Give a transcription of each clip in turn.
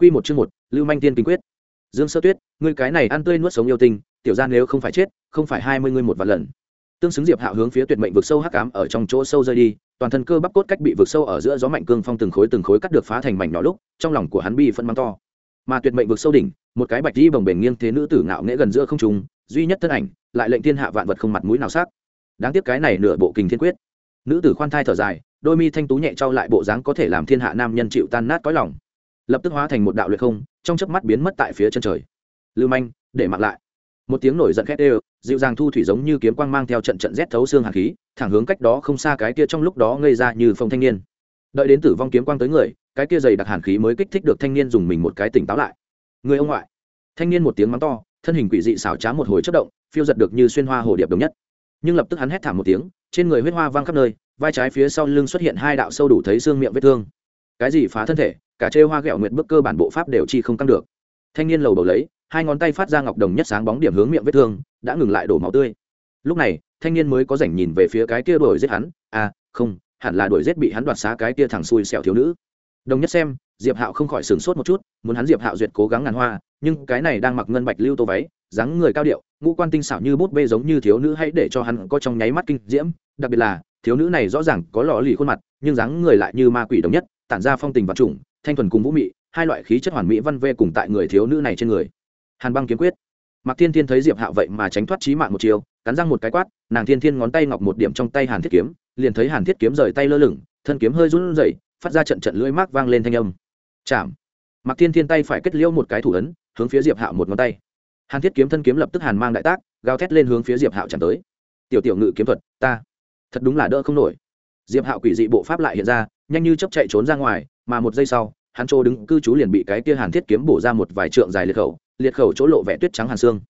Quy một chương một, Lưu Manh Tiên Kinh Quyết. Dương Sơ Tuyết, ngươi cái này ăn tươi nuốt sống yêu tinh, tiểu gia nếu không phải chết, không phải hai mươi ngươi một vạn lần. Tương xứng Diệp Hạo hướng phía tuyệt mệnh vực sâu hắc ám ở trong chỗ sâu rơi đi, toàn thân cơ bắp cốt cách bị vực sâu ở giữa gió mạnh cương phong từng khối từng khối cắt được phá thành mảnh nhỏ lúc, trong lòng của hắn bi phân mang to. Mà tuyệt mệnh vực sâu đỉnh, một cái bạch y bồng bềnh nghiêng thế nữ tử ngạo nghễ gần giữa không trung, duy nhất thân ảnh, lại lệnh thiên hạ vạn vật không mặt mũi nào sắc. Đáng tiếc cái này nửa bộ kinh thiên quyết. Nữ tử khoan thai thở dài, đôi mi thanh tú nhẹ trao lại bộ dáng có thể làm thiên hạ nam nhân chịu tan nát cõi lòng lập tức hóa thành một đạo luyện không, trong chớp mắt biến mất tại phía chân trời. Lưu manh, để mặc lại. Một tiếng nổi giận khét đều, dịu dàng thu thủy giống như kiếm quang mang theo trận trận rét thấu xương hàn khí, thẳng hướng cách đó không xa cái kia trong lúc đó ngây ra như phong thanh niên. Đợi đến tử vong kiếm quang tới người, cái kia dày đặc hàn khí mới kích thích được thanh niên dùng mình một cái tỉnh táo lại. Người ông ngoại. Thanh niên một tiếng mắng to, thân hình quỷ dị xảo trá một hồi chất động, phiêu giật được như xuyên hoa hồ điệp đồng nhất. Nhưng lập tức hắn hét thảm một tiếng, trên người huyết hoa văng khắp nơi, vai trái phía sau lưng xuất hiện hai đạo sâu đủ thấy xương miệng vết thương. Cái gì phá thân thể? Cả chê hoa ghẹo nguyệt bước cơ bản bộ pháp đều chi không căng được. Thanh niên lầu đầu lấy, hai ngón tay phát ra ngọc đồng nhất sáng bóng điểm hướng miệng vết thương, đã ngừng lại đổ máu tươi. Lúc này, thanh niên mới có rảnh nhìn về phía cái kia đuổi giết hắn. À không, hẳn là đuổi giết bị hắn đoạt xá cái kia thằng xui xẻo thiếu nữ. Đồng nhất xem, diệp hạo không khỏi sửng sốt một chút, muốn hắn diệp hạo duyệt cố gắng ngàn hoa, nhưng cái này đang mặc ngân bạch lưu tô váy, dáng người cao điệu, ngũ quan tinh xảo như bút bê giống như thiếu nữ hãy để cho hắn có trong nháy mắt kinh diễm, đặc biệt là, thiếu nữ này rõ ràng có lò lì khuôn mặt, nhưng dáng người lại như ma quỷ đồng nhất, tản ra phong tình vật chủng thanh thuần cùng vũ mị, hai loại khí chất hoàn mỹ văn vê cùng tại người thiếu nữ này trên người. Hàn băng kiếm quyết. Mạc thiên thiên thấy diệp hạo vậy mà tránh thoát trí mạng một chiều, cắn răng một cái quát, nàng thiên thiên ngón tay ngọc một điểm trong tay hàn thiết kiếm, liền thấy hàn thiết kiếm rời tay lơ lửng, thân kiếm hơi run rẩy, phát ra trận trận lưỡi mác vang lên thanh âm. Chạm. Mạc thiên thiên tay phải kết liễu một cái thủ ấn, hướng phía diệp hạo một ngón tay. Hàn thiết kiếm thân kiếm lập tức hàn mang đại tác, gào thét lên hướng phía diệp hạo chạm tới. Tiểu tiểu ngự kiếm thuật, ta. Thật đúng là đỡ không nổi. Diệp hạo quỷ dị bộ pháp lại hiện ra nhanh như chấp chạy trốn ra ngoài, mà một giây sau, hắn chỗ đứng cư trú liền bị cái kia hàn thiết kiếm bổ ra một vài trượng dài liệt khẩu liệt khẩu chỗ lộ vẻ tuyết trắng hàn xương.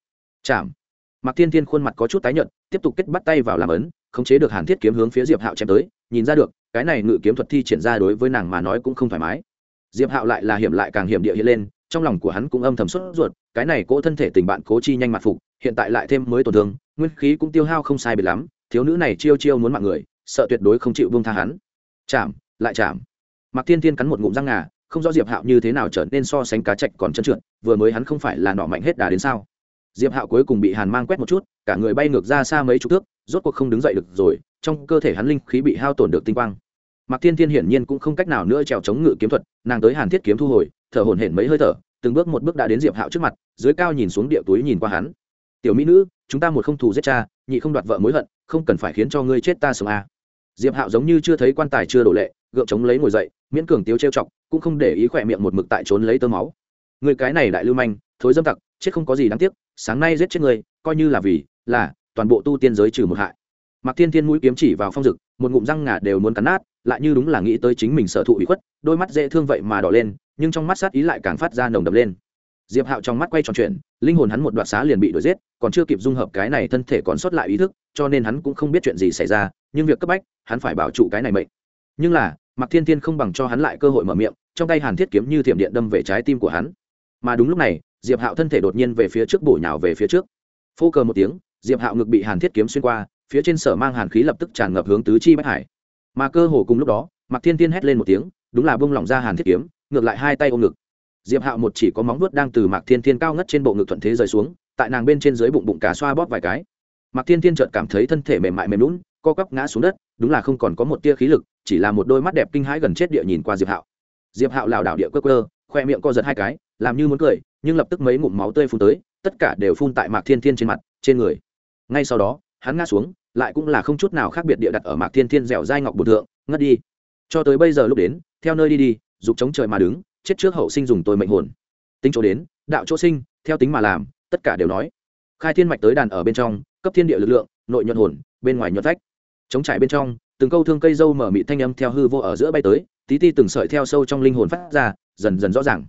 Chạm. Mặc thiên thiên khuôn mặt có chút tái nhợt, tiếp tục kết bắt tay vào làm ấn, khống chế được hàn thiết kiếm hướng phía diệp hạo chém tới, nhìn ra được, cái này ngự kiếm thuật thi triển ra đối với nàng mà nói cũng không thoải mái. Diệp hạo lại là hiểm lại càng hiểm địa hiện lên, trong lòng của hắn cũng âm thầm sốt ruột, cái này cỗ thân thể tình bạn cố chi nhanh mặt phục, hiện tại lại thêm mới tổn thương, nguyên khí cũng tiêu hao không sai biệt lắm, thiếu nữ này chiêu chiêu muốn mạng người, sợ tuyệt đối không chịu buông tha hắn. Chạm lại chạm. Mạc thiên thiên cắn một ngụm răng ngà, không rõ diệp hạo như thế nào trở nên so sánh cá chạch còn chân trượt, vừa mới hắn không phải là nọ mạnh hết đà đến sao. Diệp hạo cuối cùng bị hàn mang quét một chút, cả người bay ngược ra xa mấy chục thước, rốt cuộc không đứng dậy được rồi, trong cơ thể hắn linh khí bị hao tổn được tinh quang. Mạc thiên thiên hiển nhiên cũng không cách nào nữa trèo chống ngự kiếm thuật, nàng tới hàn thiết kiếm thu hồi, thở hổn hển mấy hơi thở, từng bước một bước đã đến diệp hạo trước mặt, dưới cao nhìn xuống địa túi nhìn qua hắn. Tiểu mỹ nữ, chúng ta một không thù giết cha, nhị không đoạt vợ mối hận, không cần phải khiến cho ngươi chết ta sống a à. diệp hạo giống như chưa thấy quan tài chưa đổ lệ gượng chống lấy ngồi dậy, miễn cường tiếu trêu chọc, cũng không để ý khỏe miệng một mực tại trốn lấy tơ máu. Người cái này đại lưu manh, thối dâm tặc, chết không có gì đáng tiếc, sáng nay giết chết người, coi như là vì, là, toàn bộ tu tiên giới trừ một hại. Mặc thiên thiên mũi kiếm chỉ vào phong dực, một ngụm răng ngà đều muốn cắn nát, lại như đúng là nghĩ tới chính mình sở thụ ủy khuất, đôi mắt dễ thương vậy mà đỏ lên, nhưng trong mắt sát ý lại càng phát ra nồng đập lên. Diệp hạo trong mắt quay tròn chuyện linh hồn hắn một đoạn xá liền bị đuổi giết, còn chưa kịp dung hợp cái này thân thể còn sót lại ý thức, cho nên hắn cũng không biết chuyện gì xảy ra, nhưng việc cấp bách, hắn phải bảo trụ cái này mệnh nhưng là mặc thiên thiên không bằng cho hắn lại cơ hội mở miệng, trong tay hàn thiết kiếm như thiểm điện đâm về trái tim của hắn. Mà đúng lúc này, diệp hạo thân thể đột nhiên về phía trước bổ nhào về phía trước. Phô cờ một tiếng, diệp hạo ngực bị hàn thiết kiếm xuyên qua, phía trên sở mang hàn khí lập tức tràn ngập hướng tứ chi bách hải. Mà cơ hồ cùng lúc đó mặc thiên thiên hét lên một tiếng, đúng là bông lỏng ra hàn thiết kiếm, ngược lại hai tay ôm ngực. Diệp hạo một chỉ có móng vuốt đang từ mạc thiên thiên cao ngất trên bộ ngực thuận thế rơi xuống, tại nàng bên trên dưới bụng bụng cả xoa bóp vài cái. Mạc thiên thiên chợt cảm thấy thân thể mềm mại mềm lún co quắp ngã xuống đất, đúng là không còn có một tia khí lực chỉ là một đôi mắt đẹp kinh hãi gần chết địa nhìn qua diệp hạo. Diệp hạo lảo đảo địa quơ quơ, khoe miệng co giật hai cái, làm như muốn cười, nhưng lập tức mấy ngụm máu tươi phun tới, tất cả đều phun tại mạc thiên thiên trên mặt, trên người. Ngay sau đó, hắn ngã xuống, lại cũng là không chút nào khác biệt địa đặt ở mạc thiên thiên dẻo dai ngọc bột thượng, ngất đi. Cho tới bây giờ lúc đến, theo nơi đi đi, dục chống trời mà đứng, chết trước hậu sinh dùng tôi mệnh hồn. Tính chỗ đến, đạo chỗ sinh, theo tính mà làm, tất cả đều nói. Khai thiên mạch tới đàn ở bên trong, cấp thiên địa lực lượng, nội nhuận hồn, bên ngoài nhuận vách chống trải bên trong từng câu thương cây dâu mở mị thanh âm theo hư vô ở giữa bay tới, tí ti từng sợi theo sâu trong linh hồn phát ra, dần dần rõ ràng.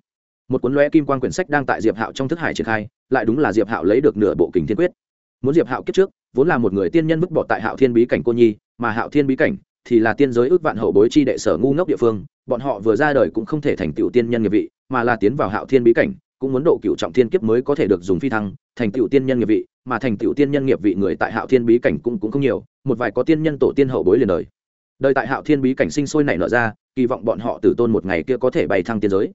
Một cuốn lóe kim quan quyển sách đang tại diệp hạo trong thức hải triển khai, lại đúng là diệp hạo lấy được nửa bộ kình thiên quyết. Muốn diệp hạo kiếp trước, vốn là một người tiên nhân vứt bỏ tại hạo thiên bí cảnh cô nhi, mà hạo thiên bí cảnh thì là tiên giới ước vạn hậu bối chi đệ sở ngu ngốc địa phương, bọn họ vừa ra đời cũng không thể thành tựu tiên nhân nghiệp vị, mà là tiến vào hạo thiên bí cảnh, cũng muốn độ cựu trọng thiên kiếp mới có thể được dùng phi thăng, thành tựu tiên nhân nghiệp vị mà thành tựu tiên nhân nghiệp vị người tại hạo thiên bí cảnh cũng cũng không nhiều, một vài có tiên nhân tổ tiên hậu bối liền đời. Đời tại hạo thiên bí cảnh sinh sôi nảy nở ra, kỳ vọng bọn họ tử tôn một ngày kia có thể bày thăng tiên giới.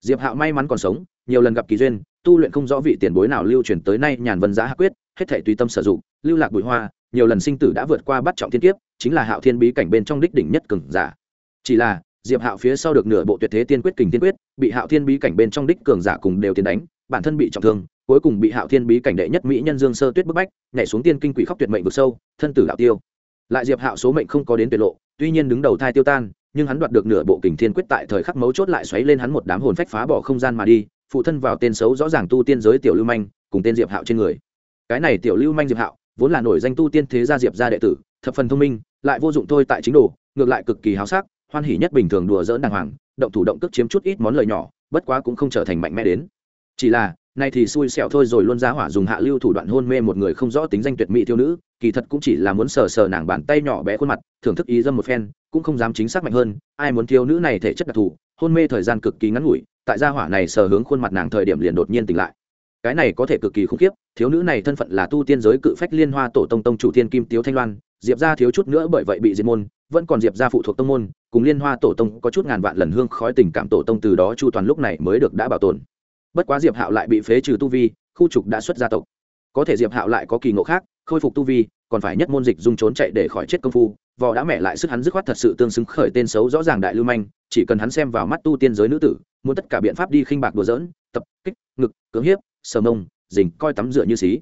Diệp hạo may mắn còn sống, nhiều lần gặp kỳ duyên, tu luyện không rõ vị tiền bối nào lưu truyền tới nay nhàn vân giá hạ quyết, hết thể tùy tâm sử dụng, lưu lạc bụi hoa, nhiều lần sinh tử đã vượt qua bắt trọng thiên kiếp, chính là hạo thiên bí cảnh bên trong đích đỉnh nhất cường giả. Chỉ là, diệp hạo phía sau được nửa bộ tuyệt thế tiên quyết kình tiên quyết, bị hạo thiên bí cảnh bên trong đích cường giả cùng đều tiến đánh, bản thân bị trọng thương cuối cùng bị hạo thiên bí cảnh đệ nhất mỹ nhân dương sơ tuyết bức bách, nhảy xuống tiên kinh quỷ khóc tuyệt mệnh vực sâu, thân tử đạo tiêu. Lại diệp hạo số mệnh không có đến tuyệt lộ, tuy nhiên đứng đầu thai tiêu tan, nhưng hắn đoạt được nửa bộ kình thiên quyết tại thời khắc mấu chốt lại xoáy lên hắn một đám hồn phách phá bỏ không gian mà đi, phụ thân vào tên xấu rõ ràng tu tiên giới tiểu lưu manh, cùng tên diệp hạo trên người. Cái này tiểu lưu manh diệp hạo, vốn là nổi danh tu tiên thế gia diệp gia đệ tử, thập phần thông minh, lại vô dụng thôi tại chính đồ, ngược lại cực kỳ háo sắc, hoan hỉ nhất bình thường đùa dỡn đàng hoàng, động thủ động tức chiếm chút ít món lời nhỏ, bất quá cũng không trở thành mạnh mẽ đến. Chỉ là nay thì xui xẻo thôi rồi luôn ra hỏa dùng hạ lưu thủ đoạn hôn mê một người không rõ tính danh tuyệt mỹ thiếu nữ, kỳ thật cũng chỉ là muốn sờ sờ nàng bàn tay nhỏ bé khuôn mặt, thưởng thức ý dâm một phen, cũng không dám chính xác mạnh hơn, ai muốn thiếu nữ này thể chất đặc thù, hôn mê thời gian cực kỳ ngắn ngủi, tại gia hỏa này sờ hướng khuôn mặt nàng thời điểm liền đột nhiên tỉnh lại. Cái này có thể cực kỳ khủng khiếp, thiếu nữ này thân phận là tu tiên giới cự phách liên hoa tổ tông tông chủ thiên kim tiếu thanh loan, diệp ra thiếu chút nữa bởi vậy bị diệt môn, vẫn còn diệp ra phụ thuộc tông môn, cùng liên hoa tổ tông có chút ngàn vạn lần hương khói tình cảm tổ tông từ đó chu toàn lúc này mới được đã bảo tồn bất quá diệp hạo lại bị phế trừ tu vi, khu trục đã xuất gia tộc. Có thể diệp hạo lại có kỳ ngộ khác, khôi phục tu vi, còn phải nhất môn dịch dung trốn chạy để khỏi chết công phu, vò đã mẹ lại sức hắn dứt khoát thật sự tương xứng khởi tên xấu rõ ràng đại lưu manh, chỉ cần hắn xem vào mắt tu tiên giới nữ tử, muốn tất cả biện pháp đi khinh bạc đùa giỡn, tập kích, ngực, cưỡng hiếp, sờ mông dình coi tắm rửa như xí.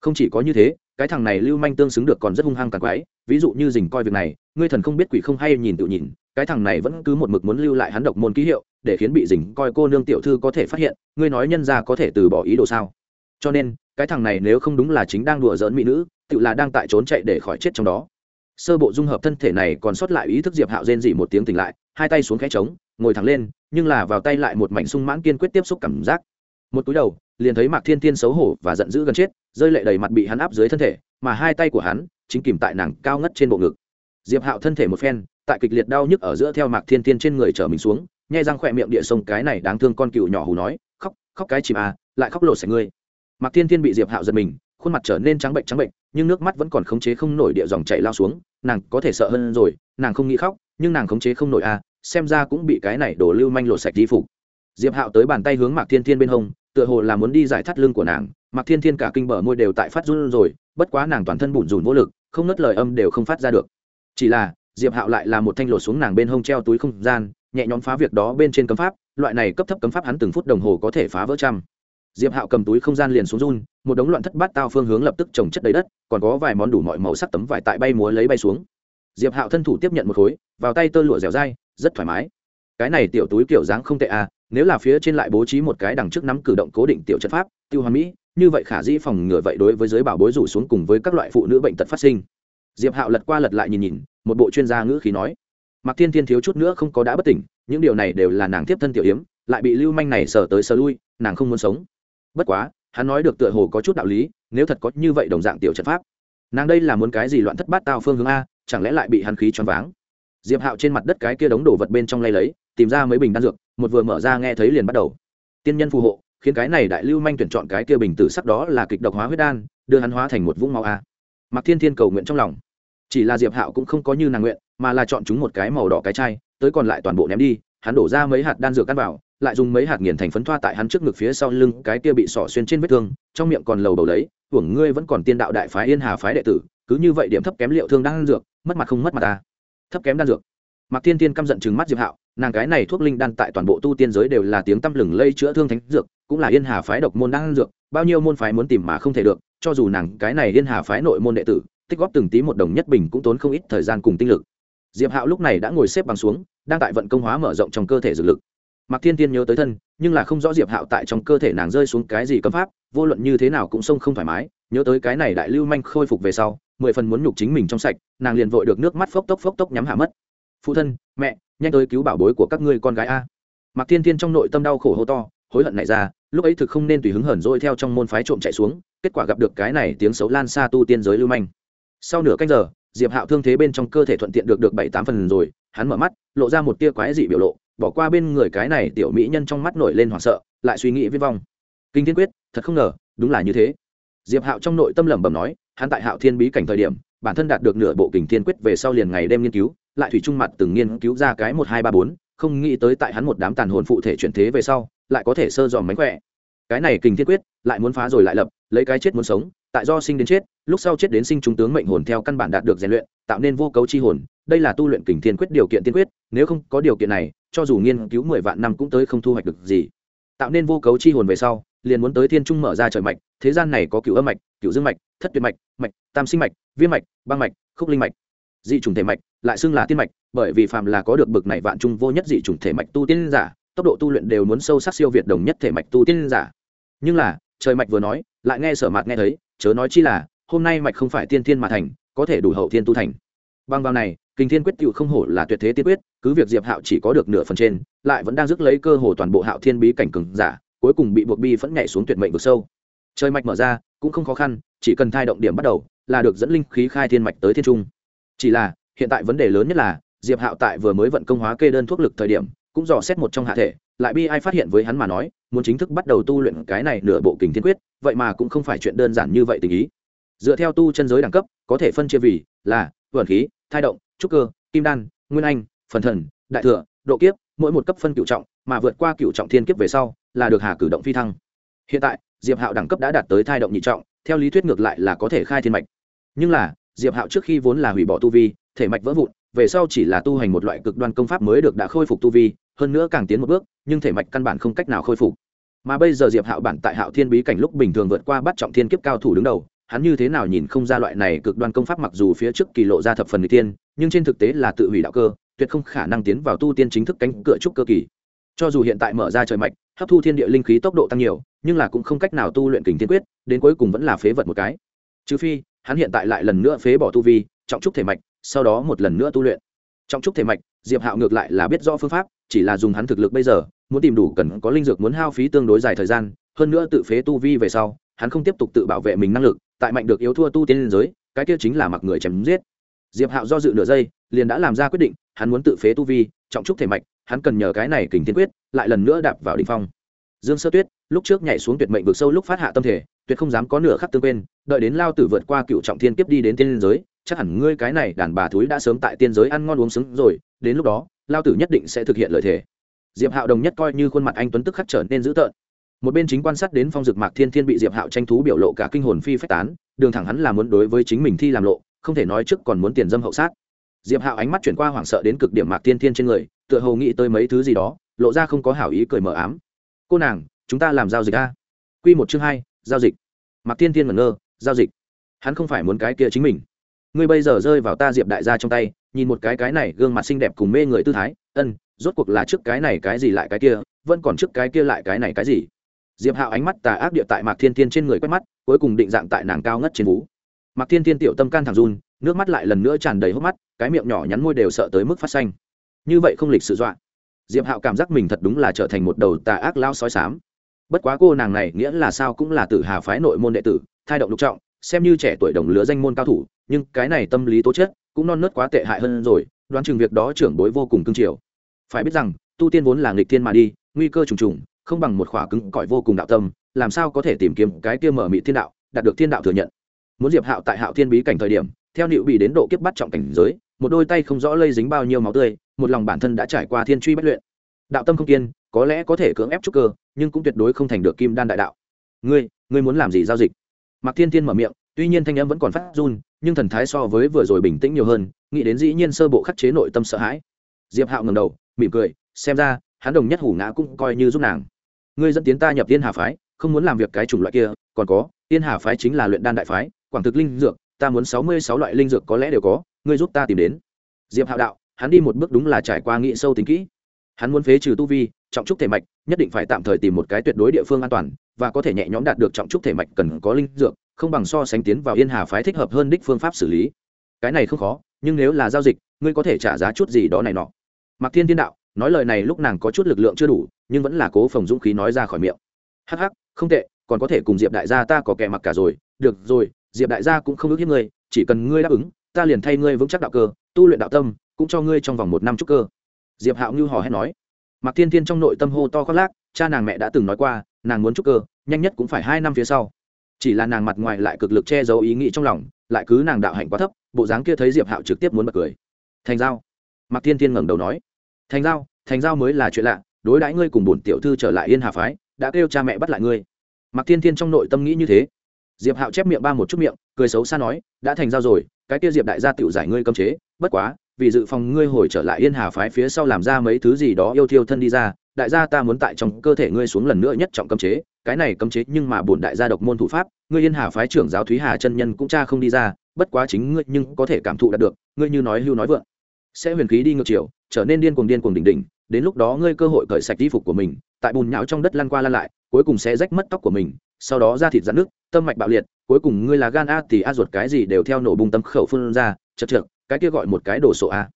Không chỉ có như thế, cái thằng này lưu manh tương xứng được còn rất hung hăng càng quái, ví dụ như dình coi việc này, ngươi thần không biết quỷ không hay nhìn tự nhìn, cái thằng này vẫn cứ một mực muốn lưu lại hắn độc môn ký hiệu để khiến bị dình coi cô nương tiểu thư có thể phát hiện, ngươi nói nhân ra có thể từ bỏ ý đồ sao? Cho nên, cái thằng này nếu không đúng là chính đang đùa giỡn mỹ nữ, tự là đang tại trốn chạy để khỏi chết trong đó. Sơ bộ dung hợp thân thể này còn sót lại ý thức diệp hạo rên dỉ một tiếng tỉnh lại, hai tay xuống khẽ trống, ngồi thẳng lên, nhưng là vào tay lại một mảnh sung mãn kiên quyết tiếp xúc cảm giác. Một túi đầu, liền thấy mạc thiên thiên xấu hổ và giận dữ gần chết, rơi lệ đầy mặt bị hắn áp dưới thân thể, mà hai tay của hắn chính kìm tại nàng cao ngất trên bộ ngực. Diệp hạo thân thể một phen, tại kịch liệt đau nhức ở giữa theo mạc thiên thiên trên người trở mình xuống nhai răng khỏe miệng địa sông cái này đáng thương con cừu nhỏ hù nói, khóc khóc cái chìm à lại khóc lộ sạch ngươi. Mạc thiên thiên bị diệp hạo giật mình, khuôn mặt trở nên trắng bệnh trắng bệnh, nhưng nước mắt vẫn còn khống chế không nổi địa dòng chảy lao xuống, nàng có thể sợ hơn rồi, nàng không nghĩ khóc, nhưng nàng khống chế không nổi à xem ra cũng bị cái này đổ lưu manh lộ sạch đi phục. Diệp hạo tới bàn tay hướng mạc thiên thiên bên hông, tựa hồ là muốn đi giải thắt lưng của nàng, mạc thiên thiên cả kinh bờ môi đều tại phát run rồi, bất quá nàng toàn thân bủn rủn vô lực, không nớt lời âm đều không phát ra được. Chỉ là, diệp hạo lại là một thanh lột xuống nàng bên hông treo túi không gian nhẹ nhõm phá việc đó bên trên cấm pháp, loại này cấp thấp cấm pháp hắn từng phút đồng hồ có thể phá vỡ trăm. Diệp hạo cầm túi không gian liền xuống run, một đống loạn thất bát tao phương hướng lập tức trồng chất đầy đất, còn có vài món đủ mọi màu sắc tấm vải tại bay múa lấy bay xuống. Diệp hạo thân thủ tiếp nhận một khối, vào tay tơ lụa dẻo dai, rất thoải mái. Cái này tiểu túi kiểu dáng không tệ à nếu là phía trên lại bố trí một cái đằng trước nắm cử động cố định tiểu chất pháp, tiêu hoa mỹ, như vậy khả dĩ phòng ngừa vậy đối với giới bảo bối rủ xuống cùng với các loại phụ nữ bệnh tật phát sinh. Diệp hạo lật qua lật lại nhìn nhìn, một bộ chuyên gia ngữ khí nói. Mạc thiên thiên thiếu chút nữa không có đã bất tỉnh, những điều này đều là nàng tiếp thân tiểu yếm, lại bị lưu manh này sờ tới sờ lui, nàng không muốn sống. Bất quá, hắn nói được tựa hồ có chút đạo lý, nếu thật có như vậy đồng dạng tiểu trận pháp, nàng đây là muốn cái gì loạn thất bát tao phương hướng a, chẳng lẽ lại bị hắn khí choáng váng? Diệp hạo trên mặt đất cái kia đống đồ vật bên trong lay lấy, tìm ra mấy bình đan dược, một vừa mở ra nghe thấy liền bắt đầu. Tiên nhân phù hộ, khiến cái này đại lưu manh tuyển chọn cái kia bình tử sắc đó là kịch độc hóa huyết đan, đưa hắn hóa thành một vũng máu a. Mặc thiên thiên cầu nguyện trong lòng chỉ là diệp hạo cũng không có như nàng nguyện mà là chọn chúng một cái màu đỏ cái chai tới còn lại toàn bộ ném đi hắn đổ ra mấy hạt đan dược ăn vào lại dùng mấy hạt nghiền thành phấn thoa tại hắn trước ngực phía sau lưng cái kia bị sỏ xuyên trên vết thương trong miệng còn lầu đầu lấy hưởng ngươi vẫn còn tiên đạo đại phái yên hà phái đệ tử cứ như vậy điểm thấp kém liệu thương đang ăn dược mất mặt không mất mặt ta. Thấp kém đan dược. Mạc Thiên Tiên căm giận trừng mắt Diệp Hạo, nàng cái này thuốc linh đan tại toàn bộ tu tiên giới đều là tiếng tăm lừng lây chữa thương thánh dược, cũng là Yên Hà phái độc môn đan dược, bao nhiêu môn phái muốn tìm mà không thể được, cho dù nàng cái này Yên Hà phái nội môn đệ tử, tích góp từng tí một đồng nhất bình cũng tốn không ít thời gian cùng tinh lực. Diệp Hạo lúc này đã ngồi xếp bằng xuống, đang tại vận công hóa mở rộng trong cơ thể dược lực. Mạc Thiên Tiên nhớ tới thân, nhưng là không rõ Diệp Hạo tại trong cơ thể nàng rơi xuống cái gì cấm pháp, vô luận như thế nào cũng xông không thoải mái, nhớ tới cái này đại lưu manh khôi phục về sau, mười phần muốn nhục chính mình trong sạch, nàng liền vội được nước mắt phốc tốc phốc tốc nhắm hạ mất. Phụ thân, mẹ, nhanh tới cứu bảo bối của các ngươi con gái a mạc thiên thiên trong nội tâm đau khổ hô to hối hận này ra lúc ấy thực không nên tùy hứng hờn dỗi theo trong môn phái trộm chạy xuống kết quả gặp được cái này tiếng xấu lan xa tu tiên giới lưu manh sau nửa canh giờ, diệp hạo thương thế bên trong cơ thể thuận tiện được được bảy tám phần rồi, hắn mở mắt, lộ ra một tia quái dị biểu lộ, bỏ qua bên người cái này tiểu mỹ nhân trong mắt nổi lên hoảng sợ, lại suy nghĩ viết vong. Kinh thiên quyết, thật không ngờ, đúng là như thế. Diệp hạo trong nội tâm lẩm bẩm nói, hắn tại hạo thiên bí cảnh thời điểm, bản thân đạt được nửa bộ kình thiên quyết về sau liền ngày đêm nghiên cứu, lại thủy trung mặt từng nghiên cứu ra cái một hai ba bốn, không nghĩ tới tại hắn một đám tàn hồn phụ thể chuyển thế về sau, lại có thể sơ dòm mánh khỏe. Cái này kình thiên quyết, lại muốn phá rồi lại lập, lấy cái chết muốn sống tại do sinh đến chết, lúc sau chết đến sinh trung tướng mệnh hồn theo căn bản đạt được rèn luyện, tạo nên vô cấu chi hồn. Đây là tu luyện kình thiên quyết điều kiện tiên quyết, nếu không có điều kiện này, cho dù nghiên cứu mười vạn năm cũng tới không thu hoạch được gì. Tạo nên vô cấu chi hồn về sau, liền muốn tới thiên trung mở ra trời mạch, thế gian này có cựu âm mạch cựu dương mạch, thất tuyệt mạch mạch, tam sinh mạch, viêm mạch, băng mạch, khúc linh mạch. Dị trùng thể mạch, lại xưng là tiên mạch, bởi vì phàm là có được bực này vạn trung vô nhất dị trùng thể mạch tu tiên giả, tốc độ tu luyện đều muốn sâu sắc siêu việt đồng nhất thể mạch tu tiên giả. Nhưng là, trời mạch vừa nói, lại nghe sở mạt nghe thấy chớ nói chi là, hôm nay mạch không phải tiên thiên mà thành, có thể đủ hậu thiên tu thành. Bằng vào này, kinh thiên quyết cựu không hổ là tuyệt thế tiên quyết, cứ việc diệp hạo chỉ có được nửa phần trên, lại vẫn đang dứt lấy cơ hồ toàn bộ hạo thiên bí cảnh cường giả, cuối cùng bị buộc bi phẫn nhảy xuống tuyệt mệnh vực sâu. Trời mạch mở ra, cũng không khó khăn, chỉ cần thai động điểm bắt đầu, là được dẫn linh khí khai thiên mạch tới thiên trung. Chỉ là, hiện tại vấn đề lớn nhất là, diệp hạo tại vừa mới vận công hóa kê đơn thuốc lực thời điểm, cũng dò xét một trong hạ thể lại bi ai phát hiện với hắn mà nói, muốn chính thức bắt đầu tu luyện cái này nửa bộ kình thiên quyết, vậy mà cũng không phải chuyện đơn giản như vậy tình ý. Dựa theo tu chân giới đẳng cấp, có thể phân chia vì là vẩn khí, thai động, trúc cơ, kim đan, nguyên anh, phần thần, đại thừa, độ kiếp, mỗi một cấp phân cựu trọng, mà vượt qua cựu trọng thiên kiếp về sau, là được hà cử động phi thăng. Hiện tại, diệp hạo đẳng cấp đã đạt tới thai động nhị trọng, theo lý thuyết ngược lại là có thể khai thiên mạch. Nhưng là, diệp hạo trước khi vốn là hủy bỏ tu vi, thể mạch vỡ vụn, về sau chỉ là tu hành một loại cực đoan công pháp mới được đã khôi phục tu vi hơn nữa càng tiến một bước, nhưng thể mạch căn bản không cách nào khôi phục. Mà bây giờ diệp hạo bản tại hạo thiên bí cảnh lúc bình thường vượt qua bắt trọng thiên kiếp cao thủ đứng đầu, hắn như thế nào nhìn không ra loại này cực đoan công pháp mặc dù phía trước kỳ lộ ra thập phần người tiên nhưng trên thực tế là tự hủy đạo cơ, tuyệt không khả năng tiến vào tu tiên chính thức cánh cửa trúc cơ kỳ. Cho dù hiện tại mở ra trời mạch, hấp thu thiên địa linh khí tốc độ tăng nhiều, nhưng là cũng không cách nào tu luyện kình tiên quyết, đến cuối cùng vẫn là phế vật một cái. Trừ phi, hắn hiện tại lại lần nữa phế bỏ tu vi, trọng trúc thể mạch, sau đó một lần nữa tu luyện. Trọng trúc thể mạch, diệp hạo ngược lại là biết rõ phương pháp chỉ là dùng hắn thực lực bây giờ, muốn tìm đủ cần có linh dược muốn hao phí tương đối dài thời gian, hơn nữa tự phế tu vi về sau, hắn không tiếp tục tự bảo vệ mình năng lực, tại mạnh được yếu thua tu tiên giới, cái kia chính là mặc người chém giết. Diệp hạo do dự nửa giây, liền đã làm ra quyết định, hắn muốn tự phế tu vi, trọng trúc thể mạch, hắn cần nhờ cái này kình thiên quyết, lại lần nữa đạp vào đ ỉ n h phong. Dương sơ tuyết, lúc trước nhảy xuống tuyệt mệnh vực sâu lúc phát hạ tâm thể, tuyệt không dám có nửa khắc tương quên, đợi đến lao tử vượt qua cựu trọng thiên kiếp đi đến tiên giới, chắc hẳn ngươi cái này đàn bà thúi đã sớm tại tiên giới ăn ngon uống sướng rồi, đến lúc đó lao tử nhất định sẽ thực hiện lời thề. Diệp hạo đồng nhất coi như khuôn mặt anh tuấn tức khắc trở nên dữ tợn. Một bên chính quan sát đến phong dực mạc thiên thiên bị diệp hạo tranh thú biểu lộ cả kinh hồn phi phách tán, đường thẳng hắn là muốn đối với chính mình thi làm lộ, không thể nói trước còn muốn tiền dâm hậu sát. Diệp hạo ánh mắt chuyển qua hoảng sợ đến cực điểm mạc thiên thiên trên người, tựa hồ nghĩ tới mấy thứ gì đó, lộ ra không có hảo ý cười mờ ám. Cô nàng, chúng ta làm giao dịch a. Q một chương hai, giao dịch. Mạc thiên thiên ngẩn ngơ, giao dịch. Hắn không phải muốn cái kia chính mình. Ngươi bây giờ rơi vào ta diệp đại gia trong tay nhìn một cái cái này gương mặt xinh đẹp cùng mê người tư thái, ân, rốt cuộc là trước cái này cái gì lại cái kia, vẫn còn trước cái kia lại cái này cái gì? Diệp hạo ánh mắt tà ác địa tại mạc thiên thiên trên người quét mắt, cuối cùng định dạng tại nàng cao ngất trên vú. Mạc thiên thiên tiểu tâm can thẳng run, nước mắt lại lần nữa tràn đầy hốc mắt, cái miệng nhỏ nhắn môi đều sợ tới mức phát xanh. Như vậy không lịch sự dọa. Diệp hạo cảm giác mình thật đúng là trở thành một đầu tà ác lao sói sám. Bất quá cô nàng này nghĩa là sao cũng là tử hà phái nội môn đệ tử, thai động lục trọng, xem như trẻ tuổi đồng lứa danh môn cao thủ, nhưng cái này tâm lý tố chất cũng non nớt quá tệ hại hơn rồi, đoán chừng việc đó trưởng bối vô cùng cưng chiều. Phải biết rằng, tu tiên vốn là nghịch thiên mà đi, nguy cơ trùng trùng, không bằng một khỏa cứng cỏi vô cùng đạo tâm, làm sao có thể tìm kiếm cái kia mở mị thiên đạo, đạt được thiên đạo thừa nhận. Muốn diệp hạo tại hạo thiên bí cảnh thời điểm, theo nịu bị đến độ kiếp bắt trọng cảnh giới, một đôi tay không rõ lây dính bao nhiêu máu tươi, một lòng bản thân đã trải qua thiên truy bất luyện. Đạo tâm không kiên, có lẽ có thể cưỡng ép trúc cơ, nhưng cũng tuyệt đối không thành được kim đan đại đạo. Ngươi ngươi muốn làm gì giao dịch? Mạc thiên thiên mở miệng, tuy nhiên thanh em vẫn còn phát run nhưng thần thái so với vừa rồi bình tĩnh nhiều hơn, nghĩ đến dĩ nhiên sơ bộ khắc chế nội tâm sợ hãi. Diệp hạo ngầm đầu, mỉm cười, xem ra, hắn đồng nhất hủ ngã cũng coi như giúp nàng. Ngươi dẫn tiến ta nhập tiên hà phái, không muốn làm việc cái chủng loại kia, còn có tiên hà phái chính là luyện đan đại phái, quảng thực linh dược, ta muốn sáu mươi sáu loại linh dược có lẽ đều có, ngươi giúp ta tìm đến. Diệp hạo đạo, hắn đi một bước đúng là trải qua nghĩ sâu tính kỹ. Hắn muốn phế trừ tu vi, trọng trúc thể mạch, nhất định phải tạm thời tìm một cái tuyệt đối địa phương an toàn, và có thể nhẹ nhõm đạt được trọng trúc thể mạch cần có linh dược không bằng so sánh tiến vào yên hà phái thích hợp hơn đích phương pháp xử lý. Cái này không khó, nhưng nếu là giao dịch, ngươi có thể trả giá chút gì đó này nọ. Mặc thiên thiên đạo, nói lời này lúc nàng có chút lực lượng chưa đủ, nhưng vẫn là cố phòng dũng khí nói ra khỏi miệng. Hắc hắc, không tệ, còn có thể cùng diệp đại gia ta có kẻ mặc cả rồi. Được rồi, diệp đại gia cũng không ước hiếp ngươi, chỉ cần ngươi đáp ứng, ta liền thay ngươi vững chắc đạo cơ, tu luyện đạo tâm, cũng cho ngươi trong vòng một năm trúc cơ. Diệp hạo như hò hét nói. Mạc thiên thiên trong nội tâm hô to khoác lác, cha nàng mẹ đã từng nói qua, nàng muốn trúc cơ, nhanh nhất cũng phải hai năm phía sau chỉ là nàng mặt ngoài lại cực lực che giấu ý nghĩ trong lòng, lại cứ nàng đạo hạnh quá thấp, bộ dáng kia thấy diệp hạo trực tiếp muốn bật cười. Thành giao. Mạc thiên thiên ngẩng đầu nói. Thành giao thành giao mới là chuyện lạ, đối đãi ngươi cùng bổn tiểu thư trở lại yên hà phái, đã kêu cha mẹ bắt lại ngươi. Mạc thiên thiên trong nội tâm nghĩ như thế. Diệp hạo chép miệng ba một chút miệng, cười xấu xa nói, đã thành giao rồi, cái kia diệp đại gia tiểu giải ngươi cấm chế, bất quá vì dự phòng ngươi hồi trở lại yên hà phái phía sau làm ra mấy thứ gì đó yêu thiêu thân đi ra, đại gia ta muốn tại trong cơ thể ngươi xuống lần nữa nhất trọng cấm chế. Cái này cấm chế nhưng mà bổn đại gia độc môn thủ pháp, ngươi yên hà phái trưởng giáo thúy hà chân nhân cũng cha không đi ra, bất quá chính ngươi nhưng có thể cảm thụ đạt được, ngươi như nói hưu nói vượng. Sẽ huyền khí đi ngược chiều, trở nên điên cuồng điên cuồng đỉnh đỉnh, đến lúc đó ngươi cơ hội cởi sạch y phục của mình, tại bùn nhão trong đất lăn qua lăn lại, cuối cùng sẽ rách mất tóc của mình, sau đó ra thịt dạn nước tâm mạch bạo liệt, cuối cùng ngươi là gan a thì a ruột cái gì đều theo nổ bung tâm khẩu phun ra, chật trượt cái kia gọi một cái đồ sộ a.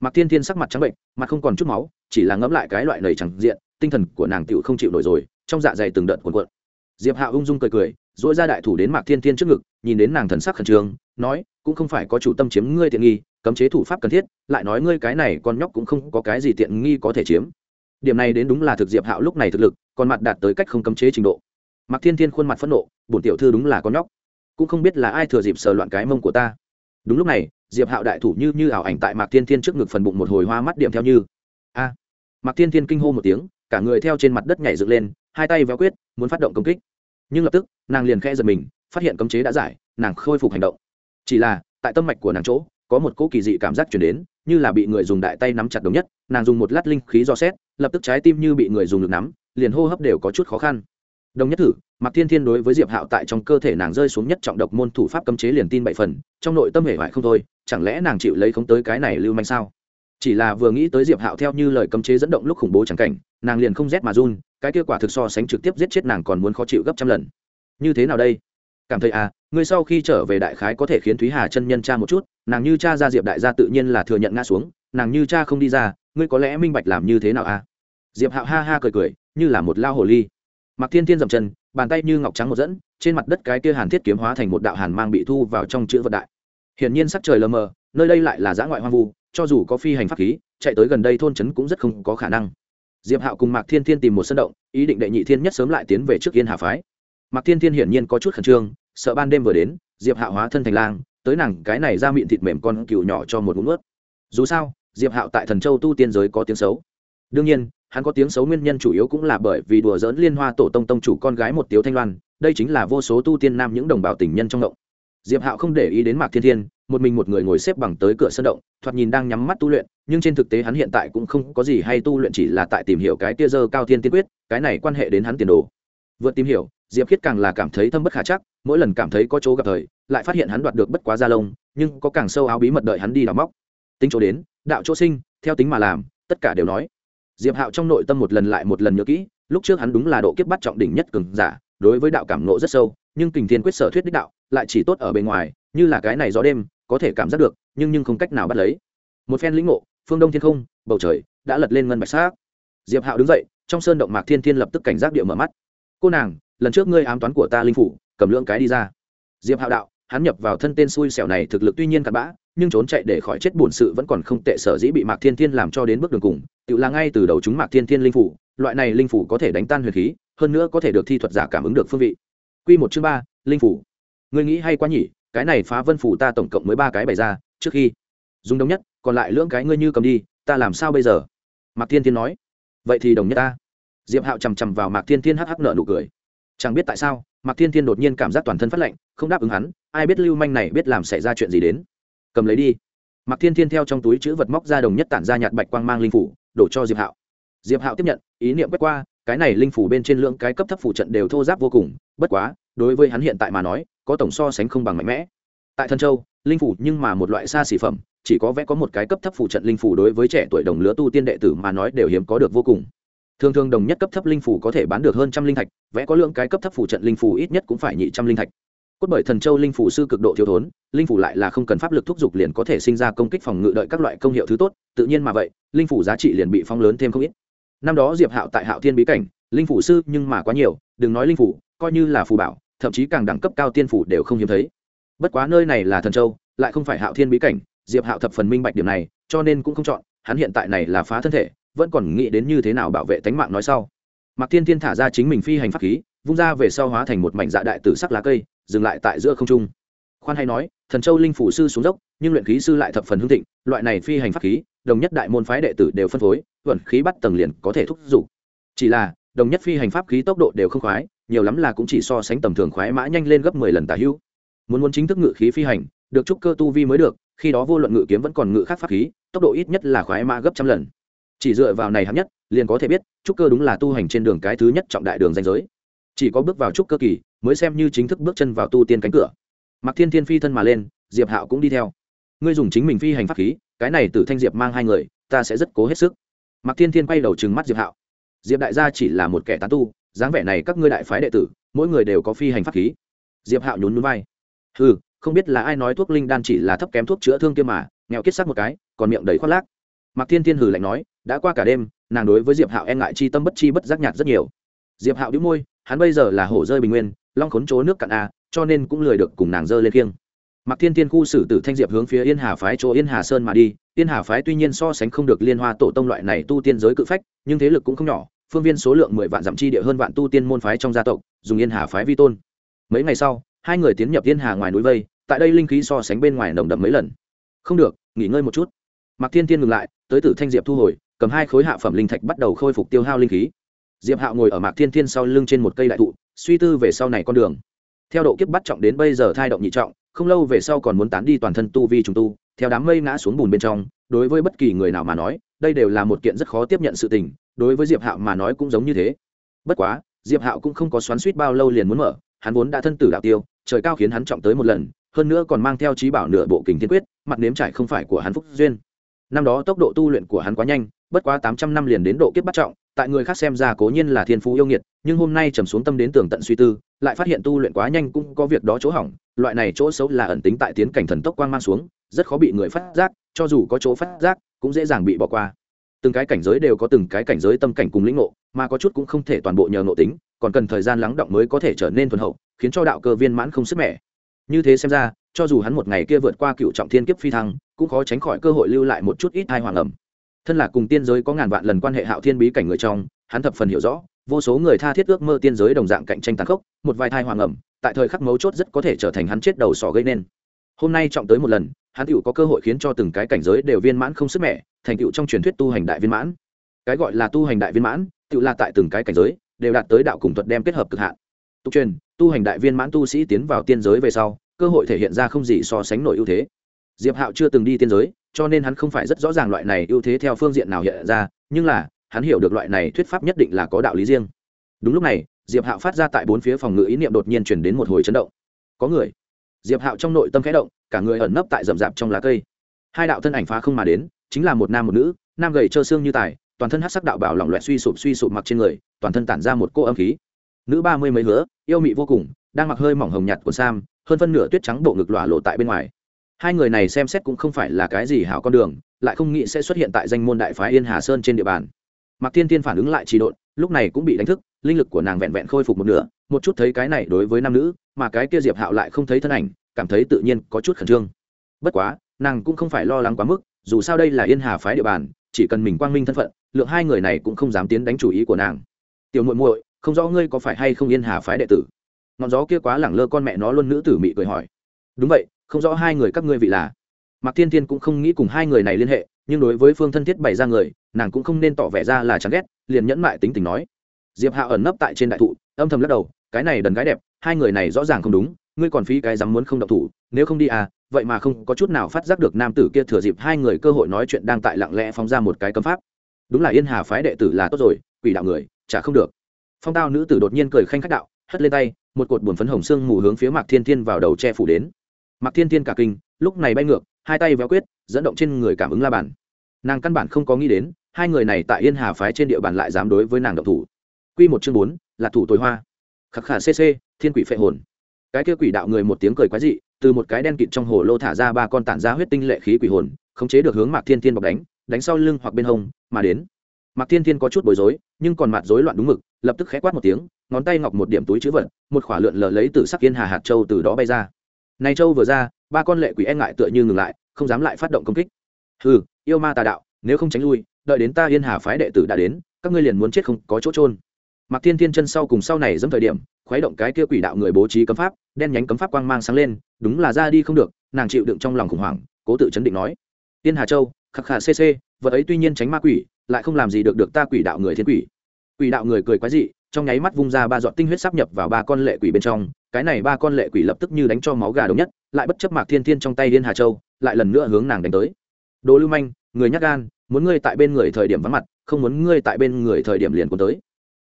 Mặc thiên thiên sắc mặt trắng bệnh, mặt không còn chút máu, chỉ là ngẫm lại cái loại nầy chẳng diện, tinh thần của nàng tựu không chịu nổi rồi, trong dạ dày từng đợt cuộn cuộn. Diệp hạ ung dung cười cười dỗi ra đại thủ đến mạc thiên thiên trước ngực, nhìn đến nàng thần sắc khẩn trương, nói, cũng không phải có chủ tâm chiếm ngươi tiện nghi, cấm chế thủ pháp cần thiết, lại nói ngươi cái này con nhóc cũng không có cái gì tiện nghi có thể chiếm. Điểm này đến đúng là thực diệp hạo lúc này thực lực, còn mặt đạt tới cách không cấm chế trình độ. Mạc thiên thiên khuôn mặt phẫn nộ, bổn tiểu thư đúng là con nhóc, cũng không biết là ai thừa dịp sờ loạn cái mông của ta. Đúng lúc này diệp hạo đại thủ như như ảo ảnh tại mạc thiên thiên trước ngực phần bụng một hồi hoa mắt điểm theo như. A! Mạc thiên thiên kinh hô một tiếng, cả người theo trên mặt đất nhảy dựng lên, hai tay véo quyết, muốn phát động công kích. Nhưng lập tức, nàng liền khẽ giật mình, phát hiện cấm chế đã giải, nàng khôi phục hành động. Chỉ là, tại tâm mạch của nàng chỗ, có một cỗ kỳ dị cảm giác chuyển đến, như là bị người dùng đại tay nắm chặt đồng nhất, nàng dùng một lát linh khí do xét, lập tức trái tim như bị người dùng lực nắm, liền hô hấp đều có chút khó khăn. Đồng nhất thử mặc thiên thiên đối với diệp hạo tại trong cơ thể nàng rơi xuống nhất trọng độc môn thủ pháp cấm chế liền tin bảy phần, trong nội tâm hể hoại không thôi chẳng lẽ nàng chịu lấy không tới cái này lưu manh sao? Chỉ là vừa nghĩ tới diệp hạo theo như lời cấm chế dẫn động lúc khủng bố chẳng cảnh, nàng liền không rét mà run, cái kết quả thực so sánh trực tiếp giết chết nàng còn muốn khó chịu gấp trăm lần. Như thế nào đây? Cảm thấy à ngươi sau khi trở về đại khái có thể khiến thúy hà chân nhân cha một chút, nàng như cha ra diệp đại gia tự nhiên là thừa nhận ngã xuống, nàng như cha không đi ra, ngươi có lẽ minh bạch làm như thế nào à? Diệp hạo ha ha cười cười, như là một lao hồ ly. Mặc thiên thiên dậm chân, bàn tay như ngọc trắng một dẫn, trên mặt đất cái kia hàn thiết kiếm hóa thành một đạo hàn mang bị thu vào trong chữ vật đại hiển nhiên sắc trời lờ mờ, nơi đây lại là giã ngoại hoang vu, cho dù có phi hành pháp khí, chạy tới gần đây thôn trấn cũng rất không có khả năng. Diệp hạo cùng mạc thiên thiên tìm một sân động, ý định đệ nhị thiên nhất sớm lại tiến về trước yên hà phái. Mạc thiên thiên hiển nhiên có chút khẩn trương, sợ ban đêm vừa đến, diệp hạo hóa thân thành lang, tới nàng cái này ra miệng thịt mềm con cừu nhỏ cho một ngụm ướt dù sao, diệp hạo tại thần châu tu tiên giới có tiếng xấu. Đương nhiên, hắn có tiếng xấu nguyên nhân chủ yếu cũng là bởi vì đùa dỡn liên hoa tổ tông tông chủ con gái một tiếu thanh loan, đây chính là vô số tu tiên nam những đồng bào tình nhân trong động diệp hạo không để ý đến mạc thiên thiên, một mình một người ngồi xếp bằng tới cửa sân động, thoạt nhìn đang nhắm mắt tu luyện, nhưng trên thực tế hắn hiện tại cũng không có gì hay tu luyện chỉ là tại tìm hiểu cái tia dơ cao thiên tiên quyết, cái này quan hệ đến hắn tiền đồ. Vượt tìm hiểu, diệp khiết càng là cảm thấy thâm bất khả chắc, mỗi lần cảm thấy có chỗ gặp thời, lại phát hiện hắn đoạt được bất quá da lông, nhưng có càng sâu áo bí mật đợi hắn đi đào móc. Tính chỗ đến, đạo chỗ sinh, theo tính mà làm, tất cả đều nói. Diệp hạo trong nội tâm một lần lại một lần nhớ kỹ, lúc trước hắn đúng là độ kiếp bắt trọng đỉnh nhất cường giả, đối với đạo cảm nộ rất sâu, nhưng kình thiên quyết sở thuyết đích đạo lại chỉ tốt ở bề ngoài, như là cái này gió đêm, có thể cảm giác được, nhưng nhưng không cách nào bắt lấy. Một phen lĩnh ngộ, phương đông thiên không, bầu trời, đã lật lên ngân bạch xác diệp hạo đứng dậy, trong sơn động mạc thiên thiên lập tức cảnh giác địa mở mắt. Cô nàng, lần trước ngươi ám toán của ta linh phủ, cầm lượng cái đi ra. Diệp hạo đạo, hắn nhập vào thân tên xui xẻo này thực lực tuy nhiên cặn bã, nhưng trốn chạy để khỏi chết bổn sự vẫn còn không tệ sở dĩ bị mạc thiên thiên làm cho đến bước đường cùng, tự là ngay từ đầu chúng mạc thiên thiên linh phủ, loại này linh phủ có thể đánh tan huyền khí, hơn nữa có thể được thi thuật giả cảm ứng được phương vị. Quy một chương ba, linh phủ ngươi nghĩ hay quá nhỉ, cái này phá vân phủ ta tổng cộng mới ba cái bày ra, trước khi dùng đồng nhất, còn lại lưỡng cái ngươi như cầm đi, ta làm sao bây giờ? Mạc thiên thiên nói. Vậy thì đồng nhất ta. Diệp hạo chằm chằm vào mạc thiên thiên hắc hắc nợ nụ cười. Chẳng biết tại sao, mạc thiên thiên đột nhiên cảm giác toàn thân phát lạnh, không đáp ứng hắn, ai biết lưu manh này biết làm xảy ra chuyện gì đến. Cầm lấy đi. Mạc thiên thiên theo trong túi chữ vật móc ra đồng nhất tản ra nhạt bạch quang mang linh phủ, đổ cho diệp hạo. Diệp hạo tiếp nhận, ý niệm quét qua cái này linh phủ bên trên lượng cái cấp thấp phủ trận đều thô giáp vô cùng, bất quá, đối với hắn hiện tại mà nói, có tổng so sánh không bằng mạnh mẽ. Tại thần châu, linh phủ nhưng mà một loại xa xỉ phẩm, chỉ có vẽ có một cái cấp thấp phủ trận linh phủ đối với trẻ tuổi đồng lứa tu tiên đệ tử mà nói đều hiếm có được vô cùng. Thường thường đồng nhất cấp thấp linh phủ có thể bán được hơn trăm linh thạch, vẽ có lượng cái cấp thấp phủ trận linh phủ ít nhất cũng phải nhị trăm linh thạch. Cốt bởi thần châu linh phủ sư cực độ thiếu thốn, linh phủ lại là không cần pháp lực thúc giục liền có thể sinh ra công kích phòng ngự đợi các loại công hiệu thứ tốt, tự nhiên mà vậy, linh phủ giá trị liền bị phong lớn thêm không ít năm đó diệp hạo tại hạo thiên bí cảnh, linh phủ sư nhưng mà quá nhiều, đừng nói linh phủ, coi như là phù bảo, thậm chí càng đẳng cấp cao tiên phủ đều không hiếm thấy. Bất quá nơi này là thần châu, lại không phải hạo thiên bí cảnh, diệp hạo thập phần minh bạch điểm này, cho nên cũng không chọn, hắn hiện tại này là phá thân thể, vẫn còn nghĩ đến như thế nào bảo vệ tánh mạng nói sau. Mạc thiên thiên thả ra chính mình phi hành pháp khí, vung ra về sau hóa thành một mảnh dạ đại tử sắc lá cây, dừng lại tại giữa không trung. Khoan hay nói, thần châu linh phủ sư xuống dốc, nhưng luyện khí sư lại thập phần hương thịnh, loại này phi hành pháp khí đồng nhất đại môn phái đệ tử đều phân phối, vận khí bắt tầng liền có thể thúc giục. Chỉ là, đồng nhất phi hành pháp khí tốc độ đều không khoái, nhiều lắm là cũng chỉ so sánh tầm thường khoái mã nhanh lên gấp mười lần tả hữu. Muốn muốn chính thức ngự khí phi hành, được trúc cơ tu vi mới được, khi đó vô luận ngự kiếm vẫn còn ngự khác pháp khí, tốc độ ít nhất là khoái mã gấp trăm lần. Chỉ dựa vào này hạng nhất, liền có thể biết trúc cơ đúng là tu hành trên đường cái thứ nhất trọng đại đường danh giới. Chỉ có bước vào trúc cơ kỳ, mới xem như chính thức bước chân vào tu tiên cánh cửa. Mặc thiên thiên phi thân mà lên, diệp hạo cũng đi theo. Ngươi dùng chính mình phi hành pháp khí cái này từ thanh diệp mang hai người, ta sẽ rất cố hết sức. Mặc thiên thiên quay đầu trừng mắt diệp hạo. Diệp đại gia chỉ là một kẻ tán tu, dáng vẻ này các ngươi đại phái đệ tử, mỗi người đều có phi hành pháp khí. Diệp hạo nhún nhún vai. Ừ không biết là ai nói thuốc linh đan chỉ là thấp kém thuốc chữa thương kia mà, nghèo kết sắc một cái, còn miệng đầy khoác lác. Mạc thiên thiên hừ lạnh nói, đã qua cả đêm, nàng đối với diệp hạo e ngại chi tâm bất chi bất giác nhạt rất nhiều. Diệp hạo đĩu môi, hắn bây giờ là hổ rơi bình nguyên, long khốn chỗ nước cạn a cho nên cũng lười được cùng nàng dơ lên kiêng mạc thiên thiên khu xử tử thanh diệp hướng phía yên hà phái chỗ yên hà sơn mà đi. Yên hà phái tuy nhiên so sánh không được liên hoa tổ tông loại này tu tiên giới cự phách, nhưng thế lực cũng không nhỏ. Phương viên số lượng mười vạn dặm chi địa hơn vạn tu tiên môn phái trong gia tộc, dùng yên hà phái vi tôn. Mấy ngày sau, hai người tiến nhập yên hà ngoài núi vây. Tại đây linh khí so sánh bên ngoài nồng đậm mấy lần. Không được, nghỉ ngơi một chút. Mạc thiên thiên ngừng lại, tới tử thanh diệp thu hồi, cầm hai khối hạ phẩm linh thạch bắt đầu khôi phục tiêu hao linh khí. Diệp hạo ngồi ở mạc thiên thiên sau lưng trên một cây đại thụ, suy tư về sau này con đường. Theo độ kiếp bắt trọng đến bây giờ thai động nhị trọng không lâu về sau còn muốn tán đi toàn thân tu vi trùng tu, theo đám mây ngã xuống bùn bên trong, đối với bất kỳ người nào mà nói, đây đều là một kiện rất khó tiếp nhận sự tình, đối với diệp hạo mà nói cũng giống như thế. Bất quá, diệp hạo cũng không có xoắn suýt bao lâu liền muốn mở, hắn vốn đã thân tử đạo tiêu, trời cao khiến hắn trọng tới một lần, hơn nữa còn mang theo trí bảo nửa bộ kình thiên quyết, mặt nếm trải không phải của hắn phúc duyên. Năm đó tốc độ tu luyện của hắn quá nhanh, bất quá tám trăm năm liền đến độ kiếp bắt trọng, tại người khác xem ra cố nhiên là thiên phú yêu nghiệt, nhưng hôm nay trầm xuống tâm đến tường tận suy tư, lại phát hiện tu luyện quá nhanh cũng có việc đó chỗ hỏng loại này chỗ xấu là ẩn tính tại tiến cảnh thần tốc quang mang xuống, rất khó bị người phát giác, cho dù có chỗ phát giác, cũng dễ dàng bị bỏ qua. Từng cái cảnh giới đều có từng cái cảnh giới tâm cảnh cùng lĩnh ngộ, mà có chút cũng không thể toàn bộ nhờ ngộ tính, còn cần thời gian lắng động mới có thể trở nên thuần hậu, khiến cho đạo cơ viên mãn không sức mẻ. Như thế xem ra, cho dù hắn một ngày kia vượt qua cựu trọng thiên kiếp phi thăng, cũng khó tránh khỏi cơ hội lưu lại một chút ít hai hoàng ẩm thân là cùng tiên giới có ngàn vạn lần quan hệ hạo thiên bí cảnh người trong, hắn thập phần hiểu rõ, vô số người tha thiết ước mơ tiên giới đồng dạng cạnh tranh tàn khốc, một vài thai hoàng ẩm tại thời khắc mấu chốt rất có thể trở thành hắn chết đầu sỏ gây nên. Hôm nay trọng tới một lần, hắn tựu có cơ hội khiến cho từng cái cảnh giới đều viên mãn không sức mẹ thành tựu trong truyền thuyết tu hành đại viên mãn. Cái gọi là tu hành đại viên mãn, tựu là tại từng cái cảnh giới, đều đạt tới đạo cùng thuật đem kết hợp cực hạn. Tục truyền, tu hành đại viên mãn tu sĩ tiến vào tiên giới về sau, cơ hội thể hiện ra không gì so sánh nổi ưu thế. Diệp hạo chưa từng đi tiên giới, cho nên hắn không phải rất rõ ràng loại này ưu thế theo phương diện nào hiện ra, nhưng là, hắn hiểu được loại này thuyết pháp nhất định là có đạo lý riêng. Đúng lúc này diệp hạo phát ra tại bốn phía phòng ngự ý niệm đột nhiên chuyển đến một hồi chấn động. Có người. Diệp hạo trong nội tâm khẽ động, cả người ẩn nấp tại rậm rạp trong lá cây. Hai đạo thân ảnh phá không mà đến, chính là một nam một nữ, nam gầy trơ xương như tài, toàn thân hát sắc đạo bảo lỏng loẹt suy sụp suy sụp mặc trên người, toàn thân tản ra một cô âm khí. Nữ ba mươi mấy hứa, yêu mị vô cùng, đang mặc hơi mỏng hồng nhạt của sam, hơn phân nửa tuyết trắng bộ ngực lòa lộ tại bên ngoài. Hai người này xem xét cũng không phải là cái gì hảo con đường, lại không nghĩ sẽ xuất hiện tại danh môn đại phái yên hà sơn trên địa bàn. Mạc thiên thiên phản ứng lại trì độn lúc này cũng bị đánh thức, linh lực của nàng vẹn vẹn khôi phục một nửa, một chút thấy cái này đối với nam nữ, mà cái kia diệp hạo lại không thấy thân ảnh, cảm thấy tự nhiên có chút khẩn trương. Bất quá, nàng cũng không phải lo lắng quá mức, dù sao đây là yên hà phái địa bàn, chỉ cần mình quang minh thân phận, lượng hai người này cũng không dám tiến đánh chủ ý của nàng. Tiểu muội muội, không rõ ngươi có phải hay không yên hà phái đệ tử? Ngọn gió kia quá lẳng lơ con mẹ nó luôn nữ tử mị cười hỏi. Đúng vậy, không rõ hai người các ngươi vị là. Mạc thiên thiên cũng không nghĩ cùng hai người này liên hệ, nhưng đối với phương thân thiết bày ra người, nàng cũng không nên tỏ vẻ ra là chán ghét liền nhẫn mại tính tình nói. Diệp hạ ẩn nấp tại trên đại thụ, âm thầm lắc đầu, cái này đần gái đẹp, hai người này rõ ràng không đúng, ngươi còn phí cái dám muốn không động thủ, nếu không đi à vậy mà không có chút nào phát giác được nam tử kia thừa dịp hai người cơ hội nói chuyện đang tại lặng lẽ phóng ra một cái cấm pháp. Đúng là yên hà phái đệ tử là tốt rồi, quỷ đạo người, chả không được. Phong tao nữ tử đột nhiên cười khanh khách đạo, hất lên tay, một cột buồn phấn hồng xương mù hướng phía mạc thiên thiên vào đầu che phủ đến. Mạc thiên thiên cả kinh, lúc này bay ngược, hai tay véo quyết, dẫn động trên người cảm ứng la bàn. Nàng căn bản không có nghĩ đến hai người này tại yên hà phái trên địa bàn lại dám đối với nàng động thủ. Quy một chương bốn, là thủ tối hoa. Khắc khả cc thiên quỷ phệ hồn. Cái kia quỷ đạo người một tiếng cười quái dị, từ một cái đen kịt trong hồ lô thả ra ba con tản ra huyết tinh lệ khí quỷ hồn, khống chế được hướng mạc thiên thiên bọc đánh đánh sau lưng hoặc bên hông, mà đến. Mạc thiên thiên có chút bối rối, nhưng còn mặt rối loạn đúng mực, lập tức khẽ quát một tiếng, ngón tay ngọc một điểm túi chữ vật, một khỏa lượn lờ lấy từ sắc yên hà hạt châu từ đó bay ra. Này châu vừa ra, ba con lệ quỷ e ngại tựa như ngừng lại, không dám lại phát động công kích. Hừ, yêu ma tà đạo, nếu không tránh lui đợi đến ta yên hà phái đệ tử đã đến các ngươi liền muốn chết không có chỗ trôn Mặc Thiên Thiên chân sau cùng sau này dẫm thời điểm, khuấy động cái kia quỷ đạo người bố trí cấm pháp, đen nhánh cấm pháp quang mang sáng lên, đúng là ra đi không được, nàng chịu đựng trong lòng khủng hoảng, cố tự chấn định nói: "Tiên Hà Châu, khắc khả cc, vật ấy tuy nhiên tránh ma quỷ lại không làm gì được được ta quỷ đạo người thiên quỷ. Quỷ đạo người cười quái dị trong nháy mắt vung ra ba dọn tinh huyết sắp nhập vào ba con lệ quỷ bên trong cái này ba con lệ quỷ lập tức như đánh cho máu gà đồng nhất lại bất chấp mạc thiên thiên trong tay liên hà châu lại lần nữa hướng nàng đánh tới. Đồ lưu manh người nhắc gan, muốn ngươi tại bên người thời điểm vắng mặt, không muốn ngươi tại bên người thời điểm liền cuốn tới.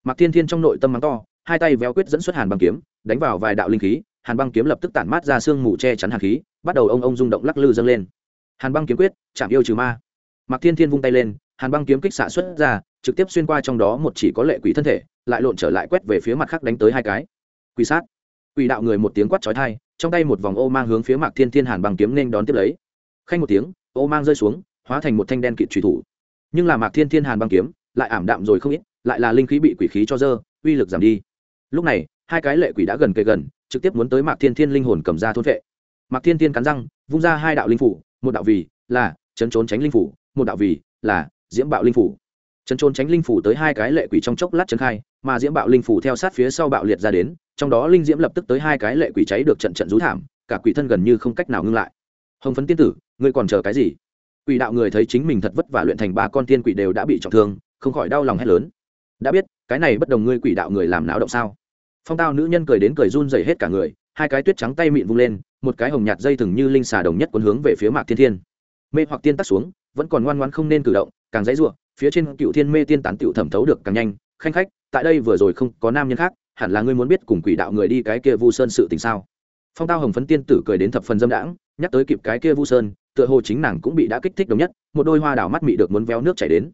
Mạc thiên thiên trong nội tâm mắng to, hai tay véo quyết dẫn xuất hàn băng kiếm, đánh vào vài đạo linh khí, hàn băng kiếm lập tức tản mát ra sương mù che chắn hàn khí, bắt đầu ông ông rung động lắc lư dâng lên. Hàn băng kiếm quyết, chạm yêu trừ ma. Mạc thiên thiên vung tay lên, hàn băng kiếm kích xạ xuất ra, trực tiếp xuyên qua trong đó một chỉ có lệ quỷ thân thể, lại lộn trở lại quét về phía mặt khác đánh tới hai cái. Quỷ sát. Quỷ đạo người một tiếng quát chói thai trong tay một vòng ô mang hướng phía mạc thiên thiên hàn băng kiếm nên đón tiếp lấy. Khanh một tiếng, ô mang rơi xuống hóa thành một thanh đen kịt truy thủ. Nhưng là mạc thiên thiên hàn băng kiếm lại ảm đạm rồi không ít, lại là linh khí bị quỷ khí cho dơ, uy lực giảm đi. Lúc này, hai cái lệ quỷ đã gần kề gần, trực tiếp muốn tới mạc thiên thiên linh hồn cầm ra thôn vệ. Mạc thiên thiên cắn răng, vung ra hai đạo linh phủ, một đạo vì là chấn trốn tránh linh phủ, một đạo vì là diễm bạo linh phủ. Chấn trốn tránh linh phủ tới hai cái lệ quỷ trong chốc lát trấn khai, mà diễm bạo linh phủ theo sát phía sau bạo liệt ra đến, trong đó linh diễm lập tức tới hai cái lệ quỷ cháy được trận trận rú thảm, cả quỷ thân gần như không cách nào ngưng lại. Hồng phấn tiên tử, ngươi còn chờ cái gì? Quỷ đạo người thấy chính mình thật vất vả luyện thành ba con tiên quỷ đều đã bị trọng thương, không khỏi đau lòng hét lớn. Đã biết, cái này bất đồng ngươi quỷ đạo người làm náo động sao? Phong tao nữ nhân cười đến cười run dày hết cả người, hai cái tuyết trắng tay mịn vung lên, một cái hồng nhạt dây thừng như linh xà đồng nhất cuốn hướng về phía mạc thiên thiên. Mê hoặc tiên tắt xuống, vẫn còn ngoan ngoan không nên cử động, càng dãy ruộng phía trên cựu thiên mê tiên tán tựu thẩm thấu được càng nhanh. Khanh khách, tại đây vừa rồi không có nam nhân khác, hẳn là ngươi muốn biết cùng quỷ đạo người đi cái kia vu sơn sự tình sao? Phong tao hồng phấn tiên tử cười đến thập phần dâm đãng, nhắc tới kịp cái kia vu sơn tựa hồ chính nàng cũng bị đã kích thích đồng nhất, một đôi hoa đảo mắt mị được muốn véo nước chảy đến.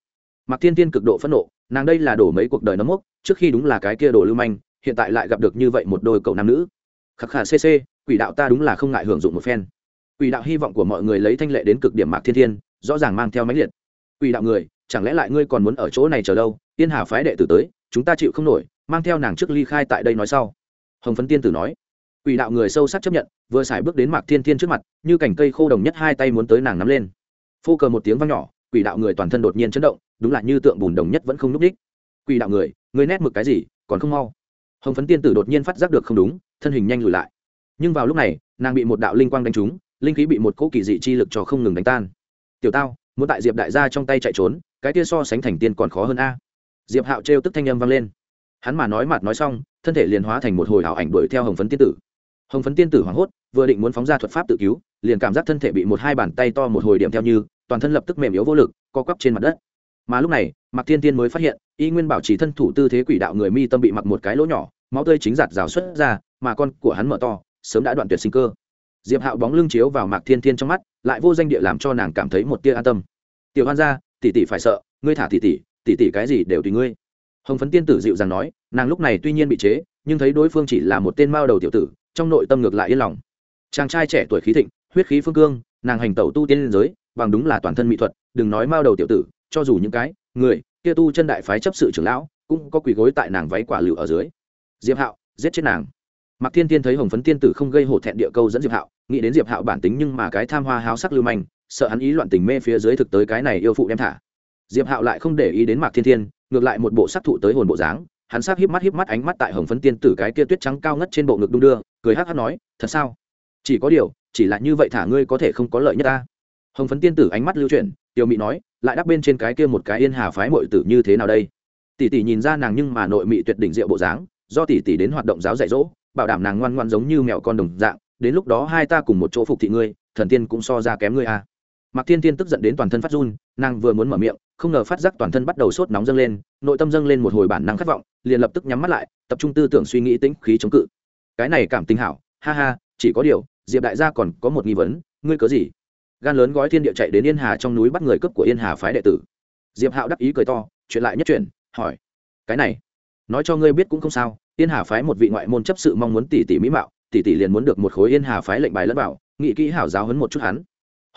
Mạc thiên tiên cực độ phẫn nộ, nàng đây là đổ mấy cuộc đời nấm mốc, trước khi đúng là cái kia đổ lưu manh, hiện tại lại gặp được như vậy một đôi cậu nam nữ. Khắc khả cc quỷ đạo ta đúng là không ngại hưởng dụng một phen. Quỷ đạo hy vọng của mọi người lấy thanh lệ đến cực điểm mạc thiên thiên, rõ ràng mang theo máy liệt. Quỷ đạo người, chẳng lẽ lại ngươi còn muốn ở chỗ này chờ đâu? Tiên hà phái đệ tử tới, chúng ta chịu không nổi, mang theo nàng trước ly khai tại đây nói sau. Hồng phấn tiên tử nói quỷ đạo người sâu sắc chấp nhận, vừa xài bước đến mạc thiên thiên trước mặt, như cành cây khô đồng nhất hai tay muốn tới nàng nắm lên. Phô cờ một tiếng vang nhỏ, quỷ đạo người toàn thân đột nhiên chấn động, đúng là như tượng bùn đồng nhất vẫn không lúc đích quỷ đạo người người nét mực cái gì, còn không mau. Hồng phấn tiên tử đột nhiên phát giác được không đúng, thân hình nhanh lùi lại. Nhưng vào lúc này, nàng bị một đạo linh quang đánh trúng, linh khí bị một cỗ kỳ dị chi lực cho không ngừng đánh tan. Tiểu tao, muốn tại diệp đại gia trong tay chạy trốn, cái kia so sánh thành tiên còn khó hơn a. Diệp hạo trêu tức thanh âm vang lên. Hắn mà nói mặt nói xong, thân thể liền hóa thành một hồi ảo ảnh đuổi theo hồng phấn tiên tử hồng phấn tiên tử hoảng hốt, vừa định muốn phóng ra thuật pháp tự cứu, liền cảm giác thân thể bị một hai bàn tay to một hồi điểm theo như, toàn thân lập tức mềm yếu vô lực, co quắp trên mặt đất. Mà lúc này, mạc thiên tiên mới phát hiện, y nguyên bảo trì thân thủ tư thế quỷ đạo người mi tâm bị mặc một cái lỗ nhỏ, máu tươi chính giạt rào xuất ra, mà con của hắn mở to, sớm đã đoạn tuyệt sinh cơ. Diệp hạo bóng lưng chiếu vào mạc thiên thiên trong mắt, lại vô danh địa làm cho nàng cảm thấy một tia an tâm. Tiểu hoan gia, tỷ tỷ phải sợ, ngươi thả tỷ tỷ tỷ tỷ cái gì đều tùy ngươi. Hồng phấn tiên tử dịu dàng nói, nàng lúc này tuy nhiên bị chế, nhưng thấy đối phương chỉ là một tên mao đầu tiểu tử trong nội tâm ngược lại yên lòng. Chàng trai trẻ tuổi khí thịnh, huyết khí phương cương, nàng hành tẩu tu tiên liên giới, bằng đúng là toàn thân mỹ thuật, đừng nói mao đầu tiểu tử, cho dù những cái, người, kia tu chân đại phái chấp sự trưởng lão, cũng có quỳ gối tại nàng váy quả lựu ở dưới. Diệp hạo, giết chết nàng. Mạc thiên tiên thấy hồng phấn tiên tử không gây hổ thẹn địa câu dẫn diệp hạo, nghĩ đến diệp hạo bản tính nhưng mà cái tham hoa háo sắc lưu manh, sợ hắn ý loạn tình mê phía dưới thực tới cái này yêu phụ đem thả. Diệp hạo lại không để ý đến mạc thiên thiên, ngược lại một bộ sắc thụ tới hồn bộ dáng, hắn sắc híp mắt híp mắt ánh mắt tại hồng phấn tiên tử cái kia tuyết trắng cao ngất trên bộ ngực đung đưa cười hắc hắc nói, thật sao? Chỉ có điều, chỉ là như vậy thả ngươi có thể không có lợi nhất ta. Hồng phấn tiên tử ánh mắt lưu chuyển, tiểu mị nói, lại đắp bên trên cái kia một cái yên hà phái mội tử như thế nào đây? Tỷ tỷ nhìn ra nàng nhưng mà nội mị tuyệt đỉnh diệu bộ dáng, do tỷ tỷ đến hoạt động giáo dạy dỗ, bảo đảm nàng ngoan ngoan giống như mèo con đồng dạng, đến lúc đó hai ta cùng một chỗ phục thị ngươi, thần tiên cũng so ra kém ngươi a à. mạc thiên tiên tức giận đến toàn thân phát run, nàng vừa muốn mở miệng, không ngờ phát giác toàn thân bắt đầu sốt nóng dâng lên, nội tâm dâng lên một hồi bản năng khát vọng, liền lập tức nhắm mắt lại, tập trung tư tưởng suy nghĩ tĩnh khí chống cự cái này cảm tình hảo, ha ha, chỉ có điều, diệp đại gia còn có một nghi vấn, ngươi cớ gì? Gan lớn gói thiên địa chạy đến yên hà trong núi bắt người cướp của yên hà phái đệ tử. Diệp hạo đắc ý cười to, chuyện lại nhất chuyện, hỏi. Cái này, nói cho ngươi biết cũng không sao, yên hà phái một vị ngoại môn chấp sự mong muốn tỷ tỷ mỹ mạo, tỷ tỷ liền muốn được một khối yên hà phái lệnh bài lẫn bảo nghị kỹ hảo giáo hấn một chút hắn.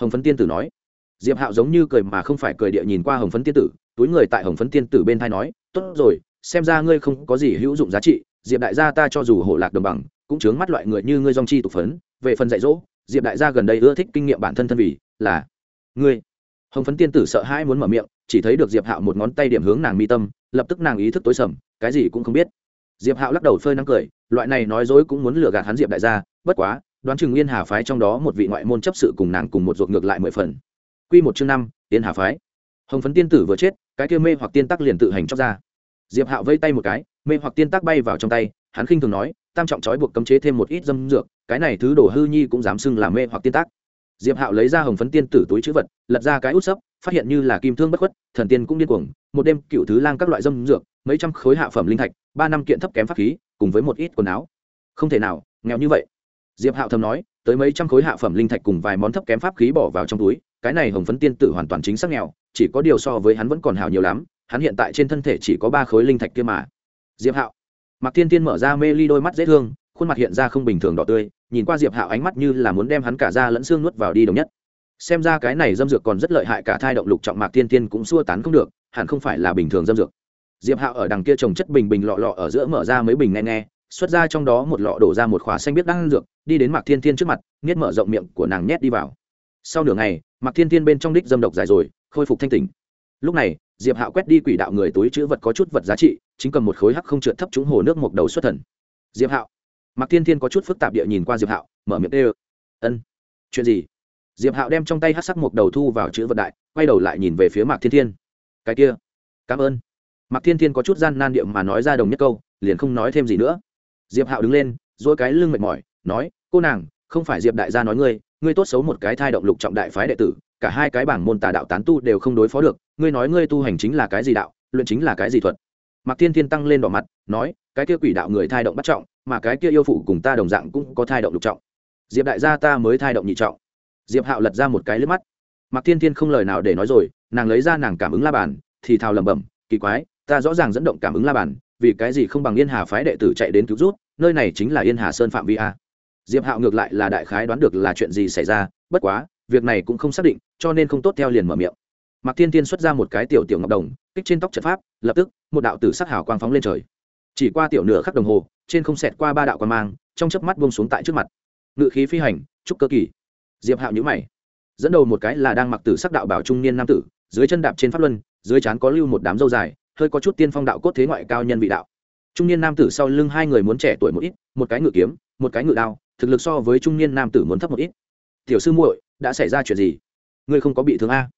Hồng phấn tiên tử nói. Diệp hạo giống như cười mà không phải cười địa nhìn qua hồng phấn tiên tử, túi người tại hồng phấn tiên tử bên thai nói, tốt rồi, xem ra ngươi không có gì hữu dụng giá trị, diệp đại gia ta cho dù hổ lạc đồng bằng cũng chướng mắt loại người như ngươi dòng chi tục phấn, về phần dạy dỗ, diệp đại gia gần đây ưa thích kinh nghiệm bản thân thân vì là ngươi. Hồng phấn tiên tử sợ hãi muốn mở miệng, chỉ thấy được diệp hạo một ngón tay điểm hướng nàng mi tâm, lập tức nàng ý thức tối sầm, cái gì cũng không biết. Diệp hạo lắc đầu phơi nắng cười, loại này nói dối cũng muốn lừa gạt hắn diệp đại gia, bất quá, đoán chừng yên hà phái trong đó một vị ngoại môn chấp sự cùng nàng cùng một ruột ngược lại mười phần. Quy một chương năm, yên hà phái. Hồng phấn tiên tử vừa chết, cái kia mê hoặc tiên tắc liền tự hành chóc ra. Diệp hạo vây tay một cái, mê hoặc tiên tắc bay vào trong tay, hắn khinh thường nói tam trọng trói buộc cấm chế thêm một ít dâm dược, cái này thứ đồ hư nhi cũng dám xưng là mê hoặc tiên tác. Diệp hạo lấy ra hồng phấn tiên tử túi chữ vật, lật ra cái út sấp, phát hiện như là kim thương bất khuất, thần tiên cũng điên cuồng, một đêm cựu thứ lang các loại dâm dược, mấy trăm khối hạ phẩm linh thạch, ba năm kiện thấp kém pháp khí, cùng với một ít quần áo. Không thể nào, nghèo như vậy. Diệp hạo thầm nói, tới mấy trăm khối hạ phẩm linh thạch cùng vài món thấp kém pháp khí bỏ vào trong túi, cái này hồng phấn tiên tử hoàn toàn chính xác nghèo, chỉ có điều so với hắn vẫn còn hào nhiều lắm, hắn hiện tại trên thân thể chỉ có ba khối linh thạch kia mà. Diệp hạo mạc thiên tiên mở ra mê ly đôi mắt dễ thương, khuôn mặt hiện ra không bình thường đỏ tươi, nhìn qua diệp hạo ánh mắt như là muốn đem hắn cả da lẫn xương nuốt vào đi đồng nhất. Xem ra cái này dâm dược còn rất lợi hại cả thai động lục trọng mạc thiên tiên cũng xua tán không được, hẳn không phải là bình thường dâm dược. Diệp hạo ở đằng kia trồng chất bình bình lọ lọ ở giữa mở ra mấy bình nghe nghe, xuất ra trong đó một lọ đổ ra một khóa xanh biết đang dược, đi đến mạc thiên thiên trước mặt nhét mở rộng miệng của nàng nhét đi vào. Sau nửa ngày, mạc thiên thiên bên trong đích dâm độc dài rồi, khôi phục thanh tỉnh. Lúc này diệp hạo quét đi quỷ đạo người túi chữ vật có chút vật giá trị, chính cầm một khối hắc không trượt thấp trúng hồ nước một đầu xuất thần. Diệp hạo. Mạc thiên thiên có chút phức tạp địa nhìn qua diệp hạo, mở miệng ê ân, chuyện gì? Diệp hạo đem trong tay hắc sắc một đầu thu vào chữ vật đại, quay đầu lại nhìn về phía mạc thiên thiên. Cái kia, cảm ơn. Mạc thiên thiên có chút gian nan điệu mà nói ra đồng nhất câu, liền không nói thêm gì nữa. Diệp hạo đứng lên dỗi cái lưng mệt mỏi, nói, cô nàng, không phải diệp đại gia nói ngươi ngươi tốt xấu một cái thai động lục trọng đại phái đệ tử cả hai cái bảng môn tà đạo tán tu đều không đối phó được, ngươi nói ngươi tu hành chính là cái gì đạo luyện chính là cái gì thuật? Mạc thiên thiên tăng lên đỏ mặt, nói, cái kia quỷ đạo người thai động bắt trọng, mà cái kia yêu phụ cùng ta đồng dạng cũng có thai động lục trọng. Diệp đại gia ta mới thai động nhị trọng. Diệp hạo lật ra một cái lướt mắt. Mạc thiên thiên không lời nào để nói rồi, nàng lấy ra nàng cảm ứng la bàn, thì thào lẩm bẩm, kỳ quái, ta rõ ràng dẫn động cảm ứng la bàn, vì cái gì không bằng yên hà phái đệ tử chạy đến cứu rút, nơi này chính là yên hà sơn phạm vi a. Diệp hạo ngược lại là đại khái đoán được là chuyện gì xảy ra, bất quá việc này cũng không xác định, cho nên không tốt theo liền mở miệng. Mạc thiên tiên xuất ra một cái tiểu tiểu ngọc đồng, kích trên tóc trận pháp, lập tức, một đạo tử sắc hào quang phóng lên trời. Chỉ qua tiểu nửa khắc đồng hồ, trên không xẹt qua ba đạo quan mang, trong chớp mắt buông xuống tại trước mặt. Ngự khí phi hành, trúc cơ kỳ. Diệp hạo nhữ mày. Dẫn đầu một cái là đang mặc tử sắc đạo bảo trung niên nam tử, dưới chân đạp trên pháp luân, dưới trán có lưu một đám dâu dài, hơi có chút tiên phong đạo cốt thế ngoại cao nhân vị đạo. Trung niên nam tử sau lưng hai người muốn trẻ tuổi một ít, một cái ngự kiếm, một cái ngự đao, thực lực so với trung niên nam tử muốn thấp một ít. Tiểu sư muội đã xảy ra chuyện gì? Ngươi không có bị thương a?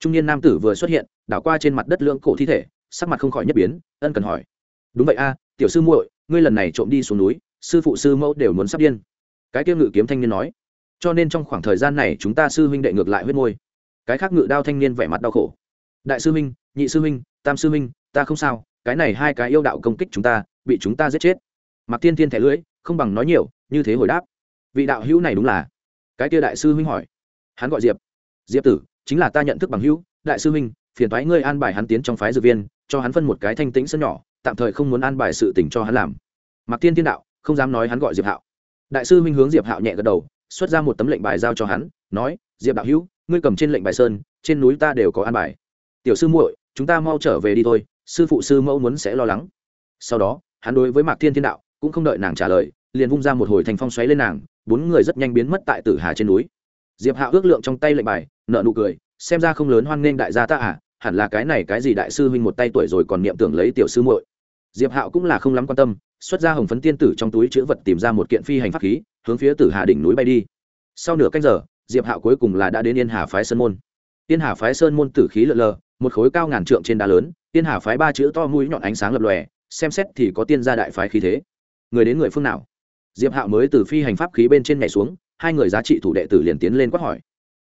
Trung niên nam tử vừa xuất hiện, đảo qua trên mặt đất lưỡng cổ thi thể, sắc mặt không khỏi nhất biến, ân cần hỏi. Đúng vậy a, tiểu sư muội, ngươi lần này trộm đi xuống núi, sư phụ sư mẫu đều muốn sắp điên. Cái tiêu ngự kiếm thanh niên nói. Cho nên trong khoảng thời gian này chúng ta sư huynh đệ ngược lại huyết môi. Cái khác ngự đao thanh niên vẻ mặt đau khổ. Đại sư huynh, nhị sư huynh, tam sư huynh, ta không sao, cái này hai cái yêu đạo công kích chúng ta, bị chúng ta giết chết. Mặc thiên thiên thẻ lưỡi, không bằng nói nhiều, như thế hồi đáp. Vị đạo hữu này đúng là. Cái kia đại sư huynh hỏi hắn gọi diệp diệp tử chính là ta nhận thức bằng hữu đại sư huynh phiền thoái ngươi an bài hắn tiến trong phái dược viên cho hắn phân một cái thanh tĩnh sân nhỏ tạm thời không muốn an bài sự tình cho hắn làm mặc thiên thiên đạo không dám nói hắn gọi diệp hạo đại sư huynh hướng diệp hạo nhẹ gật đầu xuất ra một tấm lệnh bài giao cho hắn nói diệp đạo hữu ngươi cầm trên lệnh bài sơn trên núi ta đều có an bài tiểu sư muội chúng ta mau trở về đi thôi sư phụ sư mẫu muốn sẽ lo lắng sau đó hắn đối với mạc thiên thiên đạo cũng không đợi nàng trả lời liền vung ra một hồi thành phong xoáy lên nàng bốn người rất nhanh biến mất tại tử hà trên núi diệp hạ ước lượng trong tay lệnh bài nợ nụ cười, xem ra không lớn hoan nghênh đại gia ta à hẳn là cái này cái gì đại sư huynh một tay tuổi rồi còn niệm tưởng lấy tiểu sư muội. Diệp hạo cũng là không lắm quan tâm, xuất ra hồng phấn tiên tử trong túi chữ vật tìm ra một kiện phi hành pháp khí, hướng phía tử hà đỉnh núi bay đi. Sau nửa canh giờ, diệp hạo cuối cùng là đã đến yên hà phái sơn môn. Yên hà phái sơn môn tử khí lợn lờ, một khối cao ngàn trượng trên đá lớn, yên hà phái ba chữ to mũi nhọn ánh sáng lập lòe, xem xét thì có tiên gia đại phái khí thế. Người đến người phương nào? Diệp hạo mới từ phi hành pháp khí bên trên nhảy xuống hai người giá trị thủ đệ tử liền tiến lên quát hỏi.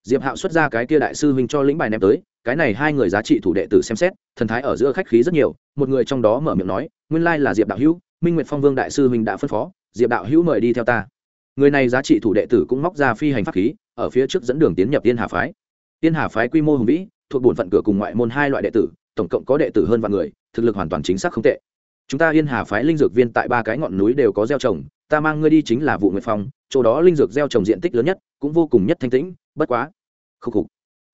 Diệp hạo xuất ra cái kia đại sư huynh cho lĩnh bài ném tới, cái này hai người giá trị thủ đệ tử xem xét, thần thái ở giữa khách khí rất nhiều, một người trong đó mở miệng nói, nguyên lai là diệp đạo hữu, minh nguyệt phong vương đại sư huynh đã phân phó, diệp đạo hữu mời đi theo ta. Người này giá trị thủ đệ tử cũng móc ra phi hành pháp khí, ở phía trước dẫn đường tiến nhập tiên hà phái. Tiên hà phái quy mô hùng vĩ, thuộc bổn phận cửa cùng ngoại môn hai loại đệ tử, tổng cộng có đệ tử hơn vạn người, thực lực hoàn toàn chính xác không tệ. Chúng ta yên hà phái linh dược viên tại ba cái ngọn núi đều có gieo trồng ta mang ngươi đi chính là vụ nguyệt phong, chỗ đó linh dược gieo trồng diện tích lớn nhất, cũng vô cùng nhất thanh tĩnh, bất quá. Khúc khục.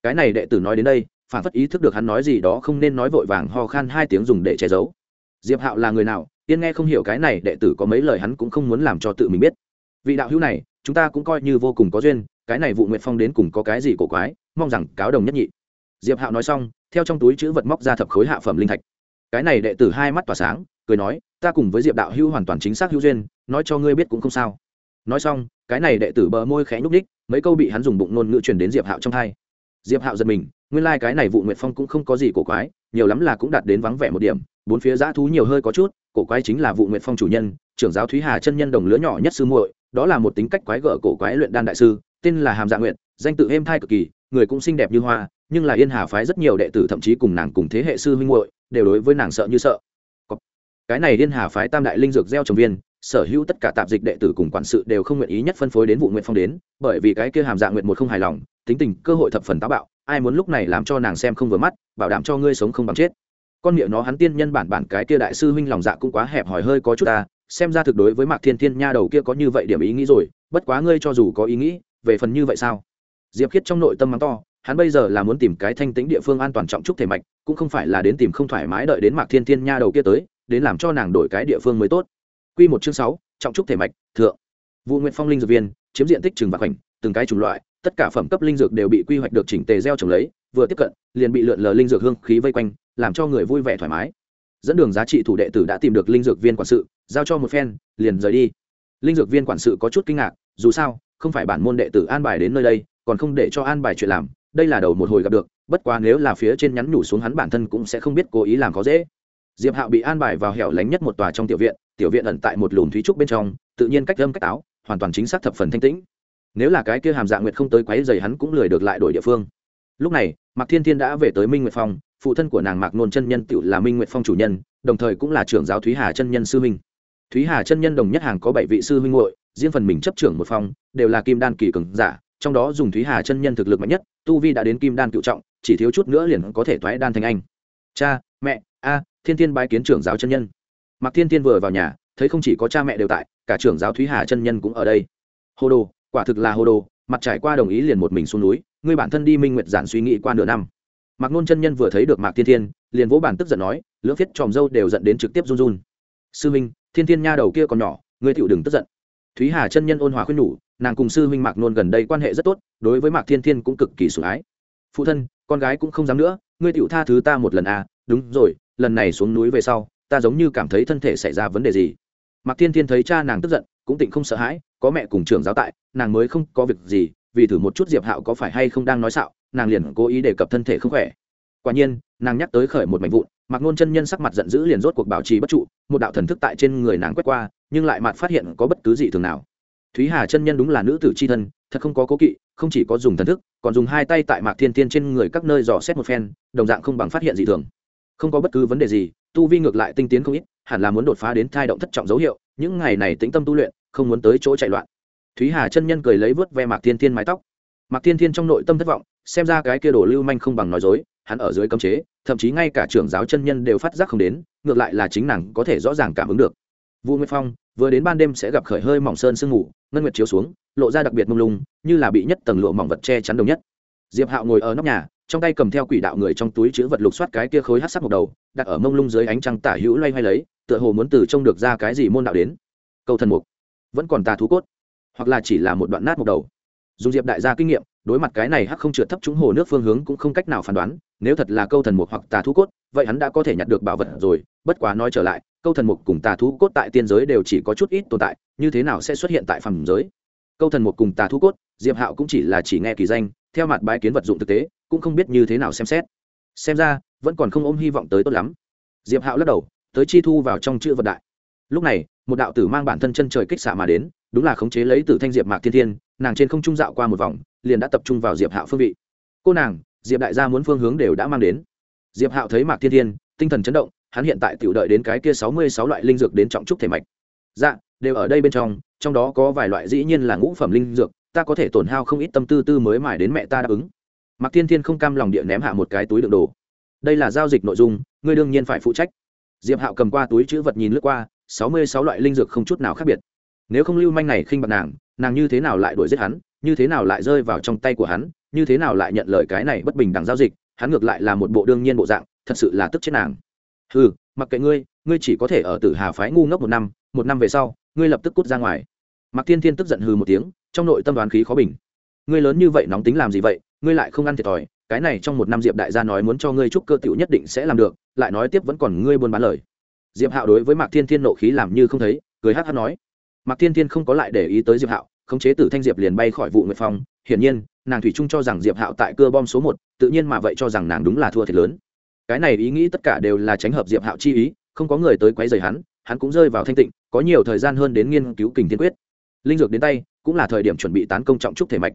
Cái này đệ tử nói đến đây, phản phất ý thức được hắn nói gì đó không nên nói vội vàng ho khan hai tiếng dùng để che giấu. Diệp hạo là người nào, tiên nghe không hiểu cái này đệ tử có mấy lời hắn cũng không muốn làm cho tự mình biết. Vị đạo hữu này, chúng ta cũng coi như vô cùng có duyên, cái này vụ nguyệt phong đến cùng có cái gì cổ quái, mong rằng cáo đồng nhất nhị. Diệp hạo nói xong, theo trong túi chữ vật móc ra thập khối hạ phẩm linh thạch. Cái này đệ tử hai mắt tỏa sáng, cười nói ta cùng với diệp đạo hữu hoàn toàn chính xác hữu duyên, nói cho ngươi biết cũng không sao. Nói xong, cái này đệ tử bờ môi khẽ nhúc ních mấy câu bị hắn dùng bụng nôn ngữ truyền đến diệp hạo trong thai diệp hạo giật mình, nguyên lai、like、cái này vụ nguyệt phong cũng không có gì cổ quái, nhiều lắm là cũng đạt đến vắng vẻ một điểm, bốn phía dã thú nhiều hơi có chút, cổ quái chính là vụ nguyệt phong chủ nhân, trưởng giáo thúy hà chân nhân đồng lứa nhỏ nhất sư muội, đó là một tính cách quái gở cổ quái luyện đan đại sư, tên là hàm dạ nguyện danh tự êm thai cực kỳ, người cũng xinh đẹp như hoa, nhưng là yên hà phái rất nhiều đệ tử thậm chí cùng nàng cùng thế hệ sư huynh muội, đều đối với nàng sợ như sợ cái này liên hà phái tam đại linh dược gieo trồng viên, sở hữu tất cả tạp dịch đệ tử cùng quản sự đều không nguyện ý nhất phân phối đến vụ nguyện phong đến, bởi vì cái kia hàm dạng nguyện một không hài lòng, tính tình, cơ hội thập phần táo bạo, ai muốn lúc này làm cho nàng xem không vừa mắt, bảo đảm cho ngươi sống không bằng chết. Con miệng nó hắn tiên nhân bản bản cái kia đại sư huynh lòng dạ cũng quá hẹp hòi hơi có chút ta, xem ra thực đối với mạc thiên thiên nha đầu kia có như vậy điểm ý nghĩ rồi, bất quá ngươi cho dù có ý nghĩ, về phần như vậy sao? Diệp khiết trong nội tâm mắng to, hắn bây giờ là muốn tìm cái thanh tĩnh địa phương an toàn trọng trúc thể mạch, cũng không phải là đến tìm không thoải mái đợi đến mạc thiên thiên nha đầu kia tới đến làm cho nàng đổi cái địa phương mới tốt. Quy một chương sáu, trọng trúc thể mạch, thượng. Vụ nguyện phong linh dược viên, chiếm diện tích trường và khoảnh, từng cái chủng loại, tất cả phẩm cấp linh dược đều bị quy hoạch được chỉnh tề gieo trồng lấy, vừa tiếp cận, liền bị lượn lờ linh dược hương khí vây quanh, làm cho người vui vẻ thoải mái. Dẫn đường giá trị thủ đệ tử đã tìm được linh dược viên quản sự, giao cho một phen, liền rời đi. Linh dược viên quản sự có chút kinh ngạc, dù sao, không phải bản môn đệ tử an bài đến nơi đây, còn không để cho an bài chuyện làm, đây là đầu một hồi gặp được, bất quá nếu là phía trên nhắn nhủ xuống hắn bản thân cũng sẽ không biết cố ý làm khó dễ diệp hạo bị an bài vào hẻo lánh nhất một tòa trong tiểu viện tiểu viện ẩn tại một lùm thúy trúc bên trong, tự nhiên cách âm cách táo hoàn toàn chính xác thập phần thanh tĩnh. Nếu là cái kia hàm dạ nguyệt không tới quấy dày hắn cũng lười được lại đổi địa phương. Lúc này, mạc thiên thiên đã về tới minh nguyệt phong, phụ thân của nàng mạc nôn chân nhân tự là minh nguyệt phong chủ nhân, đồng thời cũng là trưởng giáo thúy hà chân nhân sư minh thúy hà chân nhân đồng nhất hàng có bảy vị sư minh hội riêng phần mình chấp trưởng một phong đều là kim đan kỳ cường giả, trong đó dùng thúy hà chân nhân thực lực mạnh nhất, tu vi đã đến kim đan cựu trọng, chỉ thiếu chút nữa liền có thể thoái đan thành anh. Cha, mẹ, a thiên thiên bái kiến trưởng giáo chân nhân. Mạc thiên thiên vừa vào nhà, thấy không chỉ có cha mẹ đều tại, cả trưởng giáo thúy hà chân nhân cũng ở đây. Hồ đồ, quả thực là hồ đồ, mặt trải qua đồng ý liền một mình xuống núi, ngươi bản thân đi minh nguyệt giản suy nghĩ qua nửa năm. Mạc nôn chân nhân vừa thấy được mạc thiên thiên, liền vỗ bản tức giận nói, lưỡng phiết tròm dâu đều dẫn đến trực tiếp run run. Sư minh, thiên thiên nha đầu kia còn nhỏ, ngươi tựu đừng tức giận. Thúy hà chân nhân ôn hòa khuyên nhủ, nàng cùng sư Minh mạc nôn gần đây quan hệ rất tốt, đối với mạc thiên thiên cũng cực kỳ sủng ái. Phụ thân, con gái cũng không dám nữa, ngươi tựu tha thứ ta một lần à đúng rồi lần này xuống núi về sau, ta giống như cảm thấy thân thể xảy ra vấn đề gì. Mạc thiên thiên thấy cha nàng tức giận, cũng tịnh không sợ hãi, có mẹ cùng trưởng giáo tại, nàng mới không có việc gì, vì thử một chút diệp hạo có phải hay không đang nói xạo, nàng liền cố ý đề cập thân thể không khỏe. Quả nhiên, nàng nhắc tới khởi một mảnh vụn mặc nôn chân nhân sắc mặt giận dữ liền rốt cuộc bảo trì bất trụ, một đạo thần thức tại trên người nàng quét qua, nhưng lại mặt phát hiện có bất cứ gì thường nào. Thúy hà chân nhân đúng là nữ tử c h i thân, thật không có cố kỵ, không chỉ có dùng thần thức, còn dùng hai tay tại mạc thiên thiên trên người các nơi dò xét một phen, đồng dạng không bằng phát hiện gì thường không có bất cứ vấn đề gì, tu vi ngược lại tinh tiến không ít, hẳn là muốn đột phá đến thai động thất trọng dấu hiệu, những ngày này tĩnh tâm tu luyện, không muốn tới chỗ chạy loạn. Thúy hà chân nhân cười lấy vớt ve mạc thiên thiên mái tóc. Mạc thiên thiên trong nội tâm thất vọng, xem ra cái kia đồ lưu manh không bằng nói dối, hắn ở dưới cấm chế, thậm chí ngay cả trưởng giáo chân nhân đều phát giác không đến, ngược lại là chính nàng có thể rõ ràng cảm ứng được. Vu nguyệt phong, vừa đến ban đêm sẽ gặp khởi hơi mỏng sơn sương ngủ ngân nguyệt chiếu xuống, lộ ra đặc biệt mông lung, như là bị nhất tầng lụa mỏng vật che chắn đồng nhất. Diệp hạo ngồi ở nóc nhà trong tay cầm theo quỷ đạo người trong túi chữ vật lục soát cái kia khối hát sắc một đầu, đặt ở mông lung dưới ánh trăng tả hữu loay hoay lấy, tựa hồ muốn từ trông được ra cái gì môn đạo đến. Câu thần mục. Vẫn còn tà thú cốt, hoặc là chỉ là một đoạn nát một đầu. Dùng diệp đại gia kinh nghiệm, đối mặt cái này hắc không trượt thấp trúng hồ nước phương hướng cũng không cách nào phán đoán, nếu thật là câu thần mục hoặc tà thú cốt, vậy hắn đã có thể nhặt được bảo vật rồi, bất quá nói trở lại, câu thần mục cùng tà thú cốt tại tiên giới đều chỉ có chút ít tồn tại, như thế nào sẽ xuất hiện tại phẩm giới? Câu thần mục cùng tà thú cốt, diệp hạo cũng chỉ là chỉ nghe kỳ danh theo mặt bãi kiến vật dụng thực tế, cũng không biết như thế nào xem xét. Xem ra, vẫn còn không ôm hy vọng tới tốt lắm. Diệp hạo lắc đầu, tới chi thu vào trong chữ vật đại. Lúc này, một đạo tử mang bản thân chân trời kích xạ mà đến, đúng là khống chế lấy tử thanh diệp mạc thiên thiên, nàng trên không trung dạo qua một vòng, liền đã tập trung vào diệp hạo phương vị. Cô nàng, diệp đại gia muốn phương hướng đều đã mang đến. Diệp hạo thấy mạc thiên thiên, tinh thần chấn động, hắn hiện tại tự đợi đến cái kia sáu mươi sáu loại linh dược đến trọng trúc thể mạch. Dạ đều ở đây bên trong trong đó có vài loại dĩ nhiên là ngũ phẩm linh dược ta có thể tổn hao không ít tâm tư tư mới mải đến mẹ ta đáp ứng. Mạc thiên thiên không cam lòng địa ném hạ một cái túi đựng đồ. Đây là giao dịch nội dung, ngươi đương nhiên phải phụ trách. Diệp hạo cầm qua túi chữ vật nhìn lướt qua, sáu mươi sáu loại linh dược không chút nào khác biệt. Nếu không lưu manh này khinh bạc nàng nàng như thế nào lại đuổi giết hắn, như thế nào lại rơi vào trong tay của hắn, như thế nào lại nhận lời cái này bất bình đẳng giao dịch, hắn ngược lại là một bộ đương nhiên bộ dạng, thật sự là tức chết nàng. Ừ mặc kệ ngươi ngươi chỉ có thể ở tử hà phái ngu ngốc một năm một năm về sau, ngươi lập tức cút ra ngoài. Mặc thiên thiên tức giận hừ một tiếng trong nội tâm đoán khí khó bình. Ngươi lớn như vậy nóng tính làm gì vậy? Ngươi lại không ăn thiệt thòi. Cái này trong một năm diệp đại gia nói muốn cho ngươi chúc cơ tiểu nhất định sẽ làm được, lại nói tiếp vẫn còn ngươi buôn bán lời. Diệp hạo đối với mạc thiên thiên nộ khí làm như không thấy, cười hát hát nói. Mạc thiên thiên không có lại để ý tới diệp hạo, khống chế tử thanh diệp liền bay khỏi vụ nguyệt phong hiển nhiên, nàng thủy trung cho rằng diệp hạo tại cưa bom số một, tự nhiên mà vậy cho rằng nàng đúng là thua thiệt lớn. Cái này ý nghĩ tất cả đều là tránh hợp diệp hạo chi ý, không có người tới quấy rầy hắn hắn cũng rơi vào thanh tịnh, có nhiều thời gian hơn đến nghiên cứu kình Thiên quyết linh dược đến tay, cũng là thời điểm chuẩn bị tán công trọng trúc thể mạch.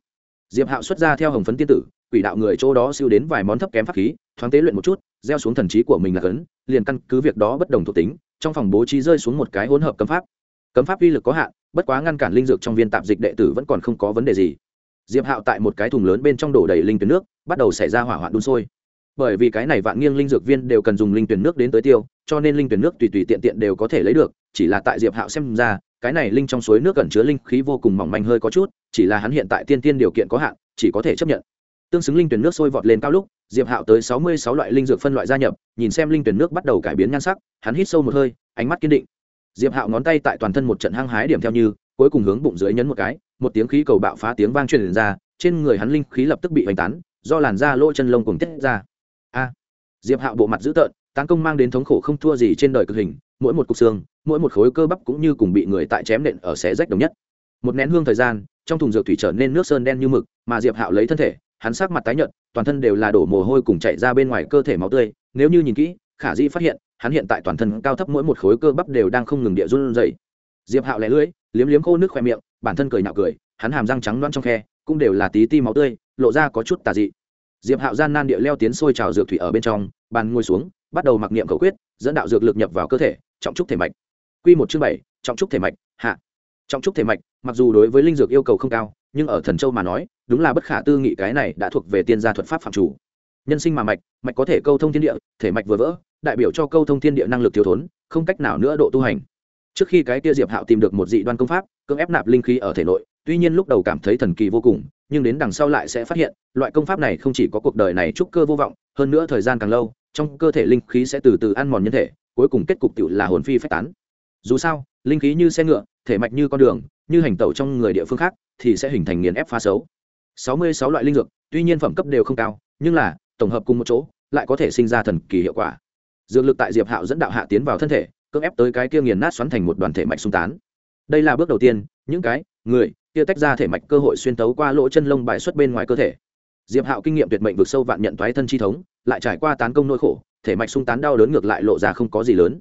Diệp hạo xuất ra theo hồng phấn tiên tử, quỷ đạo người chỗ đó siêu đến vài món thấp kém pháp khí, thoáng tế luyện một chút, gieo xuống thần trí của mình là cấn, liền căn cứ việc đó bất đồng thuộc tính, trong phòng bố trí rơi xuống một cái hỗn hợp cấm pháp. Cấm pháp uy lực có hạn, bất quá ngăn cản linh dược trong viên tạp dịch đệ tử vẫn còn không có vấn đề gì. Diệp hạo tại một cái thùng lớn bên trong đổ đầy linh tuyển nước, bắt đầu xảy ra hỏa hoạn đun sôi. Bởi vì cái này vạn nghiêng linh dược viên đều cần dùng linh tuyển nước đến tới tiêu, cho nên linh tuyển nước tùy tùy tiện tiện đều có thể lấy được, chỉ là tại diệp hạo xem ra cái này linh trong suối nước cần chứa linh khí vô cùng mỏng manh hơi có chút, chỉ là hắn hiện tại tiên tiên điều kiện có hạn, chỉ có thể chấp nhận. Tương xứng linh tuyển nước sôi vọt lên cao lúc, diệp hạo tới sáu mươi sáu loại linh dược phân loại gia nhập, nhìn xem linh tuyển nước bắt đầu cải biến nhan sắc, hắn hít sâu một hơi, ánh mắt kiên định. Diệp hạo ngón tay tại toàn thân một trận hăng hái điểm theo như, cuối cùng hướng bụng dưới nhấn một cái, một tiếng khí cầu bạo phá tiếng vang truyền ra, trên người hắn linh khí lập tức bị hoành tán, do làn da lỗ chân lông cùng tiết ra. A! Diệp hạo bộ mặt dữ tợn, tán công mang đến thống khổ không thua gì trên đời cực hình mỗi một cục xương, mỗi một khối cơ bắp cũng như cùng bị người tại chém nện ở xé rách đồng nhất. Một nén hương thời gian, trong thùng dược thủy trở nên nước sơn đen như mực, mà diệp hạo lấy thân thể, hắn sắc mặt tái nhợt, toàn thân đều là đổ mồ hôi cùng chạy ra bên ngoài cơ thể máu tươi. Nếu như nhìn kỹ, khả dĩ phát hiện, hắn hiện tại toàn thân cao thấp mỗi một khối cơ bắp đều đang không ngừng địa run dày diệp hạo lẻ lưỡi, liếm liếm khô nước khoe miệng, bản thân cười nhạo cười, hắn hàm răng trắng loãng trong khe, cũng đều là tí ti máu tươi, lộ ra có chút tà dị. Diệp hạo gian nan địa leo tiến sôi trào dược thủy ở bên trong, bàn ngồi xuống, bắt đầu mặc niệm khẩu quyết, dẫn đạo dược lực nhập vào cơ thể trọng trúc thể mạch. Quy một chương bảy, trọng trúc thể mạch, hạ. Trọng trúc thể mạch, mặc dù đối với linh dược yêu cầu không cao, nhưng ở thần châu mà nói, đúng là bất khả tư nghị cái này đã thuộc về tiên gia thuật pháp phạm chủ. Nhân sinh mà mạch mạch có thể câu thông thiên địa, thể mạch vừa vỡ, đại biểu cho câu thông thiên địa năng lực thiếu thốn, không cách nào nữa độ tu hành. Trước khi cái tia diệp hạo tìm được một dị đoan công pháp, cưỡng ép nạp linh khí ở thể nội, tuy nhiên lúc đầu cảm thấy thần kỳ vô cùng, nhưng đến đằng sau lại sẽ phát hiện, loại công pháp này không chỉ có cuộc đời này trúc cơ vô vọng, hơn nữa thời gian càng lâu, trong cơ thể linh khí sẽ từ từ ăn mòn nhân thể cuối cùng kết cục tựu là hồn phi phách tán. Dù sao, linh khí như xe ngựa, thể mạch như con đường, như hành tẩu trong người địa phương khác, thì sẽ hình thành nghiền ép phá xấu. Sáu mươi sáu loại linh dược, tuy nhiên phẩm cấp đều không cao, nhưng là, tổng hợp cùng một chỗ, lại có thể sinh ra thần kỳ hiệu quả. Dược lực tại diệp hạo dẫn đạo hạ tiến vào thân thể, cưỡng ép tới cái kia nghiền nát xoắn thành một đoàn thể mạch xung tán. Đây là bước đầu tiên, những cái, người, kia tách ra thể mạch cơ hội xuyên tấu qua lỗ chân lông bại xuất bên ngoài cơ thể. Diệp hạo kinh nghiệm tuyệt mệnh vượt sâu vạn nhận toái thân chi thống, lại trải qua tán công nỗi khổ thể mạch xung tán đau đớn ngược lại lộ ra không có gì lớn.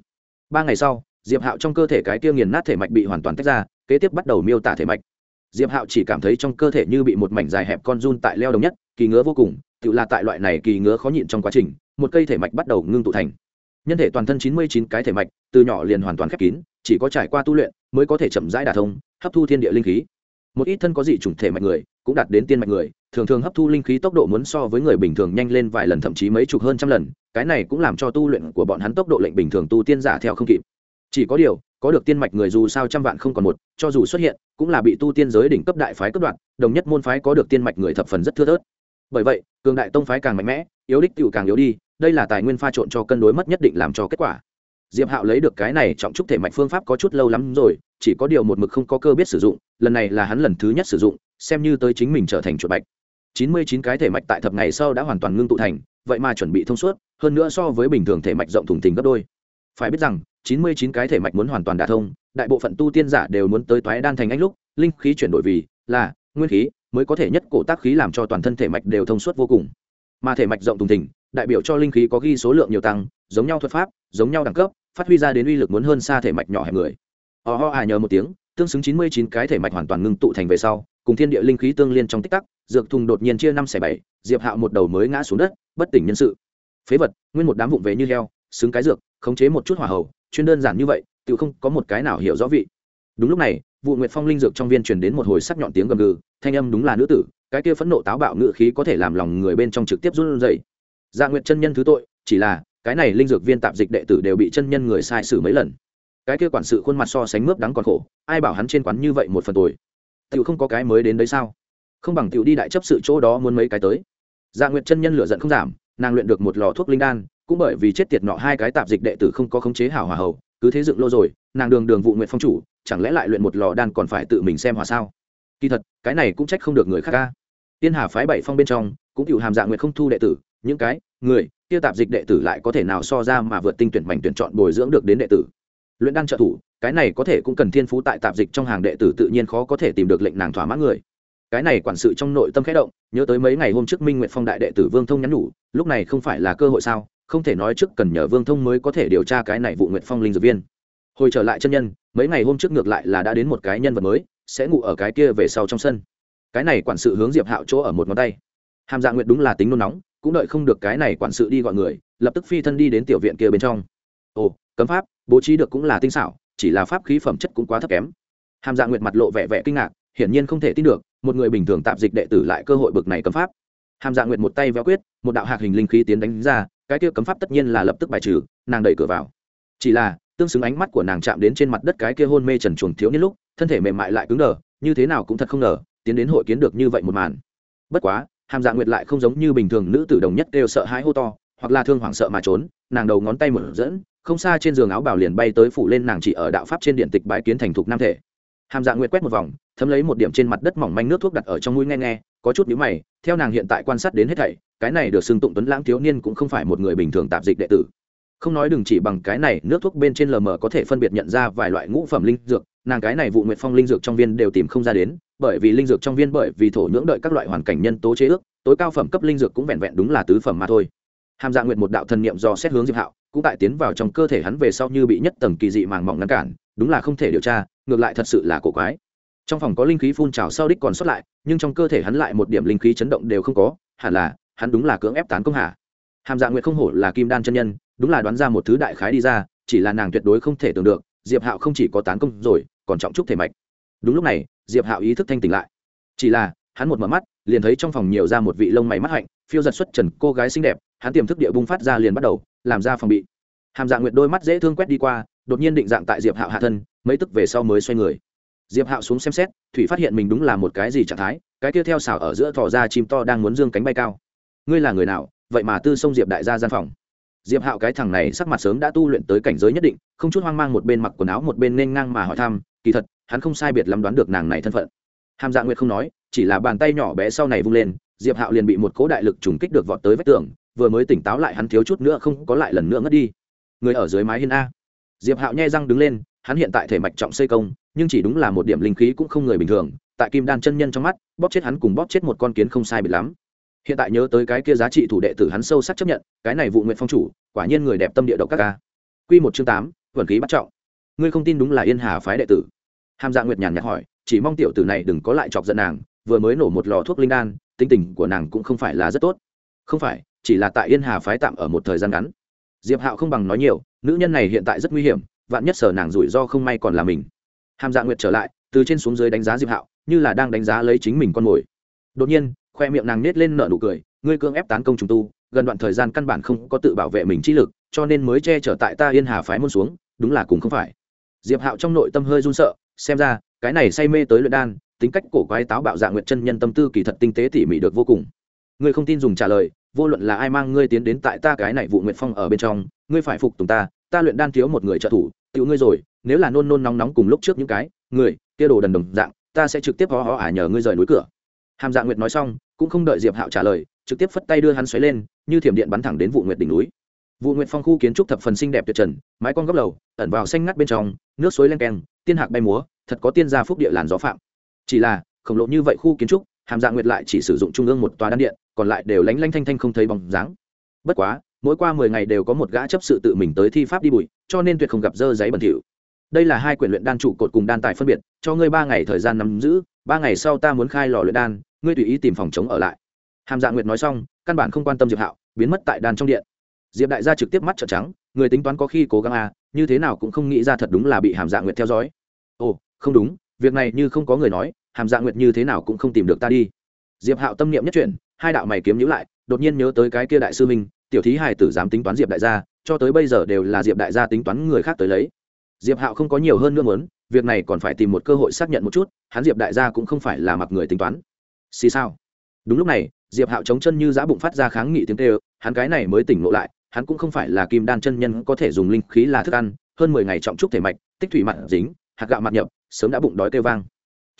Ba ngày sau, diệp hạo trong cơ thể cái kia nghiền nát thể mạch bị hoàn toàn tách ra, kế tiếp bắt đầu miêu tả thể mạch. Diệp hạo chỉ cảm thấy trong cơ thể như bị một mảnh dài hẹp con run tại leo đồng nhất, kỳ ngứa vô cùng, tự là tại loại này kỳ ngứa khó nhịn trong quá trình, một cây thể mạch bắt đầu ngưng tụ thành. Nhân thể toàn thân chín mươi chín cái thể mạch, từ nhỏ liền hoàn toàn khép kín, chỉ có trải qua tu luyện mới có thể chậm rãi đả thông, hấp thu thiên địa linh khí. Một ít thân có dị chủng thể mạch người cũng đạt đến tiên mạch người, thường thường hấp thu linh khí tốc độ muốn so với người bình thường nhanh lên vài lần, thậm chí mấy chục hơn trăm lần, cái này cũng làm cho tu luyện của bọn hắn tốc độ lệnh bình thường tu tiên giả theo không kịp. Chỉ có điều, có được tiên mạch người dù sao trăm vạn không còn một, cho dù xuất hiện, cũng là bị tu tiên giới đỉnh cấp đại phái cấp đoạn đồng nhất môn phái có được tiên mạch người thập phần rất thưa thớt. Bởi vậy, cường đại tông phái càng mạnh mẽ, yếu đích tựu càng yếu đi, đây là tài nguyên pha trộn cho cân đối mất nhất định làm cho kết quả. Diệp hạo lấy được cái này trọng trúc thể mạch phương pháp có chút lâu lắm rồi, chỉ có điều một mực không có cơ biết sử dụng, lần này là hắn lần thứ nhất sử dụng xem như tới chính mình trở thành chuột bạch. Chín mươi chín cái thể mạch tại thập ngày sau đã hoàn toàn ngưng tụ thành, vậy mà chuẩn bị thông suốt, hơn nữa so với bình thường thể mạch rộng thùng thình gấp đôi. Phải biết rằng, chín mươi chín cái thể mạch muốn hoàn toàn đả thông, đại bộ phận tu tiên giả đều muốn tới toái đan thành anh lúc, linh khí chuyển đổi vì là nguyên khí, mới có thể nhất cổ tác khí làm cho toàn thân thể mạch đều thông suốt vô cùng. Mà thể mạch rộng thùng thình, đại biểu cho linh khí có ghi số lượng nhiều tăng, giống nhau thuật pháp, giống nhau đẳng cấp, phát huy ra đến uy lực muốn hơn xa thể mạch nhỏ hẹp người. Ho ho à nhờ một tiếng, tương xứng chín mươi chín cái thể mạch hoàn toàn ngưng tụ thành về sau cùng thiên địa linh khí tương liên trong tích tắc, dược thùng đột nhiên chia năm xẻ bảy, diệp hạo một đầu mới ngã xuống đất, bất tỉnh nhân sự. Phế vật, nguyên một đám vụng về như heo, xứng cái dược, khống chế một chút hỏa hầu, chuyên đơn giản như vậy, tự không có một cái nào hiểu rõ vị. Đúng lúc này, vụ nguyệt phong linh dược trong viên truyền đến một hồi sắc nhọn tiếng gầm gừ, thanh âm đúng là nữ tử, cái kia phẫn nộ táo bạo ngự khí có thể làm lòng người bên trong trực tiếp run rẩy. Dạ nguyệt chân nhân thứ tội, chỉ là, cái này linh dược viên tạp dịch đệ tử đều bị chân nhân người sai xử mấy lần. Cái kia quản sự khuôn mặt so sánh mướp đắng còn khổ, ai bảo hắn trên quán như vậy một phần tuổi tiểu không có cái mới đến đấy sao? Không bằng tiểu đi đại chấp sự chỗ đó muốn mấy cái tới. Dạ nguyệt chân nhân lửa giận không giảm nàng luyện được một lò thuốc linh đan cũng bởi vì chết tiệt nọ hai cái tạp dịch đệ tử không có khống chế hảo hòa hậu, cứ thế dựng lô rồi nàng đường đường vụ nguyện phong chủ chẳng lẽ lại luyện một lò đan còn phải tự mình xem hòa sao? Kỳ thật cái này cũng trách không được người khác ca. Tiên hà phái bảy phong bên trong cũng chịu hàm dạ nguyện không thu đệ tử những cái người kia tạp dịch đệ tử lại có thể nào so ra mà vượt tinh tuyển mảnh tuyển chọn bồi dưỡng được đến đệ tử? Luyện đan trợ thủ, cái này có thể cũng cần thiên phú tại tạp dịch trong hàng đệ tử tự nhiên khó có thể tìm được lệnh nàng thỏa mãn người. Cái này quản sự trong nội tâm khẽ động, nhớ tới mấy ngày hôm trước minh nguyện phong đại đệ tử vương thông nhắn nhủ, lúc này không phải là cơ hội sao, không thể nói trước cần nhờ vương thông mới có thể điều tra cái này vụ nguyện phong linh dược viên. Hồi trở lại chân nhân, mấy ngày hôm trước ngược lại là đã đến một cái nhân vật mới, sẽ ngủ ở cái kia về sau trong sân. Cái này quản sự hướng diệp hạo chỗ ở một ngón tay. Hàm dạ nguyện đúng là tính nôn nóng, cũng đợi không được cái này quản sự đi gọi người, lập tức phi thân đi đến tiểu viện kia bên trong. Ồ, cấm pháp bố trí được cũng là tinh xảo, chỉ là pháp khí phẩm chất cũng quá thấp kém. Hàm dạ nguyệt mặt lộ vẻ vẻ kinh ngạc, hiển nhiên không thể tin được, một người bình thường tạm dịch đệ tử lại cơ hội bực này cấm pháp. Hàm dạ nguyệt một tay véo quyết, một đạo hạc hình linh khí tiến đánh ra, cái kia cấm pháp tất nhiên là lập tức bài trừ, nàng đẩy cửa vào. Chỉ là, tương xứng ánh mắt của nàng chạm đến trên mặt đất cái kia hôn mê trần chuồng thiếu niên lúc, thân thể mềm mại lại cứng đờ, như thế nào cũng thật không ngờ, tiến đến hội kiến được như vậy một màn. Bất quá, hàm dạ nguyệt lại không giống như bình thường nữ tử đồng nhất đều sợ hãi hô to, hoặc là thương hoảng sợ mà trốn, nàng đầu ngón tay mở dẫn không xa trên giường áo bảo liền bay tới phủ lên nàng chỉ ở đạo pháp trên điện tịch bái kiến thành thục nam thể. Hàm dạ nguyệt quét một vòng, thấm lấy một điểm trên mặt đất mỏng manh nước thuốc đặt ở trong mũi nghe nghe, có chút nhíu mày, theo nàng hiện tại quan sát đến hết thảy, cái này được xưng tụng tuấn lãng thiếu niên cũng không phải một người bình thường tạp dịch đệ tử. Không nói đừng chỉ bằng cái này, nước thuốc bên trên lờ mờ có thể phân biệt nhận ra vài loại ngũ phẩm linh dược, nàng cái này vụ nguyệt phong linh dược trong viên đều tìm không ra đến, bởi vì linh dược trong viên bởi vì thổ nhưỡng đợi các loại hoàn cảnh nhân tố chế ước, tối cao phẩm cấp linh dược cũng vẹn vẹn đúng là tứ phẩm mà thôi. Hàm dạ nguyệt một đạo thần niệm do xét hướng diệp hạo cũng tại tiến vào trong cơ thể hắn về sau như bị nhất tầng kỳ dị màng mỏng ngăn cản, đúng là không thể điều tra, ngược lại thật sự là cổ quái. Trong phòng có linh khí phun trào sau đích còn sót lại, nhưng trong cơ thể hắn lại một điểm linh khí chấn động đều không có, hẳn là, hắn đúng là cưỡng ép tán công hạ. Hàm dạ nguyệt không hổ là kim đan chân nhân, đúng là đoán ra một thứ đại khái đi ra, chỉ là nàng tuyệt đối không thể tưởng được, diệp hạo không chỉ có tán công rồi, còn trọng trúc thể mạch. Đúng lúc này, diệp hạo ý thức thanh tỉnh lại. Chỉ là, hắn một mở mắt, liền thấy trong phòng nhiều ra một vị lông mày mắt hạnh, phiêu giật xuất trần, cô gái xinh đẹp, hắn tiềm thức địa bung phát ra liền bắt đầu làm ra phòng bị. Hàm dạ nguyệt đôi mắt dễ thương quét đi qua, đột nhiên định dạng tại diệp hạo hạ thân, mấy tức về sau mới xoay người. Diệp hạo xuống xem xét, thủy phát hiện mình đúng là một cái gì trạng thái, cái kia theo xảo ở giữa thỏ ra chim to đang muốn dương cánh bay cao. Ngươi là người nào, vậy mà tư Sông diệp đại gia gian phòng. Diệp hạo cái thằng này sắc mặt sớm đã tu luyện tới cảnh giới nhất định, không chút hoang mang một bên mặc quần áo một bên nên ngang mà hỏi thăm, kỳ thật, hắn không sai biệt lắm đoán được nàng này thân phận. Hàm dạ nguyệt không nói, chỉ là bàn tay nhỏ bé sau này vung lên diệp hạo liền bị một cố đại lực trùng kích được vọt tới vách tường, vừa mới tỉnh táo lại hắn thiếu chút nữa không có lại lần nữa ngất đi. Người ở dưới mái hiên a. Diệp hạo nhai răng đứng lên, hắn hiện tại thể mạch trọng xây công, nhưng chỉ đúng là một điểm linh khí cũng không người bình thường, tại kim đan chân nhân trong mắt, bóp chết hắn cùng bóp chết một con kiến không sai biệt lắm. Hiện tại nhớ tới cái kia giá trị thủ đệ tử hắn sâu sắc chấp nhận, cái này vụ nguyện phong chủ, quả nhiên người đẹp tâm địa độc các ca q một chương tám vẩn khí bắt trọng. Ngươi không tin đúng là yên hà phái đệ tử. Hàm dạ nguyệt nhàn nhạt hỏi, chỉ mong tiểu tử này đừng có lại chọc giận nàng, vừa mới nổ một lò thuốc linh đan tinh tình của nàng cũng không phải là rất tốt. Không phải, chỉ là tại yên hà phái tạm ở một thời gian ngắn. Diệp hạo không bằng nói nhiều, nữ nhân này hiện tại rất nguy hiểm, vạn nhất sở nàng rủi ro không may còn là mình. Hàm dạ nguyệt trở lại, từ trên xuống dưới đánh giá diệp hạo, như là đang đánh giá lấy chính mình con mồi. Đột nhiên, khoe miệng nàng nết lên nở nụ cười, ngươi cưỡng ép tán công trùng tu, gần đoạn thời gian căn bản không có tự bảo vệ mình chi lực, cho nên mới che chở tại ta yên hà phái môn xuống, đúng là cùng không phải. Diệp hạo trong nội tâm hơi run sợ, xem ra, cái này say mê tới luyện đan tính cách cổ quái táo bạo dạ nguyệt chân nhân tâm tư kỳ thật tinh tế tỉ mỉ được vô cùng. Ngươi không tin dùng trả lời, vô luận là ai mang ngươi tiến đến tại ta cái này vụ nguyệt phong ở bên trong, ngươi phải phục tùng ta ta luyện đan thiếu một người trợ thủ, tiểu ngươi rồi, nếu là nôn nôn nóng nóng cùng lúc trước những cái, người, kia đồ đần đồng dạng, ta sẽ trực tiếp hó hó ả nhờ ngươi rời núi cửa. Hàm dạ nguyệt nói xong, cũng không đợi diệp hạo trả lời, trực tiếp phất tay đưa hắn xoáy lên, như thiểm điện bắn thẳng đến vụ nguyệt đỉnh núi. Vụ nguyệt phong khu kiến trúc thập phần xinh đẹp tuyệt trần, mái con góc lầu, ẩn vào xanh ngắt bên trong, nước suối len keng, tiên hạc bay múa, thật có tiên gia phúc địa làn gió phạm chỉ là, khổng lồ như vậy khu kiến trúc, hàm dạ nguyệt lại chỉ sử dụng trung ương một tòa đan điện, còn lại đều lánh lanh thanh thanh không thấy bóng dáng. Bất quá, mỗi qua mười ngày đều có một gã chấp sự tự mình tới thi pháp đi bụi, cho nên tuyệt không gặp dơ giấy bẩn thỉu. Đây là hai quyển luyện đan trụ cột cùng đan tài phân biệt, cho ngươi ba ngày thời gian nắm giữ, ba ngày sau ta muốn khai lò luyện đan, ngươi tùy ý tìm phòng chống ở lại. Hàm dạ nguyệt nói xong, căn bản không quan tâm diệp hạo, biến mất tại đan trong điện. Diệp đại gia trực tiếp mắt trợn trắng, người tính toán có khi cố gắng à như thế nào cũng không nghĩ ra thật đúng là bị hàm dạ nguyệt theo dõi. Ồ, không đúng, việc này như không có người nói hàm dạ nguyệt như thế nào cũng không tìm được ta đi. Diệp hạo tâm niệm nhất chuyển, hai đạo mày kiếm nhữ lại, đột nhiên nhớ tới cái kia đại sư minh, tiểu thí hài tử dám tính toán diệp đại gia, cho tới bây giờ đều là diệp đại gia tính toán người khác tới lấy. Diệp hạo không có nhiều hơn nữa muốn, việc này còn phải tìm một cơ hội xác nhận một chút, hắn diệp đại gia cũng không phải là mặc người tính toán. Xì sao đúng lúc này, diệp hạo chống chân như giã bụng phát ra kháng nghị tiếng tê hắn cái này mới tỉnh ngộ lại, hắn cũng không phải là kim đan chân nhân có thể dùng linh khí là thức ăn, hơn mười ngày trọng trúc thể mạch, tích thủy mặt dính, hạt gạo mặt nhập, sớm đã bụng đói kêu vang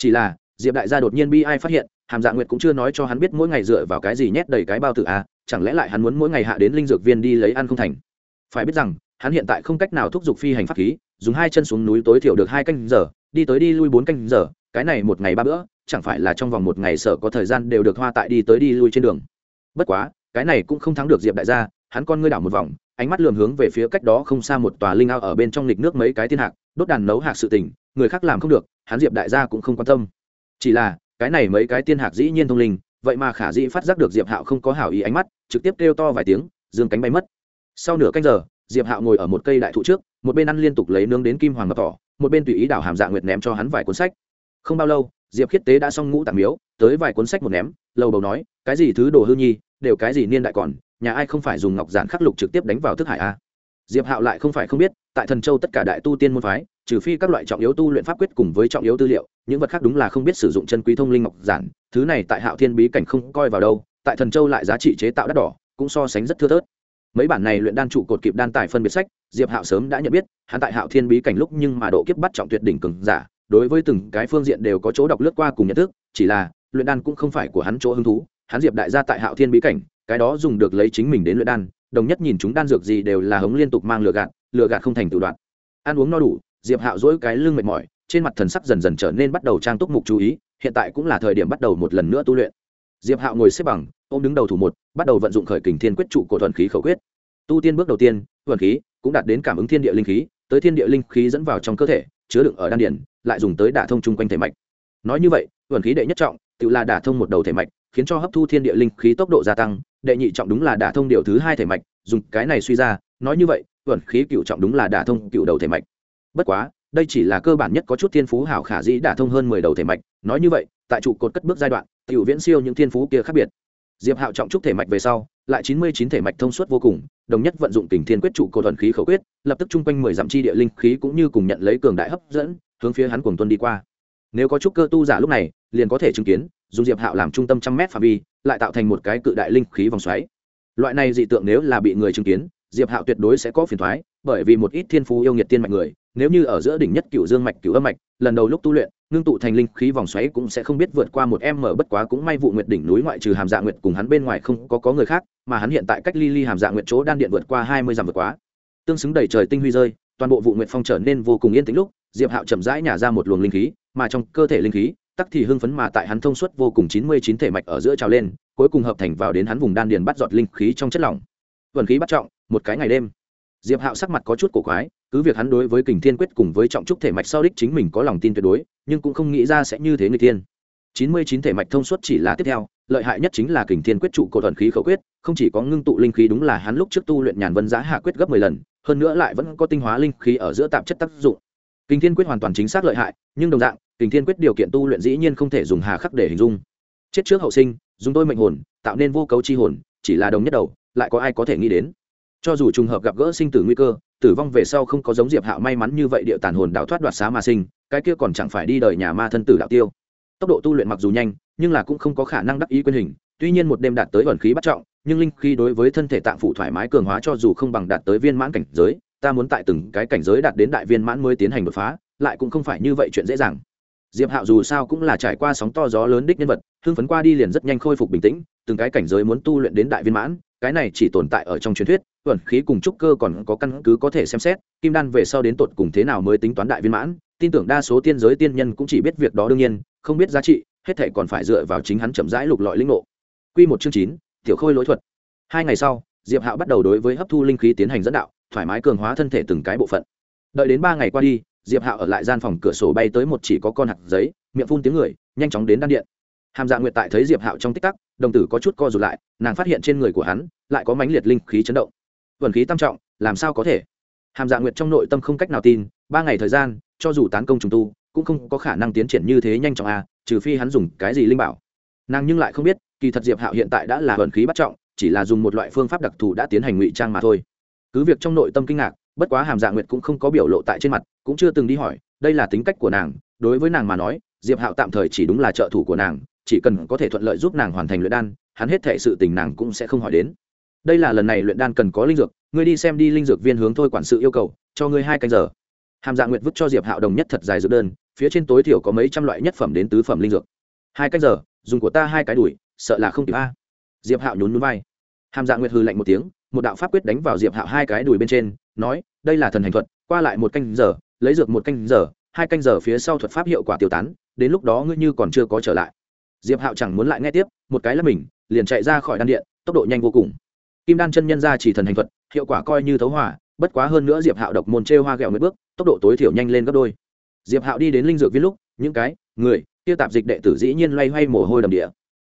chỉ là diệp đại gia đột nhiên bi ai phát hiện hàm dạ nguyệt cũng chưa nói cho hắn biết mỗi ngày dựa vào cái gì nhét đầy cái bao tử a à, chẳng lẽ lại hắn muốn mỗi ngày hạ đến linh dược viên đi lấy ăn không thành? Phải biết rằng hắn hiện tại không cách nào thúc giục phi hành pháp khí dùng hai chân xuống núi tối thiểu được hai canh giờ đi tới đi lui bốn canh giờ cái này một ngày ba bữa chẳng phải là trong vòng một ngày sở có thời gian đều được hoa tại đi tới đi lui trên đường. Bất quá cái này cũng không thắng được diệp đại gia hắn con ngươi đảo một vòng ánh mắt lườm hướng về phía cách đó không xa một tòa linh ao ở bên trong lịch nước mấy cái thiên hạc đốt đàn nấu hạc sự tình người khác làm không được hắn diệp đại gia cũng không quan tâm. Chỉ là, cái này mấy cái tiên hạc dĩ nhiên thông linh, vậy mà khả dĩ phát giác được diệp hạo không có hảo ý ánh mắt, trực tiếp kêu to vài tiếng, dương cánh bay mất. Sau nửa canh giờ, diệp hạo ngồi ở một cây đại thụ trước, một bên ăn liên tục lấy nướng đến kim hoàng ngọc tỏ một bên tùy ý đảo hàm dạ nguyệt ném cho hắn vài cuốn sách. Không bao lâu, diệp khiết tế đã xong ngũ tạng miếu, tới vài cuốn sách một ném, lầu bầu nói, cái gì thứ đồ hư nhi, đều cái gì niên đại còn, nhà ai không phải dùng ngọc giản khắc lục trực tiếp đánh vào thức hải a diệp hạo lại không phải không biết, tại thần châu tất cả đại tu tiên môn phái trừ phi các loại trọng yếu tu luyện pháp quyết cùng với trọng yếu tư liệu, những vật khác đúng là không biết sử dụng chân quý thông linh ngọc giản, thứ này tại hạo thiên bí cảnh không coi vào đâu, tại thần châu lại giá trị chế tạo đắt đỏ, cũng so sánh rất thưa thớt. Mấy bản này luyện đan trụ cột kịp đan tài phân biệt sách, diệp hạo sớm đã nhận biết, hắn tại hạo thiên bí cảnh lúc nhưng mà độ kiếp bắt trọng tuyệt đỉnh cường giả, đối với từng cái phương diện đều có chỗ đọc lướt qua cùng nhận thức, chỉ là luyện đan cũng không phải của hắn chỗ hứng thú, hắn diệp đại gia tại hạo thiên bí cảnh, cái đó dùng được lấy chính mình đến luyện đan, đồng nhất nhìn chúng đan dược gì đều là hống liên tục mang lừa gạt lừa gạt không thành tự đoạn. Ăn uống no đủ diệp hạo dỗi cái lưng mệt mỏi, trên mặt thần sắc dần dần trở nên bắt đầu trang túc mục chú ý, hiện tại cũng là thời điểm bắt đầu một lần nữa tu luyện. Diệp hạo ngồi xếp bằng, ôm đứng đầu thủ một, bắt đầu vận dụng khởi kình thiên quyết trụ của thuần khí khẩu quyết. Tu tiên bước đầu tiên, thuần khí cũng đạt đến cảm ứng thiên địa linh khí, tới thiên địa linh khí dẫn vào trong cơ thể, chứa đựng ở đan điển lại dùng tới đả thông chung quanh thể mạch. Nói như vậy, thuần khí đệ nhất trọng, tự là đả thông một đầu thể mạch, khiến cho hấp thu thiên địa linh khí tốc độ gia tăng, đệ nhị trọng đúng là đả thông điều thứ hai thể mạch, dùng cái này suy ra, nói như vậy, thuần khí cựu trọng đúng là đả thông cựu đầu thể mạch bất quá, đây chỉ là cơ bản nhất có chút thiên phú hảo khả dĩ đả thông hơn mười đầu thể mạch, nói như vậy, tại trụ cột cất bước giai đoạn, tiểu viễn siêu những thiên phú kia khác biệt. Diệp hạo trọng trúc thể mạch về sau, lại chín mươi chín thể mạch thông suốt vô cùng, đồng nhất vận dụng tình thiên quyết trụ cột thuần khí khẩu quyết, lập tức chung quanh mười dặm chi địa linh khí cũng như cùng nhận lấy cường đại hấp dẫn, hướng phía hắn cuồng tuân đi qua. Nếu có chút cơ tu giả lúc này, liền có thể chứng kiến, dùng diệp hạo làm trung tâm trăm mét phạm vi, lại tạo thành một cái cự đại linh khí vòng xoáy. Loại này dị tượng nếu là bị người chứng kiến, diệp hạo tuyệt đối sẽ có phiền thoái, bởi vì một ít thiên phú yêu nghiệt tiên mạch người nếu như ở giữa đỉnh nhất cựu dương mạch, cựu âm mạch, lần đầu lúc tu luyện, ngưng tụ thành linh khí vòng xoáy cũng sẽ không biết vượt qua một em mở bất quá cũng may vụ nguyệt đỉnh núi ngoại trừ hàm dạ nguyệt cùng hắn bên ngoài không có có người khác, mà hắn hiện tại cách ly ly hàm dạ nguyệt chỗ đan điện vượt qua hai mươi dặm vượt quá. Tương xứng đầy trời tinh huy rơi, toàn bộ vụ nguyệt phong trở nên vô cùng yên tĩnh lúc, diệp hạo chậm rãi nhả ra một luồng linh khí, mà trong cơ thể linh khí, tắc thì hưng phấn mà tại hắn thông suốt vô cùng chín mươi chín thể mạch ở giữa trào lên, cuối cùng hợp thành vào đến hắn vùng đan điền bắt giọt linh khí trong chất lỏng. Vần khí bắt trọng, một cái ngày đêm. Diệp hạo sắc mặt có chút cổ quái cứ việc hắn đối với kình thiên quyết cùng với trọng trúc thể mạch sau đích chính mình có lòng tin tuyệt đối, nhưng cũng không nghĩ ra sẽ như thế người tiên chín mươi chín thể mạch thông suốt chỉ là tiếp theo, lợi hại nhất chính là kình thiên quyết trụ cổ thuần khí khẩu quyết, không chỉ có ngưng tụ linh khí đúng là hắn lúc trước tu luyện nhàn vân giá hạ quyết gấp mười lần, hơn nữa lại vẫn có tinh hóa linh khí ở giữa tạp chất tác dụng. Kình thiên quyết hoàn toàn chính xác lợi hại, nhưng đồng dạng, kình thiên quyết điều kiện tu luyện dĩ nhiên không thể dùng hà khắc để hình dung. Chết trước hậu sinh, dùng tôi mệnh hồn, tạo nên vô cấu chi hồn, chỉ là đồng nhất đầu, lại có ai có thể nghĩ đến? Cho dù trùng hợp gặp gỡ sinh tử nguy cơ, tử vong về sau không có giống diệp hạo may mắn như vậy địa tàn hồn đạo thoát đoạt xá mà sinh, cái kia còn chẳng phải đi đời nhà ma thân tử đạo tiêu. Tốc độ tu luyện mặc dù nhanh, nhưng là cũng không có khả năng đắc ý quyền hình, tuy nhiên một đêm đạt tới ẩn khí bắt trọng, nhưng linh khí đối với thân thể tạng phụ thoải mái cường hóa cho dù không bằng đạt tới viên mãn cảnh giới, ta muốn tại từng cái cảnh giới đạt đến đại viên mãn mới tiến hành đột phá, lại cũng không phải như vậy chuyện dễ dàng. Diệp hạo dù sao cũng là trải qua sóng to gió lớn đích nhân vật, hưng phấn qua đi liền rất nhanh khôi phục bình tĩnh, từng cái cảnh giới muốn tu luyện đến đại viên mãn, cái này chỉ tồn tại ở trong truyền thuyết ẩn khí cùng trúc cơ còn có căn cứ có thể xem xét, kim đan về sau đến tột cùng thế nào mới tính toán đại viên mãn, tin tưởng đa số tiên giới tiên nhân cũng chỉ biết việc đó đương nhiên, không biết giá trị, hết thảy còn phải dựa vào chính hắn chậm rãi lục lọi linh ngộ. Quy một chương chín, tiểu khôi lối thuật. Hai ngày sau, diệp hạo bắt đầu đối với hấp thu linh khí tiến hành dẫn đạo, thoải mái cường hóa thân thể từng cái bộ phận. Đợi đến ba ngày qua đi, diệp hạo ở lại gian phòng cửa sổ bay tới một chỉ có con hạt giấy, miệng phun tiếng người, nhanh chóng đến đan điện. Hàm dạ nguyệt tại thấy diệp hạo trong tích tắc, đồng tử có chút co rụt lại, nàng phát hiện trên người của hắn lại có mãnh liệt linh khí chấn động vận khí tam trọng, làm sao có thể? Hàm dạ nguyệt trong nội tâm không cách nào tin, ba ngày thời gian, cho dù tán công trùng tu, cũng không có khả năng tiến triển như thế nhanh chóng à trừ phi hắn dùng cái gì linh bảo. Nàng nhưng lại không biết, kỳ thật diệp hạo hiện tại đã là vận khí bắt trọng, chỉ là dùng một loại phương pháp đặc thù đã tiến hành ngụy trang mà thôi. Cứ việc trong nội tâm kinh ngạc, bất quá hàm dạ nguyệt cũng không có biểu lộ tại trên mặt, cũng chưa từng đi hỏi, đây là tính cách của nàng, đối với nàng mà nói, diệp hạo tạm thời chỉ đúng là trợ thủ của nàng, chỉ cần có thể thuận lợi giúp nàng hoàn thành luyện đan, hắn hết thể sự tình nàng cũng sẽ không hỏi đến đây là lần này luyện đan cần có linh dược, ngươi đi xem đi linh dược viên hướng thôi quản sự yêu cầu, cho ngươi hai canh giờ. Hàm dạ nguyệt vứt cho diệp hạo đồng nhất thật dài dược đơn, phía trên tối thiểu có mấy trăm loại nhất phẩm đến tứ phẩm linh dược. Hai canh giờ, dùng của ta hai cái đùi sợ là không kịp a. Diệp hạo nhún núi vai. Hàm dạ nguyệt hư lạnh một tiếng, một đạo pháp quyết đánh vào diệp hạo hai cái đùi bên trên, nói, đây là thần hành thuật, qua lại một canh giờ, lấy dược một canh giờ, hai canh giờ phía sau thuật pháp hiệu quả tiêu tán, đến lúc đó ngươi như còn chưa có trở lại. Diệp hạo chẳng muốn lại nghe tiếp, một cái là mình, liền chạy ra khỏi đan điện, tốc độ nhanh vô cùng kim đan chân nhân ra chỉ thần hành thuật, hiệu quả coi như thấu hỏa bất quá hơn nữa diệp hạo độc môn trêu hoa ghẹo mấy bước, tốc độ tối thiểu nhanh lên gấp đôi. Diệp hạo đi đến linh dược viên lúc, những cái, người, kia tạp dịch đệ tử dĩ nhiên loay hoay mồ hôi đầm địa.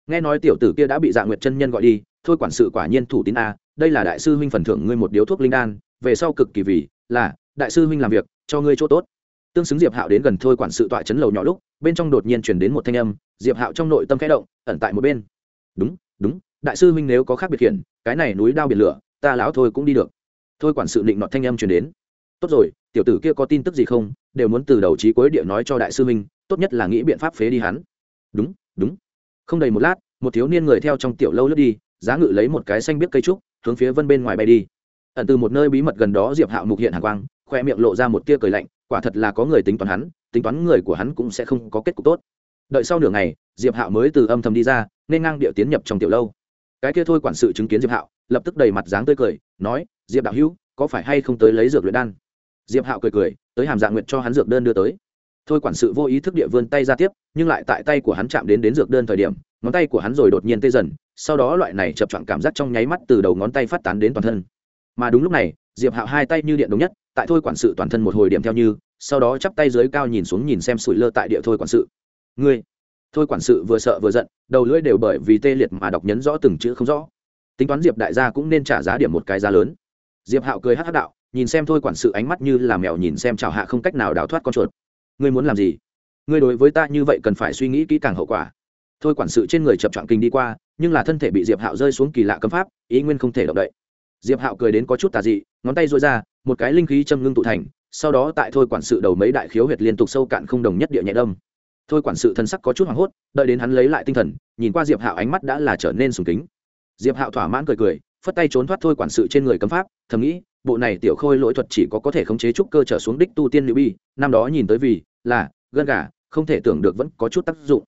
Nghe nói tiểu tử kia đã bị dạ nguyệt chân nhân gọi đi, thôi quản sự quả nhiên thủ tín a, đây là đại sư huynh phần thưởng ngươi một điếu thuốc linh đan, về sau cực kỳ vì, là, đại sư huynh làm việc, cho ngươi chỗ tốt. Tương xứng diệp hạo đến gần thôi quản sự tọa chấn lầu nhỏ lúc, bên trong đột nhiên chuyển đến một thanh âm, diệp hạo trong nội tâm khẽ động, ẩn tại một bên. Đúng đúng đại sư huynh nếu có khác biệt hiển, cái này núi đao biển lửa, ta lão thôi cũng đi được. Thôi quản sự định nọ thanh âm truyền đến. Tốt rồi, tiểu tử kia có tin tức gì không? Đều muốn từ đầu trí cuối địa nói cho đại sư huynh, tốt nhất là nghĩ biện pháp phế đi hắn. Đúng đúng. Không đầy một lát, một thiếu niên người theo trong tiểu lâu lướt đi, giá ngự lấy một cái xanh biết cây trúc, hướng phía vân bên ngoài bay đi. Ẩn từ một nơi bí mật gần đó diệp hạo mục hiện hàng quang, khoe miệng lộ ra một tia cười lạnh, quả thật là có người tính toán hắn, tính toán người của hắn cũng sẽ không có kết cục tốt. Đợi sau nửa ngày, diệp hạo mới từ âm thầm đi ra, nên ngang địa tiến nhập trong tiểu lâu cái kia thôi quản sự chứng kiến diệp hạo, lập tức đầy mặt dáng tươi cười, nói, diệp đạo hữu, có phải hay không tới lấy dược luyện đan? Diệp hạo cười cười, tới hàm dạng nguyện cho hắn dược đơn đưa tới. Thôi quản sự vô ý thức địa vươn tay ra tiếp, nhưng lại tại tay của hắn chạm đến đến dược đơn thời điểm, ngón tay của hắn rồi đột nhiên tê dần, sau đó loại này chập chọn cảm giác trong nháy mắt từ đầu ngón tay phát tán đến toàn thân. Mà đúng lúc này, diệp hạo hai tay như điện đồng nhất, tại thôi quản sự toàn thân một hồi điểm theo như, sau đó chắp tay dưới cao nhìn xuống nhìn xem sủi lơ tại địa thôi quản sự. Ngươi thôi quản sự vừa sợ vừa giận, đầu lưỡi đều bởi vì tê liệt mà đọc nhấn rõ từng chữ không rõ. Tính toán diệp đại gia cũng nên trả giá điểm một cái giá lớn. Diệp hạo cười hát hát đạo, nhìn xem thôi quản sự ánh mắt như là mèo nhìn xem chào hạ không cách nào đào thoát con chuột. Ngươi muốn làm gì? Ngươi đối với ta như vậy cần phải suy nghĩ kỹ càng hậu quả. Thôi quản sự trên người chập trọn kinh đi qua, nhưng là thân thể bị diệp hạo rơi xuống kỳ lạ cấm pháp, ý nguyên không thể động đậy. Diệp hạo cười đến có chút tà dị, ngón tay dối ra, một cái linh khí châm ngưng tụ thành, sau đó tại thôi quản sự đầu mấy đại khiếu huyệt liên tục sâu cạn không đồng nhất địa nhẹ đông thôi quản sự thân sắc có chút hoảng hốt, đợi đến hắn lấy lại tinh thần, nhìn qua diệp hạo ánh mắt đã là trở nên sùng kính. Diệp hạo thỏa mãn cười cười, phất tay trốn thoát thôi quản sự trên người cấm pháp, thầm nghĩ, bộ này tiểu khôi lỗi thuật chỉ có có thể khống chế trúc cơ trở xuống đích tu tiên lưu bi, năm đó nhìn tới vì là, gân gà, không thể tưởng được vẫn có chút tác dụng.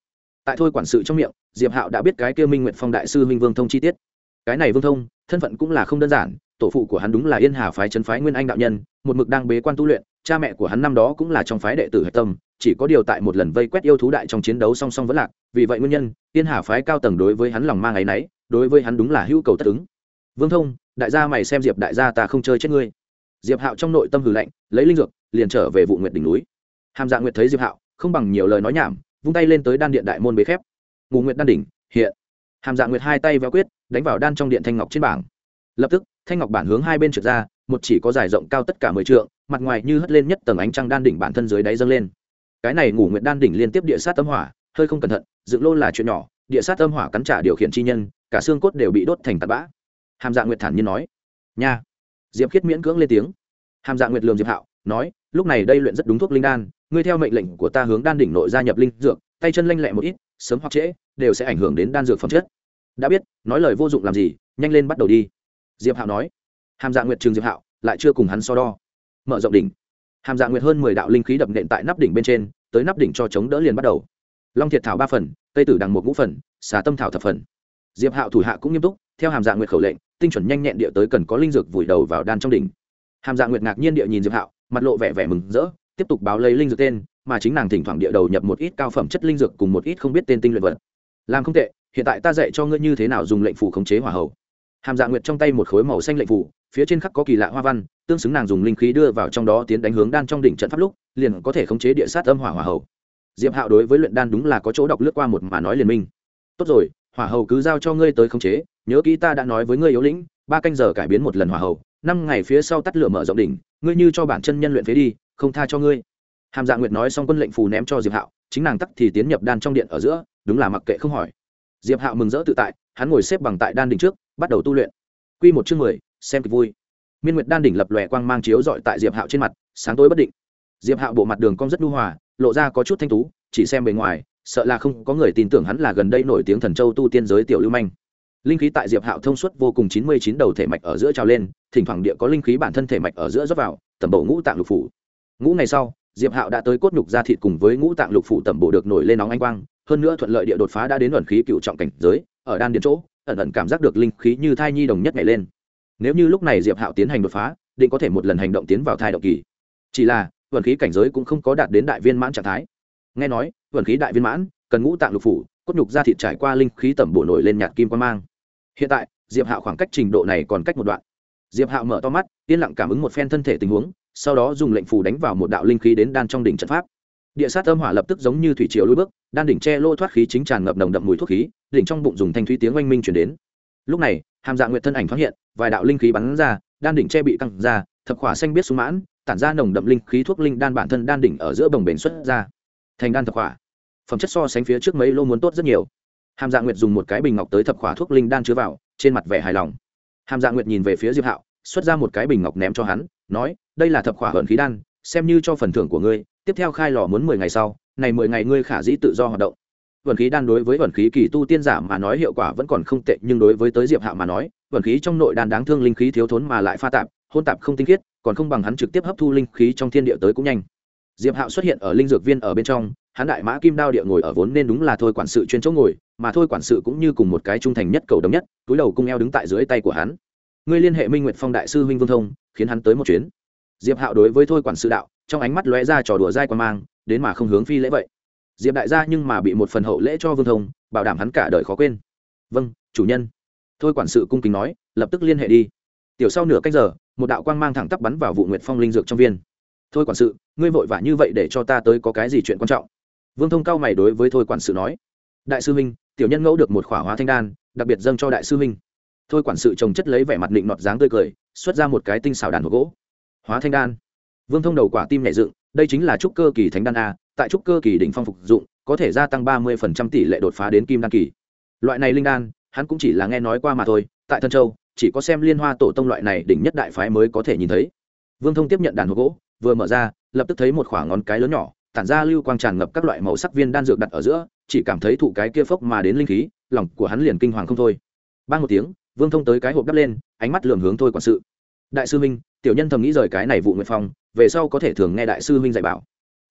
Tại thôi quản sự trong miệng, diệp hạo đã biết cái kêu minh nguyện phong đại sư minh vương thông chi tiết. Cái này vương thông, thân phận cũng là không đơn giản, tổ phụ của hắn đúng là yên hà phái trấn phái nguyên anh đạo nhân, một mực đang bế quan tu luyện, cha mẹ của hắn năm đó cũng là trong phái đệ tử hạch tâm chỉ có điều tại một lần vây quét yêu thú đại trong chiến đấu song song vẫn lạc, vì vậy nguyên nhân, tiên hà phái cao tầng đối với hắn lòng mang áy náy, đối với hắn đúng là hữu cầu tất ứng. Vương thông, đại gia mày xem diệp đại gia ta không chơi chết ngươi. Diệp hạo trong nội tâm hừ lạnh, lấy linh dược, liền trở về vụ nguyệt đỉnh núi. Hàm dạ nguyệt thấy diệp hạo, không bằng nhiều lời nói nhảm, vung tay lên tới đan điện đại môn bế khép. Ngụ nguyệt đan đỉnh, hiện. Hàm dạ nguyệt hai tay véo quyết, đánh vào đan trong điện thanh ngọc trên bảng. Lập tức, thanh ngọc bản hướng hai bên trượt ra, một chỉ có dài rộng cao tất cả mười trượng, mặt ngoài như hất lên nhất tầng ánh trăng đan đỉnh bản thân dưới đáy dâng lên cái này ngủ nguyệt đan đỉnh liên tiếp địa sát tâm hỏa, hơi không cẩn thận, dựng lô là chuyện nhỏ, địa sát tâm hỏa cắn trả điều khiển chi nhân, cả xương cốt đều bị đốt thành tạt bã. Hàm dạ nguyệt thản nhiên nói, nha. Diệp khiết miễn cưỡng lên tiếng. Hàm dạ nguyệt lường diệp hạo, nói, lúc này đây luyện rất đúng thuốc linh đan, ngươi theo mệnh lệnh của ta hướng đan đỉnh nội gia nhập linh dược, tay chân lanh lẹ một ít, sớm hoặc trễ, đều sẽ ảnh hưởng đến đan dược phẩm chất. Đã biết, nói lời vô dụng làm gì, nhanh lên bắt đầu đi. Diệp hạo nói. Hàm dạ nguyệt trường diệp hạo, lại chưa cùng hắn so đo. Mở rộng đỉnh hàm dạ nguyệt hơn mười đạo linh khí đập nện tại nắp đỉnh bên trên, tới nắp đỉnh cho chống đỡ liền bắt đầu. Long thiệt thảo ba phần cây tử đằng một ngũ phần, xà tâm thảo thập phần. Diệp hạo thủ hạ cũng nghiêm túc, theo hàm dạ nguyệt khẩu lệnh, tinh chuẩn nhanh nhẹn địa tới cần có linh dược vùi đầu vào đan trong đỉnh. Hàm dạ nguyệt ngạc nhiên địa nhìn diệp hạo, mặt lộ vẻ vẻ mừng rỡ, tiếp tục báo lấy linh dược tên, mà chính nàng thỉnh thoảng địa đầu nhập một ít cao phẩm chất linh dược cùng một ít không biết tên tinh luyện vật. Làm không tệ, hiện tại ta dạy cho ngươi như thế nào dùng lệnh phủ khống chế hỏa hầu. hàm dạ nguyệt trong tay một khối màu xanh lệnh phủ phía trên khắc có kỳ lạ hoa văn, tương xứng nàng dùng linh khí đưa vào trong đó tiến đánh hướng đan trong đỉnh trận pháp lúc, liền có thể khống chế địa sát âm hỏa hỏa hậu diệp hạo đối với luyện đan đúng là có chỗ đọc lướt qua một mà nói liền minh. Tốt rồi, hỏa hậu cứ giao cho ngươi tới khống chế, nhớ kỹ ta đã nói với ngươi yếu lĩnh, ba canh giờ cải biến một lần hỏa hậu năm ngày phía sau tắt lửa mở rộng đỉnh, ngươi như cho bản chân nhân luyện phế đi, không tha cho ngươi. Hàm dạ nguyệt nói xong quân lệnh phù ném cho diệp hạo, chính nàng tắt thì tiến nhập đan trong điện ở giữa, đúng là mặc kệ không hỏi. Diệp hạo mừng rỡ tự tại, hắn ngồi xếp bằng tại đan đỉnh trước, bắt đầu tu luyện. Quy một chương mười xem kịch vui. Miên nguyệt đan đỉnh lập lòe quang mang chiếu dọi tại diệp hạo trên mặt, sáng tối bất định. Diệp hạo bộ mặt đường cong rất nhu hòa, lộ ra có chút thanh tú, chỉ xem bề ngoài, sợ là không có người tin tưởng hắn là gần đây nổi tiếng thần châu tu tiên giới tiểu lưu manh. Linh khí tại diệp hạo thông suốt vô cùng chín mươi chín đầu thể mạch ở giữa trào lên, thỉnh thoảng địa có linh khí bản thân thể mạch ở giữa rót vào, tẩm bổ ngũ tạng lục phủ. Ngũ ngày sau, diệp hạo đã tới cốt nhục da thịt cùng với ngũ tạng lục phủ tẩm bổ được nổi lên nóng anh quang, hơn nữa thuận lợi địa đột phá đã đến ẩn khí cựu trọng cảnh giới, ở đan điện chỗ, ẩn ẩn cảm giác được linh khí như thai nhi đồng nhất ngày lên nếu như lúc này diệp hạo tiến hành đột phá, định có thể một lần hành động tiến vào thai động kỳ. Chỉ là, vận khí cảnh giới cũng không có đạt đến đại viên mãn trạng thái. Nghe nói, vận khí đại viên mãn, cần ngũ tạng lục phủ, cốt nhục ra thịt trải qua linh khí tẩm bổ nổi lên nhạt kim quan mang. Hiện tại, diệp hạo khoảng cách trình độ này còn cách một đoạn. Diệp hạo mở to mắt, yên lặng cảm ứng một phen thân thể tình huống, sau đó dùng lệnh phù đánh vào một đạo linh khí đến đan trong đỉnh trận pháp. Địa sát âm hỏa lập tức giống như thủy triều lôi bước, đan đỉnh che lô thoát khí chính tràn ngập nồng đậm mùi thuốc khí, đỉnh trong bụng dùng thanh thúy tiếng oanh minh chuyển đến. Lúc này, hàm dạng nguyệt thân ảnh thoáng hiện vài đạo linh khí bắn ra, đan đỉnh che bị căng ra, thập khỏa xanh biết sung mãn, tản ra nồng đậm linh khí thuốc linh đan bản thân đan đỉnh ở giữa bồng bền xuất ra. Thành đan thập khỏa. Phẩm chất so sánh phía trước mấy lô muốn tốt rất nhiều. Hàm dạng nguyệt dùng một cái bình ngọc tới thập khỏa thuốc linh đan chứa vào, trên mặt vẻ hài lòng. Hàm dạng nguyệt nhìn về phía diệp hạo, xuất ra một cái bình ngọc ném cho hắn, nói, đây là thập khỏa hận khí đan, xem như cho phần thưởng của ngươi, tiếp theo khai lò muốn mười ngày sau, này mười ngày ngươi khả dĩ tự do hoạt động. Vận khí đan đối với vận khí kỳ tu tiên giả mà nói hiệu quả vẫn còn không tệ, nhưng đối với tới diệp hạo mà nói vận khí trong nội đan đáng thương linh khí thiếu thốn mà lại pha tạp, hôn tạp không tinh khiết, còn không bằng hắn trực tiếp hấp thu linh khí trong thiên địa tới cũng nhanh. Diệp hạo xuất hiện ở linh dược viên ở bên trong, hắn đại mã kim đao địa ngồi ở vốn nên đúng là thôi quản sự chuyên chỗ ngồi, mà thôi quản sự cũng như cùng một cái trung thành nhất cầu đồng nhất, túi đầu cung eo đứng tại dưới tay của hắn. Ngươi liên hệ minh nguyệt phong đại sư huynh vương thông, khiến hắn tới một chuyến. Diệp hạo đối với thôi quản sự đạo, trong ánh mắt lóe ra trò đùa dai quan mang, đến mà không hướng phi lễ vậy. Diệp đại gia nhưng mà bị một phần hậu lễ cho vương thông, bảo đảm hắn cả đời khó quên. Vâng chủ nhân thôi quản sự cung kính nói, lập tức liên hệ đi. Tiểu sau nửa cách giờ, một đạo quang mang thẳng tắp bắn vào vụ nguyệt phong linh dược trong viên. Thôi quản sự, ngươi vội vã như vậy để cho ta tới có cái gì chuyện quan trọng? Vương thông cao mày đối với thôi quản sự nói, đại sư huynh, tiểu nhân ngẫu được một khỏa hóa thanh đan, đặc biệt dâng cho đại sư huynh. Thôi quản sự trồng chất lấy vẻ mặt định nọt dáng tươi cười, xuất ra một cái tinh xào đàn hộp gỗ. Hóa thanh đan. Vương thông đầu quả tim nhẹ dựng, đây chính là trúc cơ kỳ thánh đan a, tại trúc cơ kỳ đỉnh phong phục dụng, có thể gia tăng ba mươi tỷ lệ đột phá đến kim đan kỳ. Loại này linh đan hắn cũng chỉ là nghe nói qua mà thôi, tại thân châu, chỉ có xem liên hoa tổ tông loại này đỉnh nhất đại phái mới có thể nhìn thấy. Vương thông tiếp nhận đàn hộp gỗ, vừa mở ra, lập tức thấy một khoảng ngón cái lớn nhỏ, tản ra lưu quang tràn ngập các loại màu sắc viên đan dược đặt ở giữa, chỉ cảm thấy thụ cái kia phốc mà đến linh khí, lòng của hắn liền kinh hoàng không thôi. Ba một tiếng, vương thông tới cái hộp đắp lên, ánh mắt lường hướng thôi quản sự. Đại sư minh tiểu nhân thầm nghĩ rời cái này vụ nguyện phong về sau có thể thường nghe đại sư minh dạy bảo.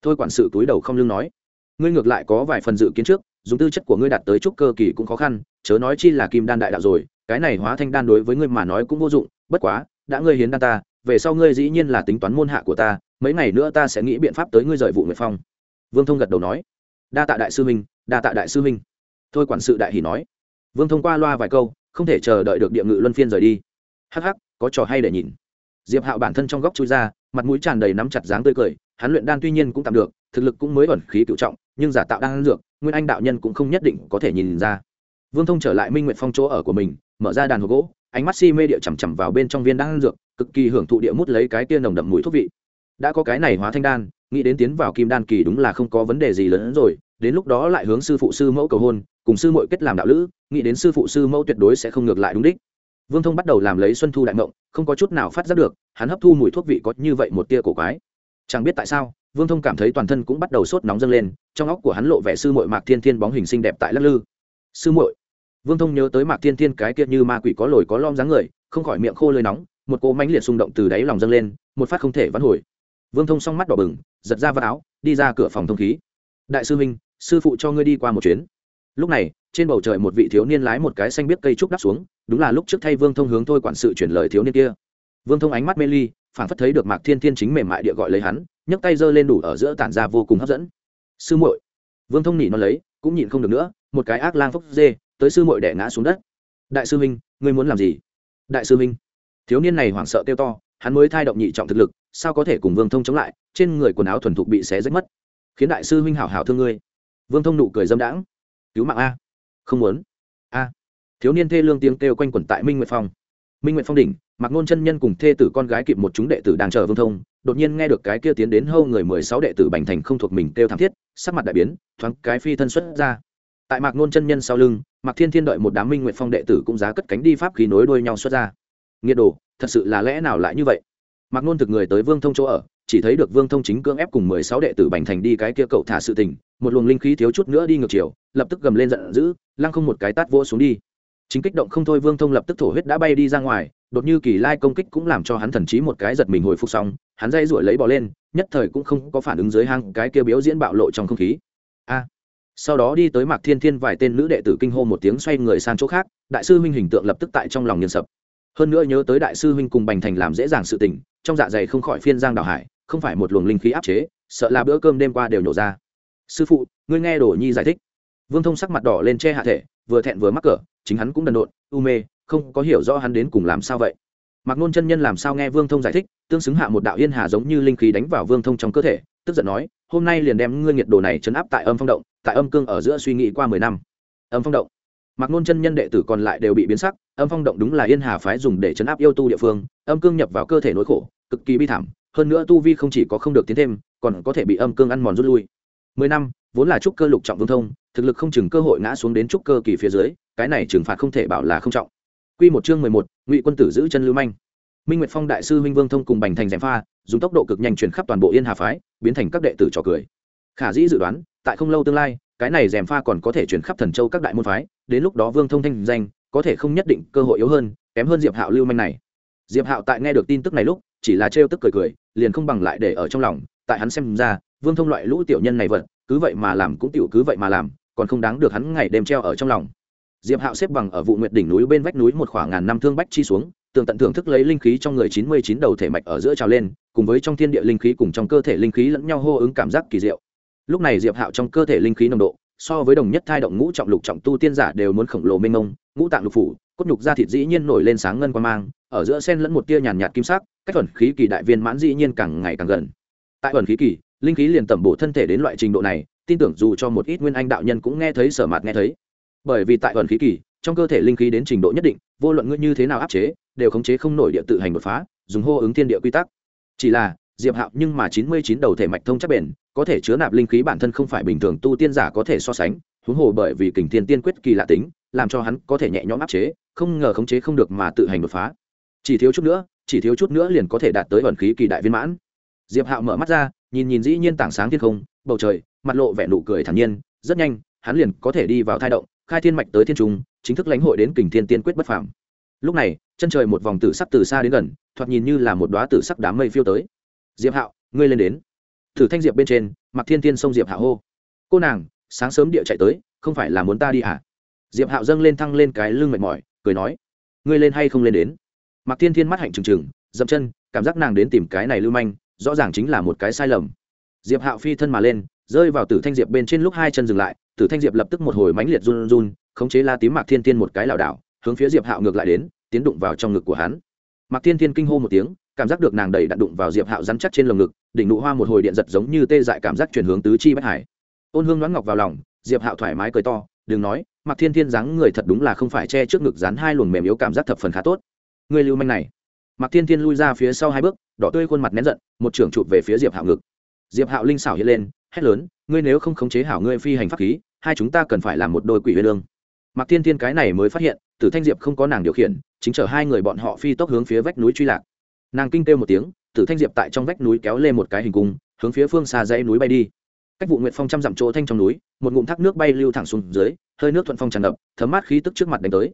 Thôi quản sự túi đầu không lương nói. Ngươi ngược lại có vài phần dự kiến trước, dùng tư chất của ngươi đạt tới trúc cơ kỳ cũng khó khăn chớ nói chi là kim đan đại đạo rồi, cái này hóa thanh đan đối với ngươi mà nói cũng vô dụng, bất quá, đã ngươi hiến đan ta, về sau ngươi dĩ nhiên là tính toán môn hạ của ta, mấy ngày nữa ta sẽ nghĩ biện pháp tới ngươi rời vụ nguyệt phong. Vương thông gật đầu nói. Đa tạ đại sư minh đa tạ đại sư minh thôi quản sự đại hỉ nói. Vương thông qua loa vài câu, không thể chờ đợi được địa ngự luân phiên rời đi. Hắc hắc, có trò hay để nhìn. Diệp hạo bản thân trong góc chui ra, mặt mũi tràn đầy nắm chặt dáng tươi cười, hắn luyện đan tuy nhiên cũng tạm được, thực lực cũng mới ẩn khí cựu trọng, nhưng giả tạo đan dược, nguyên anh đạo nhân cũng không nhất định có thể nhìn ra vương thông trở lại minh nguyện phong chỗ ở của mình, mở ra đàn hộp gỗ, ánh mắt si mê địa chằm chằm vào bên trong viên đan dược, cực kỳ hưởng thụ địa mút lấy cái tiên nồng đậm mùi thuốc vị. Đã có cái này hóa thanh đan, nghĩ đến tiến vào kim đan kỳ đúng là không có vấn đề gì lớn hơn rồi, đến lúc đó lại hướng sư phụ sư mẫu cầu hôn, cùng sư mội kết làm đạo lữ, nghĩ đến sư phụ sư mẫu tuyệt đối sẽ không ngược lại đúng đích. Vương thông bắt đầu làm lấy xuân thu đại mộng, không có chút nào phát giác được, hắn hấp thu mùi thuốc vị có như vậy một tia cổ quái. Chẳng biết tại sao, vương thông cảm thấy toàn thân cũng bắt đầu sốt nóng dâng lên, trong óc của hắn lộ vẻ sư mội mạc thiên thiên bóng hình xinh đẹp tại lắc lư. Sư muội vương thông nhớ tới mạc thiên thiên cái kia như ma quỷ có lồi có lom dáng người, không khỏi miệng khô lơi nóng, một cỗ mãnh liệt xung động từ đáy lòng dâng lên, một phát không thể vãn hồi. Vương thông s mắt đỏ bừng, giật ra vạt áo, đi ra cửa phòng thông khí. Đại sư minh sư phụ cho ngươi đi qua một chuyến. Lúc này, trên bầu trời một vị thiếu niên lái một cái xanh biết cây trúc đắp xuống, đúng là lúc trước thay vương thông hướng thôi quản sự chuyển lời thiếu niên kia. Vương thông ánh mắt mê ly phản phất thấy được mạc thiên thiên chính mềm mại địa gọi lấy hắn, nhấc tay giơ lên đủ ở giữa tản ra vô cùng hấp dẫn. Sư muội. Vương thông nhịn nó lấy, cũng nhịn không được nữa, một cái ác lang phốc dê tới sư muội đẻ ngã xuống đất. Đại sư huynh, ngươi muốn làm gì? Đại sư huynh. Thiếu niên này hoảng sợ kêu to, hắn mới thai động nhị trọng thực lực, sao có thể cùng vương thông chống lại? Trên người quần áo thuần thục bị xé rách mất. Khiến đại sư huynh hảo hảo thương ngươi. Vương thông nụ cười dâm đãng. Cứu mạng a. Không muốn. A. Thiếu niên thê lương tiếng kêu quanh quẩn tại minh nguyệt phong. Minh nguyệt phong đỉnh, mặc nôn chân nhân cùng thê tử con gái kịp một chúng đệ tử đang chờ vương thông, đột nhiên nghe được cái kia tiến đến hâu người mười sáu đệ tử bành thành không thuộc mình kêu thảm thiết, sắc mặt đại biến, thoáng cái phi thân xuất ra tại mạc nôn chân nhân sau lưng, mạc thiên thiên đợi một đám minh nguyện phong đệ tử cũng giá cất cánh đi pháp khí nối đuôi nhau xuất ra. Nghiệt đồ, thật sự là lẽ nào lại như vậy? Mạc nôn thực người tới vương thông chỗ ở, chỉ thấy được vương thông chính cưỡng ép cùng mười sáu đệ tử bành thành đi cái kia cậu thả sự tình, một luồng linh khí thiếu chút nữa đi ngược chiều, lập tức gầm lên giận dữ, lăng không một cái tát vỗ xuống đi. Chính kích động không thôi vương thông lập tức thổ huyết đã bay đi ra ngoài, đột như kỳ lai công kích cũng làm cho hắn thần trí một cái giật mình hồi phục xong, hắn dây ruổi lấy bỏ lên, nhất thời cũng không có phản ứng dưới hang cái kia biếu diễn bạo lộ trong không khí. A! Sau đó đi tới mạc thiên thiên vài tên nữ đệ tử kinh hô một tiếng xoay người sang chỗ khác, đại sư huynh hình tượng lập tức tại trong lòng nhân sập. Hơn nữa nhớ tới đại sư huynh cùng bành thành làm dễ dàng sự tình, trong dạ dày không khỏi phiên giang đào hải, không phải một luồng linh khí áp chế, sợ là bữa cơm đêm qua đều nhổ ra. Sư phụ, ngươi nghe đồ nhi giải thích. Vương thông sắc mặt đỏ lên che hạ thể, vừa thẹn vừa mắc cỡ, chính hắn cũng đần độn, u mê, không có hiểu rõ hắn đến cùng làm sao vậy. Mặc nôn chân nhân làm sao nghe vương thông giải thích, tương xứng hạ một đạo yên hà giống như linh khí đánh vào vương thông trong cơ thể tức giận nói hôm nay liền đem ngươi nhiệt đồ này chấn áp tại âm phong động tại âm cương ở giữa suy nghĩ qua mười năm. Âm phong động. Mặc nôn chân nhân đệ tử còn lại đều bị biến sắc âm phong động đúng là yên hà phái dùng để chấn áp yêu tu địa phương âm cương nhập vào cơ thể nỗi khổ cực kỳ bi thảm hơn nữa tu vi không chỉ có không được tiến thêm còn có thể bị âm cương ăn mòn rút lui. Mười năm vốn là trúc cơ lục trọng vương thông thực lực không chừng cơ hội ngã xuống đến trúc cơ kỳ phía dưới cái này trừng phạt không thể bảo là không trọng. Quy một chương mười một, Ngụy quân tử giữ chân lưu manh. Minh Nguyệt Phong đại sư Minh Vương Thông cùng Bành Thành Gièm Pha, dùng tốc độ cực nhanh chuyển khắp toàn bộ Yên Hà phái, biến thành các đệ tử trò cười. Khả dĩ dự đoán, tại không lâu tương lai, cái này Gièm Pha còn có thể chuyển khắp Thần Châu các đại môn phái, đến lúc đó Vương Thông thanh danh, có thể không nhất định cơ hội yếu hơn, kém hơn Diệp Hạo lưu manh này. Diệp Hạo tại nghe được tin tức này lúc, chỉ là trêu tức cười cười, liền không bằng lại để ở trong lòng, tại hắn xem ra, Vương Thông loại lũ tiểu nhân này vật, cứ vậy mà làm cũng tiểu cứ vậy mà làm, còn không đáng được hắn ngày đêm treo ở trong lòng diệp hạo xếp bằng ở vụ nguyệt đỉnh núi bên vách núi một khoảng ngàn năm thương bách chi xuống tường tận thưởng thức lấy linh khí trong người chín mươi chín đầu thể mạch ở giữa trào lên, cùng với trong thiên địa linh khí cùng trong cơ thể linh khí lẫn nhau hô ứng cảm giác kỳ diệu. Lúc này diệp hạo trong cơ thể linh khí nồng độ, so với đồng nhất thai động ngũ trọng lục trọng tu tiên giả đều muốn khổng lồ mênh mông, ngũ tạng lục phủ, cốt nhục da thịt dĩ nhiên nổi lên sáng ngân quang mang, ở giữa sen lẫn một tia nhàn nhạt kim sắc, cách thuần khí kỳ đại viên mãn dĩ nhiên càng ngày càng gần. Tại thuần khí kỳ, linh khí liền tẩm bổ thân thể đến loại trình độ này, tin tưởng dù cho một ít nguyên anh đạo nhân cũng nghe thấy sở mạt nghe thấy. Bởi vì tại thuần khí kỳ, trong cơ thể linh khí đến trình độ nhất định vô luận ngươi như thế nào áp chế, đều khống chế không nổi địa tự hành đột phá, dùng hô ứng thiên địa quy tắc. Chỉ là, diệp hạo nhưng mà chín mươi chín đầu thể mạch thông chắc bền, có thể chứa nạp linh khí bản thân không phải bình thường tu tiên giả có thể so sánh, huống hồ bởi vì kình thiên tiên quyết kỳ lạ tính, làm cho hắn có thể nhẹ nhõm áp chế, không ngờ khống chế không được mà tự hành đột phá. Chỉ thiếu chút nữa, chỉ thiếu chút nữa liền có thể đạt tới ẩn khí kỳ đại viên mãn. Diệp hạo mở mắt ra, nhìn nhìn dĩ nhiên tảng sáng thiên không, bầu trời, mặt lộ vẻ nụ cười thản nhiên, rất nhanh, hắn liền có thể đi vào thai động khai thiên mạch tới thiên trung, chính thức lãnh hội đến kình thiên tiên quyết bất phàm. Lúc này, chân trời một vòng tử sắc từ xa đến gần, thoạt nhìn như là một đoá tử sắc đám mây phiêu tới. Diệp hạo, ngươi lên đến. Thử thanh diệp bên trên mặc thiên tiên sông diệp Hạ hô. Cô nàng, sáng sớm địa chạy tới, không phải là muốn ta đi à? Diệp hạo dâng lên thăng lên cái lưng mệt mỏi, cười nói. Ngươi lên hay không lên đến? Mặc thiên thiên mắt hạnh trừng trừng, dậm chân, cảm giác nàng đến tìm cái này lưu manh, rõ ràng chính là một cái sai lầm. Diệp hạo phi thân mà lên rơi vào tử thanh diệp bên trên lúc hai chân dừng lại, tử thanh diệp lập tức một hồi mãnh liệt run run, khống chế la tím mạc thiên tiên một cái lảo đảo, hướng phía diệp hạo ngược lại đến, tiến đụng vào trong ngực của hắn. Mạc thiên tiên kinh hô một tiếng, cảm giác được nàng đầy đặn đụng vào diệp hạo rắn chắc trên lồng ngực, đỉnh nụ hoa một hồi điện giật giống như tê dại cảm giác chuyển hướng tứ chi bất hải. Ôn hương đoán ngọc vào lòng, diệp hạo thoải mái cười to, đừng nói, mạc thiên thiên dáng người thật đúng là không phải che trước ngực dán hai luồng mềm yếu cảm giác thập phần khá tốt. Người lưu manh này. Mạc thiên thiên lui ra phía sau hai bước, đỏ tươi khuôn mặt nén giận, một trưởng chụp về phía diệp hạo ngực diệp hạo linh xảo hiện lên, hét lớn, ngươi nếu không khống chế hảo ngươi phi hành pháp khí, hai chúng ta cần phải làm một đôi quỷ huyên lương. Mạc thiên thiên cái này mới phát hiện, tử thanh diệp không có nàng điều khiển, chính chở hai người bọn họ phi tốc hướng phía vách núi truy lạc. Nàng kinh kêu một tiếng, tử thanh diệp tại trong vách núi kéo lên một cái hình cung, hướng phía phương xa dãy núi bay đi. Cách vụ nguyệt phong trăm dặm chỗ thanh trong núi, một ngụm thác nước bay lưu thẳng xuống dưới, hơi nước thuận phong tràn ngập, thấm mát khí tức trước mặt đánh tới.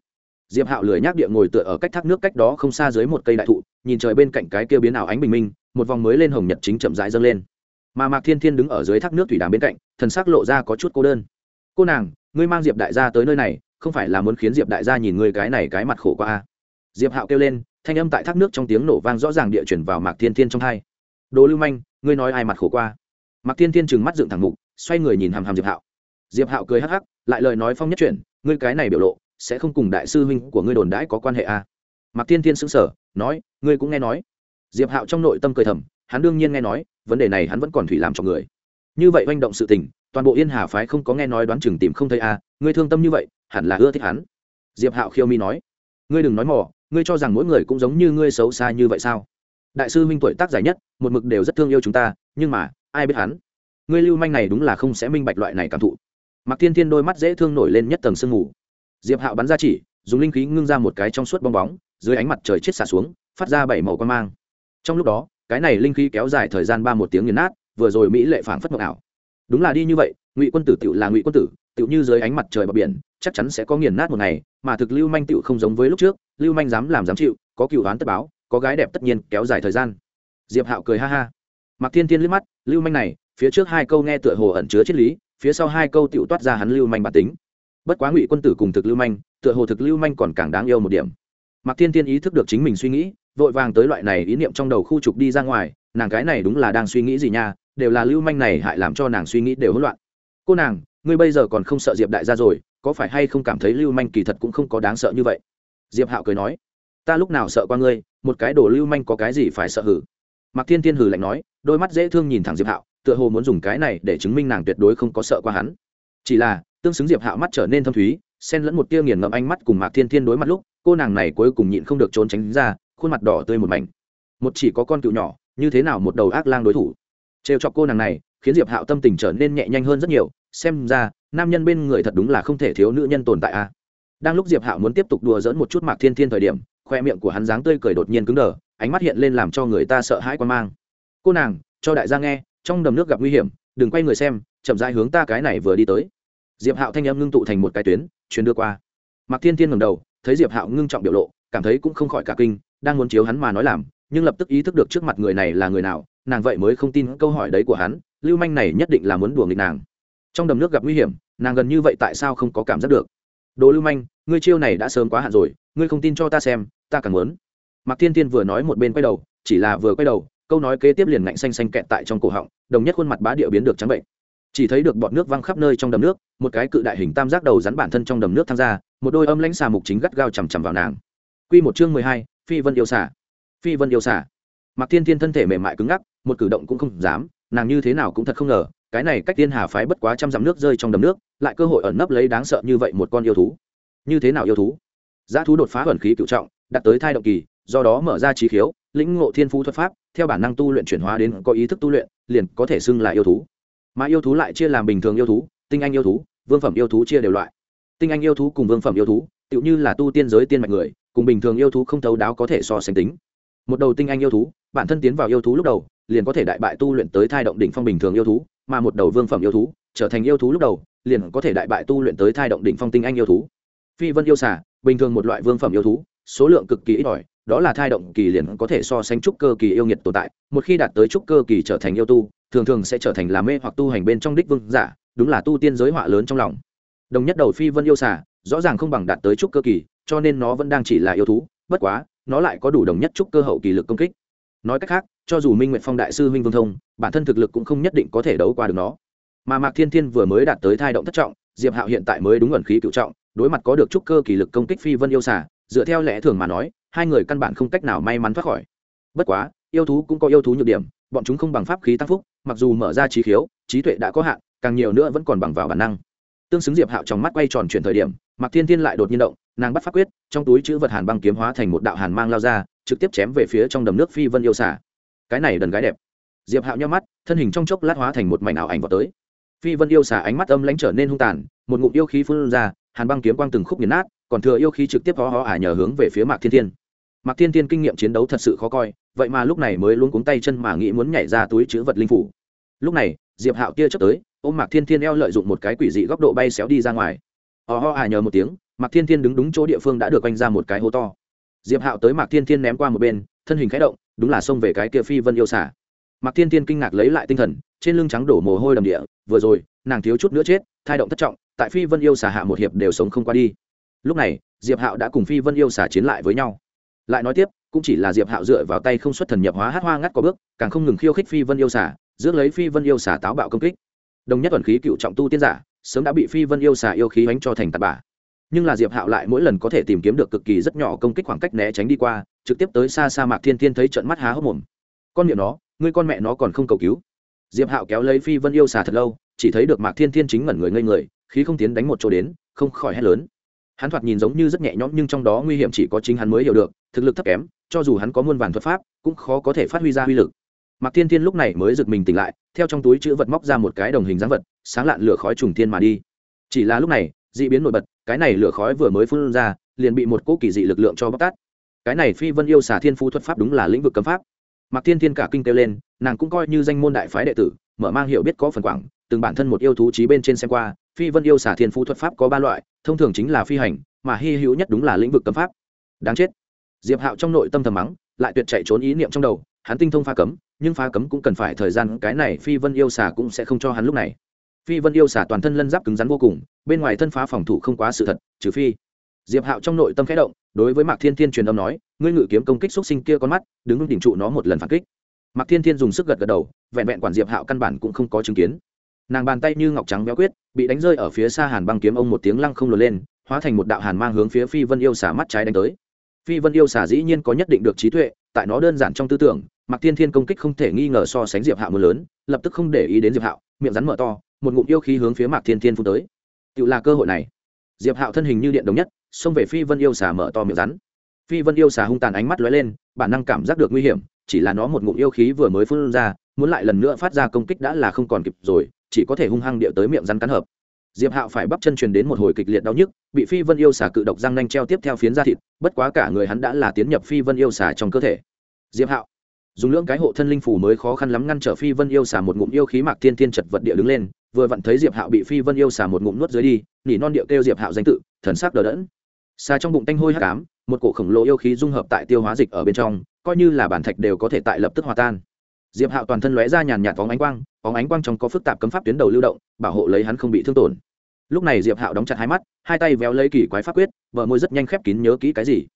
Diệp hạo lười nhác địa ngồi tựa ở cách thác nước cách đó không xa dưới một cây đại thụ, nhìn trời bên cạnh cái kia biến ảo ánh bình minh, một vòng mới lên hồng nhật chính chậm rãi dâng lên mà mạc thiên thiên đứng ở dưới thác nước thủy đàm bên cạnh, thần sắc lộ ra có chút cô đơn. Cô nàng, ngươi mang diệp đại gia tới nơi này, không phải là muốn khiến diệp đại gia nhìn ngươi cái này cái mặt khổ qua a à? diệp hạo kêu lên, thanh âm tại thác nước trong tiếng nổ vang rõ ràng địa chuyển vào mạc thiên thiên trong hai. Đồ lưu manh, ngươi nói ai mặt khổ qua mạc thiên thiên trừng mắt dựng thẳng mục, xoay người nhìn hàm hàm diệp hạo. Diệp hạo cười hắc hắc, lại lời nói phong nhất chuyển, ngươi cái này biểu lộ, sẽ không cùng đại sư huynh của ngươi đồn đãi có quan hệ a mạc thiên thiên sững sờ, nói, ngươi cũng nghe nói. Diệp hạo trong nội tâm cười thầm hắn đương nhiên nghe nói vấn đề này hắn vẫn còn thủy làm cho người. Như vậy manh động sự tình toàn bộ yên hà phái không có nghe nói đoán chừng tìm không thấy a à, ngươi thương tâm như vậy hẳn là ưa thích hắn. Diệp hạo khiêu mi nói ngươi đừng nói mỏ ngươi cho rằng mỗi người cũng giống như ngươi xấu xa như vậy sao? Đại sư Minh tuổi tác dài nhất một mực đều rất thương yêu chúng ta nhưng mà ai biết hắn? Ngươi lưu manh này đúng là không sẽ minh bạch loại này cảm thụ. Mặc thiên thiên đôi mắt dễ thương nổi lên nhất tầng sương mù. Diệp hạo bắn ra chỉ dùng linh khí ngưng ra một cái trong suốt bong bóng dưới ánh mặt trời chết xả xuống phát ra bảy màu quan mang. Trong lúc đó cái này linh khí kéo dài thời gian ba một tiếng nghiền nát, vừa rồi mỹ lệ phảng phất mộng ảo. Đúng là đi như vậy, ngụy quân tử tựu là ngụy quân tử, tựu như dưới ánh mặt trời bờ biển, chắc chắn sẽ có nghiền nát một ngày, mà thực lưu manh tựu không giống với lúc trước, lưu manh dám làm dám chịu, có cựu đoán tất báo, có gái đẹp tất nhiên kéo dài thời gian. Diệp hạo cười ha ha. Mặc thiên thiên liếc mắt, lưu manh này, phía trước hai câu nghe tựa hồ ẩn chứa triết lý, phía sau hai câu tựu toát ra hắn lưu manh bản tính. Bất quá ngụy quân tử cùng thực lưu manh, tựa hồ thực lưu manh còn càng đáng yêu một điểm. Mạc thiên tiên ý thức được chính mình suy nghĩ, vội vàng tới loại này ý niệm trong đầu khu trục đi ra ngoài, nàng cái này đúng là đang suy nghĩ gì nha, đều là lưu manh này hại làm cho nàng suy nghĩ đều hỗn loạn. Cô nàng, ngươi bây giờ còn không sợ diệp đại gia rồi, có phải hay không cảm thấy lưu manh kỳ thật cũng không có đáng sợ như vậy? Diệp hạo cười nói, ta lúc nào sợ qua ngươi, một cái đồ lưu manh có cái gì phải sợ hử? Mạc thiên thiên hử lạnh nói, đôi mắt dễ thương nhìn thẳng diệp hạo, tựa hồ muốn dùng cái này để chứng minh nàng tuyệt đối không có sợ qua hắn. Chỉ là, tương xứng diệp hạo mắt trở nên thâm thúy xen lẫn một tia nghiền ngẫm ánh mắt cùng mạc thiên thiên đối mặt lúc, cô nàng này cuối cùng nhịn không được trốn tránh ra, khuôn mặt đỏ tươi một mảnh. Một chỉ có con cựu nhỏ, như thế nào một đầu ác lang đối thủ? Trêu chọc cô nàng này, khiến diệp hạo tâm tình trở nên nhẹ nhanh hơn rất nhiều, xem ra, nam nhân bên người thật đúng là không thể thiếu nữ nhân tồn tại a. Đang lúc diệp hạo muốn tiếp tục đùa dỡn một chút mạc thiên thiên thời điểm, khoe miệng của hắn dáng tươi cười đột nhiên cứng đờ, ánh mắt hiện lên làm cho người ta sợ hãi quan mang. Cô nàng, cho đại gia nghe, trong đầm nước gặp nguy hiểm, đừng quay người xem, chậm rãi hướng ta cái này vừa đi tới diệp hạo thanh âm ngưng tụ thành một cái tuyến truyền đưa qua. Mạc thiên thiên ngầm đầu, thấy diệp hạo ngưng trọng biểu lộ, cảm thấy cũng không khỏi cả kinh, đang muốn chiếu hắn mà nói làm, nhưng lập tức ý thức được trước mặt người này là người nào, nàng vậy mới không tin câu hỏi đấy của hắn, lưu manh này nhất định là muốn đùa nghịch nàng. Trong đầm nước gặp nguy hiểm, nàng gần như vậy tại sao không có cảm giác được? Đồ lưu manh, ngươi chiêu này đã sớm quá hạn rồi, ngươi không tin cho ta xem, ta càng muốn. Mạc thiên thiên vừa nói một bên quay đầu, chỉ là vừa quay đầu, câu nói kế tiếp liền ngạnh xanh xanh kẹt tại trong cổ họng, đồng nhất khuôn mặt bá địa biến được trắng bệnh chỉ thấy được bọt nước văng khắp nơi trong đầm nước một cái cự đại hình tam giác đầu rắn bản thân trong đầm nước tham gia một đôi âm lãnh xà mục chính gắt gao chằm chằm vào nàng Quy một chương mười hai, Phi Vân yêu xả Phi Vân yêu xả mặc Thiên Thiên thân thể mềm mại cứng ngắc, một cử động cũng không dám, nàng như thế nào cũng thật không ngờ, cái này cách Tiên Hà phái bất quá trăm dặm nước rơi trong đầm nước, lại cơ hội ẩn nấp lấy đáng sợ như vậy một con yêu thú. Như thế nào yêu thú? Giá thú đột phá ẩn khí cửu trọng, đạt tới thai động kỳ, do đó mở ra trí khiếu, lĩnh ngộ thiên phú thuật pháp, theo bản năng tu luyện chuyển hóa đến có ý thức tu luyện, liền có thể xưng là yêu thú. Mà yêu thú lại chia làm bình thường yêu thú, tinh anh yêu thú, vương phẩm yêu thú chia đều loại. Tinh anh yêu thú cùng vương phẩm yêu thú, tựu như là tu tiên giới tiên mạch người, cùng bình thường yêu thú không thấu đáo có thể so sánh tính một đầu tinh anh yêu thú bản thân tiến vào yêu thú lúc đầu liền có thể đại bại tu luyện tới thai động đỉnh phong bình thường yêu thú mà một đầu vương phẩm yêu thú trở thành yêu thú lúc đầu liền có thể đại bại tu luyện tới thai động đỉnh phong tinh anh yêu thú phi vân yêu xả bình thường một loại vương phẩm yêu thú số lượng cực kỳ ít ỏi đó là thai động kỳ liền có thể so sánh trúc cơ kỳ yêu nghiệt tồn tại một khi đạt tới trúc cơ kỳ trở thành yêu tu thường thường sẽ trở thành là mê hoặc tu hành bên trong đích vương giả, đúng là tu tiên giới họa lớn trong lòng. Đồng nhất đầu phi vân yêu xả rõ ràng không bằng đạt tới trúc cơ kỳ, cho nên nó vẫn đang chỉ là yêu thú, bất quá, nó lại có đủ đồng nhất trúc cơ hậu kỳ lực công kích. Nói cách khác, cho dù minh nguyện phong đại sư huynh vương thông, bản thân thực lực cũng không nhất định có thể đấu qua được nó. Mà mạc thiên thiên vừa mới đạt tới thai động thất trọng, diệp hạo hiện tại mới đúng ẩn khí cựu trọng, đối mặt có được trúc cơ kỳ lực công kích phi vân yêu xả dựa theo lẽ thường mà nói, hai người căn bản không cách nào may mắn thoát khỏi. Bất quá, yêu thú cũng có yêu thú nhược điểm, bọn chúng không bằng pháp khí tăng phúc mặc dù mở ra trí khiếu, trí tuệ đã có hạn, càng nhiều nữa vẫn còn bằng vào bản năng. Tương xứng diệp hạo trong mắt quay tròn chuyển thời điểm, mạc thiên thiên lại đột nhiên động, nàng bắt pháp quyết, trong túi chữ vật hàn băng kiếm hóa thành một đạo hàn mang lao ra, trực tiếp chém về phía trong đầm nước phi vân yêu xả cái này đần gái đẹp. Diệp hạo nhau mắt, thân hình trong chốc lát hóa thành một mảnh ảo ảnh vào tới. Phi vân yêu xả ánh mắt âm lãnh trở nên hung tàn, một ngụm yêu khí phun ra, hàn băng kiếm quang từng khúc nghiền nát, còn thừa yêu khí trực tiếp hó hó ả nhờ hướng về phía mạc thiên thiên. Mạc thiên thiên kinh nghiệm chiến đấu thật sự khó coi vậy mà lúc này mới luôn cuống tay chân mà nghĩ muốn nhảy ra túi chữ vật linh phủ. Lúc này, diệp hạo kia chớp tới, ôm mạc thiên thiên eo lợi dụng một cái quỷ dị góc độ bay xéo đi ra ngoài. Ò ho à nhờ một tiếng, mạc thiên thiên đứng đúng chỗ địa phương đã được oanh ra một cái hố to. Diệp hạo tới mạc thiên thiên ném qua một bên, thân hình khẽ động, đúng là xông về cái kia phi vân yêu xả mạc thiên thiên kinh ngạc lấy lại tinh thần, trên lưng trắng đổ mồ hôi đầm địa, vừa rồi, nàng thiếu chút nữa chết, thai động thất trọng, tại phi vân yêu xả hạ một hiệp đều sống không qua đi. Lúc này, diệp hạo đã cùng phi vân yêu xả chiến lại với nhau. Lại nói tiếp cũng chỉ là diệp hạo dựa vào tay không xuất thần nhập hóa hát hoa ngắt có bước, càng không ngừng khiêu khích phi vân yêu xả rước lấy phi vân yêu xả táo bạo công kích. Đồng nhất thuần khí cựu trọng tu tiên giả, sớm đã bị phi vân yêu xả yêu khí bánh cho thành tạt bả nhưng là diệp hạo lại mỗi lần có thể tìm kiếm được cực kỳ rất nhỏ công kích khoảng cách né tránh đi qua, trực tiếp tới xa xa mạc thiên thiên thấy trận mắt há hốc mồm. Con miệng nó, ngươi con mẹ nó còn không cầu cứu. Diệp hạo kéo lấy phi vân yêu xà thật lâu, chỉ thấy được mạc thiên thiên chính ngẩn người ngây người, khí không tiến đánh một chỗ đến, không khỏi hét lớn. Hắn thoạt nhìn giống như rất nhẹ nhõm nhưng trong đó nguy hiểm chỉ có chính hắn mới hiểu được, thực lực thấp kém cho dù hắn có muôn vàn thuật pháp, cũng khó có thể phát huy ra uy lực. Mạc thiên thiên lúc này mới giật mình tỉnh lại, theo trong túi chữ vật móc ra một cái đồng hình dáng vật, sáng lạn lửa khói trùng thiên mà đi. Chỉ là lúc này d ị biến nổi bật, cái này lửa khói vừa mới phun ra, liền bị một cỗ kỳ dị lực lượng cho bóc tát. Cái này phi vân yêu xà thiên phú thuật pháp đúng là lĩnh vực cấm pháp. Mặc thiên thiên cả kinh kêu lên, nàng cũng coi như danh môn đại phái đệ tử, mở mang hiểu biết có phần quảng, từng bản thân một yêu thú trí bên trên xem qua, phi vân yêu xà thiên phú thuật pháp có ba loại, thông thường chính là phi hành, mà hy hữu nhất đúng là lĩnh vực cấm pháp. Đáng chết diệp hạo trong nội tâm thầm mắng, lại tuyệt chạy trốn ý niệm trong đầu, hắn tinh thông phá cấm, nhưng phá cấm cũng cần phải thời gian, cái này phi vân yêu xà cũng sẽ không cho hắn lúc này. Phi vân yêu xà toàn thân lân giáp cứng rắn vô cùng, bên ngoài thân phá phòng thủ không quá sự thật, trừ phi. Diệp hạo trong nội tâm khẽ động, đối với mạc thiên thiên truyền âm nói, ngươi ngự kiếm công kích xuất sinh kia con mắt, đứng đỉnh trụ nó một lần phản kích. Mạc thiên thiên dùng sức gật gật đầu, vẹn vẹn quản diệp hạo căn bản cũng không có chứng kiến. Nàng bàn tay như ngọc trắng béo quyết, bị đánh rơi ở phía xa hàn băng kiếm ông một tiếng lăng không lùa lên, hóa thành một đạo hàn mang hướng phía phi vân yêu xả mắt trái đánh tới phi vân yêu xả dĩ nhiên có nhất định được trí tuệ, tại nó đơn giản trong tư tưởng, mạc thiên thiên công kích không thể nghi ngờ so sánh diệp hạo mưa lớn, lập tức không để ý đến diệp hạo, miệng rắn mở to, một ngụm yêu khí hướng phía mạc thiên thiên phun tới. Tự là cơ hội này. Diệp hạo thân hình như điện đồng nhất, xông về phi vân yêu xà mở to miệng rắn. Phi vân yêu xà hung tàn ánh mắt lóe lên, bản năng cảm giác được nguy hiểm, chỉ là nó một ngụm yêu khí vừa mới phun ra, muốn lại lần nữa phát ra công kích đã là không còn kịp rồi, chỉ có thể hung hăng địa tới miệng rắn cắn hợp diệp hạo phải bắp chân truyền đến một hồi kịch liệt đau nhức, bị phi vân yêu xà cự độc răng nanh treo tiếp theo phiến da thịt, bất quá cả người hắn đã là tiến nhập phi vân yêu xà trong cơ thể. Diệp hạo, dùng lưỡng cái hộ thân linh phủ mới khó khăn lắm ngăn trở phi vân yêu xà một ngụm yêu khí mạc thiên thiên chật vật địa đứng lên, vừa vặn thấy diệp hạo bị phi vân yêu xà một ngụm nuốt dưới đi, nỉ non địa kêu diệp hạo danh tự, thần sắc đờ đẫn. Xà trong bụng tanh hôi hắc ám, một cổ khổng lồ yêu khí dung hợp tại tiêu hóa dịch ở bên trong, coi như là bản thạch đều có thể tại lập tức hòa tan diệp hạo toàn thân lóe ra nhàn nhạt phóng ánh quang, phóng ánh quang trong có phức tạp cấm pháp tuyến đầu lưu động, bảo hộ lấy hắn không bị thương tổn. Lúc này diệp hạo đóng chặt hai mắt, hai tay véo lấy kỳ quái pháp quyết vợ môi rất nhanh khép kín nhớ kỹ cái gì.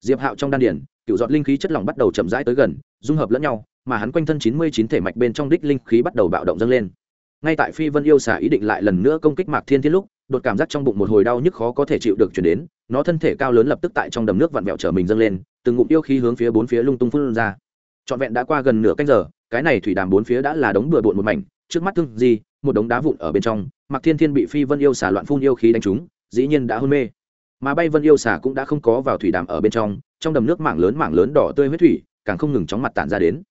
Diệp hạo trong đan điển cựu dọn linh khí chất lỏng bắt đầu chậm rãi tới gần, dung hợp lẫn nhau, mà hắn quanh thân chín mươi chín thể mạch bên trong đích linh khí bắt đầu bạo động dâng lên. Ngay tại phi vân yêu xả ý định lại lần nữa công kích mạc thiên thiên lúc, đột cảm giác trong bụng một hồi đau nhức khó có thể chịu được chuyển đến, nó thân thể cao lớn lập tức tại trong đầm nước vặn vẹo trở mình dâng lên, từng ngụm yêu khí hướng phía bốn phía lung tung phun ra. Trọn vẹn đã qua gần nửa canh giờ cái này thủy đàm bốn phía đã là đống bừa bộn một mảnh, trước mắt thương gì một đống đá vụn ở bên trong, mạc thiên thiên bị phi vân yêu xả loạn phun yêu khí đánh trúng, dĩ nhiên đã hôn mê. Mà bay vân yêu xả cũng đã không có vào thủy đàm ở bên trong trong đầm nước mảng lớn mảng lớn đỏ tươi huyết thủy càng không ngừng chóng mặt tản ra đến.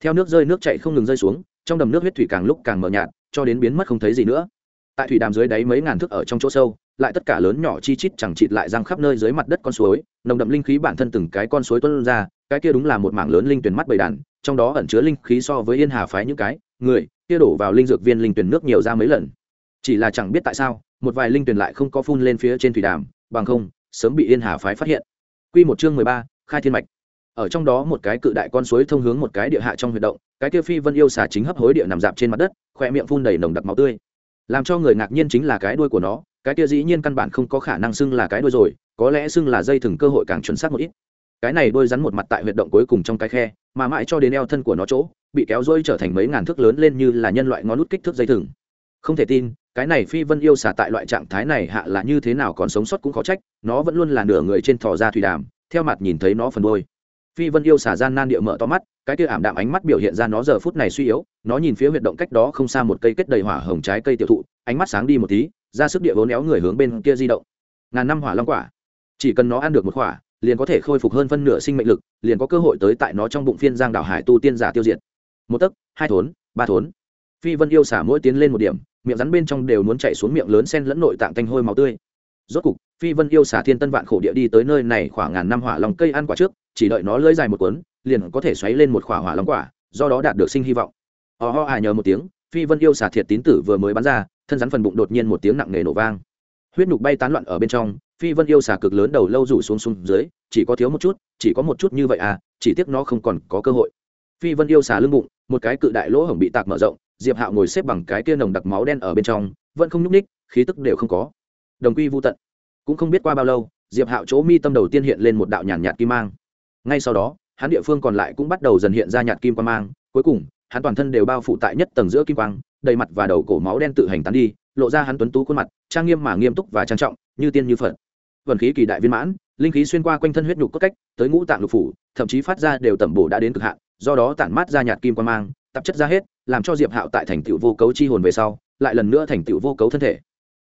Theo nước rơi, nước chạy không ngừng rơi xuống, trong đầm nước huyết thủy càng lúc càng mờ nhạt, cho đến biến mất không thấy gì nữa. Tại thủy đàm dưới đáy mấy ngàn thước ở trong chỗ sâu, lại tất cả lớn nhỏ chi chít chẳng chịt lại răng khắp nơi dưới mặt đất con suối, nồng đậm linh khí bản thân từng cái con suối tuân ra cái kia đúng là một mảng lớn linh tuyển mắt bầy đàn, trong đó ẩn chứa linh khí so với yên hà phái những cái, người, kia đổ vào linh dược viên linh tuyển nước nhiều ra mấy lần. Chỉ là chẳng biết tại sao, một vài linh tuyển lại không có phun lên phía trên thủy đàm, bằng không, sớm bị yên hà phái phát hiện. Quy một chương mười ba, khai thiên mạch. Ở trong đó một cái cự đại con suối thông hướng một cái địa hạ trong huyệt động, cái kia phi vân yêu xà chính hấp hối địa nằm dạp trên mặt đất khoe miệng phun đầy nồng đặc máu tươi. Làm cho người ngạc nhiên chính là cái đuôi của nó, cái kia dĩ nhiên căn bản không có khả năng xưng là cái đuôi rồi, có lẽ xưng là dây thừng cơ hội càng chuẩn xác một ít cái này đôi rắn một mặt tại huyệt động cuối cùng trong cái khe, mà mãi cho đến eo thân của nó chỗ, bị kéo dôi trở thành mấy ngàn thước lớn lên như là nhân loại ngón nút kích thước dây thừng. Không thể tin, cái này phi vân yêu xả tại loại trạng thái này hạ là như thế nào còn sống sót cũng khó trách, nó vẫn luôn là nửa người trên thò ra thủy đàm, theo mặt nhìn thấy nó phần đôi phi vân yêu xả gian nan địa mở to mắt, cái kia ảm đạm ánh mắt biểu hiện ra nó giờ phút này suy yếu, nó nhìn phía huyệt động cách đó không xa một cây kết đầy hỏa hồng trái cây tiêu thụ, ánh mắt sáng đi một tí, ra sức địa vốn éo người hướng bên kia di động. Ngàn năm hỏa long quả. Chỉ cần nó ăn được một quả liền có thể khôi phục hơn phân nửa sinh mệnh lực, liền có cơ hội tới tại nó trong bụng phiên giang đảo hải tu tiên giả tiêu diệt. Một tấc, hai thốn, ba thốn. Phi vân yêu xả mỗi tiến lên một điểm, miệng rắn bên trong đều muốn chạy xuống miệng lớn sen lẫn nội tạng tanh hôi máu tươi. Rốt cục, phi vân yêu xả thiên tân vạn khổ địa đi tới nơi này khoảng ngàn năm hỏa lòng cây ăn quả trước, chỉ đợi nó lưỡi dài một cuốn, liền có thể xoáy lên một khỏa hỏa long quả, do đó đạt được sinh hy vọng. Ò ho à nhờ một tiếng, phi vân yêu xả thiệt tín tử vừa mới bắn ra, thân rắn phần bụng đột nhiên một tiếng nặng nề nổ vang. Huyết nhục bay tán loạn ở bên trong phi vân yêu xà cực lớn đầu lâu rủ xuống xuống dưới, chỉ có thiếu một chút, chỉ có một chút như vậy à chỉ tiếc nó không còn có cơ hội. Phi vân yêu xà lưng bụng, một cái cự đại lỗ hổng bị tạc mở rộng, diệp hạo ngồi xếp bằng cái kia nồng đặc máu đen ở bên trong, vẫn không nhúc ních khí tức đều không có. Đồng quy vô tận. Cũng không biết qua bao lâu, diệp hạo chỗ mi tâm đầu tiên hiện lên một đạo nhàn nhạt kim mang. Ngay sau đó, hắn địa phương còn lại cũng bắt đầu dần hiện ra nhạt kim quang mang, cuối cùng, hắn toàn thân đều bao phủ tại nhất tầng giữa kim quang, đầy mặt và đầu cổ máu đen tự hành tán đi, lộ ra hắn tuấn tú khuôn mặt, trang nghiêm mà nghiêm túc và trang trọng, như tiên như phật vận khí kỳ đại viên mãn, linh khí xuyên qua quanh thân huyết nhục cốt cách, tới ngũ tạng lục phủ, thậm chí phát ra đều tẩm bổ đã đến cực hạn, do đó tản mát ra nhạt kim quang mang, tạp chất ra hết, làm cho diệp hạo tại thành tựu vô cấu chi hồn về sau, lại lần nữa thành tựu vô cấu thân thể.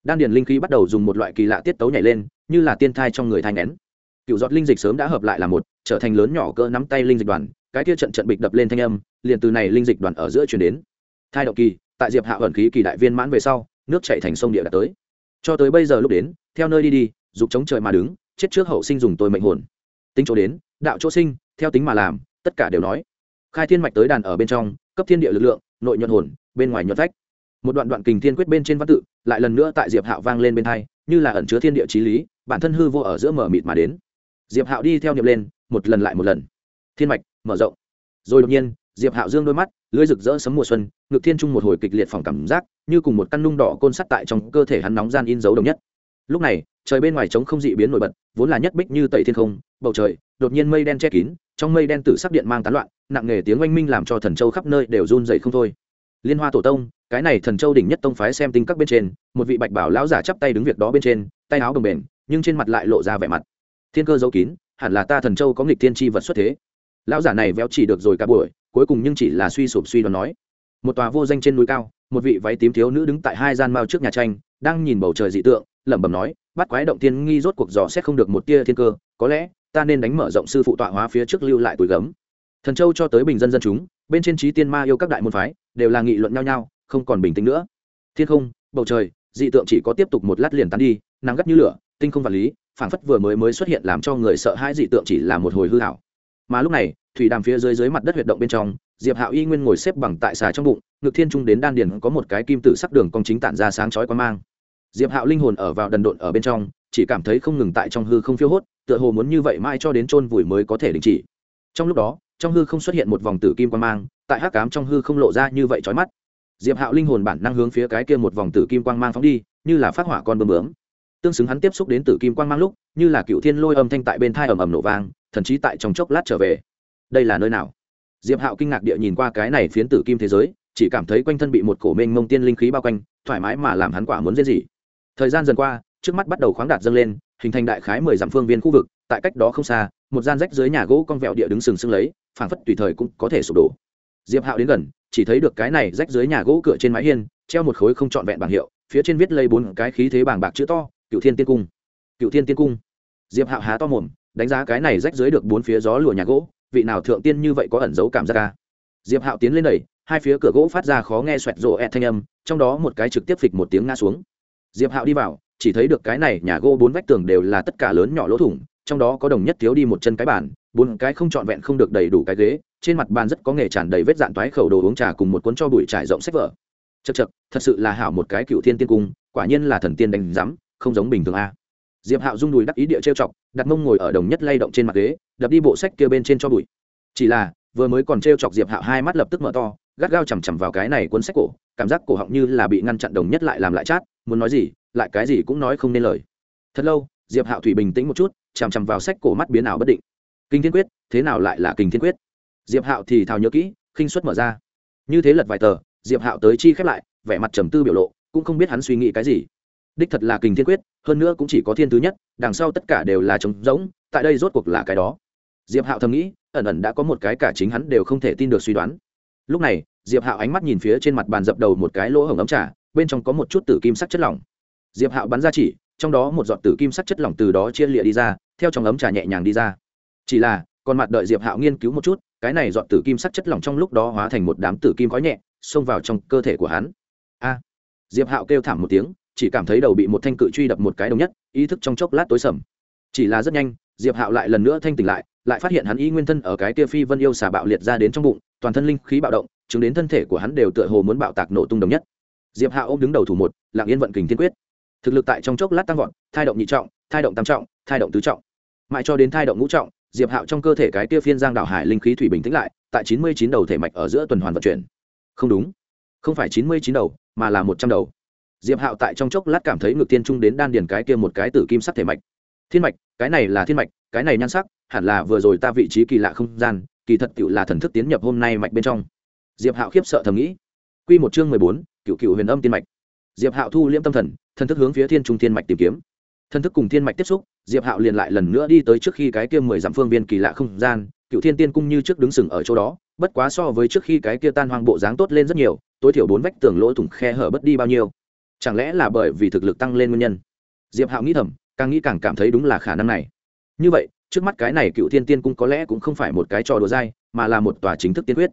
Đan điền linh khí bắt đầu dùng một loại kỳ lạ tiết tấu nhảy lên, như là tiên thai trong người thai nén cựu giọt linh dịch sớm đã hợp lại là một, trở thành lớn nhỏ cỡ nắm tay linh dịch đoàn, cái kia trận trận bịch đập lên thanh âm, liền từ này linh dịch đoàn ở giữa chuyển đến. Thai động kỳ, tại diệp hạ ẩn khí kỳ đại viên mãn về sau, nước chạy thành sông địa đã tới. Cho tới bây giờ lúc đến, theo nơi đi đi dục chống trời mà đứng chết trước hậu sinh dùng tôi mệnh hồn. Tính chỗ đến đạo chỗ sinh theo tính mà làm tất cả đều nói. Khai thiên mạch tới đàn ở bên trong cấp thiên địa lực lượng nội nhuận hồn bên ngoài nhuận vách một đoạn đoạn kình thiên quyết bên trên văn tự lại lần nữa tại diệp hạo vang lên bên tai, như là ẩn chứa thiên địa trí lý bản thân hư vô ở giữa mở mịt mà đến. Diệp hạo đi theo niệm lên một lần lại một lần. Thiên mạch mở rộng. Rồi đột nhiên diệp hạo dương đôi mắt lưỡi rực rỡ sấm mùa xuân ngực thiên trung một hồi kịch liệt phòng cảm giác như cùng một căn nung đỏ côn sắt tại trong cơ thể hắn nóng gian in dấu đồng nhất lúc này, trời bên ngoài trống không dị biến nổi bật, vốn là nhất bích như tẩy thiên không, bầu trời, đột nhiên mây đen che kín, trong mây đen tử sắc điện mang tán loạn, nặng nghề tiếng oanh minh làm cho thần châu khắp nơi đều run dậy không thôi. Liên hoa tổ tông, cái này thần châu đỉnh nhất tông phái xem tính các bên trên, một vị bạch bảo lão giả chắp tay đứng việc đó bên trên, tay áo đồng bền nhưng trên mặt lại lộ ra vẻ mặt. Thiên cơ giấu kín, hẳn là ta thần châu có nghịch thiên tri vật xuất thế. Lão giả này véo chỉ được rồi cả buổi, cuối cùng nhưng chỉ là suy sụp suy đoán nói. Một tòa vô danh trên núi cao, một vị váy tím thiếu nữ đứng tại hai gian mao trước nhà tranh, đang nhìn bầu trời dị tượng lẩm bẩm nói, bắt quái động tiên nghi rốt cuộc dò xét không được một tia thiên cơ, có lẽ, ta nên đánh mở rộng sư phụ tọa hóa phía trước lưu lại tuổi gấm. Thần châu cho tới bình dân dân chúng, bên trên trí tiên ma yêu các đại môn phái, đều là nghị luận nhau nhau, không còn bình tĩnh nữa. Thiên không, bầu trời, dị tượng chỉ có tiếp tục một lát liền tan đi, nắng gắt như lửa, tinh không vật lý, phảng phất vừa mới mới xuất hiện làm cho người sợ hãi dị tượng chỉ là một hồi hư hảo mà lúc này, thủy đàm phía dưới dưới mặt đất huyệt động bên trong, diệp hạo y nguyên ngồi xếp bằng tại xà trong bụng, ngực thiên trung đến đan điền có một cái kim tử sắc đường cong chính tản ra sáng chói quá mang diệp hạo linh hồn ở vào đần độn ở bên trong, chỉ cảm thấy không ngừng tại trong hư không phiêu hốt, tựa hồ muốn như vậy mãi cho đến chôn vùi mới có thể đình chỉ. Trong lúc đó, trong hư không xuất hiện một vòng tử kim quang mang, tại hắc cám trong hư không lộ ra như vậy chói mắt. Diệp hạo linh hồn bản năng hướng phía cái kia một vòng tử kim quang mang phóng đi, như là phát hỏa con bơm bướm. Tương xứng hắn tiếp xúc đến tử kim quang mang lúc, như là cựu thiên lôi âm thanh tại bên thai ầm ầm nổ vang, thậm chí tại trong chốc lát trở về. Đây là nơi nào? Diệp hạo kinh ngạc địa nhìn qua cái này phiến tử kim thế giới, chỉ cảm thấy quanh thân bị một cổ mênh mông tiên linh khí bao quanh, thoải mái mà làm hắn quả muốn diễn gì thời gian dần qua, trước mắt bắt đầu khoáng đạt dâng lên, hình thành đại khái mười dặm phương viên khu vực, tại cách đó không xa, một gian rách dưới nhà gỗ con vẹo địa đứng sừng sững lấy, phảng phất tùy thời cũng có thể sụp đổ. Diệp hạo đến gần, chỉ thấy được cái này rách dưới nhà gỗ cửa trên mái hiên, treo một khối không trọn vẹn bảng hiệu, phía trên viết lấy bốn cái khí thế bảng bạc chữ to, cựu thiên tiên cung. Cựu thiên tiên cung. Diệp hạo há to mồm, đánh giá cái này rách dưới được bốn phía gió lùa nhà gỗ, vị nào thượng tiên như vậy có ẩn giấu cảm giác ca diệp hạo tiến lên đẩy, hai phía cửa gỗ phát ra khó nghe xoẹt rộ ẹt thanh âm, trong đó một cái trực tiếp phịch một tiếng ngã xuống diệp hạo đi vào, chỉ thấy được cái này nhà gỗ bốn vách tường đều là tất cả lớn nhỏ lỗ thủng, trong đó có đồng nhất thiếu đi một chân cái bàn, bốn cái không trọn vẹn không được đầy đủ cái ghế, trên mặt bàn rất có nghề tràn đầy vết dạn toái khẩu đồ uống trà cùng một cuốn cho bụi trải rộng sách vở. Chật chật thật sự là hảo một cái cựu thiên tiên cung, quả nhiên là thần tiên đánh giám, không giống bình thường a. Diệp hạo rung đùi đắc ý địa trêu chọc, đặt mông ngồi ở đồng nhất lay động trên mặt ghế, đập đi bộ sách kia bên trên cho bụi. Chỉ là, vừa mới còn trêu chọc diệp hạo hai mắt lập tức mở to, gắt gao chằm chằm vào cái này cuốn sách cổ, cảm giác cổ họng như là bị ngăn chặn đồng nhất lại làm lại chát muốn nói gì, lại cái gì cũng nói không nên lời. Thật lâu, diệp hạo thủy bình tĩnh một chút, chằm chằm vào sách cổ mắt biến ảo bất định. Kinh thiên quyết, thế nào lại là kinh thiên quyết? Diệp hạo thì thào nhớ kỹ, khinh suất mở ra. Như thế lật vài tờ, diệp hạo tới chi khép lại, vẻ mặt trầm tư biểu lộ, cũng không biết hắn suy nghĩ cái gì. Đích thật là kinh thiên quyết, hơn nữa cũng chỉ có thiên thứ nhất, đằng sau tất cả đều là trống rỗng, tại đây rốt cuộc là cái đó. Diệp hạo thầm nghĩ, ẩn ẩn đã có một cái cả chính hắn đều không thể tin được suy đoán. Lúc này, diệp hạo ánh mắt nhìn phía trên mặt bàn dập đầu một cái lỗ hổng ấm trà bên trong có một chút tử kim sắc chất lỏng. Diệp hạo bắn ra chỉ, trong đó một giọt tử kim sắc chất lỏng từ đó chia lịa đi ra, theo trong ấm trà nhẹ nhàng đi ra. Chỉ là, còn mặt đợi diệp hạo nghiên cứu một chút, cái này giọt tử kim sắc chất lỏng trong lúc đó hóa thành một đám tử kim khói nhẹ, xông vào trong cơ thể của hắn. A! Diệp hạo kêu thảm một tiếng, chỉ cảm thấy đầu bị một thanh cự truy đập một cái đồng nhất, ý thức trong chốc lát tối sầm. Chỉ là rất nhanh, diệp hạo lại lần nữa thanh tỉnh lại lại phát hiện hắn ý nguyên thân ở cái kia phi vân yêu xà bạo liệt ra đến trong bụng, toàn thân linh khí bạo động, chứng đến thân thể của hắn đều tựa hồ muốn bạo tạc nổ tung đồng nhất diệp hạo ôm đứng đầu thủ một lạng yên vận kình thiên quyết. Thực lực tại trong chốc lát tăng vọt, thai động nhị trọng, thai động tam trọng, thai động tứ trọng. Mãi cho đến thai động ngũ trọng, diệp hạo trong cơ thể cái kia phiên giang đảo hải linh khí thủy bình tĩnh lại, tại chín mươi chín đầu thể mạch ở giữa tuần hoàn vận chuyển. Không đúng, không phải chín mươi chín đầu, mà là một trăm đầu. Diệp hạo tại trong chốc lát cảm thấy ngược tiên trung đến đan điền cái kia một cái tử kim sắc thể mạch. Thiên mạch, cái này là thiên mạch, cái này nhan sắc, hẳn là vừa rồi ta vị trí kỳ lạ không gian, kỳ thật cựu là thần thức tiến nhập hôm nay mạch bên trong. Diệp hạo khiếp sợ thầm nghĩ. Q một chương mười bốn cựu cựu huyền âm tiên mạch. Diệp hạo thu liễm tâm thần thần thức hướng phía thiên trung thiên mạch tìm kiếm. Thần thức cùng thiên mạch tiếp xúc, diệp hạo liền lại lần nữa đi tới trước khi cái kia mười dặm phương viên kỳ lạ không gian, cựu thiên tiên cung như trước đứng sừng ở chỗ đó, bất quá so với trước khi cái kia tan hoang bộ dáng tốt lên rất nhiều, tối thiểu bốn vách tường lỗ thủng khe hở bất đi bao nhiêu. Chẳng lẽ là bởi vì thực lực tăng lên nguyên nhân? Diệp hạo nghĩ thầm, càng nghĩ càng cảm thấy đúng là khả năng này. Như vậy, trước mắt cái này cựu thiên tiên cung có lẽ cũng không phải một cái trò đùa dai, mà là một tòa chính thức tiên quyết.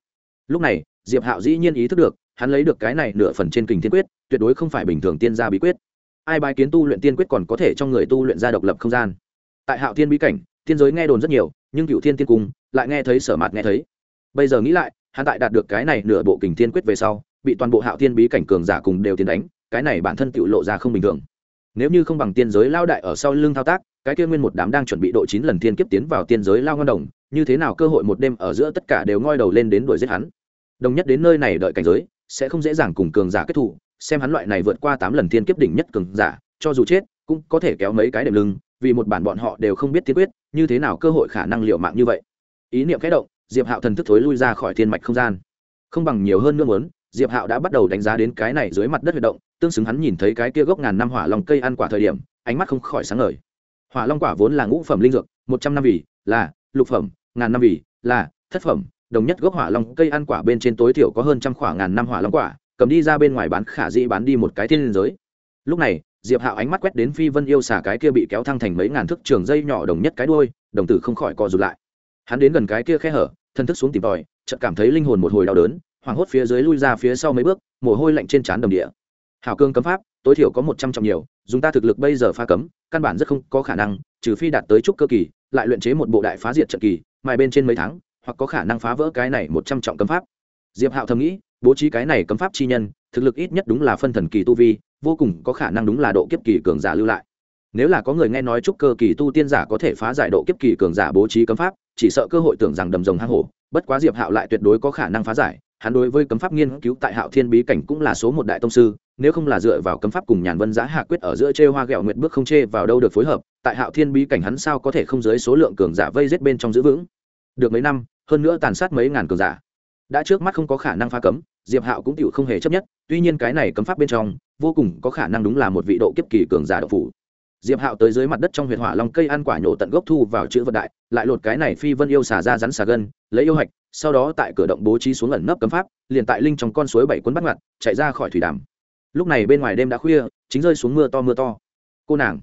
Lúc này, diệp hạo dĩ nhiên ý thức được hắn lấy được cái này nửa phần trên kình tiên quyết, tuyệt đối không phải bình thường tiên gia bí quyết. Ai bài kiến tu luyện tiên quyết còn có thể trong người tu luyện ra độc lập không gian. Tại hạo thiên bí cảnh, tiên giới nghe đồn rất nhiều, nhưng cựu thiên tiên cung lại nghe thấy sở mạt nghe thấy. Bây giờ nghĩ lại, hắn tại đạt được cái này nửa bộ kình tiên quyết về sau, bị toàn bộ hạo thiên bí cảnh cường giả cùng đều tiến đánh, cái này bản thân tự lộ ra không bình thường. Nếu như không bằng tiên giới lao đại ở sau lưng thao tác, cái kia nguyên một đám đang chuẩn bị độ chín lần thiên kiếp tiến vào tiên giới lao ngon đồng, như thế nào cơ hội một đêm ở giữa tất cả đều ngoi đầu lên đến đuổi giết hắn. Đồng nhất đến nơi này đợi cảnh giới sẽ không dễ dàng cùng cường giả kết thủ xem hắn loại này vượt qua tám lần thiên kiếp đỉnh nhất cường giả, cho dù chết, cũng có thể kéo mấy cái đệm lưng, vì một bản bọn họ đều không biết tiên quyết, như thế nào cơ hội khả năng liệu mạng như vậy. Ý niệm kẽ động, diệp hạo thần thức thối lui ra khỏi thiên mạch không gian. Không bằng nhiều hơn nương muốn, diệp hạo đã bắt đầu đánh giá đến cái này dưới mặt đất huy động, tương xứng hắn nhìn thấy cái kia gốc ngàn năm hỏa long cây ăn quả thời điểm, ánh mắt không khỏi sáng ngời. Hỏa long quả vốn là ngũ phẩm linh dược, một trăm năm vị là lục phẩm, ngàn năm vị là thất phẩm đồng nhất gốc hỏa long cây ăn quả bên trên tối thiểu có hơn trăm khoảng ngàn năm hỏa long quả, cầm đi ra bên ngoài bán khả dĩ bán đi một cái thiên liên giới. Lúc này, diệp hạo ánh mắt quét đến phi vân yêu xả cái kia bị kéo thăng thành mấy ngàn thước trường dây nhỏ đồng nhất cái đuôi, đồng tử không khỏi co rụt lại. Hắn đến gần cái kia khe hở thân thức xuống tìm tòi, chợt cảm thấy linh hồn một hồi đau đớn, hoảng hốt phía dưới lui ra phía sau mấy bước, mồ hôi lạnh trên trán đồng địa. Hào cương cấm pháp, tối thiểu có một trăm trọng nhiều, dùng ta thực lực bây giờ phá cấm, căn bản rất không có khả năng, trừ phi đạt tới trúc cơ kỳ, lại luyện chế một bộ đại phá diệt trận kỳ mài bên trên mấy tháng hoặc có khả năng phá vỡ cái này một trăm trọng cấm pháp. Diệp hạo thầm nghĩ, bố trí cái này cấm pháp chi nhân, thực lực ít nhất đúng là phân thần kỳ tu vi, vô cùng có khả năng đúng là độ kiếp kỳ cường giả lưu lại. Nếu là có người nghe nói trúc cơ kỳ tu tiên giả có thể phá giải độ kiếp kỳ cường giả bố trí cấm pháp, chỉ sợ cơ hội tưởng rằng đầm rồng hang hổ, bất quá diệp hạo lại tuyệt đối có khả năng phá giải, hắn đối với cấm pháp nghiên cứu tại hạo thiên bí cảnh cũng là số một đại tông sư, nếu không là dựa vào cấm pháp cùng nhàn vân giã hạ quyết ở giữa chê hoa ghẹo nguyệt bước không chê vào đâu được phối hợp, tại hạo thiên bí cảnh hắn sao có thể không dưới số lượng cường giả vây giết bên trong giữ vững. Được mấy năm hơn nữa tàn sát mấy ngàn cường giả. Đã trước mắt không có khả năng phá cấm, diệp hạo cũng chịu không hề chấp nhất, tuy nhiên cái này cấm pháp bên trong, vô cùng có khả năng đúng là một vị độ kiếp kỳ cường giả độc phủ. Diệp hạo tới dưới mặt đất trong huyện hỏa long cây ăn quả nhổ tận gốc thu vào chữ vật đại, lại lột cái này phi vân yêu xả ra rắn xà gân, lấy yêu hạch, sau đó tại cửa động bố trí xuống ẩn nấp cấm pháp, liền tại linh trong con suối bảy cuốn bắt ngặt chạy ra khỏi thủy đàm. Lúc này bên ngoài đêm đã khuya, chính rơi xuống mưa to mưa to. Cô nàng.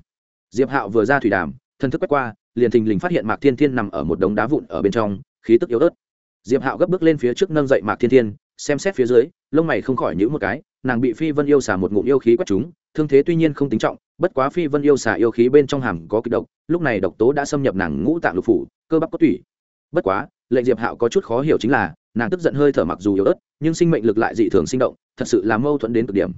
Diệp hạo vừa ra thủy đàm, thân thức quét qua, liền thình lình phát hiện mạc thiên thiên nằm ở một đống đá vụn ở bên trong khí tức yếu ớt. Diệp hạo gấp bước lên phía trước nâng dậy mạc thiên thiên, xem xét phía dưới, lông mày không khỏi nhữ một cái, nàng bị phi vân yêu xả một ngụm yêu khí quét chúng thương thế tuy nhiên không tính trọng, bất quá phi vân yêu xả yêu khí bên trong hàm có kịch độc, lúc này độc tố đã xâm nhập nàng ngũ tạng lục phủ, cơ bắp có tủy. Bất quá, lệnh diệp hạo có chút khó hiểu chính là, nàng tức giận hơi thở mặc dù yếu ớt, nhưng sinh mệnh lực lại dị thường sinh động, thật sự là mâu thuẫn đến cực điểm.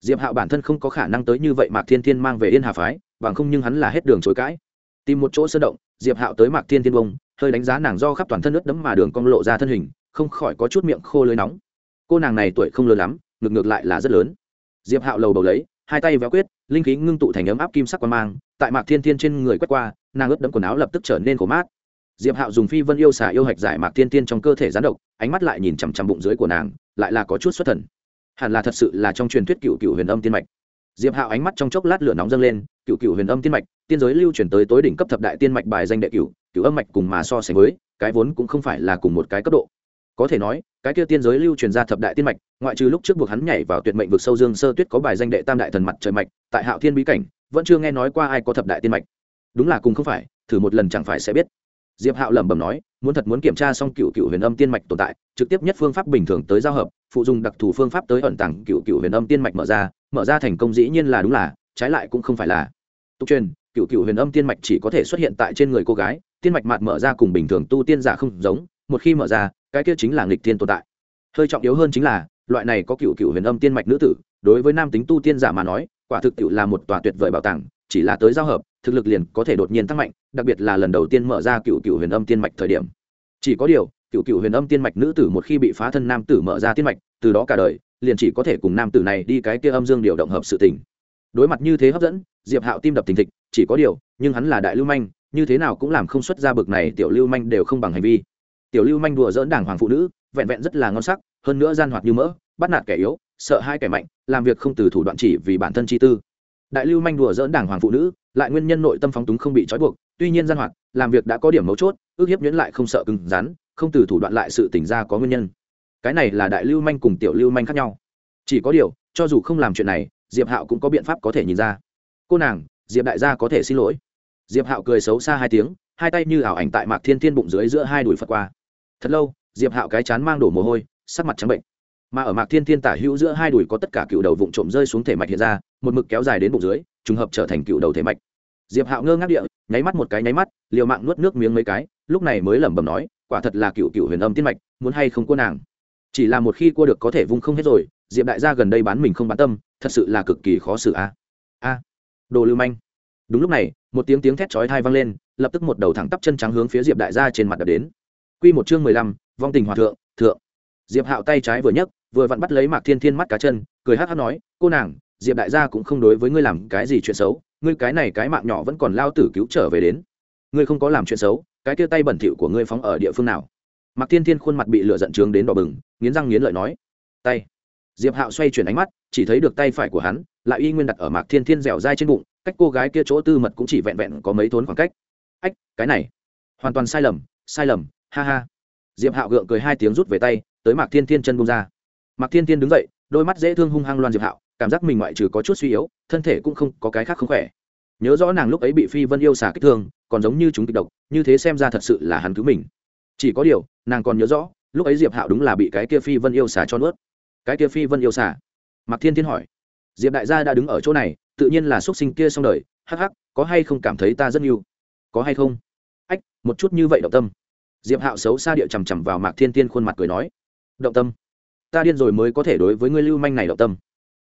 Diệp hạo bản thân không có khả năng tới như vậy mạc thiên thiên mang về yên hà phái, bằng không nhưng hắn là hết đường chối cãi. Tìm một chỗ sơ động, diệp hạo tới mạc thiên thiên bông hơi đánh giá nàng do khắp toàn thân ướt đẫm mà đường cong lộ ra thân hình, không khỏi có chút miệng khô lưới nóng. Cô nàng này tuổi không lớn lắm, ngược ngược lại là rất lớn. Diệp hạo lầu bầu lấy, hai tay véo quyết, linh khí ngưng tụ thành ấm áp kim sắc quan mang, tại mạc thiên thiên trên người quét qua, nàng ướt đẫm quần áo lập tức trở nên khổ mát. Diệp hạo dùng phi vân yêu xả yêu hạch giải mạc thiên thiên trong cơ thể gián độc, ánh mắt lại nhìn chằm chằm bụng dưới của nàng, lại là có chút xuất thần. Hẳn là thật sự là trong truyền thuyết cựu cựu huyền âm tiên mạch diệp hạo ánh mắt trong chốc lát lửa nóng dâng lên, cựu cựu huyền âm tiên mạch, tiên giới lưu truyền tới tối đỉnh cấp thập đại tiên mạch bài danh đệ cựu cựu âm mạch cùng mà so sánh với, cái vốn cũng không phải là cùng một cái cấp độ. Có thể nói, cái kia tiên giới lưu truyền ra thập đại tiên mạch, ngoại trừ lúc trước buộc hắn nhảy vào tuyệt mệnh vực sâu dương sơ tuyết có bài danh đệ tam đại thần mặt trời mạch, tại hạo thiên bí cảnh, vẫn chưa nghe nói qua ai có thập đại tiên mạch. Đúng là cùng không phải, thử một lần chẳng phải sẽ biết diệp hạo lẩm bẩm nói, muốn thật muốn kiểm tra xong cựu cựu huyền âm tiên mạch tồn tại, trực tiếp nhất phương pháp bình thường tới giao hợp, phụ dùng đặc thù phương pháp tới ẩn tàng cựu cựu huyền âm tiên mạch mở ra mở ra thành công dĩ nhiên là đúng là, trái lại cũng không phải là. Tục truyền, cựu cựu huyền âm tiên mạch chỉ có thể xuất hiện tại trên người cô gái, tiên mạch mạt mở ra cùng bình thường tu tiên giả không giống, một khi mở ra, cái kia chính là nghịch tiên tồn tại. Hơi trọng yếu hơn chính là, loại này có cựu cựu huyền âm tiên mạch nữ tử, đối với nam tính tu tiên giả mà nói, quả thực tiệu là một tòa tuyệt vời bảo tàng chỉ là tới giao hợp, thực lực liền có thể đột nhiên tăng mạnh, đặc biệt là lần đầu tiên mở ra cựu cựu huyền âm tiên mạch thời điểm. Chỉ có điều, cựu cựu huyền âm tiên mạch nữ tử một khi bị phá thân nam tử mở ra tiên mạch, từ đó cả đời, liền chỉ có thể cùng nam tử này đi cái kia âm dương điều động hợp sự tình. Đối mặt như thế hấp dẫn, diệp hạo tim đập thình thịch, chỉ có điều, nhưng hắn là đại lưu manh, như thế nào cũng làm không xuất ra bực này tiểu lưu manh đều không bằng hành vi. Tiểu lưu manh đùa dỡn đảng hoàng phụ nữ, vẹn vẹn rất là ngon sắc, hơn nữa gian hoạt như mỡ, bắt nạt kẻ yếu, sợ hai kẻ mạnh, làm việc không từ thủ đoạn chỉ vì bản thân chi tư đại lưu manh đùa dỡn đảng hoàng phụ nữ, lại nguyên nhân nội tâm phóng túng không bị trói buộc, tuy nhiên gian hoạt, làm việc đã có điểm mấu chốt, ước hiếp nhuyễn lại không sợ cứng rắn, không từ thủ đoạn lại sự tỉnh ra có nguyên nhân. Cái này là đại lưu manh cùng tiểu lưu manh khác nhau. Chỉ có điều, cho dù không làm chuyện này, diệp hạo cũng có biện pháp có thể nhìn ra. Cô nàng, diệp đại gia có thể xin lỗi. Diệp hạo cười xấu xa hai tiếng, hai tay như ảo ảnh tại mạc thiên thiên bụng dưới giữa hai đùi phật qua. Thật lâu, diệp hạo cái chán mang đổ mồ hôi, sắc mặt trắng bệnh. Mà ở mạc thiên thiên tả hữu giữa hai đùi có tất cả cựu đầu vụn trộm rơi xuống thể mạch hiện ra một mực kéo dài đến bụng dưới, trùng hợp trở thành cựu đầu thể mạch. Diệp hạo ngơ ngác địa, nháy mắt một cái nháy mắt, liều mạng nuốt nước miếng mấy cái, lúc này mới lẩm bẩm nói, quả thật là cựu cựu huyền âm tiên mạch, muốn hay không cua nàng. Chỉ là một khi cua được có thể vung không hết rồi, diệp đại gia gần đây bán mình không bán tâm, thật sự là cực kỳ khó xử a. A. Đồ lưu manh. Đúng lúc này, một tiếng tiếng thét chói thai vang lên, lập tức một đầu thẳng tắp chân trắng hướng phía diệp đại gia trên mặt đập đến. Quy một chương mười lăm, vong tình hòa thượng thượng. Diệp hạo tay trái vừa nhấc, vừa vặn bắt lấy mạc thiên thiên mắt cá chân, cười hát hát nói, cô nàng diệp đại gia cũng không đối với ngươi làm cái gì chuyện xấu, ngươi cái này cái mạng nhỏ vẫn còn lao tử cứu trở về đến. Ngươi không có làm chuyện xấu, cái kia tay bẩn thỉu của ngươi phóng ở địa phương nào? Mạc thiên thiên khuôn mặt bị lửa giận trướng đến đỏ bừng, nghiến răng nghiến lợi nói, tay. Diệp hạo xoay chuyển ánh mắt, chỉ thấy được tay phải của hắn, lại y nguyên đặt ở mạc thiên thiên dẻo dai trên bụng, cách cô gái kia chỗ tư mật cũng chỉ vẹn vẹn có mấy thốn khoảng cách. Ách, cái này. Hoàn toàn sai lầm sai lầm, ha ha. Diệp hạo gượng cười hai tiếng rút về tay, tới mạc thiên thiên chân bung ra. Mạc thiên thiên đứng dậy, đôi mắt dễ thương hung hăng loan diệp hạo cảm giác mình ngoại trừ có chút suy yếu, thân thể cũng không có cái khác không khỏe. Nhớ rõ nàng lúc ấy bị phi vân yêu xả kích thương, còn giống như chúng kịch độc, như thế xem ra thật sự là hắn cứu mình. Chỉ có điều, nàng còn nhớ rõ, lúc ấy diệp hạo đúng là bị cái kia phi vân yêu xả cho nuốt. Cái kia phi vân yêu xả? Mạc thiên thiên hỏi. Diệp đại gia đã đứng ở chỗ này, tự nhiên là x u ấ t sinh kia xong đời, hắc hắc, có hay không cảm thấy ta rất yêu? Có hay không? Ách, một chút như vậy động tâm. Diệp hạo xấu xa địa chằm chằm vào mạc thiên tiên khuôn mặt cười nói. Động tâm? Ta điên rồi mới có thể đối với ngươi lưu manh này động tâm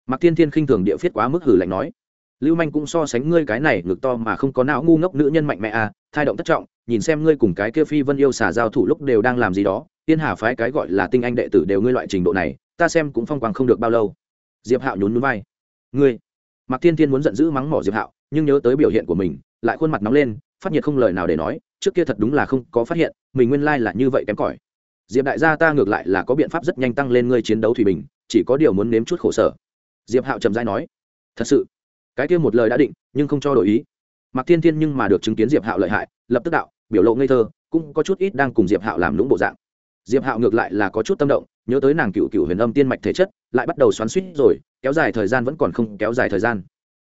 mạc thiên thiên khinh thường địa phiết quá mức hử lạnh nói, lưu manh cũng so sánh ngươi cái này ngực to mà không có não ngu ngốc nữ nhân mạnh mẽ à thai động thất trọng, nhìn xem ngươi cùng cái kia phi vân yêu xả giao thủ lúc đều đang làm gì đó, tiên hà phái cái gọi là tinh anh đệ tử đều ngươi loại trình độ này, ta xem cũng phong quang không được bao lâu. Diệp hạo nhún núi vai, ngươi? Mạc thiên thiên muốn giận dữ mắng mỏ diệp hạo, nhưng nhớ tới biểu hiện của mình, lại khuôn mặt nóng lên, phát nhiệt không lời nào để nói, trước kia thật đúng là không có phát hiện, mình nguyên lai là như vậy kém cỏi. Diệp đại gia ta ngược lại là có biện pháp rất nhanh tăng lên ngươi chiến đấu thủy bình, chỉ có điều muốn nếm chút khổ sở diệp hạo trầm dai nói, thật sự, cái kia một lời đã định, nhưng không cho đổi ý. Mạc thiên thiên nhưng mà được chứng kiến diệp hạo lợi hại, lập tức đạo, biểu lộ ngây thơ, cũng có chút ít đang cùng diệp hạo làm lũng bộ dạng. Diệp hạo ngược lại là có chút tâm động, nhớ tới nàng cựu cựu huyền âm tiên mạch thể chất, lại bắt đầu xoắn suýt rồi, kéo dài thời gian vẫn còn không kéo dài thời gian.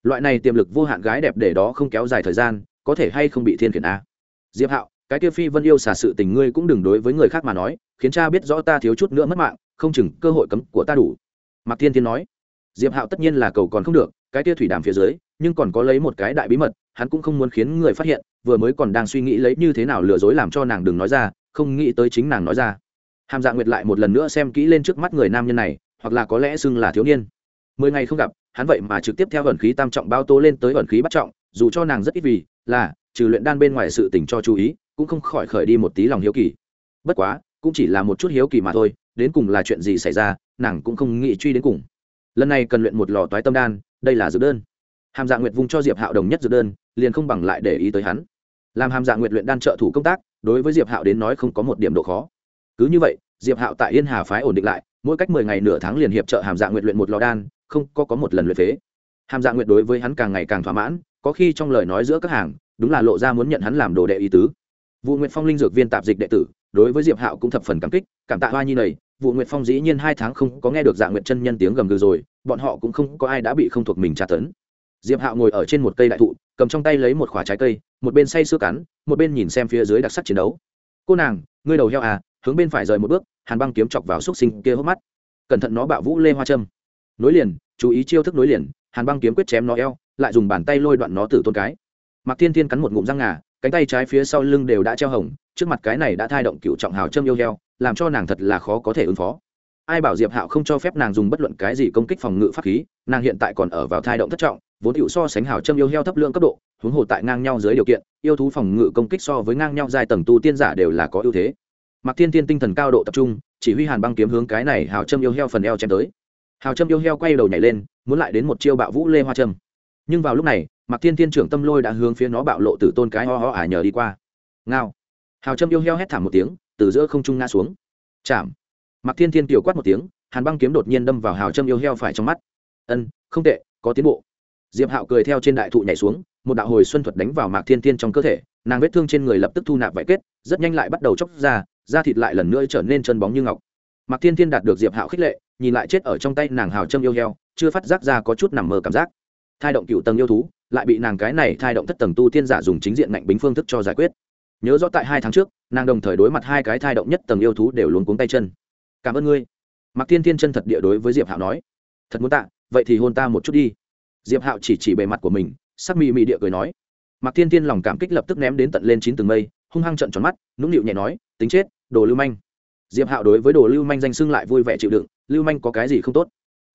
Loại này tiềm lực vô hạn gái đẹp để đó không kéo dài thời gian, có thể hay không bị thiên khiển a? Diệp hạo, cái kia phi vân yêu xả sự tình ngươi cũng đừng đối với người khác mà nói, khiến cha biết rõ ta thiếu chút nữa mất mạng, không chừng cơ hội cấm của ta đủ. Mạc thiên thiên nói diệp hạo tất nhiên là cầu còn không được, cái kia thủy đàm phía dưới, nhưng còn có lấy một cái đại bí mật, hắn cũng không muốn khiến người phát hiện, vừa mới còn đang suy nghĩ lấy như thế nào lừa dối làm cho nàng đừng nói ra, không nghĩ tới chính nàng nói ra. Hàm dạ nguyệt lại một lần nữa xem kỹ lên trước mắt người nam nhân này, hoặc là có lẽ xưng là thiếu niên. Mười ngày không gặp, hắn vậy mà trực tiếp theo ẩn khí tam trọng bao tố lên tới ẩn khí bắt trọng, dù cho nàng rất ít vì, là, trừ luyện đan bên ngoài sự tình cho chú ý, cũng không khỏi khởi đi một tí lòng hiếu kỳ. Bất quá, cũng chỉ là một chút hiếu kỳ mà thôi, đến cùng là chuyện gì xảy ra, nàng cũng không nghĩ truy đến cùng lần này cần luyện một lò toái tâm đan, đây là dược đơn. Hàm dạ nguyệt vung cho diệp hạo đồng nhất dược đơn, liền không bằng lại để ý tới hắn. Làm hàm dạ nguyệt luyện đan trợ thủ công tác, đối với diệp hạo đến nói không có một điểm độ khó. Cứ như vậy, diệp hạo tại yên hà phái ổn định lại, mỗi cách mười ngày nửa tháng liền hiệp trợ hàm dạ nguyệt luyện một lò đan, không có có một lần luyện phế. Hàm dạ nguyệt đối với hắn càng ngày càng thỏa mãn, có khi trong lời nói giữa các hàng, đúng là lộ ra muốn nhận hắn làm đồ đệ ý tứ. Vụ nguyệt phong linh dược viên tạp dịch đệ tử, đối với diệp hạo cũng thập phần cảm kích, cảm tạ hoa nhi này vụ nguyệt phong dĩ nhiên hai tháng không có nghe được dạ nguyệt chân nhân tiếng gầm gừ rồi, bọn họ cũng không có ai đã bị không thuộc mình tra tấn. Diệp hạo ngồi ở trên một cây đại thụ, cầm trong tay lấy một khoả trái cây, một bên say sưa cắn, một bên nhìn xem phía dưới đặc sắc chiến đấu. Cô nàng, ngươi đầu heo à hướng bên phải rời một bước. Hàn băng kiếm chọc vào xúc sinh kia hốc mắt. Cẩn thận nó bạo vũ lê hoa Trâm. nối liền, chú ý chiêu thức nối liền. Hàn băng kiếm quyết chém nó eo, lại dùng bàn tay lôi đoạn nó từ tôn cái. Mặc thiên thiên cắn một ngụm răng ngà, cánh tay trái phía sau lưng đều đã treo hồng, trước mặt cái này đã thai động cựu trọng hào châm yêu heo làm cho nàng thật là khó có thể ứng phó. Ai bảo diệp hạo không cho phép nàng dùng bất luận cái gì công kích phòng ngự pháp khí, nàng hiện tại còn ở vào thai động thất trọng, vốn hữu so sánh hào châm yêu heo thấp lượng cấp độ, huống hồ tại ngang nhau dưới điều kiện, yêu thú phòng ngự công kích so với ngang nhau dài tầng tu tiên giả đều là có ưu thế. Mặc thiên thiên tinh thần cao độ tập trung, chỉ huy hàn băng kiếm hướng cái này hào châm yêu heo phần eo chém tới. Hào châm yêu heo quay đầu nhảy lên, muốn lại đến một chiêu bạo vũ lê hoa châm. Nhưng vào lúc này mặc thiên thiên trưởng tâm lôi đã hướng phía nó bạo lộ từ tôn cái ho ho ả nhờ đi qua. Ngao. Hào châm yêu heo hét thảm một tiếng từ giữa không trung ngã xuống. Chạm mặc thiên thiên tiểu quát một tiếng, hàn băng kiếm đột nhiên đâm vào hào châm yêu heo phải trong mắt. Ân, không tệ, có tiến bộ. Diệp hạo cười theo trên đại thụ nhảy xuống, một đạo hồi xuân thuật đánh vào mạc thiên thiên trong cơ thể, nàng vết thương trên người lập tức thu nạp vải kết, rất nhanh lại bắt đầu chóc ra, da thịt lại lần nữa trở nên chân bóng như ngọc. Mạc thiên thiên đạt được diệp hạo khích lệ, nhìn lại chết ở trong tay nàng hào châm yêu heo, chưa phát giác ra có chút nằm mơ cảm giác. Thai động cựu tầng yêu thú, lại bị nàng cái này thai động thất tầng tu tiên giả dùng chính diện ngạnh bính phương thức cho giải quyết nhớ rõ tại hai tháng trước, nàng đồng thời đối mặt hai cái thai động nhất tầng yêu thú đều luống cuống tay chân. Cảm ơn ngươi. Mạc thiên thiên chân thật địa đối với diệp hạo nói. Thật muốn tạ, vậy thì hôn ta một chút đi. Diệp hạo chỉ chỉ bề mặt của mình, sắc mị mị địa cười nói. Mạc thiên thiên lòng cảm kích lập tức ném đến tận lên chín tầng mây, hung hăng trận tròn mắt, nũng nịu nhẹ nói, tính chết, đồ lưu manh. Diệp hạo đối với đồ lưu manh danh xưng lại vui vẻ chịu đựng, lưu manh có cái gì không tốt?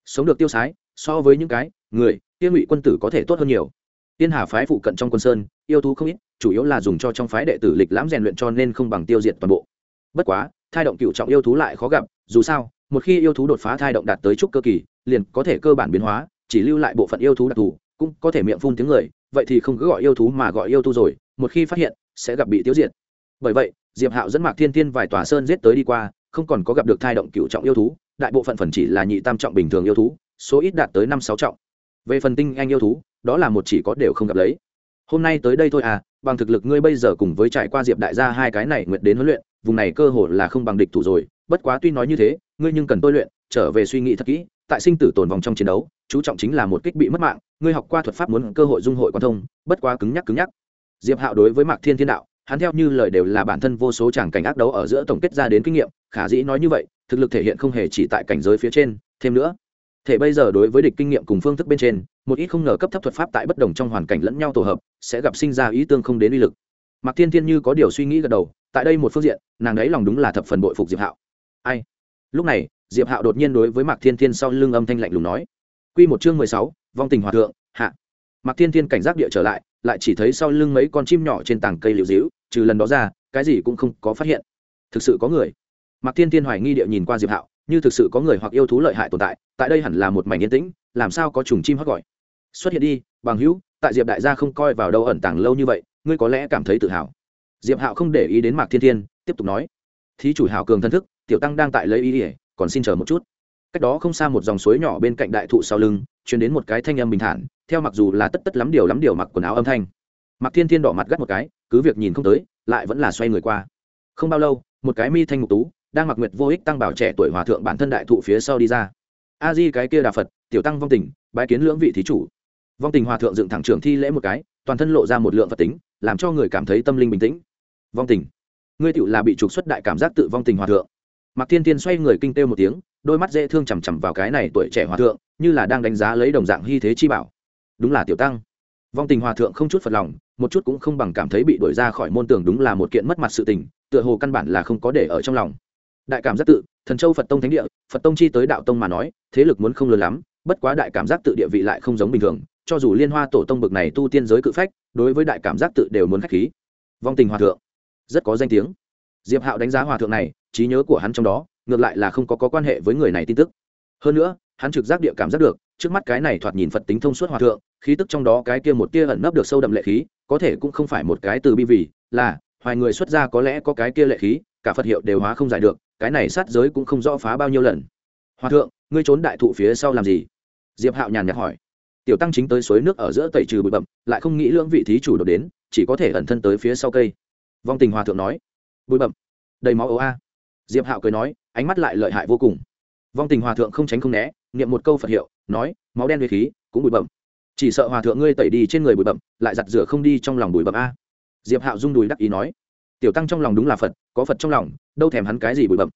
Sống được tiêu sái, so với những cái, người tiêu ngụy quân tử có thể tốt hơn nhiều. Tiên hà phái phụ cận trong quân sơn, yêu thú không ít chủ yếu là dùng cho trong phái đệ tử lịch lãm rèn luyện cho nên không bằng tiêu diệt toàn bộ. Bất quá, thai động cựu trọng yêu thú lại khó gặp, dù sao, một khi yêu thú đột phá thai động đạt tới trúc cơ kỳ, liền có thể cơ bản biến hóa, chỉ lưu lại bộ phận yêu thú đặc thù, cũng có thể miệng phun tiếng người, vậy thì không cứ gọi yêu thú mà gọi yêu thú rồi, một khi phát hiện, sẽ gặp bị tiêu diệt. Bởi vậy, diệp hạo dẫn mạc thiên thiên vài tòa sơn giết tới đi qua, không còn có gặp được thai động cựu trọng yêu thú, đại bộ phận phần chỉ là nhị tam trọng bình thường yêu thú, số ít đạt tới năm sáu trọng. Về phần tinh anh yêu thú, đó là một chỉ có đều không gặp lấy. Hôm nay tới đây thôi à bằng thực lực ngươi bây giờ cùng với trải qua diệp đại gia hai cái này nguyện đến huấn luyện, vùng này cơ hồ là không bằng địch thủ rồi. Bất quá tuy nói như thế, ngươi nhưng cần tôi luyện, trở về suy nghĩ thật kỹ, tại sinh tử tồn vòng trong chiến đấu, chú trọng chính là một kích bị mất mạng, ngươi học qua thuật pháp muốn cơ hội dung hội quan thông, bất quá cứng nhắc cứng nhắc. Diệp hạo đối với mạc thiên thiên đạo, hắn theo như lời đều là bản thân vô số chàng cảnh ác đấu ở giữa tổng kết ra đến kinh nghiệm, khả dĩ nói như vậy, thực lực thể hiện không hề chỉ tại cảnh giới phía trên. Thêm nữa thể bây giờ đối với địch kinh nghiệm cùng phương thức bên trên, một ít không ngờ cấp thấp thuật pháp tại bất đồng trong hoàn cảnh lẫn nhau tổ hợp, sẽ gặp sinh ra ý tương không đến uy lực. Mạc thiên thiên như có điều suy nghĩ gật đầu, tại đây một phương diện, nàng ấy lòng đúng là thập phần bội phục diệp hạo. Ai? Lúc này, diệp hạo đột nhiên đối với mạc thiên thiên sau lưng âm thanh lạnh lùng nói. Q một chương mười sáu, vong tình hòa thượng, hạ. Mạc thiên thiên cảnh giác địa trở lại lại chỉ thấy sau lưng mấy con chim nhỏ trên tảng cây liệu dĩu trừ lần đó ra, cái gì cũng không có phát hiện. Thực sự có người. Mạc thiên thiên hoài nghi địa nhìn qua diệp hạo như thực sự có người hoặc yêu thú lợi hại tồn tại tại đây hẳn là một mảnh yên tĩnh, làm sao có trùng chim hót gọi. Xuất hiện đi, bằng hữu, tại diệp đại gia không coi vào đâu ẩn tàng lâu như vậy, ngươi có lẽ cảm thấy tự hào. Diệp hạo không để ý đến mạc thiên thiên, tiếp tục nói, thí chủ hảo cường thân thức, tiểu tăng đang tại lấy ý ỉa còn xin chờ một chút. Cách đó không xa một dòng suối nhỏ bên cạnh đại thụ sau lưng chuyển đến một cái thanh âm bình thản, theo mặc dù là tất tất lắm điều lắm điều mặc quần áo âm thanh. Mạc thiên thiên đỏ mặt gắt một cái, cứ việc nhìn không tới, lại vẫn là xoay người qua. Không bao lâu, một cái mi thanh ngục tú đang mặc nguyệt vô ích tăng bảo trẻ tuổi hòa thượng bản thân đại thụ phía sau đi ra. A di cái kia đà phật, tiểu tăng vong tình, bái kiến lưỡng vị thí chủ. Vong tình hòa thượng dựng thẳng trưởng thi lễ một cái, toàn thân lộ ra một lượng phật tính, làm cho người cảm thấy tâm linh bình tĩnh. Vong tình. Ngươi tựu là bị trục xuất đại cảm giác tự vong tình hòa thượng. Mạc thiên tiên xoay người kinh têu một tiếng, đôi mắt dễ thương chằm chằm vào cái này tuổi trẻ hòa thượng, như là đang đánh giá lấy đồng dạng hy thế chi bảo. Đúng là tiểu tăng. Vong tình hòa thượng không chút phật lòng, một chút cũng không bằng cảm thấy bị đuổi ra khỏi môn tường đúng là một kiện mất mặt sự tình, tựa hồ căn bản là không có để ở trong lòng đại cảm giác tự thần châu phật tông thánh địa phật tông chi tới đạo tông mà nói thế lực muốn không lớn lắm bất quá đại cảm giác tự địa vị lại không giống bình thường cho dù liên hoa tổ tông bực này tu tiên giới cự phách đối với đại cảm giác tự đều muốn khách khí. Vong tình hòa thượng rất có danh tiếng. Diệp hạo đánh giá hòa thượng này trí nhớ của hắn trong đó ngược lại là không có, có quan hệ với người này tin tức. Hơn nữa hắn trực giác địa cảm giác được trước mắt cái này thoạt nhìn phật tính thông suốt hòa thượng khí tức trong đó cái kia một tia ẩn nấp được sâu đậm lệ khí có thể cũng không phải một cái từ bi vì là hoài người xuất gia có lẽ có cái kia lệ khí cả phật hiệu đều hóa không giải được cái này sát giới cũng không rõ phá bao nhiêu lần. Hòa thượng, ngươi trốn đại thụ phía sau làm gì? Diệp hạo nhàn nhạt hỏi. Tiểu tăng chính tới suối nước ở giữa tẩy trừ bụi bậm lại không nghĩ lưỡng vị thí chủ đột đến, chỉ có thể ẩn thân tới phía sau cây. Vong tình hòa thượng nói. Bụi bậm đầy máu ấu a. Diệp hạo cười nói, ánh mắt lại lợi hại vô cùng. Vong tình hòa thượng không tránh không né, niệm một câu phật hiệu, nói, máu đen về khí, cũng bụi bậm chỉ sợ hòa thượng ngươi tẩy đi trên người bụi bậm lại giặt rửa không đi trong lòng bụi bậm a. Diệp hạo rung đùi đắc ý nói. Tiểu tăng trong lòng đúng là phật, có phật trong lòng đâu thèm hắn cái gì bụi bậm.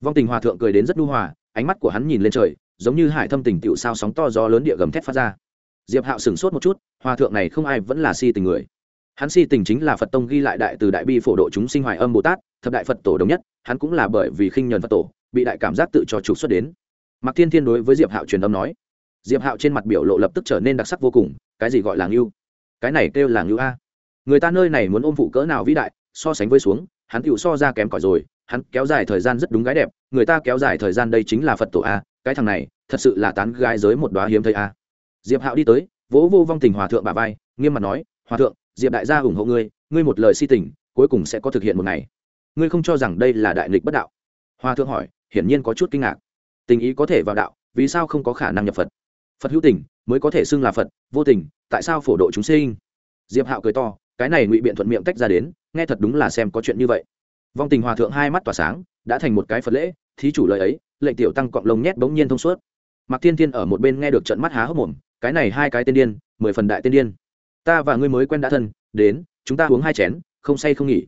Vong tình hòa thượng cười đến rất nhu hòa, ánh mắt của hắn nhìn lên trời, giống như hải thâm tình tiểu sao sóng to gió lớn địa gầm thét phát ra. Diệp hạo sửng sốt một chút, hòa thượng này không ai vẫn là si tình người. Hắn si tình chính là phật tông ghi lại đại từ đại bi phổ độ chúng sinh hoài âm bồ tát, thập đại phật tổ đồng nhất, hắn cũng là bởi vì khinh nhờn phật tổ, bị đại cảm giác tự cho trục xuất đến. Mạc thiên thiên đối với diệp hạo truyền âm nói, diệp hạo trên mặt biểu lộ lập tức trở nên đặc sắc vô cùng, cái gì gọi là ngưu? Cái này kêu là ngưu a. Người ta nơi này muốn ôm phụ cỡ nào vĩ đại, so sánh với xuống, hắn tựu so ra kém cỏi rồi hắn kéo dài thời gian rất đúng gái đẹp, người ta kéo dài thời gian đây chính là phật tổ a, cái thằng này, thật sự là tán gái giới một đoá hiếm thấy a. Diệp hạo đi tới, vỗ vô vong tình hòa thượng bà vai, nghiêm mặt nói, hòa thượng, diệp đại gia ủng hộ ngươi ngươi một lời si tình, cuối cùng sẽ có thực hiện một ngày. Ngươi không cho rằng đây là đại nghịch bất đạo? Hòa thượng hỏi, hiển nhiên có chút kinh ngạc. Tình ý có thể vào đạo, vì sao không có khả năng nhập phật? Phật hữu tình, mới có thể xưng là phật, vô tình, tại sao phổ độ chúng sinh? Diệp hạo cười to, cái này ngụy biện thuận miệng tách ra đến, nghe thật đúng là xem có chuyện như vậy vong tình hòa thượng hai mắt tỏa sáng, đã thành một cái phật lễ, thí chủ lời ấy, lệnh tiểu tăng cọng lông nhét bỗng nhiên thông suốt. Mạc thiên thiên ở một bên nghe được trận mắt há hốc mồm, cái này hai cái tên điên, mười phần đại tên điên. Ta và ngươi mới quen đã thân, đến, chúng ta uống hai chén, không say không nghỉ.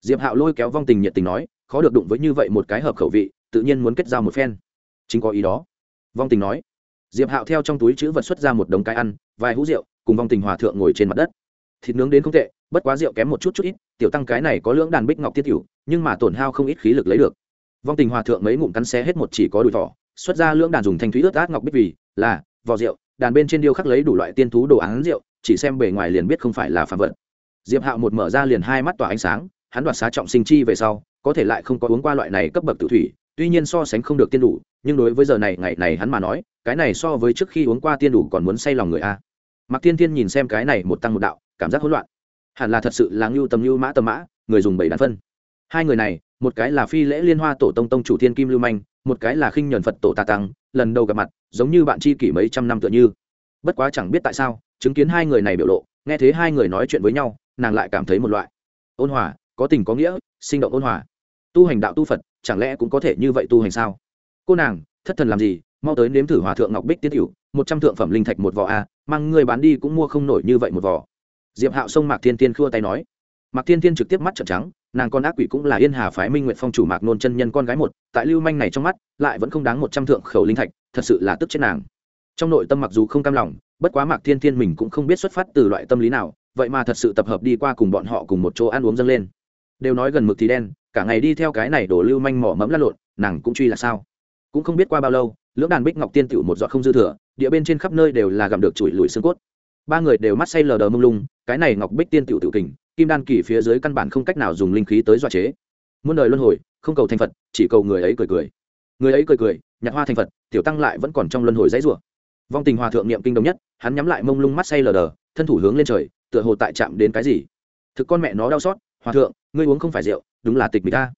Diệp hạo lôi kéo vong tình nhiệt tình nói, khó được đụng với như vậy một cái hợp khẩu vị, tự nhiên muốn kết giao một phen. Chính có ý đó. Vong tình nói. Diệp hạo theo trong túi chữ vật xuất ra một đống cái ăn, vài hũ rượu, cùng vong tình hòa thượng ngồi trên mặt đất. Thịt nướng đến không tệ bất quá rượu kém một chút chút ít, tiểu tăng cái này có lưỡng đàn bích ngọc tiết cửu nhưng mà tổn hao không ít khí lực lấy được. Vong tình hòa thượng mấy ngụm cắn xé hết một chỉ có đùi thỏ, xuất ra lưỡng đàn dùng thanh thúy ướt át ngọc bích vì là, vò rượu, đàn bên trên điêu khắc lấy đủ loại tiên thú đồ án rượu, chỉ xem bề ngoài liền biết không phải là phạm vật. Diệp hạo một mở ra liền hai mắt tỏa ánh sáng, hắn đoạt xá trọng sinh chi về sau, có thể lại không có uống qua loại này cấp bậc tự thủy, tuy nhiên so sánh không được tiên đủ, nhưng đối với giờ này, ngày này hắn mà nói, cái này so với trước khi uống qua tiên đủ còn muốn say lòng người a. Mặc tiên tiên nhìn xem cái này một tăng một đạo, cảm giác hỗn loạn hẳn là thật sự là ngưu tầm ngưu mã tầm mã, người dùng bảy đàn phân. Hai người này, một cái là phi lễ liên hoa tổ tông tông chủ thiên kim lưu manh, một cái là khinh nhuần phật tổ tà tăng, lần đầu gặp mặt, giống như bạn chi kỷ mấy trăm năm tựa như. Bất quá chẳng biết tại sao, chứng kiến hai người này biểu lộ, nghe thấy hai người nói chuyện với nhau, nàng lại cảm thấy một loại ôn hòa, có tình có nghĩa, sinh động ôn hòa. Tu hành đạo tu phật, chẳng lẽ cũng có thể như vậy tu hành sao? Cô nàng, thất thần làm gì? Mau tới nếm thử hòa thượng ngọc bích tiết hữu một trăm thượng phẩm linh thạch một vỏ a, mang người bán đi cũng mua không nổi như vậy một vỏ diệp hạo xông mạc thiên tiên khua tay nói. Mạc thiên tiên trực tiếp mắt trợn trắng, nàng con ác quỷ cũng là yên hà phái minh nguyện phong chủ mạc nôn chân nhân con gái một, tại lưu manh này trong mắt, lại vẫn không đáng một trăm thượng khẩu linh thạch, thật sự là tức chết nàng. Trong nội tâm mặc dù không cam lòng, bất quá mạc thiên thiên mình cũng không biết xuất phát từ loại tâm lý nào, vậy mà thật sự tập hợp đi qua cùng bọn họ cùng một chỗ ăn uống dâng lên. Đều nói gần mực thì đen, cả ngày đi theo cái này đổ lưu manh mỏ mẫm lăn lộn, nàng cũng truy là sao? Cũng không biết qua bao lâu, lưỡng đàn bích ngọc tiên tựu một giọt không dư thừa, địa bên trên khắp nơi đều là gặm được chùi lùi xương cốt ba người đều mắt say lờ đờ mông lung, cái này ngọc bích tiên tiểu tự kình, kim đan kỳ phía dưới căn bản không cách nào dùng linh khí tới dọa chế. Muôn đời luân hồi, không cầu thành phật, chỉ cầu người ấy cười cười. Người ấy cười cười nhặt hoa thành phật, tiểu tăng lại vẫn còn trong luân hồi dãy rủa. Vong tình hòa thượng niệm kinh đồng nhất, hắn nhắm lại mông lung mắt say lờ đờ, thân thủ hướng lên trời, tựa hồ tại chạm đến cái gì. Thực con mẹ nó đau xót, hòa thượng, ngươi uống không phải rượu, đúng là tịch mịch ta.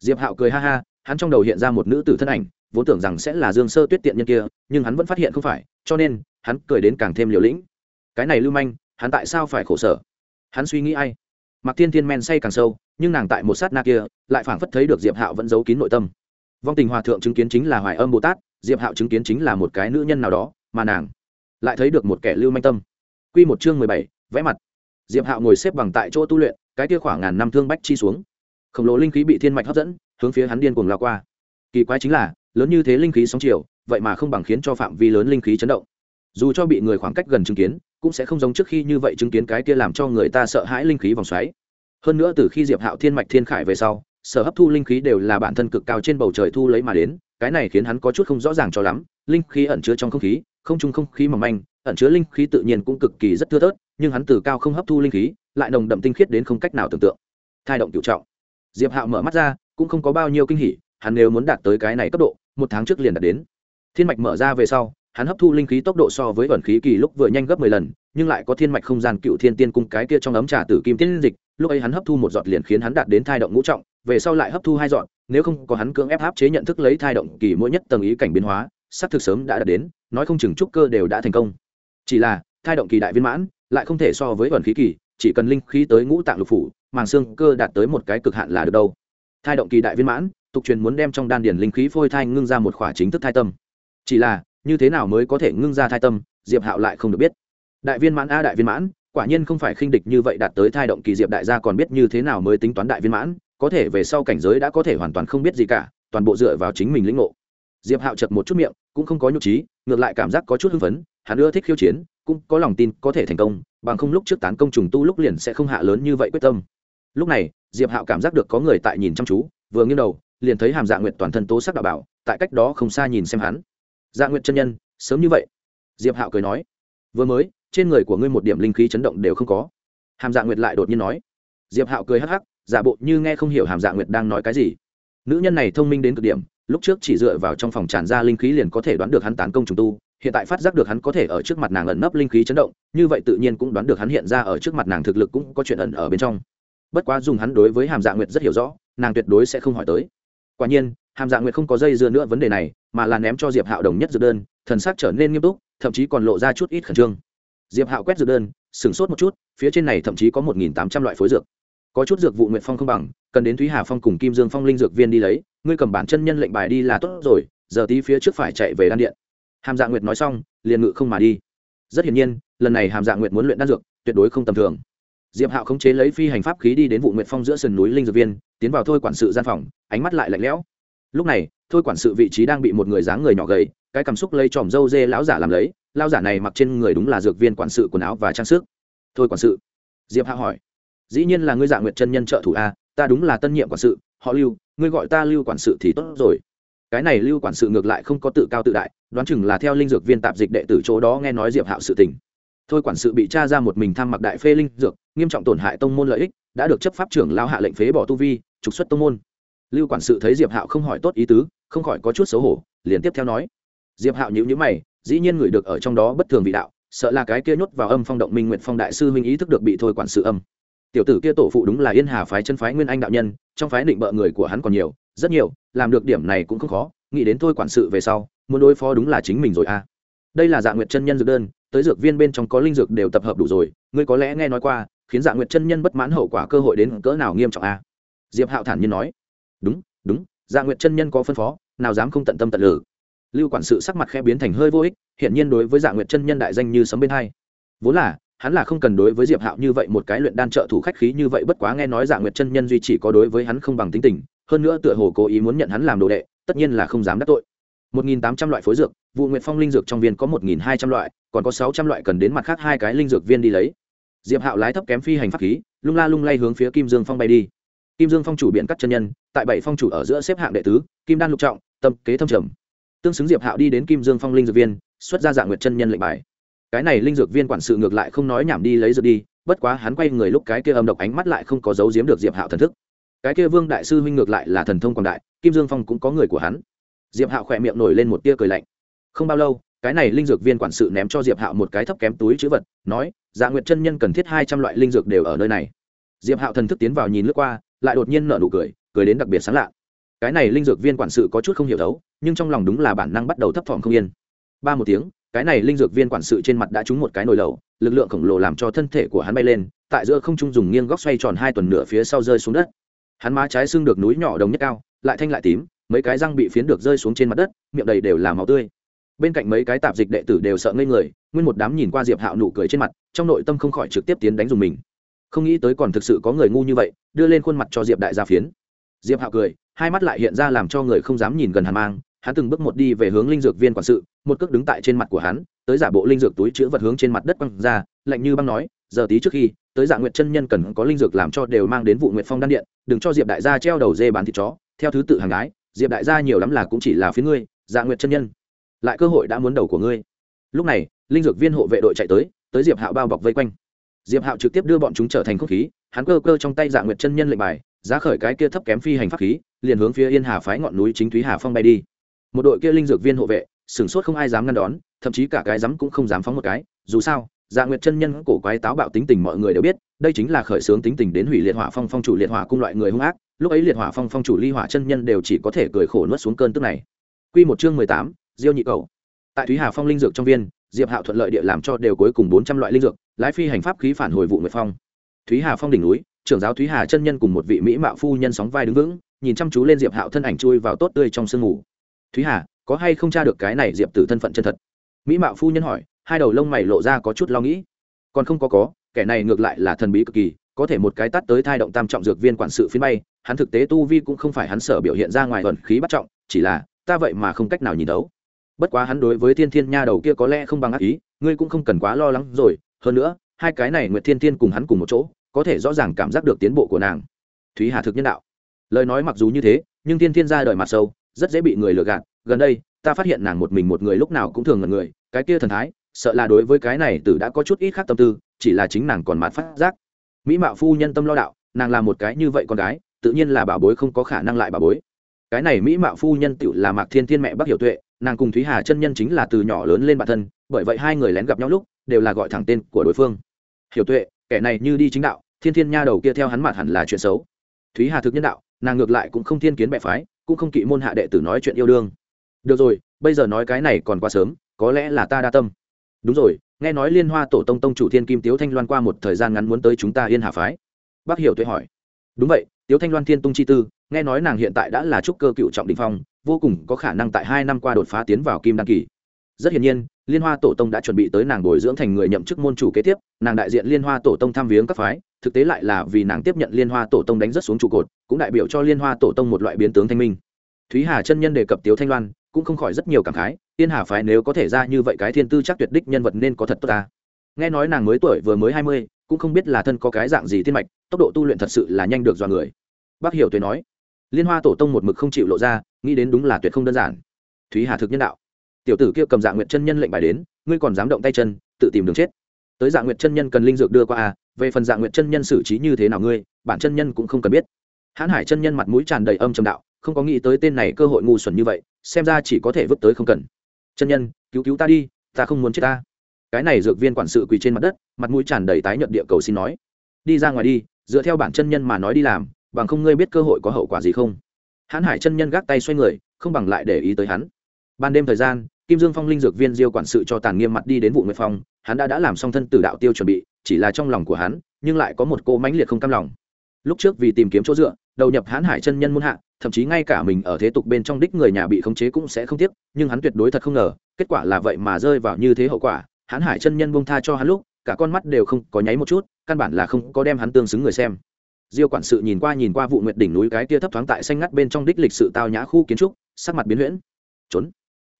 Diệp hạo cười ha ha, hắn trong đầu hiện ra một nữ tử thân ảnh, vốn tưởng rằng sẽ là dương sơ tuyết tiện nhân kia, nhưng hắn vẫn phát hiện không phải, cho nên, hắn cười đến càng thêm liều lĩnh cái này lưu manh, hắn tại sao phải khổ sở? Hắn suy nghĩ ai? Mặc thiên thiên men say càng sâu, nhưng nàng tại một sát na kia, lại phảng phất thấy được diệp hạo vẫn giấu kín nội tâm. Vong tình hòa thượng chứng kiến chính là hoài âm bồ tát diệp hạo chứng kiến chính là một cái nữ nhân nào đó, mà nàng lại thấy được một kẻ lưu manh tâm. Q một chương mười bảy, vẽ mặt. Diệp hạo ngồi xếp bằng tại chỗ tu luyện, cái kia khoảng ngàn năm thương bách chi xuống. Khổng lồ linh khí bị thiên mạch hấp dẫn, hướng phía hắn điên cuồng lao qua. Kỳ quái chính là, lớn như thế linh khí sóng chiều, vậy mà không bằng khiến cho phạm vi lớn linh khí chấn động dù cho bị người khoảng cách gần chứng kiến, cũng sẽ không giống trước khi như vậy chứng kiến cái kia làm cho người ta sợ hãi linh khí vòng xoáy. Hơn nữa từ khi diệp hạo thiên mạch thiên khải về sau, sở hấp thu linh khí đều là bản thân cực cao trên bầu trời thu lấy mà đến, cái này khiến hắn có chút không rõ ràng cho lắm. Linh khí ẩn chứa trong không khí, không trung không khí mỏng manh, ẩn chứa linh khí tự nhiên cũng cực kỳ rất thưa thớt, nhưng hắn từ cao không hấp thu linh khí, lại nồng đậm tinh khiết đến không cách nào tưởng tượng. Thai động cựu trọng. Diệp hạo mở mắt ra, cũng không có bao nhiêu kinh hỉ, hắn nếu muốn đạt tới cái này cấp độ, một tháng trước liền đạt đến. Thiên mạch mở ra về sau hắn hấp thu linh khí tốc độ so với vận khí kỳ lúc vừa nhanh gấp mười lần, nhưng lại có thiên mạch không gian cựu thiên tiên cung cái kia trong ấm trà tử kim tiên dịch, lúc ấy hắn hấp thu một giọt liền khiến hắn đạt đến thai động ngũ trọng, về sau lại hấp thu hai giọt, nếu không có hắn cưỡng ép áp chế nhận thức lấy thai động kỳ mỗi nhất tầng ý cảnh biến hóa sắp thực sớm đã đạt đến, nói không chừng trúc cơ đều đã thành công. Chỉ là, thai động kỳ đại viên mãn, lại không thể so với vận khí kỳ, chỉ cần linh khí tới ngũ tạng lục phủ, màng xương cơ đạt tới một cái cực hạn là được đâu. Thai động kỳ đại viên mãn, tục truyền muốn đem trong đan điển linh khí phôi thai ngưng ra một khỏa chính thức thai tâm. Chỉ là như thế nào mới có thể ngưng ra thai tâm, diệp hạo lại không được biết. Đại viên mãn a, đại viên mãn, quả nhiên không phải khinh địch như vậy đạt tới thai động kỳ diệp đại gia còn biết như thế nào mới tính toán đại viên mãn, có thể về sau cảnh giới đã có thể hoàn toàn không biết gì cả, toàn bộ dựa vào chính mình lĩnh ngộ. Diệp hạo chật một chút miệng, cũng không có nhục trí, ngược lại cảm giác có chút hưng phấn, hắn ưa thích khiêu chiến, cũng có lòng tin có thể thành công, bằng không lúc trước tán công trùng tu lúc liền sẽ không hạ lớn như vậy quyết tâm. Lúc này, diệp hạo cảm giác được có người tại nhìn chăm chú, vừa nghiêng đầu, liền thấy hàm dạ nguyệt toàn thân tố sắc đạo bảo, tại cách đó không xa nhìn xem hắn dạ nguyệt chân nhân, sớm như vậy. Diệp hạo cười nói, vừa mới, trên người của ngươi một điểm linh khí chấn động đều không có. Hàm dạ nguyệt lại đột nhiên nói. Diệp hạo cười hắc hắc, giả bộ như nghe không hiểu hàm dạ nguyệt đang nói cái gì. Nữ nhân này thông minh đến cực điểm, lúc trước chỉ dựa vào trong phòng tràn ra linh khí liền có thể đoán được hắn tán công trùng tu, hiện tại phát giác được hắn có thể ở trước mặt nàng ẩn nấp linh khí chấn động, như vậy tự nhiên cũng đoán được hắn hiện ra ở trước mặt nàng thực lực cũng có chuyện ẩn ở bên trong. Bất quá dùng hắn đối với hàm dạ nguyệt rất hiểu rõ, nàng tuyệt đối sẽ không hỏi tới. Quả nhiên hàm dạ nguyệt không có dây dưa nữa vấn đề này, mà là ném cho diệp hạo đồng nhất dự đơn, thần sắc trở nên nghiêm túc, thậm chí còn lộ ra chút ít khẩn trương. Diệp hạo quét dự đơn, sửng sốt một chút, phía trên này thậm chí có một tám trăm loại phối dược. Có chút dược vụ nguyện phong không bằng, cần đến thúy hà phong cùng kim dương phong linh dược viên đi lấy, ngươi cầm bản chân nhân lệnh bài đi là tốt rồi, giờ tí phía trước phải chạy về đan điện. Hàm dạ nguyệt nói xong, liền ngự không mà đi. Rất hiển nhiên, lần này hàm dạ nguyệt muốn luyện đan dược, tuyệt đối không tầm thường. Diệp hạo khống chế lấy phi hành pháp khí đi đến vụ nguyệt phong giữa sườn núi linh dược viên, tiến vào thôi quản sự gian phòng, ánh mắt lại lạnh lẽo lúc này, thôi quản sự vị trí đang bị một người dáng người nhỏ gầy, cái cảm xúc lây tròm dâu dê lão giả làm lấy lao giả này mặc trên người đúng là dược viên quản sự quần áo và trang sức. Thôi quản sự, diệp hạ hỏi, dĩ nhiên là ngươi dạ nguyệt chân nhân trợ thủ a, ta đúng là tân nhiệm quản sự, họ lưu, ngươi gọi ta lưu quản sự thì tốt rồi. Cái này lưu quản sự ngược lại không có tự cao tự đại, đoán chừng là theo linh dược viên tạp dịch đệ tử chỗ đó nghe nói diệp hạo sự tình. Thôi quản sự bị tra ra một mình tham mặc đại phê linh dược, nghiêm trọng tổn hại tông môn lợi ích, đã được chấp pháp trưởng lao hạ lệnh phế bỏ tu vi, trục xuất tông môn lưu quản sự thấy diệp hạo không hỏi tốt ý tứ, không khỏi có chút xấu hổ, liền tiếp theo nói. Diệp hạo nhữ nhữ mày, dĩ nhiên người được ở trong đó bất thường vị đạo, sợ là cái kia nhốt vào âm phong động minh nguyện phong đại sư huynh ý thức được bị thôi quản sự âm. Tiểu tử kia tổ phụ đúng là yên hà phái chân phái nguyên anh đạo nhân, trong phái định bợ người của hắn còn nhiều, rất nhiều, làm được điểm này cũng không khó, nghĩ đến thôi quản sự về sau, muốn đối phó đúng là chính mình rồi a đây là dạng nguyệt chân nhân dược đơn, tới dược viên bên trong có linh dược đều tập hợp đủ rồi, ngươi có lẽ nghe nói qua, khiến dạng nguyệt chân nhân bất mãn hậu quả cơ hội đến cỡ nào nghiêm trọng a diệp hạo thản nhiên nói đúng đúng dạ nguyệt chân nhân có phân phó, nào dám không tận tâm tận lử lưu quản sự sắc mặt khe biến thành hơi vô ích hiện nhiên đối với dạ nguyệt chân nhân đại danh như sấm bên hai. Vốn là, hắn là không cần đối với diệp hạo như vậy một cái luyện đan trợ thủ khách khí như vậy, bất quá nghe nói dạ nguyệt chân nhân duy chỉ có đối với hắn không bằng tính tình, hơn nữa tựa hồ cố ý muốn nhận hắn làm đồ đệ, tất nhiên là không dám đắc tội. 1.800 loại phối dược, vụ nguyệt phong linh dược trong viên có 1.200 loại, còn có 600 loại cần đến mặt khác hai cái linh dược viên đi lấy. Diệp hạo lái thấp kém phi hành pháp khí, lung la lung lay hướng phía kim dương phong bay đi kim dương phong chủ biện cắt chân nhân, tại bảy phong chủ ở giữa xếp hạng đệ tứ, kim đan lục trọng, tâm kế thâm trầm. Tương xứng diệp hạo đi đến kim dương phong linh dược viên, xuất ra dạng nguyệt chân nhân lệnh bài. Cái này linh dược viên quản sự ngược lại không nói nhảm đi lấy dược đi, bất quá hắn quay người lúc cái kia âm độc ánh mắt lại không có giấu giếm được diệp hạo thần thức. Cái kia vương đại sư huynh ngược lại là thần thông quảng đại, kim dương phong cũng có người của hắn. Diệp hạo khỏe miệng nổi lên một tia cười lạnh. Không bao lâu, cái này linh dược viên quản sự ném cho diệp hạo một cái thấp kém túi chữ vật, nói dạ nguyệt chân nhân cần thiết hai trăm loại linh dược đều ở nơi này. Diệp hạo thần thức tiến vào nhìn lướt qua lại đột nhiên nở nụ cười cười đến đặc biệt sáng lạ. Cái này linh dược viên quản sự có chút không hiểu thấu, nhưng trong lòng đúng là bản năng bắt đầu thấp thỏm không yên. Ba một tiếng, cái này linh dược viên quản sự trên mặt đã trúng một cái nồi lầu lực lượng khổng lồ làm cho thân thể của hắn bay lên, tại giữa không trung dùng nghiêng góc xoay tròn hai tuần nửa phía sau rơi xuống đất. Hắn má trái xương được núi nhỏ đồng nhất cao, lại thanh lại tím, mấy cái răng bị phiến được rơi xuống trên mặt đất, miệng đầy đều là máu tươi. Bên cạnh mấy cái tạp dịch đệ tử đều sợ ngây người, nguyên một đám nhìn qua diệp hạo nụ cười trên mặt, trong nội tâm không khỏi trực tiếp tiến đánh dùng mình không nghĩ tới còn thực sự có người ngu như vậy, đưa lên khuôn mặt cho diệp đại gia phiến. Diệp hạo cười, hai mắt lại hiện ra làm cho người không dám nhìn gần hàn mang, hắn từng bước một đi về hướng linh dược viên quản sự, một cước đứng tại trên mặt của hắn, tới giả bộ linh dược túi chứa vật hướng trên mặt đất băng ra, lạnh như băng nói, giờ tí trước khi, tới Giả nguyệt chân nhân cần có linh dược làm cho đều mang đến vụ nguyệt phong đan điện, đừng cho diệp đại gia treo đầu dê bán thịt chó. Theo thứ tự hàng gái, diệp đại gia nhiều lắm là cũng chỉ là phía ngươi dạ nguyệt chân nhân. Lại cơ hội đã muốn đầu của ngươi. Lúc này, linh dược viên hộ vệ đội chạy tới tới diệp hạo bao bọc vây quanh diệp hạo trực tiếp đưa bọn chúng trở thành không khí, hắn cơ cơ trong tay dạ nguyệt chân nhân lệnh bài, giá khởi cái kia thấp kém phi hành pháp khí, liền hướng phía yên hà phái ngọn núi chính thúy hà phong bay đi. Một đội kia linh dược viên hộ vệ, sửng sốt không ai dám ngăn đón, thậm chí cả cái dám cũng không dám phóng một cái. Dù sao dạ nguyệt chân nhân cổ quái táo bạo tính tình mọi người đều biết, đây chính là khởi xướng tính tình đến hủy liệt hỏa phong phong chủ liệt hỏa cung loại người hung ác, lúc ấy liệt hỏa phong phong chủ ly hỏa chân nhân đều chỉ có thể cười khổ nuốt xuống cơn tức này. Quy một chương mười tám, diêu nhị cầu. Tại thúy hà phong linh dược trong viên diệp hạo thuận lợi địa làm cho đều cuối cùng bốn trăm loại linh dược, lái phi hành pháp khí phản hồi vụ nguyệt phong. Thúy hà phong đỉnh núi, trưởng giáo thúy hà chân nhân cùng một vị mỹ mạo phu nhân sóng vai đứng vững, nhìn chăm chú lên diệp hạo thân ảnh chui vào tốt tươi trong sương ngủ thúy hà, có hay không tra được cái này diệp tử thân phận chân thật? Mỹ mạo phu nhân hỏi, hai đầu lông mày lộ ra có chút lo nghĩ. Còn không có có, kẻ này ngược lại là thần bí cực kỳ, có thể một cái tắt tới thai động tam trọng dược viên quản sự phiến bay, hắn thực tế tu vi cũng không phải hắn sở biểu hiện ra ngoài ẩn khí bắt trọng, chỉ là, ta vậy mà không cách nào nhìn đấu bất quá hắn đối với thiên thiên nha đầu kia có lẽ không bằng ác ý, ngươi cũng không cần quá lo lắng rồi. Hơn nữa, hai cái này nguyệt thiên thiên cùng hắn cùng một chỗ, có thể rõ ràng cảm giác được tiến bộ của nàng. Thúy hà thực nhân đạo. Lời nói mặc dù như thế, nhưng thiên thiên ra đời mặt sâu, rất dễ bị người lừa gạt. Gần đây, ta phát hiện nàng một mình một người lúc nào cũng thường ngần người, cái kia thần thái, sợ là đối với cái này tử đã có chút ít khác tâm tư, chỉ là chính nàng còn mạt phát giác. Mỹ mạo phu nhân tâm lo đạo, nàng là một cái như vậy con gái, tự nhiên là bảo bối không có khả năng lại bảo bối. Cái này mỹ mạo phu nhân tựu là mạc thiên thiên mẹ bắc hiểu tuệ nàng cùng thúy hà chân nhân chính là từ nhỏ lớn lên bản thân bởi vậy hai người lén gặp nhau lúc đều là gọi thẳng tên của đối phương hiểu tuệ kẻ này như đi chính đạo thiên thiên nha đầu kia theo hắn mặt hẳn là chuyện xấu thúy hà thực nhân đạo nàng ngược lại cũng không thiên kiến bệ phái cũng không kỵ môn hạ đệ tử nói chuyện yêu đương được rồi bây giờ nói cái này còn quá sớm có lẽ là ta đa tâm đúng rồi nghe nói liên hoa tổ tông tông chủ thiên kim tiếu thanh loan qua một thời gian ngắn muốn tới chúng ta yên hà phái bác hiểu tuệ hỏi đúng vậy tiếu thanh loan thiên tung chi tư nghe nói nàng hiện tại đã là trúc cơ cựu trọng đình phong, vô cùng có khả năng tại hai năm qua đột phá tiến vào kim đăng kỳ. Rất hiển nhiên, liên hoa tổ tông đã chuẩn bị tới nàng bồi dưỡng thành người nhậm chức môn chủ kế tiếp, nàng đại diện liên hoa tổ tông tham viếng các phái, thực tế lại là vì nàng tiếp nhận liên hoa tổ tông đánh rất xuống trụ cột, cũng đại biểu cho liên hoa tổ tông một loại biến tướng thanh minh. Thúy hà chân nhân đề cập tiếu thanh loan, cũng không khỏi rất nhiều cảm khái tiên hà phái nếu có thể ra như vậy cái thiên tư chắc tuyệt đích nhân vật nên có thật tốt ta. Nghe nói nàng mới tuổi vừa mới hai mươi, cũng không biết là thân có cái dạng gì thiên mạch, tốc độ tu luyện thật sự là nhanh được dọa người. Bác hiểu tuế nói liên hoa tổ tông một mực không chịu lộ ra, nghĩ đến đúng là tuyệt không đơn giản. Thúy hà thực nhân đạo. Tiểu tử kia cầm dạng nguyệt chân nhân lệnh bài đến, ngươi còn dám động tay chân, tự tìm đường chết. Tới dạng nguyệt chân nhân cần linh dược đưa qua à về phần dạng nguyệt chân nhân xử trí như thế nào ngươi, bản chân nhân cũng không cần biết. Hãn hải chân nhân mặt mũi tràn đầy âm trầm đạo, không có nghĩ tới tên này cơ hội ngu xuẩn như vậy, xem ra chỉ có thể vứt tới không cần. Chân nhân, cứu cứu ta đi, ta không muốn chết ta. Cái này dược viên quản sự quỳ trên mặt đất, mặt mũi tràn đầy tái nhợt địa cầu xin nói. Đi ra ngoài đi, dựa theo bản chân nhân mà nói đi làm bằng không ngươi biết cơ hội có hậu quả gì không? Hãn hải chân nhân gác tay xoay người, không bằng lại để ý tới hắn. Ban đêm thời gian, kim dương phong linh dược viên diêu quản sự cho tàn nghiêm mặt đi đến vụ nguyệt phong, hắn đã đã làm xong thân tử đạo tiêu chuẩn bị, chỉ là trong lòng của hắn, nhưng lại có một cô mãnh liệt không cam lòng. Lúc trước vì tìm kiếm chỗ dựa, đầu nhập hãn hải chân nhân muôn hạ, thậm chí ngay cả mình ở thế tục bên trong đích người nhà bị khống chế cũng sẽ không tiếc, nhưng hắn tuyệt đối thật không ngờ, kết quả là vậy mà rơi vào như thế hậu quả. Hãn hải chân nhân buông tha cho hắn lúc, cả con mắt đều không có nháy một chút, căn bản là không có đem hắn tương xứng người xem diêu quản sự nhìn qua nhìn qua vụ nguyệt đỉnh núi cái kia thấp thoáng tại xanh ngắt bên trong đích lịch sự tao nhã khu kiến trúc, sắc mặt biến huyễn. Trốn?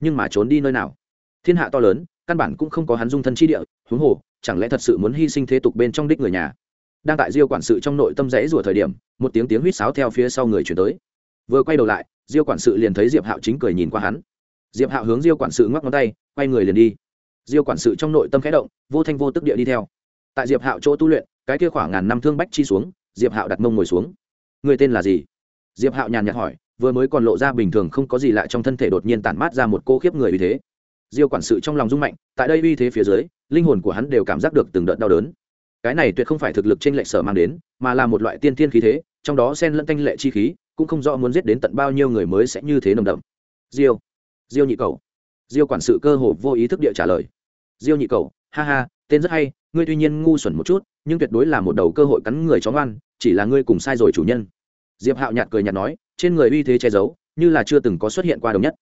Nhưng mà trốn đi nơi nào? Thiên hạ to lớn, căn bản cũng không có hắn dung thân chi địa, huống hồ, chẳng lẽ thật sự muốn hy sinh thế tục bên trong đích người nhà? Đang tại diêu quản sự trong nội tâm rẽ rủa thời điểm, một tiếng tiếng huýt sáo theo phía sau người chuyển tới. Vừa quay đầu lại, diêu quản sự liền thấy diệp hạo chính cười nhìn qua hắn. Diệp hạo hướng diêu quản sự ngoắc ngón tay, quay người liền đi. Diêu quản sự trong nội tâm khẽ động, vô thanh vô tức địa đi theo. Tại diệp hạo chỗ tu luyện, cái kia khoảng ngàn năm thương bách chi xuống diệp hạo đặt mông ngồi xuống. Người tên là gì? Diệp hạo nhàn nhạt hỏi, vừa mới còn lộ ra bình thường không có gì lạ trong thân thể đột nhiên tản mát ra một cô khiếp người uy thế. Diêu quản sự trong lòng rung mạnh, tại đây uy thế phía dưới, linh hồn của hắn đều cảm giác được từng đợt đau đớn. Cái này tuyệt không phải thực lực trên lệ sở mang đến, mà là một loại tiên thiên khí thế, trong đó xen lẫn thanh lệ chi khí, cũng không rõ muốn giết đến tận bao nhiêu người mới sẽ như thế nồng đậm. Diêu diêu nhị cầu diêu quản sự cơ hồ vô ý thức địa trả lời. Diêu nhị cầu ha ha, tên rất hay, ngươi tuy nhiên ngu xuẩn một chút nhưng tuyệt đối là một đầu cơ hội cắn người chó ngoan, chỉ là ngươi cùng sai rồi chủ nhân. Diệp hạo nhạt cười nhạt nói, trên người uy thế che giấu, như là chưa từng có xuất hiện qua đồng nhất.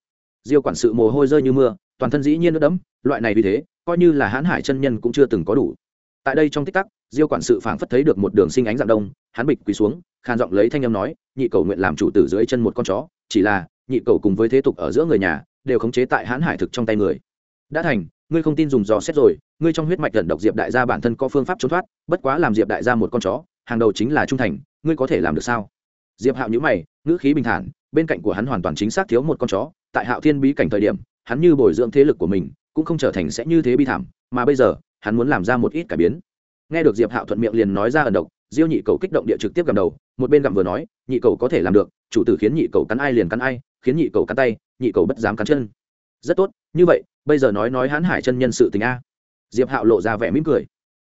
Diêu quản sự mồ hôi rơi như mưa, toàn thân dĩ nhiên nước đẫm, loại này uy thế, coi như là hãn hải chân nhân cũng chưa từng có đủ. Tại đây trong tích tắc, diêu quản sự phảng phất thấy được một đường sinh ánh dạng đông, hắn bịch quỳ xuống khan giọng lấy thanh âm nói, nhị cầu nguyện làm chủ tử dưới chân một con chó, chỉ là nhị cầu cùng với thế tục ở giữa người nhà, đều khống chế tại hãn hải thực trong tay người. Đã thành ngươi không tin dùng dò xét rồi, ngươi trong huyết mạch gần độc diệp đại gia bản thân có phương pháp trốn thoát, bất quá làm diệp đại gia một con chó, hàng đầu chính là trung thành, ngươi có thể làm được sao? Diệp hạo nhữ mày, ngữ khí bình thản, bên cạnh của hắn hoàn toàn chính xác thiếu một con chó, tại hạo thiên bí cảnh thời điểm, hắn như bồi dưỡng thế lực của mình, cũng không trở thành sẽ như thế bi thảm, mà bây giờ, hắn muốn làm ra một ít cải biến. Nghe được diệp hạo thuận miệng liền nói ra ẩn độc, diêu nhị cầu kích động địa trực tiếp gầm đầu, một bên gầm vừa nói, nhị cầu có thể làm được, chủ tử khiến nhị cầu cắn ai liền cắn ai, khiến nhị cầu cắn tay, nhị cầu bất dám cắn chân. Rất tốt, như vậy bây giờ nói nói hãn hải chân nhân sự tình a. Diệp hạo lộ ra vẻ mỉm cười.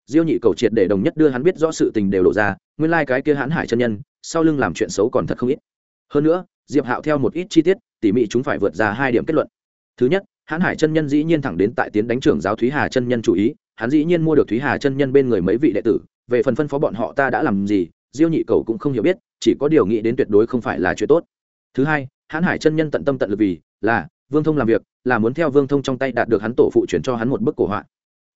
Diêu nhị cầu triệt để đồng nhất đưa hắn biết rõ sự tình đều lộ ra, nguyên lai、like、cái kia hãn hải chân nhân, sau lưng làm chuyện xấu còn thật không ít. Hơn nữa, diệp hạo theo một ít chi tiết, tỉ mỉ chúng phải vượt ra hai điểm kết luận. Thứ nhất, hãn hải chân nhân dĩ nhiên thẳng đến tại tiến đánh trưởng giáo thúy hà chân nhân chủ ý, hắn dĩ nhiên mua được thúy hà chân nhân bên người mấy vị đệ tử, về phần phân phó bọn họ ta đã làm gì, diêu nhị cầu cũng không hiểu biết, chỉ có điều nghĩ đến tuyệt đối không phải là chuyện tốt. Thứ hai, hãn hải chân nhân tận tâm tận lực vì là vương thông làm việc, là muốn theo vương thông trong tay đạt được hắn tổ phụ chuyển cho hắn một bức cổ họa.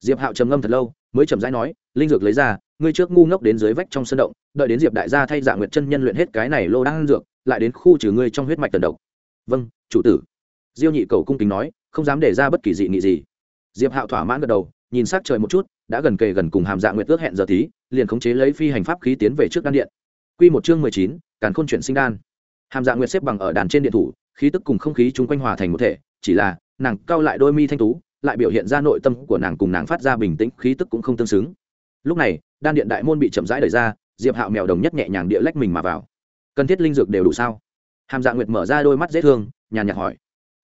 Diệp hạo trầm ngâm thật lâu, mới chậm rãi nói, linh dược lấy ra, ngươi trước ngu ngốc đến dưới vách trong sân động, đợi đến diệp đại gia thay dạ nguyệt chân nhân luyện hết cái này lô đang dược, lại đến khu trừ ngươi trong huyết mạch tần độc. Vâng chủ tử. Diêu nhị cầu cung kính nói, không dám để ra bất kỳ dị nghị gì. Diệp hạo thỏa mãn gật đầu, nhìn sát trời một chút, đã gần kề gần cùng hàm dạ nguyệt ước hẹn giờ tí, liền khống chế lấy phi hành pháp khí tiến về trước đan điện. Quy một chương mười chín, càn khôn chuyển sinh đan. Hàm dạ nguyệt xếp bằng ở đàn trên điện thủ khí tức cùng không khí chung quanh hòa thành một thể, chỉ là, nàng cao lại đôi mi thanh tú, lại biểu hiện ra nội tâm của nàng cùng nàng phát ra bình tĩnh, khí tức cũng không tương xứng. Lúc này, đan điện đại môn bị chậm rãi đẩy ra, diệp hạo mèo đồng nhất nhẹ nhàng địa lách mình mà vào. Cần thiết linh dược đều đủ sao? Hàm dạ nguyệt mở ra đôi mắt dễ thương, nhàn nhạt hỏi.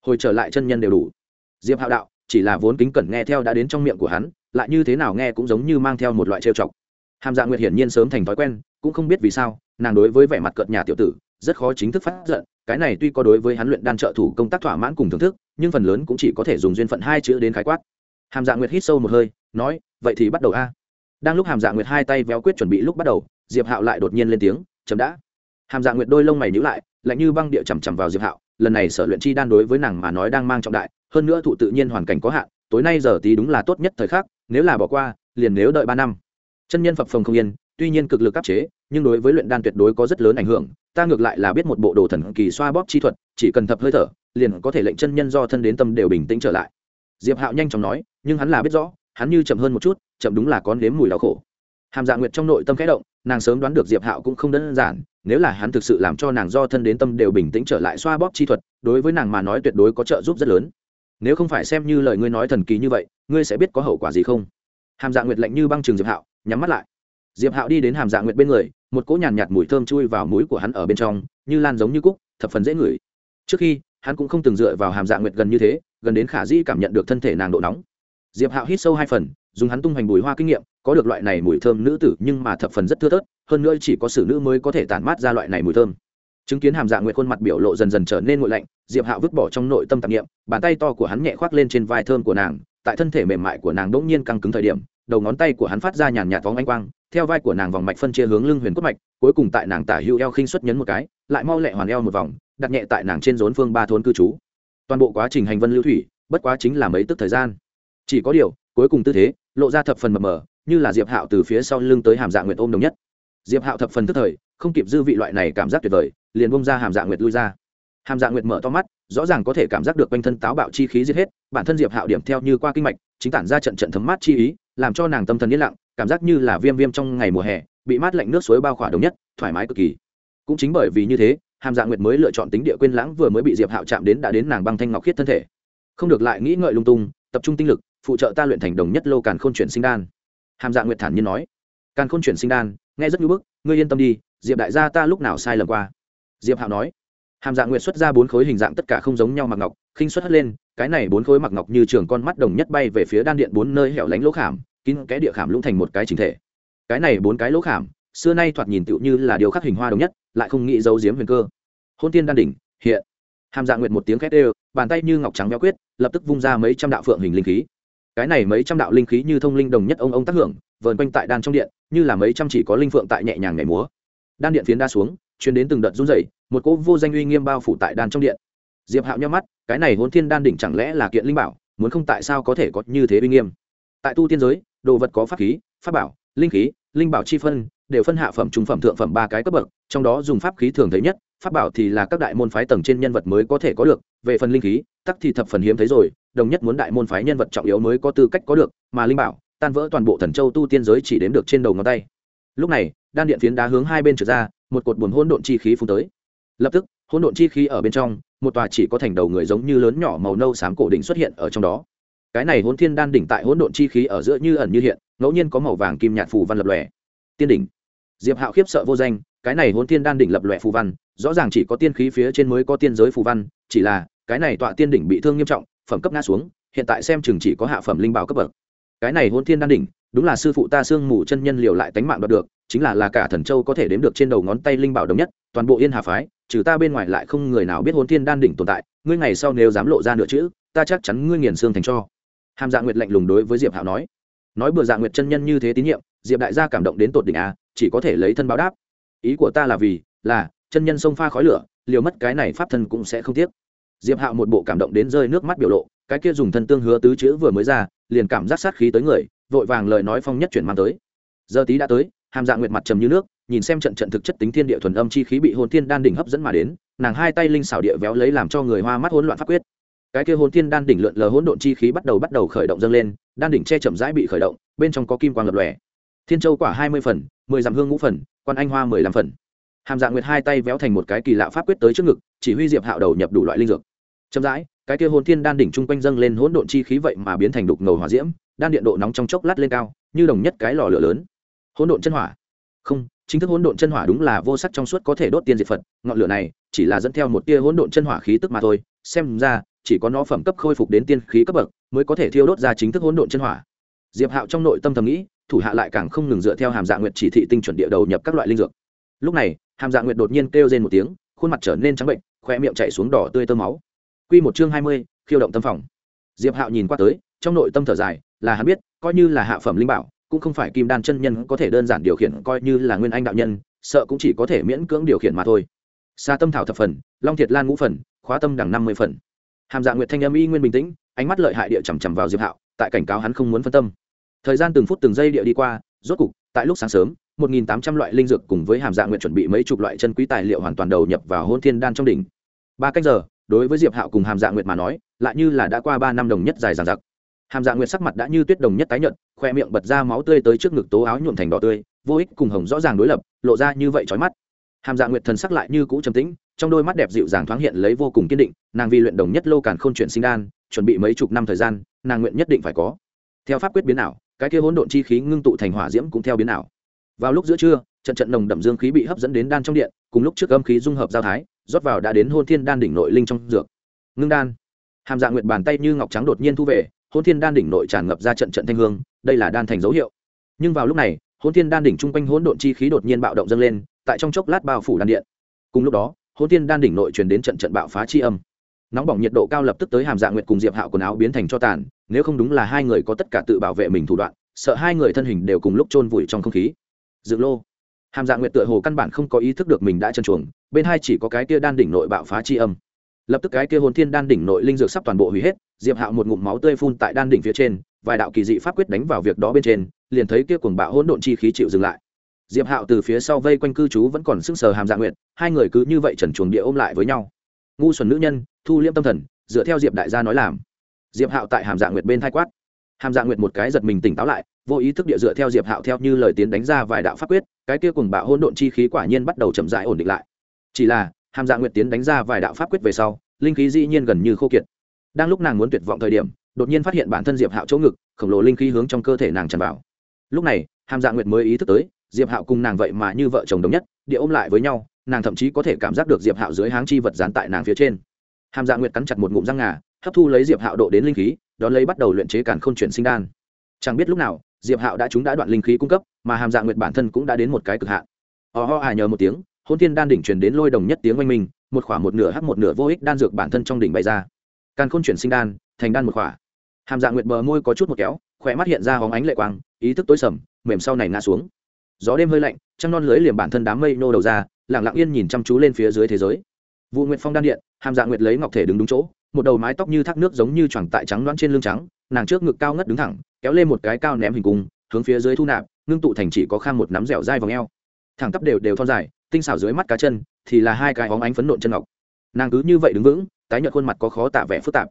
Hồi trở lại chân nhân đều đủ. Diệp hạo đạo, chỉ là vốn kính cẩn nghe theo đã đến trong miệng của hắn, lại như thế nào nghe cũng giống như mang theo một loại trêu chọc. Hàm dạ nguyệt hiển nhiên sớm thành thói quen, cũng không biết vì sao, nàng đối với vẻ mặt cợt nhà tiểu tử, rất khó chính thức phát giận cái này tuy có đối với hắn luyện đan trợ thủ công tác thỏa mãn cùng thưởng thức, nhưng phần lớn cũng chỉ có thể dùng duyên phận hai chữ đến khái quát. Hàm dạ nguyệt hít sâu một hơi, nói, vậy thì bắt đầu a. Đang lúc hàm dạ nguyệt hai tay véo quyết chuẩn bị lúc bắt đầu, diệp hạo lại đột nhiên lên tiếng, chấm đã. Hàm dạ nguyệt đôi lông mày nhíu lại, lạnh như băng địa chằm chằm vào diệp hạo, lần này sở luyện chi đan đối với nàng mà nói đang mang trọng đại, hơn nữa thụ tự nhiên hoàn cảnh có hạn, tối nay giờ tí đúng là tốt nhất thời khắc, nếu là bỏ qua, liền nếu đợi ba năm. Chân nhân phập phồng không yên, tuy nhiên cực lực áp chế, nhưng đối với luyện đan tuyệt đối có rất lớn ảnh hưởng ta ngược lại là biết một bộ đồ thần kỳ xoa bóp chi thuật, chỉ cần thập hơi thở, liền có thể lệnh chân nhân do thân đến tâm đều bình tĩnh trở lại. Diệp hạo nhanh chóng nói, nhưng hắn là biết rõ, hắn như chậm hơn một chút, chậm đúng là có nếm mùi đau khổ. Hàm dạ nguyệt trong nội tâm khẽ động, nàng sớm đoán được diệp hạo cũng không đơn giản, nếu là hắn thực sự làm cho nàng do thân đến tâm đều bình tĩnh trở lại xoa bóp chi thuật, đối với nàng mà nói tuyệt đối có trợ giúp rất lớn. Nếu không phải xem như lời ngươi nói thần kỳ như vậy, ngươi sẽ biết có hậu quả gì không? Hàm dạ nguyệt lạnh như băng trường diệp hạo, nhắm mắt lại. Diệp hạo đi đến hàm dạ nguyệt bên người một cỗ nhàn nhạt, nhạt mùi thơm chui vào mũi của hắn ở bên trong như lan giống như cúc thập phần dễ ngửi. Trước khi hắn cũng không từng dựa vào hàm dạ nguyệt gần như thế gần đến khả dĩ cảm nhận được thân thể nàng độ nóng. Diệp hạo hít sâu hai phần dùng hắn tung hoành bùi hoa kinh nghiệm có được loại này mùi thơm nữ tử nhưng mà thập phần rất thưa thớt hơn nữa chỉ có xử nữ mới có thể tản mát ra loại này mùi thơm. Chứng kiến hàm dạ nguyệt khuôn mặt biểu lộ dần dần trở nên nguội lạnh diệp hạo vứt bỏ trong nội tâm tạp nghiệm bàn tay to của hắn nhẹ khoác lên trên vai thơm của nàng tại thân thể mềm mại của nàng đỗng nhiên căng cứng thời điểm đầu ngón tay của hắn phát ra nhàn nhạt vóng ánh quang theo vai của nàng vòng mạch phân chia hướng lưng huyền cốt mạch, cuối cùng tại nàng tả hữu eo khinh xuất nhấn một cái, lại mau lẹ hoàn eo một vòng, đặt nhẹ tại nàng trên rốn phương ba thôn cư trú. Toàn bộ quá trình hành vân lưu thủy, bất quá chính là mấy tức thời gian. Chỉ có điều, cuối cùng tư thế, lộ ra thập phần mập mờ, như là diệp hạo từ phía sau lưng tới hàm dạng nguyệt ôm đồng nhất. Diệp hạo thập phần tức thời, không kịp dư vị loại này cảm giác tuyệt vời, liền bông ra hàm dạng nguyệt lui ra. Hàm dạng nguyệt mở to mắt, rõ ràng có thể cảm giác được quanh thân táo bạo chi khí giết hết, bản thân diệp hạo điểm theo như qua kinh mạch, chính tản ra trận trận thấm mát chi ý, làm cho nàng tâm thần yên lặng cảm giác như là viêm viêm trong ngày mùa hè, bị mát lạnh nước suối bao khỏa đồng nhất, thoải mái cực kỳ. Cũng chính bởi vì như thế, hàm dạ nguyệt mới lựa chọn tính địa quên lãng vừa mới bị diệp hạo chạm đến đã đến nàng băng thanh ngọc khiết thân thể. Không được lại nghĩ ngợi lung tung, tập trung tinh lực, phụ trợ ta luyện thành đồng nhất lô càn khôn chuyển sinh đan. Hàm dạ nguyệt thản nhiên nói. Càn khôn chuyển sinh đan, nghe rất nhu bức, ngươi yên tâm đi, diệp đại gia ta lúc nào sai lầm qua. Diệp hạo nói. Hàm dạ nguyệt xuất ra bốn khối hình dạng tất cả không giống nhau mặc ngọc, khinh xuất hất lên, cái này bốn khối mặc ngọc như trường con mắt đồng nhất bay về phía đan điện bốn nơi hẻo lánh lỗ khảm kín cái địa khảm lũng thành một cái chính thể. Cái này bốn cái lỗ khảm, xưa nay thoạt nhìn tựu như là điều khắc hình hoa đồng nhất, lại không nghĩ giấu giếm huyền cơ. Hôn tiên đan đỉnh, hiện. Hàm dạ nguyệt một tiếng khét đều, bàn tay như ngọc trắng béo quyết, lập tức vung ra mấy trăm đạo phượng hình linh khí. Cái này mấy trăm đạo linh khí như thông linh đồng nhất ông ông tác hưởng, vờn quanh tại đan trong điện, như là mấy trăm chỉ có linh phượng tại nhẹ nhàng nhảy múa. Đan điện phiến đa xuống, truyền đến từng đợt run rẩy, một cỗ vô danh uy nghiêm bao phủ tại đan trong điện. Diệp hạo nhắm mắt, cái này hôn thiên đan đỉnh chẳng lẽ là kiện linh bảo, muốn không tại sao có thể có như thế uy nghiêm? Tại tu tiên giới đồ vật có pháp khí, pháp bảo, linh khí, linh bảo chi phân, đều phân hạ phẩm, trung phẩm, thượng phẩm ba cái cấp bậc, trong đó dùng pháp khí thường thấy nhất, pháp bảo thì là các đại môn phái tầng trên nhân vật mới có thể có được, về phần linh khí, tắc thì thập phần hiếm thấy rồi, đồng nhất muốn đại môn phái nhân vật trọng yếu mới có tư cách có được, mà linh bảo, tan vỡ toàn bộ thần châu tu tiên giới chỉ đếm được trên đầu ngón tay. Lúc này, đan điện phiến đá hướng hai bên trở ra, một cột buồn hỗn độn chi khí phun tới. Lập tức, hỗn độn chi khí ở bên trong, một tòa chỉ có thành đầu người giống như lớn nhỏ màu nâu xám cổ đỉnh xuất hiện ở trong đó cái này hỗn thiên đan đỉnh tại hỗn độn chi khí ở giữa như ẩn như hiện, ngẫu nhiên có màu vàng kim nhạt phù văn lập lòe. Tiên đỉnh. Diệp hạo khiếp sợ vô danh, cái này hỗn thiên đan đỉnh lập lòe phù văn, rõ ràng chỉ có tiên khí phía trên mới có tiên giới phù văn, chỉ là, cái này tọa tiên đỉnh bị thương nghiêm trọng, phẩm cấp ngã xuống, hiện tại xem chừng chỉ có hạ phẩm linh bảo cấp bậc. Cái này hỗn thiên đan đỉnh, đúng là sư phụ ta xương mù chân nhân liều lại tánh mạng đoạt được, chính là là cả thần châu có thể đếm được trên đầu ngón tay linh bảo đồng nhất, toàn bộ yên hà phái, trừ ta bên ngoài lại không người nào biết hỗn thiên đan đỉnh tồn tại, ngươi ngày sau nếu dám lộ ra nữa chữ, ta chắc chắn ngươi nghiền xương thành cho hàm dạ nguyệt lạnh lùng đối với diệp hạo nói. Nói bừa dạ nguyệt chân nhân như thế tín nhiệm, diệp đại gia cảm động đến tột đỉnh a chỉ có thể lấy thân báo đáp. Ý của ta là vì, là, chân nhân sông pha khói lửa, liều mất cái này pháp thân cũng sẽ không tiếc. Diệp hạo một bộ cảm động đến rơi nước mắt biểu lộ, cái kia dùng thân tương hứa tứ chữ vừa mới ra, liền cảm giác sát khí tới người, vội vàng lời nói phong nhất chuyển mang tới. Giờ tí đã tới, hàm dạ nguyệt mặt trầm như nước, nhìn xem trận trận thực chất tính thiên địa thuần âm chi khí bị hồn thiên đan đỉnh hấp dẫn mà đến, nàng hai tay linh xảo địa véo lấy làm cho người hoa mắt hỗn loạn pháp quyết cái kia hồn thiên đan đỉnh lượn lờ hỗn độn chi khí bắt đầu bắt đầu khởi động dâng lên, đan đỉnh che chậm rãi bị khởi động, bên trong có kim quang lập lòe. Thiên châu quả hai mươi phần, mười dặm hương ngũ phần, quan anh hoa mười lăm phần. Hàm dạng nguyệt hai tay véo thành một cái kỳ lạ pháp quyết tới trước ngực, chỉ huy diệp hạo đầu nhập đủ loại linh dược. Chậm rãi, cái kia hồn thiên đan đỉnh chung quanh dâng lên hỗn độn chi khí vậy mà biến thành đục ngầu hỏa diễm, đan điện độ nóng trong chốc lát lên cao, như đồng nhất cái lò lửa lớn. Hỗn độn chân hỏa. Không, chính thức hỗn độn chân hỏa đúng là vô sắc trong suốt có thể đốt tiên diệt phật, ngọn lửa này chỉ là dẫn theo một tia hỗn độn chân hỏa khí tức mà thôi, xem ra chỉ có nó phẩm cấp khôi phục đến tiên khí cấp bậc, mới có thể thiêu đốt ra chính thức hỗn độn chân hỏa. Diệp hạo trong nội tâm thầm nghĩ, thủ hạ lại càng không ngừng dựa theo hàm dạ nguyệt chỉ thị tinh chuẩn địa đầu nhập các loại linh dược. Lúc này, hàm dạ nguyệt đột nhiên kêu rên một tiếng, khuôn mặt trở nên trắng bệnh khoe miệng chảy xuống đỏ tươi tơ máu. Quy một chương hai mươi, khiêu động tâm phòng. Diệp hạo nhìn qua tới, trong nội tâm thở dài, là hắn biết, coi như là hạ phẩm linh bảo, cũng không phải kim đan chân nhân có thể đơn giản điều khiển, coi như là nguyên anh đạo nhân, sợ cũng chỉ có thể miễn cưỡng điều khiển mà thôi. Xa tâm thảo thập phần, long thiệt lan ngũ phần, khóa tâm đẳng năm mươi phần hàm dạ nguyệt thanh âm y nguyên bình tĩnh, ánh mắt lợi hại địa chằm chằm vào diệp hạo, tại cảnh cáo hắn không muốn phân tâm. Thời gian từng phút từng giây địa đi qua, rốt cục, tại lúc sáng sớm, một nghìn tám trăm loại linh dược cùng với hàm dạ nguyệt chuẩn bị mấy chục loại chân quý tài liệu hoàn toàn đầu nhập vào hôn thiên đan trong đỉnh. Ba cách giờ, đối với diệp hạo cùng hàm dạ nguyệt mà nói, lại như là đã qua ba năm đồng nhất dài dằng dặc. Hàm dạ nguyệt sắc mặt đã như tuyết đồng nhất tái nhợt, khoe miệng bật ra máu tươi tới trước ngực tố áo nhuộm thành đỏ tươi, vô ích cùng hồng rõ ràng đối lập, lộ ra như vậy trói mắt. Hàm dạ nguyệt thần sắc lại như cũ trầm tĩnh trong đôi mắt đẹp dịu dàng thoáng hiện lấy vô cùng kiên định, nàng vì luyện đồng nhất lô càn k h ô n chuyển sinh đan, chuẩn bị mấy chục năm thời gian, nàng nguyện nhất định phải có. Theo pháp quyết biến ảo, cái kia hỗn độn chi khí ngưng tụ thành hỏa diễm cũng theo biến ảo. Vào lúc giữa trưa, trận trận nồng đậm dương khí bị hấp dẫn đến đan trong điện, cùng lúc trước âm khí dung hợp giao thái, rót vào đã đến hôn thiên đan đỉnh nội linh trong dược. Ngưng đan. Hàm dạ nguyện bàn tay như ngọc trắng đột nhiên thu về, hôn thiên đan đỉnh nội tràn ngập ra trận trận thanh hương, đây là đan thành dấu hiệu. Nhưng vào lúc này, hôn thiên đan đỉnh chung quanh hỗn độn chi khí đột nhiên bạo động dâng lên, tại trong chốc lát bao phủ đan điện. Cùng lúc đó hôn thiên đan đỉnh nội truyền đến trận trận bạo phá chi âm. Nóng bỏng nhiệt độ cao lập tức tới hàm dạ nguyệt cùng diệp hạo quần áo biến thành cho tàn, nếu không đúng là hai người có tất cả tự bảo vệ mình thủ đoạn, sợ hai người thân hình đều cùng lúc chôn vùi trong không khí. Dựng lô. Hàm dạ nguyệt tựa hồ căn bản không có ý thức được mình đã chân chuồng, bên hai chỉ có cái kia đan đỉnh nội bạo phá chi âm. Lập tức cái kia hồn thiên đan đỉnh nội linh dược sắp toàn bộ hủy hết, diệp hạo một ngụm máu tươi phun tại đan đỉnh phía trên, vài đạo kỳ dị pháp quyết đánh vào việc đó bên trên, liền thấy kia cuồng bạo hỗn độn chi khí chịu dừng lại diệp hạo từ phía sau vây quanh cư trú vẫn còn sững sờ hàm dạ nguyệt, hai người cứ như vậy trần chuồng địa ôm lại với nhau. Ngu xuẩn nữ nhân, thu liêm tâm thần, dựa theo diệp đại gia nói làm. Diệp hạo tại hàm dạ nguyệt bên thai quát. Hàm dạ nguyệt một cái giật mình tỉnh táo lại, vô ý thức địa dựa theo diệp hạo theo như lời tiến đánh ra vài đạo pháp quyết, cái kia cùng bạo hỗn độn chi khí quả nhiên bắt đầu chậm rãi ổn định lại. Chỉ là, hàm dạ nguyệt tiến đánh ra vài đạo pháp quyết về sau, linh khí dĩ nhiên gần như khô kiệt. Đang lúc nàng muốn tuyệt vọng thời điểm, đột nhiên phát hiện bản thân diệp hạo chỗ ngực, khổng lồ linh khí hướng trong cơ thể nàng tràn vào. Lúc này, hàm dạ nguyệt mới ý thức tới diệp hạo cùng nàng vậy mà như vợ chồng đồng nhất, địa ôm lại với nhau, nàng thậm chí có thể cảm giác được diệp hạo dưới háng chi vật dán tại nàng phía trên. Hàm dạ nguyệt cắn chặt một ngụm răng ngà, hấp thu lấy diệp hạo độ đến linh khí, đón lấy bắt đầu luyện chế càn k h ô n chuyển sinh đan. Chẳng biết lúc nào, diệp hạo đã chúng đã đoạn linh khí cung cấp, mà hàm dạ nguyệt bản thân cũng đã đến một cái cực hạn. Ò ho à nhờ một tiếng, hôn thiên đan đỉnh truyền đến lôi đồng nhất tiếng oanh minh, một khỏa một nửa hắc một nửa vô ích đan dược bản thân trong đỉnh bày ra. Càn khôn chuyển sinh đan, thành đan một khỏa. Hàm dạ nguyệt bờ môi có chút một kéo khỏe mắt hiện ra hóng ánh lệ quang, ý thức tối sầm, mềm sau này ngã xuống gió đêm hơi lạnh, trăng non lưới liềm bản thân đám mây nô đầu ra lẳng lặng yên nhìn chăm chú lên phía dưới thế giới. Vụ nguyệt phong đan điện, hàm dạ nguyệt lấy ngọc thể đứng đúng chỗ, một đầu mái tóc như thác nước giống như choàng tại trắng loãng trên lưng trắng, nàng trước ngực cao ngất đứng thẳng, kéo lên một cái cao ném hình cung, hướng phía dưới thu nạp, ngưng tụ thành chỉ có khang một nắm dẻo dai vòng eo. Thẳng tắp đều đều thon dài, tinh xảo dưới mắt cá chân, thì là hai cái óng ánh phấn nộn chân ngọc. Nàng cứ như vậy đứng vững, tái nhợt khuôn mặt có khó tạ vẻ phức tạp.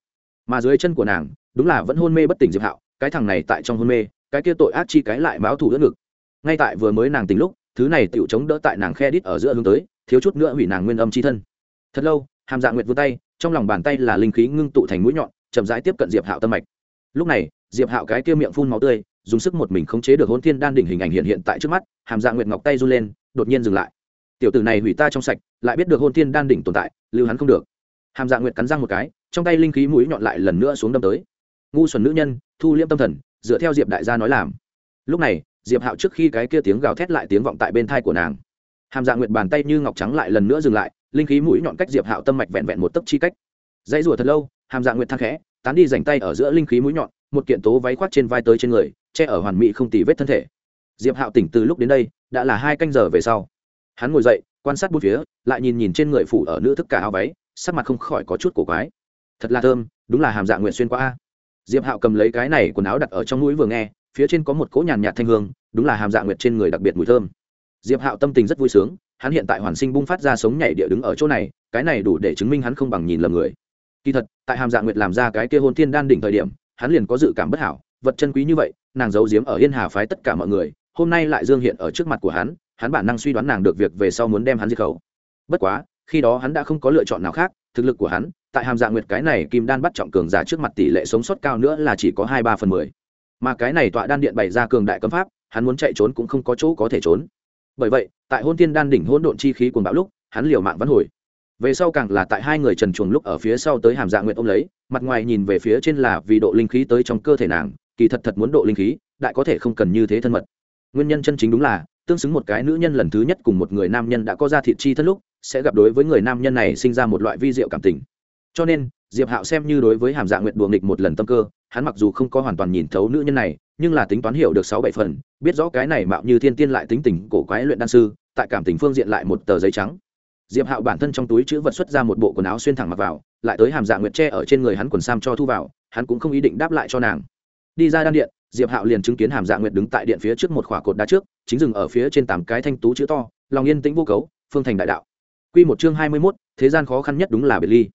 Mà dưới chân của nàng, đúng là vẫn hôn mê bất tỉnh diệp hạo, cái thằng này tại trong hôn mê, cái kia tội ác chi cái lại báo thủ đất ngực ngay tại vừa mới nàng tỉnh lúc, thứ này tựu chống đỡ tại nàng khe đít ở giữa hướng tới, thiếu chút nữa hủy nàng nguyên âm chi thân. Thật lâu, hàm dạ nguyệt vươn tay, trong lòng bàn tay là linh khí ngưng tụ thành mũi nhọn, chậm rãi tiếp cận diệp hạo tâm mạch. Lúc này, diệp hạo cái kia miệng phun máu tươi, dùng sức một mình khống chế được hôn thiên đan đỉnh hình ảnh hiện hiện tại trước mắt, hàm dạ nguyệt ngọc tay run lên, đột nhiên dừng lại. Tiểu tử này hủy ta trong sạch, lại biết được hôn thiên đan đỉnh tồn tại, lưu hắn không được. Hàm dạ nguyệt cắn răng một cái, trong tay linh khí mũi nhọn lại lần nữa xuống đâm tới. Ngu xuẩn nữ nhân, thu liễm tâm thần, dựa theo diệp đại gia nói làm. Lúc này diệp hạo trước khi cái kia tiếng gào thét lại tiếng vọng tại bên thai của nàng. Hàm dạ nguyệt bàn tay như ngọc trắng lại lần nữa dừng lại, linh khí mũi nhọn cách diệp hạo tâm mạch vẹn vẹn một tấc chi cách. Dãy rùa thật lâu, hàm dạ nguyệt thang khẽ, tán đi dành tay ở giữa linh khí mũi nhọn, một kiện tố váy khoác trên vai tới trên người, che ở hoàn mỹ không tì vết thân thể. Diệp hạo tỉnh từ lúc đến đây, đã là hai canh giờ về sau. Hắn ngồi dậy, quan sát bốn phía, lại nhìn nhìn trên người phủ ở nữ thức cả áo váy, sắc mặt không khỏi có chút cổ quái. Thật là thơm, đúng là hàm dạ nguyện xuyên qua diệp hạo cầm lấy cái này quần áo đặt ở trong mũi vừa nghe phía trên có một cỗ nhàn nhạt thanh hương, đúng là hàm dạ nguyệt trên người đặc biệt mùi thơm. Diệp hạo tâm tình rất vui sướng, hắn hiện tại hoàn sinh bung phát ra sống nhảy địa đứng ở chỗ này, cái này đủ để chứng minh hắn không bằng nhìn lầm người. Kỳ thật, tại hàm dạ nguyệt làm ra cái kia hôn thiên đan đỉnh thời điểm, hắn liền có dự cảm bất hảo, vật chân quý như vậy, nàng giấu giếm ở yên hà phái tất cả mọi người, hôm nay lại dương hiện ở trước mặt của hắn hắn bản năng suy đoán nàng được việc về sau muốn đem hắn diệt khẩu. Bất quá, khi đó hắn đã không có lựa chọn nào khác, thực lực của hắn, tại hàm dạ nguyệt cái này kim đan bắt trọng cường giả trước mặt tỷ lệ sống sót cao nữa là chỉ có hai ba phần mười mà cái này tọa đan điện bày ra cường đại cấm pháp, hắn muốn chạy trốn cũng không có chỗ có thể trốn. Bởi vậy, tại hôn thiên đan đỉnh hỗn độn chi khí cuồng bão lúc, hắn liều mạng vẫn hồi. Về sau càng là tại hai người trần chuồng lúc ở phía sau tới hàm dạ nguyện ôm lấy, mặt ngoài nhìn về phía trên là vì độ linh khí tới trong cơ thể nàng, kỳ thật thật muốn độ linh khí, đại có thể không cần như thế thân mật. Nguyên nhân chân chính đúng là, tương xứng một cái nữ nhân lần thứ nhất cùng một người nam nhân đã có ra thịt chi thất lúc, sẽ gặp đối với người nam nhân này sinh ra một loại vi diệu cảm tình. Cho nên, diệp hạo xem như đối với hàm dạ nguyện đùa nghịch một lần tâm cơ hắn mặc dù không có hoàn toàn nhìn thấu nữ nhân này, nhưng là tính toán hiểu được sáu bảy phần, biết rõ cái này mạo như thiên tiên lại tính tình cổ quái luyện đan sư, tại cảm tình phương diện lại một tờ giấy trắng. Diệp hạo bản thân trong túi chữ vật xuất ra một bộ quần áo xuyên thẳng mặc vào, lại tới hàm dạ nguyệt tre ở trên người hắn quần sam cho thu vào, hắn cũng không ý định đáp lại cho nàng. Đi ra đan điện, diệp hạo liền chứng kiến hàm dạ nguyệt đứng tại điện phía trước một khỏa cột đá trước, chính dừng ở phía trên tám cái thanh tú chữ to, lòng yên tĩnh vô cấu, phương thành đại đạo. Quy một chương hai mươi mốt, thế gian khó khăn nhất đúng là biệt ly.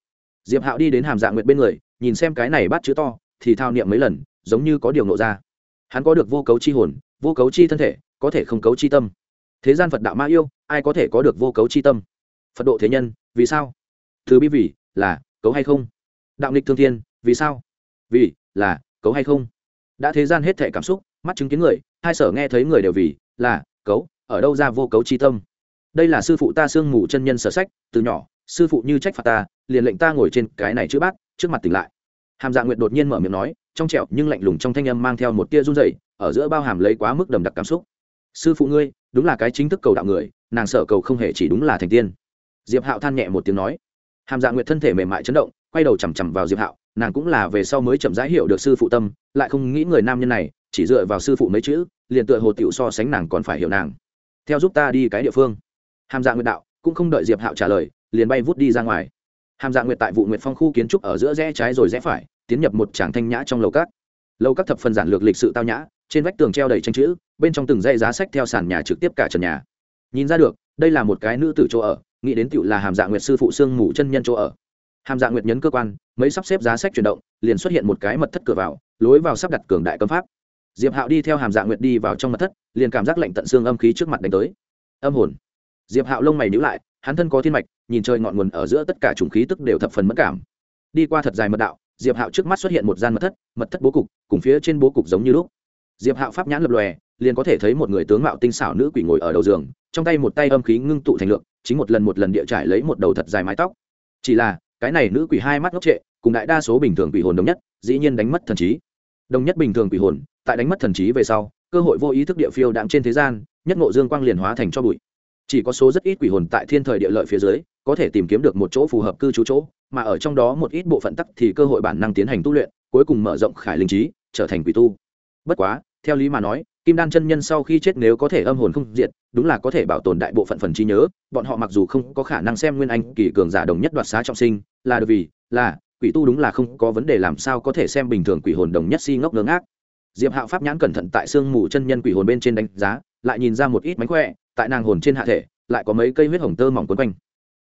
Diệp hạo đi đến hàm dạ nguyệt bên người, nhìn xem cái này bắt chữ to thì thao niệm mấy lần, giống như có điều nộ ra. Hắn có được vô cấu chi hồn, vô cấu chi thân thể, có thể không cấu chi tâm. Thế gian phật đạo ma yêu, ai có thể có được vô cấu chi tâm? Phật độ thế nhân, vì sao? Thứ bi vì, là, cấu hay không? Đạo nghịch thương thiên, vì sao? Vì, là, cấu hay không? Đã thế gian hết thể cảm xúc, mắt chứng kiến người, hai sở nghe thấy người đều vì, là, cấu, ở đâu ra vô cấu chi tâm? Đây là sư phụ ta sương mù chân nhân sở sách, từ nhỏ, sư phụ như trách phạt ta, liền lệnh ta ngồi trên cái này chữ bát, trước mặt tỉnh lại hàm dạ nguyệt đột nhiên mở miệng nói, trong trẹo nhưng lạnh lùng trong thanh âm mang theo một tia run rẩy, ở giữa bao hàm lấy quá mức đầm đặc cảm xúc. Sư phụ ngươi, đúng là cái chính thức cầu đạo người, nàng sợ cầu không hề chỉ đúng là thành tiên. Diệp hạo than nhẹ một tiếng nói. Hàm dạ nguyệt thân thể mềm mại chấn động, quay đầu chằm chằm vào diệp hạo, nàng cũng là về sau mới chậm rãi hiểu được sư phụ tâm, lại không nghĩ người nam nhân này, chỉ dựa vào sư phụ mấy chữ, liền tựa hồ tiểu so sánh nàng còn phải hiểu nàng. Theo giúp ta đi cái địa phương. Hàm dạ nguyệt đạo, cũng không đợi diệp hạo trả lời, liền bay vút đi ra ngoài hàm dạ nguyệt tại vụ nguyệt phong khu kiến trúc ở giữa rẽ trái rồi rẽ phải, tiến nhập một tràng thanh nhã trong lầu cát lầu các thập phần giản lược lịch sự tao nhã, trên vách tường treo đầy tranh chữ, bên trong từng dây giá sách theo sàn nhà trực tiếp cả trần nhà. Nhìn ra được, đây là một cái nữ tử chỗ ở, nghĩ đến tựu là hàm dạ nguyệt sư phụ sương mù chân nhân chỗ ở. Hàm dạ nguyệt nhấn cơ quan, mấy sắp xếp giá sách chuyển động, liền xuất hiện một cái mật thất cửa vào, lối vào sắp đặt cường đại cấm pháp. Diệp hạo đi theo hàm dạ nguyệt đi vào trong mật thất, liền cảm giác lạnh tận xương âm khí trước mặt đánh tới. Âm hồn. Diệp hạo lông mày níu lại hắn thân có thiên mạch, nhìn chơi ngọn nguồn ở giữa tất cả chủng khí tức đều thập phần mất cảm. Đi qua thật dài mật đạo, diệp hạo trước mắt xuất hiện một gian mật thất mật thất bố cục, cùng phía trên bố cục giống như lúc. Diệp hạo pháp nhãn lập lòe, liền có thể thấy một người tướng mạo tinh xảo nữ quỷ ngồi ở đầu giường, trong tay một tay âm khí ngưng tụ thành lượng, chính một lần một lần địa trải lấy một đầu thật dài mái tóc. Chỉ là, cái này nữ quỷ hai mắt ngốc trệ, cùng đại đa số bình thường quỷ hồn đồng nhất, dĩ nhiên đánh mất thần trí. Đồng nhất bình thường quỷ hồn, tại đánh mất thần trí về sau, cơ hội vô ý thức địa phiêu đạm trên thế gian, nhất ngộ dương quang liền hóa thành cho bụi chỉ có số rất ít quỷ hồn tại thiên thời địa lợi phía dưới, có thể tìm kiếm được một chỗ phù hợp cư trú chỗ, mà ở trong đó một ít bộ phận tắc thì cơ hội bản năng tiến hành tu luyện, cuối cùng mở rộng khải linh trí, trở thành quỷ tu. Bất quá, theo lý mà nói, kim đan chân nhân sau khi chết nếu có thể âm hồn không diệt, đúng là có thể bảo tồn đại bộ phận phần trí nhớ, bọn họ mặc dù không có khả năng xem nguyên anh kỳ cường giả đồng nhất đoạt xá trọng sinh, là được vì, là, quỷ tu đúng là không có vấn đề làm sao có thể xem bình thường quỷ hồn đồng nhất si ngốc ngớ ngác. Diệp hạo pháp nhãn cẩn thận tại xương mù chân nhân quỷ hồn bên trên đánh giá, lại nhìn ra một ít mánh khỏe tại nàng hồn trên hạ thể, lại có mấy cây huyết hồng tơ mỏng quấn quanh.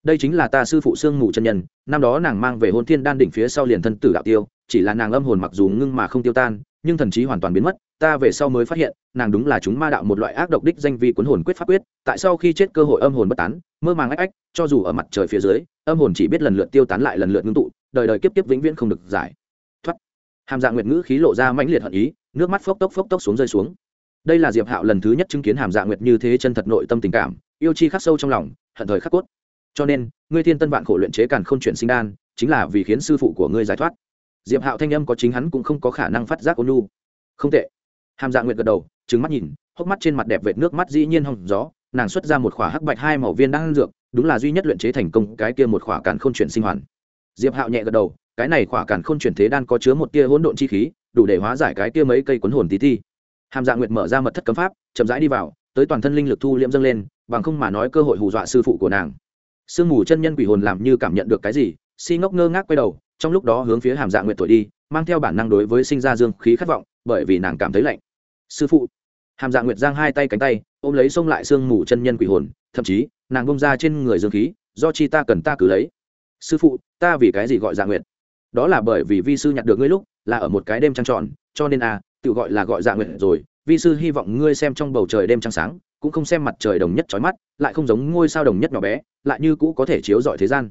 Đây chính là ta sư phụ xương mù chân nhân, năm đó nàng mang về hôn thiên đan đỉnh phía sau liền thân tử đạo tiêu, chỉ là nàng âm hồn mặc dù ngưng mà không tiêu tan, nhưng thần trí hoàn toàn biến mất, ta về sau mới phát hiện, nàng đúng là chúng ma đạo một loại ác độc đích danh vi cuốn hồn quyết pháp quyết, tại sau khi chết cơ hội âm hồn bất tán, mơ màng ách ách, cho dù ở mặt trời phía dưới, âm hồn chỉ biết lần lượt tiêu tán lại lần lượt ngưng tụ, đời đời kiếp kiếp vĩnh viễn không được giải. Thoát. Hàm dạng nguyệt ngữ khí lộ ra mãnh liệt hận ý, nước mắt phốc tốc phốc tốc xuống rơi xuống đây là diệp hạo lần thứ nhất chứng kiến hàm dạng nguyệt như thế chân thật nội tâm tình cảm, yêu chi khắc sâu trong lòng, hận thời khắc cốt. Cho nên, ngươi thiên tân vạn khổ luyện chế càn không chuyển sinh đan, chính là vì khiến sư phụ của ngươi giải thoát. Diệp hạo thanh âm có chính hắn cũng không có khả năng phát giác ôn nhu. Không tệ. Hàm dạ nguyệt gật đầu trứng mắt nhìn, hốc mắt trên mặt đẹp vệt nước mắt dĩ nhiên hòng gió, nàng xuất ra một khỏa hắc bạch hai màu viên đang dược, đúng là duy nhất luyện chế thành công cái kia một khỏa càn khôn chuyển sinh hoàn. Diệp hạo nhẹ gật đầu, cái này khỏa càn khôn chuyển thế đan có chứa một tia hỗn độn chi khí, đủ để hóa giải cái kia mấy cây cuốn hồn tí thi hàm dạ nguyệt mở ra mật thất cấm pháp, chậm rãi đi vào, tới toàn thân linh lực thu liễm dâng lên, bằng không mà nói cơ hội hù dọa sư phụ của nàng. Sương mù chân nhân quỷ hồn làm như cảm nhận được cái gì, si ngốc ngơ ngác quay đầu, trong lúc đó hướng phía hàm dạ nguyệt tuổi đi, mang theo bản năng đối với sinh ra dương khí khát vọng, bởi vì nàng cảm thấy lạnh. Sư phụ. Hàm dạ nguyệt giang hai tay cánh tay, ôm lấy xông lại sương mù chân nhân quỷ hồn, thậm chí, nàng bông ra trên người dương khí, do chi ta cần ta cứ lấy. Sư phụ, ta vì cái gì gọi dạ nguyệt? Đó là bởi vì vi sư nhặt được ngươi lúc, là ở một cái đêm trăng tròn, cho nên à tự gọi là gọi dạ nguyện rồi, vi sư hy vọng ngươi xem trong bầu trời đêm trăng sáng, cũng không xem mặt trời đồng nhất trói mắt, lại không giống ngôi sao đồng nhất nhỏ bé, lại như cũ có thể chiếu rọi thế gian.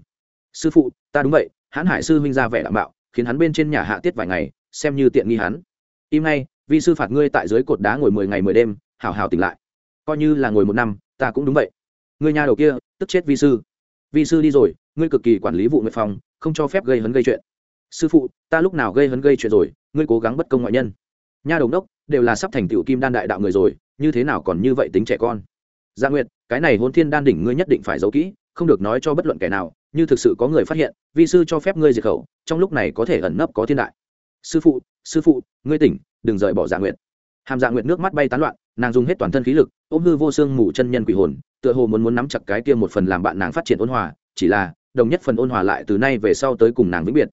Sư phụ, ta đúng vậy, hãn hải sư huynh ra vẻ đảm bảo khiến hắn bên trên nhà hạ tiết vài ngày, xem như tiện nghi hắn. Im ngay, vi sư phạt ngươi tại dưới cột đá ngồi mười ngày mười đêm hào hào tỉnh lại. Coi như là ngồi một năm, ta cũng đúng vậy. Người nhà đầu kia, tức chết vi sư. Vi sư đi rồi, ngươi cực kỳ quản lý vụ nguyện phòng, không cho phép gây hấn gây chuyện. Sư phụ, ta lúc nào gây hấn gây chuyện rồi, ngươi cố gắng bất công ngoại nhân nha đồng đốc, đều là sắp thành tựu kim đan đại đạo người rồi, như thế nào còn như vậy tính trẻ con? Gia nguyệt, cái này hôn thiên đan đỉnh ngươi nhất định phải giấu kỹ, không được nói cho bất luận kẻ nào, như thực sự có người phát hiện, vi sư cho phép ngươi diệt khẩu, trong lúc này có thể ẩn nấp có thiên đại. Sư phụ sư phụ, ngươi tỉnh, đừng rời bỏ dạ nguyệt. Hàm dạ nguyệt nước mắt bay tán loạn, nàng dùng hết toàn thân khí lực, ôm hư vô xương mù chân nhân quỷ hồn, tựa hồ muốn muốn nắm chặt cái kia một phần làm bạn nàng phát triển ôn hòa, chỉ là, đồng nhất phần ôn hòa lại từ nay về sau tới cùng nàng vĩnh biệt.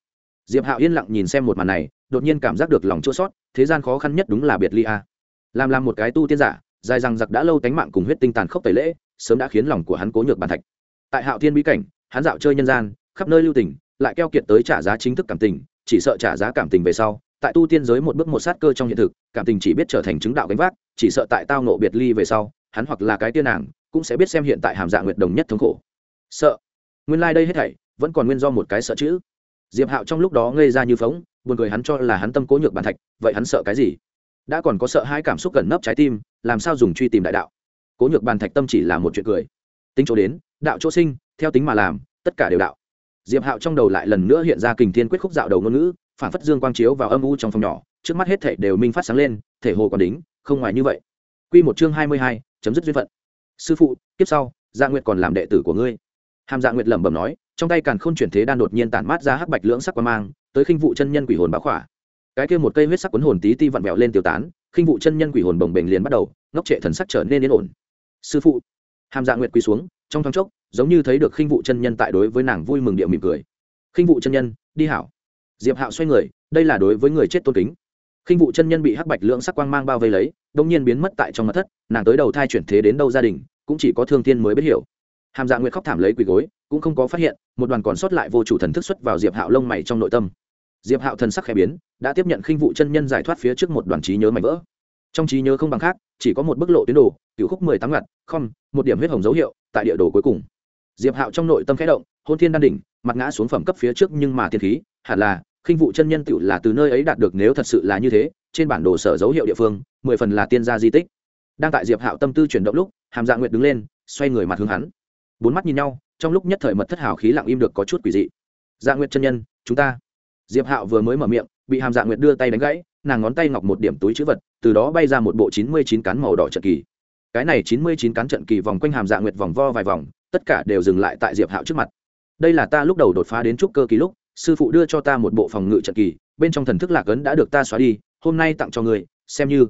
Diệp hạo yên lặng nhìn xem một màn này đột nhiên cảm giác được lòng chua sót, thế gian khó khăn nhất đúng là biệt ly a. Làm làm một cái tu tiên giả, dài rằng giặc đã lâu tánh mạng cùng huyết tinh tàn khốc tẩy lễ, sớm đã khiến lòng của hắn cố nhược bàn thạch. Tại hạo thiên bí cảnh, hắn dạo chơi nhân gian, khắp nơi lưu tình, lại keo kiệt tới trả giá chính thức cảm tình, chỉ sợ trả giá cảm tình về sau, tại tu tiên giới một bước một sát cơ trong hiện thực, cảm tình chỉ biết trở thành chứng đạo gánh vác, chỉ sợ tại tao nộ biệt ly về sau, hắn hoặc là cái tiên nàng, cũng sẽ biết xem hiện tại hàm dạ nguyệt đồng nhất thống khổ. Sợ. Nguyên lai đây hết thảy, vẫn còn nguyên do một cái sợ chữ. Diệp hạo trong lúc đó ngây ra như phóng buồn cười hắn cho là hắn tâm cố nhược bàn thạch vậy hắn sợ cái gì? Đã còn có sợ hai cảm xúc gần nấp trái tim làm sao dùng truy tìm đại đạo? Cố nhược bàn thạch tâm chỉ là một chuyện cười. Tính chỗ đến đạo chỗ sinh theo tính mà làm tất cả đều đạo. Diệp hạo trong đầu lại lần nữa hiện ra kình thiên quyết khúc dạo đầu ngôn ngữ phản phất dương quang chiếu vào âm u trong phòng nhỏ trước mắt hết thể đều minh phát sáng lên thể hồ còn đính không ngoài như vậy. Quy một chương hai mươi hai, chấm dứt duyên phận. Sư phụ, kiếp sau, Dạ Nguyệt còn làm đệ tử của ngươi. Hàm Dạ Nguyệt lẩm bẩm nói, trong tay càn khôn chuyển thế đan đột nhiên tản mát ra hắc bạch lưỡng sắc quang mang, tới khinh vụ chân nhân quỷ hồn bá khỏa. Cái kia một cây huyết sắc cuốn hồn tí ti vặn vẹo lên tiêu tán, khinh vụ chân nhân quỷ hồn bồng bềnh liền bắt đầu, ngốc trệ thần sắc trở nên yên ổn. Sư phụ, Hàm Dạ Nguyệt quỳ xuống, trong thoáng chốc, giống như thấy được khinh vụ chân nhân tại đối với nàng vui mừng điệu mỉm cười. Khinh vụ chân nhân, đi hảo. Diệp Hạo xoay người, đây là đối với người chết tôn kính khinh vụ chân nhân bị hắc bạch lượng sắc quang mang bao vây lấy đông nhiên biến mất tại trong mặt thất nàng tới đầu thai chuyển thế đến đâu gia đình cũng chỉ có thương thiên mới biết hiểu hàm dạ nguyệt khóc thảm lấy quỳ gối cũng không có phát hiện một đoàn còn sót lại vô chủ thần thức xuất vào diệp hạo lông mày trong nội tâm diệp hạo thần sắc khẽ biến, đã tiếp nhận khinh vụ chân nhân giải thoát phía trước một đoàn trí nhớ mảnh vỡ. Trong trí nhớ không bằng khác, chỉ có một bức lộ tuyến đồ cựu khúc mười tám ngặt không một điểm huyết hồng dấu hiệu, tại địa đồ cuối cùng. Diệp hạo trong nội tâm khẽ động, hôn thiên đan đỉnh, mặt ngã xuống phẩm cấp phía trước nhưng mà thiên khí, hẳn là, khinh vụ chân nhân tựu là từ nơi ấy đạt được nếu thật sự là như thế, trên bản đồ sở dấu hiệu địa phương, mười phần là tiên gia di tích. Đang tại diệp hạo tâm tư chuyển động lúc, hàm dạ nguyệt đứng lên, xoay người mặt hướng hắn. Bốn mắt nhìn nhau, trong lúc nhất thời mật thất hào khí lặng im được có chút quỷ dị. Dạ nguyệt chân nhân, chúng ta diệp hạo vừa mới mở miệng, bị hàm dạ nguyệt đưa tay đánh gãy, nàng ngón tay ngọc một điểm túi chữ vật, từ đó bay ra một bộ chín mươi chín cán màu đỏ trận kỳ. Cái này chín mươi chín cán trận kỳ vòng quanh hàm dạ nguyệt vòng vo vài vòng, tất cả đều dừng lại tại diệp hạo trước mặt. Đây là ta lúc đầu đột phá đến trúc cơ kỳ lúc, sư phụ đưa cho ta một bộ phòng ngự trận kỳ, bên trong thần thức lạc ấn đã được ta xóa đi, hôm nay tặng cho người xem như.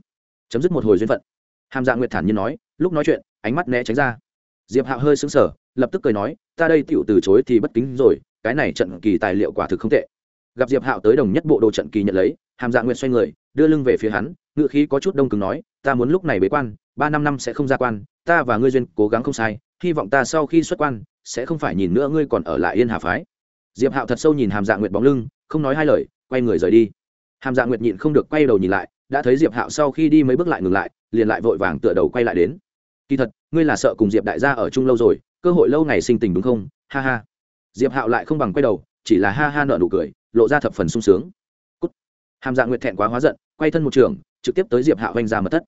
Chấm dứt một hồi duyên phận. Hàm dạ nguyệt thản nhiên nói, lúc nói chuyện, ánh mắt né tránh ra. Diệp hạo hơi sững sờ, lập tức cười nói, ta đây tựu từ chối thì bất kính rồi, cái này trận kỳ tài liệu quả thực không tệ gặp diệp hạo tới đồng nhất bộ đồ trận kỳ nhận lấy, hàm dạ nguyệt xoay người, đưa lưng về phía hắn ngự khí có chút đông cứng nói, ta muốn lúc này bế quan, ba năm năm sẽ không ra quan, ta và ngươi duyên cố gắng không sai, hy vọng ta sau khi xuất quan, sẽ không phải nhìn nữa ngươi còn ở lại yên hà phái. Diệp hạo thật sâu nhìn hàm dạ nguyệt bóng lưng, không nói hai lời, quay người rời đi. Hàm dạ nguyệt nhịn không được quay đầu nhìn lại, đã thấy diệp hạo sau khi đi mấy bước lại ngừng lại, liền lại vội vàng tựa đầu quay lại đến. Kỳ thật, ngươi là sợ cùng diệp đại gia ở chung lâu rồi, cơ hội lâu ngày sinh tình đúng không? Ha ha. Diệp hạo lại không bằng quay đầu, chỉ là ha ha nợ nụ cười lộ ra thập phần sung sướng. Cút. hàm dạ nguyệt thẹn quá hóa giận, quay thân một trường, trực tiếp tới diệp hạ hoành ra mật thất.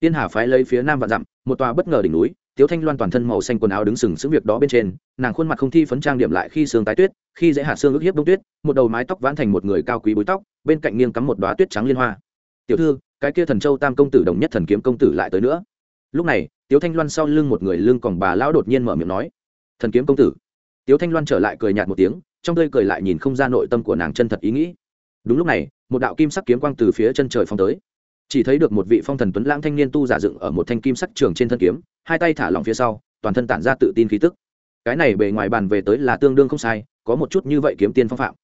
Tiên hà phái lấy phía nam và dặm, một tòa bất ngờ đỉnh núi, tiếu thanh loan toàn thân màu xanh quần áo đứng sừng sững việc đó bên trên, nàng khuôn mặt không thi phấn trang điểm lại khi sương tái tuyết, khi dễ hạ sương ức hiếp đông tuyết, một đầu mái tóc vãn thành một người cao quý búi tóc, bên cạnh nghiêng cắm một đoá tuyết trắng liên hoa. Tiểu thư, cái kia thần châu tam công tử đồng nhất thần kiếm công tử lại tới nữa. Lúc này, tiếu thanh loan sau lưng một người lưng còn bà lão đột nhiên mở miệng nói, thần kiếm công tử. Tiếu thanh loan trở lại cười nhạt một tiếng trong tươi cười lại nhìn không ra nội tâm của nàng chân thật ý nghĩ. Đúng lúc này, một đạo kim sắc kiếm quang từ phía chân trời phong tới. Chỉ thấy được một vị phong thần tuấn lãng thanh niên tu giả dựng ở một thanh kim sắc trường trên thân kiếm, hai tay thả lỏng phía sau, toàn thân tản ra tự tin khí tức. Cái này bề ngoài bàn về tới là tương đương không sai, có một chút như vậy kiếm tiên phong phạm.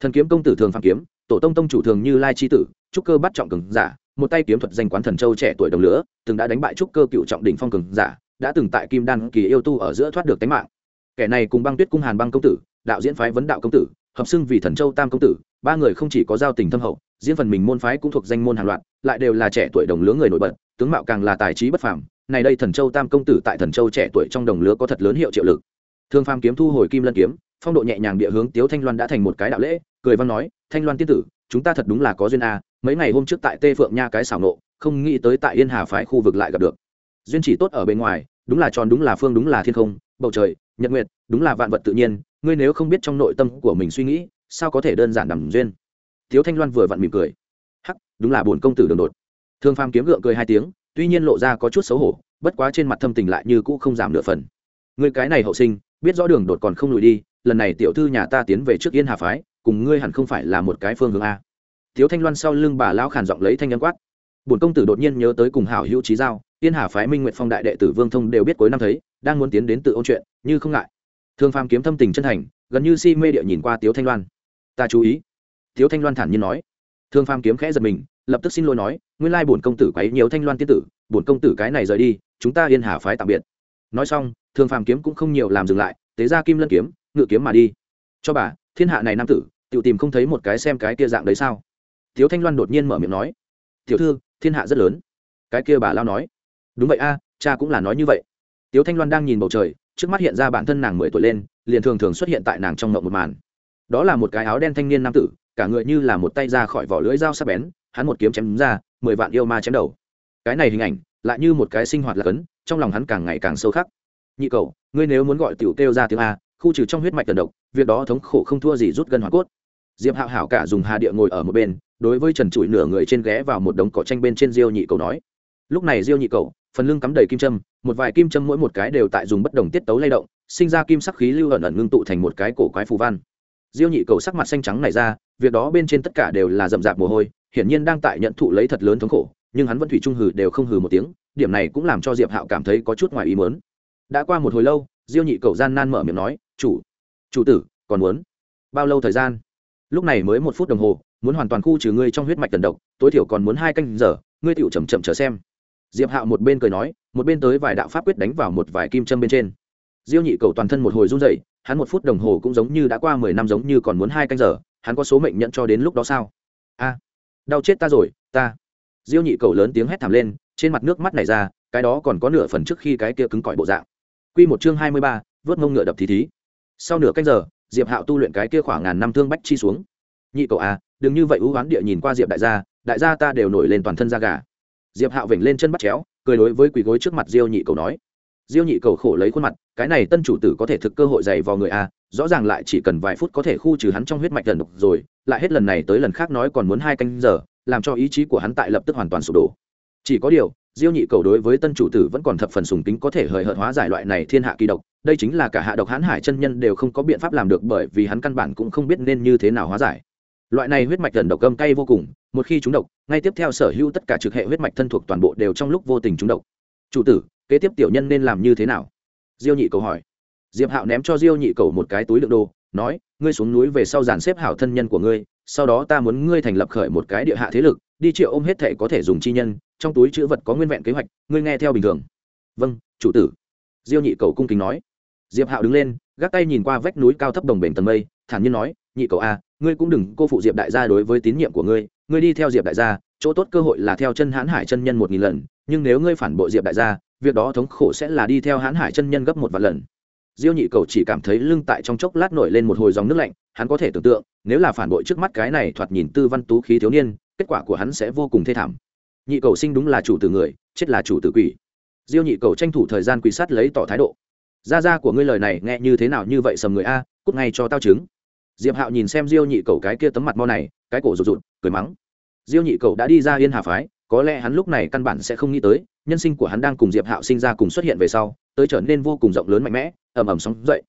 Thần kiếm công tử thường phạm kiếm, tổ tông tông chủ thường như lai chi tử, trúc cơ bắt trọng cường giả, một tay kiếm thuật danh quán thần châu trẻ tuổi đồng lửa, từng đã đánh bại trúc cơ cựu trọng đỉnh phong cường giả, đã từng tại kim đan kỳ yêu tu ở giữa thoát được tính mạng. Kẻ này cùng băng tuyết cung hàn băng công tử đạo diễn phái vấn đạo công tử, hợp xưng vì thần châu tam công tử, ba người không chỉ có giao tình thâm hậu, diễn phần mình môn phái cũng thuộc danh môn hàng loạt, lại đều là trẻ tuổi đồng lứa người nổi bật, tướng mạo càng là tài trí bất phàm. Này đây thần châu tam công tử tại thần châu trẻ tuổi trong đồng lứa có thật lớn hiệu triệu lực. Thương phàm kiếm thu hồi kim lân kiếm, phong độ nhẹ nhàng địa hướng tiếu thanh loan đã thành một cái đạo lễ, cười văn nói, thanh loan tiên tử, chúng ta thật đúng là có duyên a mấy ngày hôm trước tại tê phượng nha cái xảo nộ, không nghĩ tới tại yên hà phái khu vực lại gặp được. Duyên chỉ tốt ở bên ngoài, đúng là tròn, đúng là phương, đúng là thiên không, bầu trời nhật nguyệt, đúng là vạn vật tự nhiên, ngươi nếu không biết trong nội tâm của mình suy nghĩ, sao có thể đơn giản đầm duyên? Thiếu thanh loan vừa vặn mỉm cười. Hắc, đúng là bổn công tử đường đột. Thương phàm kiếm gượng cười hai tiếng, tuy nhiên lộ ra có chút xấu hổ, bất quá trên mặt thâm tình lại như cũ không giảm nửa phần. Người cái này hậu sinh, biết rõ đường đột còn không lùi đi, lần này tiểu thư nhà ta tiến về trước yên hà phái, cùng ngươi hẳn không phải là một cái phương hướng a. Thiếu thanh loan sau lưng bà lão khản giọng lấy thanh nhân quát. Bổn công tử đột nhiên nhớ tới cùng hảo hữu trí giao yên hà phái minh nguyện phong đại đệ tử vương thông đều biết cuối năm thấy, đang muốn tiến đến tự ôn chuyện, như không ngại. Thương phàm kiếm thâm tình chân thành, gần như si mê địa nhìn qua tiếu thanh loan. Ta chú ý. Tiếu thanh loan thản nhiên nói. Thương phàm kiếm khẽ giật mình, lập tức xin lỗi nói, nguyên lai bổn công tử quấy nhiều thanh loan tiên tử, bổn công tử cái này rời đi, chúng ta yên hà phái tạm biệt. Nói xong, thương phàm kiếm cũng không nhiều làm dừng lại, tế ra kim lân kiếm, ngự kiếm mà đi. Cho bà, thiên hạ này nam tử tự tìm không thấy một cái xem cái kia dạng đấy sao? Tiếu thanh loan đột nhiên mở miệng nói. Tiểu thư, thiên hạ rất lớn. Cái kia bà lao nói đúng vậy a, cha cũng là nói như vậy. Tiếu thanh loan đang nhìn bầu trời, trước mắt hiện ra bản thân nàng mười tuổi lên, liền thường thường xuất hiện tại nàng trong mộng một màn. Đó là một cái áo đen thanh niên nam tử, cả người như là một tay ra khỏi vỏ lưỡi dao sắc bén, hắn một kiếm chém ra, mười vạn yêu ma chém đầu. Cái này hình ảnh, lại như một cái sinh hoạt là cấn, trong lòng hắn càng ngày càng sâu khắc. Nhị cầu ngươi nếu muốn gọi tiểu kêu ra tiếng a, khu trừ trong huyết mạch tần độc, việc đó thống khổ không thua gì rút gân hoa cốt. Diệp hạo hảo cả dùng hà địa ngồi ở một bên, đối với trần trụi nửa người trên ghé vào một đống cỏ tranh bên trên diêu nhị cầu nói. Lúc này diêu nhị cầu phần lưng cắm đầy kim châm, một vài kim châm mỗi một cái đều tại dùng bất đồng tiết tấu lay động, sinh ra kim sắc khí lưu ẩn ẩn ngưng tụ thành một cái cổ quái phù văn. Diêu nhị cầu sắc mặt xanh trắng này ra, việc đó bên trên tất cả đều là rậm rạp mồ hôi, hiển nhiên đang tại nhận thụ lấy thật lớn thống khổ, nhưng hắn vẫn thủy trung hừ đều không hừ một tiếng, điểm này cũng làm cho diệp hạo cảm thấy có chút ngoài ý mớn đã qua một hồi lâu, diêu nhị cầu gian nan mở miệng nói, chủ chủ tử, còn muốn bao lâu thời gian? Lúc này mới một phút đồng hồ, muốn hoàn toàn khu trừ ngươi trong huyết mạch tần độc, tối thiểu còn muốn hai canh giờ, ngươi tựu chậm chậm chờ xem diệp hạo một bên cười nói, một bên tới vài đạo pháp quyết đánh vào một vài kim châm bên trên. Diêu nhị cầu toàn thân một hồi run dậy hắn một phút đồng hồ cũng giống như đã qua mười năm giống như còn muốn hai canh giờ, hắn có số mệnh nhận cho đến lúc đó sao? A, đau chết ta rồi, ta. Diêu nhị cầu lớn tiếng hét thảm lên, trên mặt nước mắt này ra, cái đó còn có nửa phần trước khi cái kia cứng cỏi bộ dạng. Q một chương hai mươi ba, vớt mông ngựa đập thí thí. Sau nửa canh giờ, diệp hạo tu luyện cái kia khoảng ngàn năm thương bách chi xuống. Nhị cậu à đừng như vậy u ám địa nhìn qua diệp đại gia đại gia ta đều nổi lên toàn thân da gà diệp hạo vểnh lên chân bắt chéo cười đối với quỳ gối trước mặt diêu nhị cầu nói diêu nhị cầu khổ lấy khuôn mặt cái này tân chủ tử có thể thực cơ hội dày vào người a rõ ràng lại chỉ cần vài phút có thể khu trừ hắn trong huyết mạch lần độc rồi lại hết lần này tới lần khác nói còn muốn hai canh giờ làm cho ý chí của hắn tại lập tức hoàn toàn sụp đổ. Chỉ có điều diêu nhị cầu đối với tân chủ tử vẫn còn thập phần sùng kính, có thể hời hợt hóa giải loại này thiên hạ kỳ độc đây chính là cả hạ độc hãn hải chân nhân đều không có biện pháp làm được bởi vì hắn căn bản cũng không biết nên như thế nào hóa giải. Loại này huyết mạch lần độc gâm cay vô cùng một khi chúng độc, ngay tiếp theo sở hữu tất cả trực hệ huyết mạch thân thuộc toàn bộ đều trong lúc vô tình chúng độc. Chủ tử, kế tiếp tiểu nhân nên làm như thế nào? Diêu nhị cầu hỏi. Diệp hạo ném cho diêu nhị cầu một cái túi đựng đồ, nói, ngươi xuống núi về sau dàn xếp hảo thân nhân của ngươi, sau đó ta muốn ngươi thành lập khởi một cái địa hạ thế lực, đi triệu ôm hết thể có thể dùng chi nhân, trong túi chữ vật có nguyên vẹn kế hoạch, ngươi nghe theo bình thường. Vâng chủ tử. Diêu nhị cầu cung kính nói. Diệp hạo đứng lên, gác tay nhìn qua vách núi cao thấp đồng bền tầng mây, thản nhiên nói, nhị cầu a, ngươi cũng đừng cô phụ diệp đại gia đối với tín nhiệm của ngươi ngươi đi theo diệp đại gia, chỗ tốt cơ hội là theo chân hãn hải chân nhân một nghìn lần, nhưng nếu ngươi phản bội diệp đại gia, việc đó thống khổ sẽ là đi theo hãn hải chân nhân gấp một vạn lần. Diêu nhị cầu chỉ cảm thấy lưng tại trong chốc lát nổi lên một hồi dòng nước lạnh, hắn có thể tưởng tượng, nếu là phản bội trước mắt cái này thoạt nhìn tư văn tú khí thiếu niên, kết quả của hắn sẽ vô cùng thê thảm. Nhị cầu sinh đúng là chủ tử người, chết là chủ tử quỷ. Diêu nhị cầu tranh thủ thời gian quỷ sát lấy tỏ thái độ. Gia gia của ngươi lời này nghe như thế nào như vậy sầm người a, cút ngay cho tao chứng diệp hạo nhìn xem diêu nhị cầu cái kia tấm mặt mo này, cái cổ rụt rụt, cười mắng. Diêu nhị cầu đã đi ra yên hà phái, có lẽ hắn lúc này căn bản sẽ không nghĩ tới, nhân sinh của hắn đang cùng diệp hạo sinh ra cùng xuất hiện về sau, tới trở nên vô cùng rộng lớn mạnh mẽ, ầm ầm sóng dậy.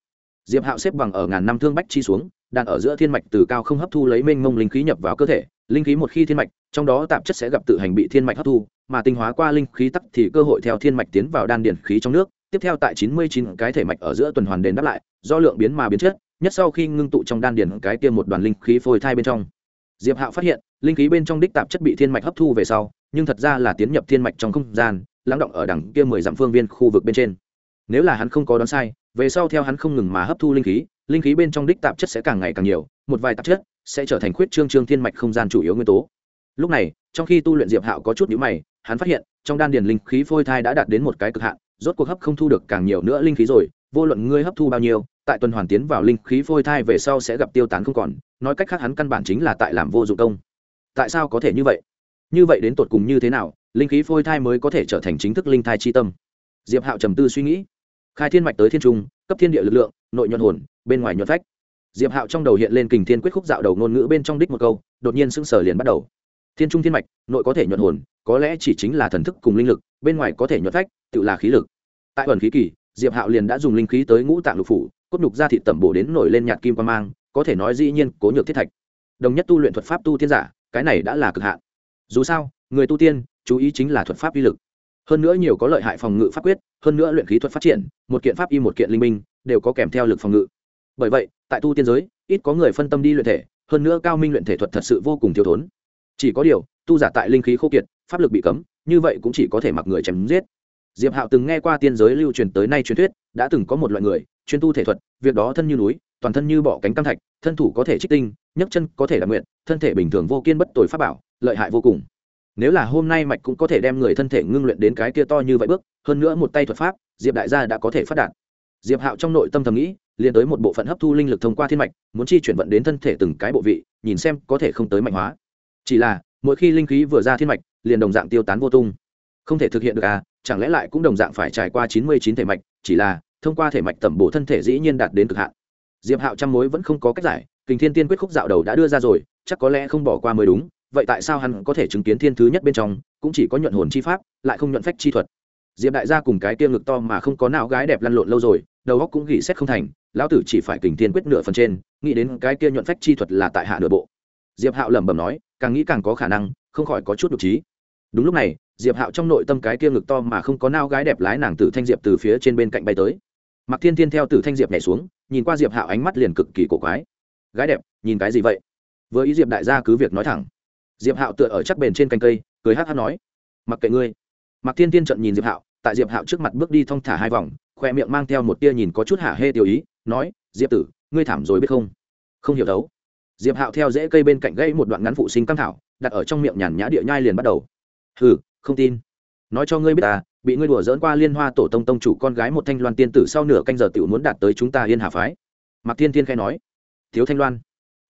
Diệp hạo xếp bằng ở ngàn năm thương bách chi xuống, đang ở giữa thiên mạch từ cao không hấp thu lấy mênh mông linh khí nhập vào cơ thể, linh khí một khi thiên mạch, trong đó tạp chất sẽ gặp tự hành bị thiên mạch hấp thu, mà tinh hóa qua linh khí tắc thì cơ hội theo thiên mạch tiến vào đan điển khí trong nước. Tiếp theo tại chín mươi chín cái thể mạch ở giữa tuần hoàn đền đáp lại, do lượng biến mà biến chất nhất sau khi ngưng tụ trong đan điền cái kia một đoàn linh khí phôi thai bên trong. Diệp hạo phát hiện, linh khí bên trong đích tạp chất bị thiên mạch hấp thu về sau, nhưng thật ra là tiến nhập thiên mạch trong không gian, lắng động ở đằng kia mười dặm phương viên khu vực bên trên. Nếu là hắn không có đoán sai, về sau theo hắn không ngừng mà hấp thu linh khí linh khí bên trong đích tạp chất sẽ càng ngày càng nhiều, một vài tạp chất sẽ trở thành khuyết trương trương thiên mạch không gian chủ yếu nguyên tố. Lúc này, trong khi tu luyện diệp hạo có chút nhữ mày, hắn phát hiện, trong đan điền linh khí phôi thai đã đạt đến một cái cực hạn, rốt cuộc hấp không thu được càng nhiều nữa linh khí rồi, vô luận ngươi hấp thu bao nhiêu tại tuần hoàn tiến vào linh khí phôi thai về sau sẽ gặp tiêu tán không còn, nói cách khác hắn căn bản chính là tại làm vô dụng công. Tại sao có thể như vậy? Như vậy đến tột cùng như thế nào, linh khí phôi thai mới có thể trở thành chính thức linh thai chi tâm? Diệp hạo trầm tư suy nghĩ. Khai thiên mạch tới thiên trung, cấp thiên địa lực lượng, nội nhuận hồn, bên ngoài nhuận phách. Diệp hạo trong đầu hiện lên kình thiên quyết khúc dạo đầu ngôn ngữ bên trong đích một câu, đột nhiên sững sờ liền bắt đầu. Thiên trung thiên mạch, nội có thể nhuận hồn, có lẽ chỉ chính là thần thức cùng linh lực, bên ngoài có thể nhuận phách, tự là khí lực. Tại ẩn khí kỳ, diệp hạo liền đã dùng linh khí tới ngũ tạng lục phủ cốt nhục ra thịt tẩm bổ đến nổi lên nhạt kim quan mang, có thể nói dĩ nhiên cố nhược thiết thạch. Đồng nhất tu luyện thuật pháp tu tiên giả, cái này đã là cực hạn. Dù sao, người tu tiên, chú ý chính là thuật pháp uy lực. Hơn nữa nhiều có lợi hại phòng ngự pháp quyết, hơn nữa luyện khí thuật phát triển, một kiện pháp y một kiện linh minh, đều có kèm theo lực phòng ngự. Bởi vậy, tại tu tiên giới, ít có người phân tâm đi luyện thể, hơn nữa cao minh luyện thể thuật thật sự vô cùng thiếu thốn. Chỉ có điều, tu giả tại linh khí khô kiệt, pháp lực bị cấm, như vậy cũng chỉ có thể mặc người chém giết. Diệp hạo từng nghe qua tiên giới lưu truyền tới nay truyền thuyết, đã từng có một loại người chuyên tu thể thuật, việc đó thân như núi, toàn thân như bỏ cánh cam thạch, thân thủ có thể trích tinh, nhấc chân có thể đảm nguyện thân thể bình thường vô kiên bất tồi pháp bảo, lợi hại vô cùng. Nếu là hôm nay mạch cũng có thể đem người thân thể ngưng luyện đến cái kia to như vậy bước, hơn nữa một tay thuật pháp, diệp đại gia đã có thể phát đạt. Diệp hạo trong nội tâm thầm nghĩ, liền tới một bộ phận hấp thu linh lực thông qua thiên mạch, muốn chi chuyển vận đến thân thể từng cái bộ vị, nhìn xem có thể không tới mạnh hóa. Chỉ là, mỗi khi linh khí vừa ra thiên mạch, liền đồng dạng tiêu tán vô tung. Không thể thực hiện được à chẳng lẽ lại cũng đồng dạng phải trải qua chín mươi chín thể mạch, chỉ là thông qua thể mạch tẩm bổ thân thể dĩ nhiên đạt đến cực hạn. Diệp hạo trăm mối vẫn không có cách giải, kình thiên tiên quyết khúc dạo đầu đã đưa ra rồi, chắc có lẽ không bỏ qua mới đúng, vậy tại sao hắn có thể chứng kiến thiên thứ nhất bên trong, cũng chỉ có nhuận hồn chi pháp, lại không nhuận phách chi thuật? Diệp đại gia cùng cái kia ngực to mà không có nào gái đẹp lăn lộn lâu rồi, đầu óc cũng gỉ xét không thành, lão tử chỉ phải kình thiên quyết nửa phần trên, nghĩ đến cái kia nhuận phách chi thuật là tại hạ nửa bộ. Diệp hạo lẩm bẩm nói, càng nghĩ càng có khả năng, không khỏi có chút đ trí. Đúng lúc này, diệp hạo trong nội tâm cái kia ngực to mà không có nao gái đẹp lái nàng tử thanh diệp từ phía trên bên cạnh bay tới. Mạc thiên thiên theo từ thanh diệp nhảy xuống, nhìn qua diệp hạo ánh mắt liền cực kỳ cổ quái. Gái đẹp, nhìn cái gì vậy? Với ý diệp đại gia cứ việc nói thẳng. Diệp hạo tựa ở chắc bền trên cành cây, cười hát hát nói. Mặc kệ ngươi. Mạc thiên thiên trận nhìn diệp hạo, tại diệp hạo trước mặt bước đi thong thả hai vòng, khoe miệng mang theo một tia nhìn có chút hả hê tiểu ý, nói, diệp tử, ngươi thảm rồi biết không? Không hiểu đấu diệp hạo theo dễ cây bên cạnh gây một đoạn ngắn phụ sinh căng thảo, đặt ở trong miệng nhàn nhã địa nhai liền bắt đầu. Hừ, không tin. Nói cho ngươi biết ta bị ngươi đùa dỡn qua liên hoa tổ tông tông chủ con gái một thanh loan tiên tử sau nửa canh giờ tiểu muốn đạt tới chúng ta yên hà phái. Mạc thiên thiên khai nói. Thiếu thanh loan.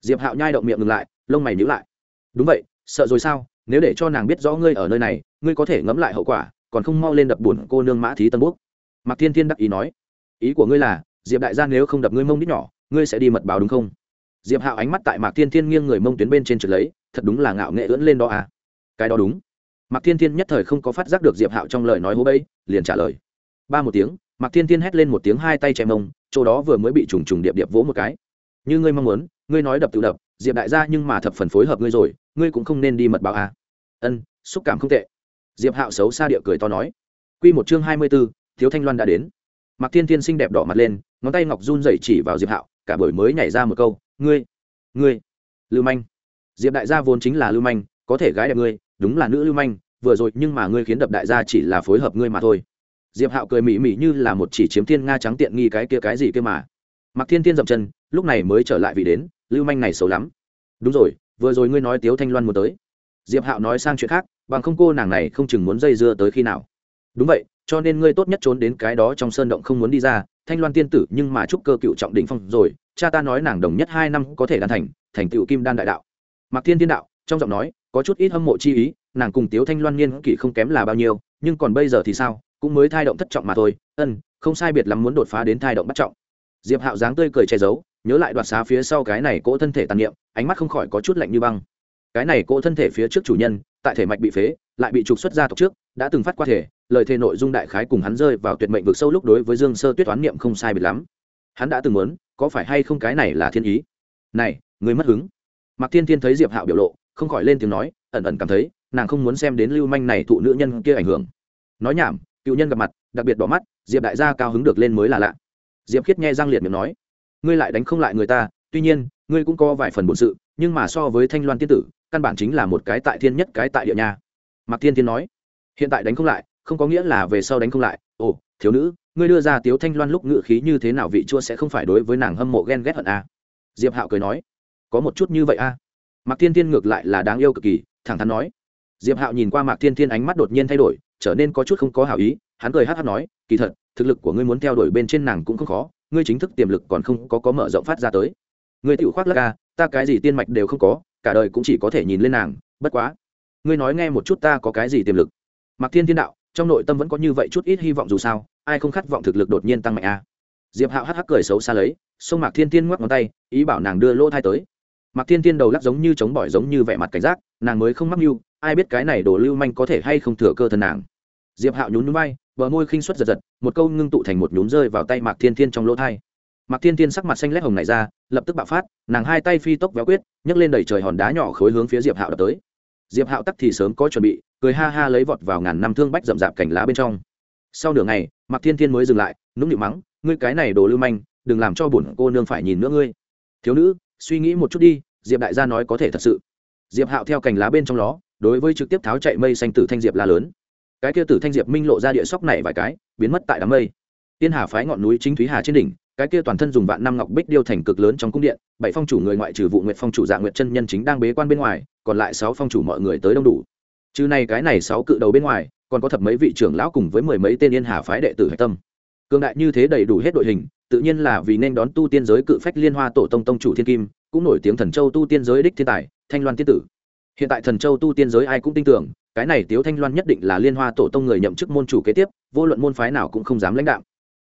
Diệp hạo nhai động miệng ngừng lại, lông mày nhíu lại. Đúng vậy, sợ rồi sao? Nếu để cho nàng biết rõ ngươi ở nơi này, ngươi có thể ngẫm lại hậu quả, còn không mau lên đập buồn cô nương mã thí tân quốc. Mạc thiên thiên đắc ý nói. Ý của ngươi là, diệp đại gia nếu không đập ngươi mông đít nhỏ, ngươi sẽ đi mật báo đúng không? Diệp hạo ánh mắt tại mạc thiên thiên nghiêng người mông tuyến bên trên trượt lấy, thật đúng là ngạo nghệ ưỡn lên đó à? Cái đó đúng mạc thiên thiên nhất thời không có phát giác được diệp hạo trong lời nói hố bẫy liền trả lời. Ba một tiếng, mạc thiên thiên hét lên một tiếng hai tay chém mông, chỗ đó vừa mới bị trùng trùng điệp điệp vỗ một cái. Như ngươi mong muốn, ngươi nói đập tự đập, diệp đại gia nhưng mà thập phần phối hợp ngươi rồi, ngươi cũng không nên đi mật báo à. Ân, xúc cảm không tệ. Diệp hạo xấu xa địa cười to nói. Q một chương hai mươi b ố thiếu thanh loan đã đến. Mạc thiên thiên xinh đẹp đỏ mặt lên, ngón tay ngọc run dậy chỉ vào diệp hạo, cả buổi mới nhảy ra một câu, ngươi ngươi, lưu manh. Diệp đại gia vốn chính là lưu manh, có thể gái đẹp ngươi đúng là nữ lưu manh, vừa rồi nhưng mà ngươi khiến đập đại gia chỉ là phối hợp ngươi mà thôi. Diệp hạo cười mỉ mỉ như là một chỉ chiếm thiên nga trắng tiện nghi cái kia cái gì kia mà. Mặc thiên thiên dậm chân, lúc này mới trở lại vì đến, lưu manh này xấu lắm. Đúng rồi, vừa rồi ngươi nói tiếu thanh loan muốn tới. Diệp hạo nói sang chuyện khác, bằng không cô nàng này không chừng muốn dây dưa tới khi nào. Đúng vậy, cho nên ngươi tốt nhất trốn đến cái đó trong sơn động không muốn đi ra, thanh loan tiên tử nhưng mà chúc cơ cựu trọng đỉnh phong rồi, cha ta nói nàng đồng nhất hai năm có thể đan thành thành tựu kim đan đại đạo. Mặc thiên thiên đạo, trong giọng nói có chút ít hâm mộ chi ý, nàng cùng tiếu thanh loan niên kỷ không kém là bao nhiêu, nhưng còn bây giờ thì sao, cũng mới thai động thất trọng mà thôi. Ân, không sai biệt lắm muốn đột phá đến thai động bắt trọng. Diệp hạo dáng tươi cười che giấu, nhớ lại đoạt xá phía sau cái này cỗ thân thể tàn niệm, ánh mắt không khỏi có chút lạnh như băng. Cái này cỗ thân thể phía trước chủ nhân, tại thể mạch bị phế, lại bị trục xuất ra tộc trước, đã từng phát qua thể, lời thề nội dung đại khái cùng hắn rơi vào tuyệt mệnh vực sâu lúc đối với dương sơ tuyết toán niệm không sai biệt lắm. Hắn đã từng muốn, có phải hay không cái này là thiên ý? Này, người mất hứng. Mạc thiên thiên thấy diệp hạo biểu lộ không khỏi lên tiếng nói, ẩn ẩn cảm thấy, nàng không muốn xem đến lưu manh này thụ nữ nhân kia ảnh hưởng nói nhảm, cựu nhân gặp mặt, đặc biệt bỏ mắt, diệp đại gia cao hứng được lên mới là lạ diệp khiết nghe giang liệt miệng nói, ngươi lại đánh không lại người ta, tuy nhiên, ngươi cũng có vài phần bổn sự, nhưng mà so với thanh loan tiên tử, căn bản chính là một cái tại thiên nhất cái tại địa nhà mạc thiên thiên nói, hiện tại đánh không lại, không có nghĩa là về sau đánh không lại ồ, thiếu nữ, ngươi đưa ra tiếu thanh loan lúc ngự khí như thế nào vị chua sẽ không phải đối với nàng hâm mộ ghen ghét hận a à? diệp hạo cười nói, có một chút như vậy a à? Mạc thiên thiên ngược lại là đáng yêu cực kỳ, thẳng thắn nói. Diệp hạo nhìn qua mạc thiên thiên ánh mắt đột nhiên thay đổi, trở nên có chút không có hảo ý, hắn cười hát hát nói, kỳ thật, thực lực của ngươi muốn theo đuổi bên trên nàng cũng không khó, ngươi chính thức tiềm lực còn không có có mở rộng phát ra tới. Ngươi tự khoác lắc ca à, ta cái gì tiên mạch đều không có, cả đời cũng chỉ có thể nhìn lên nàng, bất quá. Ngươi nói nghe một chút ta có cái gì tiềm lực? Mạc thiên thiên đạo, trong nội tâm vẫn có như vậy chút ít hy vọng dù sao, ai không khát vọng thực lực đột nhiên tăng mạnh a à. diệp hạo hắc hắc cười xấu xa lấy, xông mạc thiên thiên ngoắc ngón tay, ý bảo nàng đưa lỗ thai tới mạc thiên thiên đầu lắc giống như chống bỏi giống như vẻ mặt cảnh giác, nàng mới không mắc mưu, ai biết cái này đồ lưu manh có thể hay không thừa cơ thân nàng. Diệp hạo nhún nhún bay bờ môi khinh suất giật giật, một câu ngưng tụ thành một nhún rơi vào tay mạc thiên thiên trong lỗ thai mạc thiên thiên sắc mặt xanh lét hồng này ra, lập tức bạo phát, nàng hai tay phi tốc véo quyết, nhấc lên đẩy trời hòn đá nhỏ khối hướng phía diệp hạo đập tới. Diệp hạo tắc thì sớm có chuẩn bị, cười ha ha lấy vọt vào ngàn năm thương bách rậm rạp cảnh lá bên trong. Sau nửa ngày, mạc thiên thiên mới dừng lại, nũng nịu mắng, ngươi cái này đồ lưu manh, đừng làm cho bổn cô nương phải nhìn nữa ngươi. Thiếu nữ suy nghĩ một chút đi diệp đại gia nói có thể thật sự. Diệp hạo theo cành lá bên trong đó, đối với trực tiếp tháo chạy mây xanh tử thanh diệp la lớn. Cái kia tử thanh diệp minh lộ ra địa sóc này vài cái biến mất tại đám mây. Tiên hà phái ngọn núi chính thúy hà trên đỉnh cái kia toàn thân dùng vạn năm ngọc bích điêu thành cực lớn trong cung điện bảy phong chủ người ngoại trừ vụ nguyệt phong chủ dạ nguyệt chân nhân chính đang bế quan bên ngoài còn lại sáu phong chủ mọi người tới đông đủ. Trừ này cái này sáu cự đầu bên ngoài còn có thập mấy vị trưởng lão cùng với mười mấy tên yên hà phái đệ tử hạch tâm. Cường đại như thế đầy đủ hết đội hình tự nhiên là vì nên đón tu tiên giới cự phách liên hoa tổ tông tông chủ thiên kim, cũng nổi tiếng thần châu tu tiên giới đích thiên tài, thanh loan tiên tử. Hiện tại thần châu tu tiên giới ai cũng tin tưởng, cái này tiếu thanh loan nhất định là liên hoa tổ tông người nhậm chức môn chủ kế tiếp, vô luận môn phái nào cũng không dám lãnh đạo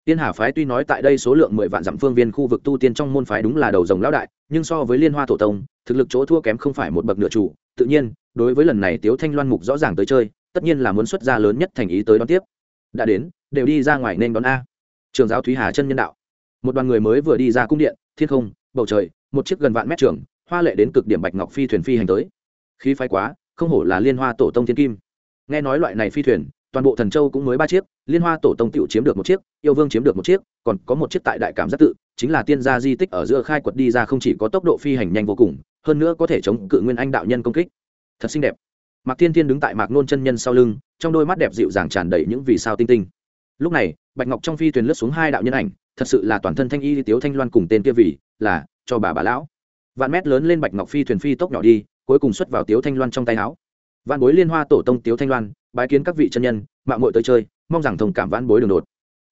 tiên hà phái tuy nói tại đây số lượng mười vạn dặm phương viên khu vực tu tiên trong môn phái đúng là đầu rồng lão đại, nhưng so với liên hoa tổ tông, thực lực chỗ thua kém không phải một bậc nửa chủ. Tự nhiên, đối với lần này tiếu thanh loan mục rõ ràng tới chơi, tất nhiên là muốn xuất gia lớn nhất thành ý tới đón tiếp. Đã đến, đều đi ra ngoài nên đón a. Trường giáo thúy hà chân nhân đạo một đoàn người mới vừa đi ra cung điện, thiên không, bầu trời, một chiếc gần vạn mét trường, hoa lệ đến cực điểm bạch ngọc phi thuyền phi hành tới. Khí phái quá, không hổ là liên hoa tổ tông thiên kim. Nghe nói loại này phi thuyền, toàn bộ thần châu cũng mới ba chiếc, liên hoa tổ tông tựu chiếm được một chiếc, yêu vương chiếm được một chiếc, còn có một chiếc tại đại cảm giác tự, chính là tiên gia di tích ở giữa khai quật đi ra không chỉ có tốc độ phi hành nhanh vô cùng, hơn nữa có thể chống cự nguyên anh đạo nhân công kích. Thật xinh đẹp. Mạc thiên thiên đứng tại mạc nôn chân nhân sau lưng, trong đôi mắt đẹp dịu dàng tràn đầy những vì sao tinh tinh. Lúc này, bạch ngọc trong phi thuyền lướt xuống hai đạo nhân ảnh thật sự là toàn thân thanh y tiếu thanh loan cùng tên kia vì là cho bà bà lão. Vạn mét lớn lên bạch ngọc phi thuyền phi tốc nhỏ đi, cuối cùng xuất vào tiếu thanh loan trong tay áo. Vạn bối liên hoa tổ tông tiếu thanh loan, bái kiến các vị chân nhân, mạng mội tới chơi, mong rằng thông cảm vãn bối đường đột.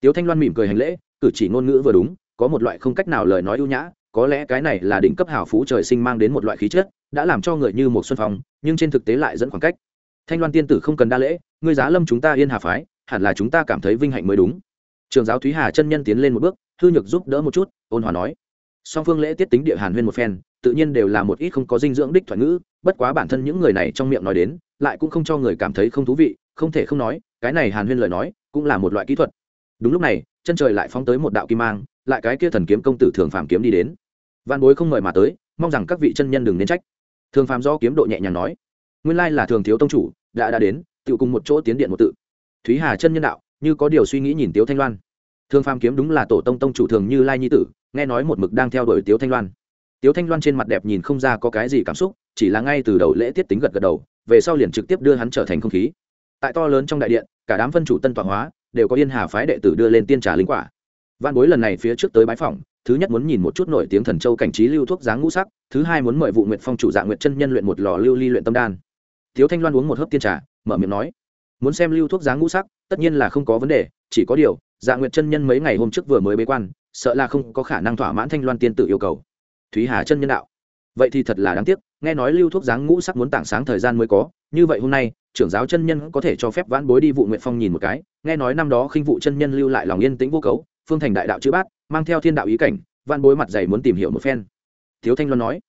Tiếu thanh loan mỉm cười hành lễ, cử chỉ ngôn ngữ vừa đúng, có một loại không cách nào lời nói ưu nhã, có lẽ cái này là đỉnh cấp hào phú trời sinh mang đến một loại khí chất, đã làm cho người như một xuân phong, nhưng trên thực tế lại dẫn khoảng cách. Thanh loan tiên tử không cần đa lễ, ngươi giá lâm chúng ta yên hà phái, hẳn là chúng ta cảm thấy vinh hạnh mới đúng trường giáo thúy hà chân nhân tiến lên một bước, hư nhược giúp đỡ một chút, ôn hòa nói. Song phương lễ tiết tính địa hàn huyên một phen, tự nhiên đều là một ít không có dinh dưỡng đích thoại ngữ, bất quá bản thân những người này trong miệng nói đến, lại cũng không cho người cảm thấy không thú vị, không thể không nói, cái này hàn huyên lời nói, cũng là một loại kỹ thuật. Đúng lúc này, chân trời lại phóng tới một đạo kim mang, lại cái kia thần kiếm công tử thường phàm kiếm đi đến. Văn bối không mời mà tới, mong rằng các vị chân nhân đừng nên trách. Thường phàm do kiếm độ nhẹ nhàng nói. Nguyên lai là thường thiếu tông chủ, đã đã đến tự cùng một chỗ tiến điện một tự. Thúy hà chân nhân đạo như có điều suy nghĩ nhìn tiếu thanh loan. Thương phàm kiếm đúng là tổ tông tông chủ thường như lai nhi tử, nghe nói một mực đang theo đuổi tiếu thanh loan. Tiếu thanh loan trên mặt đẹp nhìn không ra có cái gì cảm xúc, chỉ là ngay từ đầu lễ tiết tính gật gật đầu, về sau liền trực tiếp đưa hắn trở thành không khí. Tại to lớn trong đại điện, cả đám phân chủ tân tọa hóa, đều có yên hà phái đệ tử đưa lên tiên trà linh quả. Văn bối lần này phía trước tới bái phòng thứ nhất muốn nhìn một chút nổi tiếng thần châu cảnh trí lưu thuốc dáng ngũ sắc, thứ hai muốn mời vụ nguyện phong chủ dạng nguyện chân nhân luyện một lò lưu ly luyện tâm đan. Tiếu thanh loan uống một hớp tiên trà, mở miệng nói, muốn xem lưu thuốc dáng ngũ sắc tất nhiên là không có vấn đề, chỉ có điều dạ nguyện chân nhân mấy ngày hôm trước vừa mới bế quan, sợ là không có khả năng thỏa mãn thanh loan tiên tự yêu cầu. Thúy hà chân nhân đạo. Vậy thì thật là đáng tiếc, nghe nói lưu thuốc dáng ngũ sắc muốn tảng sáng thời gian mới có, như vậy hôm nay, trưởng giáo chân nhân có thể cho phép vãn bối đi vụ nguyện phong nhìn một cái, nghe nói năm đó khinh vụ chân nhân lưu lại lòng yên tĩnh vô cấu, phương thành đại đạo chữ bát, mang theo thiên đạo ý cảnh, vãn bối mặt dày muốn tìm hiểu một phen. Thiếu thanh loan nói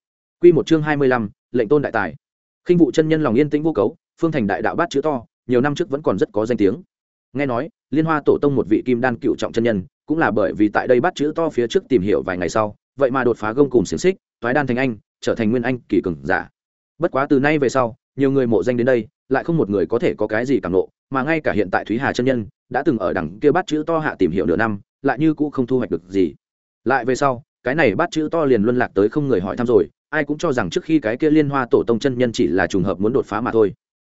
q một chương hai mươi lăm, lệnh tôn đại tài. Khinh vụ chân nhân lòng yên tĩnh vô cấu, phương thành đại đạo bát chữ to, nhiều năm trước vẫn còn rất có danh tiếng nghe nói, liên hoa tổ tông một vị kim đan cựu trọng chân nhân, cũng là bởi vì tại đây bắt chữ to phía trước tìm hiểu vài ngày sau, vậy mà đột phá gông cùng xiềng xích thoái đan thành anh, trở thành nguyên anh kỳ cường giả. Bất quá từ nay về sau, nhiều người mộ danh đến đây, lại không một người có thể có cái gì cảm nộ, mà ngay cả hiện tại thúy hà chân nhân, đã từng ở đằng kia bắt chữ to hạ tìm hiểu nửa năm, lại như cũ không thu hoạch được gì. Lại về sau, cái này bắt chữ to liền luân lạc tới không người hỏi thăm rồi, ai cũng cho rằng trước khi cái kia liên hoa tổ tông chân nhân chỉ là trùng hợp muốn đột phá mà thôi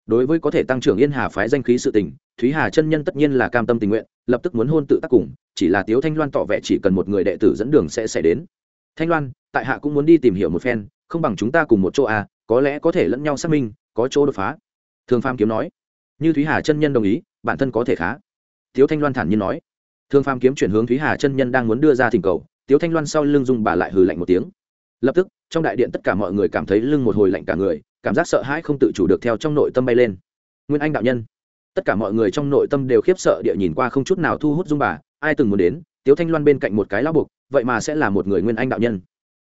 đối với có thể tăng trưởng yên hà phái danh khí sự tình, thúy hà chân nhân tất nhiên là cam tâm tình nguyện, lập tức muốn hôn tự tác cùng, chỉ là tiếu thanh loan tỏ vẻ chỉ cần một người đệ tử dẫn đường sẽ xảy đến. Thanh loan, tại hạ cũng muốn đi tìm hiểu một phen, không bằng chúng ta cùng một chỗ à có lẽ có thể lẫn nhau xác minh, có chỗ đột phá. Thương pham kiếm nói. Như thúy hà chân nhân đồng ý, bản thân có thể khá. Tiếu thanh loan thản nhiên nói. Thương pham kiếm chuyển hướng thúy hà chân nhân đang muốn đưa ra thỉnh cầu, tiếu thanh loan sau lưng dung bà lại hừ lạnh một tiếng. Lập tức, trong đại điện tất cả mọi người cảm thấy lưng một hồi lạnh cả người cảm giác sợ hãi không tự chủ được theo trong nội tâm bay lên. Nguyên anh đạo nhân. Tất cả mọi người trong nội tâm đều khiếp sợ địa nhìn qua không chút nào thu hút dung bà, ai từng muốn đến, tiếu thanh loan bên cạnh một cái lão buộc, vậy mà sẽ là một người nguyên anh đạo nhân.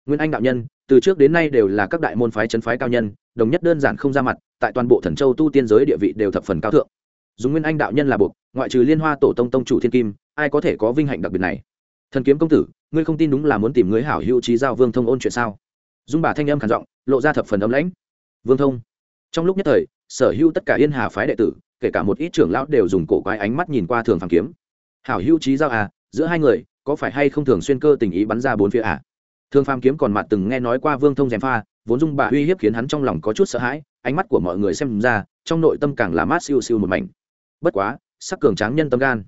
Nguyên anh đạo nhân, từ trước đến nay đều là các đại môn phái chấn phái cao nhân, đồng nhất đơn giản không ra mặt, tại toàn bộ thần châu tu tiên giới địa vị đều thập phần cao thượng. Dùng nguyên anh đạo nhân là buộc, ngoại trừ liên hoa tổ tông tông chủ thiên kim, ai có thể có vinh hạnh đặc biệt này? Thần kiếm công tử, ngươi không tin đúng là muốn tìm người hảo hữu trí giao vương thông ôn chuyện sao? Dung bà thanh âm khản giọng, lộ ra thập phần ấm lãnh vương thông. Trong lúc nhất thời, sở hữu tất cả yên hà phái đệ tử, kể cả một ít trưởng lão đều dùng cổ quái ánh mắt nhìn qua thường phàm kiếm. Hảo hữu trí giao à giữa hai người, có phải hay không thường xuyên cơ tình ý bắn ra bốn phía à? Thường phàm kiếm còn mặt từng nghe nói qua vương thông gièm pha, vốn dung bà uy hiếp khiến hắn trong lòng có chút sợ hãi, ánh mắt của mọi người xem ra, trong nội tâm càng là mát siêu siêu một mảnh. Bất quá, sắc cường tráng nhân tâm gan.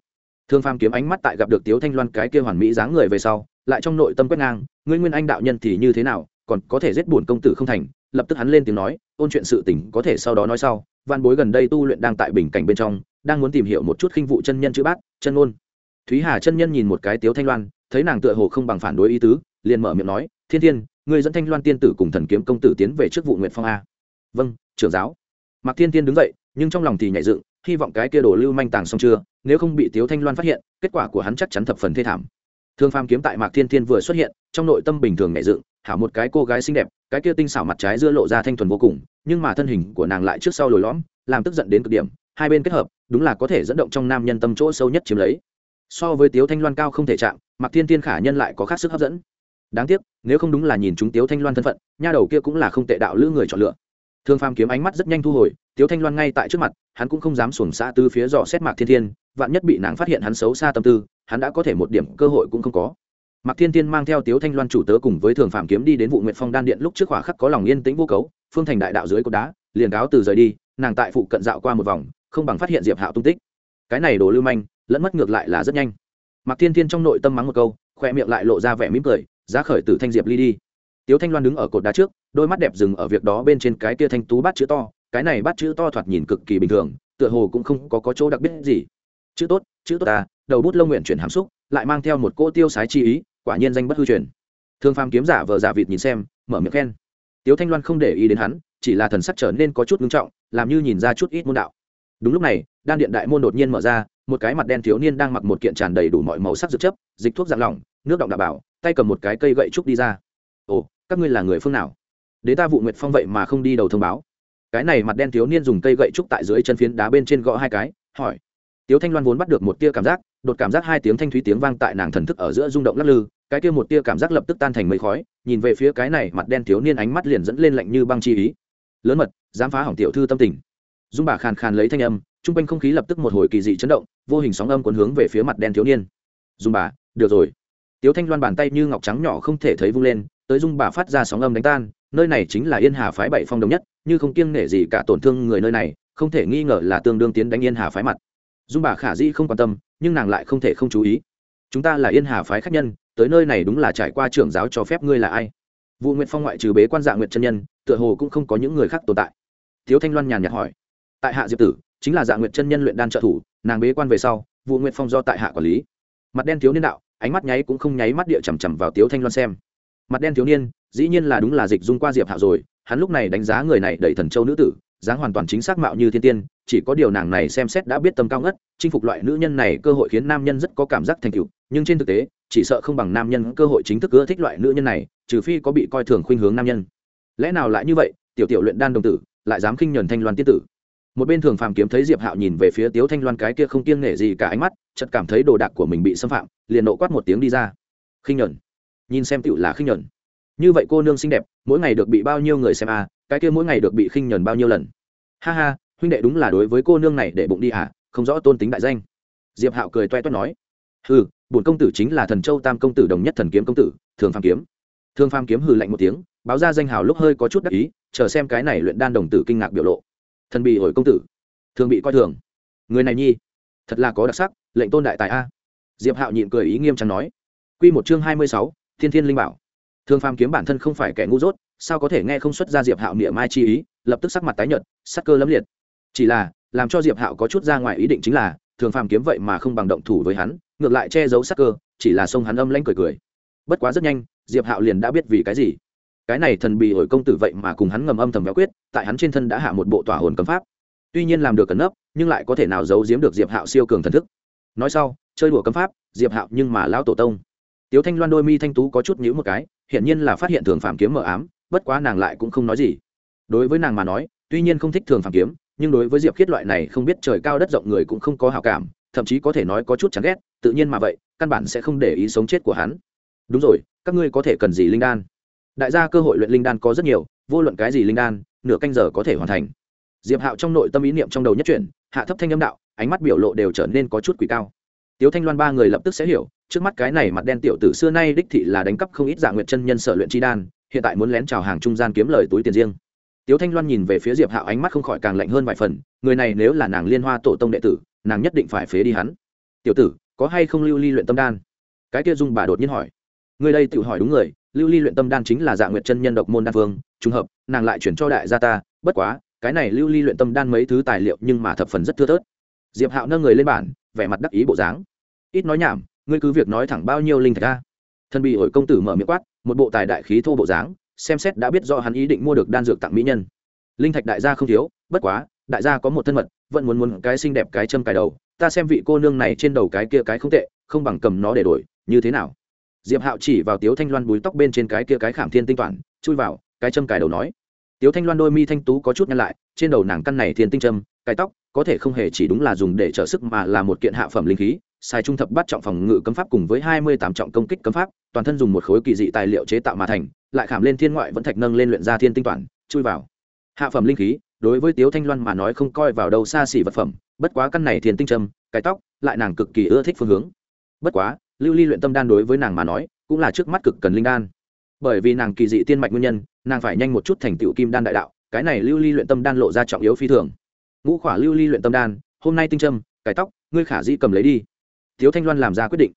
Thương phàm kiếm ánh mắt tại gặp được tiếu thanh loan cái kia hoàn mỹ dáng người về sau, lại trong nội tâm quét ngang, ngươi nguyên anh đạo nhân thì như thế nào, còn có thể giết bổn công tử không thành lập tức hắn lên tiếng nói, ôn chuyện sự tình có thể sau đó nói sau. Văn bối gần đây tu luyện đang tại bình cảnh bên trong, đang muốn tìm hiểu một chút khinh vụ chân nhân chữ bát, chân ngôn thúy hà chân nhân nhìn một cái tiếu thanh loan, thấy nàng tựa hồ không bằng phản đối ý tứ, liền mở miệng nói, thiên thiên người dẫn thanh loan tiên tử cùng thần kiếm công tử tiến về trước vụ nguyện phong a. Vâng trưởng giáo. Mạc thiên tiên đứng dậy, nhưng trong lòng thì nhảy dựng, hy vọng cái kia đồ lưu manh tàng xong chưa, nếu không bị tiếu thanh loan phát hiện, kết quả của hắn chắc chắn thập phần thê thảm. Thương phàm kiếm tại mạc thiên thiên vừa xuất hiện, trong nội tâm bình thường nhảy dựng hảo một cái cô gái xinh đẹp, cái kia tinh xảo mặt trái dưa lộ ra thanh thuần vô cùng, nhưng mà thân hình của nàng lại trước sau lồi lõm, làm tức giận đến cực điểm, hai bên kết hợp, đúng là có thể dẫn động trong nam nhân tâm chỗ sâu nhất chiếm lấy. So với tiếu thanh loan cao không thể chạm mặc thiên tiên khả nhân lại có khác sức hấp dẫn. Đáng tiếc, nếu không đúng là nhìn chúng tiếu thanh loan thân phận, nha đầu kia cũng là không tệ đạo lữ người chọn lựa. Thương phàm kiếm ánh mắt rất nhanh thu hồi, tiếu thanh loan ngay tại trước mặt, hắn cũng không dám xuồng xa từ phía dò xét mạc thiên thiên, vạn nhất bị nàng phát hiện hắn xấu xa tâm tư, hắn đã có thể một điểm cơ hội cũng không có mạc thiên thiên mang theo tiếu thanh loan chủ tớ cùng với thường phạm kiếm đi đến vụ nguyện phong đan điện lúc trước hỏa khắc có lòng yên tĩnh vô cấu phương thành đại đạo dưới cột đá liền cáo từ rời đi nàng tại phụ cận dạo qua một vòng không bằng phát hiện diệp hạo tung tích. Cái này đồ lưu manh lẫn mất ngược lại là rất nhanh. Mạc thiên thiên trong nội tâm mắng một câu khoe miệng lại lộ ra vẻ mỉm cười giá khởi từ thanh diệp ly đi. Tiếu thanh loan đứng ở cột đá trước đôi mắt đẹp dừng ở việc đó bên trên cái tia thanh tú bát chữ to cái này bát chữ to thoạt nhìn cực kỳ bình thường tựa hồ cũng không có, có chỗ đặc biệt gì. Chữ tốt chữ tốt ta đầu bút lông nguyện chuyển hàm xúc lại mang theo một cỗ tiêu sái chi ý quả nhiên danh bất hư truyền. Thương phàm kiếm giả vờ giả vịt nhìn xem, mở miệng khen. Tiếu thanh loan không để ý đến hắn, chỉ là thần sắc trở nên có chút ngưng trọng, làm như nhìn ra chút ít môn đạo. Đúng lúc này, đan điện đại môn đột nhiên mở ra, một cái mặt đen thiếu niên đang mặc một kiện tràn đầy đủ mọi màu sắc dược chấp dịch thuốc dạng lỏng, nước động đạo bảo, tay cầm một cái cây gậy trúc đi ra. Ồ, các ngươi là người phương nào? Đế ta vụ nguyệt phong vậy mà không đi đầu thông báo. Cái này mặt đen thiếu niên dùng cây gậy trúc tại dưới chân phiến đá bên trên gõ hai cái, hỏi tiếu thanh loan vốn bắt được một tia cảm giác, đột cảm giác hai tiếng thanh thúy tiếng vang tại nàng thần thức ở giữa rung động lắc lư, cái kia một tia cảm giác lập tức tan thành mây khói, nhìn về phía cái này mặt đen thiếu niên ánh mắt liền dẫn lên lạnh như băng chi ý. Lớn mật, dám phá hỏng tiểu thư tâm tình. Dung bà khàn khàn lấy thanh âm, chung quanh không khí lập tức một hồi kỳ dị chấn động, vô hình sóng âm cuốn hướng về phía mặt đen thiếu niên. Dung bà, được rồi. Tiếu thanh loan bàn tay như ngọc trắng nhỏ không thể thấy vung lên, tới dung bà phát ra sóng âm đánh tan, nơi này chính là yên hà phái bảy phong đồng nhất, như không kiêng nể gì cả tổn thương người nơi này, không thể nghi ngờ là tương đương tiến đánh yên hà phái mặt dung bà khả dĩ không quan tâm, nhưng nàng lại không thể không chú ý. Chúng ta là yên hà phái khách nhân, tới nơi này đúng là trải qua trưởng giáo cho phép ngươi là ai. Vụ nguyện phong ngoại trừ bế quan dạ nguyện chân nhân, tựa hồ cũng không có những người khác tồn tại. Thiếu thanh loan nhàn nhạt hỏi. Tại hạ diệp tử, chính là dạ nguyện chân nhân luyện đan trợ thủ, nàng bế quan về sau vụ nguyện phong do tại hạ quản lý. Mặt đen thiếu niên đạo, ánh mắt nháy cũng không nháy mắt địa chằm chằm vào tiếu thanh loan xem. Mặt đen thiếu niên, dĩ nhiên là đúng là dịch dung qua diệp hạ rồi, hắn lúc này đánh giá người này đầy thần châu nữ tử, dáng hoàn toàn chính xác mạo như thiên tiên chỉ có điều nàng này xem xét đã biết tâm cao ngất, chinh phục loại nữ nhân này cơ hội khiến nam nhân rất có cảm giác thành tựu, nhưng trên thực tế, chỉ sợ không bằng nam nhân cơ hội chính thức ưa thích loại nữ nhân này, trừ phi có bị coi thường khuynh hướng nam nhân. Lẽ nào lại như vậy? Tiểu tiểu luyện đan đồng tử, lại dám khinh nhẫn thanh loan tiên tử. Một bên thường phàm kiếm thấy diệp hạo nhìn về phía tiếu thanh loan cái kia không kiêng nể gì cả ánh mắt, chợt cảm thấy đồ đạc của mình bị xâm phạm, liền nộ quát một tiếng đi ra. Khinh nhẫn. Nhìn xem tựu là khinh nhẫn. Như vậy cô nương xinh đẹp, mỗi ngày được bị bao nhiêu người xem à cái kia mỗi ngày được bị khinh nhẫn bao nhiêu lần? Ha ha huynh đệ đúng là đối với cô nương này để bụng đi à không rõ tôn tính đại danh. Diệp hạo cười toe toét nói. Hừ, bổn công tử chính là thần châu tam công tử đồng nhất thần kiếm công tử, thường phàm kiếm. Thường phàm kiếm hừ lạnh một tiếng, báo ra danh hào lúc hơi có chút đắc ý, chờ xem cái này luyện đan đồng tử kinh ngạc biểu lộ. Thần bị hồi công tử. Thường bị coi thường. Người này nhi, thật là có đặc sắc, lệnh tôn đại tài a. Diệp hạo nhịn cười ý nghiêm trang nói. Quy một chương hai mươi sáu, thiên thiên linh bảo. Thường phàm kiếm bản thân không phải kẻ ngu dốt, sao có thể nghe không xuất ra diệp hạo niệm mai chi ý, lập tức sắc mặt tái nhợt, sắc cơ lấm liệt chỉ là, làm cho diệp hạo có chút ra ngoài ý định chính là, thường phàm kiếm vậy mà không bằng động thủ với hắn, ngược lại che giấu sắc cơ, chỉ là xông hắn âm lãnh cười cười. Bất quá rất nhanh, diệp hạo liền đã biết vì cái gì. Cái này thần bị ổi công tử vậy mà cùng hắn ngầm âm thầm véo quyết, tại hắn trên thân đã hạ một bộ tỏa hồn cấm pháp. Tuy nhiên làm được cẩn nấp, nhưng lại có thể nào giấu giếm được diệp hạo siêu cường thần thức. Nói sau, chơi đùa cấm pháp, diệp hạo nhưng mà lão tổ tông. Tiếu thanh loan đôi mi thanh tú có chút nhữ một cái, hiển nhiên là phát hiện thường phạm kiếm mờ ám, bất quá nàng lại cũng không nói gì. Đối với nàng mà nói, tuy nhiên không thích thường phạm kiếm nhưng đối với diệp khiết loại này không biết trời cao đất rộng người cũng không có hào cảm, thậm chí có thể nói có chút chán ghét, tự nhiên mà vậy, căn bản sẽ không để ý sống chết của hắn. Đúng rồi, các ngươi có thể cần gì linh đan? Đại gia cơ hội luyện linh đan có rất nhiều, vô luận cái gì linh đan, nửa canh giờ có thể hoàn thành. Diệp hạo trong nội tâm ý niệm trong đầu nhất chuyển, hạ thấp thanh âm đạo, ánh mắt biểu lộ đều trở nên có chút quỷ cao. Tiếu thanh loan ba người lập tức sẽ hiểu, trước mắt cái này mặt đen tiểu tử xưa nay đích thị là đánh cắp không ít dạng nguyện chân nhân sở luyện chi đan, hiện tại muốn lén chào hàng trung gian kiếm lời túi tiền riêng tiếu thanh loan nhìn về phía diệp hạo ánh mắt không khỏi càng lạnh hơn vài phần, người này nếu là nàng liên hoa tổ tông đệ tử, nàng nhất định phải phế đi hắn. Tiểu tử, có hay không lưu ly luyện tâm đan? Cái kia dung bà đột nhiên hỏi. Người đây tự hỏi đúng người, lưu ly luyện tâm đan chính là dạng Nguyệt chân nhân độc môn đan phương, trùng hợp, nàng lại chuyển cho đại gia ta, bất quá, cái này lưu ly luyện tâm đan mấy thứ tài liệu nhưng mà thập phần rất thưa thớt. Diệp hạo nâng người lên bản vẻ mặt đắc ý bộ dáng. Ít nói nhảm, ngươi cứ việc nói thẳng bao nhiêu linh thạch a. thân bị ổi công tử mở miệng quát, một bộ tài đại khí thô bộ dáng xem xét đã biết do hắn ý định mua được đan dược tặng mỹ nhân. Linh thạch đại gia không thiếu, bất quá, đại gia có một thân mật, vẫn muốn muốn cái xinh đẹp cái châm cài đầu, ta xem vị cô nương này trên đầu cái kia cái không tệ, không bằng cầm nó để đổi, như thế nào? Diệp hạo chỉ vào tiếu thanh loan búi tóc bên trên cái kia cái khảm thiên tinh toàn, chui vào, cái châm cài đầu nói. Tiếu thanh loan đôi mi thanh tú có chút nhăn lại, trên đầu nàng căn này thiên tinh châm, cái tóc, có thể không hề chỉ đúng là dùng để trợ sức mà là một kiện hạ phẩm linh khí sai trung thập bắt trọng phòng ngự cấm pháp cùng với hai mươi tám trọng công kích cấm pháp, toàn thân dùng một khối kỳ dị tài liệu chế tạo mà thành lại khảm lên thiên ngoại vẫn thạch nâng lên luyện ra thiên tinh toàn, chui vào. Hạ phẩm linh khí, đối với tiếu thanh loan mà nói không coi vào đâu xa xỉ vật phẩm, bất quá căn này thiên tinh trâm cái tóc, lại nàng cực kỳ ưa thích phương hướng. Bất quá, lưu ly luyện tâm đan đối với nàng mà nói, cũng là trước mắt cực cần linh đan. Bởi vì nàng kỳ dị tiên mạch nguyên nhân, nàng phải nhanh một chút thành tựu kim đan đại đạo, cái này lưu ly luyện tâm đan lộ ra trọng yếu phi thường. Ngũ khỏa lưu ly luyện tâm đan, hôm nay tinh trâm cái tóc, ngươi khả di cầm lấy đi. Thiếu thanh loan làm ra quyết định.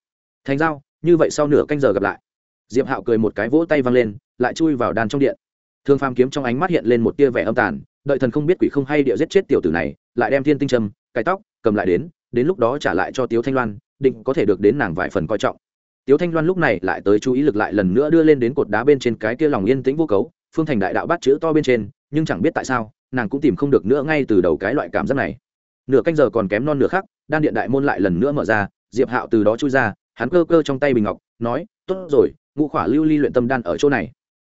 Thành giao, như vậy sau nửa canh giờ gặp lại diệp hạo cười một cái vỗ tay văng lên, lại chui vào đan trong điện. Thương phàm kiếm trong ánh mắt hiện lên một tia vẻ âm tàn, đợi thần không biết quỷ không hay địa giết chết tiểu tử này, lại đem thiên tinh trâm cái tóc, cầm lại đến đến lúc đó trả lại cho tiếu thanh loan, định có thể được đến nàng vài phần coi trọng. Tiếu thanh loan lúc này lại tới chú ý lực lại lần nữa đưa lên đến cột đá bên trên cái kia lòng yên tĩnh vô cấu, phương thành đại đạo bắt chữ to bên trên, nhưng chẳng biết tại sao, nàng cũng tìm không được nữa ngay từ đầu cái loại cảm giác này. Nửa canh giờ còn kém non nửa khắc, đan điện đại môn lại lần nữa mở ra, diệp hạo từ đó chui ra, hắn cơ cơ trong tay bình ngọc, nói, tốt rồi ngũ khỏa lưu ly luyện tâm đan ở chỗ này.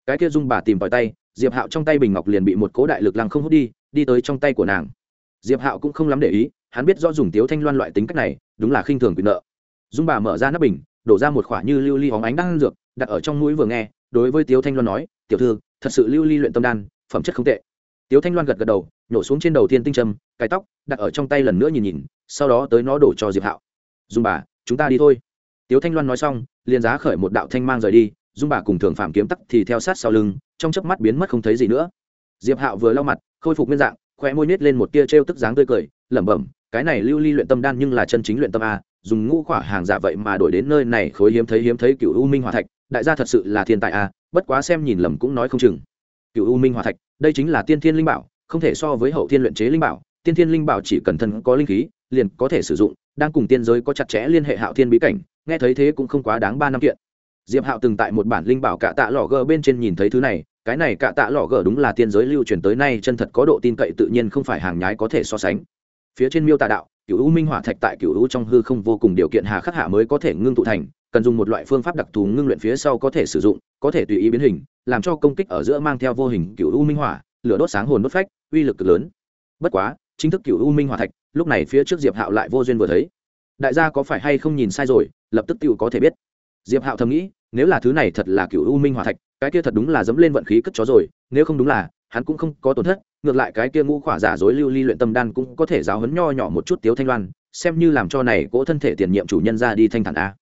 Cái kia dung bà tìm tòi tay, diệp hạo trong tay bình ngọc liền bị một cố đại lực lăng không hút đi đi tới trong tay của nàng. Diệp hạo cũng không lắm để ý, hắn biết do dùng tiếu thanh loan loại tính cách này, đúng là khinh thường quyền nợ. Dung bà mở ra nắp bình, đổ ra một khỏa như lưu ly hóng ánh đang dược, đặt ở trong mũi vừa nghe, đối với tiếu thanh loan nói, tiểu thư, thật sự lưu ly luyện tâm đan, phẩm chất không tệ. Tiếu thanh loan gật gật đầu, nhổ xuống trên đầu tiên tinh trâm cái tóc, đặt ở trong tay lần nữa nhìn nhìn, sau đó tới nó đổ cho diệp hạo. Dung bà, chúng ta đi thôi tiếu thanh loan nói xong, liền giá khởi một đạo thanh mang rời đi, dung bà cùng thường phạm kiếm tắc thì theo sát sau lưng, trong chớp mắt biến mất không thấy gì nữa. Diệp hạo vừa lau mặt, khôi phục nguyên dạng khoe môi nết lên một tia trêu tức dáng tươi cười, lẩm bẩm, cái này lưu ly luyện tâm đan nhưng là chân chính luyện tâm a, dùng ngũ quả hàng giả vậy mà đổi đến nơi này khối hiếm thấy hiếm thấy cựu u minh hòa thạch, đại gia thật sự là thiên tài a, bất quá xem nhìn lầm cũng nói không chừng. Cựu u minh hòa thạch, đây chính là tiên thiên linh bảo, không thể so với hậu thiên luyện chế linh bảo, tiên thiên linh bảo chỉ cần thân có linh khí, liền có thể sử dụng, đang cùng tiên giới có chặt chẽ liên hệ hạo thiên bí cảnh nghe thấy thế cũng không quá đáng ba năm kiện. Diệp hạo từng tại một bản linh bảo cạ tạ lò gờ bên trên nhìn thấy thứ này, cái này cạ tạ lò gờ đúng là tiên giới lưu truyền tới nay chân thật có độ tin cậy tự nhiên không phải hàng nhái có thể so sánh. Phía trên miêu tà đạo cựu u minh hỏa thạch tại cựu u trong hư không vô cùng điều kiện hà khắc hạ mới có thể ngưng tụ thành, cần dùng một loại phương pháp đặc thù ngưng luyện phía sau có thể sử dụng, có thể tùy ý biến hình, làm cho công kích ở giữa mang theo vô hình cựu u minh hỏa, lửa đốt sáng hồn đốt phách, uy lực cực lớn. Bất quá, chính thức cựu u minh hỏa thạch, lúc này phía trước diệp hạo lại vô duyên vừa thấy đại gia có phải hay không nhìn sai rồi, lập tức tự có thể biết. Diệp hạo thầm nghĩ, nếu là thứ này thật là cựu u minh hỏa thạch, cái kia thật đúng là dẫm lên vận khí cất chó rồi, nếu không đúng là, hắn cũng không có tổn thất, ngược lại cái kia ngũ khỏa giả dối lưu ly luyện tâm đan cũng có thể giáo hấn nho nhỏ một chút tiếu thanh loan, xem như làm cho này cỗ thân thể tiền nhiệm chủ nhân ra đi thanh thản a.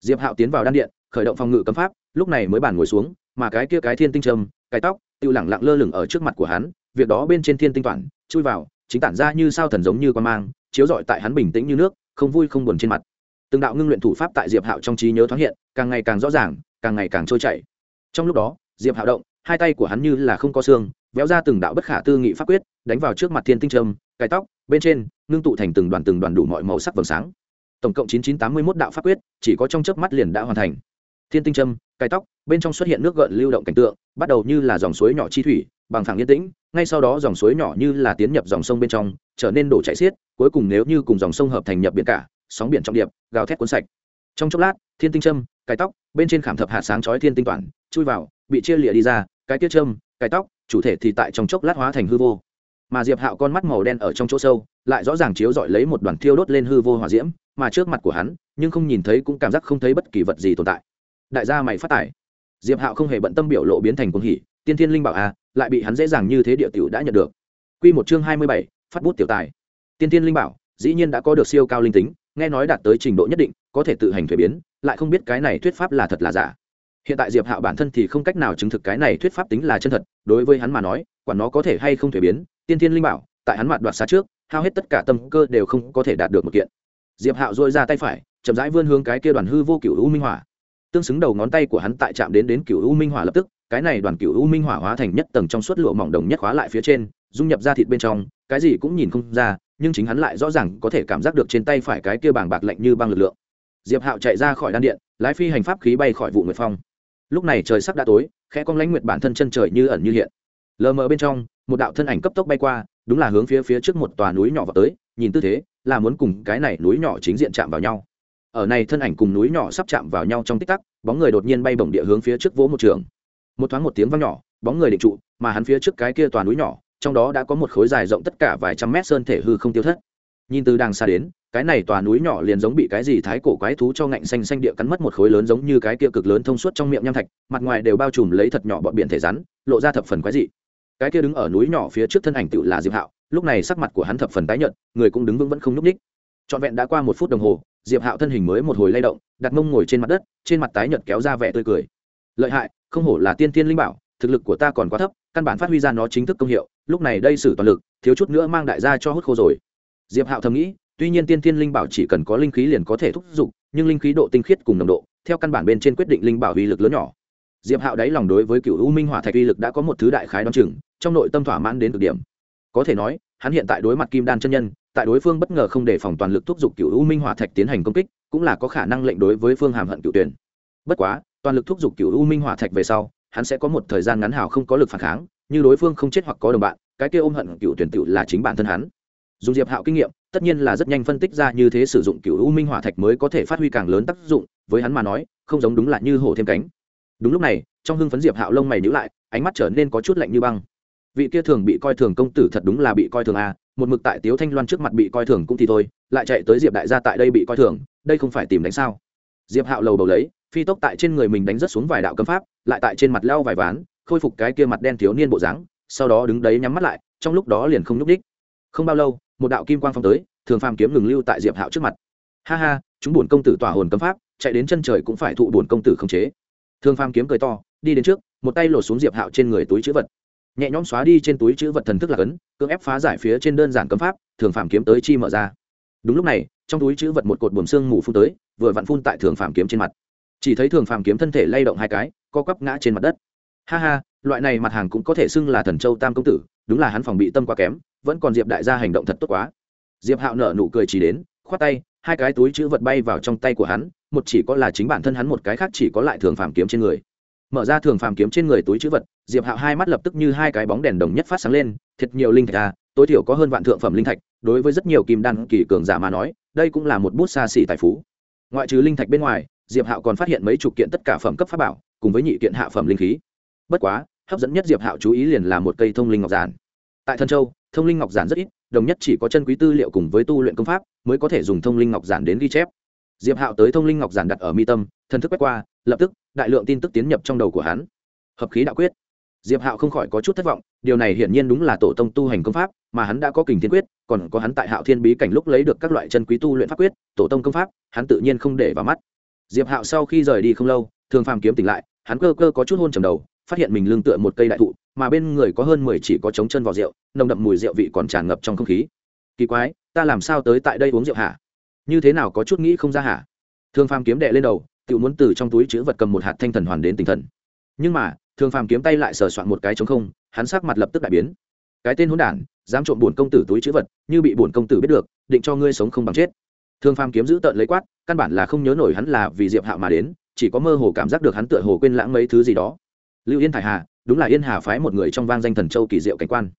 Diệp hạo tiến vào đan điện, khởi động phòng ngự cấm pháp, lúc này mới bàn ngồi xuống, mà cái kia cái thiên tinh trâm, cái tóc tự lẳng lặng lơ lửng ở trước mặt của hắn, việc đó bên trên thiên tinh toàn chui vào, chính tản ra như sao thần giống như quan mang, chiếu rọi tại hắn bình tĩnh như nước không vui không buồn trên mặt. Từng đạo ngưng luyện thủ pháp tại diệp hạo trong trí nhớ thoáng hiện, càng ngày càng rõ ràng, càng ngày càng trôi chảy. Trong lúc đó, diệp hạo động, hai tay của hắn như là không có xương, véo ra từng đạo bất khả tư nghị pháp quyết, đánh vào trước mặt thiên tinh trâm cái tóc, bên trên, ngưng tụ thành từng đoàn từng đoàn đủ mọi màu sắc vầng sáng. Tổng cộng chín chín tám mươi mốt đạo pháp quyết, chỉ có trong chớp mắt liền đã hoàn thành. Thiên tinh trâm cái tóc, bên trong xuất hiện nước gợn lưu động cảnh tượng, bắt đầu như là dòng suối nhỏ chi thủy, bằng phẳng yên tĩnh, ngay sau đó dòng suối nhỏ như là tiến nhập dòng sông bên trong trở nên đổ chảy xiết cuối cùng nếu như cùng dòng sông hợp thành nhập biển cả sóng biển trọng điệp gào thét cuốn sạch. Trong chốc lát thiên tinh trâm cái tóc bên trên khảm thập hạt sáng chói thiên tinh toàn chui vào bị chia lịa đi ra cái tiết trâm cái tóc chủ thể thì tại trong chốc lát hóa thành hư vô. Mà diệp hạo con mắt màu đen ở trong chỗ sâu lại rõ ràng chiếu dọi lấy một đoàn thiêu đốt lên hư vô hỏa diễm mà trước mặt của hắn nhưng không nhìn thấy cũng cảm giác không thấy bất kỳ vật gì tồn tại. Đại gia mày phát tải. Diệp hạo không hề bận tâm biểu lộ biến thành cuồng hỉ tiên thiên linh bảo a lại bị hắn dễ dàng như thế địa tiểu đã nhận được. Quy một chương hai mươi bảy, phát bút tiểu tài. Tiên thiên linh bảo, dĩ nhiên đã có được siêu cao linh tính, nghe nói đạt tới trình độ nhất định, có thể tự hành thuế biến, lại không biết cái này thuyết pháp là thật là giả. Hiện tại diệp hạo bản thân thì không cách nào chứng thực cái này thuyết pháp tính là chân thật, đối với hắn mà nói, quả nó có thể hay không thuế biến, tiên thiên linh bảo, tại hắn mặt đoạt xa trước, hao hết tất cả tâm cơ đều không có thể đạt được một kiện. Diệp hạo dội ra tay phải, chậm rãi vươn hướng cái kia đoàn hư vô cựu u minh hỏa. Tương xứng đầu ngón tay của hắn tại chạm đến đến cựu u minh hỏa lập tức cái này đoàn cựu u minh hỏa hóa thành nhất tầng trong suốt lụa mỏng đồng nhất hóa lại phía trên, dung nhập ra thịt bên trong, cái gì cũng nhìn không ra, nhưng chính hắn lại rõ ràng có thể cảm giác được trên tay phải cái kia bàng bạc lạnh như băng lực lượng. Diệp hạo chạy ra khỏi đan điện, lái phi hành pháp khí bay khỏi vụ nguyệt phong. Lúc này trời sắp đã tối, khẽ con lãnh nguyệt bản thân chân trời như ẩn như hiện. Lờ mờ bên trong, một đạo thân ảnh cấp tốc bay qua, đúng là hướng phía phía trước một tòa núi nhỏ vào tới, nhìn tư thế, là muốn cùng cái này núi nhỏ chính diện chạm vào nhau. Ở này thân ảnh cùng núi nhỏ sắp chạm vào nhau trong tích tắc, bóng người đột nhiên bay bổng địa hướng phía trước vỗ một trường một thoáng một tiếng vang nhỏ, bóng người định trụ, mà hắn phía trước cái kia tòa núi nhỏ, trong đó đã có một khối dài rộng tất cả vài trăm mét sơn thể hư không tiêu thất. Nhìn từ đàng xa đến, cái này tòa núi nhỏ liền giống bị cái gì thái cổ quái thú cho ngạnh xanh xanh địa cắn mất một khối lớn giống như cái kia cực lớn thông suốt trong miệng nham thạch, mặt ngoài đều bao trùm lấy thật nhỏ bọn biển thể rắn, lộ ra thập phần quái dị. Cái kia đứng ở núi nhỏ phía trước thân ảnh tự là diệp hạo, lúc này sắc mặt của hắn thập phần tái nhợt, người cũng đứng vững vẫn không nhúc ních trọn vẹn đã qua một phút đồng hồ, diệp hạo thân hình mới một hồi lay động, đặt mông ngồi trên mặt đất, trên mặt tái nhợt kéo ra vẻ tươi cười. Lợi hại không hổ là tiên tiên linh bảo, thực lực của ta còn quá thấp, căn bản phát huy ra nó chính thức công hiệu, lúc này đây sử toàn lực, thiếu chút nữa mang đại gia cho hút khô rồi. Diệp hạo thầm nghĩ, tuy nhiên tiên tiên linh bảo chỉ cần có linh khí liền có thể thúc giục, nhưng linh khí độ tinh khiết cùng nồng độ, theo căn bản bên trên quyết định linh bảo uy lực lớn nhỏ. Diệp hạo đáy lòng đối với cựu u minh hỏa thạch uy lực đã có một thứ đại khái đ o chừng, trong nội tâm thỏa mãn đến cực điểm. Có thể nói, hắn hiện tại đối mặt kim đan chân nhân, tại đối phương bất ngờ không đề phòng toàn lực thúc giục cựu u minh hỏa thạch tiến hành công kích, cũng là có khả năng lệnh đối với phương hàm hận cựu tuyển. Bất quá toàn lực thúc giục cựu u minh hỏa thạch về sau, hắn sẽ có một thời gian ngắn hào không có lực phản kháng, như đối phương không chết hoặc có đồng bạn, cái kia ôm hận cựu tuyển tự là chính bản thân hắn. Dùng diệp hạo kinh nghiệm, tất nhiên là rất nhanh phân tích ra như thế sử dụng cựu u minh hỏa thạch mới có thể phát huy càng lớn tác dụng, với hắn mà nói, không giống đúng là như hổ thêm cánh. Đúng lúc này, trong hưng phấn diệp hạo lông mày nhữ lại, ánh mắt trở nên có chút lạnh như băng. Vị kia thường bị coi thường công tử thật đúng là bị coi thường à một mực tại tiếu thanh loan trước mặt bị coi thường cũng thì thôi, lại chạy tới diệp đại gia tại đây bị coi thường, đây không phải tìm đánh sao? Diệp hạo lầu bầu lấy phi tốc tại trên người mình đánh rất xuống vài đạo cấm pháp, lại tại trên mặt leo vài ván, khôi phục cái kia mặt đen thiếu niên bộ dáng, sau đó đứng đấy nhắm mắt lại, trong lúc đó liền không nhúc đích không bao lâu, một đạo kim quang phong tới, thường phàm kiếm ngừng lưu tại diệp hạo trước mặt. Ha ha, chúng bổn công tử tỏa hồn cấm pháp, chạy đến chân trời cũng phải thụ bổn công tử khống chế. Thường phàm kiếm cười to, đi đến trước, một tay lột xuống diệp hạo trên người túi chữ vật. Nhẹ nhõm xóa đi trên túi chữ vật thần thức là cấn, cưỡng ép phá giải phía trên đơn giản cấm pháp, thường phàm kiếm tới chi mở ra. Đúng lúc này, trong túi chữ vật một cột buồm xương mù phun tới, vừa vặn phun tại thường phàm kiếm trên mặt chỉ thấy thường phàm kiếm thân thể lay động hai cái, co quắp ngã trên mặt đất. Ha ha, loại này mặt hàng cũng có thể xưng là thần châu tam công tử, đúng là hắn phòng bị tâm quá kém, vẫn còn diệp đại gia hành động thật tốt quá. Diệp hạo nở nụ cười chỉ đến, khoát tay, hai cái túi chữ vật bay vào trong tay của hắn, một chỉ có là chính bản thân hắn, một cái khác chỉ có lại thường phàm kiếm trên người. Mở ra thường phàm kiếm trên người túi chữ vật, diệp hạo hai mắt lập tức như hai cái bóng đèn đồng nhất phát sáng lên, thiệt nhiều linh thạch à tối thiểu có hơn vạn thượng phẩm linh thạch, đối với rất nhiều kim đan kỳ cường giả mà nói, đây cũng là một bút xa xỉ tài phú. Ngoại trừ linh thạch bên ngoài diệp hạo còn phát hiện mấy chục kiện tất cả phẩm cấp pháp bảo, cùng với nhị kiện hạ phẩm linh khí. Bất quá, hấp dẫn nhất diệp hạo chú ý liền là một cây thông linh ngọc giản. Tại thân châu, thông linh ngọc giản rất ít, đồng nhất chỉ có chân quý tư liệu cùng với tu luyện công pháp mới có thể dùng thông linh ngọc giản đến ghi chép. Diệp hạo tới thông linh ngọc giản đặt ở mi tâm, thần thức quét qua, lập tức, đại lượng tin tức tiến nhập trong đầu của hắn. Hợp khí đạo quyết. Diệp hạo không khỏi có chút thất vọng, điều này hiển nhiên đúng là tổ tông tu hành công pháp, mà hắn đã có kình thiên quyết, còn có hắn tại hạo thiên bí cảnh lúc lấy được các loại chân quý tu luyện pháp quyết, tổ tông công pháp, hắn tự nhiên không để vào mắt diệp hạo sau khi rời đi không lâu, thường phàm kiếm tỉnh lại, hắn cơ cơ có chút hôn trầm đầu, phát hiện mình lưng tựa một cây đại thụ, mà bên người có hơn mười chỉ có trống chân vào rượu, nồng đậm mùi rượu vị còn tràn ngập trong không khí. Kỳ quái, ta làm sao tới tại đây uống rượu hả? Như thế nào có chút nghĩ không ra hả? Thường phàm kiếm đệ lên đầu tự muốn từ trong túi chữ vật cầm một hạt thanh thần hoàn đến tinh thần. Nhưng mà, thường phàm kiếm tay lại sờ soạn một cái trống không, hắn sắc mặt lập tức đại biến. Cái tên hỗn đản, dám trộm bổn công tử túi chữ vật, như bị bổn công tử biết được, định cho ngươi sống không bằng chết. Thương phàm kiếm giữ tợn lấy quát, căn bản là không nhớ nổi hắn là vì diệp hạo mà đến, chỉ có mơ hồ cảm giác được hắn tựa hồ quên lãng mấy thứ gì đó. Lưu yên thải hà, đúng là yên hà phái một người trong vang danh thần châu kỳ diệu cảnh quan.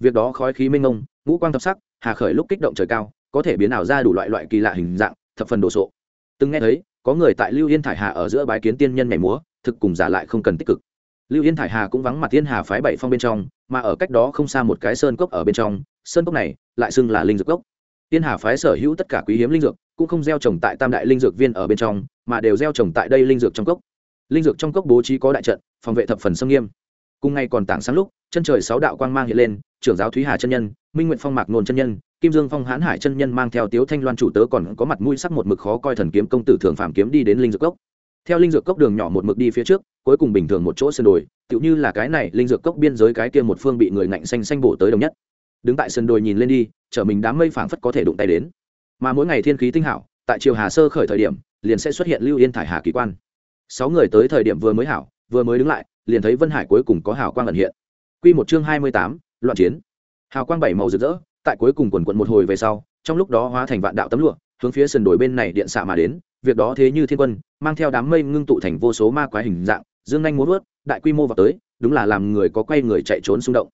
Việc đó khói khí minh ông ngũ quang thập sắc, hà khởi lúc kích động trời cao, có thể biến ảo ra đủ loại loại kỳ lạ hình dạng, thập phần đồ sộ. Từng nghe thấy, có người tại lưu yên thải hà ở giữa bái kiến tiên nhân nhảy múa, thực cùng giả lại không cần tích cực. Lưu yên thải hà cũng vắng mặt thiên hà phái bảy phong bên trong, mà ở cách đó không xa một cái sơn cốc ở bên trong, sơn cốc này lại xưng là linh dược cốc tiên hà phái sở hữu tất cả quý hiếm linh dược, cũng không gieo trồng tại tam đại linh dược viên ở bên trong, mà đều gieo trồng tại đây linh dược trong cốc. Linh dược trong cốc bố trí có đại trận, phòng vệ thập phần nghiêm nghiêm. Cùng ngày còn tảng sáng lúc, chân trời sáu đạo quang mang hiện lên, trưởng giáo thúy hà chân nhân, minh Nguyệt phong mạc nôn chân nhân, kim dương phong Hán hải chân nhân mang theo tiếu thanh loan chủ tớ còn có mặt mũi sắc một mực khó coi thần kiếm công tử thường phạm kiếm đi đến linh dược cốc. Theo linh dược cốc đường nhỏ một mực đi phía trước, cuối cùng bình thường một chỗ sân đồi, tựu như là cái này linh dược cốc biên giới cái kia một phương bị người ngạnh xanh xanh bổ tới đồng nhất. Đứng tại sân đồi nhìn lên đi chở mình đám mây phảng phất có thể đụng tay đến. Mà mỗi ngày thiên khí tinh hảo, tại chiều hà sơ khởi thời điểm, liền sẽ xuất hiện lưu yên thải hà kỳ quan. Sáu người tới thời điểm vừa mới hảo, vừa mới đứng lại, liền thấy vân hải cuối cùng có hào quang ẩn hiện. Quy một chương hai mươi tám, loạn chiến. Hào quang bảy màu rực rỡ, tại cuối cùng quần quận một hồi về sau, trong lúc đó hóa thành vạn đạo tấm lụa, hướng phía sườn đồi bên này điện xạ mà đến, việc đó thế như thiên quân, mang theo đám mây ngưng tụ thành vô số ma quái hình dạng, dương nhanh muốn vớt, đại quy mô vào tới, đúng là làm người có quay người chạy trốn xung động.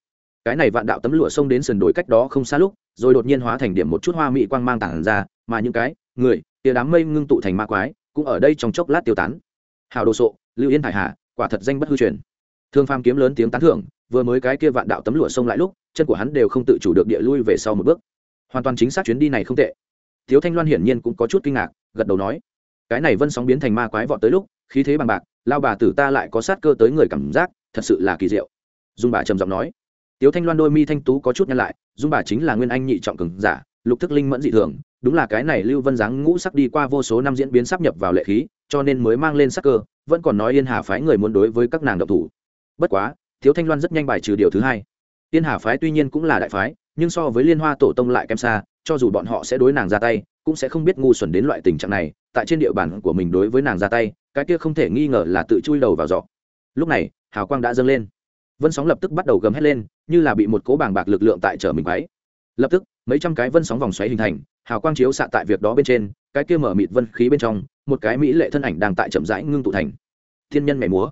Cái này vạn đạo tấm lụa xông đến sườn đồi cách đó không xa lúc rồi đột nhiên hóa thành điểm một chút hoa mỹ quang mang tản ra, mà những cái, người, tia đám mây ngưng tụ thành ma quái, cũng ở đây trong chốc lát tiêu tán. Hào đồ sộ, lưu yên thải hà quả thật danh bất hư truyền. Thương phàm kiếm lớn tiếng tán thưởng, vừa mới cái kia vạn đạo tấm lụa xông lại lúc, chân của hắn đều không tự chủ được địa lui về sau một bước. Hoàn toàn chính xác chuyến đi này không tệ. Thiếu thanh loan hiển nhiên cũng có chút kinh ngạc, gật đầu nói, cái này vân sóng biến thành ma quái vọt tới lúc, khí thế bằng bạc, lao bà tử ta lại có sát cơ tới người cảm giác, thật sự là kỳ diệu. Dung bà trầm giọng nói tiếu thanh loan đôi mi thanh tú có chút nhăn lại, dung bà chính là nguyên anh nhị trọng cường giả, lục thức linh mẫn dị thường, đúng là cái này lưu vân giáng ngũ sắc đi qua vô số năm diễn biến sắp nhập vào lệ khí, cho nên mới mang lên sắc cơ, vẫn còn nói yên hà phái người muốn đối với các nàng độc thủ. Bất quá thiếu thanh loan rất nhanh bài trừ điều thứ hai. Yên hà phái tuy nhiên cũng là đại phái, nhưng so với liên hoa tổ tông lại kém xa, cho dù bọn họ sẽ đối nàng ra tay, cũng sẽ không biết ngu xuẩn đến loại tình trạng này, tại trên địa bàn của mình đối với nàng ra tay, cái kia không thể nghi ngờ là tự chui đầu vào giỏ. Lúc này, hào quang đã dâng lên vân sóng lập tức bắt đầu gầm hét lên, như là bị một cố bàng bạc lực lượng tại chở mình váy lập tức, mấy trăm cái vân sóng vòng xoáy hình thành, hào quang chiếu xạ tại việc đó bên trên, cái kia mở mịt vân khí bên trong, một cái mỹ lệ thân ảnh đang tại chậm rãi ngưng tụ thành. Thiên nhân nhảy múa.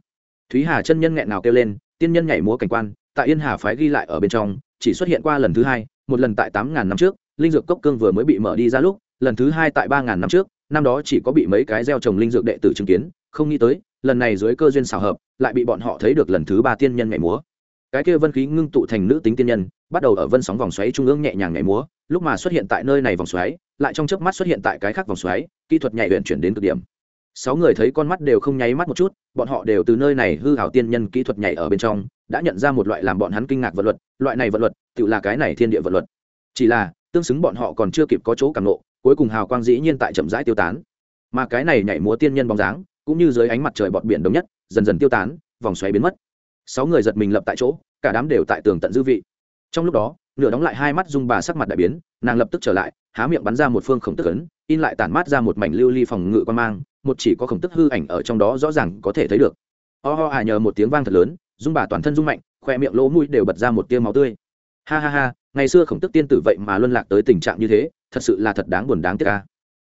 Thúy hà chân nhân nghẹn nào kêu lên, tiên nhân nhảy múa cảnh quan, tại yên hà phái ghi lại ở bên trong, chỉ xuất hiện qua lần thứ hai, một lần tại tám ngàn năm trước, linh dược cốc cương vừa mới bị mở đi ra lúc, lần thứ hai tại ba ngàn năm trước, năm đó chỉ có bị mấy cái gieo trồng linh dược đệ tử chứng kiến, không nghĩ tới lần này dưới cơ duyên xào hợp, lại bị bọn họ thấy được lần thứ ba tiên nhân nhảy múa. Cái kia vân khí ngưng tụ thành nữ tính tiên nhân, bắt đầu ở vân sóng vòng xoáy trung ương nhẹ nhàng nhảy múa, lúc mà xuất hiện tại nơi này vòng xoáy, lại trong chớp mắt xuất hiện tại cái khác vòng xoáy, kỹ thuật nhảy luyện chuyển đến cực điểm. Sáu người thấy con mắt đều không nháy mắt một chút, bọn họ đều từ nơi này hư hảo tiên nhân kỹ thuật nhảy ở bên trong, đã nhận ra một loại làm bọn hắn kinh ngạc vật luật, loại này vật luật, tự là cái này thiên địa vật luật. Chỉ là, tương xứng bọn họ còn chưa kịp có chỗ cảm nộ, cuối cùng hào quang dĩ nhiên tại chậm rãi tiêu tán. Mà cái này nhảy múa tiên nhân bóng dáng cũng như dưới ánh mặt trời bọt biển đồng nhất, dần dần tiêu tán, vòng xoáy biến mất. Sáu người giật mình lập tại chỗ, cả đám đều tại tường tận dư vị. Trong lúc đó, nửa đóng lại hai mắt dung bà sắc mặt đại biến, nàng lập tức trở lại, há miệng bắn ra một phương khổng tức ấn, in lại tản mát ra một mảnh lưu ly phòng ngự quan mang, một chỉ có khổng tức hư ảnh ở trong đó rõ ràng có thể thấy được. Ho ho à nhờ một tiếng vang thật lớn, dung bà toàn thân rung mạnh, khoe miệng lỗ mũi đều bật ra một tia máu tươi. Ha ha ha, ngày xưa khổng tức tiên tử vậy mà luân lạc tới tình trạng như thế, thật sự là thật đáng buồn đáng tiếc ca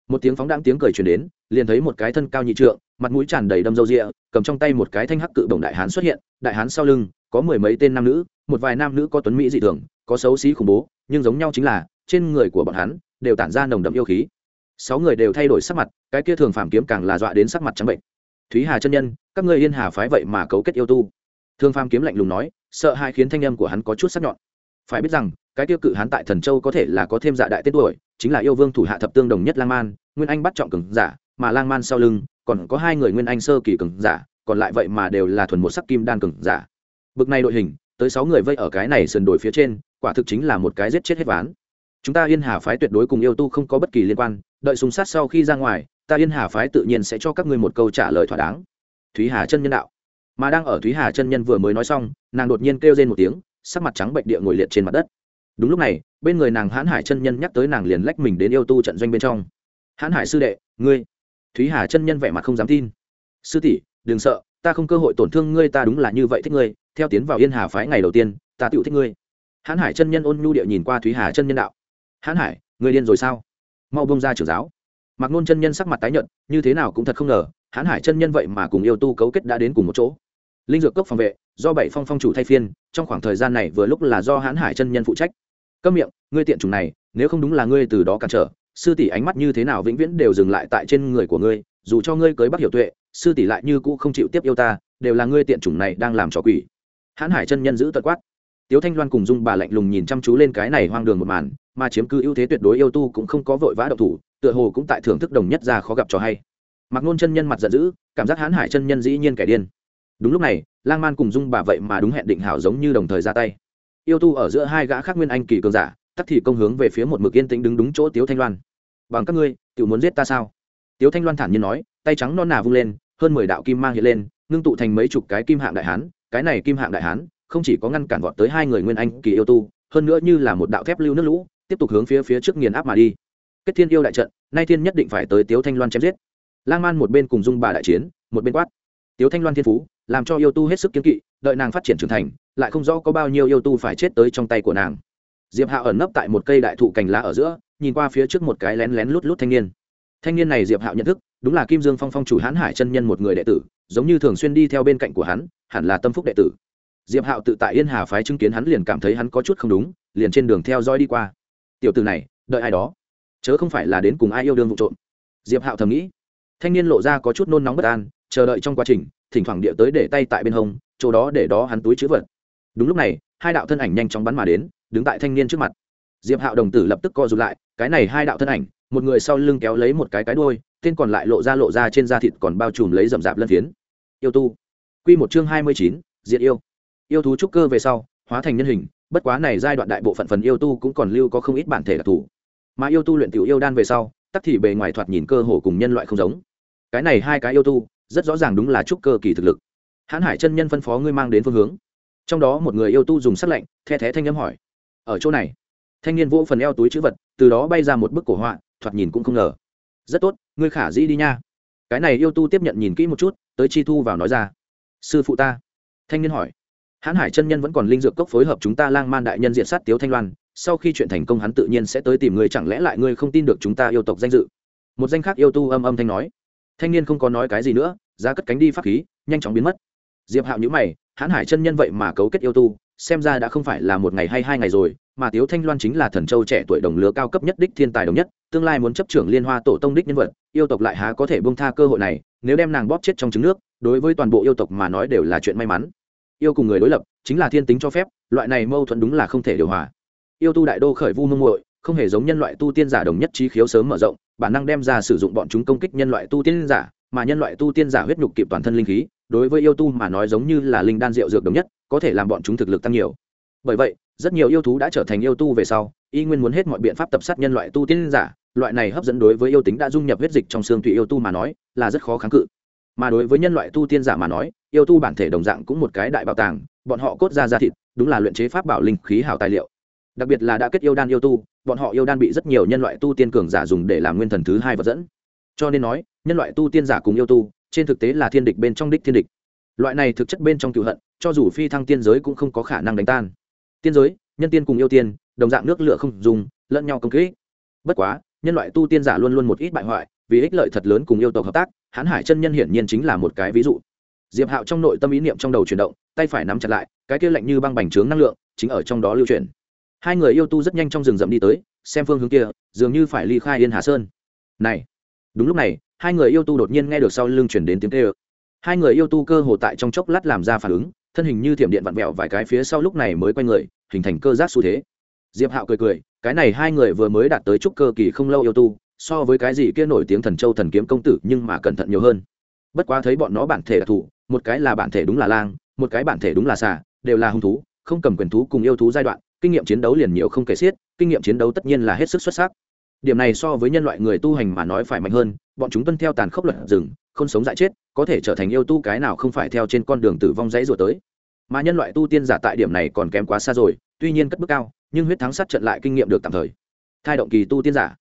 một tiếng phóng đáng tiếng cười truyền đến liền thấy một cái thân cao nhị trượng, mặt mũi tràn đầy đâm râu rịa, cầm trong tay một cái thanh hắc cự đồng đại hán xuất hiện, đại hán sau lưng có mười mấy tên nam nữ, một vài nam nữ có tuấn mỹ dị thường, có xấu xí khủng bố, nhưng giống nhau chính là, trên người của bọn hắn đều tản ra nồng đậm yêu khí. Sáu người đều thay đổi sắc mặt, cái kia thường phàm kiếm càng là dọa đến sắc mặt trắng bệnh. Thúy hà chân nhân, các ngươi yên hà phái vậy mà cấu kết yêu tu. Thường phàm kiếm lạnh lùng nói, sợ hai khiến thanh âm của hắn có chút sắc nhọn. Phải biết rằng, cái tiêu cự hán tại thần châu có thể là có thêm dạ đại tên tuổi, chính là yêu vương thủ hạ thập tương đồng nhất lang man, nguyên anh bắt trọng cường giả mà lang man sau lưng, còn có hai người nguyên anh sơ kỳ cường giả, còn lại vậy mà đều là thuần một sắc kim đan cường giả. Bực này đội hình, tới sáu người vây ở cái này sườn đồi phía trên, quả thực chính là một cái giết chết hết ván. Chúng ta yên hà phái tuyệt đối cùng yêu tu không có bất kỳ liên quan, đợi súng sát sau khi ra ngoài, ta yên hà phái tự nhiên sẽ cho các ngươi một câu trả lời thỏa đáng. Thúy hà chân nhân đạo. Mà đang ở thúy hà chân nhân vừa mới nói xong, nàng đột nhiên kêu lên một tiếng, sắc mặt trắng bệnh địa ngồi liệt trên mặt đất. Đúng lúc này, bên người nàng hãn hải chân nhân nhắc tới nàng liền lách mình đến yêu tu trận doanh bên trong. Hãn hải sư đệ, ngươi thúy hà chân nhân vẻ mặt không dám tin. Sư tỷ, đừng sợ, ta không cơ hội tổn thương ngươi, ta đúng là như vậy thích ngươi, theo tiến vào yên hà phái ngày đầu tiên, ta tựu thích ngươi. Hãn hải chân nhân ôn nhu địa nhìn qua thúy hà chân nhân đạo. Hãn hải, ngươi điên rồi sao? Mau bông ra trưởng giáo. Mặc nôn chân nhân sắc mặt tái nhợt, như thế nào cũng thật không ngờ, hãn hải chân nhân vậy mà cùng yêu tu cấu kết đã đến cùng một chỗ. Linh dược cốc phòng vệ, do bảy phong phong chủ thay phiên, trong khoảng thời gian này vừa lúc là do hãn hải chân nhân phụ trách. Câm miệng, ngươi tiện chủng này, nếu không đúng là ngươi từ đó cản trở sư tỷ ánh mắt như thế nào vĩnh viễn đều dừng lại tại trên người của ngươi, dù cho ngươi cưới bắc hiểu tuệ, sư tỷ lại như cũ không chịu tiếp yêu ta, đều là ngươi tiện chủng này đang làm trò quỷ. Hãn hải chân nhân giữ tật quát. Tiếu thanh loan cùng dung bà lạnh lùng nhìn chăm chú lên cái này hoang đường một màn, mà chiếm cứ ưu thế tuyệt đối yêu tu cũng không có vội vã động thủ, tựa hồ cũng tại thưởng thức đồng nhất ra khó gặp trò hay. Mặc nôn chân nhân mặt giận dữ, cảm giác hãn hải chân nhân dĩ nhiên kẻ điên. Đúng lúc này, lang man cùng dung bà vậy mà đúng hẹn định hảo giống như đồng thời ra tay. Yêu tu ở giữa hai gã khác nguyên anh kỳ cường giả tắc thì công hướng về phía một mực yên tĩnh đứng đúng chỗ tiếu thanh loan. Bằng các ngươi tự muốn giết ta sao? Tiếu thanh loan thản nhiên nói, tay trắng non nà vung lên, hơn mười đạo kim mang hiện lên, ngưng tụ thành mấy chục cái kim hạng đại hán. Cái này kim hạng đại hán, không chỉ có ngăn cản vọt tới hai người nguyên anh kỳ yêu tu, hơn nữa như là một đạo thép lưu nước lũ, tiếp tục hướng phía phía trước nghiền áp mà đi. Kết thiên yêu đại trận, nay thiên nhất định phải tới tiếu thanh loan chém giết. Lang man một bên cùng dung bà đại chiến, một bên quát. Tiếu thanh loan thiên phú, làm cho yêu tu hết sức kiếm kỵ, đợi nàng phát triển trưởng thành, lại không rõ có bao nhiêu yêu tu phải chết tới trong tay của nàng diệp hạ ẩn nấp tại một cây đại thụ cành lá ở giữa, nhìn qua phía trước một cái lén lén lút lút thanh niên. Thanh niên này diệp hạo nhận thức, đúng là kim dương phong phong chủ hãn hải chân nhân một người đệ tử, giống như thường xuyên đi theo bên cạnh của hắn, hẳn là tâm phúc đệ tử. Diệp hạo tự tại yên hà phái chứng kiến hắn liền cảm thấy hắn có chút không đúng, liền trên đường theo dõi đi qua. Tiểu tử này, đợi ai đó? Chớ không phải là đến cùng ai yêu đương vụ trộm. Diệp hạo thầm nghĩ. Thanh niên lộ ra có chút nôn nóng bất an, chờ đợi trong quá trình, thỉnh thoảng địa tới để tay tại bên hông, chỗ đó để đó hắn túi chữ vật. Đúng lúc này, hai đạo thân ảnh nhanh chóng bắn mà đến đứng tại thanh niên trước mặt. Diệp hạo đồng tử lập tức co rụt lại, cái này hai đạo thân ảnh, một người sau lưng kéo lấy một cái cái đôi tên còn lại lộ ra lộ ra trên da thịt còn bao trùm lấy rậm rạp lân phiến. Yêu tu. Q một chương hai mươi chín diện yêu. Yêu thú trúc cơ về sau, hóa thành nhân hình, bất quá này giai đoạn đại bộ phận phần yêu tu cũng còn lưu có không ít bản thể đặc thù. Mà yêu tu luyện tiểu yêu đan về sau, tắc thì bề ngoài thoạt nhìn cơ hồ cùng nhân loại không giống. Cái này hai cái yêu tu, rất rõ ràng đúng là trúc cơ kỳ thực lực. Hãn hải chân nhân phân phó ngươi mang đến phương hướng. Trong đó một người yêu tu dùng sắc lệnh the thé thanh âm hỏi ở chỗ này. Thanh niên vỗ phần eo túi chữ vật, từ đó bay ra một bức cổ họa, thoạt nhìn cũng không ngờ. Rất tốt, ngươi khả dĩ đi nha. Cái này yêu tu tiếp nhận nhìn kỹ một chút, tới chi thu vào nói ra. Sư phụ ta. Thanh niên hỏi. Hãn hải chân nhân vẫn còn linh dược cốc phối hợp chúng ta lang man đại nhân diện sát tiếu thanh loan, sau khi chuyện thành công hắn tự nhiên sẽ tới tìm ngươi, chẳng lẽ lại ngươi không tin được chúng ta yêu tộc danh dự? Một danh khác yêu tu âm âm thanh nói. Thanh niên không có nói cái gì nữa ra cất cánh đi pháp khí, nhanh chóng biến mất. Diệp hạo nhữ mày, hãn hải chân nhân vậy mà cấu kết yêu tu xem ra đã không phải là một ngày hay hai ngày rồi, mà tiếu thanh loan chính là thần châu trẻ tuổi đồng lứa cao cấp nhất đích thiên tài đồng nhất, tương lai muốn chấp trưởng liên hoa tổ tông đích nhân vật, yêu tộc lại há có thể bông tha cơ hội này, nếu đem nàng bóp chết trong trứng nước, đối với toàn bộ yêu tộc mà nói đều là chuyện may mắn. Yêu cùng người đối lập, chính là thiên tính cho phép, loại này mâu thuẫn đúng là không thể điều hòa. Yêu tu đại đô khởi vu mông muội, không hề giống nhân loại tu tiên giả đồng nhất trí khiếu sớm mở rộng, bản năng đem ra sử dụng bọn chúng công kích nhân loại tu tiên giả, mà nhân loại tu tiên giả huyết nhục kịp toàn thân linh khí, đối với yêu tu mà nói giống như là linh đan rượu dược đồng nhất có thể làm bọn chúng thực lực tăng nhiều. Bởi vậy, rất nhiều yêu thú đã trở thành yêu tu về sau, y nguyên muốn hết mọi biện pháp tập sát nhân loại tu tiên giả, loại này hấp dẫn đối với yêu tính đã dung nhập huyết dịch trong xương tùy yêu tu mà nói, là rất khó kháng cự. Mà đối với nhân loại tu tiên giả mà nói, yêu tu bản thể đồng dạng cũng một cái đại bảo tàng, bọn họ cốt ra ra thịt, đúng là luyện chế pháp bảo linh khí hảo tài liệu. Đặc biệt là đã kết yêu đan yêu tu, bọn họ yêu đan bị rất nhiều nhân loại tu tiên cường giả dùng để làm nguyên thần thứ hai vật dẫn. Cho nên nói, nhân loại tu tiên giả cùng yêu tu, trên thực tế là thiên địch bên trong đích thiên địch. Loại này thực chất bên trong cựu hận cho dù phi thăng tiên giới cũng không có khả năng đánh tan. Tiên giới, nhân tiên cùng yêu tiên, đồng dạng nước lửa không dùng, lẫn nhau công kỹ bất quá, nhân loại tu tiên giả luôn luôn một ít bại hoại, vì ích lợi thật lớn cùng yêu tộc hợp tác hãn hải chân nhân hiển nhiên chính là một cái ví dụ. Diệp hạo trong nội tâm ý niệm trong đầu chuyển động, tay phải nắm chặt lại, cái kia lạnh như băng bành trướng năng lượng chính ở trong đó lưu chuyển. Hai người yêu tu rất nhanh trong rừng rậm đi tới, xem phương hướng kia, dường như phải ly khai yên hà sơn. Này, đúng lúc này, hai người yêu tu đột nhiên nghe được sau lưng chuyển đến tiếng kêu. Hai người yêu tu cơ hồ tại trong chốc lát làm ra phản ứng thân hình như thiểm điện vặn vẹo vài cái phía sau lúc này mới quay người, hình thành cơ giác xu thế. Diệp hạo cười cười, cái này hai người vừa mới đạt tới trúc cơ kỳ không lâu yêu tu, so với cái gì kia nổi tiếng thần châu thần kiếm công tử nhưng mà cẩn thận nhiều hơn. Bất quá thấy bọn nó bản thể đặc thù một cái là bản thể đúng là lang, một cái bản thể đúng là xà, đều là hung thú, không cầm quyền thú cùng yêu thú giai đoạn, kinh nghiệm chiến đấu liền nhiều không kể xiết, kinh nghiệm chiến đấu tất nhiên là hết sức xuất sắc. Điểm này so với nhân loại người tu hành mà nói phải mạnh hơn bọn chúng tuân theo tàn khốc luật rừng, không sống dại chết, có thể trở thành yêu tu cái nào không phải theo trên con đường tử vong dãy rồi tới. Mà nhân loại tu tiên giả tại điểm này còn kém quá xa rồi, tuy nhiên cất bước cao, nhưng huyết thắng sát trận lại kinh nghiệm được tạm thời. Thai động kỳ tu tiên giả.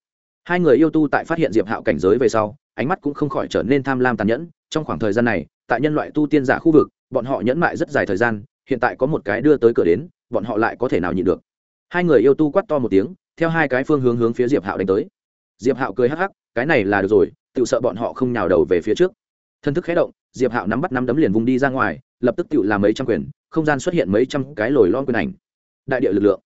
Hai người yêu tu tại phát hiện diệp hạo cảnh giới về sau, ánh mắt cũng không khỏi trở nên tham lam tàn nhẫn. Trong khoảng thời gian này, tại nhân loại tu tiên giả khu vực, bọn họ nhẫn mại rất dài thời gian, hiện tại có một cái đưa tới cửa đến, bọn họ lại có thể nào nhịn được. Hai người yêu tu quát to một tiếng, theo hai cái phương hướng hướng phía diệp hạo đánh tới. Diệp hạo cười hắc hắc, cái này là được rồi tự sợ bọn họ không nhào đầu về phía trước. Thân thức khé động, diệp hạo nắm bắt nắm đấm liền vùng đi ra ngoài, lập tức tự làm mấy trăm quyền, không gian xuất hiện mấy trăm cái lồi lon quyền ảnh. Đại địa lực lượng.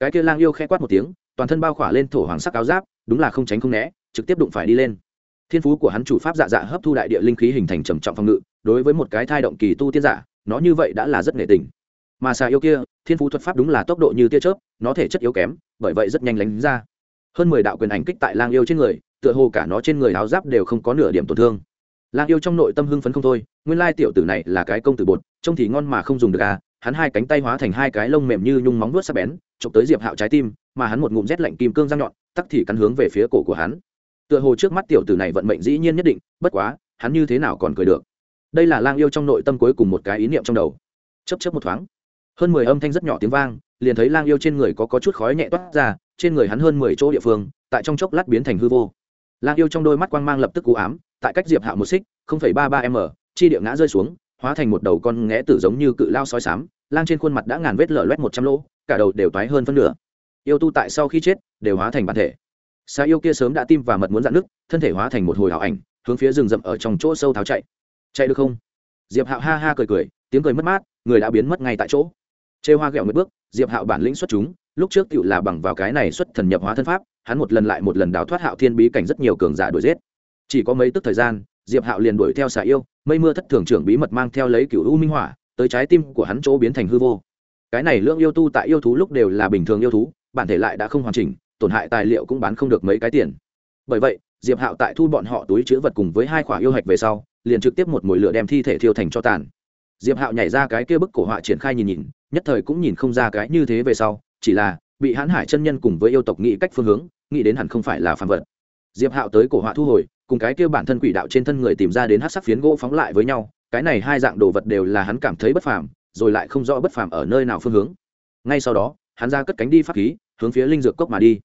Cái kia lang yêu khẽ quát một tiếng, toàn thân bao khỏa lên thổ hoàng sắc áo giáp, đúng là không tránh không né, trực tiếp đụng phải đi lên. Thiên phú của hắn chủ pháp dạ dạ hấp thu đại địa linh khí hình thành trầm trọng phòng ngự, đối với một cái thai động kỳ tu tiên giả, nó như vậy đã là rất nghệ tình. Mà xà yêu kia, thiên phú thuật pháp đúng là tốc độ như tia chớp, nó thể chất yếu kém, bởi vậy rất nhanh lánh ra. Hơn mười đạo quyền ảnh kích tại lang yêu trên người tựa hồ cả nó trên người áo giáp đều không có nửa điểm tổn thương. Lang yêu trong nội tâm hưng phấn không thôi nguyên lai tiểu tử này là cái công tử bột trông thì ngon mà không dùng được à hắn hai cánh tay hóa thành hai cái lông mềm như nhung móng vuốt sắc bén chụp tới diệp hạo trái tim mà hắn một ngụm rét lạnh kim cương răng nhọn tắc thì cắn hướng về phía cổ của hắn. Tựa hồ trước mắt tiểu tử này vận mệnh dĩ nhiên nhất định bất quá hắn như thế nào còn cười được. Đây là lang yêu trong nội tâm cuối cùng một cái ý niệm trong đầu. Chấp chấp một thoáng hơn mười âm thanh rất nhỏ tiếng vang liền thấy lang yêu trên người có, có chút khói nhẹ toát ra trên người hắn hơn mười chỗ địa phương tại trong chốc lát biến thành hư vô lang yêu trong đôi mắt quang mang lập tức cú ám, tại cách diệp hạ một xích, không phẩy ba ba m, chi địa ngã rơi xuống, hóa thành một đầu con nghé tử giống như cự lao sói sám lang trên khuôn mặt đã ngàn vết lở loét một trăm lỗ, cả đầu đều toái hơn phân nửa. Yêu tu tại sau khi chết, đều hóa thành bản thể. Xa yêu kia sớm đã tim và mật muốn dạn nứt, thân thể hóa thành một hồi hảo ảnh, hướng phía rừng rậm ở trong chỗ sâu tháo chạy. Chạy được không? Diệp hạo ha ha cười cười, tiếng cười mất mát, người đã biến mất ngay tại chỗ. Chê hoa ghẹo mấy bước, diệp hạo bản lĩnh xuất chúng lúc trước tựu là bằng vào cái này xuất thần nhập hóa thân pháp, hắn một lần lại một lần đào thoát hạo thiên bí cảnh rất nhiều cường giả đuổi giết. Chỉ có mấy tức thời gian, diệp hạo liền đuổi theo xà yêu, mây mưa thất thường trưởng bí mật mang theo lấy cựu u minh hỏa, tới trái tim của hắn chỗ biến thành hư vô. Cái này lượng yêu tu tại yêu thú lúc đều là bình thường yêu thú, bản thể lại đã không hoàn chỉnh, tổn hại tài liệu cũng bán không được mấy cái tiền. Bởi vậy, diệp hạo tại thu bọn họ túi chứa vật cùng với hai khoả yêu hạch về sau, liền trực tiếp một mồi lửa đem thi thể thiêu thành cho tàn. Diệp hạo nhảy ra cái kia bức cổ họa triển khai nhìn nhìn, nhất thời cũng nhìn không ra cái như thế về sau chỉ là bị hãn hải chân nhân cùng với yêu tộc nghĩ cách phương hướng, nghĩ đến hẳn không phải là phàm vật. Diệp hạo tới cổ họa thu hồi, cùng cái kia bản thân quỷ đạo trên thân người tìm ra đến hát sắc phiến gỗ phóng lại với nhau, cái này hai dạng đồ vật đều là hắn cảm thấy bất phàm, rồi lại không rõ bất phàm ở nơi nào phương hướng. Ngay sau đó, hắn ra cất cánh đi pháp khí, hướng phía linh dược cốc mà đi.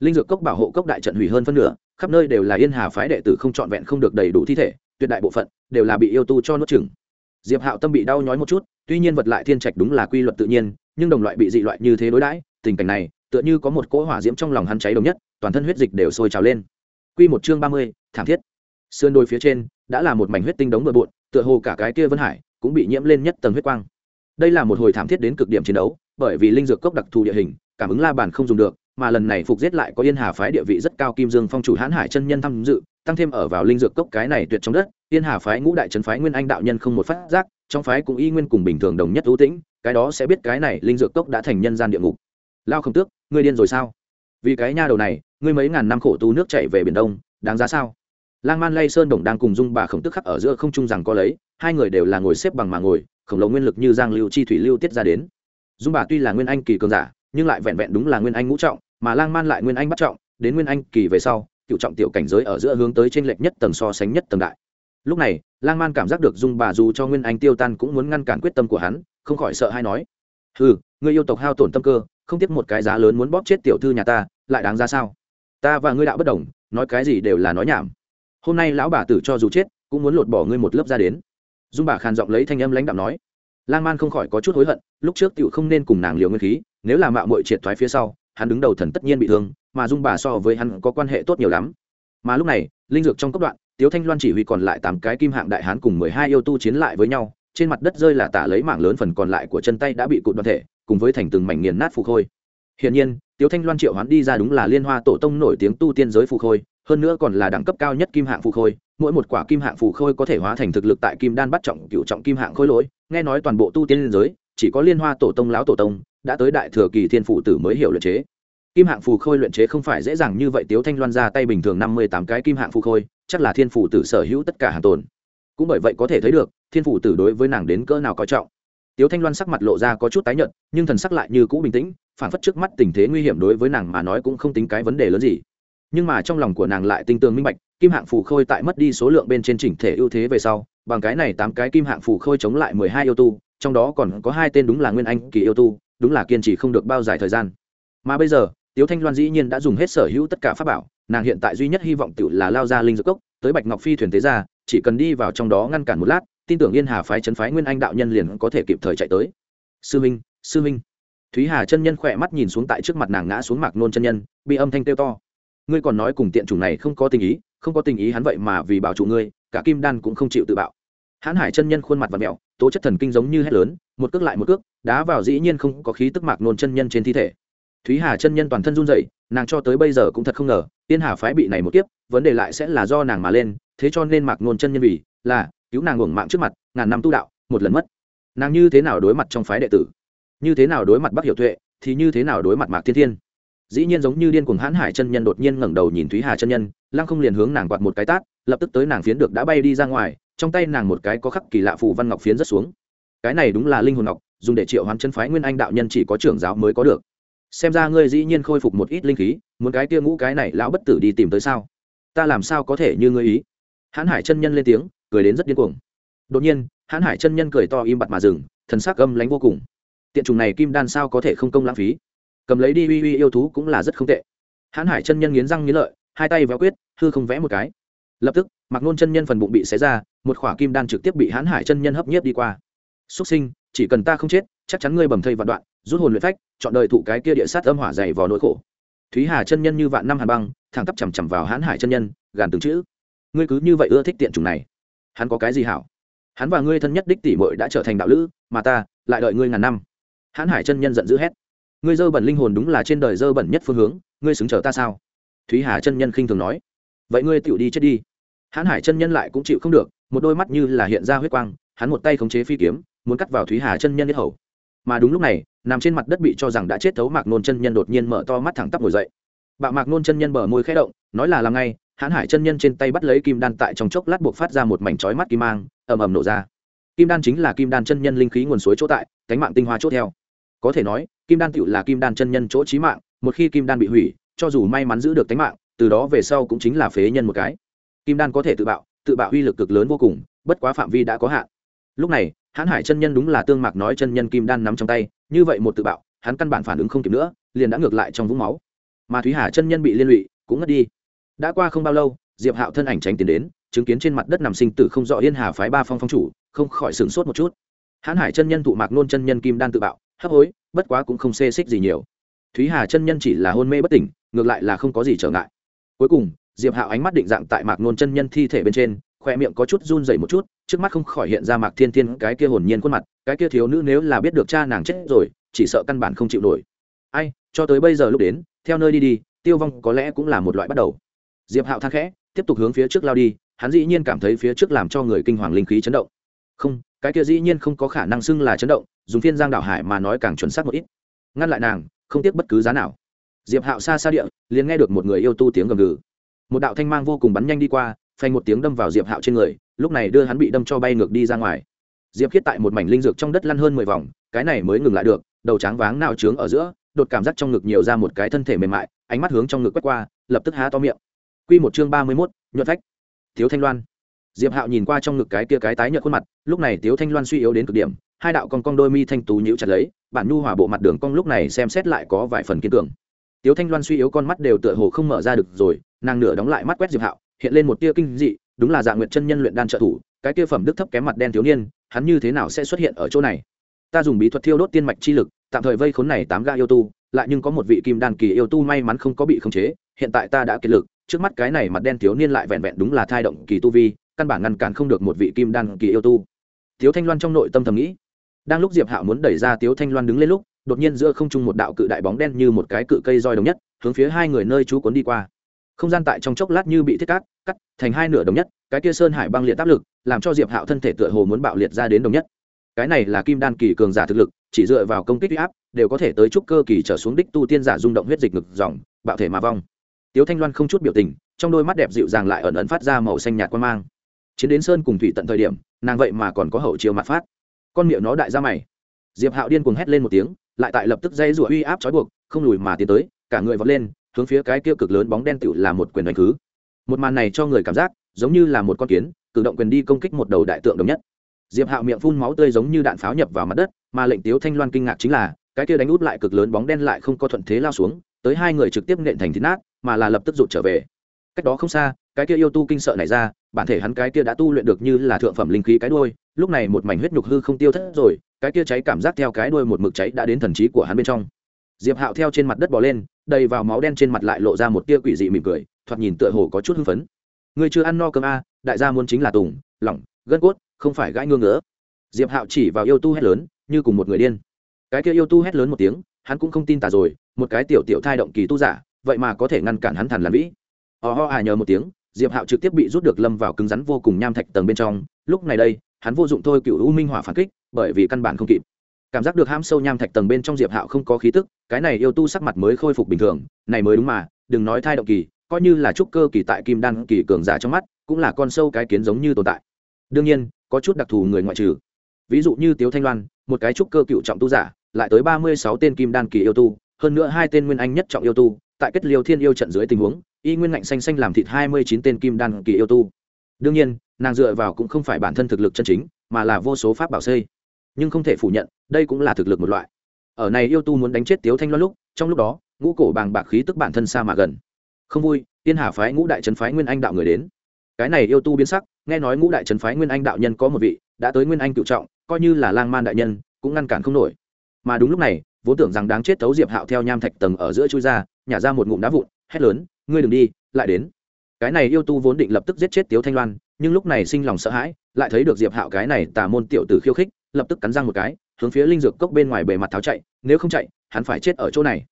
Linh dược cốc bảo hộ cốc đại trận hủy hơn phân nửa, khắp nơi đều là yên hà phái đệ tử không trọn vẹn không được đầy đủ thi thể, tuyệt đại bộ phận đều là bị yêu tu cho nuốt chừng diệp hạo tâm bị đau nhói một chút, tuy nhiên vật lại thiên trạch đúng là quy luật tự nhiên nhưng đồng loại bị dị loại như thế đối đãi, tình cảnh này, tựa như có một cỗ hỏa diễm trong lòng hắn cháy đồng nhất, toàn thân huyết dịch đều sôi trào lên. Quy một chương ba mươi, thảm thiết. Sườn đồi phía trên, đã là một mảnh huyết tinh đống bừa bộn, tựa hồ cả cái kia vân hải cũng bị nhiễm lên nhất tầng huyết quang. Đây là một hồi thảm thiết đến cực điểm chiến đấu, bởi vì linh dược cốc đặc thù địa hình, cảm ứng la bàn không dùng được, mà lần này phục giết lại có yên hà phái địa vị rất cao kim dương phong chủ hãn hải chân nhân tham dự, tăng thêm ở vào linh dược cốc cái này tuyệt trong đất, yên hà phái ngũ đại trấn phái nguyên anh đạo nhân không một phát giác, trong phái cũng y nguyên cùng bình thường đồng nhất ưu tĩnh cái đó sẽ biết cái này linh dược cốc đã thành nhân gian địa ngục. Lao khổng tước, ngươi điên rồi sao? Vì cái nha đầu này, ngươi mấy ngàn năm khổ tu nước chạy về biển đông, đáng giá sao? Lang man lay sơn đồng đang cùng dung bà khổng tức khắc ở giữa không trung rằng có lấy, hai người đều là ngồi xếp bằng mà ngồi, khổng lồ nguyên lực như giang lưu chi thủy lưu tiết ra đến. Dung bà tuy là nguyên anh kỳ cường giả, nhưng lại vẹn vẹn đúng là nguyên anh ngũ trọng, mà lang man lại nguyên anh bắt trọng, đến nguyên anh kỳ về sau, cựu trọng tiểu cảnh giới ở giữa hướng tới trên lệch nhất tầng so sánh nhất tầng đại. Lúc này, lang man cảm giác được dung bà dù cho nguyên anh tiêu tan cũng muốn ngăn cản quyết tâm của hắn không khỏi sợ hay nói. Ừ người yêu tộc hao tổn tâm cơ, không tiếc một cái giá lớn muốn bóp chết tiểu thư nhà ta, lại đáng ra sao? Ta và ngươi đạo bất đồng, nói cái gì đều là nói nhảm. Hôm nay lão bà tử cho dù chết, cũng muốn lột bỏ ngươi một lớp ra đến. Dung bà khàn giọng lấy thanh âm lãnh đạo nói. Lang man không khỏi có chút hối hận, lúc trước tiểu không nên cùng nàng liều nguyên khí, nếu là mạo muội triệt thoái phía sau, hắn đứng đầu thần tất nhiên bị thương, mà dung bà so với hắn có quan hệ tốt nhiều lắm. Mà lúc này, linh dược trong cấp đoạn, tiếu thanh loan chỉ huy còn lại tám cái kim hạng đại hán cùng mười hai yêu tu chiến lại với nhau trên mặt đất rơi là tả lấy mảng lớn phần còn lại của chân tay đã bị cụt đoàn thể, cùng với thành từng mảnh nghiền nát phù khôi. Hiển nhiên, tiếu thanh loan triệu hoán đi ra đúng là liên hoa tổ tông nổi tiếng tu tiên giới phù khôi, hơn nữa còn là đẳng cấp cao nhất kim hạng phù khôi, mỗi một quả kim hạng phù khôi có thể hóa thành thực lực tại kim đan bắt trọng cựu trọng kim hạng khôi lỗi, nghe nói toàn bộ tu tiên giới, chỉ có liên hoa tổ tông lão tổ tông đã tới đại thừa kỳ thiên phụ tử mới hiểu luyện chế. Kim hạng phù khôi luyện chế không phải dễ dàng như vậy, tiếu thanh loan ra tay bình thường năm mươi tám cái kim hạng phù khôi, chắc là thiên phụ tử sở hữu tất cả hàng tồn cũng bởi vậy có thể thấy được, thiên phủ tử đối với nàng đến cỡ nào coi trọng. Tiếu thanh loan sắc mặt lộ ra có chút tái nhợt, nhưng thần sắc lại như cũ bình tĩnh phản phất trước mắt tình thế nguy hiểm đối với nàng mà nói cũng không tính cái vấn đề lớn gì. Nhưng mà trong lòng của nàng lại tinh tường minh bạch, kim hạng phù khôi tại mất đi số lượng bên trên chỉnh thể ưu thế về sau, bằng cái này tám cái kim hạng phù khôi chống lại mười hai yêu tu, trong đó còn có hai tên đúng là nguyên anh kỳ yêu tu, đúng là kiên trì không được bao dài thời gian. Mà bây giờ, tiếu thanh loan dĩ nhiên đã dùng hết sở hữu tất cả pháp bảo, nàng hiện tại duy nhất hy vọng tự là lao ra linh dược cốc, tới bạch ngọc phi thuyền tế ra chỉ cần đi vào trong đó ngăn cản một lát, tin tưởng yên hà phái trấn phái nguyên anh đạo nhân liền có thể kịp thời chạy tới. Sư minh sư minh. Thúy hà chân nhân khỏe mắt nhìn xuống tại trước mặt nàng ngã xuống mạc nôn chân nhân, bị âm thanh kêu to. Ngươi còn nói cùng tiện chủng này không có tình ý, không có tình ý hắn vậy mà vì bảo chủ ngươi, cả kim đan cũng không chịu tự bạo. Hãn hải chân nhân khuôn mặt và mẹo tố chất thần kinh giống như hét lớn, một cước lại một cước, đá vào dĩ nhiên không có khí tức mạc nôn chân nhân trên thi thể. Thúy hà chân nhân toàn thân run dậy nàng cho tới bây giờ cũng thật không ngờ tiên hà phái bị này một kiếp, vấn đề lại sẽ là do nàng mà lên, thế cho nên mạc nôn chân nhân vì là cứu nàng uổng mạng trước mặt, ngàn năm tu đạo, một lần mất. Nàng như thế nào đối mặt trong phái đệ tử? Như thế nào đối mặt bắc hiểu tuệ, thì như thế nào đối mặt mạc thiên thiên? Dĩ nhiên giống như điên cuồng hãn hải chân nhân đột nhiên ngẩng đầu nhìn thúy hà chân nhân, lăng không liền hướng nàng quạt một cái tát, lập tức tới nàng phiến được đã bay đi ra ngoài, trong tay nàng một cái có khắc kỳ lạ phù văn ngọc phiến rất xuống. Cái này đúng là linh hồn ngọc, dùng để triệu hoán chân phái nguyên anh đạo nhân chỉ có trưởng giáo mới có được xem ra ngươi dĩ nhiên khôi phục một ít linh khí, muốn cái kia ngũ cái này lão bất tử đi tìm tới sao? Ta làm sao có thể như ngươi ý? Hãn hải chân nhân lên tiếng, cười đến rất điên cuồng. Đột nhiên, hãn hải chân nhân cười to im bặt mà dừng, thần sắc âm lánh vô cùng. Tiện trùng này kim đan sao có thể không công lãng phí? Cầm lấy đi uy uy yêu thú cũng là rất không tệ. Hãn hải chân nhân nghiến răng nghiến lợi, hai tay véo quyết, hư không vẽ một cái. Lập tức mặc nôn chân nhân phần bụng bị xé ra, một khỏa kim đan trực tiếp bị hãn hải chân nhân hấp nhiếp đi qua. Xuất sinh, chỉ cần ta không chết chắc chắn ngươi bầm thây vạn đoạn, rút hồn luyện phách, chọn đời thụ cái kia địa sát âm hỏa dày vào nỗi khổ. Thúy hà chân nhân như vạn năm hàn băng, thẳng tắp chằm chằm vào hãn hải chân nhân, gàn từng chữ. Ngươi cứ như vậy ưa thích tiện chủng này. Hắn có cái gì hảo? Hắn và ngươi thân nhất đích tỷ muội đã trở thành đạo lữ, mà ta lại đợi ngươi ngàn năm. Hãn hải chân nhân giận dữ hét. Ngươi dơ bẩn linh hồn đúng là trên đời dơ bẩn nhất phương hướng, ngươi xứng chờ ta sao? Thúy hà chân nhân khinh thường nói. Vậy ngươi tựu đi chết đi. Hãn hải chân nhân lại cũng chịu không được, một đôi mắt như là hiện ra huyết quang, hắn một tay khống chế phi kiếm, muốn cắt vào thúy hà chân nhân nhất hầu mà đúng lúc này, nằm trên mặt đất bị cho rằng đã chết thấu mạc nôn chân nhân đột nhiên mở to mắt thẳng tắp ngồi dậy. Bạo mạc nôn chân nhân bờ môi khẽ động, nói là làm ngay, hãn hải chân nhân trên tay bắt lấy kim đan tại trong chốc lát buộc phát ra một mảnh chói mắt kim mang, ầm ầm nổ ra. Kim đan chính là kim đan chân nhân linh khí nguồn suối chỗ tại, cánh mạng tinh hoa chỗ theo. Có thể nói, kim đan tựu là kim đan chân nhân chỗ trí mạng, một khi kim đan bị hủy, cho dù may mắn giữ được tánh mạng, từ đó về sau cũng chính là phế nhân một cái. Kim đan có thể tự bạo tự bạo uy lực cực lớn vô cùng, bất quá phạm vi đã có hạn. Lúc này hãn hải chân nhân đúng là tương mạc nói chân nhân kim đan nắm trong tay, như vậy một tự bạo, hắn căn bản phản ứng không kịp nữa, liền đã ngược lại trong vũng máu. Mà thúy hà chân nhân bị liên lụy, cũng ngất đi. Đã qua không bao lâu, diệp hạo thân ảnh tránh tiến đến, chứng kiến trên mặt đất nằm sinh tử không rõ yên hà phái ba phong phong chủ, không khỏi sửng sốt một chút. Hãn hải chân nhân thụ mạc nôn chân nhân kim đan tự bạo, hấp hối, bất quá cũng không xê xích gì nhiều. Thúy hà chân nhân chỉ là hôn mê bất tỉnh, ngược lại là không có gì trở ngại. Cuối cùng, diệp hạo ánh mắt định dạng tại mạc nôn chân nhân thi thể bên trên, khoe miệng có chút run dày một chút trước mắt không khỏi hiện ra mạc thiên thiên cái kia hồn nhiên khuôn mặt, cái kia thiếu nữ nếu là biết được cha nàng chết rồi, chỉ sợ căn bản không chịu nổi. Ai, cho tới bây giờ lúc đến, theo nơi đi đi, tiêu vong có lẽ cũng là một loại bắt đầu. Diệp hạo thang khẽ, tiếp tục hướng phía trước lao đi, hắn dĩ nhiên cảm thấy phía trước làm cho người kinh hoàng linh khí chấn động. Không, cái kia dĩ nhiên không có khả năng xưng là chấn động, dùng phiên giang đảo hải mà nói càng chuẩn xác một ít. Ngăn lại nàng, không tiếc bất cứ giá nào. Diệp hạo xa xa địa, liền nghe được một người yêu tu tiếng gầm gừ. Một đạo thanh mang vô cùng bắn nhanh đi qua, phanh một tiếng đâm vào diệp hạo trên người lúc này đưa hắn bị đâm cho bay ngược đi ra ngoài. Diệp khiết tại một mảnh linh dược trong đất lăn hơn mười vòng, cái này mới ngừng lại được, đầu tráng váng nao trướng ở giữa, đột cảm giác trong ngực nhiều ra một cái thân thể mềm mại, ánh mắt hướng trong ngực quét qua, lập tức há to miệng. Q một chương ba mươi mốt, nhuận phách. Thiếu thanh loan. Diệp hạo nhìn qua trong ngực cái kia cái tái nhợt khuôn mặt, lúc này tiếu thanh loan suy yếu đến cực điểm, hai đạo con cong đôi mi thanh tú nhíu chặt lấy, bản nhu hòa bộ mặt đường cong lúc này xem xét lại có vài phần kiên cường. Tiếu thanh loan suy yếu con mắt đều tựa hồ không mở ra được rồi, nàng nửa đóng lại mắt quét diệp hạo, hiện lên một tia kinh dị đúng là dạng nguyện chân nhân luyện đan trợ thủ, cái kia phẩm đức thấp kém mặt đen thiếu niên, hắn như thế nào sẽ xuất hiện ở chỗ này? Ta dùng bí thuật thiêu đốt tiên mạch chi lực, tạm thời vây khốn này tám ga yêu tu, lại nhưng có một vị kim đan kỳ yêu tu may mắn không có bị khống chế, hiện tại ta đã kiệt lực, trước mắt cái này mặt đen thiếu niên lại vẹn vẹn đúng là thai động kỳ tu vi, căn bản ngăn cản không được một vị kim đan kỳ yêu tu. Tiếu thanh loan trong nội tâm thầm nghĩ. Đang lúc diệp hạo muốn đẩy ra tiếu thanh loan đứng lên lúc, đột nhiên giữa không trung một đạo cự đại bóng đen như một cái cự cây roi đồng nhất, hướng phía hai người nơi chú cuốn đi qua không gian tại trong chốc lát như bị thiết cát, cắt thành hai nửa đồng nhất, cái kia sơn hải băng liệt áp lực, làm cho diệp hạo thân thể tựa hồ muốn bạo liệt ra đến đồng nhất. Cái này là kim đan kỳ cường giả thực lực, chỉ dựa vào công kích áp, đều có thể tới trúc cơ kỳ trở xuống đích tu tiên giả rung động huyết dịch ngực dòng, bạo thể mà vong. Tiếu thanh loan không chút biểu tình, trong đôi mắt đẹp dịu dàng lại ẩn ẩn phát ra màu xanh nhạt quan mang. Chiến đến sơn cùng thủy tận thời điểm, nàng vậy mà còn có hậu chiều mặt phát. Con miệng nó đại ra mày. Diệp hạo điên cuồng hét lên một tiếng, lại tại lập tức dây rủa uy áp trói buộc, không lùi mà tiến tới, cả người vọt lên hướng phía cái kia cực lớn bóng đen tựu là một quyền đánh cứ một màn này cho người cảm giác giống như là một con kiến, cử động quyền đi công kích một đầu đại tượng đồng nhất. Diệp hạo miệng phun máu tươi giống như đạn pháo nhập vào mặt đất, mà lệnh tiếu thanh loan kinh ngạc chính là, cái kia đánh út lại cực lớn bóng đen lại không có thuận thế lao xuống, tới hai người trực tiếp nện thành thịt nát, mà là lập tức rụt trở về. Cách đó không xa, cái kia yêu tu kinh sợ này ra, bản thể hắn cái kia đã tu luyện được như là thượng phẩm linh khí cái đuôi, lúc này một mảnh huyết nhục hư không tiêu thất rồi, cái kia cháy cảm giác theo cái đuôi một mực cháy đã đến thần trí của hắn bên trong diệp hạo theo trên mặt đất bò lên, đầy vào máu đen trên mặt lại lộ ra một tia quỷ dị mỉm cười, thoạt nhìn tựa hồ có chút hưng phấn. Người chưa ăn no cơm a đại gia muốn chính là tùng, lỏng, gân cốt, không phải gãi ngương nữa diệp hạo chỉ vào yêu tu hét lớn, như cùng một người điên. Cái kia yêu tu hét lớn một tiếng, hắn cũng không tin tà rồi, một cái tiểu tiểu thai động kỳ tu giả, vậy mà có thể ngăn cản hắn thần làm vĩ ò ho à nhờ một tiếng, diệp hạo trực tiếp bị rút được lâm vào cứng rắn vô cùng nham thạch tầng bên trong. Lúc này đây, hắn vô dụng thôi cựu u minh hỏa phản kích, bởi vì căn bản không kịp cảm giác được ham sâu nham thạch tầng bên trong diệp hạo không có khí tức, cái này yêu tu sắc mặt mới khôi phục bình thường, này mới đúng mà, đừng nói thai động kỳ, coi như là trúc cơ kỳ tại kim đan kỳ cường giả trong mắt, cũng là con sâu cái kiến giống như tồn tại. Đương nhiên, có chút đặc thù người ngoại trừ. Ví dụ như tiếu thanh loan, một cái trúc cơ cựu trọng tu giả, lại tới ba mươi sáu tên kim đan kỳ yêu tu, hơn nữa hai tên nguyên anh nhất trọng yêu tu, tại kết liêu thiên yêu trận dưới tình huống, y nguyên ngạnh xanh xanh làm thịt hai mươi chín tên kim đan kỳ yêu tu. Đương nhiên, nàng dựa vào cũng không phải bản thân thực lực chân chính, mà là vô số pháp bảo xây nhưng không thể phủ nhận, đây cũng là thực lực một loại. Ở này yêu tu muốn đánh chết tiếu thanh loan lúc, trong lúc đó, ngũ cổ bàng bạc khí tức bản thân xa mà gần. Không vui, tiên hà phái ngũ đại trấn phái nguyên anh đạo người đến. Cái này yêu tu biến sắc, nghe nói ngũ đại trấn phái nguyên anh đạo nhân có một vị, đã tới nguyên anh cựu trọng, coi như là lang man đại nhân, cũng ngăn cản không nổi. Mà đúng lúc này, vốn tưởng rằng đáng chết thấu diệp hạo theo nham thạch tầng ở giữa chui ra, nhả ra một ngụm đá vụn, hét lớn, ngươi đừng đi, lại đến. Cái này yêu tu vốn định lập tức giết chết tiếu thanh loan, nhưng lúc này sinh lòng sợ hãi, lại thấy được diệp hạo cái này tà môn tiểu tử khiêu khích lập tức cắn răng một cái, hướng phía linh dược cốc bên ngoài bề mặt tháo chạy, nếu không chạy, hắn phải chết ở chỗ này.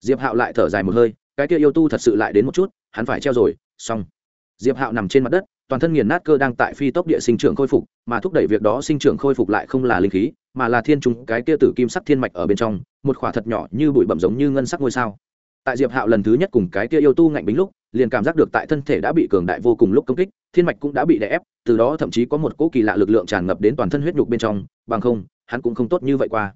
Diệp hạo lại thở dài một hơi, cái kia yêu tu thật sự lại đến một chút, hắn phải treo rồi, xong. Diệp hạo nằm trên mặt đất, toàn thân nghiền nát cơ đang tại phi tốc địa sinh trưởng khôi phục, mà thúc đẩy việc đó sinh trưởng khôi phục lại không là linh khí, mà là thiên trùng, cái kia tử kim sắc thiên mạch ở bên trong, một khỏa thật nhỏ như bụi bẩm giống như ngân sắc ngôi sao. Tại diệp hạo lần thứ nhất cùng cái kia yêu tu ngạnh bính lúc, liền cảm giác được tại thân thể đã bị cường đại vô cùng lúc công kích thiên mạch cũng đã bị đè ép, từ đó thậm chí có một cỗ kỳ lạ lực lượng tràn ngập đến toàn thân huyết nhục bên trong, bằng không, hắn cũng không tốt như vậy qua.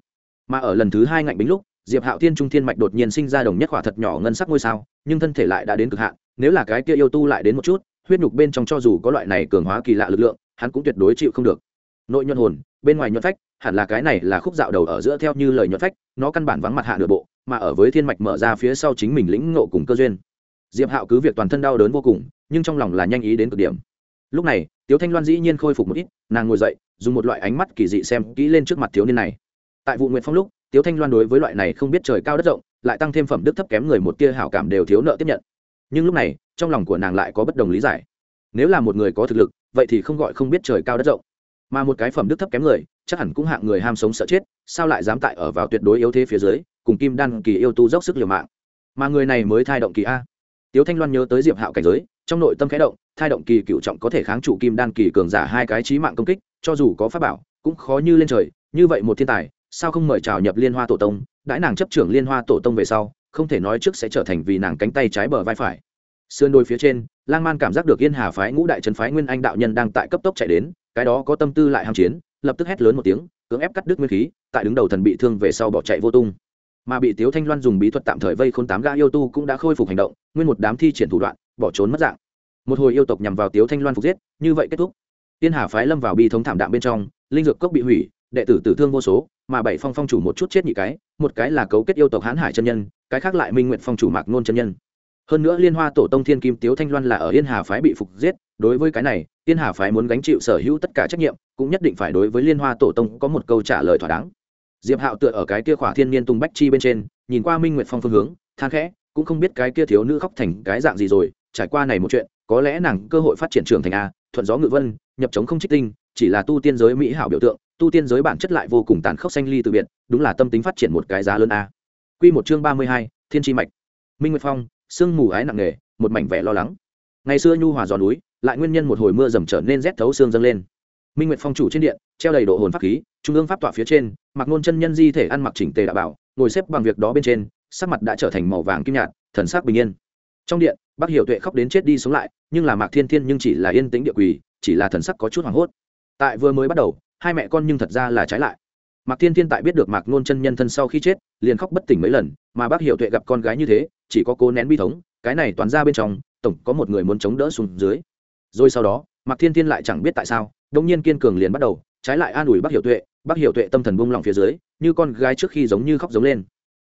Mà ở lần thứ hai ngạnh bính lúc, diệp hạo thiên trung thiên mạch đột nhiên sinh ra đồng nhất hỏa thật nhỏ ngân sắc ngôi sao, nhưng thân thể lại đã đến cực hạn, nếu là cái kia yêu tu lại đến một chút, huyết nhục bên trong cho dù có loại này cường hóa kỳ lạ lực lượng, hắn cũng tuyệt đối chịu không được. Nội nhuận hồn, bên ngoài nhuận phách, hẳn là cái này là khúc dạo đầu ở giữa theo như lời nhuận phách, nó căn bản vắng mặt hạ nửa bộ, mà ở với thiên mạch mở ra phía sau chính mình lĩnh ngộ cùng cơ duyên. Diệp hạo cứ việc toàn thân đau đớn vô cùng nhưng trong lòng là nhanh ý đến cực điểm. Lúc này, tiếu thanh loan dĩ nhiên khôi phục một ít, nàng ngồi dậy, dùng một loại ánh mắt kỳ dị xem kỹ lên trước mặt thiếu niên này. Tại vụ nguyện phong lúc, tiếu thanh loan đối với loại này không biết trời cao đất rộng, lại tăng thêm phẩm đức thấp kém người một tia hảo cảm đều thiếu nợ tiếp nhận. Nhưng lúc này, trong lòng của nàng lại có bất đồng lý giải. Nếu là một người có thực lực, vậy thì không gọi không biết trời cao đất rộng. Mà một cái phẩm đức thấp kém người, chắc hẳn cũng hạng người ham sống sợ chết, sao lại dám tại ở vào tuyệt đối yếu thế phía dưới, cùng kim đan kỳ yêu tu dốc sức liều mạng? Mà người này mới thai động kỳ a tiếu thanh loan nhớ tới diệp hạo cảnh giới, trong nội tâm khẽ động, thai động kỳ cựu trọng có thể kháng trụ kim đan kỳ cường giả hai cái trí mạng công kích, cho dù có pháp bảo, cũng khó như lên trời, như vậy một thiên tài, sao không mời chào nhập liên hoa tổ tông, đãi nàng chấp trưởng liên hoa tổ tông về sau, không thể nói trước sẽ trở thành vì nàng cánh tay trái bờ vai phải. Sườn đôi phía trên, lang man cảm giác được yên hà phái ngũ đại trấn phái nguyên anh đạo nhân đang tại cấp tốc chạy đến, cái đó có tâm tư lại ham chiến, lập tức hét lớn một tiếng, cưỡng ép cắt đứt nguyên khí, tại đứng đầu thần bị thương về sau bỏ chạy vô tung mà bị tiếu thanh loan dùng bí thuật tạm thời vây khôn tám gã yêu tu cũng đã khôi phục hành động, nguyên một đám thi triển thủ đoạn, bỏ trốn mất dạng. Một hồi yêu tộc nhằm vào tiếu thanh loan phục giết, như vậy kết thúc. Tiên hà phái lâm vào bi thống thảm đạm bên trong, linh dược cốc bị hủy, đệ tử tử thương vô số, mà bảy phong phong chủ một chút chết nhị cái, một cái là cấu kết yêu tộc hãn hải chân nhân, cái khác lại minh nguyện phong chủ mạc nôn chân nhân. Hơn nữa liên hoa tổ tông thiên kim tiếu thanh loan là ở yên hà phái bị phục giết, đối với cái này, yên hà phái muốn gánh chịu sở hữu tất cả trách nhiệm, cũng nhất định phải đối với liên hoa tổ tông có một câu trả lời thỏa đáng diệp hạo tựa ở cái kia khỏa thiên niên tung bách chi bên trên, nhìn qua minh nguyệt phong phương hướng, than khẽ, cũng không biết cái kia thiếu nữ khóc thành cái dạng gì rồi, trải qua này một chuyện, có lẽ nàng cơ hội phát triển trưởng thành a, thuận gió ngự vân, nhập chống không trích tinh, chỉ là tu tiên giới mỹ hảo biểu tượng, tu tiên giới bản chất lại vô cùng tàn khốc xanh ly từ biệt, đúng là tâm tính phát triển một cái giá lớn a. Quy một chương ba mươi hai, thiên chi mạch. Minh nguyệt phong, sương mù ái nặng nề, một mảnh vẻ lo lắng. Ngày xưa nhu hòa gió núi, lại nguyên nhân một hồi mưa dầm trở nên rét thấu xương dâng lên minh nguyệt phong chủ trên điện, treo đầy độ hồn pháp khí, trung ương pháp tỏa phía trên, mặc nôn chân nhân di thể ăn mặc chỉnh tề đạo bảo, ngồi xếp bằng việc đó bên trên, sắc mặt đã trở thành màu vàng kim nhạt, thần sắc bình yên. Trong điện bác hiệu tuệ khóc đến chết đi sống lại, nhưng là mạc thiên thiên nhưng chỉ là yên tĩnh địa quỳ, chỉ là thần sắc có chút hoảng hốt. Tại vừa mới bắt đầu, hai mẹ con nhưng thật ra là trái lại. Mạc thiên thiên tại biết được mạc nôn chân nhân thân sau khi chết, liền khóc bất tỉnh mấy lần, mà bác hiệu tuệ gặp con gái như thế, chỉ có cố nén bi thống, cái này toàn ra bên trong, tổng có một người muốn chống đỡ xuống dưới. Rồi sau đó, mạc thiên thiên lại chẳng biết tại sao đông nhiên kiên cường liền bắt đầu, trái lại an ủi bác hiểu tuệ bác hiểu tuệ tâm thần buông lỏng phía dưới, như con gái trước khi giống như khóc giống lên.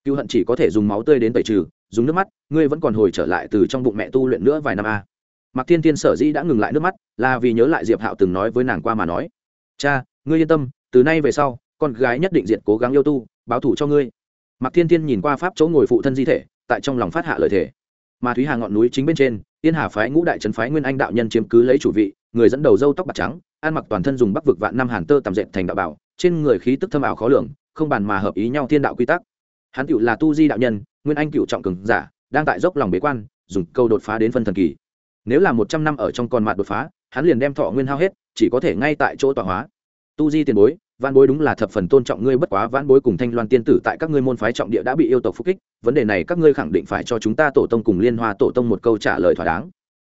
Cựu hận chỉ có thể dùng máu tươi đến tẩy trừ, dùng nước mắt, ngươi vẫn còn hồi trở lại từ trong bụng mẹ tu luyện nữa vài năm a. À. mạc thiên thiên sở dĩ đã ngừng lại nước mắt, là vì nhớ lại diệp hạo từng nói với nàng qua mà nói. Cha, ngươi yên tâm, từ nay về sau, con gái nhất định diện cố gắng yêu tu, báo thủ cho ngươi. Mạc thiên thiên nhìn qua pháp chỗ ngồi phụ thân di thể, tại trong lòng phát hạ lời thể mà thúy hà ngọn núi chính bên trên tiên hà phái ngũ đại trấn phái nguyên anh đạo nhân chiếm cứ lấy chủ vị người dẫn đầu dâu tóc bạc trắng, ăn mặc toàn thân dùng bắc vực vạn năm hàn tơ tầm dệt thành đạo bảo, trên người khí tức thâm ảo khó lường, không bàn mà hợp ý nhau thiên đạo quy tắc. Hắn cựu là tu di đạo nhân, nguyên anh cựu trọng cường giả, đang tại dốc lòng bế quan, dùng câu đột phá đến phân thần kỳ. Nếu là một trăm năm ở trong con mạt đột phá, hắn liền đem thọ nguyên hao hết, chỉ có thể ngay tại chỗ tọa hóa. Tu di tiền bối văn bối đúng là thập phần tôn trọng ngươi bất quá văn bối cùng thanh loan tiên tử tại các ngươi môn phái trọng địa đã bị yêu tộc phục kích, vấn đề này các ngươi khẳng định phải cho chúng ta tổ tông cùng liên hoa tổ tông một câu trả lời thỏa đáng.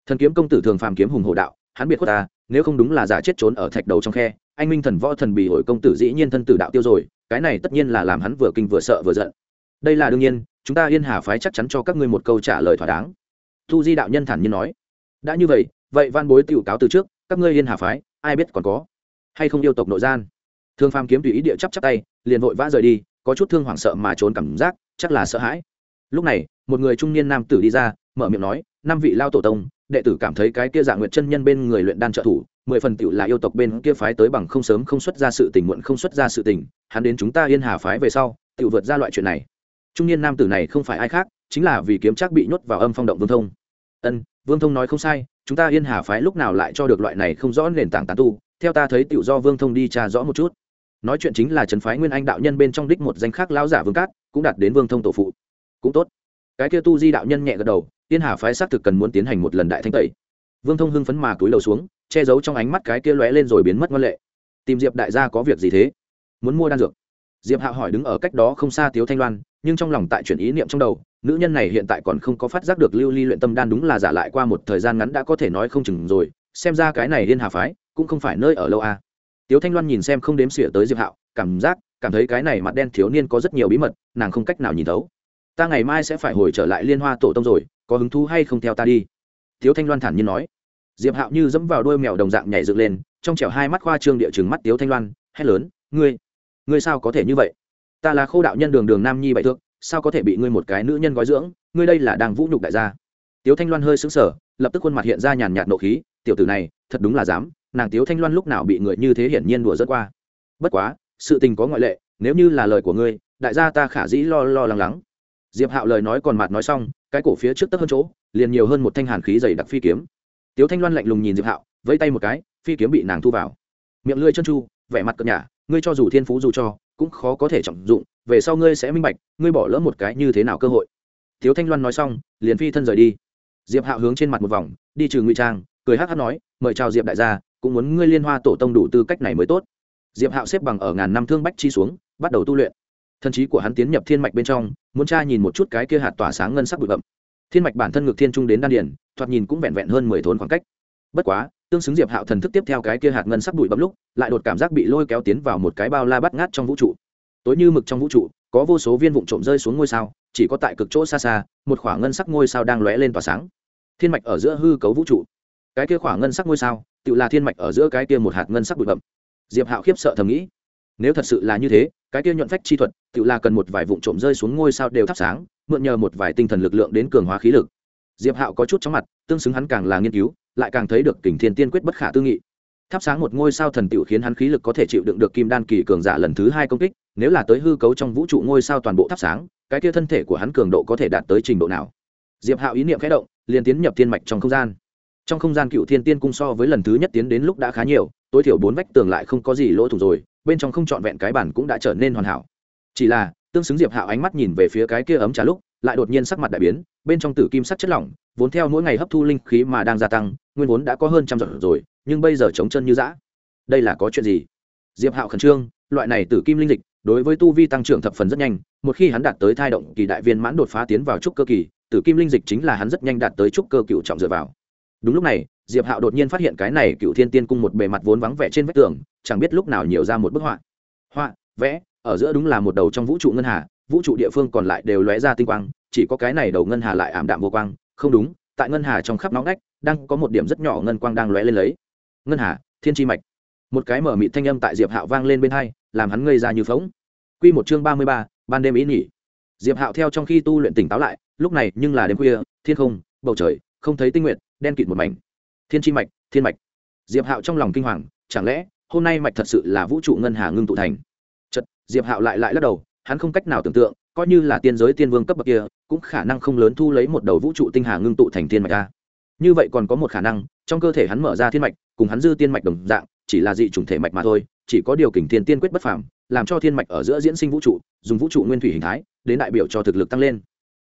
Thần kiếm công tử thường phàm kiếm hùng hồ đạo hắn biệt khuất ta, nếu không đúng là giả chết trốn ở thạch đầu trong khe, anh minh thần võ thần bị hội công tử dĩ nhiên thân tử đạo tiêu rồi, cái này tất nhiên là làm hắn vừa kinh vừa sợ vừa giận. Đây là đương nhiên, chúng ta yên hà phái chắc chắn cho các ngươi một câu trả lời thỏa đáng. Thu di đạo nhân thản nhiên nói. Đã như vậy vậy van bối tiểu cáo từ trước, các ngươi yên hà phái, ai biết còn có hay không yêu tộc nội gian? Thương phàm kiếm tùy ý địa chắp chắp tay, liền vội vã rời đi, có chút thương hoảng sợ mà trốn cảm giác, chắc là sợ hãi. Lúc này, một người trung niên nam tử đi ra, mở miệng nói năm vị lao tổ tông, đệ tử cảm thấy cái kia dạng nguyệt chân nhân bên người luyện đan trợ thủ, mười phần tựu là yêu tộc bên kia phái tới bằng không sớm không xuất ra sự tình muộn không xuất ra sự tình, hắn đến chúng ta yên hà phái về sau tựu vượt ra loại chuyện này. Trung niên nam tử này không phải ai khác, chính là vì kiếm trác bị nhốt vào âm phong động vương thông. Ân, vương thông nói không sai, chúng ta yên hà phái lúc nào lại cho được loại này không rõ nền tảng tán tu, theo ta thấy tựu do vương thông đi tra rõ một chút. Nói chuyện chính là trấn phái nguyên anh đạo nhân bên trong đích một danh khác lão giả vương cát, cũng đạt đến vương thông tổ phụ. Cũng tốt. Cái kia tu di đạo nhân nhẹ gật đầu tiên hà phái xác thực cần muốn tiến hành một lần đại thanh tẩy. Vương thông hưng phấn mà túi lầu xuống, che giấu trong ánh mắt cái kia lóe lên rồi biến mất ngoan lệ. Tìm diệp đại gia có việc gì thế? Muốn mua đan dược. Diệp hạo hỏi đứng ở cách đó không xa tiếu thanh loan, nhưng trong lòng tại chuyển ý niệm trong đầu, nữ nhân này hiện tại còn không có phát giác được lưu ly luyện tâm đan đúng là giả lại qua một thời gian ngắn đã có thể nói không chừng rồi, xem ra cái này liên hà phái cũng không phải nơi ở lâu à. tiếu thanh loan nhìn xem không đếm xỉa tới diệp hạo cảm giác, cảm thấy cái này mặt đen thiếu niên có rất nhiều bí mật, nàng không cách nào nhìn thấu. Ta ngày mai sẽ phải hồi trở lại liên hoa tổ tông rồi có hứng thú hay không theo ta đi? Tiếu thanh loan thản nhiên nói. Diệp hạo như dẫm vào đôi mèo đồng dạng nhảy dựng lên, trong trẻo hai mắt khoa trương địa chừng mắt tiếu thanh loan, hét lớn, ngươi ngươi sao có thể như vậy? Ta là khô đạo nhân đường đường nam nhi bậy thước, sao có thể bị ngươi một cái nữ nhân gói dưỡng? Ngươi đây là đang vũ nhục đại gia. Tiếu thanh loan hơi sững sờ, lập tức khuôn mặt hiện ra nhàn nhạt nộ khí, tiểu tử này, thật đúng là dám, nàng tiếu thanh loan lúc nào bị người như thế hiển nhiên đùa rất qua. Bất quá, sự tình có ngoại lệ, nếu như là lời của ngươi, đại gia ta khả dĩ lo lo lắng lắng diệp hạo lời nói còn mặt nói xong, cái cổ phía trước tấp hơn chỗ, liền nhiều hơn một thanh hàn khí dày đặc phi kiếm. Tiếu thanh loan lạnh lùng nhìn diệp hạo, vẫy tay một cái, phi kiếm bị nàng thu vào. Miệng lưỡi chân chu, vẻ mặt cợt nhả, ngươi cho dù thiên phú dù cho, cũng khó có thể trọng dụng, về sau ngươi sẽ minh bạch, ngươi bỏ lỡ một cái như thế nào cơ hội. Tiếu thanh loan nói xong, liền phi thân rời đi. Diệp hạo hướng trên mặt một vòng, đi trừ ngụy trang, cười hắc hắc nói, mời chào diệp đại gia, cũng muốn ngươi liên hoa tổ tông đủ tư cách này mới tốt. Diệp hạo xếp bằng ở ngàn năm thương bách chi xuống, bắt đầu tu luyện. Thần trí của hắn tiến nhập thiên mạch bên trong muốn tra nhìn một chút cái kia hạt tỏa sáng ngân sắc bụi bậm thiên mạch bản thân ngược thiên trung đến đan điển thoạt nhìn cũng vẹn vẹn hơn mười thốn khoảng cách. Bất quá, tương xứng diệp hạo thần thức tiếp theo cái kia hạt ngân sắc bụi bậm lúc, lại đột cảm giác bị lôi kéo tiến vào một cái bao la bắt ngát trong vũ trụ. Tối như mực trong vũ trụ, có vô số viên vụn trộm rơi xuống ngôi sao, chỉ có tại cực chỗ xa xa, một khoảng ngân sắc ngôi sao đang lóe lên tỏa sáng. Thiên mạch ở giữa hư cấu vũ trụ. Cái kia khoảng ngân sắc ngôi sao tự là thiên mạch ở giữa cái kia một hạt ngân sắc bụi bậm diệp hạo khiếp sợ thầm nghĩ, nếu thật sự là như thế cái kia nhuận phách chi thuật tự là cần một vài vụ trộm rơi xuống ngôi sao đều thắp sáng, mượn nhờ một vài tinh thần lực lượng đến cường hóa khí lực. Diệp hạo có chút chóng mặt, tương xứng hắn càng là nghiên cứu, lại càng thấy được kình thiên tiên quyết bất khả tư nghị. Thắp sáng một ngôi sao thần tiểu khiến hắn khí lực có thể chịu đựng được kim đan kỳ cường giả lần thứ hai công kích, nếu là tới hư cấu trong vũ trụ ngôi sao toàn bộ thắp sáng, cái kia thân thể của hắn cường độ có thể đạt tới trình độ nào? Diệp hạo ý niệm khẽ động, liền tiến nhập thiên mạch trong không gian. Trong không gian cựu thiên tiên cung so với lần thứ nhất tiến đến lúc đã khá nhiều, tối thiểu bốn vách tường lại không có gì lỗ thủ rồi bên trong không trọn vẹn cái bản cũng đã trở nên hoàn hảo. Chỉ là, tương xứng diệp hạo ánh mắt nhìn về phía cái kia ấm trà lúc, lại đột nhiên sắc mặt đại biến, bên trong tử kim sắc chất lỏng, vốn theo mỗi ngày hấp thu linh khí mà đang gia tăng, nguyên vốn đã có hơn trăm giọt rồi, nhưng bây giờ chống chân như dã. Đây là có chuyện gì? Diệp hạo khẩn trương, loại này tử kim linh dịch, đối với tu vi tăng trưởng thập phần rất nhanh, một khi hắn đạt tới thai động kỳ đại viên mãn đột phá tiến vào trúc cơ kỳ, tử kim linh dịch chính là hắn rất nhanh đạt tới trúc cơ cựu trọng dựa vào. Đúng lúc này diệp hạo đột nhiên phát hiện cái này cựu thiên tiên cung một bề mặt vốn vắng vẻ trên vách tường, chẳng biết lúc nào nhiều ra một bức họa. Họa, vẽ, ở giữa đúng là một đầu trong vũ trụ ngân hà, vũ trụ địa phương còn lại đều lóe ra tinh quang, chỉ có cái này đầu ngân hà lại ảm đạm vô quang. Không đúng, tại ngân hà trong khắp nóng nách đang có một điểm rất nhỏ ngân quang đang lóe lên lấy. Ngân hà, thiên tri mạch. Một cái mở mịt thanh âm tại diệp hạo vang lên bên hai, làm hắn ngây ra như phóng Quy một chương ba mươi ba, ban đêm ý nghỉ. Diệp hạo theo trong khi tu luyện tỉnh táo lại, lúc này nhưng là đêm khuya, thiên không, bầu trời, không thấy tinh nguyện đen kịt một mảnh thiên tri mạch, thiên mạch. Diệp hạo trong lòng kinh hoàng, chẳng lẽ hôm nay mạch thật sự là vũ trụ ngân hà ngưng tụ thành? Chật diệp hạo lại lại lắc đầu, hắn không cách nào tưởng tượng, coi như là tiên giới tiên vương cấp bậc kia, cũng khả năng không lớn thu lấy một đầu vũ trụ tinh hà ngưng tụ thành thiên mạch a. Như vậy còn có một khả năng, trong cơ thể hắn mở ra thiên mạch, cùng hắn dư tiên mạch đồng dạng, chỉ là dị chủng thể mạch mà thôi, chỉ có điều kình thiên tiên quyết bất phàm, làm cho thiên mạch ở giữa diễn sinh vũ trụ, dùng vũ trụ nguyên thủy hình thái, đến đại biểu cho thực lực tăng lên.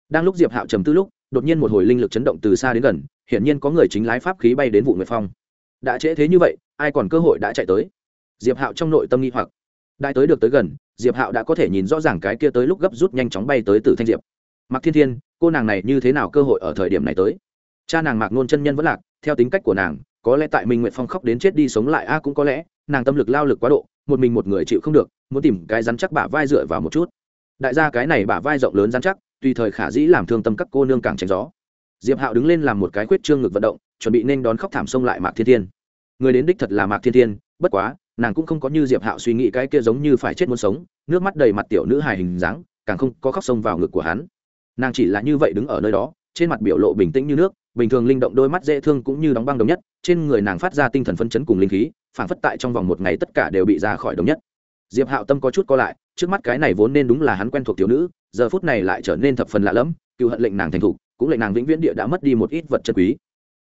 Đang lúc diệp hạo trầm tư lúc, đột nhiên một hồi linh lực chấn động từ xa đến gần hiển nhiên có người chính lái pháp khí bay đến vụ nguyệt phong. Đã trễ thế như vậy, ai còn cơ hội đã chạy tới? Diệp hạo trong nội tâm nghi hoặc. Đại tới được tới gần, diệp hạo đã có thể nhìn rõ ràng cái kia tới lúc gấp rút nhanh chóng bay tới từ thanh diệp. Mặc thiên thiên, cô nàng này như thế nào cơ hội ở thời điểm này tới? Cha nàng mạc nôn chân nhân vẫn lạc, theo tính cách của nàng, có lẽ tại minh nguyệt phong khóc đến chết đi sống lại, a, cũng có lẽ, nàng tâm lực lao lực quá độ, một mình một người chịu không được, muốn tìm cái rắn chắc bả vai dựa vào một chút. Đại gia cái này bả vai rộng lớn rắn chắc, tùy thời khả dĩ làm thương tâm các cô nương càng tránh gió diệp hạo đứng lên làm một cái khuyết trương ngực vận động, chuẩn bị nên đón khóc thảm sông lại mạc thiên thiên. Người đến đích thật là mạc thiên thiên, bất quá, nàng cũng không có như diệp hạo suy nghĩ cái kia giống như phải chết muốn sống, nước mắt đầy mặt tiểu nữ hài hình dáng, càng không có khóc sông vào ngực của hắn. Nàng chỉ là như vậy đứng ở nơi đó, trên mặt biểu lộ bình tĩnh như nước, bình thường linh động đôi mắt dễ thương cũng như đóng băng đồng nhất, trên người nàng phát ra tinh thần phân chấn cùng linh khí phản phất tại trong vòng một ngày tất cả đều bị ra khỏi đồng nhất. Diệp hạo tâm có chút co lại, trước mắt cái này vốn nên đúng là hắn quen thuộc tiểu nữ, giờ phút này lại trở nên thập phần lạ lẫm, cựu hận lệnh nàng thành thục cũng lệnh nàng vĩnh viễn địa đã mất đi một ít vật chân quý.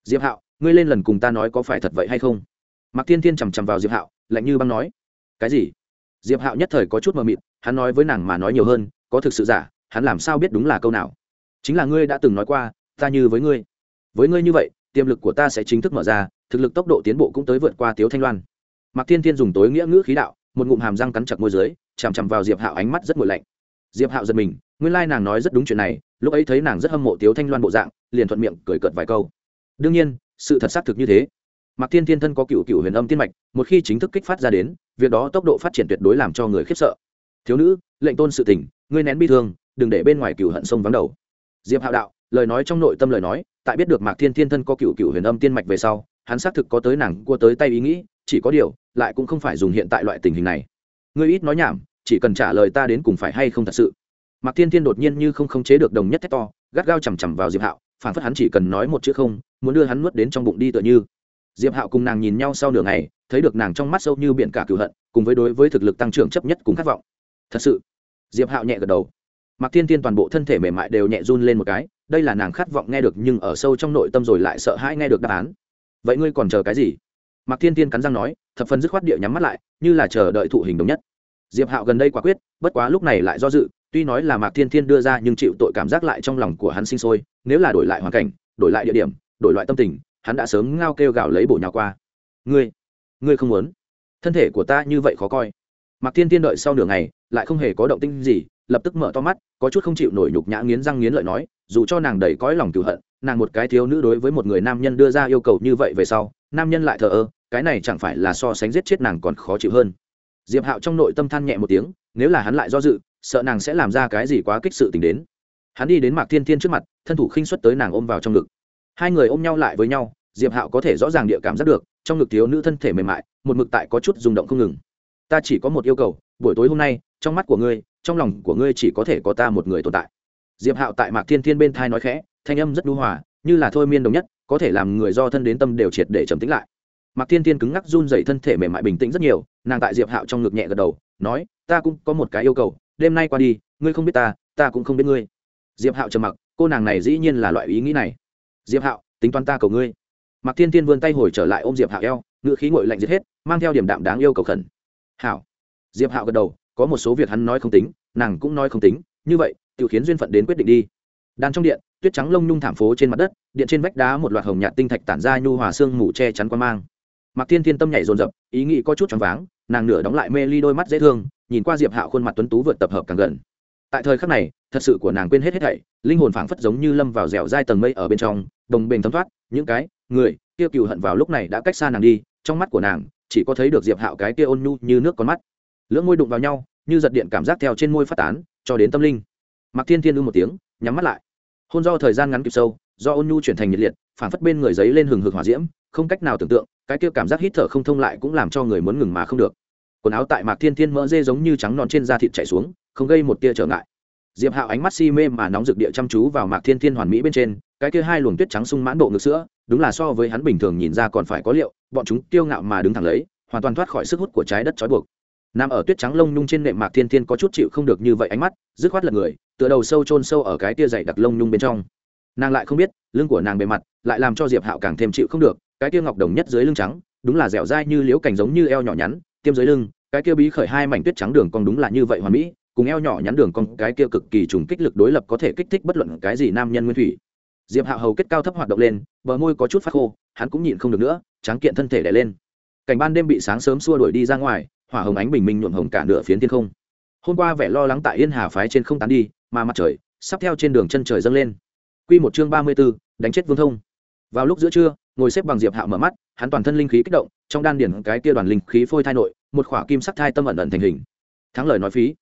Diệp hạo, ngươi lên lần cùng ta nói có phải thật vậy hay không? Mạc thiên thiên chằm chằm vào diệp hạo, lạnh như băng nói. Cái gì? Diệp hạo nhất thời có chút mờ mịt, hắn nói với nàng mà nói nhiều hơn, có thực sự giả, hắn làm sao biết đúng là câu nào? Chính là ngươi đã từng nói qua, ta như với ngươi. Với ngươi như vậy, tiềm lực của ta sẽ chính thức mở ra, thực lực tốc độ tiến bộ cũng tới vượt qua tiếu thanh loan. Mạc thiên thiên dùng tối nghĩa ngữ khí đạo, một ngụm hàm răng cắn chặt môi dưới, chằm chằm vào diệp hạo ánh mắt rất nguội lạnh. Diệp hạo giật mình, nguyên lai nàng nói rất đúng chuyện này lúc ấy thấy nàng rất hâm mộ tiếu thanh loan bộ dạng, liền thuận miệng cười cợt vài câu. Đương nhiên, sự thật xác thực như thế. Mạc thiên thiên thân có cựu cựu huyền âm tiên mạch, một khi chính thức kích phát ra đến, việc đó tốc độ phát triển tuyệt đối làm cho người khiếp sợ. Thiếu nữ, lệnh tôn sự tình, ngươi nén bi thương, đừng để bên ngoài cựu hận sông vắng đầu. Diệp hạo đạo, lời nói trong nội tâm lời nói, tại biết được mạc thiên thiên thân có cựu cựu huyền âm tiên mạch về sau, hắn xác thực có tới nàng, cua tới tay ý nghĩ, chỉ có điều, lại cũng không phải dùng hiện tại loại tình hình này. Ngươi ít nói nhảm, chỉ cần trả lời ta đến cùng phải hay không thật sự mạc thiên thiên đột nhiên như không khống chế được đồng nhất thét to, gắt gao chằm chằm vào diệp hạo, phản phất hắn chỉ cần nói một chữ không, muốn đưa hắn nuốt đến trong bụng đi tựa như. Diệp hạo cùng nàng nhìn nhau sau nửa ngày, thấy được nàng trong mắt sâu như biển cả cửu hận, cùng với đối với thực lực tăng trưởng chấp nhất cùng khát vọng. Thật sự, diệp hạo nhẹ gật đầu. Mạc thiên thiên toàn bộ thân thể mềm mại đều nhẹ run lên một cái, đây là nàng khát vọng nghe được nhưng ở sâu trong nội tâm rồi lại sợ hãi nghe được đáp án. Vậy ngươi còn chờ cái gì? Mạc thiên thiên cắn răng nói, thập phần dứt khoát địa nhắm mắt lại, như là chờ đợi thụ hình đồng nhất. Diệp hạo gần đây quả quyết, bất quá lúc này lại do dự tuy nói là mạc thiên thiên đưa ra nhưng chịu tội cảm giác lại trong lòng của hắn sinh sôi, nếu là đổi lại hoàn cảnh, đổi lại địa điểm, đổi loại tâm tình, hắn đã sớm ngao kêu gào lấy bổ nhào qua. Ngươi ngươi không muốn? Thân thể của ta như vậy khó coi. Mạc thiên thiên đợi sau nửa ngày, lại không hề có động tinh gì, lập tức mở to mắt, có chút không chịu nổi nhục nhã nghiến răng nghiến lợi nói, dù cho nàng đầy cõi lòng cựu hận, nàng một cái thiếu nữ đối với một người nam nhân đưa ra yêu cầu như vậy về sau, nam nhân lại thờ ơ, cái này chẳng phải là so sánh giết chết nàng còn khó chịu hơn diệp hạo trong nội tâm than nhẹ một tiếng, nếu là hắn lại do dự, sợ nàng sẽ làm ra cái gì quá kích sự tình đến. Hắn đi đến mạc thiên thiên trước mặt, thân thủ khinh xuất tới nàng ôm vào trong ngực. Hai người ôm nhau lại với nhau, diệp hạo có thể rõ ràng địa cảm giác được, trong ngực thiếu nữ thân thể mềm mại, một mực tại có chút rung động không ngừng. Ta chỉ có một yêu cầu, buổi tối hôm nay, trong mắt của ngươi, trong lòng của ngươi chỉ có thể có ta một người tồn tại. Diệp hạo tại mạc thiên thiên bên thai nói khẽ, thanh âm rất đu hòa, như là thôi miên đồng nhất, có thể làm người do thân đến tâm đều triệt để trầm tĩnh lại mạc thiên thiên cứng ngắc run dậy thân thể mềm mại bình tĩnh rất nhiều, nàng tại diệp hạo trong ngực nhẹ gật đầu, nói, ta cũng có một cái yêu cầu, đêm nay qua đi, ngươi không biết ta ta cũng không biết ngươi. Diệp hạo trầm mặc, cô nàng này dĩ nhiên là loại ý nghĩ này. Diệp hạo, tính toán ta cầu ngươi. Mạc thiên thiên vươn tay hồi trở lại ôm diệp hạo eo ngựa khí ngội lạnh giết hết, mang theo điểm đạm đáng yêu cầu khẩn. Hảo diệp hạo gật đầu, có một số việc hắn nói không tính, nàng cũng nói không tính, như vậy tự khiến duyên phận đến quyết định đi. Đàn trong điện, tuyết trắng lông nhung thảm phố trên mặt đất, điện trên vách đá một loạt hồng nhạt tinh thạch tản ra nhu hòa xương mù che chắn quan mang mạc thiên thiên tâm nhảy rồn rập ý nghĩ có chút choáng váng, nàng nửa đóng lại mê ly đôi mắt dễ thương, nhìn qua diệp hạo khuôn mặt tuấn tú vượt tập hợp càng gần. Tại thời khắc này, thật sự của nàng quên hết hết thảy, linh hồn phảng phất giống như lâm vào dẻo dai tầng mây ở bên trong, đồng bền thấm thoát, những cái, người, kia cựu hận vào lúc này đã cách xa nàng đi, trong mắt của nàng, chỉ có thấy được diệp hạo cái kia ôn nhu như nước con mắt. Lưỡng môi đụng vào nhau, như giật điện cảm giác theo trên môi phát tán, cho đến tâm linh. Mặc thiên thiên ư một tiếng, nhắm mắt lại. Hôn do thời gian ngắn kịp sâu, do ôn nhu chuyển thành nhiệt liệt phản phất bên người giấy lên hừng hực hỏa diễm không cách nào tưởng tượng, cái kia cảm giác hít thở không thông lại cũng làm cho người muốn ngừng mà không được. Quần áo tại mạc thiên thiên mỡ dê giống như trắng non trên da thịt chảy xuống, không gây một tia trở ngại. Diệp hạo ánh mắt si mê mà nóng rực địa chăm chú vào mạc thiên thiên hoàn mỹ bên trên, cái kia hai luồng tuyết trắng sung mãn độ ngực sữa, đúng là so với hắn bình thường nhìn ra còn phải có liệu, bọn chúng tiêu ngạo mà đứng thẳng lấy, hoàn toàn thoát khỏi sức hút của trái đất trói buộc. Nằm ở tuyết trắng lông nhung trên nệm mạc thiên thiên có chút chịu không được như vậy ánh mắt, dứt khoát lật người, tựa đầu sâu chôn sâu ở cái tia dày đặc lông nhung bên trong. Nàng lại không biết, lưng của nàng bề mặt, lại làm cho diệp hạo càng thêm chịu không được cái kia ngọc đồng nhất dưới lưng trắng, đúng là dẻo dai như liễu cành giống như eo nhỏ nhắn, tiêm dưới lưng, cái kia bí khởi hai mảnh tuyết trắng đường còn đúng là như vậy hoàn mỹ, cùng eo nhỏ nhắn đường cong, cái kia cực kỳ trùng kích lực đối lập có thể kích thích bất luận cái gì nam nhân nguyên thủy. Diệp Hạ hầu kết cao thấp hoạt động lên, bờ môi có chút phát khô, hắn cũng nhịn không được nữa, tráng kiện thân thể đẻ lên. Cảnh ban đêm bị sáng sớm xua đuổi đi ra ngoài, hỏa hồng ánh bình minh nhuộm hồng cả nửa phiến thiên không. Hôm qua vẻ lo lắng tại yên hà phái trên không tán đi, mà mặt trời sắp theo trên đường chân trời dâng lên. Q một chương ba mươi b đánh chết vương thông. Vào lúc giữa trưa ngồi xếp bằng diệp hạo mở mắt, hắn toàn thân linh khí kích động, trong đan điển cái kia đoàn linh khí phôi thai nội, một khỏa kim sắc thai tâm ẩn ẩn thành hình. Thắng lời nói phí.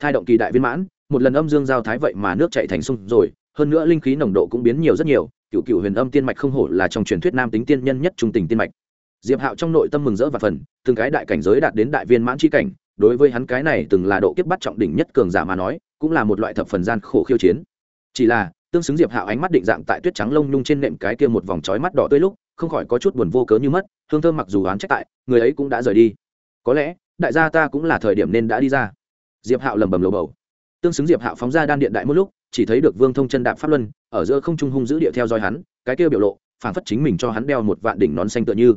Thai động kỳ đại viên mãn, một lần âm dương giao thái vậy mà nước chạy thành sông rồi, hơn nữa linh khí nồng độ cũng biến nhiều rất nhiều cựu cựu huyền âm tiên mạch không hổ là trong truyền thuyết nam tính tiên nhân nhất trung tình tiên mạch. Diệp hạo trong nội tâm mừng rỡ và phần từng cái đại cảnh giới đạt đến đại viên mãn chi cảnh, đối với hắn cái này từng là độ kiếp bắt trọng đỉnh nhất cường giả mà nói, cũng là một loại thập phần gian khổ khiêu chiến. Chỉ là, tương xứng diệp hạo ánh mắt định dạng tại tuyết trắng lông nhung trên nệm cái kia một vòng trói mắt đỏ tươi lúc không khỏi có chút buồn vô cớ như mất, hương thơm mặc dù oán trách tại, người ấy cũng đã rời đi. Có lẽ, đại gia ta cũng là thời điểm nên đã đi ra. Diệp hạo lẩm bẩm lầu bầu. Tương xứng diệp hạo phóng ra đan điện đại một lúc, chỉ thấy được vương thông chân đạp pháp luân, ở giữa không trung hung giữ địa theo dõi hắn, cái kia biểu lộ phản phất chính mình cho hắn đeo một vạn đỉnh nón xanh tựa như.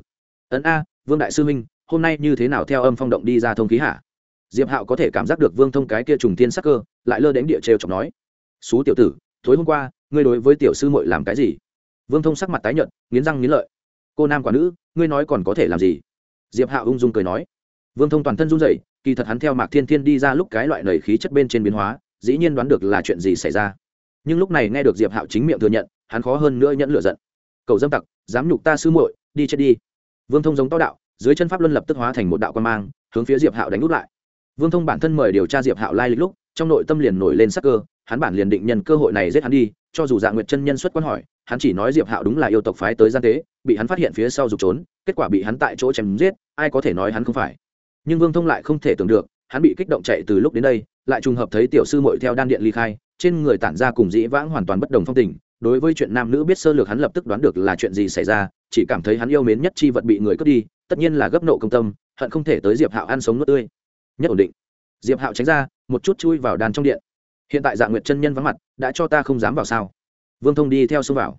Ấn a, vương đại sư minh hôm nay như thế nào theo âm phong động đi ra thông khí hả? Diệp hạo có thể cảm giác được vương thông cái kia trùng tiên sắc cơ, lại lơ đến địa trêu chọc nói. Xú tiểu tử, tối hôm qua, ngươi đối với tiểu sư muội làm cái gì? Vương thông sắc mặt tái nhợt, nghiến răng nghiến lợi. Cô nam quả nữ, ngươi nói còn có thể làm gì? Diệp hạo ung dung cười nói. Vương thông toàn thân run rẩy, kỳ thật hắn theo mạc thiên thiên đi ra lúc cái loại nầy khí chất bên trên biến hóa, dĩ nhiên đoán được là chuyện gì xảy ra. Nhưng lúc này nghe được diệp hạo chính miệng thừa nhận, hắn khó hơn nữa nhẫn lựa giận. Cầu dâm tặc, dám nhục ta sư muội, đi chết đi. Vương thông giống to đạo, dưới chân pháp luân lập tức hóa thành một đạo quan mang, hướng phía diệp hạo đánh úp lại. Vương thông bản thân mời điều tra diệp hạo lai lịch lúc, trong nội tâm liền nổi lên sắc cơ, hắn bản liền định nhân cơ hội này giết hắn đi, cho dù dạ nguyệt chân nhân xuất quan hỏi hắn chỉ nói diệp hạo đúng là yêu tộc phái tới gian tế, bị hắn phát hiện phía sau rục trốn, kết quả bị hắn tại chỗ chém giết, ai có thể nói hắn không phải. Nhưng vương thông lại không thể tưởng được, hắn bị kích động chạy từ lúc đến đây, lại trùng hợp thấy tiểu sư mội theo đan điện ly khai, trên người tản ra cùng dĩ vãng hoàn toàn bất đồng phong tình, đối với chuyện nam nữ biết sơ lược hắn lập tức đoán được là chuyện gì xảy ra, chỉ cảm thấy hắn yêu mến nhất chi vật bị người cướp đi, tất nhiên là gấp nộ công tâm, hận không thể tới diệp hạo ăn sống nước tươi. Nhất ổn định. Diệp hạo tránh ra, một chút chui vào đàn trong điện. Hiện tại dạ nguyệt chân nhân vắng mặt, đã cho ta không dám vào sao? Vương thông đi theo xông vào.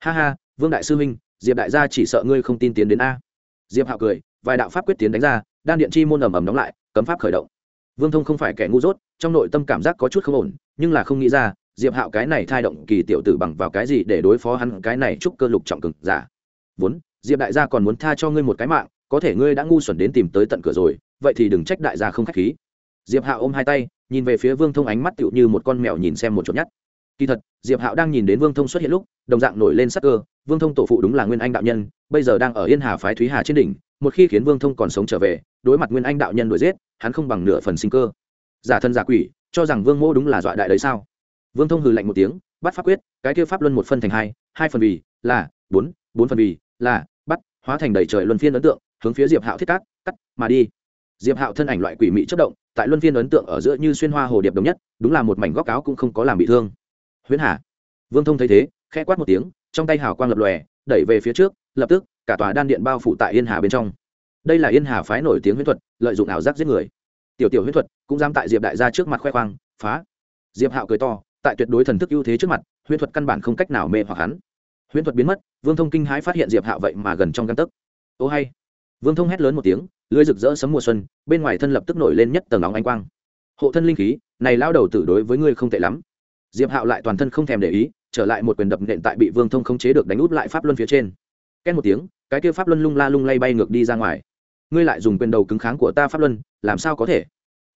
Ha ha, vương đại sư huynh diệp đại gia chỉ sợ ngươi không tin tiến đến a. Diệp hạo cười, vài đạo pháp quyết tiến đánh ra, đan điện chi môn ầm ầm đóng lại, cấm pháp khởi động. Vương thông không phải kẻ ngu dốt, trong nội tâm cảm giác có chút không ổn, nhưng là không nghĩ ra, diệp hạo cái này thai động kỳ tiểu tử bằng vào cái gì để đối phó hắn, cái này chúc cơ lục trọng cực giả. Vốn, diệp đại gia còn muốn tha cho ngươi một cái mạng, có thể ngươi đã ngu xuẩn đến tìm tới tận cửa rồi, vậy thì đừng trách đại gia không k h á c h khí. Diệp hạo ôm hai tay, nhìn về phía vương thông ánh mắt tựu như một con mèo nhìn xem một chốt nhát kỳ thật, diệp hạo đang nhìn đến vương thông xuất hiện lúc, đồng dạng nổi lên sắc cơ, vương thông tổ phụ đúng là nguyên anh đạo nhân, bây giờ đang ở yên hà phái thúy hà trên đỉnh, một khi khiến vương thông còn sống trở về, đối mặt nguyên anh đạo nhân đuổi giết, hắn không bằng nửa phần sinh cơ. Giả thân giả quỷ, cho rằng vương mô đúng là dọa đại đấy sao? Vương thông hừ lạnh một tiếng, bắt pháp quyết, cái kia pháp luân một phân thành hai hai phần vì, là, bốn bốn phần vì, là, bắt, hóa thành đầy trời luân phiên ấn tượng, hướng phía diệp hạo thiết cát, cắt, mà đi. Diệp hạo thân ảnh loại quỷ mị chất động, tại luân phiên ấn tượng ở giữa như xuyên hoa hồ điệp đồng nhất, đúng là một mảnh góc áo cũng không có làm bị thương huyễn hà. Vương thông thấy thế, khẽ quát một tiếng, trong tay hào quang lập lòe, đẩy về phía trước, lập tức, cả tòa đan điện bao phủ tại yên hà bên trong. Đây là yên hà phái nổi tiếng huyễn thuật, lợi dụng ảo giác giết người. Tiểu tiểu huyễn thuật cũng dám tại diệp đại gia trước mặt khoe khoang, phá. Diệp hạo cười to, tại tuyệt đối thần thức ưu thế trước mặt, huyễn thuật căn bản không cách nào mê hoặc hắn. Huyễn thuật biến mất, vương thông kinh hãi phát hiện diệp hạo vậy mà gần trong căn tấc. Ô hay. Vương thông hét lớn một tiếng lưới rực rỡ sấm mùa xuân, bên ngoài thân lập tức nổi lên nhất tầng óng ánh quang. Hộ thân linh khí, này lao đầu tử đối với ngươi không tệ lắm diệp hạo lại toàn thân không thèm để ý, trở lại một quyền đập nện tại bị vương thông khống chế được đánh út lại pháp luân phía trên. Két một tiếng, cái kia pháp luân lung la lung lay bay ngược đi ra ngoài. Ngươi lại dùng quyền đầu cứng kháng của ta pháp luân, làm sao có thể?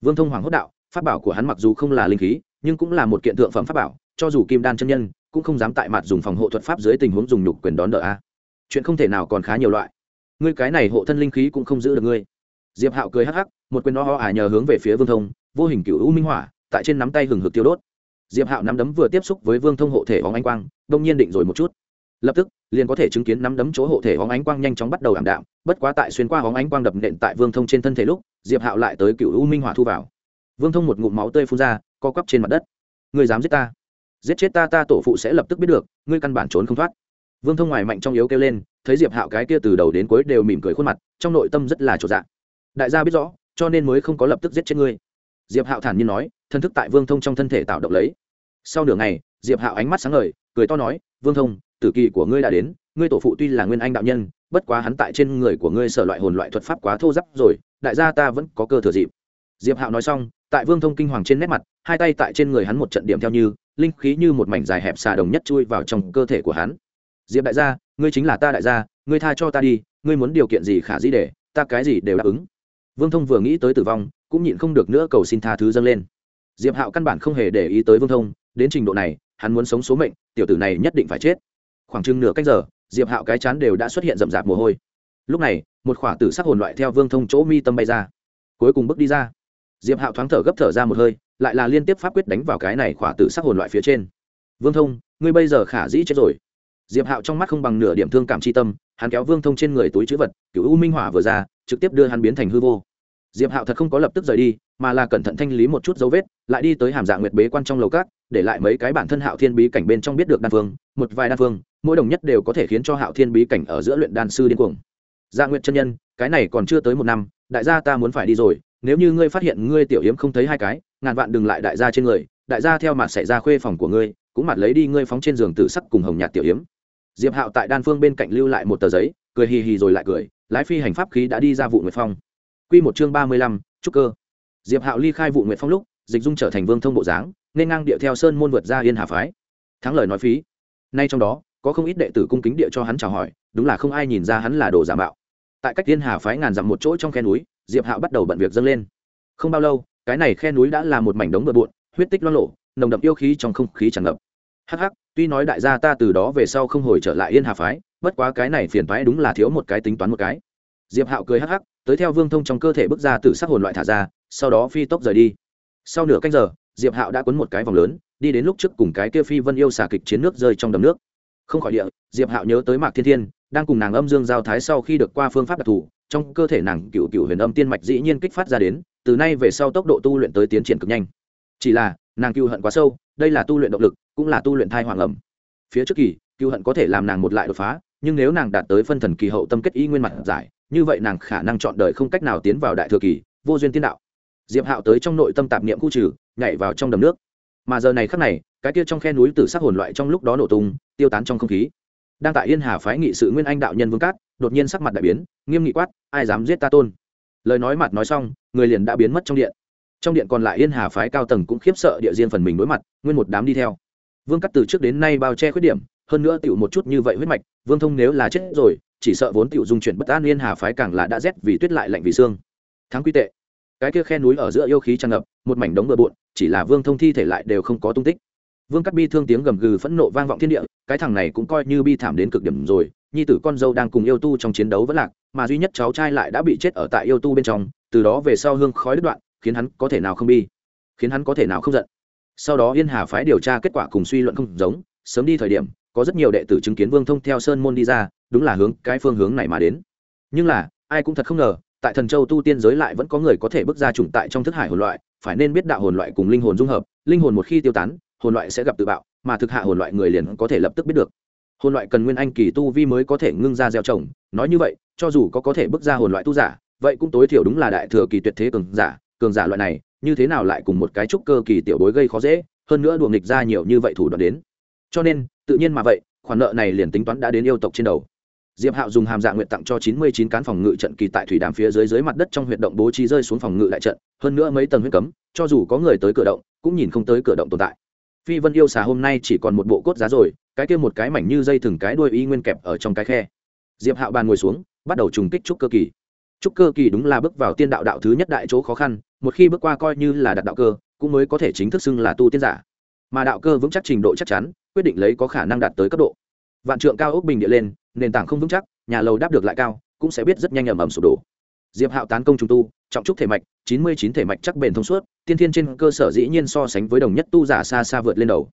Vương thông hoàng hốt đạo, pháp bảo của hắn mặc dù không là linh khí, nhưng cũng là một kiện thượng phẩm pháp bảo, cho dù kim đan chân nhân, cũng không dám tại mặt dùng phòng hộ thuật pháp dưới tình huống dùng nhục quyền đón đỡ a. Chuyện không thể nào còn khá nhiều loại. Ngươi cái này hộ thân linh khí cũng không giữ được ngươi. Diệp hạo cười hắc hắc, một quyền đó ho ả nhờ hướng về phía vương thông, vô hình cựu u minh hỏa, tại trên nắm tay hừng hực tiêu đốt diệp hạo nắm đấm vừa tiếp xúc với vương thông hộ thể hóng ánh quang, đông nhiên định rồi một chút. Lập tức, liền có thể chứng kiến nắm đấm chỗ hộ thể hóng ánh quang nhanh chóng bắt đầu ảm đạm, bất quá tại xuyên qua hóng ánh quang đập nện tại vương thông trên thân thể lúc, diệp hạo lại tới cựu u minh hỏa thu vào. Vương thông một ngụm máu tươi phun ra, co quắp trên mặt đất. Người dám giết ta? Giết chết ta ta tổ phụ sẽ lập tức biết được, ngươi căn bản trốn không thoát. Vương thông ngoài mạnh trong yếu kêu lên, thấy diệp hạo cái kia từ đầu đến cuối đều mỉm cười khuôn mặt, trong nội tâm rất là trột dạ. Đại gia biết rõ, cho nên mới không có lập tức giết chết ngươi diệp hạo thản nhiên nói, thân thức tại vương thông trong thân thể tạo động lấy. Sau nửa ngày, diệp hạo ánh mắt sáng ngời, cười to nói, vương thông, tử kỳ của ngươi đã đến, ngươi tổ phụ tuy là nguyên anh đạo nhân, bất quá hắn tại trên người của ngươi sở loại hồn loại thuật pháp quá thô giáp rồi, đại gia ta vẫn có cơ thừa dịp. Diệp hạo nói xong, tại vương thông kinh hoàng trên nét mặt, hai tay tại trên người hắn một trận điểm theo như, linh khí như một mảnh dài hẹp xà đồng nhất chui vào trong cơ thể của hắn. Diệp đại gia, ngươi chính là ta đại gia, ngươi tha cho ta đi, ngươi muốn điều kiện gì khả dĩ để ta cái gì đều đáp ứng. Vương thông vừa nghĩ tới tử vong cũng nhịn không được nữa cầu xin tha thứ dâng lên. Diệp hạo căn bản không hề để ý tới vương thông, đến trình độ này, hắn muốn sống số mệnh, tiểu tử này nhất định phải chết. Khoảng chừng nửa cách giờ, diệp hạo cái chán đều đã xuất hiện rậm rạp mồ hôi. Lúc này, một khỏa tử sắc hồn loại theo vương thông chỗ mi tâm bay ra. Cuối cùng bước đi ra. Diệp hạo thoáng thở gấp thở ra một hơi, lại là liên tiếp pháp quyết đánh vào cái này khỏa tử sắc hồn loại phía trên. Vương thông, ngươi bây giờ khả dĩ chết rồi. Diệp hạo trong mắt không bằng nửa điểm thương cảm c h i tâm, hắn kéo vương thông trên người túi chữ vật cựu u minh hỏa vừa ra, trực tiếp đưa hắn biến thành hư vô diệp hạo thật không có lập tức rời đi, mà là cẩn thận thanh lý một chút dấu vết, lại đi tới hàm dạng nguyệt bế quan trong lầu cát để lại mấy cái bản thân hạo thiên bí cảnh bên trong biết được đan phương, một vài đan phương, mỗi đồng nhất đều có thể khiến cho hạo thiên bí cảnh ở giữa luyện đan sư điên cuồng. Dạ nguyệt chân nhân, cái này còn chưa tới một năm, đại gia ta muốn phải đi rồi, nếu như ngươi phát hiện ngươi tiểu yếm không thấy hai cái, ngàn vạn đừng lại đại gia trên người, đại gia theo mặt xảy ra khuê phòng của ngươi, cũng mặt lấy đi ngươi phóng trên giường tự sắc cùng hồng nhạt tiểu yếm. Diệp hạo tại đan phương bên cạnh lưu lại một tờ giấy, cười hì hì rồi lại cười, lái phi hành pháp khí đã đi ra vụ nguyệt phong. Quy một chương ba mươi lăm, trúc cơ. Diệp hạo ly khai vụ nguyệt phong lúc, dịch dung trở thành vương thông bộ dáng, nên ngang điệu theo sơn môn vượt ra yên hà phái. Thắng lời nói phí. Nay trong đó, có không ít đệ tử cung kính địa cho hắn chào hỏi, đúng là không ai nhìn ra hắn là đồ giả mạo. Tại cách yên hà phái ngàn dặm một chỗ trong khe núi, diệp hạo bắt đầu bận việc dâng lên. Không bao lâu, cái này khe núi đã là một mảnh đống bừa bộn, huyết tích loang lộ, nồng đậm yêu khí trong không khí tràn ngập. Hắc hắc, tuy nói đại gia ta từ đó về sau không hồi trở lại yên hà phái, bất quá cái này phiền toái đúng là thiếu một cái tính toán một cái. Diệp hạo cười hắc hắc tới theo vương thông trong cơ thể bước ra từ sắc hồn loại thả ra, sau đó phi tốc rời đi. Sau nửa canh giờ, diệp hạo đã cuốn một cái vòng lớn, đi đến lúc trước cùng cái kia phi vân yêu xà kịch chiến nước rơi trong đầm nước. Không khỏi địa, diệp hạo nhớ tới mạc thiên thiên, đang cùng nàng âm dương giao thái sau khi được qua phương pháp đặc thù, trong cơ thể nàng cựu cựu huyền âm tiên mạch dĩ nhiên kích phát ra đến, từ nay về sau tốc độ tu luyện tới tiến triển cực nhanh. Chỉ là, nàng cựu hận quá sâu, đây là tu luyện động lực, cũng là tu luyện thai hoàng ẩm. Phía trước kỳ, cựu hận có thể làm nàng một lại đột phá, nhưng nếu nàng đạt tới phân thần kỳ hậu tâm kết ý nguyên mặt giải như vậy nàng khả năng chọn đời không cách nào tiến vào đại thừa kỳ, vô duyên tiên đạo. Diệp hạo tới trong nội tâm tạp niệm khu trừ, nhảy vào trong đầm nước. Mà giờ này khắc này, cái kia trong khe núi từ sắc hồn loại trong lúc đó nổ tung, tiêu tán trong không khí. Đang tại yên hà phái nghị sự nguyên anh đạo nhân vương cát, đột nhiên sắc mặt đại biến, nghiêm nghị quát, ai dám giết ta tôn? Lời nói mặt nói xong, người liền đã biến mất trong điện. Trong điện còn lại yên hà phái cao tầng cũng khiếp sợ địa riêng phần mình đối mặt, nguyên một đám đi theo. Vương cắt từ trước đến nay bao che khuyết điểm, hơn nữa tựu một chút như vậy huyết mạch, vương thông nếu là chết rồi chỉ sợ vốn tiểu dung chuyển bất an liên hà phái càng là đã rét vì tuyết lại lạnh vì xương. Thắng quy tệ. Cái kia khe núi ở giữa yêu khí tràn ngập, một mảnh đống bừa bộn chỉ là vương thông thi thể lại đều không có tung tích. Vương cắt bi thương tiếng gầm gừ phẫn nộ vang vọng thiên địa, cái thằng này cũng coi như bi thảm đến cực điểm rồi, nhi tử con dâu đang cùng yêu tu trong chiến đấu vẫn lạc, mà duy nhất cháu trai lại đã bị chết ở tại yêu tu bên trong, từ đó về sau hương khói đứt đoạn, khiến hắn có thể nào không bi, khiến hắn có thể nào không giận. Sau đó yên hà phái điều tra kết quả cùng suy luận không giống, sớm đi thời điểm, có rất nhiều đệ tử chứng kiến vương thông theo sơn môn đi ra đúng là hướng cái phương hướng này mà đến. Nhưng là, ai cũng thật không ngờ, tại thần châu tu tiên giới lại vẫn có người có thể bước ra chủng tại trong thức hải hồn loại, phải nên biết đạo hồn loại cùng linh hồn dung hợp, linh hồn một khi tiêu tán, hồn loại sẽ gặp tự bạo, mà thực hạ hồn loại người liền có thể lập tức biết được. Hồn loại cần nguyên anh kỳ tu vi mới có thể ngưng ra gieo trồng, nói như vậy, cho dù có có thể bước ra hồn loại tu giả, vậy cũng tối thiểu đúng là đại thừa kỳ tuyệt thế cường giả cường giả loại này, như thế nào lại cùng một cái trúc cơ kỳ tiểu bối gây khó dễ, hơn nữa đùa nghịch ra nhiều như vậy thủ đoạn đến. Cho nên, tự nhiên mà vậy, khoản nợ này liền tính toán đã đến yêu tộc trên đầu diệp hạo dùng hàm dạ nguyện tặng cho chín mươi chín cán phòng ngự trận kỳ tại thủy đàm phía dưới dưới mặt đất trong huyệt động bố trí rơi xuống phòng ngự đại trận, hơn nữa mấy tầng huyết cấm, cho dù có người tới cửa động, cũng nhìn không tới cửa động tồn tại. Phi vân yêu xà hôm nay chỉ còn một bộ cốt giá rồi, cái kia một cái mảnh như dây thừng cái đuôi y nguyên kẹp ở trong cái khe. Diệp hạo bàn ngồi xuống, bắt đầu trùng kích trúc cơ kỳ. Trúc cơ kỳ đúng là bước vào tiên đạo đạo thứ nhất đại chỗ khó khăn, một khi bước qua coi như là đặt đạo cơ, cũng mới có thể chính thức xưng là tu tiên giả. Mà đạo cơ vững chắc trình độ chắc chắn, quyết định lấy có khả năng đạt tới cấp độ. Vạn trượng cao ốc bình địa lên nền tảng không vững chắc, nhà lầu đáp được lại cao, cũng sẽ biết rất nhanh ẩm ẩm sụp đổ. Diệp hạo tán công trùng tu, trọng trúc thể mạch, chín mươi chín thể mạch chắc bền thông suốt, tiên thiên trên cơ sở dĩ nhiên so sánh với đồng nhất tu giả xa xa vượt lên đầu.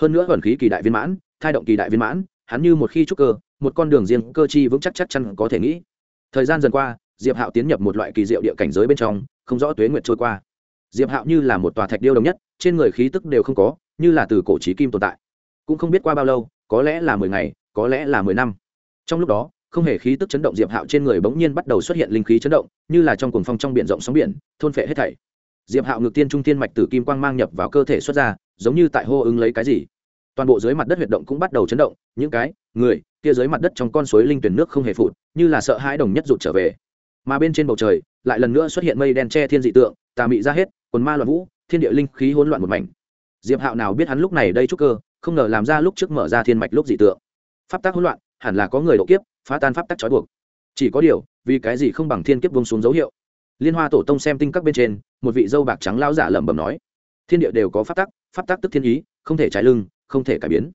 Hơn nữa ẩn khí kỳ đại viên mãn, thai động kỳ đại viên mãn, hắn như một khi trúc cơ, một con đường riêng cơ chi vững chắc chắc chắn có thể nghĩ. Thời gian dần qua, diệp hạo tiến nhập một loại kỳ diệu địa cảnh giới bên trong, không rõ tuế nguyệt trôi qua. Diệp hạo như là một tòa thạch điêu đồng nhất, trên người khí tức đều không có, như là từ cổ trí kim tồn tại. Cũng không biết qua bao lâu, có lẽ là mười ngày, có lẽ là mười năm trong lúc đó, không hề khí tức chấn động diệp hạo trên người bỗng nhiên bắt đầu xuất hiện linh khí chấn động, như là trong cuồng phong trong biển rộng sóng biển, thôn phệ hết thảy. Diệp hạo ngược tiên trung tiên mạch tử kim quang mang nhập vào cơ thể xuất ra, giống như tại hô ứng lấy cái gì. Toàn bộ dưới mặt đất huyệt động cũng bắt đầu chấn động, những cái, người, kia dưới mặt đất trong con suối linh tuyển nước không hề phụt, như là sợ hãi đồng nhất rụt trở về. Mà bên trên bầu trời, lại lần nữa xuất hiện mây đen che thiên dị tượng, tà mị ra hết, quần ma loạn vũ, thiên địa linh khí hỗn loạn một mảnh. Diệp hạo nào biết hắn lúc này đây trúc cơ, không ngờ làm ra lúc trước mở ra thiên mạch lúc dị tượng. Pháp tác hỗn loạn hẳn là có người độ kiếp, phá tan pháp tắc trói buộc. Chỉ có điều, vì cái gì không bằng thiên kiếp bông xuống dấu hiệu? Liên hoa tổ tông xem tinh các bên trên, một vị dâu bạc trắng lao giả lẩm bẩm nói, thiên địa đều có pháp tắc pháp tắc tức thiên ý, không thể trái lưng, không thể cải biến.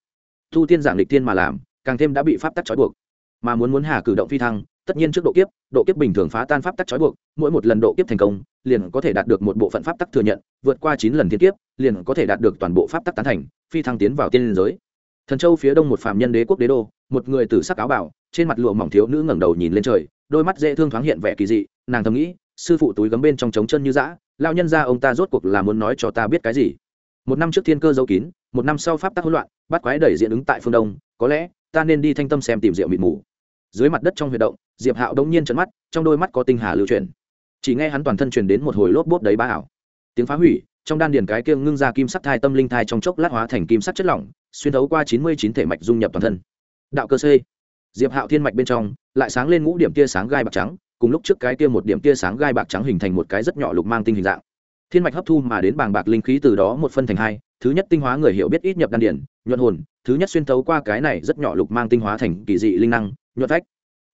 Thu tiên giảng lịch tiên mà làm, càng thêm đã bị pháp tắc trói buộc. Mà muốn muốn hà cử động phi thăng, tất nhiên trước độ kiếp độ kiếp bình thường phá tan pháp tắc trói buộc, mỗi một lần độ kiếp thành công, liền có thể đạt được một bộ phận pháp tắc thừa nhận, vượt qua chín lần thiên kiếp, liền có thể đạt được toàn bộ pháp tắc tán thành, phi thăng tiến vào tiên giới thần châu phía đông một phạm nhân đế quốc đế đô, một người tử sắc áo bảo trên mặt lụa mỏng thiếu nữ ngẩng đầu nhìn lên trời, đôi mắt dễ thương thoáng hiện vẻ kỳ dị, nàng thầm nghĩ, sư phụ túi gấm bên trong trống chân như dã lao nhân ra ông ta rốt cuộc là muốn nói cho ta biết cái gì? Một năm trước thiên cơ dấu kín, một năm sau pháp tắc hỗn loạn, bắt quái đẩy diện ứng tại phương đông, có lẽ, ta nên đi thanh tâm xem tìm rượu mịt mù. Dưới mặt đất trong huy động, diệp hạo đông nhiên trận mắt, trong đôi mắt có tinh hà lưu truyền chỉ nghe hắn toàn thân truyền đến một hồi lốp bốp đấy bá ảo. Tiếng phá hủy, trong đan điền cái kia ngưng ra kim sắc thai tâm linh thai trong chốc lát hóa thành kim sắc chất lỏng xuyên thấu qua chín mươi chín thể mạch dung nhập toàn thân. Đạo cơ c. Diệp hạo thiên mạch bên trong, lại sáng lên ngũ điểm tia sáng gai bạc trắng, cùng lúc trước cái kia một điểm tia sáng gai bạc trắng hình thành một cái rất nhỏ lục mang tinh hình dạng. Thiên mạch hấp thu mà đến bàng bạc linh khí từ đó một phân thành hai, thứ nhất tinh hóa người hiểu biết ít nhập đan điển, nhuận hồn, thứ nhất xuyên thấu qua cái này rất nhỏ lục mang tinh hóa thành kỳ dị linh năng, nhuận vách.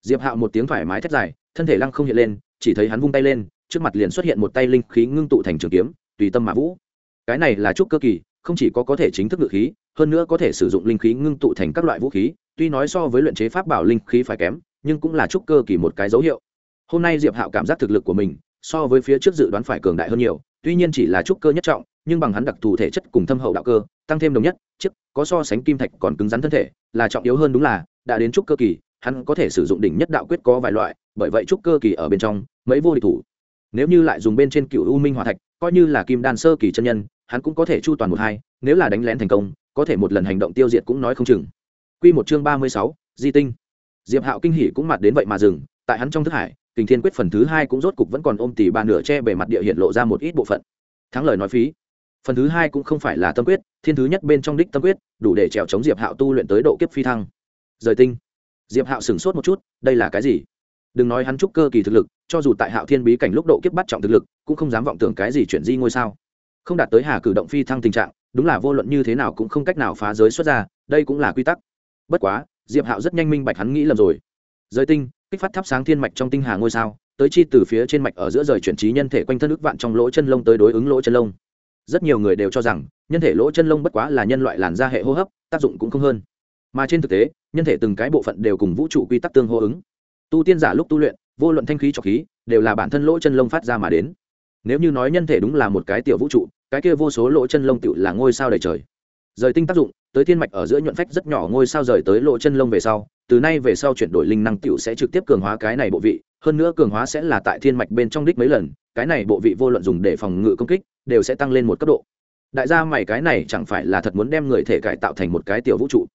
Diệp hạo một tiếng thoải mái thét dài, thân thể lăng không hiện lên, chỉ thấy hắn vung tay lên, trước mặt liền xuất hiện một tay linh khí ngưng tụ thành trường kiếm, tùy tâm mà vũ. Cái này là trúc cơ kỳ không chỉ có có thể chính thức ngự khí, hơn nữa có thể sử dụng linh khí ngưng tụ thành các loại vũ khí, tuy nói so với luyện chế pháp bảo linh khí phải kém, nhưng cũng là trúc cơ kỳ một cái dấu hiệu. Hôm nay diệp hạo cảm giác thực lực của mình, so với phía trước dự đoán phải cường đại hơn nhiều, tuy nhiên chỉ là trúc cơ nhất trọng, nhưng bằng hắn đặc thù thể chất cùng thâm hậu đạo cơ, tăng thêm đồng nhất, chiếc, có so sánh kim thạch còn cứng rắn thân thể, là trọng yếu hơn đúng là, đã đến trúc cơ kỳ, hắn có thể sử dụng đỉnh nhất đạo quyết có vài loại, bởi vậy trúc cơ kỳ ở bên trong, mấy vô địch thủ. Nếu như lại dùng bên trên cựu u minh hòa thạch, coi như là kim đan sơ kỳ chân nhân hắn cũng có thể chu toàn một hai nếu là đánh lén thành công có thể một lần hành động tiêu diệt cũng nói không chừng Quy một chương ba mươi sáu, Di tinh. Diệp Hạo kinh hỉ cũng mặt đến vậy mà dừng, tại hắn trong thức hải, Kình Thiên quyết phần thứ hai cũng rốt cục vẫn còn ôm tỉ ba nửa che bề mặt địa hiện lộ ra một ít bộ phận. Thắng lời nói phí. Phần thứ hai cũng không phải là tâm quyết, thiên thứ nhất bên trong đích tâm quyết, đủ để trèo chống Diệp Hạo tu luyện tới độ kiếp phi thăng. Rời tinh. Diệp Hạo sửng sốt một chút, đây là cái gì? Đừng nói hắn trúc cơ kỳ thực lực, cho dù tại Hạo Thiên bí cảnh lúc độ kiếp bắt trọng thực lực, cũng không dám vọng tưởng cái gì chuyển di ngôi sao. Không đạt tới hà cử động phi thăng tình trạng, đúng là vô luận như thế nào cũng không cách nào phá giới xuất ra, đây cũng là quy tắc. Bất quá diệp hạo rất nhanh minh bạch hắn nghĩ lầm rồi. Giới tinh kích phát thắp sáng thiên mạch trong tinh hà ngôi sao tới chi từ phía trên mạch ở giữa rời chuyển trí nhân thể quanh thân ức vạn trong lỗ chân lông tới đối ứng lỗ chân lông. Rất nhiều người đều cho rằng nhân thể lỗ chân lông bất quá là nhân loại làn da hệ hô hấp tác dụng cũng không hơn. Mà trên thực tế nhân thể từng cái bộ phận đều cùng vũ trụ quy tắc tương hô ứng. Tu tiên giả lúc tu luyện vô luận thanh khí trọc khí đều là bản thân lỗ chân lông phát ra mà đến. Nếu như nói nhân thể đúng là một cái tiểu vũ trụ cái kia vô số lỗ chân lông tựu là ngôi sao đầy trời. Rời tinh tác dụng, tới thiên mạch ở giữa nhuận phách rất nhỏ ngôi sao rời tới lộ chân lông về sau, từ nay về sau chuyển đổi linh năng tiểu sẽ trực tiếp cường hóa cái này bộ vị, hơn nữa cường hóa sẽ là tại thiên mạch bên trong đích mấy lần, cái này bộ vị vô luận dùng để phòng ngự công kích, đều sẽ tăng lên một cấp độ. Đại gia mày cái này chẳng phải là thật muốn đem người thể cải tạo thành một cái tiểu vũ trụ.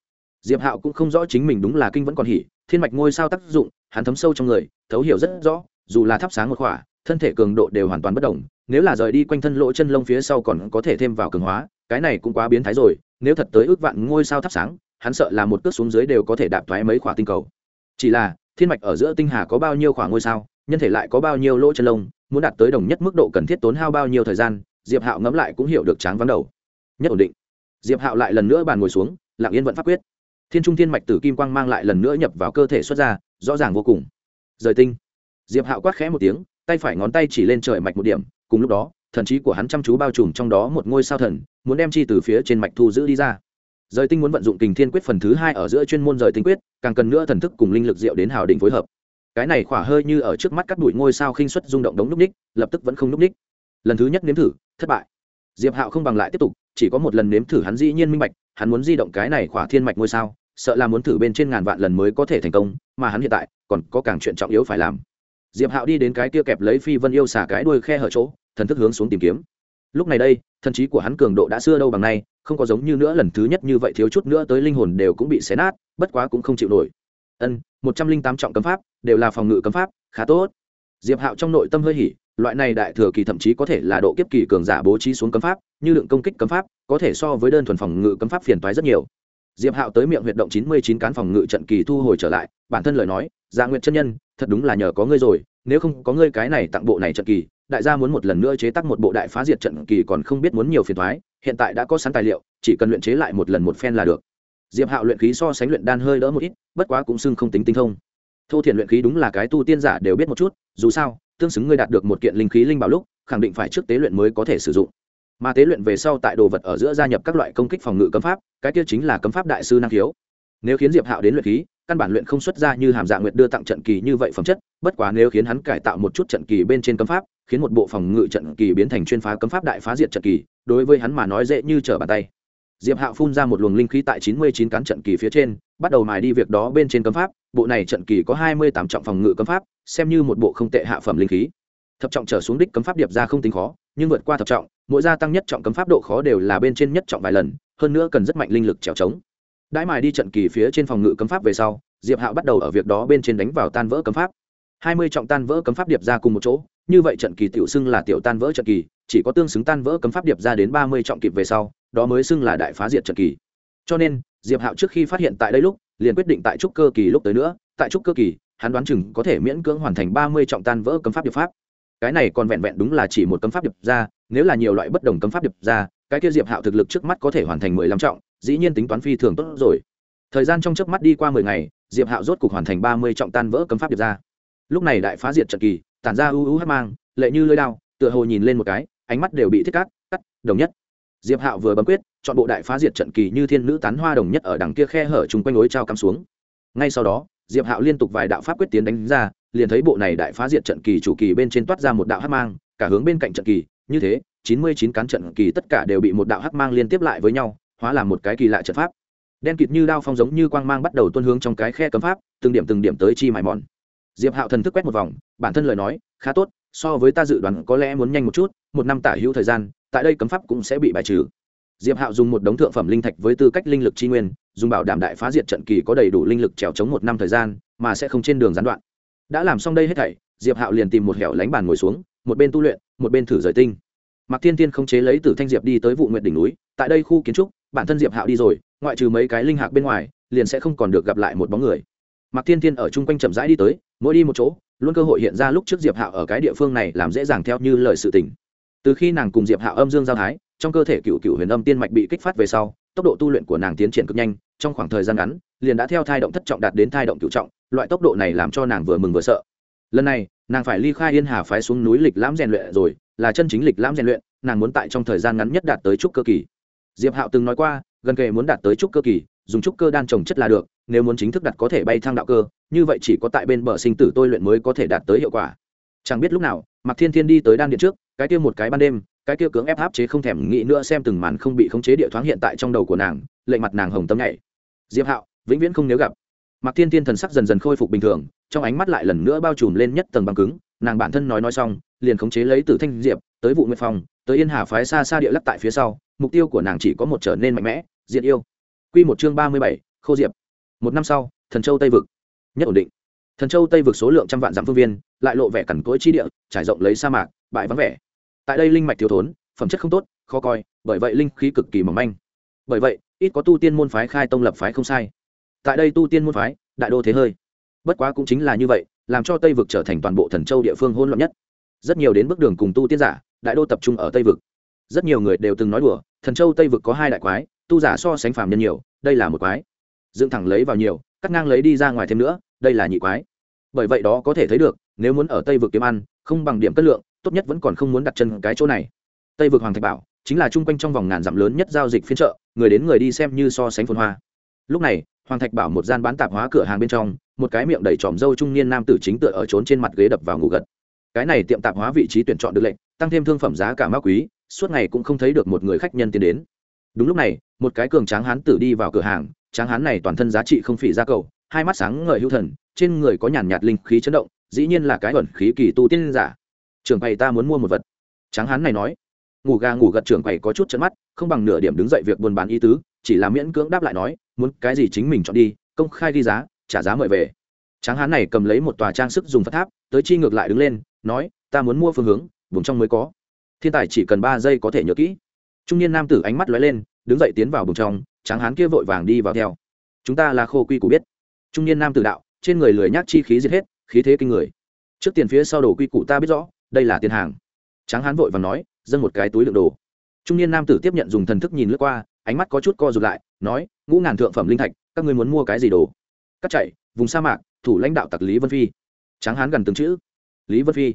Diệp hạo cũng không rõ chính mình đúng là kinh vẫn còn hỉ, thiên mạch ngôi sao tác dụng, hắn thấm sâu trong người, thấu hiểu rất rõ, dù là thắp sáng một khỏa, thân thể cường độ đều hoàn toàn bất đồng nếu là rời đi quanh thân lỗ chân lông phía sau còn có thể thêm vào cường hóa, cái này cũng quá biến thái rồi, nếu thật tới ước vạn ngôi sao thắp sáng, hắn sợ là một cước xuống dưới đều có thể đạp thoái mấy khỏa tinh cầu. Chỉ là, thiên mạch ở giữa tinh hà có bao nhiêu khỏa ngôi sao, nhân thể lại có bao nhiêu lỗ chân lông, muốn đạt tới đồng nhất mức độ cần thiết tốn hao bao nhiêu thời gian, diệp hạo ngẫm lại cũng hiểu được tráng vắng đầu. Nhất ổn định. Diệp hạo lại lần nữa bàn ngồi xuống, lặng yên vẫn pháp quyết. Thiên trung thiên mạch tử kim quang mang lại lần nữa nhập vào cơ thể xuất ra, rõ ràng vô cùng. Rời tinh. Diệp hạo quát khẽ một tiếng, tay phải ngón tay chỉ lên trời mạch một điểm cùng lúc đó, thần trí của hắn chăm chú bao trùm trong đó một ngôi sao thần, muốn đem chi từ phía trên mạch thu giữ đi ra. Rời tinh muốn vận dụng kình thiên quyết phần thứ hai ở giữa chuyên môn rời tinh quyết, càng cần nữa thần thức cùng linh lực diệu đến hào đỉnh phối hợp. Cái này khỏa hơi như ở trước mắt cắt đuổi ngôi sao khinh suất rung động đống núp ních, lập tức vẫn không núp ních. Lần thứ nhất nếm thử, thất bại. Diệp hạo không bằng lại tiếp tục, chỉ có một lần nếm thử hắn dĩ nhiên minh bạch, hắn muốn di động cái này khỏa thiên mạch ngôi sao, sợ là muốn thử bên trên ngàn vạn lần mới có thể thành công, mà hắn hiện tại còn có càng chuyện trọng yếu phải làm. Diệp hạo đi đến cái kia kẹp lấy phi vân yêu xả cái đuôi khe hở chỗ thần thức hướng xuống tìm kiếm. Lúc này đây, thần trí của hắn cường độ đã xưa đâu bằng nay, không có giống như nữa lần thứ nhất như vậy thiếu chút nữa tới linh hồn đều cũng bị xé nát, bất quá cũng không chịu nổi. Ân, một trăm linh tám trọng cấm pháp, đều là phòng ngự cấm pháp, khá tốt. Diệp hạo trong nội tâm hơi hỉ, loại này đại thừa kỳ thậm chí có thể là độ kiếp kỳ cường giả bố trí xuống cấm pháp, như lượng công kích cấm pháp, có thể so với đơn thuần phòng ngự cấm pháp phiền toái rất nhiều. Diệp hạo tới miệng huyệt động chín mươi chín cán phòng ngự trận kỳ thu hồi trở lại, bản thân lời nói dạ nguyện chân nhân, thật đúng là nhờ có ngươi rồi, nếu không có ngươi cái này tặng bộ này trận kỳ đại gia muốn một lần nữa chế tác một bộ đại phá diệt trận kỳ còn không biết muốn nhiều phiền thoái, hiện tại đã có sẵn tài liệu, chỉ cần luyện chế lại một lần một phen là được. Diệp hạo luyện khí so sánh luyện đan hơi đỡ một ít, bất quá cũng xưng không tính tinh thông. Thô thiện luyện khí đúng là cái tu tiên giả đều biết một chút, dù sao, tương xứng ngươi đạt được một kiện linh khí linh bảo lúc, khẳng định phải trước tế luyện mới có thể sử dụng. Mà tế luyện về sau tại đồ vật ở giữa gia nhập các loại công kích phòng ngự cấm pháp, cái kia chính là cấm pháp đại sư năng khiếu. Nếu khiến diệp hạo đến luyện khí, căn bản luyện không xuất ra như hàm dạ nguyệt đưa tặng trận kỳ như vậy phẩm chất, bất quá nếu khiến hắn cải tạo một chút trận kỳ bên trên cấm pháp khiến một bộ phòng ngự trận kỳ biến thành chuyên phá cấm pháp đại phá diệt trận kỳ, đối với hắn mà nói dễ như trở bàn tay. Diệp hạo phun ra một luồng linh khí tại chín mươi chín cán trận kỳ phía trên, bắt đầu mài đi việc đó bên trên cấm pháp. Bộ này trận kỳ có hai mươi tám trọng phòng ngự cấm pháp, xem như một bộ không tệ hạ phẩm linh khí. Thập trọng trở xuống đích cấm pháp điệp ra không tính khó, nhưng vượt qua thập trọng, mỗi gia tăng nhất trọng cấm pháp độ khó đều là bên trên nhất trọng vài lần, hơn nữa cần rất mạnh linh lực trèo trống. Đãi mài đi trận kỳ phía trên phòng ngự cấm pháp về sau, diệp hạo bắt đầu ở việc đó bên trên đánh vào tan vỡ cấm pháp. hai mươi trọng tan vỡ cấm pháp điệp ra cùng một chỗ như vậy trận kỳ tiểu xưng là tiểu tan vỡ trận kỳ, chỉ có tương xứng tan vỡ cấm pháp điệp ra đến ba mươi trọng kịp về sau, đó mới xưng là đại phá diệt trận kỳ. Cho nên, diệp hạo trước khi phát hiện tại đây lúc, liền quyết định tại trúc cơ kỳ lúc tới nữa. Tại trúc cơ kỳ, hắn đoán chừng có thể miễn cưỡng hoàn thành ba mươi trọng tan vỡ cấm pháp điệp pháp. Cái này còn vẹn vẹn đúng là chỉ một cấm pháp điệp ra, nếu là nhiều loại bất đồng cấm pháp điệp ra, cái kia diệp hạo thực lực trước mắt có thể hoàn thành mười lăm trọng, dĩ nhiên tính toán phi thường tốt rồi. Thời gian trong chớp mắt đi qua mười ngày, diệp hạo rốt cục hoàn thành ba mươi trọng tan vỡ cấm pháp điệp ra. Lúc này đại phá diệt trận kỳ tản ra ưu ưu hắc mang, lệ như lưỡi đao, tựa hồ nhìn lên một cái, ánh mắt đều bị thiết cát cắt, đồng nhất. Diệp hạo vừa bấm quyết, chọn bộ đại phá diệt trận kỳ như thiên nữ tán hoa đồng nhất ở đằng kia khe hở chung quanh lối trao cắm xuống. Ngay sau đó, diệp hạo liên tục vài đạo pháp quyết tiến đánh ra, liền thấy bộ này đại phá diệt trận kỳ chủ kỳ bên trên toát ra một đạo hắc mang, cả hướng bên cạnh trận kỳ, như thế, chín mươi chín cán trận kỳ tất cả đều bị một đạo hắc mang liên tiếp lại với nhau, hóa làm một cái kỳ lạ trận pháp. Đen kịt như đao phong giống như quang mang bắt đầu tuôn hướng trong cái khe cấm pháp, từng điểm từng điểm tới chi mài mòn diệp hạo thần thức quét một vòng, bản thân lời nói, khá tốt, so với ta dự đoán có lẽ muốn nhanh một chút, một năm tả hữu thời gian, tại đây cấm pháp cũng sẽ bị bài trừ. Diệp hạo dùng một đống thượng phẩm linh thạch với tư cách linh lực tri nguyên, dùng bảo đảm đại phá diệt trận kỳ có đầy đủ linh lực trèo chống một năm thời gian, mà sẽ không trên đường gián đoạn. Đã làm xong đây hết thảy, diệp hạo liền tìm một hẻo lánh bàn ngồi xuống, một bên tu luyện, một bên thử rời tinh. Mạc thiên tiên không chế lấy từ thanh diệp đi tới vụ nguyện đỉnh núi, tại đây khu kiến trúc, bản thân diệp hạo đi rồi, ngoại trừ mấy cái linh hạc bên ngoài, liền sẽ không còn được gặp lại một bóng người. Mạc thiên tiên ở chung quanh chậm rãi đi tới mỗi đi một chỗ, luôn cơ hội hiện ra lúc trước diệp hạo ở cái địa phương này làm dễ dàng theo như lời sự tình. Từ khi nàng cùng diệp hạo âm dương giao thái, trong cơ thể cựu cựu huyền âm tiên mạch bị kích phát về sau, tốc độ tu luyện của nàng tiến triển cực nhanh, trong khoảng thời gian ngắn, liền đã theo thai động thất trọng đạt đến thai động cựu trọng, loại tốc độ này làm cho nàng vừa mừng vừa sợ. Lần này, nàng phải ly khai yên hà phái xuống núi lịch lãm rèn luyện rồi, là chân chính lịch lãm rèn luyện, nàng muốn tại trong thời gian ngắn nhất đạt tới trúc cơ kỳ. Diệp hạo từng nói qua, gần kề muốn đạt tới trúc cơ kỳ, dùng trúc cơ đan trồng chất là được, nếu muốn chính thức đặt có thể bay thang đạo cơ như vậy chỉ có tại bên bờ sinh tử tôi luyện mới có thể đạt tới hiệu quả. Chẳng biết lúc nào, mạc thiên thiên đi tới đan điện trước, cái kia một cái ban đêm, cái kia cưỡng ép áp chế không thèm nghĩ nữa xem từng màn không bị khống chế địa thoáng hiện tại trong đầu của nàng, lệnh mặt nàng hồng tâm nhảy. Diệp hạo, vĩnh viễn không nếu gặp. Mạc thiên thiên thần sắc dần dần khôi phục bình thường, trong ánh mắt lại lần nữa bao trùm lên nhất tầng băng cứng, nàng bản thân nói nói xong, liền khống chế lấy từ thanh diệp, tới vụ nguyệt phòng tới yên hà phái xa xa địa lắc tại phía sau, mục tiêu của nàng chỉ có một trở nên mạnh mẽ, diệt yêu. Quy một chương ba mươi bảy, khô diệp. Một năm sau, thần châu tây vực nhất ổn định. Thần châu tây vực số lượng trăm vạn dặm phương viên, lại lộ vẻ cằn cỗi chi địa, trải rộng lấy sa mạc, bãi vắng vẻ. Tại đây linh mạch thiếu thốn, phẩm chất không tốt, khó coi, bởi vậy linh khí cực kỳ mỏng manh. Bởi vậy, ít có tu tiên môn phái khai tông lập phái không sai. Tại đây tu tiên môn phái, đại đô thế hơi. Bất quá cũng chính là như vậy, làm cho tây vực trở thành toàn bộ thần châu địa phương hôn loạn nhất. Rất nhiều đến bước đường cùng tu tiên giả, đại đô tập trung ở tây vực. Rất nhiều người đều từng nói đùa, thần châu tây vực có hai đại quái, tu giả so sánh phàm nhân nhiều, đây là một quái. Dựng thẳng lấy vào nhiều, cắt ngang lấy đi ra ngoài thêm nữa đây là nhị quái. Bởi vậy đó có thể thấy được, nếu muốn ở tây vực kiếm ăn, không bằng điểm cất lượng, tốt nhất vẫn còn không muốn đặt chân cái chỗ này. Tây vực hoàng thạch bảo, chính là chung quanh trong vòng ngàn dặm lớn nhất giao dịch phiên chợ, người đến người đi xem như so sánh phồn hoa. Lúc này, hoàng thạch bảo một gian bán tạp hóa cửa hàng bên trong, một cái miệng đầy tròm dâu trung niên nam tử chính tựa ở trốn trên mặt ghế đập vào ngủ gật. Cái này tiệm tạp hóa vị trí tuyển chọn được lệnh, tăng thêm thương phẩm giá cả ma quý, suốt ngày cũng không thấy được một người khách nhân tiến đến. Đúng lúc này, một cái cường tráng hán tử đi vào cửa hàng, tráng hán này toàn thân giá trị không phỉ ra cầu hai mắt sáng ngời hữu thần, trên người có nhàn nhạt linh khí chấn động, dĩ nhiên là cái ẩn khí kỳ tu tiên giả. Trưởng quầy ta muốn mua một vật. Tráng hán này nói. Ngủ gà ngủ gật trưởng quầy có chút chấn mắt, không bằng nửa điểm đứng dậy việc buôn bán ý tứ, chỉ là miễn cưỡng đáp lại nói, muốn cái gì chính mình chọn đi, công khai ghi giá, trả giá mời về. Tráng hán này cầm lấy một tòa trang sức dùng phát tháp, tới chi ngược lại đứng lên, nói, ta muốn mua phương hướng, vùng trong mới có. Thiên tài chỉ cần ba giây có thể nhớ kỹ. Trung niên nam tử ánh mắt lóe lên, đứng dậy tiến vào vùng trong, tráng hán kia vội vàng đi vào theo. Chúng ta là khô quy củ biết trung niên nam tử đạo, trên người lười nhác chi khí giết hết, khí thế kinh người. Trước tiền phía sau đồ quy củ ta biết rõ, đây là tiền hàng. Tráng hán vội vàng nói, dâng một cái túi đựng đồ. Trung niên nam tử tiếp nhận dùng thần thức nhìn lướt qua, ánh mắt có chút co rụt lại, nói, ngũ ngàn thượng phẩm linh thạch, các ngươi muốn mua cái gì đồ? Cắt chạy, vùng sa mạc, thủ lãnh đạo tặc lý vân phi. Tráng hán gần từng chữ. Lý vân phi.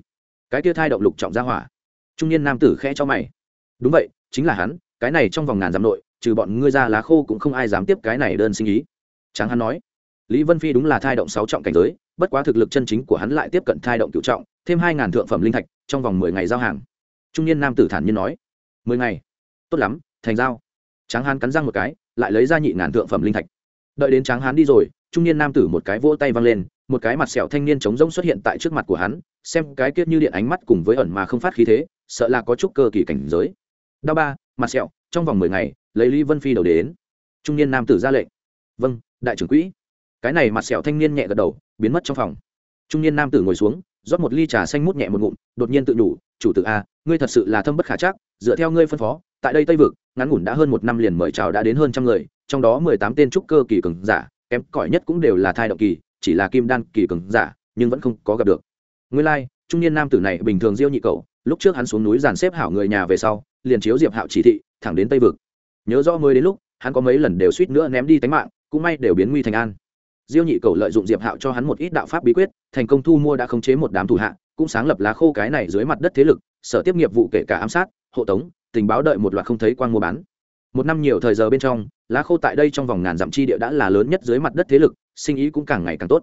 Cái kia thai động lục trọng gia hỏa. Trung niên nam tử khẽ cho mày. Đúng vậy, chính là hắn, cái này trong vòng ngàn dặm nội, trừ bọn ngươi ra lá khô cũng không ai dám tiếp cái này đơn sinh ý. Tráng hắn nói lý vân phi đúng là thai động sáu trọng cảnh giới, bất quá thực lực chân chính của hắn lại tiếp cận thai động cựu trọng, thêm hai ngàn thượng phẩm linh thạch, trong vòng mười ngày giao hàng. Trung niên nam tử thản nhiên nói, mười ngày? Tốt lắm, thành giao. Tráng hán cắn răng một cái, lại lấy ra nhị ngàn thượng phẩm linh thạch. Đợi đến tráng hán đi rồi, trung niên nam tử một cái vỗ tay văng lên, một cái mặt sẹo thanh niên trống rỗng xuất hiện tại trước mặt của hắn, xem cái kiết như điện ánh mắt cùng với ẩn mà không phát khí thế, sợ là có chút cơ kỳ cảnh giới. Đao ba, mặt sẹo, trong vòng mười ngày, lấy lý vân phi đầu đến. Trung niên nam tử ra lệnh vâng đại trưởng quỹ cái này mặt sẹo thanh niên nhẹ gật đầu biến mất trong phòng. Trung niên nam tử ngồi xuống rót một ly trà xanh mút nhẹ một ngụm đột nhiên tự đủ chủ tử a ngươi thật sự là thâm bất khả chắc dựa theo ngươi phân phó tại đây tây vực ngắn ngủn đã hơn một năm liền mời chào đã đến hơn trăm người trong đó mười tám tên trúc cơ kỳ cường giả kém cỏi nhất cũng đều là thai động kỳ chỉ là kim đan kỳ cường giả nhưng vẫn không có gặp được. Nguyên lai、like, trung niên nam tử này bình thường diêu nhị cầu lúc trước hắn xuống núi dàn xếp hảo người nhà về sau liền chiếu diệp hạo chỉ thị thẳng đến tây vực. Nhớ rõ mới đến lúc hắn có mấy lần đều suýt nữa ném đi tánh mạng cũng may đều biến nguy thành an diêu nhị cầu lợi dụng diệp hạo cho hắn một ít đạo pháp bí quyết, thành công thu mua đã khống chế một đám thủ hạ, cũng sáng lập lá khô cái này dưới mặt đất thế lực, sở tiếp nghiệp vụ kể cả ám sát, hộ tống, tình báo đợi một loạt không thấy quang mua bán. Một năm nhiều thời giờ bên trong, lá khô tại đây trong vòng ngàn dặm chi địa đã là lớn nhất dưới mặt đất thế lực, sinh ý cũng càng ngày càng tốt.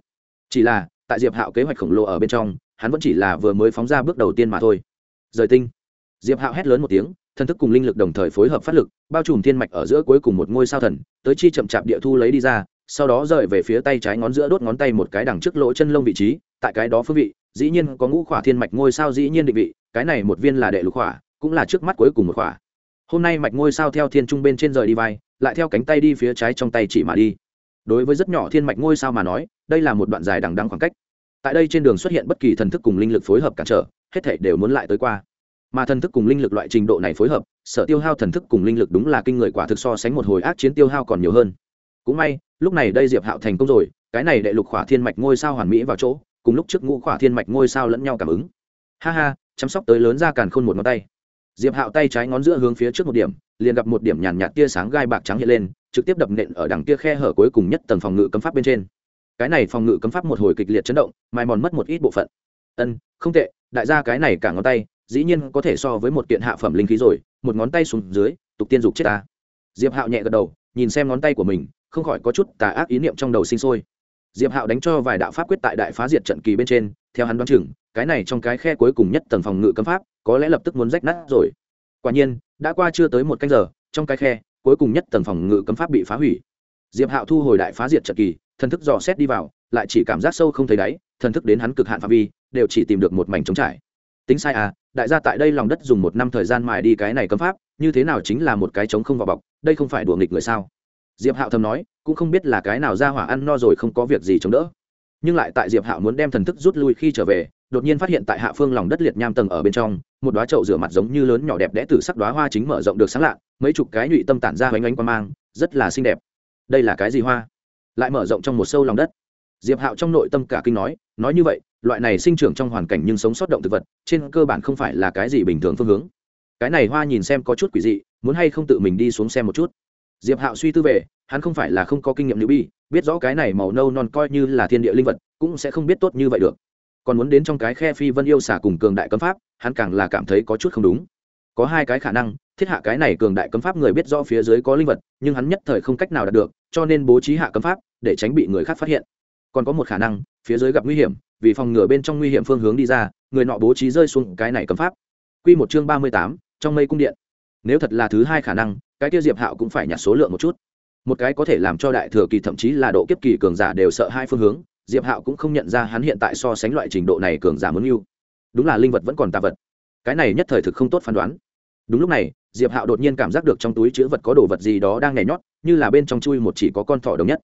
Chỉ là, tại diệp hạo kế hoạch khổng lồ ở bên trong, hắn vẫn chỉ là vừa mới phóng ra bước đầu tiên mà thôi. Rời tinh. Diệp hạo hét lớn một tiếng, thân thức cùng linh lực đồng thời phối hợp phát lực, bao trùm thiên mạch ở giữa cuối cùng một ngôi sao thần, tới chi chậm chạp địa thu lấy đi ra sau đó rời về phía tay trái ngón giữa đốt ngón tay một cái đằng trước lỗ chân lông vị trí, tại cái đó phương vị, dĩ nhiên có ngũ khỏa thiên mạch ngôi sao dĩ nhiên định vị, cái này một viên là đệ lục khỏa, cũng là trước mắt cuối cùng một khỏa. Hôm nay mạch ngôi sao theo thiên trung bên trên rời đi vai, lại theo cánh tay đi phía trái trong tay chỉ mà đi. Đối với rất nhỏ thiên mạch ngôi sao mà nói, đây là một đoạn dài đằng đăng khoảng cách. Tại đây trên đường xuất hiện bất kỳ thần thức cùng linh lực phối hợp cản trở, hết thể đều muốn lại tới qua. Mà thần thức cùng linh lực loại trình độ này phối hợp, sở tiêu hao thần thức cùng linh lực đúng là kinh người quả thực so sánh một hồi ác chiến tiêu hao còn nhiều hơn. Cũng may lúc này đây diệp hạo thành công rồi, cái này đệ lục khỏa thiên mạch ngôi sao hoàn mỹ vào chỗ, cùng lúc trước ngũ khỏa thiên mạch ngôi sao lẫn nhau cảm ứng. Ha ha, chăm sóc tới lớn ra càn khôn một ngón tay. Diệp hạo tay trái ngón giữa hướng phía trước một điểm, liền gặp một điểm nhàn nhạt tia sáng gai bạc trắng hiện lên, trực tiếp đập nện ở đằng kia khe hở cuối cùng nhất tầng phòng ngự cấm pháp bên trên. Cái này phòng ngự cấm pháp một hồi kịch liệt chấn động, mai mòn mất một ít bộ phận. Ân, không tệ, đại gia cái này cả ngón tay, dĩ nhiên có thể so với một kiện hạ phẩm linh khí rồi, một ngón tay xuống dưới, tục tiên dục chết ta diệp hạo nhẹ gật đầu, nhìn xem ngón tay của mình, không khỏi có chút tà ác ý niệm trong đầu sinh sôi. Diệp hạo đánh cho vài đạo pháp quyết tại đại phá diệt trận kỳ bên trên, theo hắn đoán chừng, cái này trong cái khe cuối cùng nhất tầng phòng ngự cấm pháp, có lẽ lập tức muốn rách nát rồi. Quả nhiên, đã qua chưa tới một canh giờ, trong cái khe, cuối cùng nhất tầng phòng ngự cấm pháp bị phá hủy. Diệp hạo thu hồi đại phá diệt trận kỳ, thần thức dò xét đi vào, lại chỉ cảm giác sâu không thấy đáy, thần thức đến hắn cực hạn phạm vi, đều chỉ tìm được một mảnh trống trải. Tính sai à đại gia tại đây lòng đất dùng một năm thời gian mài đi cái này cấm pháp, như thế nào chính là một cái trống không vào bọc đây không phải đùa nghịch người sao? Diệp hạo thầm nói, cũng không biết là cái nào ra hỏa ăn no rồi không có việc gì chống đỡ. Nhưng lại tại diệp hạo muốn đem thần thức rút lui khi trở về, đột nhiên phát hiện tại hạ phương lòng đất liệt nham tầng ở bên trong, một đoá trậu rửa mặt giống như lớn nhỏ đẹp đẽ từ sắc đoá hoa chính mở rộng được sáng lạ, mấy chục cái nhụy tâm tản ra hoành ánh qua mang, rất là xinh đẹp. Đây là cái gì hoa? Lại mở rộng trong một sâu lòng đất. Diệp hạo trong nội tâm cả kinh nói nói như vậy, loại này sinh trưởng trong hoàn cảnh nhưng sống sót động thực vật, trên cơ bản không phải là cái gì bình thường phương hướng. Cái này hoa nhìn xem có chút quỷ dị muốn hay không tự mình đi xuống xem một chút. Diệp hạo suy tư về, hắn không phải là không có kinh nghiệm nữ bi biết rõ cái này màu nâu non coi như là thiên địa linh vật, cũng sẽ không biết tốt như vậy được. Còn muốn đến trong cái khe phi vân yêu xả cùng cường đại cấm pháp, hắn càng là cảm thấy có chút không đúng. Có hai cái khả năng, thiết hạ cái này cường đại cấm pháp người biết rõ phía dưới có linh vật, nhưng hắn nhất thời không cách nào đạt được, cho nên bố trí hạ cấm pháp, để tránh bị người khác phát hiện. Còn có một khả năng, phía dưới gặp nguy hiểm, vì phòng ngừa bên trong nguy hiểm phương hướng đi ra, người nọ bố trí rơi xuống cái này cấm pháp. Q một chương ba mươi tám, trong mây cung điện nếu thật là thứ hai khả năng, cái tiêu diệp hạo cũng phải nhặt số lượng một chút. Một cái có thể làm cho đại thừa kỳ thậm chí là độ kiếp kỳ cường giả đều sợ hai phương hướng, diệp hạo cũng không nhận ra hắn hiện tại so sánh loại trình độ này cường giả muốn yêu. Đúng là linh vật vẫn còn tà vật. Cái này nhất thời thực không tốt phán đoán. Đúng lúc này, diệp hạo đột nhiên cảm giác được trong túi chữ vật có đồ vật gì đó đang nhảy nhót, như là bên trong chui một chỉ có con thỏ đồng nhất.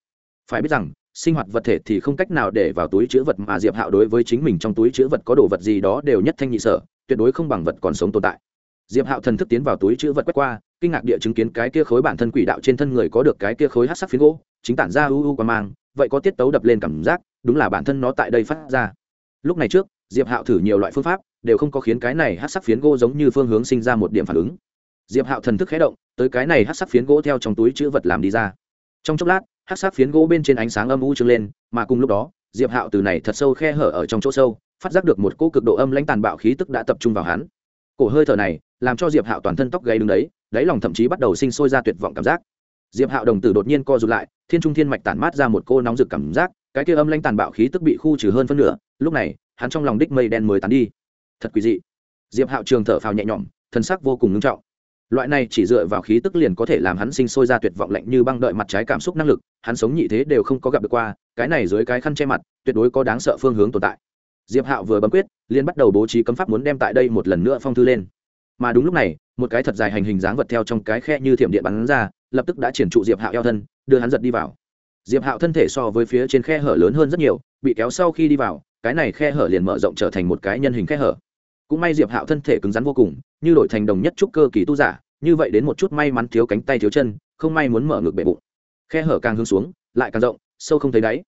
Phải biết rằng, sinh hoạt vật thể thì không cách nào để vào túi chữ vật mà diệp hạo đối với chính mình trong túi chữ vật có đồ vật gì đó đều nhất thanh nhị sở, tuyệt đối không bằng vật còn sống tồn tại diệp hạo thần thức tiến vào túi chữ vật quét qua, kinh ngạc địa chứng kiến cái kia khối bản thân quỷ đạo trên thân người có được cái kia khối hát sắc phiến gỗ, chính tản ra u u qua mang, vậy có tiết tấu đập lên cảm giác, đúng là bản thân nó tại đây phát ra. Lúc này trước, diệp hạo thử nhiều loại phương pháp, đều không có khiến cái này hát sắc phiến gỗ giống như phương hướng sinh ra một điểm phản ứng. Diệp hạo thần thức khé động, tới cái này hát sắc phiến gỗ theo trong túi chữ vật làm đi ra. Trong chốc lát hát sắc phiến gỗ bên trên ánh sáng âm u trưng lên, mà cùng lúc đó, diệp hạo từ này thật sâu khe hở ở trong chỗ sâu, phát giác được một cỗ cực độ âm lãnh tàn bạo khí tức đã tập trung vào hắn cổ hơi thở này làm cho diệp hạo toàn thân tóc gây đứng đấy, đáy lòng thậm chí bắt đầu sinh sôi ra tuyệt vọng cảm giác. Diệp hạo đồng tử đột nhiên co rụt lại, thiên trung thiên mạch tản mát ra một cô nóng rực cảm giác, cái kia âm lanh tàn bạo khí tức bị khu trừ hơn phân nửa, lúc này, hắn trong lòng đích mây đen mới tán đi. Thật quý dị. Diệp hạo trường thở phào nhẹ nhõm, thân sắc vô cùng ngưng trọng. Loại này chỉ dựa vào khí tức liền có thể làm hắn sinh sôi ra tuyệt vọng lạnh như băng đợi mặt trái cảm xúc năng lực, hắn sống nhị thế đều không có gặp được qua, cái này dưới cái khăn che mặt, tuyệt đối có đáng sợ phương hướng tồn tại diệp hạo vừa bấm quyết liên bắt đầu bố trí cấm pháp muốn đem tại đây một lần nữa phong thư lên. Mà đúng lúc này, một cái thật dài hành hình dáng vật theo trong cái khe như thiểm điện bắn ra, lập tức đã triển trụ diệp hạo eo thân, đưa hắn giật đi vào. Diệp hạo thân thể so với phía trên khe hở lớn hơn rất nhiều, bị kéo sau khi đi vào, cái này khe hở liền mở rộng trở thành một cái nhân hình khe hở. Cũng may diệp hạo thân thể cứng rắn vô cùng, như đổi thành đồng nhất trúc cơ kỳ tu giả, như vậy đến một chút may mắn thiếu cánh tay thiếu chân, không may muốn mở ngực bể bụng. Khe hở càng hướng xuống, lại càng rộng, sâu không thấy đáy.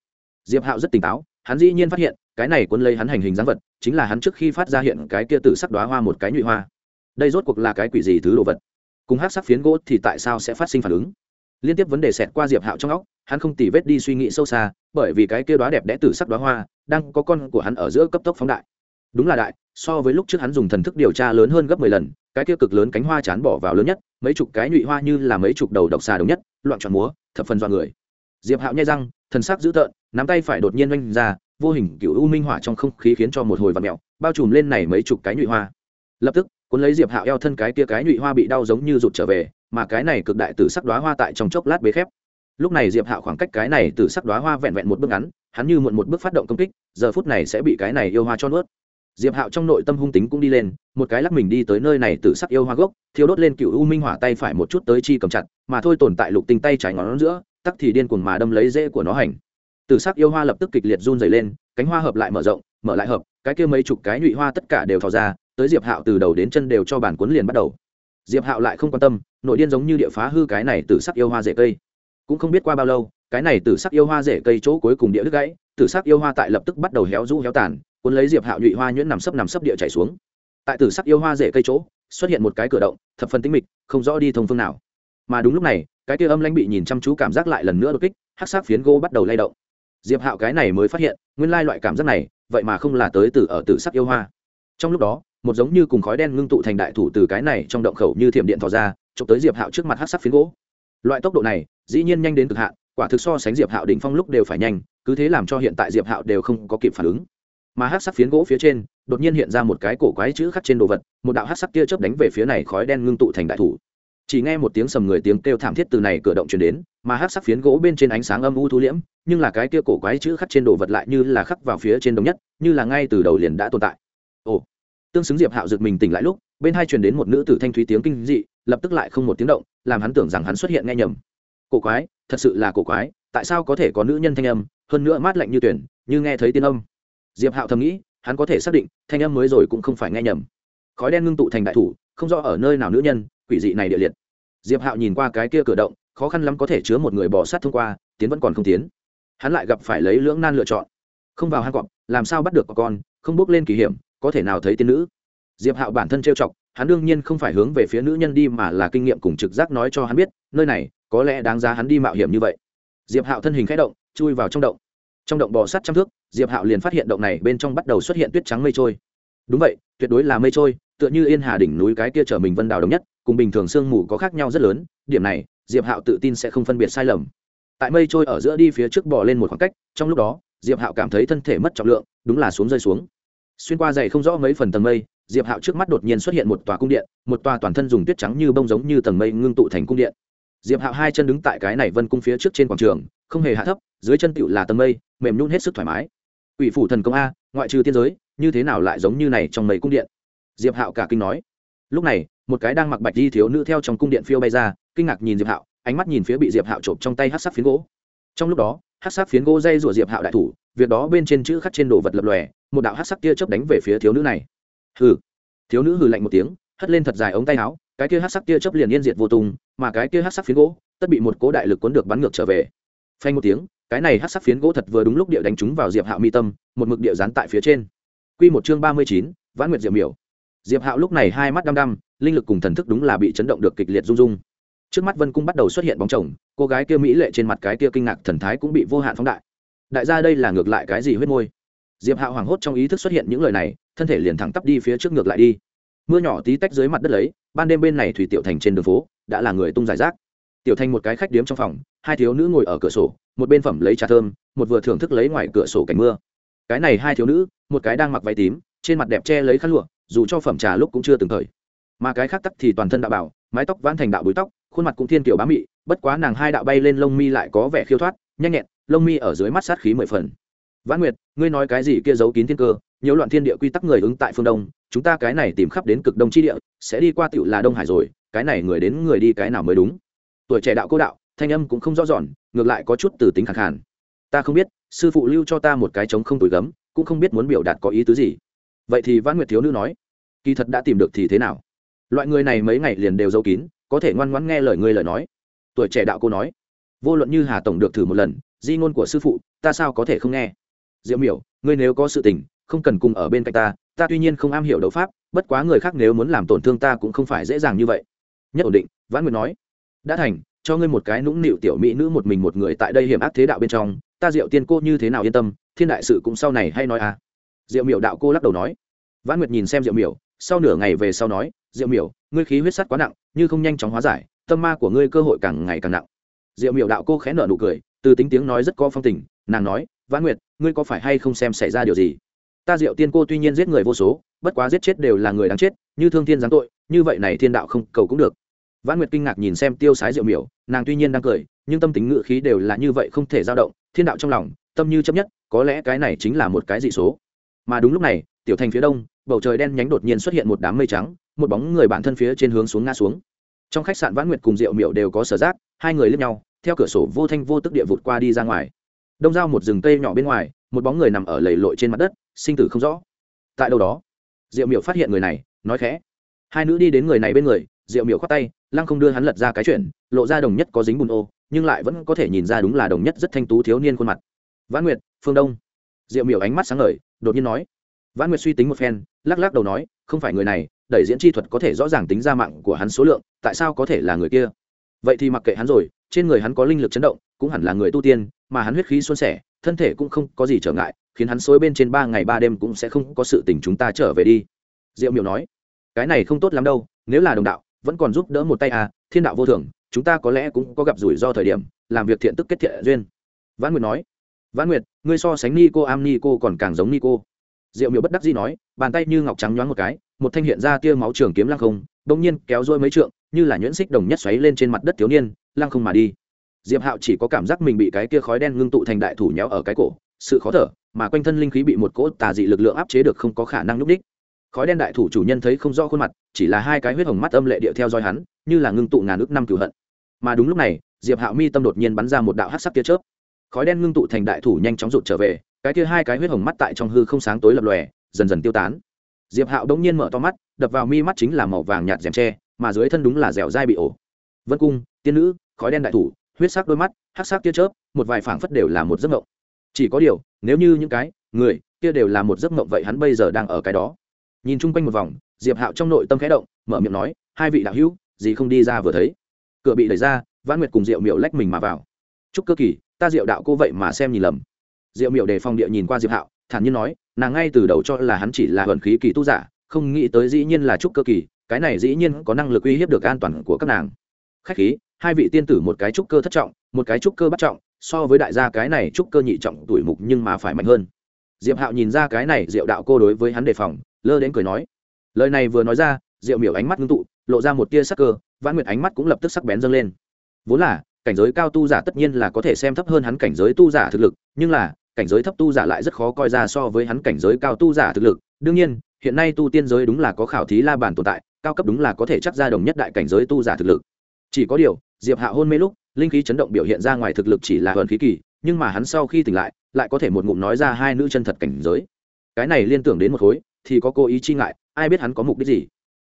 Diệp hạo rất tỉnh táo, hắn dĩ nhiên phát hiện cái này quân lấy hắn hành hình dáng vật, chính là hắn trước khi phát ra hiện cái kia tử sắc đoá hoa một cái nhụy hoa. Đây rốt cuộc là cái quỷ gì thứ đồ vật? Cùng hát sắc phiến gỗ thì tại sao sẽ phát sinh phản ứng? Liên tiếp vấn đề xẹt qua diệp hạo trong óc, hắn không tỉ vết đi suy nghĩ sâu xa, bởi vì cái kia đoá đẹp đẽ từ sắc đoá hoa đang có con của hắn ở giữa cấp tốc phóng đại. Đúng là đại, so với lúc trước hắn dùng thần thức điều tra lớn hơn gấp mười lần, cái kia cực lớn cánh hoa chán bỏ vào lớn nhất, mấy chục cái nhụy hoa như là mấy chục đầu độc xà đồng nhất, loạn tròn múa, thập phần do người. Diệp hạo nhai răng, thần sắc dữ tợn, nắm tay phải đột nhiên oanh ra vô hình cựu u minh hỏa trong không khí khiến cho một hồi vạt mẹo, bao trùm lên này mấy chục cái nhụy hoa. Lập tức, cuốn lấy diệp hạo eo thân cái kia cái nhụy hoa bị đau giống như rụt trở về, mà cái này cực đại từ sắc đoá hoa tại trong chốc lát bế khép. Lúc này diệp hạo khoảng cách cái này từ sắc đoá hoa vẹn vẹn một bước ngắn, hắn như muộn một bước phát động công kích, giờ phút này sẽ bị cái này yêu hoa cho nuốt. Diệp hạo trong nội tâm hung tính cũng đi lên, một cái lắc mình đi tới nơi này từ sắc yêu hoa gốc, thiêu đốt lên cựu u minh hỏa tay phải một chút tới chi cầm chặt, mà thôi tồn tại lục tinh tay trái ngón giữa, tắc thì điên cuồng mà đâm lấy rễ của nó hành từ sắc yêu hoa lập tức kịch liệt run dày lên, cánh hoa hợp lại mở rộng, mở lại hợp, cái kia mấy chục cái nhụy hoa tất cả đều thò ra, tới diệp hạo từ đầu đến chân đều cho bản cuốn liền bắt đầu. Diệp hạo lại không quan tâm, nội điên giống như địa phá hư cái này từ sắc yêu hoa rễ cây. Cũng không biết qua bao lâu, cái này từ sắc yêu hoa rễ cây chỗ cuối cùng địa đứt gãy từ sắc yêu hoa tại lập tức bắt đầu héo rũ héo tàn, cuốn lấy diệp hạo nhụy hoa nhuyễn nằm sấp nằm sấp địa chảy xuống. Tại từ sắc yêu hoa rễ cây chỗ, xuất hiện một cái cửa động, thập phần tĩnh mịch, không rõ đi thông phương nào. Mà đúng lúc này, cái kia âm lãnh bị nhìn chăm chú cảm giác lại lần nữa đột kích, hắc sắc phiến gỗ bắt đầu lay động diệp hạo cái này mới phát hiện, nguyên lai loại cảm giác này, vậy mà không là tới từ ở tử sắc yêu hoa. Trong lúc đó, một giống như cùng khói đen ngưng tụ thành đại thủ từ cái này trong động khẩu như thiểm điện thò ra, chụp tới diệp hạo trước mặt hát sắc phiến gỗ. Loại tốc độ này, dĩ nhiên nhanh đến cực hạn, quả thực so sánh diệp hạo đỉnh phong lúc đều phải nhanh, cứ thế làm cho hiện tại diệp hạo đều không có kịp phản ứng. Mà hát sắc phiến gỗ phía trên, đột nhiên hiện ra một cái cổ quái chữ khắc trên đồ vật, một đạo hát sắc kia chớp đánh về phía này khói đen ngưng tụ thành đại thủ. Chỉ nghe một tiếng sầm người tiếng kêu thảm thiết từ này cửa động truyền đến mà hát sắc phiến gỗ bên trên ánh sáng âm u thu liễm, nhưng là cái kia cổ quái chữ khắc trên đồ vật lại như là khắc vào phía trên đồng nhất, như là ngay từ đầu liền đã tồn tại. Ồ, tương xứng diệp hạo giật mình tỉnh lại lúc, bên hai truyền đến một nữ tử thanh thúy tiếng kinh dị, lập tức lại không một tiếng động, làm hắn tưởng rằng hắn xuất hiện nghe nhầm. Cổ quái, thật sự là cổ quái, tại sao có thể có nữ nhân thanh âm, hơn nữa mát lạnh như tuyển, như nghe thấy tiên âm. Diệp hạo thầm nghĩ, hắn có thể xác định, thanh âm mới rồi cũng không phải nghe nhầm. Khói đen ngưng tụ thành đại thủ, không rõ ở nơi nào nữ nhân, quỷ dị này địa liệt. Diệp hạo nhìn qua cái kia cửa động khó khăn lắm có thể chứa một người bỏ sát thông qua, tiến vẫn còn không tiến. Hắn lại gặp phải lấy lưỡng nan lựa chọn. Không vào hang cọp, làm sao bắt được con, không bước lên kỳ hiểm, có thể nào thấy tiên nữ? Diệp hạo bản thân trêu chọc, hắn đương nhiên không phải hướng về phía nữ nhân đi mà là kinh nghiệm cùng trực giác nói cho hắn biết, nơi này, có lẽ đáng giá hắn đi mạo hiểm như vậy. Diệp hạo thân hình khẽ động, chui vào trong động. Trong động bò sắt trăm thước, diệp hạo liền phát hiện động này bên trong bắt đầu xuất hiện tuyết trắng mây trôi. Đúng vậy, tuyệt đối là mây trôi, tựa như yên hà đỉnh núi cái kia chở mình vân đào đồng nhất, cùng bình thường sương mù có khác nhau rất lớn, điểm này diệp hạo tự tin sẽ không phân biệt sai lầm. Tại mây trôi ở giữa đi phía trước bò lên một khoảng cách, trong lúc đó, diệp hạo cảm thấy thân thể mất trọng lượng, đúng là xuống rơi xuống. Xuyên qua dày không rõ mấy phần tầng mây, diệp hạo trước mắt đột nhiên xuất hiện một tòa cung điện, một tòa toàn thân dùng tuyết trắng như bông giống như tầng mây ngưng tụ thành cung điện. Diệp hạo hai chân đứng tại cái này vân cung phía trước trên quảng trường, không hề hạ thấp, dưới chân tựu là tầng mây, mềm nhún hết sức thoải mái. Ủy phủ thần công a, ngoại trừ tiên giới, như thế nào lại giống như này trong mấy cung điện? Diệp hạo cả kinh nói. Lúc này một cái đang mặc bạch di thiếu nữ theo trong cung điện phiêu bay ra, kinh ngạc nhìn diệp hạo, ánh mắt nhìn phía bị diệp hạo trộm trong tay hát sắc phiến gỗ. Trong lúc đó hát sắc phiến gỗ dây rủa diệp hạo đại thủ, việc đó bên trên chữ khắc trên đồ vật lập lòe, một đạo hát sắc kia chớp đánh về phía thiếu nữ này. Hừ. Thiếu nữ hừ lạnh một tiếng, hất lên thật dài ống tay áo, cái kia hát sắc kia chớp liền yên diệt vô tung, mà cái kia hát sắc phiến gỗ, tất bị một cố đại lực cuốn được bắn ngược trở về. Phanh một tiếng, cái này hát sắc phiến gỗ thật vừa đúng lúc địa đánh trúng vào diệp hạo mi tâm, một mực địa dán tại phía trên. Quy một chương ba mươi chín, vãn nguyệt diệp miểu. Diệp hạo lúc này hai mắt đăm đăm linh lực cùng thần thức đúng là bị chấn động được kịch liệt rung rung. Trước mắt vân cung bắt đầu xuất hiện bóng chồng, cô gái kia mỹ lệ trên mặt cái kia kinh ngạc thần thái cũng bị vô hạn phóng đại. Đại gia đây là ngược lại cái gì huyết môi? Diệp hạo hoảng hốt trong ý thức xuất hiện những lời này, thân thể liền thẳng tắp đi phía trước ngược lại đi. Mưa nhỏ tí tách dưới mặt đất lấy, ban đêm bên này thủy tiểu thành trên đường phố, đã là người tung giải rác. Tiểu thành một cái khách điếm trong phòng, hai thiếu nữ ngồi ở cửa sổ, một bên phẩm lấy trà thơm, một vừa thưởng thức lấy ngoài cửa sổ cảnh mưa. Cái này hai thiếu nữ, một cái đang mặc váy tím, trên mặt đẹp che lấy khăn lụa, dù cho phẩm trà lúc cũng chưa từng thời mà cái khác tắc thì toàn thân đạo bảo, mái tóc vãn thành đạo búi tóc, khuôn mặt cũng thiên kiểu bá mị, bất quá nàng hai đạo bay lên lông mi lại có vẻ khiêu thoát, nhanh nhẹn, lông mi ở dưới mắt sát khí mười phần. Vãn nguyệt, ngươi nói cái gì kia giấu kín thiên cơ nhiều loạn thiên địa quy tắc người ứng tại phương đông, chúng ta cái này tìm khắp đến cực đông chi địa, sẽ đi qua tựu là đông hải rồi, cái này người đến người đi cái nào mới đúng? Tuổi trẻ đạo cô đạo, thanh âm cũng không rõ ròn ngược lại có chút từ tính khẳng hẳn ta không biết, sư phụ lưu cho ta một cái trống không tuổi gấm, cũng không biết muốn biểu đạt có ý tứ gì. Vậy thì vãn nguyệt thiếu nữ nói, kỳ thật đã tìm được thì thế nào? Loại người này mấy ngày liền đều giấu kín, có thể ngoan ngoãn nghe lời ngươi lời nói. Tuổi trẻ đạo cô nói, vô luận như hà tổng được thử một lần, di ngôn của sư phụ, ta sao có thể không nghe? Diệu miểu, ngươi nếu có sự tình, không cần cùng ở bên cạnh ta ta tuy nhiên không am hiểu đấu pháp, bất quá người khác nếu muốn làm tổn thương ta cũng không phải dễ dàng như vậy. Nhất ổn định, vãn nguyệt nói, đã thành, cho ngươi một cái nũng nịu tiểu mỹ nữ một mình một người tại đây hiểm ác thế đạo bên trong, ta diệu tiên cô như thế nào yên tâm, thiên đại sự cũng sau này hay nói à. Diệu miểu đạo cô lắc đầu nói, vãn nguyệt nhìn xem diệu miểu sau nửa ngày về sau nói, diệu miểu, ngươi khí huyết sắt quá nặng, như không nhanh chóng hóa giải, tâm ma của ngươi cơ hội càng ngày càng nặng. Diệu miểu đạo cô khẽ nở nụ cười, từ tính tiếng nói rất có phong tình, nàng nói, vãn nguyệt, ngươi có phải hay không xem xảy ra điều gì? Ta diệu tiên cô tuy nhiên giết người vô số, bất quá giết chết đều là người đáng chết, như thương thiên giáng tội, như vậy này thiên đạo không cầu cũng được. Vãn nguyệt kinh ngạc nhìn xem tiêu sái diệu miểu, nàng tuy nhiên đang cười, nhưng tâm tính ngự khí đều là như vậy không thể dao động, thiên đạo trong lòng, tâm như chấp nhất, có lẽ cái này chính là một cái dị số. Mà đúng lúc này, tiểu thành phía đông bầu trời đen nhánh đột nhiên xuất hiện một đám mây trắng, một bóng người bản thân phía trên hướng xuống ngã xuống. Trong khách sạn vãn nguyệt cùng diệu miệu đều có sở giác, hai người lướt nhau, theo cửa sổ vô thanh vô tức địa vụt qua đi ra ngoài. Đông giao một rừng cây nhỏ bên ngoài, một bóng người nằm ở lầy lội trên mặt đất, sinh tử không rõ. Tại đâu đó, diệu miệu phát hiện người này, nói khẽ. Hai nữ đi đến người này bên người, diệu miệu khoát tay, lăng không đưa hắn lật ra cái chuyện, lộ ra đồng nhất có dính bùn ô, nhưng lại vẫn có thể nhìn ra đúng là đồng nhất rất thanh tú thiếu niên khuôn mặt. Vãn nguyệt, phương đông. Diệu miểu ánh mắt sáng ngời, đột nhiên nói vãn nguyệt suy tính một phen, lắc lắc đầu nói, không phải người này, đẩy diễn chi thuật có thể rõ ràng tính ra mạng của hắn số lượng, tại sao có thể là người kia? Vậy thì mặc kệ hắn rồi, trên người hắn có linh lực chấn động, cũng hẳn là người tu tiên, mà hắn huyết khí xuân sẻ, thân thể cũng không có gì trở ngại, khiến hắn xối bên trên ba ngày ba đêm cũng sẽ không có sự tình chúng ta trở về đi. Diệu miểu nói, cái này không tốt lắm đâu, nếu là đồng đạo, vẫn còn giúp đỡ một tay à thiên đạo vô thường, chúng ta có lẽ cũng có gặp rủi ro thời điểm, làm việc thiện tức kết thiện duyên. Vãn nguyệt nói, vãn nguyệt, ngươi so sánh ni cô am ni cô còn càng giống ni cô diệu miểu bất đắc dĩ nói, bàn tay như ngọc trắng nhoáng một cái, một thanh hiện ra tia máu trường kiếm lăng không đông nhiên kéo dôi mấy trượng, như là nhuyễn xích đồng nhất xoáy lên trên mặt đất thiếu niên, lăng không mà đi. Diệp hạo chỉ có cảm giác mình bị cái kia khói đen ngưng tụ thành đại thủ nhéo ở cái cổ, sự khó thở, mà quanh thân linh khí bị một cỗ tà dị lực lượng áp chế được không có khả năng núp đích. Khói đen đại thủ chủ nhân thấy không rõ khuôn mặt, chỉ là hai cái huyết hồng mắt âm lệ điệu theo dõi hắn, như là ngưng tụ ngàn ước năm cửu hận. Mà đúng lúc này, diệp hạo mi tâm đột nhiên bắn ra một đạo hắc sắc tia chớp. Khói đen ngưng tụ thành đại thủ nhanh chóng rụt trở về cái kia hai cái huyết hồng mắt tại trong hư không sáng tối lập lòe, dần dần tiêu tán. Diệp hạo đống nhiên mở to mắt, đập vào mi mắt chính là màu vàng nhạt rèm tre, mà dưới thân đúng là dẻo dai bị ổ. Vân cung, tiên nữ, khói đen đại thủ, huyết sắc đôi mắt, hắc sắc tia chớp, một vài phảng phất đều là một giấc mộng. Chỉ có điều, nếu như những cái, người, kia đều là một giấc mộng vậy hắn bây giờ đang ở cái đó. Nhìn chung quanh một vòng, diệp hạo trong nội tâm khẽ động, mở miệng nói, hai vị đạo hữu, gì không đi ra vừa thấy? Cửa bị đẩy ra, vãn nguyệt cùng diệu miệu lách mình mà vào. Chúc cơ kỳ, ta diệu đạo cô vậy mà xem nhìn lầm diệu Miểu đề phòng địa nhìn qua diệp hạo, thản nhiên nói, nàng ngay từ đầu cho là hắn chỉ là vận khí kỳ tu giả, không nghĩ tới dĩ nhiên là trúc cơ kỳ, cái này dĩ nhiên có năng lực uy hiếp được an toàn của các nàng. Khách khí, hai vị tiên tử một cái trúc cơ thất trọng, một cái trúc cơ bắt trọng, so với đại gia cái này trúc cơ nhị trọng tuổi mục nhưng mà phải mạnh hơn. Diệp hạo nhìn ra cái này diệu đạo cô đối với hắn đề phòng, lơ đến cười nói. Lời này vừa nói ra, diệu miểu ánh mắt ngưng tụ, lộ ra một tia sắc cơ, vãn nguyệt ánh mắt cũng lập tức sắc bén dâng lên. Vốn là cảnh giới cao tu giả tất nhiên là có thể xem thấp hơn hắn cảnh giới tu giả thực lực, nhưng là, cảnh giới thấp tu giả lại rất khó coi ra so với hắn cảnh giới cao tu giả thực lực. Đương nhiên, hiện nay tu tiên giới đúng là có khảo thí la bàn tồn tại, cao cấp đúng là có thể chắc ra đồng nhất đại cảnh giới tu giả thực lực. Chỉ có điều, diệp hạ hôn mê lúc, linh khí chấn động biểu hiện ra ngoài thực lực chỉ là hờn khí kỳ, nhưng mà hắn sau khi tỉnh lại lại có thể một ngụm nói ra hai nữ chân thật cảnh giới. Cái này liên tưởng đến một khối, thì có cố ý chi ngại, ai biết hắn có mục đích gì?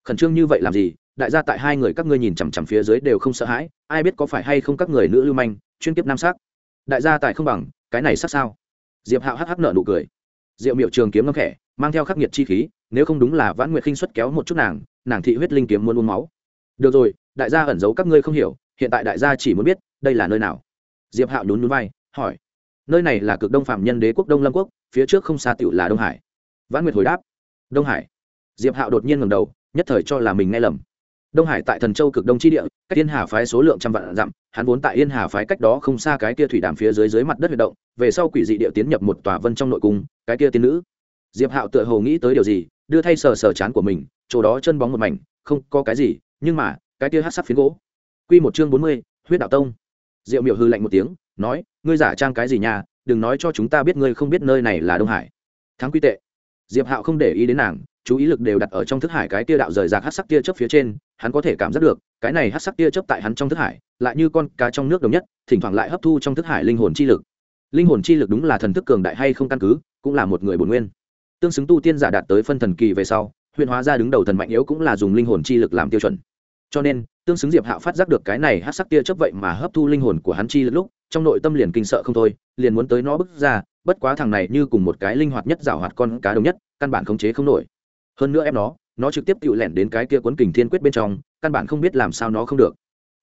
Khẩn trương như vậy làm gì? Đại gia tại hai người các ngươi nhìn chằm chằm phía dưới đều không sợ hãi, ai biết có phải hay không các người nữ lưu manh, chuyên kiếp nam sắc. Đại gia tại không bằng, cái này sắc sao? Diệp hạo hắc hắc nợ nụ cười. Diệu miệu trường kiếm ngâm khẽ, mang theo khắc nghiệt chi khí, nếu không đúng là vãn nguyệt khinh xuất kéo một chút nàng nàng thị huyết linh kiếm muốn uống máu. Được rồi, đại gia ẩn giấu các ngươi không hiểu, hiện tại đại gia chỉ muốn biết, đây là nơi nào? Diệp hạo nhún nhún vai, hỏi. Nơi này là cực đông phạm nhân đế quốc đông lâm quốc, phía trước không xa tiểu là đông hải. Vãn nguyệt hồi đáp. Đông hải. Diệp hạo đột nhiên ngẩng đầu, nhất thời cho là mình nghe lầm đông hải tại thần châu cực đông tri địa, cách yên hà phái số lượng trăm vạn dặm, hắn vốn tại yên hà phái cách đó không xa cái kia thủy đàm phía dưới dưới mặt đất hoạt động, về sau quỷ dị địa tiến nhập một tòa vân trong nội cung, cái kia tiên nữ. Diệp hạo tựa hồ nghĩ tới điều gì, đưa thay sờ sờ chán của mình, chỗ đó chân bóng một mảnh, không có cái gì, nhưng mà, cái kia hát sắc phiến gỗ. Q một chương bốn mươi, huyết đạo tông. Diệu Miểu hư lạnh một tiếng, nói, ngươi giả trang cái gì nhà, đừng nói cho chúng ta biết ngươi không biết nơi này là đông hải. Thắng quy tệ diệp hạo không để ý đến nàng, chú ý lực đều đặt ở trong thức hải cái tia đạo rời rạc hát sắc tia chớp phía trên, hắn có thể cảm giác được, cái này hát sắc tia chớp tại hắn trong thức hải, lại như con cá trong nước đồng nhất, thỉnh thoảng lại hấp thu trong thức hải linh hồn chi lực. Linh hồn chi lực đúng là thần thức cường đại hay không căn cứ, cũng là một người bổn nguyên. Tương xứng tu tiên giả đạt tới phân thần kỳ về sau, huyền hóa ra đứng đầu thần mạnh yếu cũng là dùng linh hồn chi lực làm tiêu chuẩn. Cho nên, tương xứng diệp hạo phát giác được cái này hát sắc tia chấp vậy mà hấp thu linh hồn của hắn chi lực lúc, trong nội tâm liền kinh sợ không thôi, liền muốn tới nó bước ra bất quá thằng này như cùng một cái linh hoạt nhất rào hoạt con cá đồng nhất, căn bản khống chế không nổi. Hơn nữa em nó nó trực tiếp tự lẻn đến cái kia cuốn kình thiên quyết bên trong, căn bản không biết làm sao nó không được.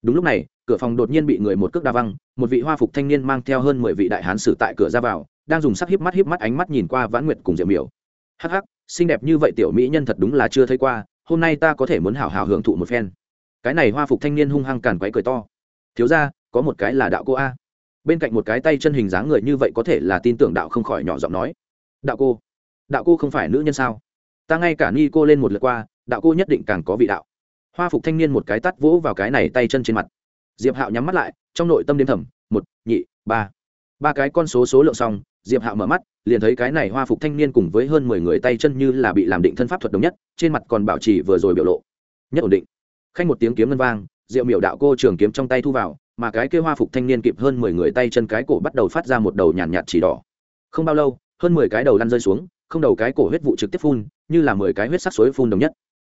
Đúng lúc này, cửa phòng đột nhiên bị người một cước đa văng, một vị hoa phục thanh niên mang theo hơn mười vị đại hán sử tại cửa ra vào, đang dùng sắc híp mắt híp mắt ánh mắt nhìn qua vãn nguyệt cùng diệm miểu. Hắc hắc, xinh đẹp như vậy tiểu mỹ nhân thật đúng là chưa thấy qua, hôm nay ta có thể muốn hào hào hưởng thụ một phen. Cái này hoa phục thanh niên hung hăng càn quấy cười to. Thiếu ra có một cái là đạo cô a bên cạnh một cái tay chân hình dáng người như vậy có thể là tin tưởng đạo không khỏi nhỏ giọng nói. Đạo cô đạo cô không phải nữ nhân sao? Ta ngay cả ni cô lên một lượt qua, đạo cô nhất định càng có vị đạo. Hoa phục thanh niên một cái tắt vỗ vào cái này tay chân trên mặt. Diệp hạo nhắm mắt lại, trong nội tâm đêm thầm, một, nhị, ba. Ba cái con số số lượng xong, diệp hạo mở mắt, liền thấy cái này hoa phục thanh niên cùng với hơn mười người tay chân như là bị làm định thân pháp thuật đồng nhất, trên mặt còn bảo trì vừa rồi biểu lộ. Nhất ổn định. Khanh một tiếng kiếm ngân vang diệu miểu đạo cô trường kiếm trong tay thu vào mà cái kia hoa phục thanh niên kịp hơn mười người tay chân cái cổ bắt đầu phát ra một đầu nhàn nhạt, nhạt chỉ đỏ. Không bao lâu hơn mười cái đầu lăn rơi xuống không đầu cái cổ huyết vụ trực tiếp phun như là mười cái huyết sắc suối phun đồng nhất.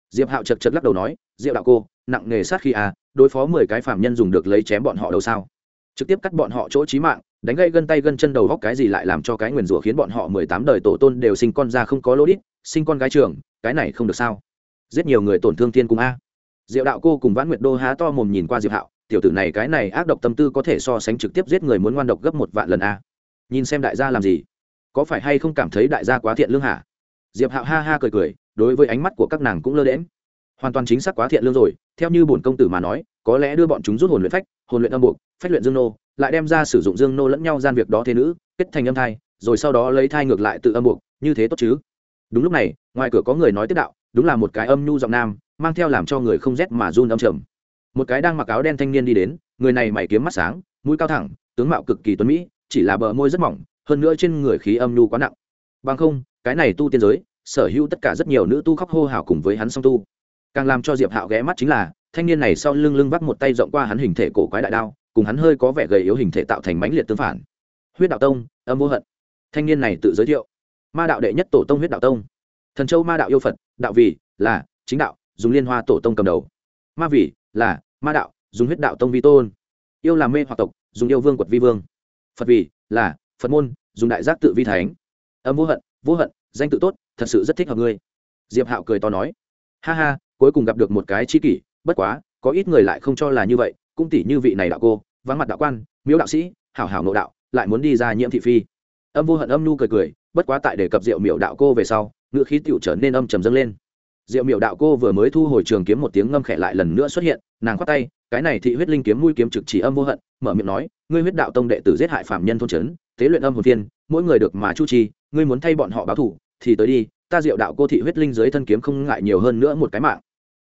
Diệp hạo chật chật lắc đầu nói diệu đạo cô nặng nghề sát khi à đối phó mười cái phạm nhân dùng được lấy chém bọn họ đầu sao? Trực tiếp cắt bọn họ chỗ trí mạng đánh gây gân tay gân chân đầu góc cái gì lại làm cho cái nguyền rủa khiến bọn họ mười tám đời tổ tôn đều sinh con ra không có lỗ đít sinh con gái trường cái này không được sao? Giết nhiều người tổn thương thiên cung a. Diệu đạo cô cùng vãn nguyệt đô há to mồm nhìn qua diệp hạo tiểu tử này cái này ác độc tâm tư có thể so sánh trực tiếp giết người muốn ngoan độc gấp một vạn lần a. Nhìn xem đại gia làm gì. Có phải hay không cảm thấy đại gia quá thiện lương hả? Diệp hạo ha ha cười cười, đối với ánh mắt của các nàng cũng lơ đễm hoàn toàn chính xác quá thiện lương rồi, theo như bổn công tử mà nói, có lẽ đưa bọn chúng rút hồn luyện phách, hồn luyện âm buộc, phách luyện dương nô, lại đem ra sử dụng dương nô lẫn nhau gian việc đó thế nữ, kết thành âm thai, rồi sau đó lấy thai ngược lại tự âm buộc, như thế tốt chứ? Đúng lúc này, ngoài cửa có người nói tiếp đạo, đúng là một cái âm nhu giọng nam, mang theo làm cho người không rét mà run âm trầm một cái đang mặc áo đen thanh niên đi đến, người này mày kiếm mắt sáng, mũi cao thẳng, tướng mạo cực kỳ tuấn mỹ, chỉ là bờ môi rất mỏng, hơn nữa trên người khí âm nhu quá nặng. Bằng không, cái này tu tiên giới, sở hữu tất cả rất nhiều nữ tu khóc hô hào cùng với hắn song tu. Càng làm cho diệp hạo ghé mắt chính là, thanh niên này sau lưng lưng vắt một tay rộng qua hắn hình thể cổ quái đại đao, cùng hắn hơi có vẻ gầy yếu hình thể tạo thành mãnh liệt tương phản. Huyết đạo tông, âm vô hận. Thanh niên này tự giới thiệu. Ma đạo đệ nhất tổ tông huyết đạo tông. Thần châu ma đạo yêu phật, đạo vì, là, chính đạo, dùng liên hoa tổ tông cầm đầu. Ma vì là ma đạo, dùng huyết đạo tông vi tôn. Yêu là mê hoặc tộc, dùng yêu vương quật vi vương. Phật vì là phật môn, dùng đại giác tự vi thánh. Âm vô hận vô hận, danh tự tốt, thật sự rất thích hợp ngươi. Diệp hạo cười to nói. Ha ha, cuối cùng gặp được một cái chi kỷ, bất quá, có ít người lại không cho là như vậy, cũng tỷ như vị này đạo cô, vắng mặt đạo quan, miếu đạo sĩ, hảo hảo nội đạo, lại muốn đi ra nhiễm thị phi. Âm vô hận âm nu cười cười, bất quá tại đề cập rượu miểu đạo cô về sau ngựa khí tựu trở nên âm trầm dâng lên diệu miểu đạo cô vừa mới thu hồi trường kiếm một tiếng ngâm khẽ lại lần nữa xuất hiện nàng khoát tay cái này thị huyết linh kiếm mũi kiếm trực chỉ âm vô hận mở miệng nói ngươi huyết đạo tông đệ tử giết hại phạm nhân thôn trấn tế luyện âm hồn viên mỗi người được mà chu trì, ngươi muốn thay bọn họ báo thù, thì tới đi ta diệu đạo cô thị huyết linh dưới thân kiếm không ngại nhiều hơn nữa một cái mạng.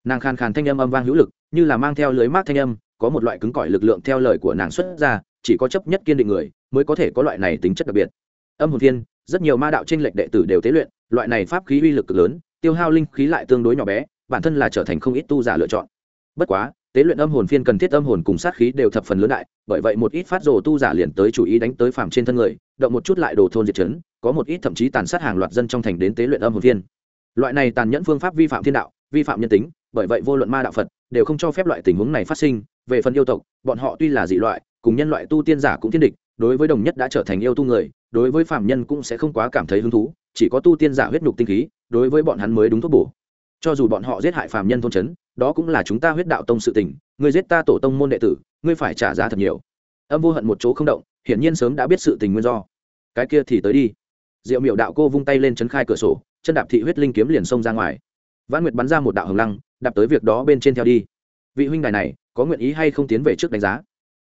Nàng khàn khàn thanh âm âm vang hữu lực như là mang theo lưới mát thanh âm có một loại cứng cỏi lực lượng theo lời của nàng xuất ra chỉ có chấp nhất kiên định người mới có thể có loại này tính chất đặc biệt. Âm hồn viên, rất nhiều ma đạo tranh lệch đệ tử đều tế luyện loại này pháp khí uy lực cực lớn tiêu hao linh khí lại tương đối nhỏ bé, bản thân là trở thành không ít tu giả lựa chọn. Bất quá, tế luyện âm hồn phiên cần thiết âm hồn cùng sát khí đều thập phần lớn đại, bởi vậy một ít phát rồ tu giả liền tới chủ ý đánh tới phàm trên thân người, động một chút lại đồ thôn diệt chấn, có một ít thậm chí tàn sát hàng loạt dân trong thành đến tế luyện âm hồn phiên. Loại này tàn nhẫn phương pháp vi phạm thiên đạo, vi phạm nhân tính, bởi vậy vô luận ma đạo phật đều không cho phép loại tình huống này phát sinh. Về phần yêu tộc, bọn họ tuy là dị loại, cùng nhân loại tu tiên giả cũng thiên địch, đối với đồng nhất đã trở thành yêu tu người, đối với phạm nhân cũng sẽ không quá cảm thấy hứng thú, chỉ có tu tiên giả huyết nhục tinh khí đối với bọn hắn mới đúng thuốc bổ. Cho dù bọn họ giết hại phạm nhân thôn trấn, đó cũng là chúng ta huyết đạo tông sự tình người giết ta tổ tông môn đệ tử, ngươi phải trả giá thật nhiều. Âm vô hận một chỗ không động, hiển nhiên sớm đã biết sự tình nguyên do. Cái kia thì tới đi. Diệu miệu đạo cô vung tay lên chấn khai cửa sổ, chân đạp thị huyết linh kiếm liền xông ra ngoài. Văn nguyệt bắn ra một đạo hồng lăng, đạp tới việc đó bên trên theo đi. Vị huynh đài này, có nguyện ý hay không tiến về trước đánh giá?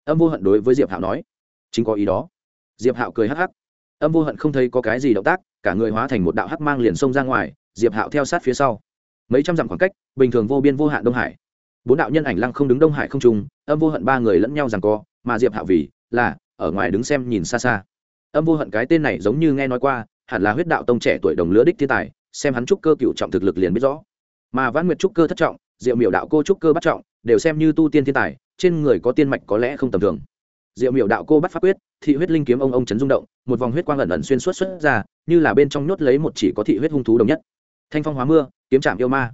Âm vô hận đối với diệp hạo nói. Chính có ý đó. Diệp hạo cười hắc hắc. Âm vô hận không thấy có cái gì động tác cả người hóa thành một đạo hắc mang liền xông ra ngoài, diệp hạo theo sát phía sau. Mấy trăm dặm khoảng cách, bình thường vô biên vô hạn đông hải. Bốn đạo nhân ảnh lăng không đứng đông hải không trung, âm vô hận ba người lẫn nhau rằng co, mà diệp hạo vì là ở ngoài đứng xem nhìn xa xa. Âm vô hận cái tên này giống như nghe nói qua, hẳn là huyết đạo tông trẻ tuổi đồng lứa đích thiên tài, xem hắn trúc cơ cựu trọng thực lực liền biết rõ. Mà vãn nguyệt trúc cơ thất trọng, diệu miểu đạo cô trúc cơ bắt trọng, đều xem như tu tiên thiên tài, trên người có tiên mạch có lẽ không tầm thường diệu miểu đạo cô bắt pháp quyết thị huyết linh kiếm ông ông chấn rung động một vòng huyết quang ẩn ẩn xuyên suốt xuất ra như là bên trong nhốt lấy một chỉ có thị huyết hung thú đồng nhất. Thanh phong hóa mưa kiếm trạm yêu ma.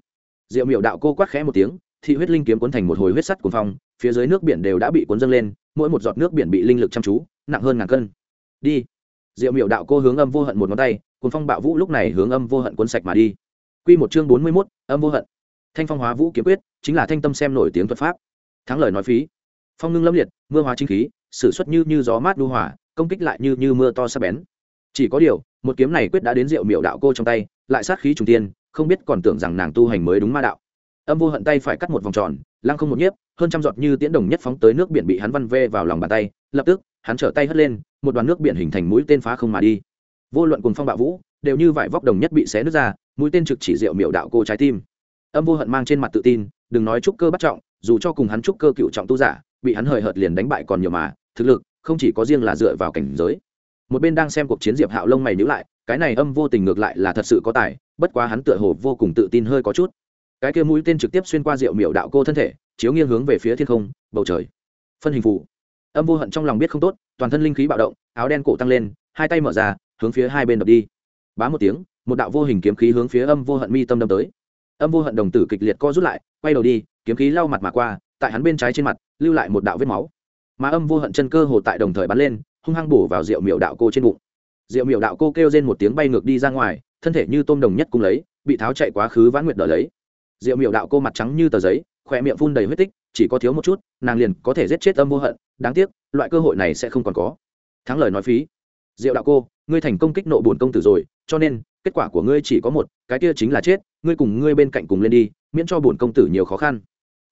Diệu miểu đạo cô quát khẽ một tiếng thị huyết linh kiếm cuốn thành một hồi huyết sắt cuồng phong phía dưới nước biển đều đã bị cuốn dâng lên mỗi một giọt nước biển bị linh lực chăm chú nặng hơn ngàn cân. Đi. Diệu miểu đạo cô hướng âm vô hận một ngón tay cuồng phong bạo vũ lúc này hướng âm vô hận cuốn sạch mà đi. Quy một chương bốn mươi 41, âm vô hận. Thanh phong hóa vũ kiếm quyết chính là thanh tâm xem nổi tiếng thuật pháp. Thắng lời nói phí. Phong ngưng lâm liệt mưa hóa chính khí s ử suất như như gió mát đu hỏa công kích lại như như mưa to sắp bén. Chỉ có điều, một kiếm này quyết đã đến rượu miệu đạo cô trong tay, lại sát khí trùng tiên không biết còn tưởng rằng nàng tu hành mới đúng ma đạo. Âm vô hận tay phải cắt một vòng tròn, lăng không một nhiếp, hơn trăm giọt như tiễn đồng nhất phóng tới nước biển bị hắn văn vê vào lòng bàn tay, lập tức, hắn trở tay hất lên, một đoàn nước biển hình thành mũi tên phá không mà đi. Vô luận cùng phong bạo vũ, đều như vải vóc đồng nhất bị xé nứt ra, mũi tên trực chỉ rượu miệu đạo cô trái tim. Âm vô hận mang trên mặt tự tin, đừng nói trúc cơ bắt trọng, dù cho cùng hắn trúc cơ cựu trọng tu giả, bị hắn hời hợt liền đánh bại còn nhiều mà thực lực, không chỉ có riêng là dựa vào cảnh giới. Một bên đang xem cuộc chiến diệp hạo lông mày nhữ lại, cái này âm vô tình ngược lại là thật sự có tài, bất quá hắn tựa hồ vô cùng tự tin hơi có chút. Cái kia mũi tên trực tiếp xuyên qua rượu miểu đạo cô thân thể, chiếu nghiêng hướng về phía thiên không, bầu trời. Phân hình phụ âm vô hận trong lòng biết không tốt, toàn thân linh khí bạo động, áo đen cổ tăng lên, hai tay mở ra, hướng phía hai bên đập đi. Bá một tiếng, một đạo vô hình kiếm khí hướng phía âm vô hận mi tâm đâm tới. Âm vô hận đồng tử kịch liệt co rút lại, quay đầu đi, kiếm khí lau mặt mà qua, tại hắn bên trái trên mặt, lưu lại một đạo vết máu mà âm vô hận chân cơ hồ tại đồng thời bắn lên, hung hăng bổ vào rượu miệu đạo cô trên bụng. Rượu miệu đạo cô kêu lên một tiếng bay ngược đi ra ngoài, thân thể như tôm đồng nhất cung lấy, bị tháo chạy quá khứ vãn nguyệt đỡ lấy. Rượu miệu đạo cô mặt trắng như tờ giấy khỏe miệng phun đầy huyết tích, chỉ có thiếu một chút, nàng liền có thể giết chết âm vô hận, đáng tiếc, loại cơ hội này sẽ không còn có. Thắng lời nói phí. Diệu đạo cô, ngươi thành công kích nộ bổn công tử rồi, cho nên, kết quả của ngươi chỉ có một, cái kia chính là chết, ngươi cùng ngươi bên cạnh cùng lên đi, miễn cho bổn công tử nhiều khó khăn.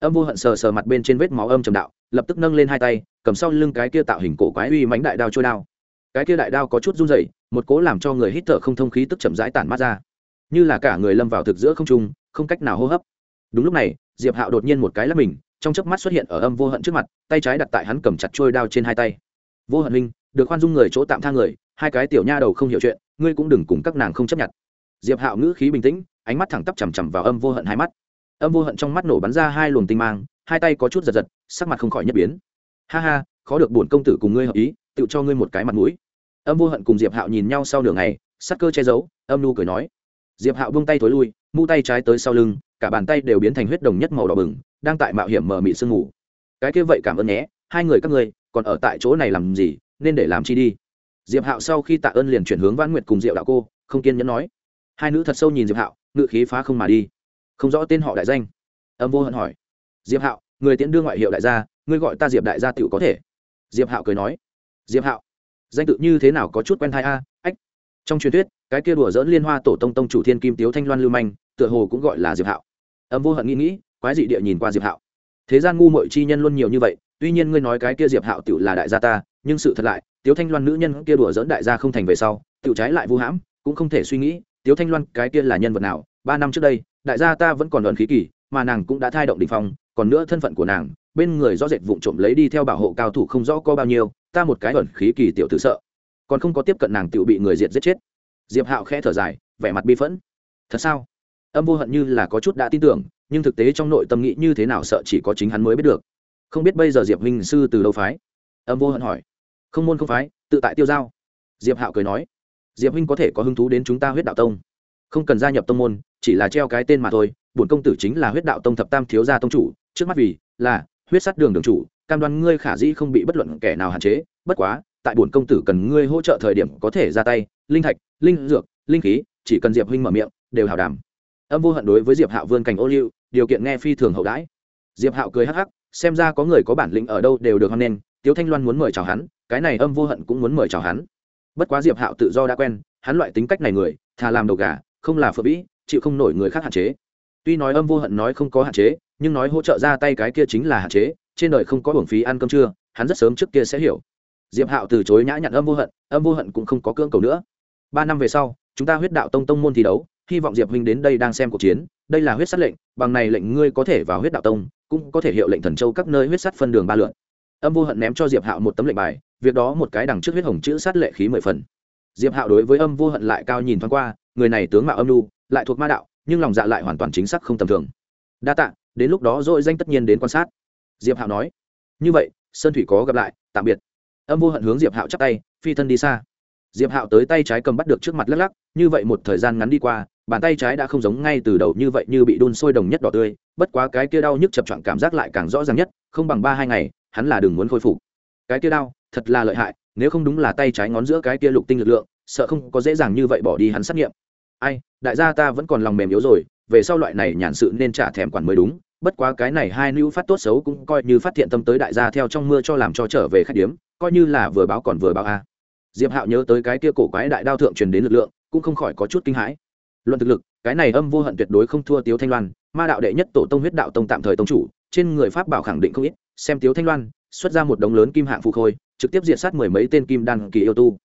Âm vô hận sờ sờ mặt bên trên vết máu âm trầm đạo lập tức nâng lên hai tay cầm sau lưng cái kia tạo hình cổ quái uy mánh đại đao trôi đao. Cái kia đại đao có chút run rẩy một cố làm cho người hít thở không thông khí tức chậm rãi tản mát ra. Như là cả người lâm vào thực giữa không trung không cách nào hô hấp. Đúng lúc này diệp hạo đột nhiên một cái lắp mình trong chớp mắt xuất hiện ở âm vô hận trước mặt tay trái đặt tại hắn cầm chặt trôi đao trên hai tay. Vô hận linh, được khoan dung người chỗ tạm tha người hai cái tiểu nha đầu không hiểu chuyện ngươi cũng đừng cùng các nàng không chấp nhận. Diệp hạo ngữ khí bình tĩnh ánh mắt thẳng tắp chằm chằm vào âm vô hận hai mắt. Âm vô hận trong mắt nổ bắn ra hai luồng tinh mang hai tay có chút giật giật, sắc mặt không khỏi nhất biến. Ha ha, khó được bổn công tử cùng ngươi hợp ý, tự cho ngươi một cái mặt mũi. Âm vô hận cùng diệp hạo nhìn nhau sau nửa ngày, sắc cơ che giấu, âm nu cười nói. Diệp hạo buông tay thối lui, mu tay trái tới sau lưng, cả bàn tay đều biến thành huyết đồng nhất màu đỏ bừng, đang tại mạo hiểm mờ mị sương ngủ cái kia vậy cảm ơn nhé, hai người các ngươi, còn ở tại chỗ này làm gì, nên để làm chi đi. Diệp hạo sau khi tạ ơn liền chuyển hướng vãn nguyệt cùng diệu đạo cô, không kiên nhẫn nói. Hai nữ thật sâu nhìn diệp hạo, ngự khí phá không mà đi. Không rõ tên họ đại danh. Âm vô hận hỏi diệp hạo, người tiễn đưa ngoại hiệu đại gia, ngươi gọi ta diệp đại gia tựu có thể. Diệp hạo cười nói. Diệp hạo, danh tự như thế nào có chút quen thai a? Ách, trong truyền thuyết, cái kia đùa dỡn liên hoa tổ tông tông chủ thiên kim tiếu thanh loan lưu manh, tựa hồ cũng gọi là diệp hạo. Âm vô hận nghĩ nghĩ, quái dị địa nhìn qua diệp hạo. Thế gian ngu mội chi nhân luôn nhiều như vậy, tuy nhiên ngươi nói cái kia diệp hạo tựu là đại gia ta, nhưng sự thật lại, tiếu thanh loan nữ nhân kia đùa dỡn đại gia không thành về sau tựu trái lại vu hãm, cũng không thể suy nghĩ, tiếu thanh loan cái kia là nhân vật nào, ba năm trước đây, đại gia ta vẫn còn luận khí kỳ mà nàng cũng đã thai động đ ỉ n h phong, còn nữa thân phận của nàng, bên người rõ rệt vụng trộm lấy đi theo bảo hộ cao thủ không rõ có bao nhiêu, ta một cái ẩn khí kỳ tiểu tử sợ. Còn không có tiếp cận nàng tự bị người diệt giết chết. Diệp hạo khẽ thở dài, vẻ mặt bi phẫn. Thật sao? Âm vô hận như là có chút đã tin tưởng, nhưng thực tế trong nội tâm nghĩ như thế nào sợ chỉ có chính hắn mới biết được. Không biết bây giờ diệp huynh sư từ đâu phái? Âm vô hận hỏi. Không môn không phái, tự tại tiêu giao. Diệp hạo cười nói. Diệp huynh có thể có hứng thú đến chúng ta huyết đạo tông? Không cần gia nhập tông môn, chỉ là treo cái tên mà thôi, bổn công tử chính là huyết đạo tông thập tam thiếu gia tông chủ, trước mắt vì là huyết sắt đường đường chủ, cam đoan ngươi khả dĩ không bị bất luận kẻ nào hạn chế, bất quá, tại bổn công tử cần ngươi hỗ trợ thời điểm có thể ra tay, linh thạch, linh dược, linh khí, chỉ cần diệp huynh mở miệng, đều hào đàm. âm vô hận đối với diệp hạo vươn cảnh ô liu, điều kiện nghe phi thường hậu đãi diệp hạo cười hắc hắc, xem ra có người có bản lĩnh ở đâu đều được hoan nghênh, tiếu thanh loan muốn mời chào hắn, cái này âm vô hận cũng muốn mời chào hắn bất quá diệp hạo tự do đã quen, hắn loại tính cách này người, thà làm đầu gà không là phượng vĩ, chịu không nổi người khác hạn chế. Tuy nói âm vô hận nói không có hạn chế, nhưng nói hỗ trợ ra tay cái kia chính là hạn chế, trên đời không có hưởng phí ăn cơm trưa, hắn rất sớm trước kia sẽ hiểu. Diệp hạo từ chối nhã nhặn âm vô hận, âm vô hận cũng không có cưỡng cầu nữa. Ba năm về sau, chúng ta huyết đạo tông tông môn thi đấu, hy vọng diệp huynh đến đây đang xem cuộc chiến, đây là huyết sát lệnh, bằng này lệnh ngươi có thể vào huyết đạo tông, cũng có thể hiệu lệnh thần châu các nơi huyết sát phân đường ba lượn. Âm vô hận ném cho diệp hạo một tấm lệnh bài, việc đó một cái đằng trước huyết hồng chữ sát lệ khí mười phần. Diệp hạo đối với âm vô hận lại cao nhìn thoáng qua người này tướng mạo âm lu lại thuộc ma đạo, nhưng lòng dạ lại hoàn toàn chính xác không tầm thường. Đa tạ, đến lúc đó dội danh tất nhiên đến quan sát. Diệp hạo nói. Như vậy, sơn thủy có gặp lại, tạm biệt. Âm vô hận hướng diệp hạo chắp tay, phi thân đi xa. Diệp hạo tới tay trái cầm bắt được trước mặt lắc lắc, như vậy một thời gian ngắn đi qua, bàn tay trái đã không giống ngay từ đầu như vậy như bị đun sôi đồng nhất đỏ tươi, bất quá cái kia đau nhức chập choạng cảm giác lại càng rõ ràng nhất, không bằng ba hai ngày, hắn là đừng muốn khôi phục. Cái kia đau, thật là lợi hại, nếu không đúng là tay trái ngón giữa cái kia lục tinh lực lượng, sợ không có dễ dàng như vậy bỏ đi hắn xét nghiệm ai, đại gia ta vẫn còn lòng mềm yếu rồi, về sau loại này nhàn sự nên trả thèm quản mới đúng, bất quá cái này hai nữ phát tốt xấu cũng coi như phát thiện tâm tới đại gia theo trong mưa cho làm cho trở về khách điếm, coi như là vừa báo còn vừa báo a. Diệp hạo nhớ tới cái kia cổ quái đại đao thượng truyền đến lực lượng, cũng không khỏi có chút kinh hãi. Luận thực lực, cái này âm vô hận tuyệt đối không thua tiếu thanh loan, ma đạo đệ nhất tổ tông huyết đạo tông tạm thời tông chủ, trên người pháp bảo khẳng định không ít, xem tiếu thanh loan, xuất ra một đống lớn kim hạng phụ khôi, trực tiếp diệt sát mười mấy tên kim đan kỳ yêu tu.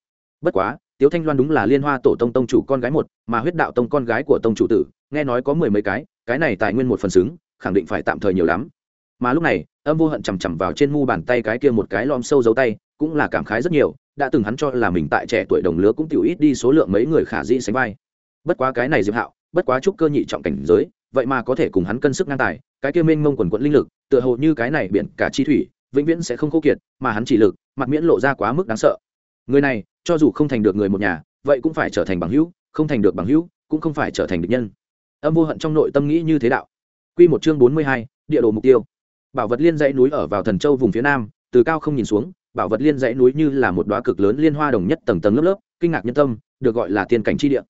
Bất quá tiếu thanh loan đúng là liên hoa tổ tông tông chủ con gái một, mà huyết đạo tông con gái của tông chủ tử, nghe nói có mười mấy cái cái này tài nguyên một phần xứng, khẳng định phải tạm thời nhiều lắm. Mà lúc này, âm vô hận chằm chằm vào trên mu bàn tay cái kia một cái lom sâu dấu tay, cũng là cảm khái rất nhiều, đã từng hắn cho là mình tại trẻ tuổi đồng lứa cũng tiểu ít đi số lượng mấy người khả dĩ sánh vai. Bất quá cái này diệp hạo, bất quá chúc cơ nhị trọng cảnh giới, vậy mà có thể cùng hắn cân sức ngang tài, cái kia mênh mông quần quận linh lực, tựa hồ như cái này biển cả chi thủy, vĩnh viễn sẽ không khô kiệt, mà hắn chỉ lực, mặt miễn lộ ra quá mức đáng sợ người này cho dù không thành được người một nhà vậy cũng phải trở thành bằng hữu không thành được bằng hữu cũng không phải trở thành địch nhân âm vô hận trong nội tâm nghĩ như thế đạo Quy một chương bốn mươi hai, địa đồ mục tiêu. Bảo vật liên dãy núi ở vào Thần Châu vùng phía nam, từ cao không nhìn xuống, bảo vật liên dãy núi như là một đóa cực lớn liên hoa đồng nhất tầng tầng lớp lớp, kinh ngạc nhân tâm, được gọi là tiên cảnh chi địa.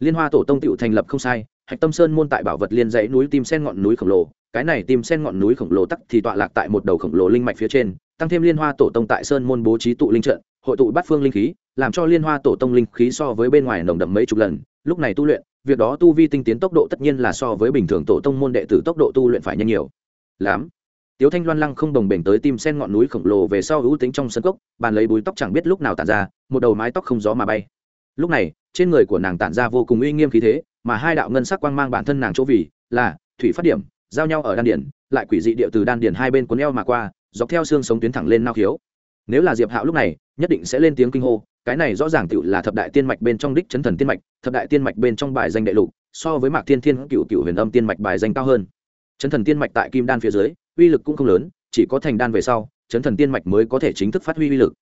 Liên Hoa tổ tông tựu thành lập không sai, Hạch Tâm Sơn môn tại bảo vật liên dãy núi tim sen ngọn núi khổng lồ, cái này tim sen ngọn núi khổng lồ tắc thì tọa lạc tại một đầu khổng lồ linh mạch phía trên, tăng thêm Liên Hoa tổ tông tại sơn môn bố trí tụ linh trận, hội tụ bát phương linh khí, làm cho Liên Hoa tổ tông linh khí so với bên ngoài nồng đậm mấy chục lần, lúc này tu luyện, việc đó tu vi tinh tiến tốc độ tất nhiên là so với bình thường tổ tông môn đệ tử tốc độ tu luyện phải nhanh nhiều. Lắm. Tiếu thanh loan lăng không đồng bền tới tim sen ngọn núi khổng lồ về sau hữu tính trong sân cốc bàn lấy búi tóc chẳng biết lúc nào tản ra một đầu mái tóc không gió mà bay. Lúc này trên người của nàng tản ra vô cùng uy nghiêm khí thế mà hai đạo ngân sắc quang mang bản thân nàng chỗ vì là thủy phát điểm giao nhau ở đan điển lại quỷ dị điệu từ đan điển hai bên cuốn eo mà qua dọc theo xương sống tuyến thẳng lên nao khiếu. Nếu là diệp hạo lúc này nhất định sẽ lên tiếng kinh hô, cái này rõ ràng tựu là thập đại tiên mạch bên trong đích chấn thần tiên mạch, thập đại tiên mạch bên trong bài danh đại lục, so với mạc thiên thiên cựu cựu huyền âm tiên mạch bài danh cao hơn. Chấn thần tiên mạch tại kim đan phía dưới, uy lực cũng không lớn, chỉ có thành đan về sau, chấn thần tiên mạch mới có thể chính thức phát huy uy lực.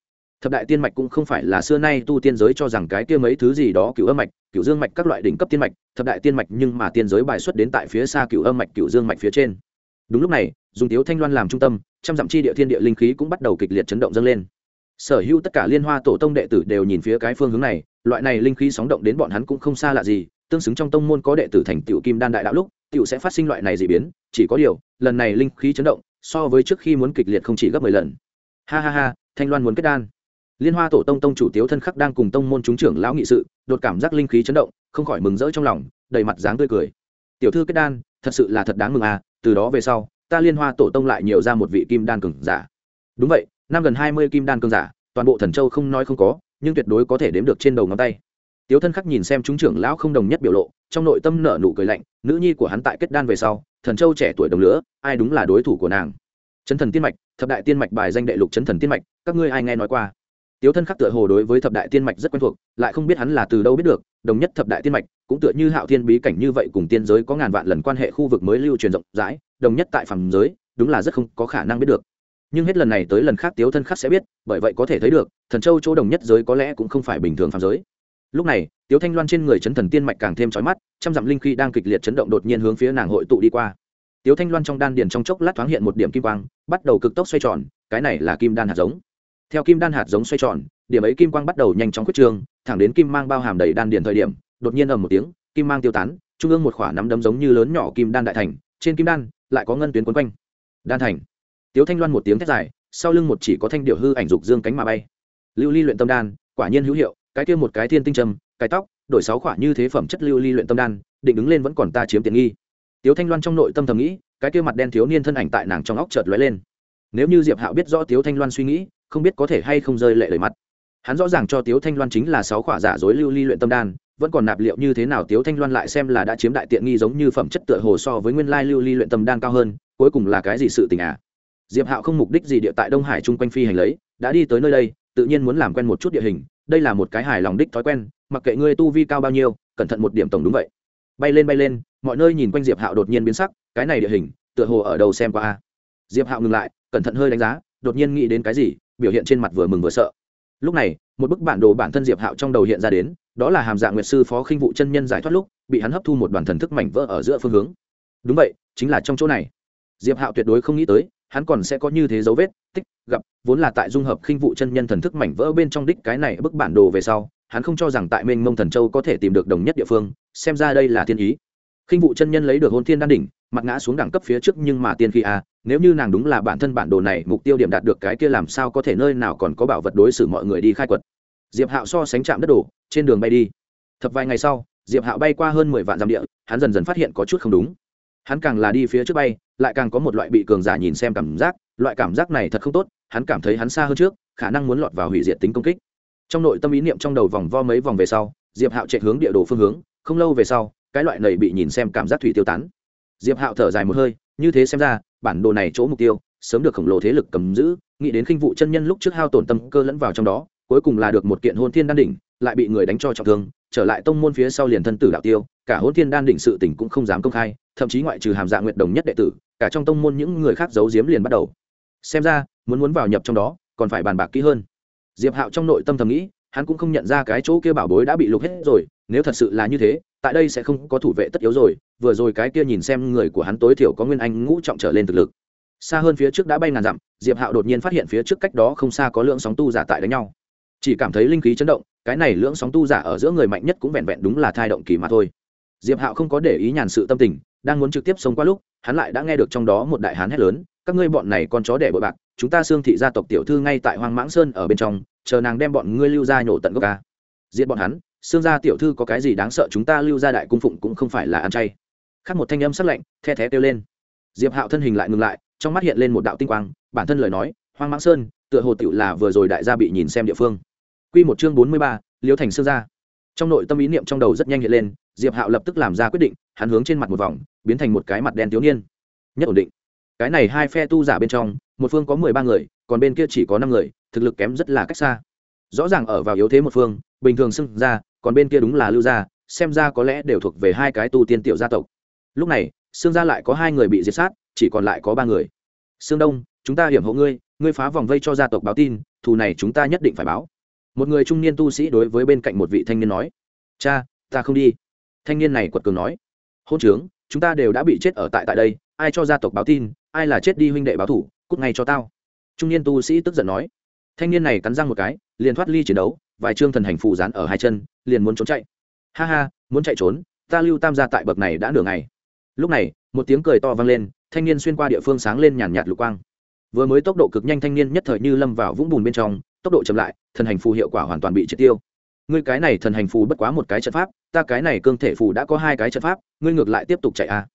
Thập đại tiên mạch cũng không phải là xưa nay tu tiên giới cho rằng cái kia mấy thứ gì đó cựu âm mạch cựu dương mạch các loại đỉnh cấp tiên mạch, thập đại tiên mạch nhưng mà tiên giới bài xuất đến tại phía xa cựu âm mạch cựu dương mạch phía trên. Đúng lúc này dùng tiếu thanh loan làm trung tâm, trăm dặm chi địa thiên địa linh khí cũng bắt đầu kịch liệt chấn động dâng lên sở hữu tất cả liên hoa tổ tông đệ tử đều nhìn phía cái phương hướng này, loại này linh khí sóng động đến bọn hắn cũng không xa lạ gì, tương xứng trong tông môn có đệ tử thành tựu kim đan đại đạo lúc, tựu sẽ phát sinh loại này dị biến, chỉ có điều, lần này linh khí chấn động, so với trước khi muốn kịch liệt không chỉ gấp mười lần. Ha ha ha, thanh loan muốn kết đan. Liên hoa tổ tông tông chủ tiếu thân khắc đang cùng tông môn chúng trưởng lão nghị sự, đột cảm giác linh khí chấn động, không khỏi mừng rỡ trong lòng, đầy mặt dáng tươi cười. Tiểu thư kết đan, thật sự là thật đáng mừng à từ đó về sau, ta liên hoa tổ tông lại nhiều ra một vị kim đan cường giả. Đúng vậy năm gần hai mươi kim đan cường giả, toàn bộ thần châu không nói không có, nhưng tuyệt đối có thể đếm được trên đầu ngón tay. Tiếu thân khắc nhìn xem chúng trưởng lão không đồng nhất biểu lộ, trong nội tâm nở nụ cười lạnh, nữ nhi của hắn tại kết đan về sau, thần châu trẻ tuổi đồng lửa, ai đúng là đối thủ của nàng. Chấn thần tiên mạch, thập đại tiên mạch bài danh đệ lục chấn thần tiên mạch, các ngươi ai nghe nói qua? Tiếu thân khắc tựa hồ đối với thập đại tiên mạch rất quen thuộc, lại không biết hắn là từ đâu biết được, đồng nhất thập đại tiên mạch, cũng tựa như hạo thiên bí cảnh như vậy cùng tiên giới có ngàn vạn lần quan hệ khu vực mới lưu truyền rộng rãi, đồng nhất tại phàm giới, đúng là rất không có khả năng biết được nhưng hết lần này tới lần khác tiếu thân khắc sẽ biết, bởi vậy có thể thấy được, thần châu chỗ đồng nhất giới có lẽ cũng không phải bình thường phạm giới. Lúc này, tiếu thanh loan trên người chấn thần tiên mạch càng thêm trói mắt, trăm dặm linh khí đang kịch liệt chấn động đột nhiên hướng phía nàng hội tụ đi qua. Tiếu thanh loan trong đan điền trong chốc lát thoáng hiện một điểm kim quang, bắt đầu cực tốc xoay tròn, cái này là kim đan hạt giống. Theo kim đan hạt giống xoay tròn, điểm ấy kim quang bắt đầu nhanh chóng quyết trường thẳng đến kim mang bao hàm đầy đan điền thời điểm, đột nhiên ầm một tiếng, kim mang tiêu tán, trung ương một khỏa nắm đấm giống như lớn nhỏ kim đan đại thành, trên kim đan lại có ngân tuyến quấn quanh. Đan thành tiếu thanh loan một tiếng thét dài, sau lưng một chỉ có thanh điệu hư ảnh dục dương cánh mà bay. Lưu ly luyện tâm đan, quả nhiên hữu hiệu, cái kia một cái thiên tinh trầm, cái tóc, đổi sáu khỏa như thế phẩm chất lưu ly luyện tâm đan, định đứng lên vẫn còn ta chiếm tiện nghi. Tiếu thanh loan trong nội tâm thầm nghĩ, cái kia mặt đen thiếu niên thân ảnh tại nàng trong óc chợt lóe lên. Nếu như diệp hạo biết rõ tiếu thanh loan suy nghĩ, không biết có thể hay không rơi lệ lời mặt. Hắn rõ ràng cho tiếu thanh loan chính là sáu khỏa giả dối lưu ly luyện tâm đan, vẫn còn nạp liệu như thế nào tiếu thanh loan lại xem là đã chiếm đại tiện nghi giống như phẩm chất tựa hồ so với nguyên lai lưu ly luyện tâm đan cao hơn, cuối cùng là cái gì sự tình à? Diệp hạo không mục đích gì địa tại đông hải chung quanh phi hành lấy, đã đi tới nơi đây, tự nhiên muốn làm quen một chút địa hình, đây là một cái hài lòng đích thói quen, mặc kệ ngươi tu vi cao bao nhiêu, cẩn thận một điểm tổng đúng vậy. Bay lên bay lên, mọi nơi nhìn quanh diệp hạo đột nhiên biến sắc, cái này địa hình, tựa hồ ở đầu xem qua a? Diệp hạo ngừng lại, cẩn thận hơi đánh giá, đột nhiên nghĩ đến cái gì, biểu hiện trên mặt vừa mừng vừa sợ. Lúc này, một bức bản đồ bản thân diệp hạo trong đầu hiện ra đến, đó là hàm dạng nguyệt sư phó khinh vụ chân nhân giải thoát lúc, bị hắn hấp thu một đoàn thần thức mảnh vỡ ở giữa phương hướng. Đúng vậy, chính là trong chỗ này. Diệp hạo tuyệt đối không nghĩ tới hắn còn sẽ có như thế dấu vết, tích, gặp, vốn là tại dung hợp khinh vụ chân nhân thần thức mảnh vỡ bên trong đích cái này bức bản đồ về sau, hắn không cho rằng tại mênh mông thần châu có thể tìm được đồng nhất địa phương, xem ra đây là thiên ý. Khinh vụ chân nhân lấy được hôn thiên đan đỉnh, mặt ngã xuống đẳng cấp phía trước nhưng mà tiên khi a à, nếu như nàng đúng là bản thân bản đồ này, mục tiêu điểm đạt được cái kia làm sao có thể nơi nào còn có bảo vật đối xử mọi người đi khai quật. Diệp hạo so sánh chạm đất đổ trên đường bay đi. Thập vài ngày sau, diệp hạo bay qua hơn mười vạn dặm địa, hắn dần dần phát hiện có chút không đúng. Hắn càng là đi phía trước bay lại càng có một loại bị cường giả nhìn xem cảm giác, loại cảm giác này thật không tốt, hắn cảm thấy hắn xa hơn trước, khả năng muốn lọt vào hủy diệt tính công kích. Trong nội tâm ý niệm trong đầu vòng vo mấy vòng về sau, diệp hạo chạy hướng địa đồ phương hướng, không lâu về sau, cái loại này bị nhìn xem cảm giác thủy tiêu tán. Diệp hạo thở dài một hơi, như thế xem ra, bản đồ này chỗ mục tiêu, sớm được khổng lồ thế lực cầm giữ, nghĩ đến khinh vụ chân nhân lúc trước hao tổn tâm cơ lẫn vào trong đó, cuối cùng là được một kiện hôn thiên đan đỉnh, lại bị người đánh cho trọng thương, trở lại tông môn phía sau liền thân tử đạo tiêu, cả hôn thiên đan đỉnh sự tỉnh cũng không dám công khai, thậm chí ngoại trừ hàm dạ nguyện đồng nhất đệ tử cả trong tông môn những người khác giấu giếm liền bắt đầu. Xem ra, muốn muốn vào nhập trong đó, còn phải bàn bạc kỹ hơn. Diệp hạo trong nội tâm thầm nghĩ, hắn cũng không nhận ra cái chỗ kia bảo bối đã bị lục hết rồi, nếu thật sự là như thế, tại đây sẽ không có thủ vệ tất yếu rồi, vừa rồi cái kia nhìn xem người của hắn tối thiểu có nguyên anh ngũ trọng trở lên thực lực. Xa hơn phía trước đã bay ngàn dặm, diệp hạo đột nhiên phát hiện phía trước cách đó không xa có lượng sóng tu giả tại đánh nhau. Chỉ cảm thấy linh khí chấn động, cái này lưỡng sóng tu giả ở giữa người mạnh nhất cũng vẹn vẹn đúng là thai động kỳ mà thôi. Diệp hạo không có để ý nhàn sự tâm tình đang muốn trực tiếp xông qua lúc hắn lại đã nghe được trong đó một đại hán hét lớn các ngươi bọn này con chó đẻ bội bạc chúng ta xương thị gia tộc tiểu thư ngay tại hoang mãng sơn ở bên trong chờ nàng đem bọn ngươi lưu ra nhổ tận gốc ca. Giết bọn hắn xương gia tiểu thư có cái gì đáng sợ chúng ta lưu ra đại cung phụng cũng không phải là ăn chay. Khác một thanh âm sắc lạnh the thé kêu lên. Diệp hạo thân hình lại ngừng lại trong mắt hiện lên một đạo tinh quang bản thân lời nói hoang mãng sơn tựa hồ tiểu là vừa rồi đại gia bị nhìn xem địa phương. Quy một chương bốn mươi ba, Liễu Thành Xương gia. Trong nội tâm ý niệm trong đầu rất nhanh hiện lên, Diệp Hạo lập tức làm ra quyết định, hắn hướng trên mặt một vòng, biến thành một cái mặt đen thiếu niên. Nhất ổn định. Cái này hai phe tu giả bên trong, một phương có mười ba người, còn bên kia chỉ có năm người, thực lực kém rất là cách xa. Rõ ràng ở vào yếu thế một phương, bình thường xưng ra, còn bên kia đúng là Lưu gia, xem ra có lẽ đều thuộc về hai cái tu tiên tiểu gia tộc. Lúc này, xương gia lại có hai người bị diệt sát, chỉ còn lại có ba người. Sương Đông, chúng ta hiểm hộ ngươi, ngươi phá vòng vây cho gia tộc báo tin, thù này chúng ta nhất định phải báo một người trung niên tu sĩ đối với bên cạnh một vị thanh niên nói cha ta không đi thanh niên này quật cường nói, hôn trướng, chúng ta đều đã bị chết ở tại tại đây, ai cho gia tộc báo tin, ai là chết đi huynh đệ báo thủ, cút ngay cho tao. Trung niên tu sĩ tức giận nói. Thanh niên này cắn răng một cái, liền thoát ly chiến đấu, vài trương thần hành phù dán ở hai chân, liền muốn trốn chạy. Ha ha, muốn chạy trốn, ta lưu tam gia tại bậc này đã nửa ngày. Lúc này, một tiếng cười to vang lên, thanh niên xuyên qua địa phương sáng lên nhàn nhạt lục quang. Vừa mới tốc độ cực nhanh thanh niên nhất thời như lâm vào vũng bùn bên trong, tốc độ chậm lại, thần hành phù hiệu quả hoàn toàn bị triệt tiêu ngươi cái này thần hành phù bất quá một cái trận pháp, ta cái này cương thể phù đã có hai cái trận pháp, ngươi ngược lại tiếp tục chạy à.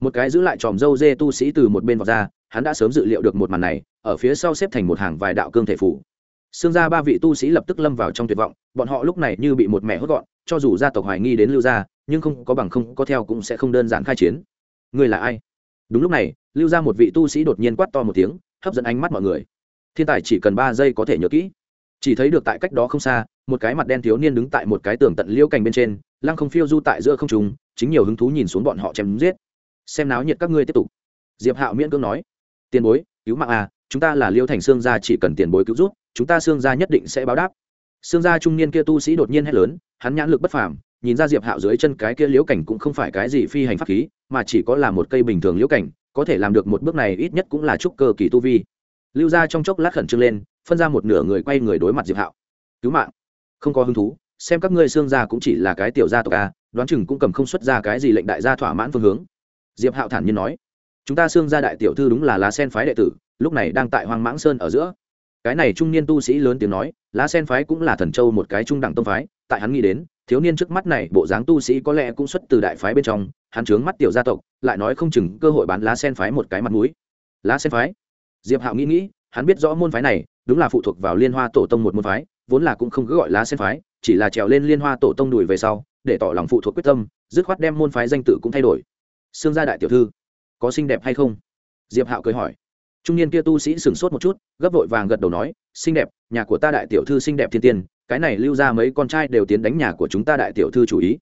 một cái giữ lại tròm dâu dê tu sĩ từ một bên vào ra, hắn đã sớm dự liệu được một màn này, ở phía sau xếp thành một hàng vài đạo cương thể phù. Xương ra ba vị tu sĩ lập tức lâm vào trong tuyệt vọng, bọn họ lúc này như bị một mẹ hốt gọn, cho dù gia tộc hoài nghi đến lưu gia, nhưng không có bằng không, có theo cũng sẽ không đơn giản khai chiến. Ngươi là ai? Đúng lúc này, lưu ra một vị tu sĩ đột nhiên quát to một tiếng, hấp dẫn ánh mắt mọi người. Thiên tài chỉ cần ba giây có thể nhớ kỹ. Chỉ thấy được tại cách đó không xa một cái mặt đen thiếu niên đứng tại một cái tường tận liễu cành bên trên, lăng không phiêu du tại giữa không trùng chính nhiều hứng thú nhìn xuống bọn họ chém giết. Xem náo nhiệt các ngươi tiếp tục. Diệp hạo miễn cưỡng nói, tiền bối, cứu mạng à chúng ta là liêu thành xương gia chỉ cần tiền bối cứu giúp, chúng ta xương gia nhất định sẽ báo đáp. Xương gia trung niên kia tu sĩ đột nhiên hét lớn, hắn nhãn lực bất phàm, nhìn ra diệp hạo dưới chân cái kia liễu cảnh cũng không phải cái gì phi hành pháp khí, mà chỉ có là một cây bình thường liễu cảnh, có thể làm được một bước này ít nhất cũng là trúc cơ kỳ tu vi. Lưu gia trong chốc lát khẩn trương lên, phân ra một nửa người quay người đối mặt diệp hạo. Cứu mạng không có hứng thú, xem các ngươi xương gia cũng chỉ là cái tiểu gia tộc a, đoán chừng cũng cầm không xuất ra cái gì lệnh đại gia thỏa mãn phương hướng. Diệp hạo thản nhiên nói, chúng ta xương gia đại tiểu thư đúng là lá sen phái đệ tử, lúc này đang tại hoang mãng sơn ở giữa. Cái này trung niên tu sĩ lớn tiếng nói, lá sen phái cũng là thần châu một cái trung đẳng tông phái, tại hắn nghĩ đến, thiếu niên trước mắt này bộ dáng tu sĩ có lẽ cũng xuất từ đại phái bên trong, hắn trướng mắt tiểu gia tộc, lại nói không chừng cơ hội bán lá sen phái một cái mặt mũi. Lá sen phái? Diệp hạo nghĩ nghĩ, hắn biết rõ môn phái này, đúng là phụ thuộc vào liên hoa tổ tông một môn phái vốn là cũng không cứ gọi lá sen phái, chỉ là trèo lên liên hoa tổ tông đùi về sau, để tỏ lòng phụ thuộc quyết tâm, dứt khoát đem môn phái danh tự cũng thay đổi. Xương gia đại tiểu thư, có xinh đẹp hay không? Diệp hạo cười hỏi. Trung niên kia tu sĩ sửng sốt một chút, gấp vội vàng gật đầu nói, xinh đẹp, nhà của ta đại tiểu thư xinh đẹp thiên tiên, cái này lưu ra mấy con trai đều tiến đánh nhà của chúng ta đại tiểu thư chủ ý.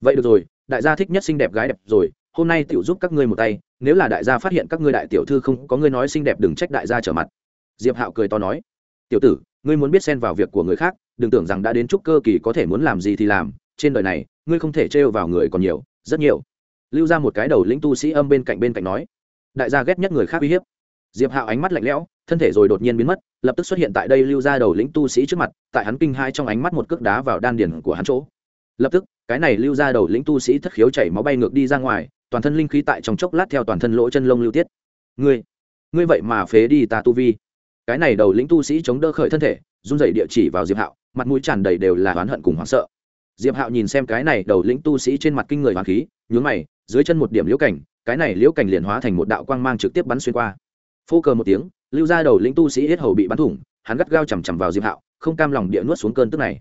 Vậy được rồi, đại gia thích nhất xinh đẹp gái đẹp rồi, hôm nay tiểu giúp các ngươi một tay, nếu là đại gia phát hiện các ngươi đại tiểu thư không có ngươi nói xinh đẹp đừng trách đại gia trở mặt. Diệp hạo cười to nói. Tiểu tử ngươi muốn biết xen vào việc của người khác, đừng tưởng rằng đã đến chúc cơ kỳ có thể muốn làm gì thì làm, trên đời này, ngươi không thể trêu vào người còn nhiều, rất nhiều. Lưu ra một cái đầu lĩnh tu sĩ âm bên cạnh bên cạnh nói. Đại gia ghét nhất người khác uy hiếp. Diệp hạo ánh mắt lạnh lẽo, thân thể rồi đột nhiên biến mất, lập tức xuất hiện tại đây lưu ra đầu lĩnh tu sĩ trước mặt, tại hắn kinh hai trong ánh mắt một cước đá vào đan điền của hắn chỗ. Lập tức, cái này lưu ra đầu lĩnh tu sĩ thất khiếu chảy máu bay ngược đi ra ngoài, toàn thân linh khí tại trong chốc lát theo toàn thân lỗ chân lông lưu tiết. Ngươi ngươi vậy mà phế đi ta tu vi cái này đầu lĩnh tu sĩ chống đỡ khởi thân thể, run dậy địa chỉ vào diệp hạo, mặt mũi tràn đầy đều là oán hận cùng hoảng sợ. Diệp hạo nhìn xem cái này đầu lĩnh tu sĩ trên mặt kinh người hoàng khí, nhướng mày, dưới chân một điểm liễu cảnh, cái này liễu cảnh liền hóa thành một đạo quang mang trực tiếp bắn xuyên qua. Phô cờ một tiếng, lưu ra đầu lĩnh tu sĩ hết hầu bị bắn thủng, hắn gắt gao chằm chằm vào diệp hạo, không cam lòng địa nuốt xuống cơn tức này.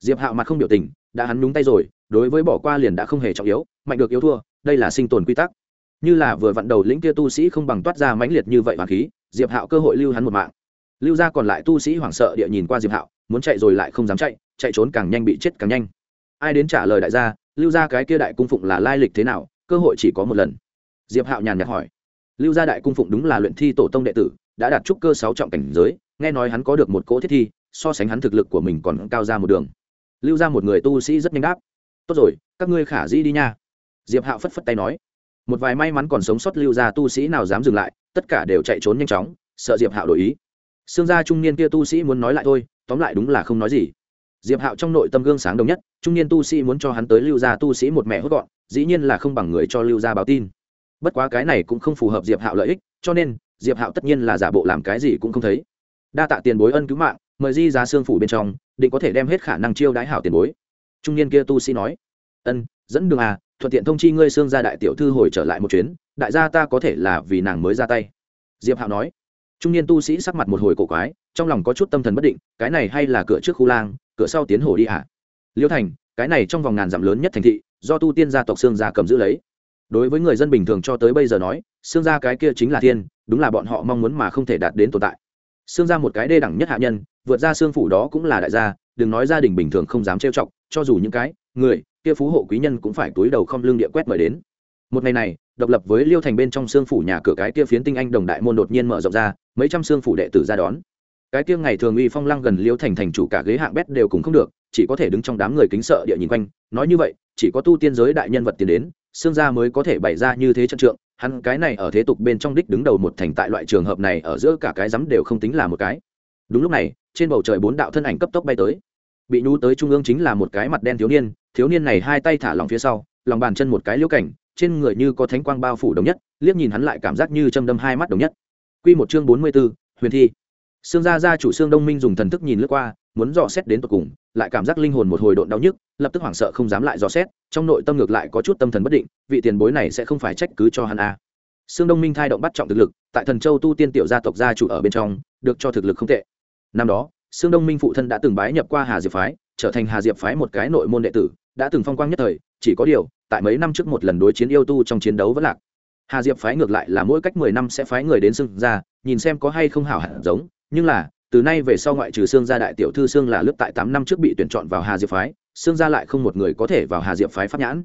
Diệp hạo mặt không biểu tình, đã hắn nhúng tay rồi, đối với bỏ qua liền đã không hề trọng yếu, mạnh được yếu thua, đây là sinh tồn quy tắc. Như là vừa vặn đầu lĩnh kia tu sĩ không bằng toát ra mãnh liệt như vậy hoàng khí, diệp hạo cơ hội lưu hắn một mạng lưu gia còn lại tu sĩ hoảng sợ địa nhìn qua diệp hạo, muốn chạy rồi lại không dám chạy chạy trốn càng nhanh bị chết càng nhanh. Ai đến trả lời đại gia, lưu gia cái kia đại cung phụng là lai lịch thế nào, cơ hội chỉ có một lần. Diệp hạo nhàn nhạt hỏi. Lưu gia đại cung phụng đúng là luyện thi tổ tông đệ tử, đã đạt trúc cơ sáu trọng cảnh giới, nghe nói hắn có được một cỗ thiết thi, so sánh hắn thực lực của mình còn cao ra một đường. Lưu ra một người tu sĩ rất nhanh đáp. Tốt rồi, các ngươi khả dĩ đi nha. Diệp hạo phất phất tay nói. Một vài may mắn còn sống sót lưu ra tu sĩ nào dám dừng lại, tất cả đều chạy trốn nhanh chóng, sợ diệp hạo đổi ý xương gia trung niên kia tu sĩ muốn nói lại thôi, tóm lại đúng là không nói gì. Diệp hạo trong nội tâm gương sáng đồng nhất, trung niên tu sĩ muốn cho hắn tới lưu gia tu sĩ một mẹ hốt gọn, dĩ nhiên là không bằng người cho lưu gia báo tin. Bất quá cái này cũng không phù hợp diệp hạo lợi ích, cho nên, diệp hạo tất nhiên là giả bộ làm cái gì cũng không thấy. Đa tạ tiền bối ân cứu mạng, mời di ra xương phủ bên trong, định có thể đem hết khả năng chiêu đái hảo tiền bối. Trung niên kia tu sĩ nói, ân, dẫn đường à thuận tiện thông chi ngươi xương gia đại tiểu thư hồi trở lại một chuyến, đại gia ta có thể là vì nàng mới ra tay. Diệp hạo nói trung niên tu sĩ sắc mặt một hồi cổ quái, trong lòng có chút tâm thần bất định, cái này hay là cửa trước khu lang, cửa sau tiến hồ đi ạ? À? liêu thành, cái này trong vòng ngàn dặm lớn nhất thành thị, do tu tiên gia tộc xương gia cầm giữ lấy. Đối với người dân bình thường cho tới bây giờ nói xương gia cái kia chính là thiên, đúng là bọn họ mong muốn mà không thể đạt đến tồn tại. Xương gia một cái đê đẳng nhất hạ nhân, vượt ra xương phủ đó cũng là đại gia, đừng nói gia đình bình thường không dám trêu chọc, cho dù những cái, người, kia phú hộ quý nhân cũng phải túi đầu không lương địa quét mời đến. Một ngày này độc lập với liêu thành bên trong xương phủ nhà cửa cái kia phiến tinh anh đồng đại môn đột nhiên mở rộng ra, mấy trăm xương phủ đệ tử ra đón. Cái kia ngày thường uy phong lăng gần liêu thành thành chủ cả ghế hạng bét đều cùng không được, chỉ có thể đứng trong đám người kính sợ địa nhìn quanh, nói như vậy, chỉ có tu tiên giới đại nhân vật tiến đến, xương gia mới có thể bày ra như thế trận trượng, hắn cái này ở thế tục bên trong đích đứng đầu một thành tại loại trường hợp này ở giữa cả cái rắm đều không tính là một cái. Đúng lúc này, trên bầu trời bốn đạo thân ảnh cấp tốc bay tới. Bị nhú tới trung ương chính là một cái mặt đen thiếu niên thiếu niên này hai tay thả lòng phía sau, lòng bàn chân một cái liễu cảnh trên người như có thánh quang bao phủ đồng nhất liếc nhìn hắn lại cảm giác như châm đâm hai mắt đồng nhất Quy một chương bốn mươi 44, huyền thi xương gia gia chủ Sương Đông Minh dùng thần thức nhìn lướt qua, muốn dò xét đến tận cùng, lại cảm giác linh hồn một hồi độn đau nhức, lập tức hoảng sợ không dám lại dò xét, trong nội tâm ngược lại có chút tâm thần bất định, vị tiền bối này sẽ không phải trách cứ cho hắn a. À. Sương Đông Minh thay động bắt trọng thực lực, tại Thần Châu tu tiên tiểu gia tộc gia chủ ở bên trong, được cho thực lực không tệ. Năm đó, Sương Đông Minh phụ thân đã từng bái nhập qua Hà Diệp phái, trở thành Hà Diệp phái một cái nội môn đệ tử, đã từng phong quang nhất thời, chỉ có điều, tại mấy năm trước một lần đối chiến yêu tu trong chiến đấu vẫn lạc. Hà Diệp phái ngược lại là mỗi cách mười năm sẽ phái người đến xưng ra, nhìn xem có hay không hảo hẳn giống, nhưng là từ nay về sau ngoại trừ xương gia đại tiểu thư xương là lướt tại tám năm trước bị tuyển chọn vào hà diệp phái xương gia lại không một người có thể vào hà diệp phái pháp nhãn.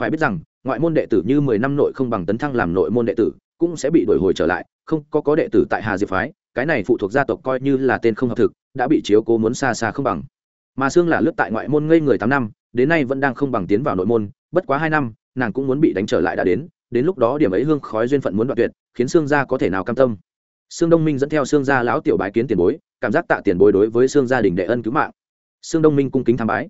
Phải biết rằng ngoại môn đệ tử như mười năm nội không bằng tấn thăng làm nội môn đệ tử cũng sẽ bị đổi hồi trở lại không có có đệ tử tại hà diệp phái cái này phụ thuộc gia tộc coi như là tên không hợp thực đã bị chiếu cố muốn xa xa không bằng. Mà xương là lướt tại ngoại môn ngây người tám năm đến nay vẫn đang không bằng tiến vào nội môn bất quá hai năm nàng cũng muốn bị đánh trở lại đã đến đến lúc đó điểm ấy hương khói duyên phận muốn đoạn tuyệt khiến xương gia có thể nào cam tâm Sương Đông Minh dẫn theo Sương gia lão tiểu bái kiến tiền bối, cảm giác tạ tiền bối đối với Sương gia đình đệ ân cứu mạng. Sương Đông Minh cung kính tham bái.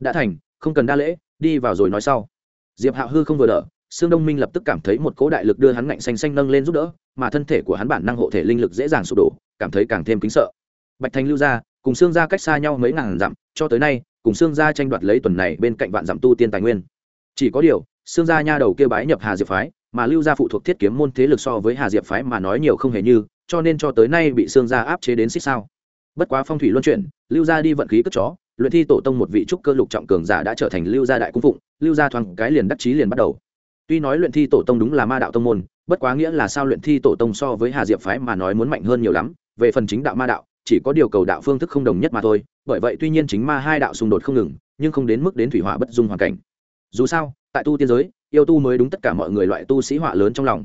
Đã thành, không cần đa lễ, đi vào rồi nói sau. Diệp Hạo hư không vừa đỡ, Sương Đông Minh lập tức cảm thấy một cỗ đại lực đưa hắn ngạnh xanh xanh nâng lên giúp đỡ, mà thân thể của hắn bản năng hộ thể linh lực dễ dàng sụp đổ, cảm thấy càng thêm kính sợ. Bạch Thành lưu gia, cùng Sương gia cách xa nhau mấy ngàn dặm, cho tới nay, cùng Sương gia tranh đoạt lấy tuần này bên cạnh vạn dặm tu tiên tài nguyên. Chỉ có điều, xương gia nha đầu kia bái nhập Hà Diệp phái, mà lưu gia phụ thuộc thiết kiếm môn thế lực so với Hà Diệp phái mà nói nhiều không hề như, cho nên cho tới nay bị xương gia áp chế đến xích sao. Bất quá phong thủy luân chuyển lưu gia đi vận khí cất chó luyện thi tổ tông một vị trúc cơ lục trọng cường giả đã trở thành lưu gia đại cung phụng lưu gia thoáng cái liền đắc chí liền bắt đầu. Tuy nói luyện thi tổ tông đúng là ma đạo tông môn bất quá nghĩa là sao luyện thi tổ tông so với hà diệp phái mà nói muốn mạnh hơn nhiều lắm về phần chính đạo ma đạo chỉ có điều cầu đạo phương thức không đồng nhất mà thôi bởi vậy tuy nhiên chính ma hai đạo xung đột không ngừng nhưng không đến mức đến thủy hỏa bất dung hoàn cảnh dù sao, tại tu tiên giới, yêu tu mới đúng tất cả mọi người loại tu sĩ họa lớn trong lòng.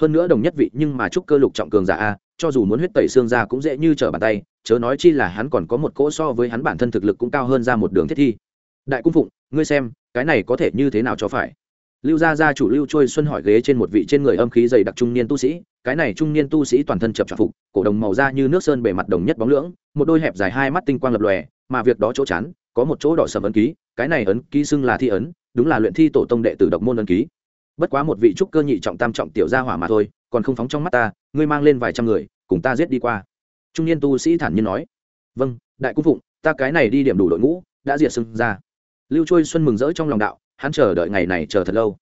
Hơn nữa đồng nhất vị nhưng mà trúc cơ lục trọng cường giả a, cho dù muốn huyết tẩy xương ra cũng dễ như trở bàn tay, chớ nói chi là hắn còn có một cỗ so với hắn bản thân thực lực cũng cao hơn ra một đường thiết thi. Đại cung phụng, ngươi xem, cái này có thể như thế nào cho phải? Lưu gia gia chủ lưu trôi xuân hỏi ghế trên một vị trên người âm khí dày đặc trung niên tu sĩ, cái này trung niên tu sĩ toàn thân chập trọc phục, cổ đồng màu da như nước sơn bề mặt đồng nhất bóng lưỡng, một đôi hẹp dài hai mắt tinh quang lập lòe, mà việc đó chỗ chắn có một chỗ đỏ sầm ấn ký, cái này ấn ký xưng là thi ấn đúng là luyện thi tổ tông đệ tử độc môn ân ký. Bất quá một vị trúc cơ nhị trọng tam trọng tiểu gia hỏa mà thôi, còn không phóng trong mắt ta, ngươi mang lên vài trăm người, cùng ta giết đi qua. Trung niên tu sĩ thản nhiên nói. Vâng đại cung phụng, ta cái này đi điểm đủ đội ngũ, đã diệt xưng ra lưu trôi xuân mừng rỡ trong lòng đạo, hắn chờ đợi ngày này chờ thật lâu.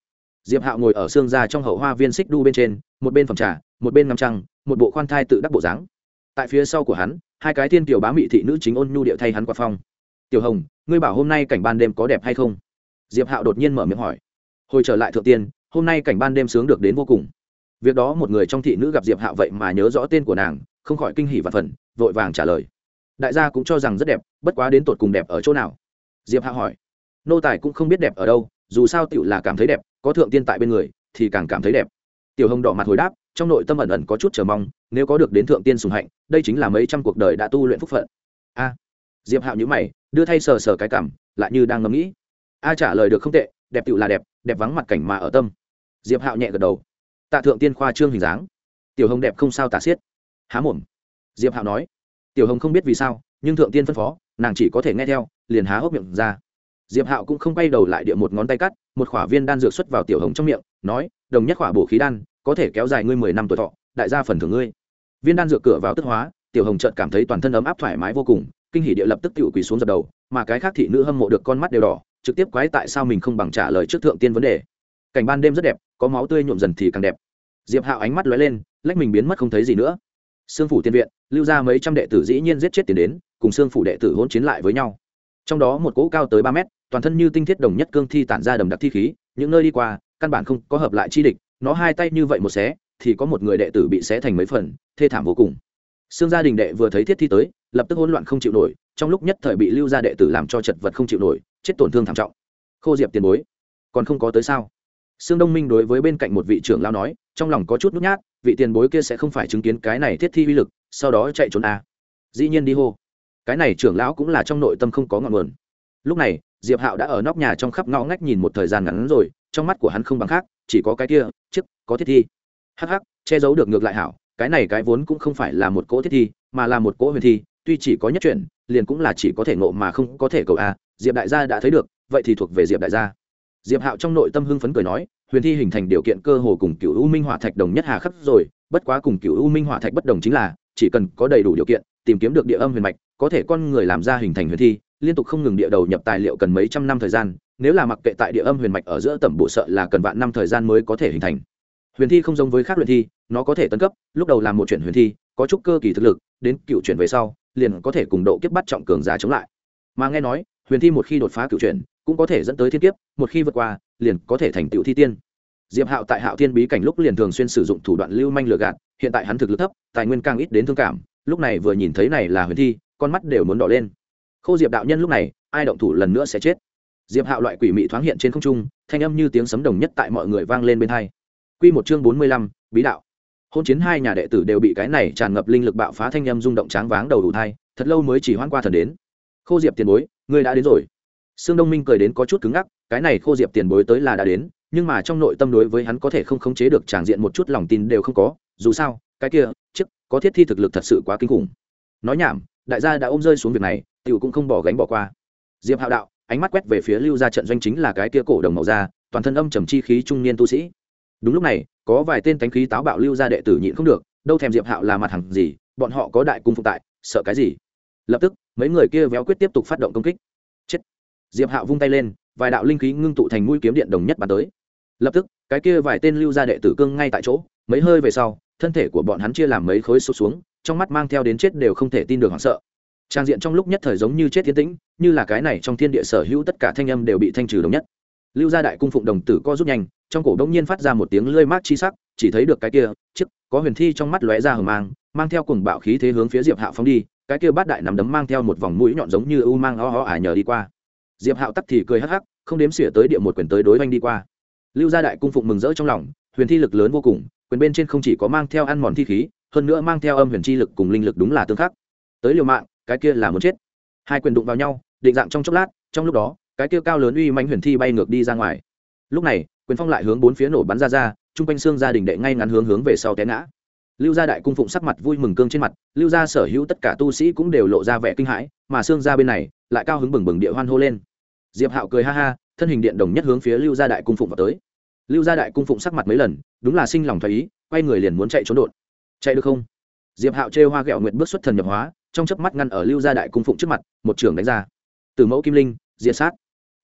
Diệp hạo ngồi ở xương ra trong hậu hoa viên xích đu bên trên, một bên phòng trà, một bên ngắm trăng, một bộ khoan thai tự đắc bộ dáng. Tại phía sau của hắn, hai cái thiên tiểu bá mị thị nữ chính ôn nhu điệu thay hắn qua phong. Tiểu hồng, ngươi bảo hôm nay cảnh ban đêm có đẹp hay không? Diệp hạo đột nhiên mở miệng hỏi. Hồi trở lại thượng tiên, hôm nay cảnh ban đêm sướng được đến vô cùng. Việc đó một người trong thị nữ gặp diệp hạo vậy mà nhớ rõ tên của nàng, không khỏi kinh hỉ và phần vội vàng trả lời. Đại gia cũng cho rằng rất đẹp, bất quá đến tột cùng đẹp ở chỗ nào? Diệp hạo hỏi. Nô tài cũng không biết đẹp ở đâu, dù sao tựu là cảm thấy đẹp, có thượng tiên tại bên người, thì càng cảm thấy đẹp. Tiểu hồng đỏ mặt hồi đáp, trong nội tâm ẩn ẩn có chút chờ mong, nếu có được đến thượng tiên sùng hạnh, đây chính là mấy trăm cuộc đời đã tu luyện phúc phận. A. Diệp hạo nhữ mày, đưa thay sờ sờ cái cảm, lại như đang ngẫm nghĩ a trả lời được không tệ, đẹp tựu là đẹp đẹp vắng mặt cảnh mà ở tâm. Diệp hạo nhẹ gật đầu. Tạ thượng tiên khoa trương hình dáng. Tiểu hồng đẹp không sao tả xiết. Há mồm. Diệp hạo nói. Tiểu hồng không biết vì sao, nhưng thượng tiên phân phó, nàng chỉ có thể nghe theo, liền há hốc miệng ra. Diệp hạo cũng không quay đầu lại địa một ngón tay cắt, một khỏa viên đan dược xuất vào tiểu hồng trong miệng, nói, đồng nhất khỏa bổ khí đan, có thể kéo dài ngươi mười năm tuổi thọ, đại gia phần thưởng ngươi. Viên đan dược cửa vào tức hóa, tiểu hồng chợt cảm thấy toàn thân ấm áp thoải mái vô cùng, kinh hỉ địa lập tức tự quỳ xuống dập đầu, mà cái khác thị nữ hâm mộ được con mắt đều đỏ trực tiếp quái tại sao mình không bằng trả lời trước thượng tiên vấn đề. Cảnh ban đêm rất đẹp, có máu tươi nhuộm dần thì càng đẹp. Diệp hạo ánh mắt lóe lên, lách mình biến mất không thấy gì nữa. Sương phủ tiên viện, lưu ra mấy trăm đệ tử dĩ nhiên giết chết tiền đến, cùng sương phủ đệ tử hỗn chiến lại với nhau. Trong đó một cỗ cao tới ba mét, toàn thân như tinh thiết đồng nhất cương thi tản ra đầm đặc thi khí, những nơi đi qua, căn bản không có hợp lại chi địch, nó hai tay như vậy một xé, thì có một người đệ tử bị xé thành mấy phần, thê thảm vô cùng. Xương gia đình đệ vừa thấy thiết thi tới, lập tức hỗn loạn không chịu nổi trong lúc nhất thời bị lưu gia đệ tử làm cho chật vật không chịu nổi, chết tổn thương thảm trọng. Khô diệp tiền bối, còn không có tới sao? Sương đông minh đối với bên cạnh một vị trưởng lao nói, trong lòng có chút nút nhát, vị tiền bối kia sẽ không phải chứng kiến cái này thiết thi uy lực, sau đó chạy trốn à. dĩ nhiên đi hô. Cái này trưởng lão cũng là trong nội tâm không có ngọn nguồn. Lúc này, diệp hạo đã ở nóc nhà trong khắp ngõ ngách nhìn một thời gian ngắn rồi, trong mắt của hắn không bằng khác, chỉ có cái kia, chiếc, có thiết thi. Hắc hắc, che giấu được ngược lại hảo, cái này cái vốn cũng không phải là một cỗ thiết thi, mà là một cỗ huyền thi tuy chỉ có nhất chuyện liền cũng là chỉ có thể ngộ mà không có thể cầu a, diệp đại gia đã thấy được, vậy thì thuộc về diệp đại gia. Diệp hạo trong nội tâm hưng phấn cười nói, huyền thi hình thành điều kiện cơ hồ cùng cựu u minh hỏa thạch đồng nhất hà khắc rồi, bất quá cùng cựu u minh hỏa thạch bất đồng chính là, chỉ cần có đầy đủ điều kiện, tìm kiếm được địa âm huyền mạch, có thể con người làm ra hình thành huyền thi, liên tục không ngừng địa đầu nhập tài liệu cần mấy trăm năm thời gian, nếu là mặc kệ tại địa âm huyền mạch ở giữa tầm bộ sợ là cần vạn năm thời gian mới có thể hình thành. Huyền thi không giống với khác luyện thi, nó có thể tấn cấp, lúc đầu làm một chuyển huyền thi, có chút cơ kỳ thực lực, đến cựu chuyển về sau liền có thể cùng độ kiếp bắt trọng cường giả chống lại. Mà nghe nói, huyền thi một khi đột phá cựu chuyển, cũng có thể dẫn tới thiên kiếp, một khi vượt qua, liền có thể thành tựu thi tiên. Diệp hạo tại hạo thiên bí cảnh lúc liền thường xuyên sử dụng thủ đoạn lưu manh lừa gạt, hiện tại hắn thực lực thấp, tài nguyên càng ít đến thương cảm, lúc này vừa nhìn thấy này là huyền thi, con mắt đều muốn đỏ lên. Khô diệp đạo nhân lúc này, ai động thủ lần nữa sẽ chết. Diệp hạo loại quỷ mị thoáng hiện trên không trung, thanh âm như tiếng sấm đồng nhất tại mọi người vang lên bên hai. Quy một chương bốn mươi lăm, bí đạo hôn chiến hai nhà đệ tử đều bị cái này tràn ngập linh lực bạo phá thanh âm rung động tráng váng đầu đủ thai, thật lâu mới chỉ hoãn qua thần đến. Khô diệp tiền bối, ngươi đã đến rồi. Sương đông minh cười đến có chút cứng ngắc, cái này khô diệp tiền bối tới là đã đến, nhưng mà trong nội tâm đối với hắn có thể không khống chế được tràng diện một chút lòng tin đều không có, dù sao, cái kia chức có thiết thi thực lực thật sự quá kinh khủng. Nói nhảm, đại gia đã ôm rơi xuống việc này, tiểu cũng không bỏ gánh bỏ qua. Diệp hạo đạo, ánh mắt quét về phía lưu gia trận doanh chính là cái kia cổ đồng màu da, toàn thân âm trầm chi khí trung niên tu sĩ. Đúng lúc này có vài tên tánh khí táo bạo lưu gia đệ tử nhịn không được, đâu thèm diệp hạo là mặt hàng gì, bọn họ có đại cung phụ tại, sợ cái gì? Lập tức, mấy người kia véo quyết tiếp tục phát động công kích. Chết! Diệp hạo vung tay lên, vài đạo linh khí ngưng tụ thành mũi kiếm điện đồng nhất bắn tới. Lập tức, cái kia vài tên lưu gia đệ tử cương ngay tại chỗ, mấy hơi về sau, thân thể của bọn hắn chia làm mấy khối sụt xuống, trong mắt mang theo đến chết đều không thể tin được hoảng sợ. Trang diện trong lúc nhất thời giống như chết tiến tĩnh, như là cái này trong thiên địa sở hữu tất cả thanh âm đều bị thanh trừ đồng nhất lưu gia đại cung phụng đồng tử co rút nhanh, trong cổ đông nhiên phát ra một tiếng lơi mát chi sắc, chỉ thấy được cái kia, chiếc, có huyền thi trong mắt lóe ra hờ mang mang theo cùng bạo khí thế hướng phía diệp hạo phóng đi, cái kia bát đại nằm đấm mang theo một vòng mũi nhọn giống như u mang ho ho ải nhờ đi qua. Diệp hạo tắc thì cười hắc hắc, không đếm xỉa tới địa một quyền tới đối oanh đi qua. Lưu gia đại cung phụng mừng rỡ trong lòng, huyền thi lực lớn vô cùng, quyền bên trên không chỉ có mang theo ăn mòn thi khí, hơn nữa mang theo âm huyền chi lực cùng linh lực đúng là tương khắc. Tới liều mạng, cái kia là muốn chết. Hai quyền đụng vào nhau, định dạng trong chốc lát, trong lúc đó cái kia cao lớn uy manh huyền thi bay ngược đi ra ngoài. Lúc này, quyền phong lại hướng bốn phía nổ bắn ra ra, chung quanh xương gia đình đệ ngay ngắn hướng hướng về sau té ngã. Lưu gia đại cung phụng sắc mặt vui mừng cương trên mặt, lưu gia sở hữu tất cả tu sĩ cũng đều lộ ra vẻ kinh hãi, mà xương gia bên này lại cao hứng bừng bừng địa hoan hô lên. Diệp hạo cười ha ha, thân hình điện đồng nhất hướng phía lưu gia đại cung phụng vào tới. Lưu gia đại cung phụng sắc mặt mấy lần, đúng là sinh lòng thoái ý, quay người liền muốn chạy trốn đột. Chạy được không? Diệp hạo trêu hoa ghẹo nguyện bước xuất thần nhập hóa, trong chớp mắt ngăn ở lưu gia đại cung phụng trước mặt, một trường đánh ra. Từ mẫu kim linh, diệt sát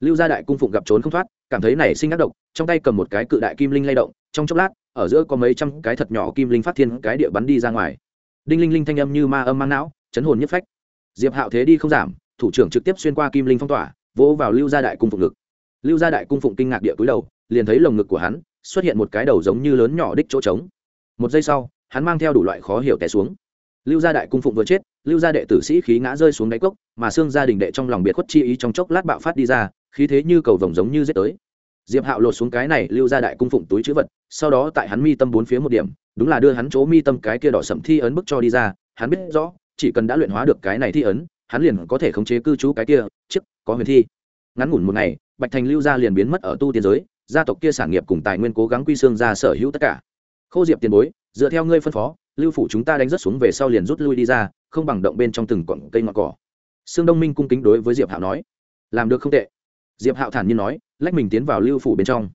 lưu gia đại cung phụng gặp trốn không thoát, cảm thấy nảy sinh ác độc, trong tay cầm một cái cự đại kim linh lay động, trong chốc lát, ở giữa có mấy trăm cái thật nhỏ kim linh phát thiên cái địa bắn đi ra ngoài. Đinh linh linh thanh âm như ma âm mang não, chấn hồn nhất phách. Diệp hạo thế đi không giảm, thủ trưởng trực tiếp xuyên qua kim linh phong tỏa, vỗ vào lưu gia đại cung phụng ngực. Lưu gia đại cung phụng kinh ngạc địa cúi đầu, liền thấy lồng ngực của hắn xuất hiện một cái đầu giống như lớn nhỏ đích chỗ trống. Một giây sau, hắn mang theo đủ loại khó hiểu té xuống. Lưu gia đại cung phụng vừa chết, lưu gia đệ tử sĩ khí ngã rơi xuống đáy cốc, mà xương gia đình đệ trong lòng biệt khuất chi ý trong chốc lát bạo phát đi ra khí thế như cầu vồng giống như giết tới. Diệp hạo lột xuống cái này lưu ra đại cung phụng túi chữ vật, sau đó tại hắn mi tâm bốn phía một điểm, đúng là đưa hắn chỗ mi tâm cái kia đỏ sậm thi ấn bức cho đi ra, hắn biết rõ, chỉ cần đã luyện hóa được cái này thi ấn, hắn liền có thể khống chế cư trú cái kia trước có huyền thi. Ngắn ngủn một ngày, bạch thành lưu gia liền biến mất ở tu tiên giới, gia tộc kia sản nghiệp cùng tài nguyên cố gắng quy xương ra sở hữu tất cả. Khô diệp tiền bối, dựa theo ngươi phân phó, lưu phủ chúng ta đánh rất xuống về sau liền rút lui đi ra, không bằng động bên trong từng cọng cây ngọn cỏ. Sương đông minh cung kính đối với diệp hạo nói, làm được không tệ diệp hạo thản nhiên nói, lách mình tiến vào lưu phủ bên trong.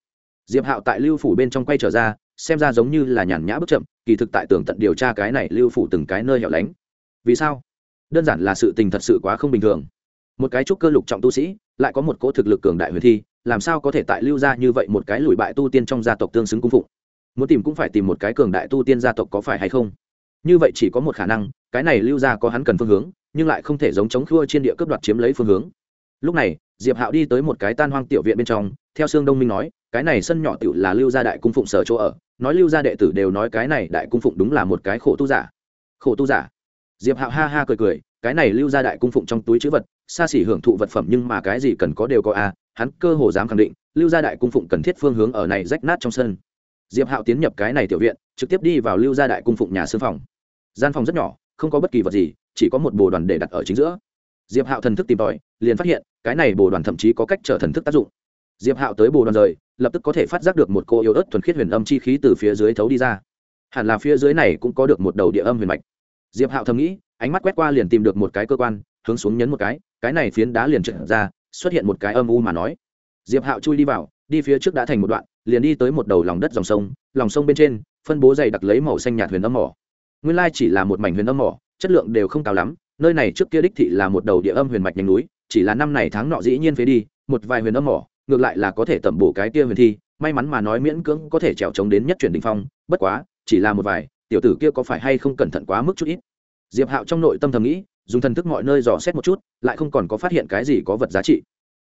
Diệp hạo tại lưu phủ bên trong quay trở ra, xem ra giống như là nhàn nhã bước chậm, kỳ thực tại tường tận điều tra cái này lưu phủ từng cái nơi hẻo lánh. Vì sao? Đơn giản là sự tình thật sự quá không bình thường. Một cái trúc cơ lục trọng tu sĩ, lại có một cỗ thực lực cường đại huyền thi, làm sao có thể tại lưu ra như vậy một cái lùi bại tu tiên trong gia tộc tương xứng cung phụng? Muốn tìm cũng phải tìm một cái cường đại tu tiên gia tộc có phải hay không? Như vậy chỉ có một khả năng, cái này lưu ra có hắn cần phương hướng, nhưng lại không thể giống chống khua trên địa cướp đoạt chiếm lấy phương hướng. Lúc này diệp hạo đi tới một cái tan hoang tiểu viện bên trong, theo sương đông minh nói, cái này sân nhỏ tiểu là lưu gia đại cung phụng sở chỗ ở, nói lưu gia đệ tử đều nói cái này đại cung phụng đúng là một cái khổ tu giả. Khổ tu giả? Diệp hạo ha ha cười cười, cái này lưu gia đại cung phụng trong túi chữ vật, xa xỉ hưởng thụ vật phẩm nhưng mà cái gì cần có đều có a, hắn cơ hồ dám khẳng định, lưu gia đại cung phụng cần thiết phương hướng ở này rách nát trong sân. Diệp hạo tiến nhập cái này tiểu viện, trực tiếp đi vào lưu gia đại cung phụng nhà sư phòng. Gian phòng rất nhỏ, không có bất kỳ vật gì, chỉ có một bồ đoàn để đặt ở chính giữa. Diệp hạo thần thức tìm tòi, liền phát hiện cái này bồ đoàn thậm chí có cách trở thần thức tác dụng. Diệp hạo tới bồ đoàn rời, lập tức có thể phát giác được một cô yếu ớt thuần khiết huyền âm chi khí từ phía dưới thấu đi ra. Hẳn là phía dưới này cũng có được một đầu địa âm huyền mạch. Diệp hạo thầm nghĩ, ánh mắt quét qua liền tìm được một cái cơ quan, hướng xuống nhấn một cái cái này phiến đá liền trượt ra, xuất hiện một cái âm u mà nói. Diệp hạo chui đi vào, đi phía trước đã thành một đoạn, liền đi tới một đầu lòng đất dòng sông, lòng sông bên trên, phân bố dày đặc lấy màu xanh nhạt huyền âm mỏ. Nguyên lai chỉ là một mảnh huyền âm mỏ, chất lượng đều không cao lắm, nơi này trước kia đích thị là một đầu địa âm huyền mạch nhánh núi chỉ là năm này tháng nọ dĩ nhiên phế đi, một vài huyền âm mỏ, ngược lại là có thể tẩm bổ cái kia huyền thi, may mắn mà nói miễn cưỡng có thể trèo trống đến nhất chuyển đỉnh phong, bất quá, chỉ là một vài, tiểu tử kia có phải hay không cẩn thận quá mức chút ít. Diệp hạo trong nội tâm thầm nghĩ, dùng thần thức mọi nơi dò xét một chút, lại không còn có phát hiện cái gì có vật giá trị.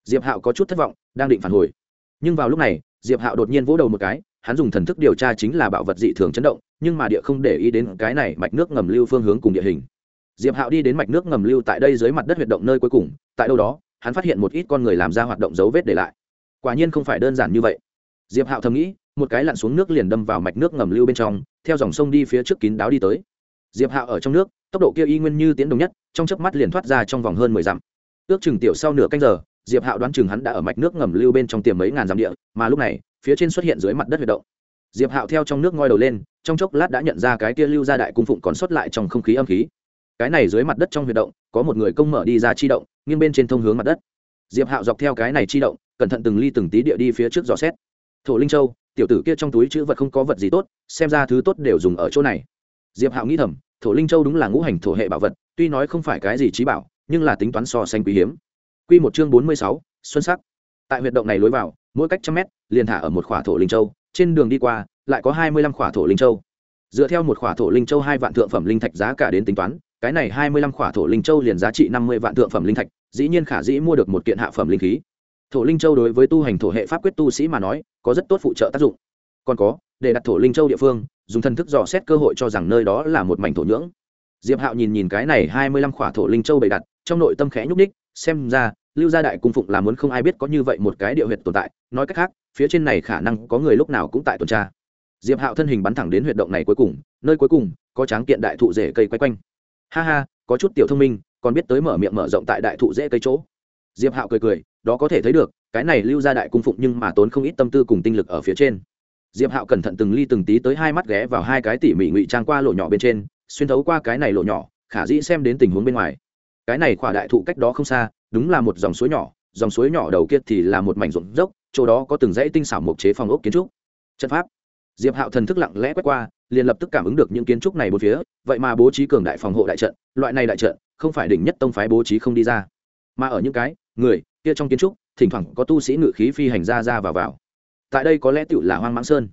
Diệp hạo có chút thất vọng, đang định phản hồi. Nhưng vào lúc này, diệp hạo đột nhiên vỗ đầu một cái, hắn dùng thần thức điều tra chính là bảo vật dị thường chấn động, nhưng mà địa không để ý đến cái này mạch nước ngầm lưu phương hướng cùng địa hình diệp hạo đi đến mạch nước ngầm lưu tại đây dưới mặt đất huyệt động nơi cuối cùng, tại đâu đó, hắn phát hiện một ít con người làm ra hoạt động dấu vết để lại. Quả nhiên không phải đơn giản như vậy. Diệp hạo thầm nghĩ, một cái lặn xuống nước liền đâm vào mạch nước ngầm lưu bên trong, theo dòng sông đi phía trước kín đáo đi tới. Diệp hạo ở trong nước, tốc độ kia y nguyên như tiến đồng nhất, trong chớp mắt liền thoát ra trong vòng hơn mười dặm. Ước chừng tiểu sau nửa canh giờ, diệp hạo đoán chừng hắn đã ở mạch nước ngầm lưu bên trong tiềm mấy ngàn dặm địa, mà lúc này, phía trên xuất hiện dưới mặt đất huyệt động. Diệp hạo theo trong nước ngoi đầu lên, trong chốc lát đã nhận ra cái kia lưu ra đại cung phụng còn xuất lại trong không khí âm khí cái này dưới mặt đất trong huyệt động, có một người công mở đi ra chi động, nghiêng bên trên thông hướng mặt đất. Diệp hạo dọc theo cái này chi động, cẩn thận từng ly từng tí địa đi phía trước dò xét. Thổ linh châu, tiểu tử kia trong túi chữ vật không có vật gì tốt, xem ra thứ tốt đều dùng ở chỗ này. Diệp hạo nghĩ thầm, thổ linh châu đúng là ngũ hành thổ hệ bảo vật, tuy nói không phải cái gì trí bảo, nhưng là tính toán so sánh quý hiếm. Quy một chương bốn mươi sáu, xuân sắc. Tại huyệt động này lối vào, mỗi cách trăm mét, liền thả ở một khỏa thổ linh châu, trên đường đi qua, lại có hai mươi lăm khỏa thổ linh châu. Dựa theo một khỏa thổ linh châu hai vạn thượng phẩm linh thạch giá cả đến tính toán cái này hai mươi lăm khỏa thổ linh châu liền giá trị năm mươi vạn thượng phẩm linh thạch, dĩ nhiên khả dĩ mua được một kiện hạ phẩm linh khí. Thổ linh châu đối với tu hành thổ hệ pháp quyết tu sĩ mà nói, có rất tốt phụ trợ tác dụng. Còn có, để đặt thổ linh châu địa phương, dùng thần thức dò xét cơ hội cho rằng nơi đó là một mảnh thổ nhưỡng. Diệp hạo nhìn nhìn cái này hai mươi lăm khỏa thổ linh châu bày đặt, trong nội tâm khẽ nhúc ních xem ra, lưu gia đại cung phụng là muốn không ai biết có như vậy một cái địa huyệt tồn tại, nói cách khác, phía trên này khả năng có người lúc nào cũng tại tuần tra. Diệp hạo thân hình bắn thẳng đến huyệt động này cuối cùng, nơi cuối cùng, có tráng kiện đại thụ rễ cây quay quanh ha ha, có chút tiểu thông minh, còn biết tới mở miệng mở rộng tại đại thụ dễ cây chỗ. Diệp hạo cười cười, đó có thể thấy được, cái này lưu gia đại cung phụng nhưng mà tốn không ít tâm tư cùng tinh lực ở phía trên. Diệp hạo cẩn thận từng ly từng tí tới hai mắt ghé vào hai cái tỉ mỉ ngụy trang qua lỗ nhỏ bên trên, xuyên thấu qua cái này lỗ nhỏ, khả dĩ xem đến tình huống bên ngoài. Cái này khỏa đại thụ cách đó không xa, đúng là một dòng suối nhỏ, dòng suối nhỏ đầu kia thì là một mảnh ruộng dốc, chỗ đó có từng dãy tinh xảo mộc chế phòng ốc kiến trúc. Trận pháp diệp hạo thần thức lặng lẽ quét qua, liền lập tức cảm ứng được những kiến trúc này bốn phía, vậy mà bố trí cường đại phòng hộ đại trận, loại này đại trận, không phải đỉnh nhất tông phái bố trí không đi ra. Mà ở những cái, người, kia trong kiến trúc, thỉnh thoảng có tu sĩ ngự khí phi hành ra ra vào vào. Tại đây có lẽ tựu là hoang mãng sơn.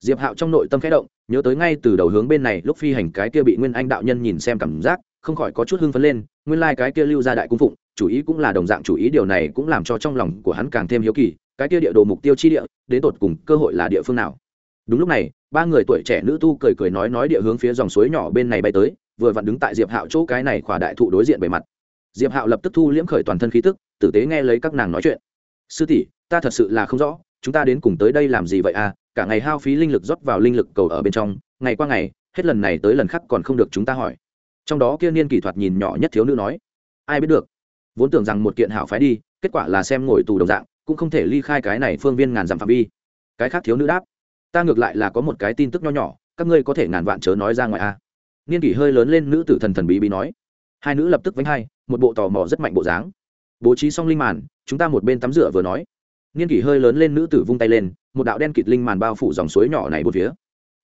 Diệp hạo trong nội tâm khẽ động, nhớ tới ngay từ đầu hướng bên này, lúc phi hành cái kia bị nguyên anh đạo nhân nhìn xem cảm giác, không khỏi có chút hưng phấn lên, nguyên lai cái kia lưu ra đại cung phụng, chủ ý cũng là đồng dạng chủ ý, điều này cũng làm cho trong lòng của hắn càng thêm hiếu kỳ, cái kia địa đồ mục tiêu chi địa, đến tột cùng cơ hội là địa phương nào? Đúng lúc này, ba người tuổi trẻ nữ tu cười cười nói nói địa hướng phía dòng suối nhỏ bên này bay tới, vừa vặn đứng tại diệp hạo chỗ cái này khỏa đại thụ đối diện bề mặt. Diệp hạo lập tức thu liễm khởi toàn thân khí tức, tử tế nghe lấy các nàng nói chuyện. Sư tỷ, ta thật sự là không rõ, chúng ta đến cùng tới đây làm gì vậy à? Cả ngày hao phí linh lực rót vào linh lực cầu ở bên trong, ngày qua ngày, hết lần này tới lần khác còn không được chúng ta hỏi. Trong đó kia niên kỳ thuật nhìn nhỏ nhất thiếu nữ nói, ai biết được, vốn tưởng rằng một kiện hảo phái đi, kết quả là xem ngồi tù đồng dạng, cũng không thể ly khai cái này phương viên ngàn dặm phạm vi. Cái khác thiếu nữ đáp ta ngược lại là có một cái tin tức nho nhỏ, các ngươi có thể ngàn vạn chớ nói ra ngoài a. À. niên kỷ hơi lớn lên nữ tử thần thần bí bí nói. Hai nữ lập tức vánh hai, một bộ tò mò rất mạnh bộ dáng. Bố trí xong linh màn, chúng ta một bên tắm rửa vừa nói. Niên kỷ hơi lớn lên nữ tử vung tay lên, một đạo đen kịt linh màn bao phủ dòng suối nhỏ này một phía.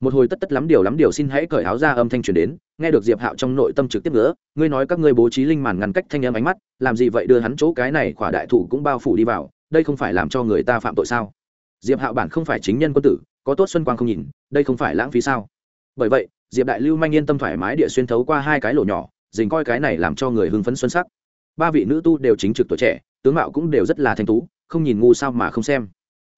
Một hồi tất tất lắm điều lắm điều xin hãy cởi áo ra âm thanh truyền đến, nghe được diệp hạo trong nội tâm trực tiếp nữa ngươi nói các ngươi bố trí linh màn ngăn cách thanh âm ánh mắt, làm gì vậy đưa hắn chỗ cái này khỏa đại thủ cũng bao phủ đi vào, đây không phải làm cho người ta phạm tội sao? Diệp hạo bản không phải chính nhân quân tử có tốt xuân quang không nhìn, đây không phải lãng phí sao? Bởi vậy, diệp đại lưu manh yên tâm thoải mái địa xuyên thấu qua hai cái lỗ nhỏ, dình coi cái này làm cho người hưng phấn xuân sắc. Ba vị nữ tu đều chính trực tuổi trẻ, tướng mạo cũng đều rất là thanh tú, không nhìn ngu sao mà không xem.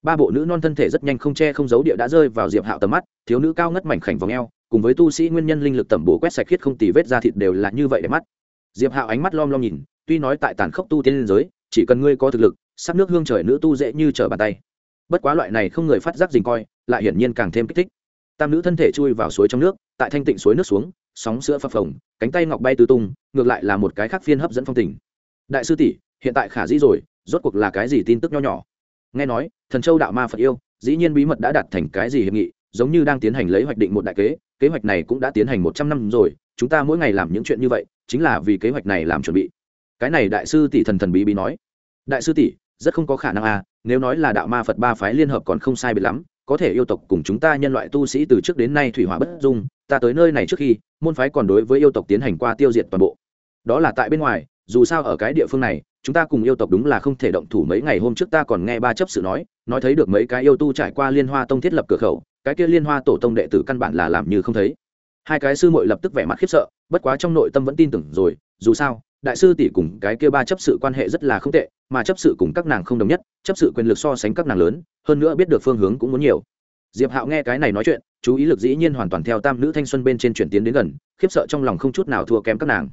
Ba bộ nữ non thân thể rất nhanh không che không giấu địa đã rơi vào diệp hạo tầm mắt, thiếu nữ cao ngất mảnh khảnh vòng eo, cùng với tu sĩ nguyên nhân linh lực tẩm bổ quét sạch khiết không tì vết ra thịt đều là như vậy để mắt. Diệp hạo ánh mắt lom lom nhìn, tuy nói tại tàn khốc tu tiên liên giới, chỉ cần ngươi có thực lực sắc nước hương trời nữ tu dễ như trở bàn tay bất quá loại này không người phát giác dình coi, lại hiển nhiên càng thêm kích thích. Tam nữ thân thể chui vào suối trong nước, tại thanh tịnh suối nước xuống, sóng sữa phập phồng, cánh tay ngọc bay tứ tung, ngược lại là một cái khác phiên hấp dẫn phong tình. Đại sư tỷ, hiện tại khả dĩ rồi, rốt cuộc là cái gì tin tức nho nhỏ? Nghe nói, thần châu đạo ma phật yêu, dĩ nhiên bí mật đã đạt thành cái gì hiệp nghị, giống như đang tiến hành lấy hoạch định một đại kế kế hoạch này cũng đã tiến hành một trăm năm rồi, chúng ta mỗi ngày làm những chuyện như vậy, chính là vì kế hoạch này làm chuẩn bị. Cái này đại sư tỷ thần thần bí bí nói. Đại sư tỷ, rất không có khả năng à nếu nói là đạo ma phật ba phái liên hợp còn không sai biệt lắm, có thể yêu tộc cùng chúng ta nhân loại tu sĩ từ trước đến nay thủy hỏa bất dung, ta tới nơi này trước khi, môn phái còn đối với yêu tộc tiến hành qua tiêu diệt toàn bộ. Đó là tại bên ngoài, dù sao ở cái địa phương này, chúng ta cùng yêu tộc đúng là không thể động thủ mấy ngày hôm trước ta còn nghe ba chấp sự nói nói thấy được mấy cái yêu tu trải qua liên hoa tông thiết lập cửa khẩu, cái kia liên hoa tổ tông đệ tử căn bản là làm như không thấy. Hai cái sư muội lập tức vẻ mặt khiếp sợ, bất quá trong nội tâm vẫn tin tưởng rồi, dù sao, đại sư tỷ cùng cái kia ba chấp sự quan hệ rất là không tệ mà chấp sự cùng các nàng không đồng nhất, chấp sự quyền lực so sánh các nàng lớn, hơn nữa biết được phương hướng cũng muốn nhiều. Diệp hạo nghe cái này nói chuyện, chú ý lực dĩ nhiên hoàn toàn theo tam nữ thanh xuân bên trên chuyển tiến đến gần, khiếp sợ trong lòng không chút nào thua kém các nàng.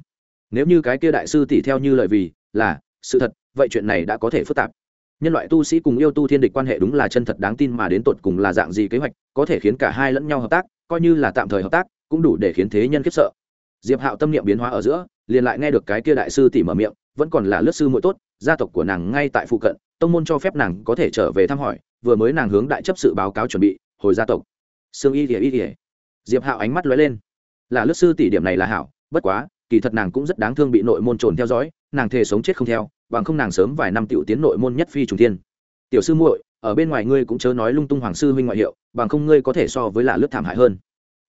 Nếu như cái kia đại sư tỷ theo như lời vì, là, sự thật, vậy chuyện này đã có thể phức tạp. Nhân loại tu sĩ cùng yêu tu thiên địch quan hệ đúng là chân thật đáng tin mà đến tột cùng là dạng gì kế hoạch, có thể khiến cả hai lẫn nhau hợp tác, coi như là tạm thời hợp tác, cũng đủ để khiến thế nhân khiếp sợ. Diệp hạo tâm niệm biến hóa ở giữa, liền lại nghe được cái kia đại sư tỷ mở miệng, vẫn còn là lướt sư muội tốt gia tộc của nàng ngay tại phụ cận, tông môn cho phép nàng có thể trở về thăm hỏi, vừa mới nàng hướng đại chấp sự báo cáo chuẩn bị, hồi gia tộc. Sương y ỉa y ỉa diệp hạo ánh mắt lóe lên. Là lướt sư tỷ điểm này là hảo, bất quá, kỳ thật nàng cũng rất đáng thương bị nội môn trồn theo dõi, nàng thề sống chết không theo, bằng không nàng sớm vài năm tiểu tiến nội môn nhất phi trùng thiên. Tiểu sư muội, ở bên ngoài ngươi cũng chớ nói lung tung hoàng sư huynh ngoại hiệu, bằng không ngươi có thể so với là lướt thảm hại hơn.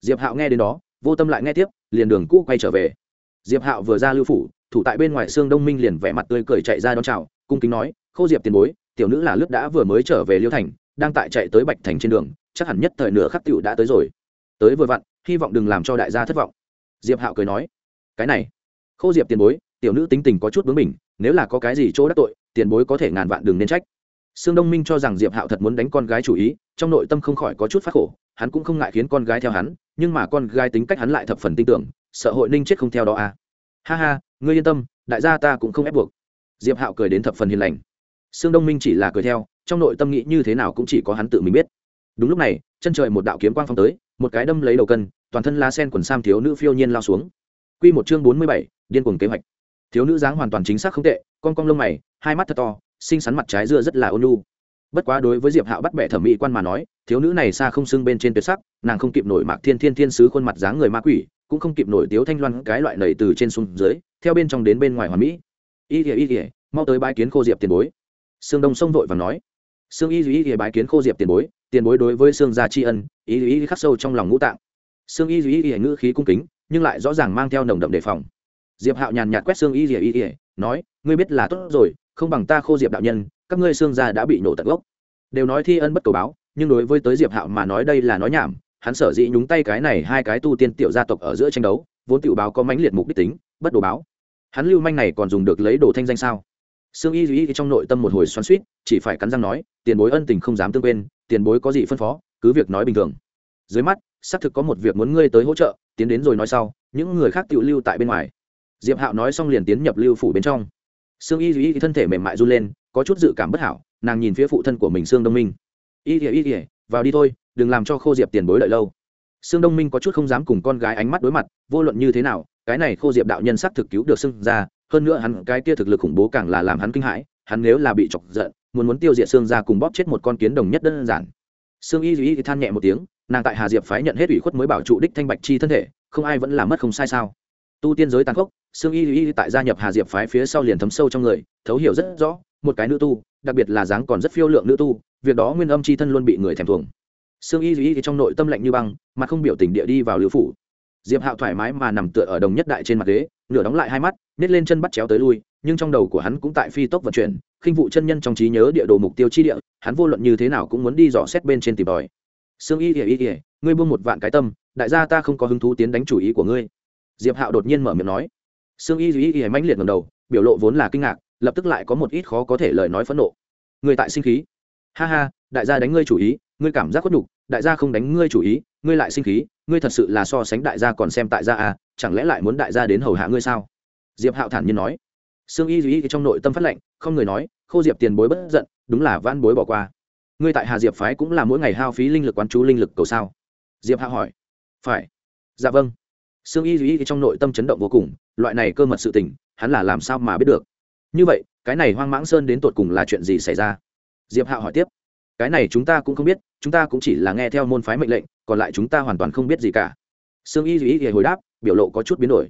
Diệp hạo nghe đến đó, vô tâm lại nghe tiếp, liền đường cũ quay trở về. Diệp hạo vừa ra lưu phủ thủ tại bên ngoài xương đông minh liền vẻ mặt tươi cười chạy ra đón chào, cung kính nói khâu diệp tiền bối, tiểu nữ là lướt đã vừa mới trở về liêu thành, đang tại chạy tới bạch thành trên đường, chắc hẳn nhất thời nửa khắc tiểu đã tới rồi. Tới vừa vặn, hy vọng đừng làm cho đại gia thất vọng. Diệp hạo cười nói, cái này khâu diệp tiền bối, tiểu nữ tính tình có chút bướng mình nếu là có cái gì chỗ đắc tội, tiền bối có thể ngàn vạn đừng nên trách. Sương đông minh cho rằng diệp hạo thật muốn đánh con gái chủ ý, trong nội tâm không khỏi có chút phát khổ, hắn cũng không ngại khiến con gái theo hắn, nhưng mà con gái tính cách hắn lại thập phần tin tưởng, sợ hội ninh chết không theo đó à. Ha ha ngươi yên tâm, đại gia ta cũng không ép buộc. Diệp hạo cười đến thập phần hiền lành. Sương đông minh chỉ là cười theo, trong nội tâm nghĩ như thế nào cũng chỉ có hắn tự mình biết. Đúng lúc này, chân trời một đạo kiếm quang phong tới, một cái đâm lấy đầu cân, toàn thân lá sen quần sam thiếu nữ phiêu nhiên lao xuống. Q một chương bốn mươi bảy, điên cuồng kế hoạch. Thiếu nữ dáng hoàn toàn chính xác không tệ, con cong lông mày, hai mắt thật to, xinh xắn mặt trái dưa rất là ôn nhu. Bất quá đối với diệp hạo bắt bẻ thẩm mỹ quan mà nói, thiếu nữ này xa không xưng bên trên tuyệt sắc, nàng không kịp nổi mạc thiên thiên thiên sứ khuôn mặt dáng người ma quỷ cũng không kịp nổi tiếu thanh loan cái loại nầy từ trên xuống dưới, theo bên trong đến bên ngoài hoàn mỹ. Y thìa y thìa mau tới bãi kiến khô diệp tiền bối. Sương đông sông vội và nói. Sương y duy y bái kiến khô diệp tiền bối tiền bối đối với sương gia tri ân ý ý khắc sâu trong lòng ngũ tạng. Sương y y y ngữ khí cung kính, nhưng lại rõ ràng mang theo nồng đậm đề phòng. Diệp hạo nhàn nhạt quét sương y thìa y nói, ngươi biết là tốt rồi, không bằng ta khô diệp đạo nhân, các ngươi sương gia đã bị nổ tận gốc. Đều nói thi ân bất cầu báo, nhưng đối với tới diệp hạo mà nói đây là nói nhảm hắn sở dĩ nhúng tay cái này hai cái tu tiên tiểu gia tộc ở giữa tranh đấu, vốn tiểu báo có mãnh liệt mục đích tính, bất đồ báo. Hắn lưu manh này còn dùng được lấy đồ thanh danh sao? Sương y duy trong nội tâm một hồi xoắn suýt chỉ phải cắn răng nói, tiền bối ân tình không dám tương quên, tiền bối có gì phân phó, cứ việc nói bình thường. Dưới mắt, xác thực có một việc muốn ngươi tới hỗ trợ, tiến đến rồi nói sau, những người khác tự lưu tại bên ngoài. Diệp hạo nói xong liền tiến nhập lưu phủ bên trong. Sương y duy thân thể mềm mại run lên, có chút dự cảm bất hảo, nàng nhìn phía phụ thân của mình sương đông minh. Y ỉa y ỉa vào đi thôi đừng làm cho khô diệp tiền bối lợi lâu. Sương đông minh có chút không dám cùng con gái ánh mắt đối mặt, vô luận như thế nào, cái này khô diệp đạo nhân sắc thực cứu được sương ra, hơn nữa hắn, cái kia thực lực khủng bố càng là làm hắn kinh hãi, hắn nếu là bị chọc giận, muốn muốn tiêu diệt xương ra cùng bóp chết một con kiến đồng nhất đơn giản. Sương y duy than nhẹ một tiếng, nàng tại hà diệp phái nhận hết ủy khuất mới bảo trụ đích thanh bạch chi thân thể, không ai vẫn là mất không sai sao. Tu tiên giới tàn khốc, sương y y tại gia nhập hà diệp phái phía sau liền thấm sâu trong người, thấu hiểu rất rõ, một cái nữ tu, đặc biệt là dáng còn rất phiêu lượng nữ tu, việc đó nguyên âm chi thân luôn bị người thèm thuồng sương y y trong nội tâm lạnh như băng, mà không biểu tình địa đi vào lưu phủ. Diệp hạo thoải mái mà nằm tựa ở đồng nhất đại trên mặt ghế, nửa đóng lại hai mắt, nhét lên chân bắt chéo tới lui, nhưng trong đầu của hắn cũng tại phi tốc vận chuyển, khinh vụ chân nhân trong trí nhớ địa đồ mục tiêu chi địa, hắn vô luận như thế nào cũng muốn đi dò xét bên trên tìm tòi. Sương y ỉa y ỉa ngươi buông một vạn cái tâm, đại gia ta không có hứng thú tiến đánh chủ ý của ngươi. Diệp hạo đột nhiên mở miệng nói. Sương y y y mãnh liệt ngầm đầu, biểu lộ vốn là kinh ngạc, lập tức lại có một ít khó có thể lời nói phẫn nộ. Người tại sinh khí. Ha ha, đại gia đánh ngươi chủ ý ngươi cảm giác khuất nhục, đại gia không đánh ngươi chủ ý, ngươi lại sinh khí, ngươi thật sự là so sánh đại gia còn xem tại gia à chẳng lẽ lại muốn đại gia đến hầu hạ ngươi sao? Diệp hạo thản nhiên nói. Sương y y trong nội tâm phát lệnh, không người nói, khô diệp tiền bối bất giận, đúng là van bối bỏ qua. Ngươi tại hà diệp phái cũng là mỗi ngày hao phí linh lực quán chú linh lực cầu sao? Diệp hạo hỏi. Phải. Dạ vâng. Sương y y trong nội tâm chấn động vô cùng, loại này cơ mật sự tình, hắn là làm sao mà biết được? Như vậy, cái này hoang mãng sơn đến tột cùng là chuyện gì xảy ra? Diệp hạo hỏi tiếp cái này chúng ta cũng không biết, chúng ta cũng chỉ là nghe theo môn phái mệnh lệnh, còn lại chúng ta hoàn toàn không biết gì cả. Sương y y hồi đáp, biểu lộ có chút biến đổi.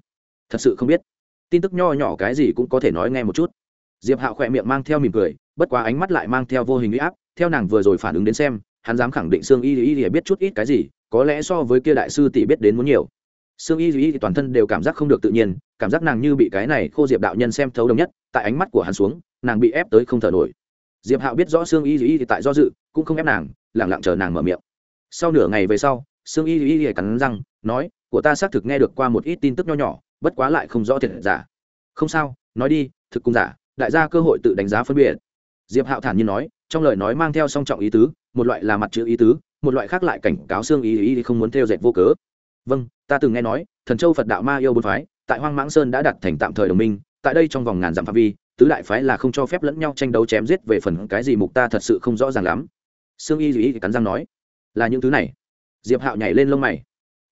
Thật sự không biết. Tin tức nho nhỏ cái gì cũng có thể nói nghe một chút. Diệp hạo khỏe miệng mang theo mỉm cười, bất quá ánh mắt lại mang theo vô hình huy áp, theo nàng vừa rồi phản ứng đến xem, hắn dám khẳng định sương y y y biết chút ít cái gì, có lẽ so với kia đại sư tỷ biết đến muốn nhiều. Sương y y toàn thân đều cảm giác không được tự nhiên, cảm giác nàng như bị cái này khô diệp đạo nhân xem thấu đồng nhất, tại ánh mắt của hắn xuống, nàng bị ép tới không thở nổi diệp hạo biết rõ sương y y tại do dự, cũng không ép nàng, lẳng lặng chờ nàng mở miệng. Sau nửa ngày về sau, sương y y cắn răng, nói, của ta xác thực nghe được qua một ít tin tức nho nhỏ, bất quá lại không rõ thiệt giả. Không sao, nói đi, thực cùng giả, đại gia cơ hội tự đánh giá phân biệt. Diệp hạo thản nhiên nói, trong lời nói mang theo song trọng ý tứ, một loại là mặt chữ ý tứ, một loại khác lại cảnh cáo xương ý ý không muốn theo dệt vô cớ. Vâng ta từng nghe nói, thần châu phật đạo ma yêu bốn phái, tại hoang mãng sơn đã đặt thành tạm thời đồng minh, tại đây trong vòng ngàn dặm phạm vi tứ đại phái là không cho phép lẫn nhau tranh đấu chém giết về phần cái gì mục ta thật sự không rõ ràng lắm. Sương y duy cắn răng nói, là những thứ này. Diệp hạo nhảy lên lông mày.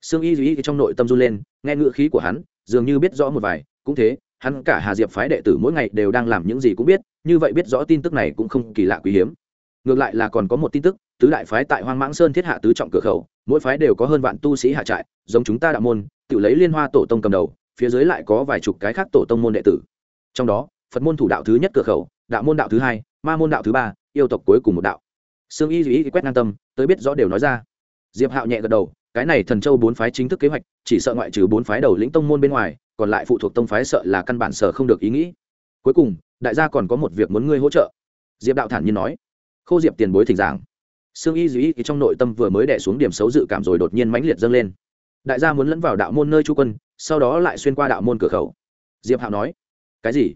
Sương y duy trong nội tâm run lên, nghe ngựa khí của hắn, dường như biết rõ một vài, cũng thế, hắn cả hà diệp phái đệ tử mỗi ngày đều đang làm những gì cũng biết, như vậy biết rõ tin tức này cũng không kỳ lạ quý hiếm. Ngược lại là còn có một tin tức, tứ đại phái tại hoang mãng sơn thiết hạ tứ trọng cửa khẩu, mỗi phái đều có hơn vạn tu sĩ hạ trại, giống chúng ta đạo môn, tự lấy liên hoa tổ tông cầm đầu, phía dưới lại có vài chục cái khác tổ tông môn đệ tử. Trong đó phật môn thủ đạo thứ nhất cửa khẩu, đạo môn đạo thứ hai, ma môn đạo thứ ba, yêu tộc cuối cùng một đạo. Sương y duy quét ngang tâm, tới biết rõ đều nói ra. Diệp hạo nhẹ gật đầu, cái này thần châu bốn phái chính thức kế hoạch, chỉ sợ ngoại trừ bốn phái đầu lĩnh tông môn bên ngoài, còn lại phụ thuộc tông phái sợ là căn bản sở không được ý nghĩ. Cuối cùng, đại gia còn có một việc muốn ngươi hỗ trợ. Diệp đạo thản nhiên nói. Khô diệp tiền bối thỉnh giảng. Sương y duy trong nội tâm vừa mới đẻ xuống điểm xấu dự cảm rồi đột nhiên mãnh liệt dâng lên. Đại gia muốn lẫn vào đạo môn nơi chu quân, sau đó lại xuyên qua đạo môn cửa khẩu. Diệp hạo nói. Cái gì?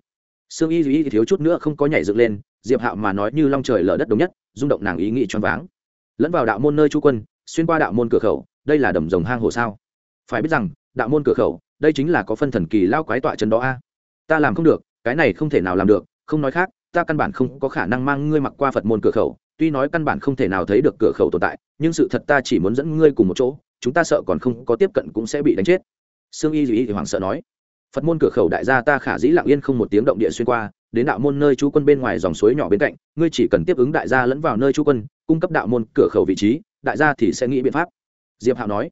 Sương y duy thiếu chút nữa không có nhảy dựng lên, diệp hạo mà nói như long trời lở đất đồng nhất, rung động nàng ý nghĩ choáng váng. Lẫn vào đạo môn nơi chú quân, xuyên qua đạo môn cửa khẩu, đây là đầm rồng hang hồ sao? Phải biết rằng, đạo môn cửa khẩu, đây chính là có phân thần kỳ lao quái tọa chân đó a. Ta làm không được, cái này không thể nào làm được, không nói khác, ta căn bản không có khả năng mang ngươi mặc qua phật môn cửa khẩu, tuy nói căn bản không thể nào thấy được cửa khẩu tồn tại, nhưng sự thật ta chỉ muốn dẫn ngươi cùng một chỗ, chúng ta sợ còn không có tiếp cận cũng sẽ bị đánh chết. Sương y duy thì hoảng sợ nói phật môn cửa khẩu đại gia ta khả dĩ lặng yên không một tiếng động địa xuyên qua, đến đạo môn nơi chú quân bên ngoài dòng suối nhỏ bên cạnh, ngươi chỉ cần tiếp ứng đại gia lẫn vào nơi chú quân, cung cấp đạo môn cửa khẩu vị trí, đại gia thì sẽ nghĩ biện pháp. Diệp hạo nói.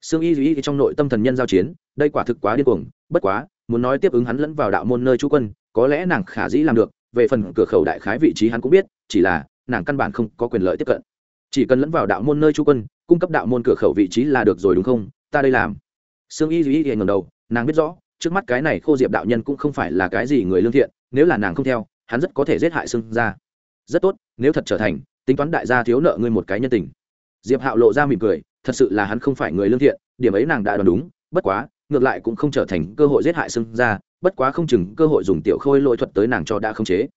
Sương y duy trong nội tâm thần nhân giao chiến, đây quả thực quá điên cuồng, bất quá, muốn nói tiếp ứng hắn lẫn vào đạo môn nơi chú quân, có lẽ nàng khả dĩ làm được, về phần cửa khẩu đại khái vị trí hắn cũng biết, chỉ là, nàng căn bản không có quyền lợi tiếp cận. Chỉ cần lẫn vào đạo môn nơi chú quân, cung cấp đạo môn cửa khẩu vị trí là được rồi đúng không? Ta đây làm. Sương y duy y ngầm đầu, nàng biết rõ trước mắt cái này khô diệp đạo nhân cũng không phải là cái gì người lương thiện, nếu là nàng không theo, hắn rất có thể giết hại xưng ra rất tốt, nếu thật trở thành, tính toán đại gia thiếu nợ ngươi một cái nhân tình. Diệp hạo lộ ra mỉm cười, thật sự là hắn không phải người lương thiện, điểm ấy nàng đã đoán đúng, bất quá, ngược lại cũng không trở thành cơ hội giết hại xưng ra bất quá không chừng cơ hội dùng tiểu khôi lỗi thuật tới nàng cho đã không chế.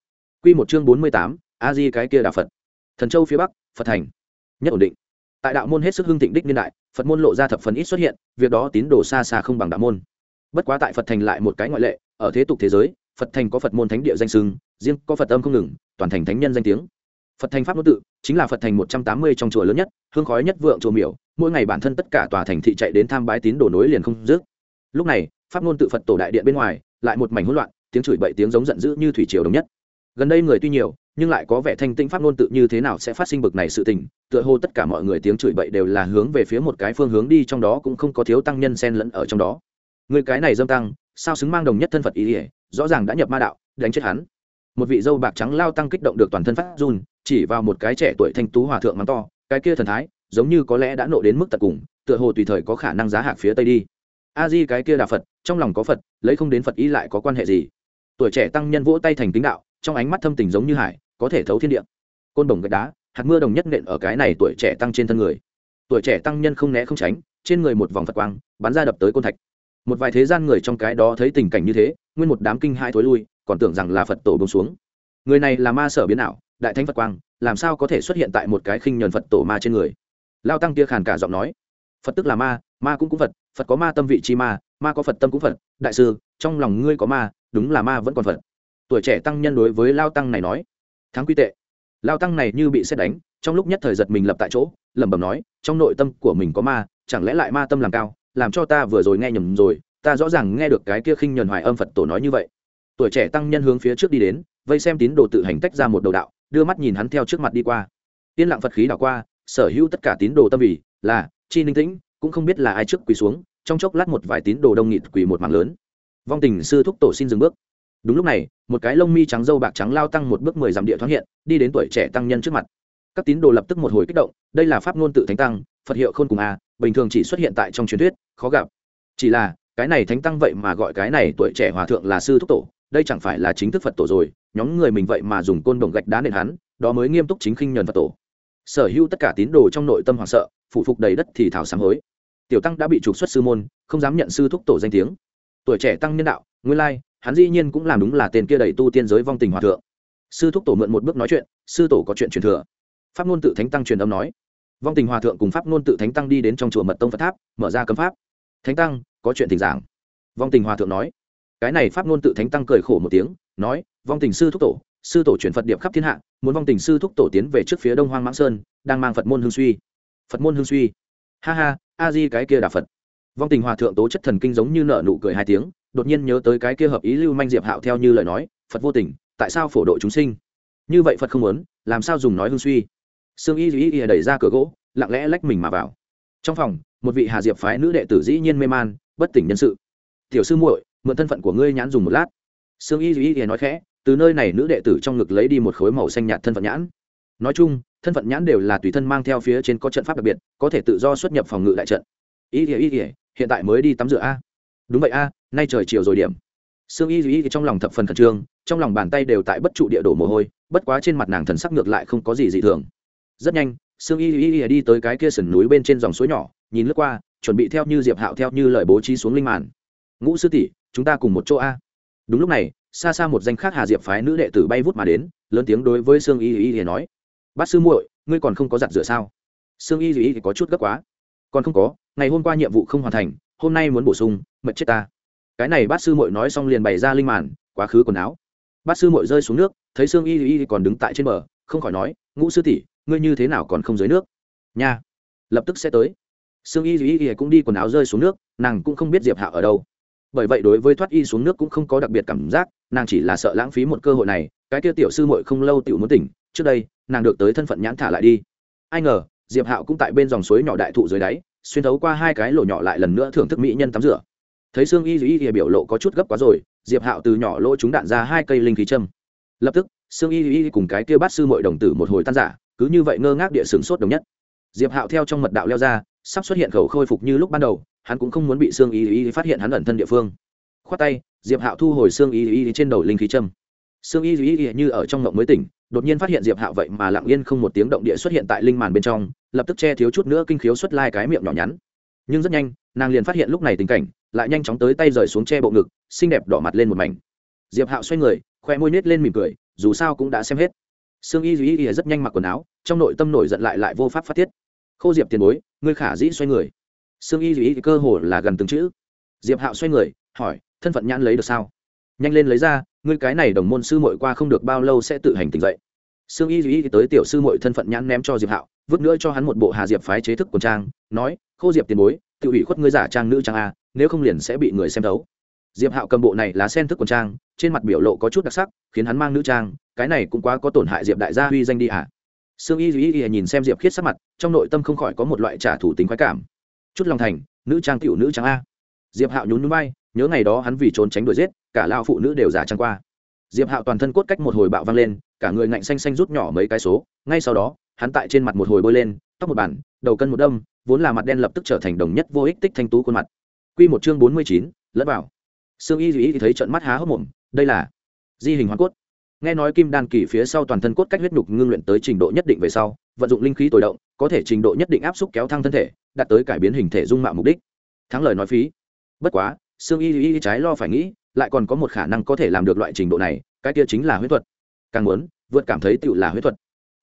Q một chương bốn mươi tám, a di cái kia đà phật. Thần châu phía bắc, phật thành. Nhất ổn định. Tại đạo môn hết sức hưng thịnh đích niên đại, phật môn lộ ra thập phần ít xuất hiện, việc đó tín đồ xa xa không bằng đạo môn bất quá tại phật thành lại một cái ngoại lệ, ở thế tục thế giới, phật thành có phật môn thánh địa danh sưng, riêng có phật âm không ngừng, toàn thành thánh nhân danh tiếng. Phật thành pháp nô tự, chính là phật thành một trăm tám mươi trong chùa lớn nhất, hương khói nhất vượng chùa miểu, mỗi ngày bản thân tất cả tòa thành thị chạy đến tham bái tín đồ nối liền không dứt. Lúc này, pháp ngôn tự phật tổ đại điện bên ngoài, lại một mảnh hỗn loạn, tiếng chửi bậy, tiếng giống giận dữ như thủy triều đồng nhất. Gần đây người tuy nhiều, nhưng lại có vẻ thanh tĩnh pháp ngôn tự như thế nào sẽ phát sinh bực này sự tình, tựa hồ tất cả mọi người tiếng chửi bậy đều là hướng về phía một cái phương hướng đi, trong đó cũng không có thiếu tăng nhân xen lẫn ở trong đó người cái này dâm tăng, sao xứng mang đồng nhất thân phật ý ỉa? Rõ ràng đã nhập ma đạo, đánh chết hắn. Một vị dâu bạc trắng lao tăng kích động được toàn thân phát run, chỉ vào một cái trẻ tuổi thanh tú hòa thượng mắng to, cái kia thần thái, giống như có lẽ đã nộ đến mức tận cùng, tựa hồ tùy thời có khả năng giá hạc phía tây đi. A di cái kia đà phật, trong lòng có phật, lấy không đến phật ý lại có quan hệ gì? Tuổi trẻ tăng nhân vỗ tay thành kính đạo, trong ánh mắt thâm tình giống như hải, có thể thấu thiên địa. Côn đồng gạch đá, hạt mưa đồng nhất nện ở cái này tuổi trẻ tăng trên thân người. Tuổi trẻ tăng nhân không né không tránh, trên người một vòng phật quang, bắn ra đập tới côn thạch một vài thế gian người trong cái đó thấy tình cảnh như thế, nguyên một đám kinh hai thối lui, còn tưởng rằng là phật tổ bông xuống. Người này là ma sở biến ảo, đại thánh phật quang, làm sao có thể xuất hiện tại một cái khinh nhờn phật tổ ma trên người? Lao tăng kia khàn cả giọng nói, phật tức là ma ma cũng cũng phật phật có ma tâm vị chi ma ma có phật tâm cũng phật, đại sư, trong lòng ngươi có ma, đúng là ma vẫn còn phật. Tuổi trẻ tăng nhân đối với lao tăng này nói, thắng quy tệ. Lao tăng này như bị xét đánh, trong lúc nhất thời giật mình lập tại chỗ, lẩm bẩm nói, trong nội tâm của mình có ma, chẳng lẽ lại ma tâm làm cao làm cho ta vừa rồi nghe nhầm rồi, ta rõ ràng nghe được cái kia khinh nhuần hoài âm phật tổ nói như vậy. Tuổi trẻ tăng nhân hướng phía trước đi đến, vây xem tín đồ tự hành tách ra một đầu đạo, đưa mắt nhìn hắn theo trước mặt đi qua. Yên lặng phật khí đảo qua, sở hữu tất cả tín đồ tâm vì, là, chi ninh tĩnh, cũng không biết là ai trước quỳ xuống, trong chốc lát một vài tín đồ đông nghịt quỳ một mảng lớn. Vong tình sư thúc tổ xin dừng bước. Đúng lúc này, một cái lông mi trắng dâu bạc trắng lao tăng một bước mười dặm địa thoáng hiện, đi đến tuổi trẻ tăng nhân trước mặt. Các tín đồ lập tức một hồi kích động, đây là pháp ngôn tự thánh tăng, phật hiệu khôn cùng a bình thường chỉ xuất hiện tại trong truyền thuyết, khó gặp. Chỉ là, cái này thánh tăng vậy mà gọi cái này tuổi trẻ hòa thượng là sư thúc tổ, đây chẳng phải là chính thức phật tổ rồi, nhóm người mình vậy mà dùng côn đồng gạch đá nền hắn, đó mới nghiêm túc chính khinh nhuần phật tổ. Sở hữu tất cả tín đồ trong nội tâm hoảng sợ phụ phục đầy đất thì thảo sáng hối. Tiểu tăng đã bị trục xuất sư môn, không dám nhận sư thúc tổ danh tiếng. Tuổi trẻ tăng nhân đạo, nguyên lai, hắn dĩ nhiên cũng làm đúng là tên kia đầy tu tiên giới vong tình hòa thượng. Sư thúc tổ mượn một bước nói chuyện, sư tổ có chuyện truyền thừa. Pháp ngôn tự thánh tăng truyền âm nói vong tình hòa thượng cùng pháp ngôn tự thánh tăng đi đến trong chùa mật tông phật tháp, mở ra cấm pháp. Thánh tăng, có chuyện tình giảng. Vong tình hòa thượng nói. Cái này pháp ngôn tự thánh tăng cười khổ một tiếng, nói, vong tình sư thúc tổ, sư tổ chuyển phật điệp khắp thiên hạ, muốn vong tình sư thúc tổ tiến về trước phía đông hoang mãng sơn, đang mang phật môn hương suy. Phật môn hương suy. Ha ha, a di cái kia đà phật. Vong tình hòa thượng tố chất thần kinh giống như nợ nụ cười hai tiếng, đột nhiên nhớ tới cái kia hợp ý lưu manh diệp hạo theo như lời nói, phật vô tình, tại sao phổ độ chúng sinh? Như vậy phật không muốn, làm sao dùng nói hương suy? Sương y duy y đẩy ra cửa gỗ, lặng lẽ lách mình mà vào. Trong phòng, một vị hà diệp phái nữ đệ tử dĩ nhiên mê man, bất tỉnh nhân sự. Tiểu sư muội, mượn thân phận của ngươi nhãn dùng một lát. Sương y duy y nói khẽ, từ nơi này nữ đệ tử trong ngực lấy đi một khối màu xanh nhạt thân phận nhãn. Nói chung, thân phận nhãn đều là tùy thân mang theo phía trên có trận pháp đặc biệt, có thể tự do xuất nhập phòng ngự đại trận. Y ỉa y ỉa hiện tại mới đi tắm rửa a. Đúng vậy a, nay trời chiều rồi điểm. Sương y y trong lòng thập phần khẩn trương, trong lòng bàn tay đều tại bất trụ địa đổ mồ hôi, bất quá trên mặt nàng thần sắc ngược lại không có gì dị thường rất nhanh, sương y y y đi tới cái kia sườn núi bên trên dòng suối nhỏ, nhìn lướt qua, chuẩn bị theo như diệp hạo theo như lời bố trí xuống linh màn. Ngũ sư tỷ, chúng ta cùng một chỗ a. Đúng lúc này, xa xa một danh khác hà diệp phái nữ đệ tử bay vút mà đến, lớn tiếng đối với sương y y y nói, bát sư muội, ngươi còn không có giặt rửa sao? Sương y y có chút gấp quá. Còn không có, ngày hôm qua nhiệm vụ không hoàn thành, hôm nay muốn bổ sung, mệt chết ta. Cái này bát sư muội nói xong liền bày ra linh màn, quá khứ quần áo. Bát sư muội rơi xuống nước, thấy sương y y còn đứng tại trên bờ, không khỏi nói, ngũ sư tỷ ngươi như thế nào còn không dưới nước? Nha. Lập tức sẽ tới. Sương y y y cũng đi quần áo rơi xuống nước, nàng cũng không biết diệp hạo ở đâu. Bởi vậy đối với thoát y xuống nước cũng không có đặc biệt cảm giác, nàng chỉ là sợ lãng phí một cơ hội này, cái kia tiểu sư muội không lâu tiểu muốn tỉnh, trước đây, nàng được tới thân phận nhãn thả lại đi. Ai ngờ, diệp hạo cũng tại bên dòng suối nhỏ đại thụ dưới đáy, xuyên thấu qua hai cái lỗ nhỏ lại lần nữa thưởng thức mỹ nhân tắm rửa. Thấy xương y y y biểu lộ có chút gấp quá rồi, diệp hạo từ nhỏ lỗ chúng đạn ra hai cây linh khí châm. Lập tức, sương y y cùng cái kia bát sư mội đồng tử một hồi tan giả cứ như vậy ngơ ngác địa sửng sốt đồng nhất. Diệp hạo theo trong mật đạo leo ra, sắp xuất hiện khẩu khôi phục như lúc ban đầu, hắn cũng không muốn bị sương y y phát hiện hắn ẩn thân địa phương. Khoát tay, diệp hạo thu hồi sương y y trên đầu linh khí châm. Sương y y như ở trong ngộng mới tỉnh, đột nhiên phát hiện diệp hạo vậy mà lặng yên không một tiếng động địa xuất hiện tại linh màn bên trong, lập tức che thiếu chút nữa kinh khiếu xuất lai cái miệng nhỏ nhắn. Nhưng rất nhanh, nàng liền phát hiện lúc này tình cảnh, lại nhanh chóng tới tay rời xuống che bộ ngực, xinh đẹp đỏ mặt lên một mảnh. Diệp hạo xoay người, khoe môi nết lên mỉm cười, dù sao cũng đã xem hết sương y y y rất nhanh mặc quần áo, trong nội tâm nổi giận lại lại vô pháp phát tiết. Khô diệp tiền bối, ngươi khả dĩ xoay người. Sương y y cơ hồ là gần từng chữ. Diệp hạo xoay người, hỏi, thân phận nhãn lấy được sao? Nhanh lên lấy ra, ngươi cái này đồng môn sư muội qua không được bao lâu sẽ tự hành tỉnh dậy. Sương y y tới tiểu sư muội thân phận nhãn ném cho diệp hạo, vứt nữa cho hắn một bộ hà diệp phái chế thức quần trang, nói, khô diệp tiền bối, tự ủy khuất ngươi giả trang nữ trang a, nếu không liền sẽ bị người xem thấu. Diệp hạo cầm bộ này lá sen thức quần trang trên mặt biểu lộ có chút đặc sắc, khiến hắn mang nữ trang, cái này cũng quá có tổn hại diệp đại gia huy danh đi ạ à. sương y duy y nhìn xem diệp khiết sắc mặt, trong nội tâm không khỏi có một loại trả thủ tính khoái cảm. Chút lòng thành, nữ trang cựu nữ trang a. Diệp hạo nhún núi bay nhớ ngày đó hắn vì trốn tránh đuổi giết, cả lao phụ nữ đều giả trang qua. Diệp hạo toàn thân cốt cách một hồi bạo vang lên, cả người ngạnh xanh xanh rút nhỏ mấy cái số, ngay sau đó, hắn tại trên mặt một hồi bôi lên, tóc một bản, đầu cân một đâm, vốn là mặt đen lập tức trở thành đồng nhất vô ích tích thanh tú khuôn mặt. Quy một chương bốn mươi chín, lẫn vào. Sương y duy thấy trận mắt há hốc mồm đây là di hình hoàn cốt. Nghe nói kim đan kỳ phía sau toàn thân cốt cách huyết nhục ngưng luyện tới trình độ nhất định về sau, vận dụng linh khí tồi động, có thể trình độ nhất định áp xúc kéo thăng thân thể, đạt tới cải biến hình thể dung mạo mục đích. Thắng lời nói phí. Bất quá, sương y y trái lo phải nghĩ, lại còn có một khả năng có thể làm được loại trình độ này, cái kia chính là huyết thuật. Càng muốn, vượt cảm thấy tựu là huyết thuật.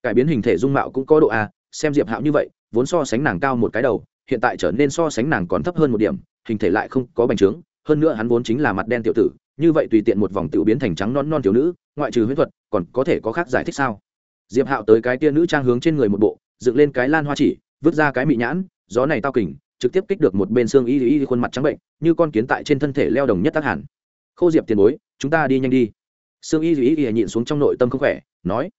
Cải biến hình thể dung mạo cũng có độ a, xem diệp hạo như vậy, vốn so sánh nàng cao một cái đầu, hiện tại trở nên so sánh nàng còn thấp hơn một điểm, hình thể lại không có bành trướng, hơn nữa hắn vốn chính là mặt đen tiểu tử như vậy tùy tiện một vòng tiểu biến thành trắng non non tiểu nữ ngoại trừ huyết thuật còn có thể có khác giải thích sao diệp hạo tới cái tia nữ trang hướng trên người một bộ dựng lên cái lan hoa chỉ vứt ra cái mị nhãn gió này tao kình trực tiếp kích được một bên xương y y khuôn mặt trắng bệnh như con kiến tại trên thân thể leo đồng nhất tác hẳn khô diệp tiền bối chúng ta đi nhanh đi xương y y y nhịn xuống trong nội tâm không khỏe nói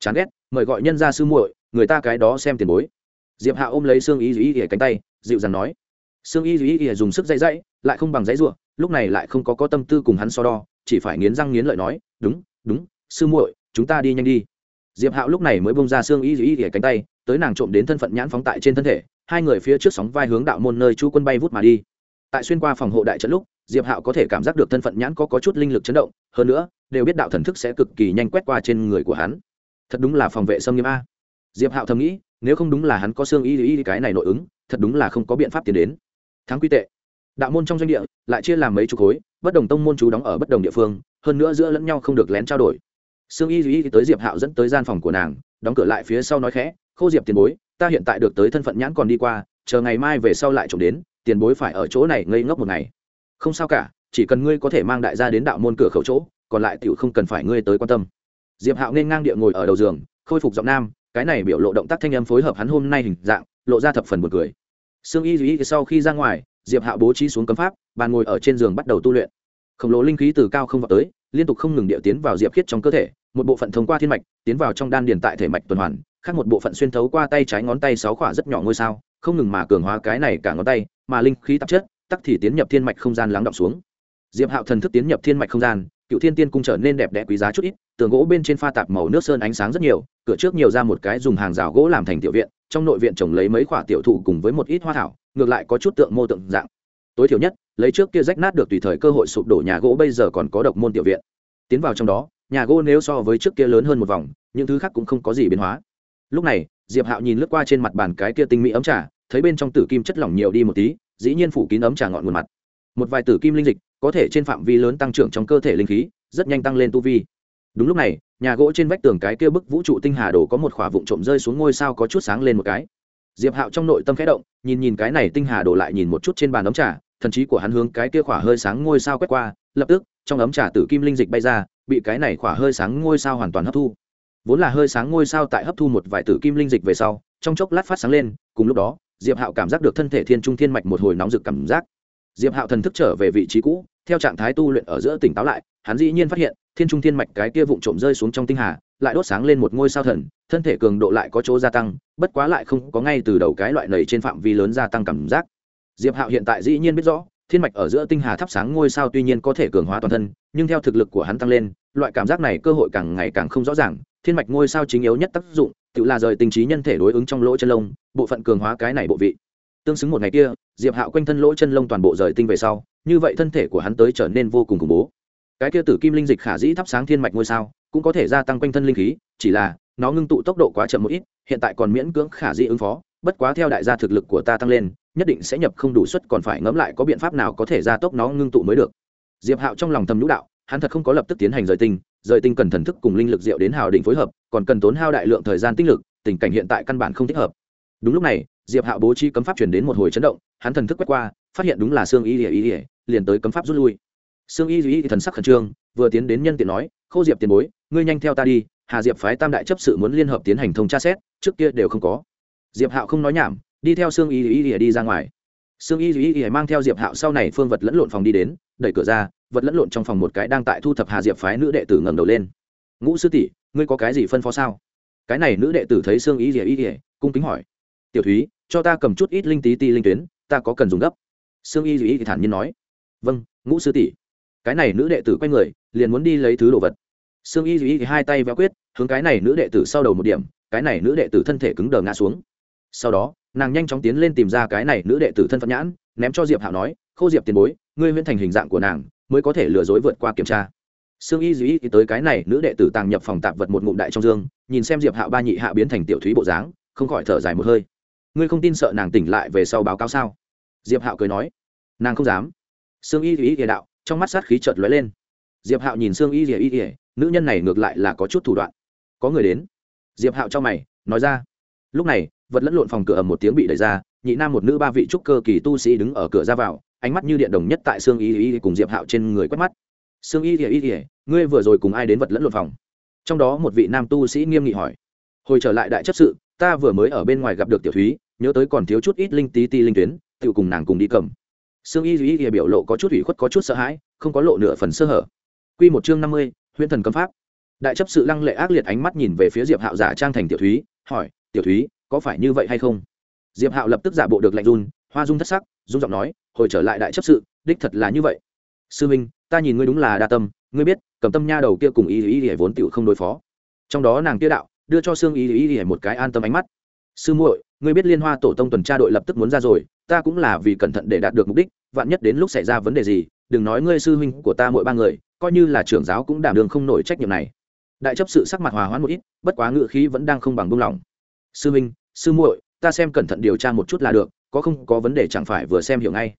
chán ghét mời gọi nhân ra sư muội người ta cái đó xem tiền bối diệp hạ ôm lấy xương y y y cánh tay dịu dàng nói xương y y y dùng sức dây dãy lại không bằng dãy ruộng lúc này lại không có có tâm tư cùng hắn so đo chỉ phải nghiến răng nghiến lợi nói đúng đúng sư muội chúng ta đi nhanh đi. Diệp hạo lúc này mới bông ra xương y y y cánh tay tới nàng trộm đến thân phận nhãn phóng tại trên thân thể hai người phía trước sóng vai hướng đạo môn nơi chu quân bay vút mà đi. Tại xuyên qua phòng hộ đại trận lúc diệp hạo có thể cảm giác được thân phận nhãn có, có chút linh lực chấn động hơn nữa đều biết đạo thần thức sẽ cực kỳ nhanh quét qua trên người của hắn. Thật đúng là phòng vệ xâm nghiêm a. Diệp hạo thầm nghĩ nếu không đúng là hắn có xương y y cái này nội ứng thật đúng là không có biện pháp tiến đến. Thắng quy tệ đạo môn trong doanh địa lại chia làm mấy chục khối, bất đồng tông môn chú đóng ở bất đồng địa phương, hơn nữa giữa lẫn nhau không được lén trao đổi. Sương y duy tới diệp hạo dẫn tới gian phòng của nàng, đóng cửa lại phía sau nói khẽ, khô diệp tiền bối, ta hiện tại được tới thân phận nhãn còn đi qua, chờ ngày mai về sau lại trộm đến, tiền bối phải ở chỗ này ngây ngốc một ngày. Không sao cả, chỉ cần ngươi có thể mang đại gia đến đạo môn cửa khẩu chỗ, còn lại tiểu không cần phải ngươi tới quan tâm. Diệp hạo nên ngang địa ngồi ở đầu giường, khôi phục giọng nam, cái này biểu lộ động tác thanh âm phối hợp hắn hôm nay hình dạng, lộ ra thập phần một cười. Sương y duy sau khi ra ngoài diệp hạo bố trí xuống cấm pháp, bàn ngồi ở trên giường bắt đầu tu luyện. Khổng lồ linh khí từ cao không vào tới, liên tục không ngừng điệu tiến vào diệp khiết trong cơ thể, một bộ phận thông qua thiên mạch, tiến vào trong đan điền tại thể mạch tuần hoàn, khác một bộ phận xuyên thấu qua tay trái ngón tay sáu khỏa rất nhỏ ngôi sao, không ngừng mà cường hóa cái này cả ngón tay, mà linh khí tạp chất, tắc thì tiến nhập thiên mạch không gian lắng động xuống. Diệp hạo thần thức tiến nhập thiên mạch không gian cựu thiên tiên cung trở nên đẹp đẽ quý giá chút ít, tường gỗ bên trên pha tạp màu nước sơn ánh sáng rất nhiều, cửa trước nhiều ra một cái dùng hàng rào gỗ làm thành tiểu viện, trong nội viện trồng lấy mấy khoả tiểu thụ cùng với một ít hoa thảo, ngược lại có chút tượng mô tượng dạng. Tối thiểu nhất, lấy trước kia rách nát được tùy thời cơ hội sụp đổ nhà gỗ bây giờ còn có độc môn tiểu viện. Tiến vào trong đó, nhà gỗ nếu so với trước kia lớn hơn một vòng, những thứ khác cũng không có gì biến hóa. Lúc này, diệp hạo nhìn lướt qua trên mặt bàn cái kia tinh mỹ ấm trà, thấy bên trong tử kim chất lỏng nhiều đi một tí, dĩ nhiên phủ kín ấm trà ngọn nguồn mặt. Một vài tử kim linh dịch có thể trên phạm vi lớn tăng trưởng trong cơ thể linh khí, rất nhanh tăng lên tu vi. Đúng lúc này, nhà gỗ trên vách tường cái kia bức vũ trụ tinh hà đồ có một khỏa vụn trộm rơi xuống ngôi sao có chút sáng lên một cái. Diệp hạo trong nội tâm khẽ động, nhìn nhìn cái này tinh hà đổ lại nhìn một chút trên bàn ấm trà, thần trí của hắn hướng cái kia khỏa hơi sáng ngôi sao quét qua, lập tức, trong ấm trà tử kim linh dịch bay ra, bị cái này khỏa hơi sáng ngôi sao hoàn toàn hấp thu. Vốn là hơi sáng ngôi sao tại hấp thu một vài tử kim linh dịch về sau, trong chốc lát phát sáng lên, cùng lúc đó, diệp hạo cảm giác được thân thể thiên trung thiên mạch một hồi nóng rực cảm giác diệp hạo thần thức trở về vị trí cũ, theo trạng thái tu luyện ở giữa tỉnh táo lại, hắn dĩ nhiên phát hiện, thiên trung thiên mạch cái kia vụn trộm rơi xuống trong tinh hà, lại đốt sáng lên một ngôi sao thần, thân thể cường độ lại có chỗ gia tăng, bất quá lại không có ngay từ đầu cái loại này trên phạm vi lớn gia tăng cảm giác. Diệp hạo hiện tại dĩ nhiên biết rõ, thiên mạch ở giữa tinh hà thắp sáng ngôi sao tuy nhiên có thể cường hóa toàn thân, nhưng theo thực lực của hắn tăng lên, loại cảm giác này cơ hội càng ngày càng không rõ ràng. Thiên mạch ngôi sao chính yếu nhất tác dụng, tự là rời tình trí nhân thể đối ứng trong lỗ chân lông, bộ phận cường hóa cái này bộ vị tương xứng một ngày kia, diệp hạo quanh thân lỗ chân lông toàn bộ rời tinh về sau, như vậy thân thể của hắn tới trở nên vô cùng khủng bố. Cái kia tử kim linh dịch khả dĩ thắp sáng thiên mạch ngôi sao, cũng có thể gia tăng quanh thân linh khí, chỉ là, nó ngưng tụ tốc độ quá chậm một ít, hiện tại còn miễn cưỡng khả dĩ ứng phó, bất quá theo đại gia thực lực của ta tăng lên, nhất định sẽ nhập không đủ suất còn phải ngẫm lại có biện pháp nào có thể gia tốc nó ngưng tụ mới được. Diệp hạo trong lòng thầm nhũ đạo, hắn thật không có lập tức tiến hành rời tinh rời tinh cần thần thức cùng linh lực diệu đến hào đỉnh phối hợp, còn cần tốn hao đại lượng thời gian tinh lực, tình cảnh hiện tại căn bản không thích hợp. Đúng lúc này diệp hạo bố trí cấm pháp chuyển đến một hồi chấn động hắn thần thức quét qua phát hiện đúng là Sương y ỉa ỉa liền tới cấm pháp rút lui Sương y y thần sắc khẩn trương vừa tiến đến nhân tiện nói Khô diệp tiền bối ngươi nhanh theo ta đi hà diệp phái tam đại chấp sự muốn liên hợp tiến hành thông tra xét trước kia đều không có diệp hạo không nói nhảm đi theo Sương y ỉa đi ra ngoài Sương y y y mang theo diệp hạo sau này phương vật lẫn lộn phòng đi đến đẩy cửa ra vật lẫn lộn trong phòng một cái đang tại thu thập hà diệp phái nữ đệ tử ngẩng đầu lên ngũ sư tỷ ngươi có cái gì phân phó sao cái này nữ đệ tử thấy Sương y y ỉa cung kính hỏi tiểu thúy, cho ta cầm chút ít linh tí ti linh tuyến, ta có cần dùng gấp. Sương y thì thản nhiên nói. Vâng ngũ sư tỷ. Cái này nữ đệ tử quay người, liền muốn đi lấy thứ đồ vật. Sương y thì hai tay véo quyết, hướng cái này nữ đệ tử sau đầu một điểm, cái này nữ đệ tử thân thể cứng đờ ngã xuống. Sau đó, nàng nhanh chóng tiến lên tìm ra cái này nữ đệ tử thân phận nhãn, ném cho diệp hạo nói, khô diệp tiền bối, ngươi huyễn thành hình dạng của nàng, mới có thể lừa dối vượt qua kiểm tra. Sương y dĩ tới cái này nữ đệ tử tàng nhập phòng tạp vật một ngụm đại trong dương, nhìn xem diệp hạo ba nhị hạ biến thành tiểu thúy bộ dáng, không khỏi thở dài một hơi ngươi không tin sợ nàng tỉnh lại về sau báo cáo sao? Diệp hạo cười nói. Nàng không dám. Sương y thì y đạo, trong mắt sát khí chợt lóe lên. Diệp hạo nhìn sương y thì y nữ nhân này ngược lại là có chút thủ đoạn. Có người đến. Diệp hạo cho mày, nói ra. Lúc này, vật lẫn lộn phòng cửa ầm một tiếng bị đẩy ra, nhị nam một nữ ba vị trúc cơ kỳ tu sĩ đứng ở cửa ra vào, ánh mắt như điện đồng nhất tại sương y y cùng diệp hạo trên người quét mắt. Sương y y y, ngươi vừa rồi cùng ai đến vật lẫn lộn phòng? Trong đó một vị nam tu sĩ nghiêm nghị hỏi. Hồi trở lại đại chấp sự ta vừa mới ở bên ngoài gặp được tiểu thúy, nhớ tới còn thiếu chút ít linh tí ti linh tuyến tự cùng nàng cùng đi cầm. Sương y duy y biểu lộ có chút ủy khuất, có chút sợ hãi, không có lộ nửa phần sơ hở. Q một chương năm mươi, huyễn thần cấm pháp. Đại chấp sự lăng lệ ác liệt ánh mắt nhìn về phía diệp hạo giả trang thành tiểu thúy, hỏi, tiểu thúy, có phải như vậy hay không? Diệp hạo lập tức giả bộ được lạnh run, hoa dung thất sắc dung giọng nói, hồi trở lại đại chấp sự, đích thật là như vậy. Sư minh, ta nhìn ngươi đúng là đa tâm, ngươi biết, cầm tâm nha đầu kia cùng y y y vốn tựu không đối phó. Trong đó nàng kia đạo đưa cho sương y y y một cái an tâm ánh mắt. Sư muội, ngươi biết liên hoa tổ tông tuần tra đội lập tức muốn ra rồi, ta cũng là vì cẩn thận để đạt được mục đích, vạn nhất đến lúc xảy ra vấn đề gì, đừng nói ngươi sư huynh của ta mỗi ba người, coi như là trưởng giáo cũng đảm đường không nổi trách nhiệm này. Đại chấp sự sắc mặt hòa hoãn một ít, bất quá ngự khí vẫn đang không bằng buông lỏng. Sư huynh, sư muội, ta xem cẩn thận điều tra một chút là được, có không có vấn đề chẳng phải vừa xem hiểu ngay.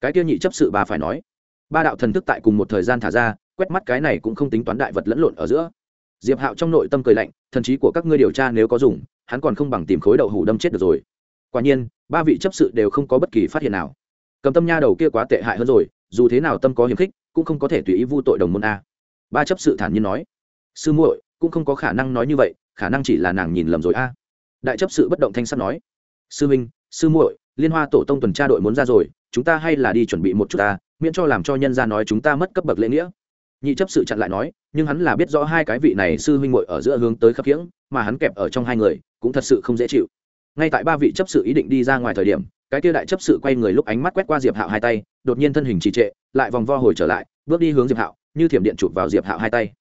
Cái kia nhị chấp sự bà phải nói. Ba đạo thần thức tại cùng một thời gian thả ra, quét mắt cái này cũng không tính toán đại vật lẫn lộn ở giữa diệp hạo trong nội tâm cười lạnh, thần trí của các ngươi điều tra nếu có dùng, hắn còn không bằng tìm khối đậu hủ đâm chết được rồi. Quả nhiên, ba vị chấp sự đều không có bất kỳ phát hiện nào. Cầm tâm nha đầu kia quá tệ hại hơn rồi, dù thế nào tâm có hiềm khích, cũng không có thể tùy ý vu tội đồng môn a. Ba chấp sự thản nhiên nói, sư muội, cũng không có khả năng nói như vậy, khả năng chỉ là nàng nhìn lầm rồi a. Đại chấp sự bất động thanh sắt nói, sư minh sư muội, liên hoa tổ tông tuần tra đội muốn ra rồi, chúng ta hay là đi chuẩn bị một chút ta miễn cho làm cho nhân ra nói chúng ta mất cấp bậc lễ nghĩa nhị chấp sự chặn lại nói, nhưng hắn là biết rõ hai cái vị này sư huynh muội ở giữa hướng tới khập khiễng mà hắn kẹp ở trong hai người, cũng thật sự không dễ chịu. Ngay tại ba vị chấp sự ý định đi ra ngoài thời điểm, cái kia đại chấp sự quay người lúc ánh mắt quét qua diệp hạo hai tay, đột nhiên thân hình trì trệ, lại vòng vo hồi trở lại, bước đi hướng diệp hạo, như thiểm điện chụp vào diệp hạo hai tay.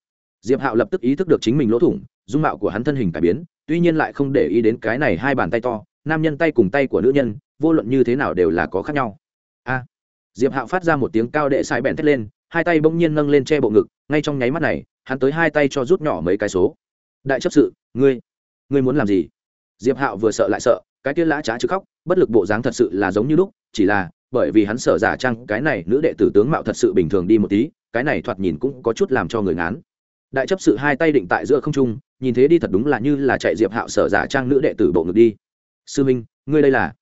Diệp hạo lập tức ý thức được chính mình lỗ thủng, dung mạo của hắn thân hình cải biến, tuy nhiên lại không để ý đến cái này hai bàn tay to, nam nhân tay cùng tay của nữ nhân, vô luận như thế nào đều là có khác nhau. A! Diệp hạo phát ra một tiếng cao đệ sai bèn thét lên hai tay bỗng nhiên nâng lên che bộ ngực, ngay trong nháy mắt này, hắn tới hai tay cho rút nhỏ mấy cái số. Đại chấp sự, ngươi ngươi muốn làm gì? Diệp hạo vừa sợ lại sợ, cái kia lã trá chứ khóc, bất lực bộ dáng thật sự là giống như lúc, chỉ là, bởi vì hắn sợ giả trang, cái này nữ đệ tử tướng mạo thật sự bình thường đi một tí, cái này thoạt nhìn cũng có chút làm cho người ngán. Đại chấp sự hai tay định tại giữa không trung, nhìn thế đi thật đúng là như là chạy diệp hạo sở giả trang nữ đệ tử bộ ngực đi. Sư minh, ngươi đây là?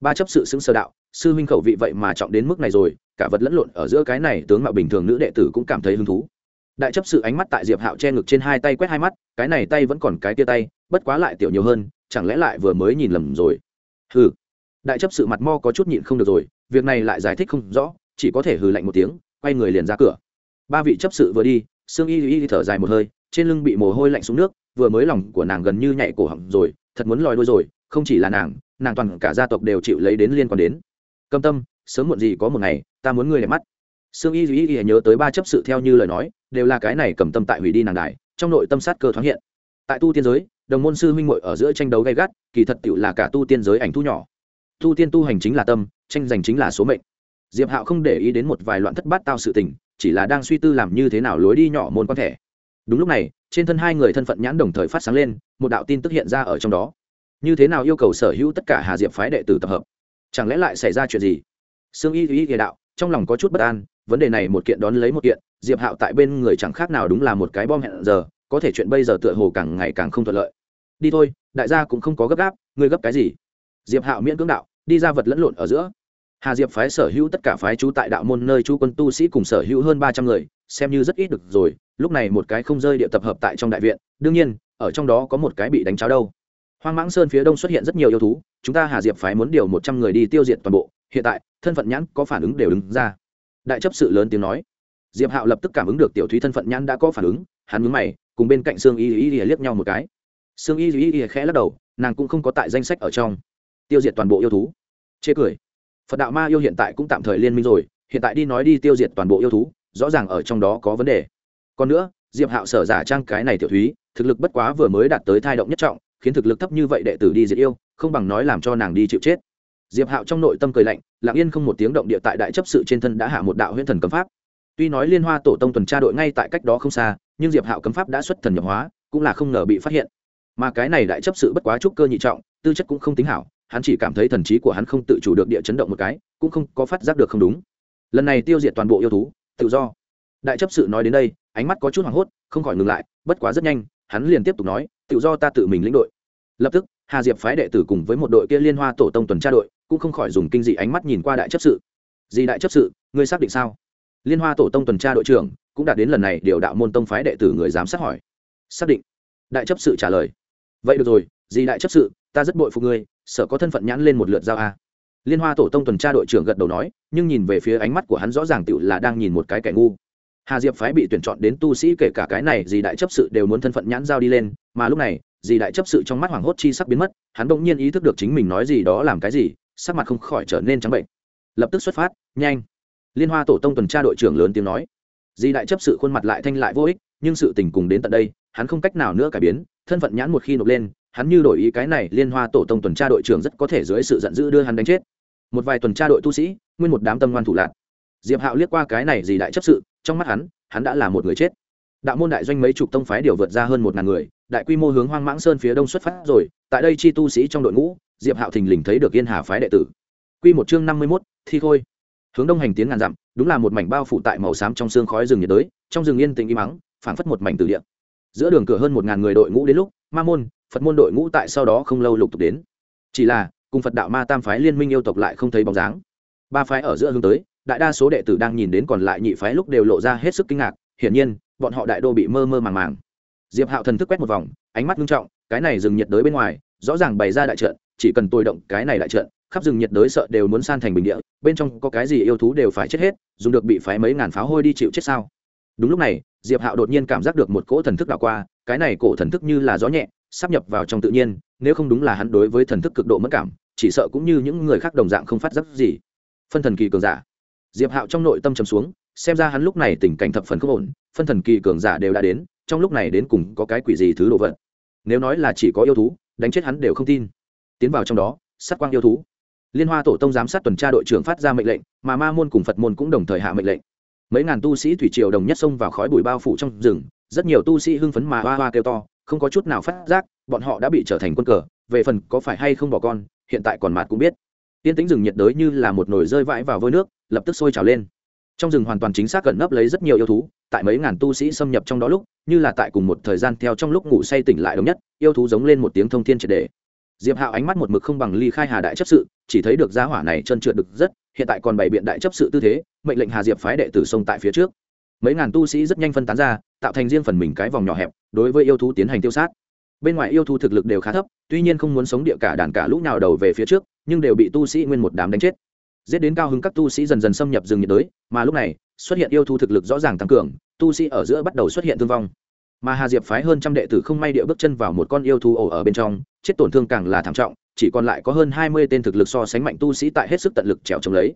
Ba chấp sự xứng sở đạo sư minh khẩu vị vậy mà trọng đến mức này rồi, cả vật lẫn lộn ở giữa cái này tướng mạo bình thường nữ đệ tử cũng cảm thấy hứng thú. Đại chấp sự ánh mắt tại diệp hạo che ngực trên hai tay quét hai mắt, cái này tay vẫn còn cái tia tay, bất quá lại tiểu nhiều hơn, chẳng lẽ lại vừa mới nhìn lầm rồi? Hừ. Đại chấp sự mặt mo có chút nhịn không được rồi, việc này lại giải thích không rõ, chỉ có thể hừ lạnh một tiếng, quay người liền ra cửa. Ba vị chấp sự vừa đi, sương y y thở dài một hơi, trên lưng bị mồ hôi lạnh xuống nước, vừa mới lòng của nàng gần như nhảy cổ họng rồi, thật muốn lòi đuôi rồi, không chỉ là nàng nàng toàn cả gia tộc đều chịu lấy đến liên quan đến câm tâm, sớm muộn gì có một ngày, ta muốn ngươi đẹp mắt. Sương y duy y nhớ tới ba chấp sự theo như lời nói, đều là cái này cầm tâm tại hủy đi nàng đài, trong nội tâm sát cơ thoáng hiện. Tại tu tiên giới, đồng môn sư huynh muội ở giữa tranh đấu gay gắt, kỳ thật tựu là cả tu tiên giới ảnh thu nhỏ. Tu tiên tu hành chính là tâm, tranh giành chính là số mệnh. Diệp hạo không để ý đến một vài loạn thất bát tao sự tình, chỉ là đang suy tư làm như thế nào lối đi nhỏ môn quan thể. Đúng lúc này, trên thân hai người thân phận nhãn đồng thời phát sáng lên, một đạo tin tức hiện ra ở trong đó. Như thế nào yêu cầu sở hữu tất cả hà diệp phái đệ tử tập hợp? Chẳng lẽ lại xảy ra chuyện gì? Sương y y y đạo, trong lòng có chút bất an, vấn đề này một kiện đón lấy một kiện, diệp hạo tại bên người chẳng khác nào đúng là một cái bom hẹn giờ, có thể chuyện bây giờ tựa hồ càng ngày càng không thuận lợi. Đi thôi, đại gia cũng không có gấp gáp, ngươi gấp cái gì? Diệp hạo miễn cưỡng đạo, đi ra vật lẫn lộn ở giữa. Hà diệp phái sở hữu tất cả phái chú tại đạo môn nơi chú quân tu sĩ cùng sở hữu hơn ba trăm người, xem như rất ít được rồi, lúc này một cái không rơi địa tập hợp tại trong đại viện, đương nhiên, ở trong đó có một cái bị đánh cháo đâu hoang mãng sơn phía đông xuất hiện rất nhiều yêu thú, chúng ta hà diệp phái muốn điều một trăm người đi tiêu diệt toàn bộ, hiện tại, thân phận nhãn có phản ứng đều đứng ra. Đại chấp sự lớn tiếng nói. Diệp hạo lập tức cảm ứng được tiểu thúy thân phận nhãn đã có phản ứng, hắn mướn mày, cùng bên cạnh sương y y y liếc nhau một cái. Sương y y y khẽ lắc đầu, nàng cũng không có tại danh sách ở trong. Tiêu diệt toàn bộ yêu thú. Chê cười. Phật đạo ma yêu hiện tại cũng tạm thời liên minh rồi, hiện tại đi nói đi tiêu diệt toàn bộ yêu thú, rõ ràng ở trong đó có vấn đề. Còn nữa, diệp hạo sở giả trang cái này tiểu thúy, thực lực bất quá vừa mới đạt tới thai động nhất trọng khiến thực lực thấp như vậy đệ tử đi diệt yêu, không bằng nói làm cho nàng đi chịu chết. Diệp hạo trong nội tâm cười lạnh, lặng yên không một tiếng động địa tại đại chấp sự trên thân đã hạ một đạo huyễn thần cấm pháp. Tuy nói liên hoa tổ tông tuần tra đội ngay tại cách đó không xa, nhưng diệp hạo cấm pháp đã xuất thần nhập hóa, cũng là không ngờ bị phát hiện. Mà cái này đại chấp sự bất quá trúc cơ nhị trọng, tư chất cũng không tính hảo, hắn chỉ cảm thấy thần trí của hắn không tự chủ được địa chấn động một cái, cũng không có phát giác được không đúng. Lần này tiêu diệt toàn bộ yêu thú, tự do. Đại chấp sự nói đến đây, ánh mắt có chút hoảng hốt, không khỏi ngừng lại, bất quá rất nhanh hắn liền tiếp tục nói, tự do ta tự mình lĩnh đội. Lập tức, hà diệp phái đệ tử cùng với một đội kia liên hoa tổ tông tuần tra đội cũng không khỏi dùng kinh dị ánh mắt nhìn qua đại chấp sự. Gì đại chấp sự, ngươi xác định sao? Liên hoa tổ tông tuần tra đội trưởng cũng đạt đến lần này điều đạo môn tông phái đệ tử người giám sát hỏi. Xác định. Đại chấp sự trả lời. Vậy được rồi, gì đại chấp sự, ta rất bội phục ngươi, sợ có thân phận nhãn lên một lượt giao a. Liên hoa tổ tông tuần tra đội trưởng gật đầu nói, nhưng nhìn về phía ánh mắt của hắn rõ ràng tựu là đang nhìn một cái kẻ ngu hà diệp phái bị tuyển chọn đến tu sĩ kể cả cái này gì đại chấp sự đều muốn thân phận nhãn giao đi lên, mà lúc này gì đại chấp sự trong mắt hoảng hốt chi sắc biến mất, hắn bỗng nhiên ý thức được chính mình nói gì đó làm cái gì, sắc mặt không khỏi trở nên trắng bệnh. Lập tức xuất phát, nhanh. Liên hoa tổ tông tuần tra đội trưởng lớn tiếng nói. Dì đại chấp sự khuôn mặt lại thanh lại vô ích, nhưng sự tình cùng đến tận đây, hắn không cách nào nữa cải biến, thân phận nhãn một khi nộp lên, hắn như đổi ý cái này, liên hoa tổ tông tuần tra đội trưởng rất có thể dưới sự giận dữ đưa hắn đánh chết. Một vài tuần tra đội tu sĩ, nguyên một đám tâm ngoan thủ lạc. Diệp hạo liếc qua cái này gì đại chấp sự trong mắt hắn hắn đã là một người chết. Đạo môn đại doanh mấy chục tông phái điều vượt ra hơn một ngàn người, đại quy mô hướng hoang mãng sơn phía đông xuất phát rồi, tại đây chi tu sĩ trong đội ngũ, diệp hạo thình lình thấy được yên hà phái đệ tử. Q một chương năm mươi mốt, thi thôi hướng đông hành tiến ngàn dặm, đúng là một mảnh bao phủ tại màu xám trong xương khói rừng nhiệt đới, trong rừng yên tĩnh im mắng phảng phất một mảnh từ điện. Giữa đường cửa hơn một ngàn người đội ngũ đến lúc, ma môn, phật môn đội ngũ tại sau đó không lâu lục tục đến. Chỉ là, cùng phật đạo ma tam phái liên minh yêu tộc lại không thấy bóng dáng. Ba phái ở giữa hướng tới đại đa số đệ tử đang nhìn đến còn lại nhị phái lúc đều lộ ra hết sức kinh ngạc, hiển nhiên, bọn họ đại đô bị mơ mơ màng màng. Diệp hạo thần thức quét một vòng, ánh mắt nghiêm trọng, cái này rừng nhiệt đới bên ngoài, rõ ràng bày ra đại trận, chỉ cần tôi động cái này đại trận, khắp rừng nhiệt đới sợ đều muốn san thành bình địa, bên trong có cái gì yêu thú đều phải chết hết, dùng được bị phái mấy ngàn pháo hôi đi chịu chết sao? Đúng lúc này, diệp hạo đột nhiên cảm giác được một cỗ thần thức đảo qua, cái này cổ thần thức như là gió nhẹ, sắp nhập vào trong tự nhiên, nếu không đúng là hắn đối với thần thức cực độ mất cảm, chỉ sợ cũng như những người khác đồng dạng không phát giác gì. Phân thần kỳ cường giả diệp hạo trong nội tâm trầm xuống, xem ra hắn lúc này tình cảnh thập phần không ổn, phân thần kỳ cường giả đều đã đến, trong lúc này đến cùng có cái quỷ gì thứ đồ vật. Nếu nói là chỉ có yêu thú, đánh chết hắn đều không tin. Tiến vào trong đó, sát quang yêu thú. Liên hoa tổ tông giám sát tuần tra đội trưởng phát ra mệnh lệnh, mà ma môn cùng phật môn cũng đồng thời hạ mệnh lệnh. Mấy ngàn tu sĩ thủy triều đồng nhất xông vào khói bụi bao phủ trong rừng, rất nhiều tu sĩ hưng phấn mà hoa hoa kêu to, không có chút nào phát giác, bọn họ đã bị trở thành quân cờ, về phần có phải hay không bỏ con, hiện tại còn mạt cũng biết tiên tính rừng nhiệt đới như là một nồi rơi vãi vào vôi nước, lập tức sôi trào lên. Trong rừng hoàn toàn chính xác cẩn nấp lấy rất nhiều yêu thú, tại mấy ngàn tu sĩ xâm nhập trong đó lúc, như là tại cùng một thời gian theo trong lúc ngủ say tỉnh lại đồng nhất, yêu thú giống lên một tiếng thông thiên triệt đề. Diệp hạo ánh mắt một mực không bằng ly khai hà đại chấp sự, chỉ thấy được giá hỏa này chân trượt được rất, hiện tại còn bày biện đại chấp sự tư thế, mệnh lệnh hà diệp phái đệ tử sông tại phía trước. Mấy ngàn tu sĩ rất nhanh phân tán ra, tạo thành riêng phần mình cái vòng nhỏ hẹp, đối với yêu thú tiến hành tiêu sát. Bên ngoài yêu thú thực lực đều khá thấp, tuy nhiên không muốn sống địa cả đàn cả lũ nào đầu về phía trước nhưng đều bị tu sĩ nguyên một đám đánh chết. Giết đến cao hứng các tu sĩ dần dần xâm nhập rừng nhiệt đới, mà lúc này, xuất hiện yêu thú thực lực rõ ràng tăng cường, tu sĩ ở giữa bắt đầu xuất hiện thương vong. Mà hà diệp phái hơn trăm đệ tử không may địa bước chân vào một con yêu thú ổ ở bên trong, chết tổn thương càng là thảm trọng, chỉ còn lại có hơn hai mươi tên thực lực so sánh mạnh tu sĩ tại hết sức tận lực trèo chống lấy.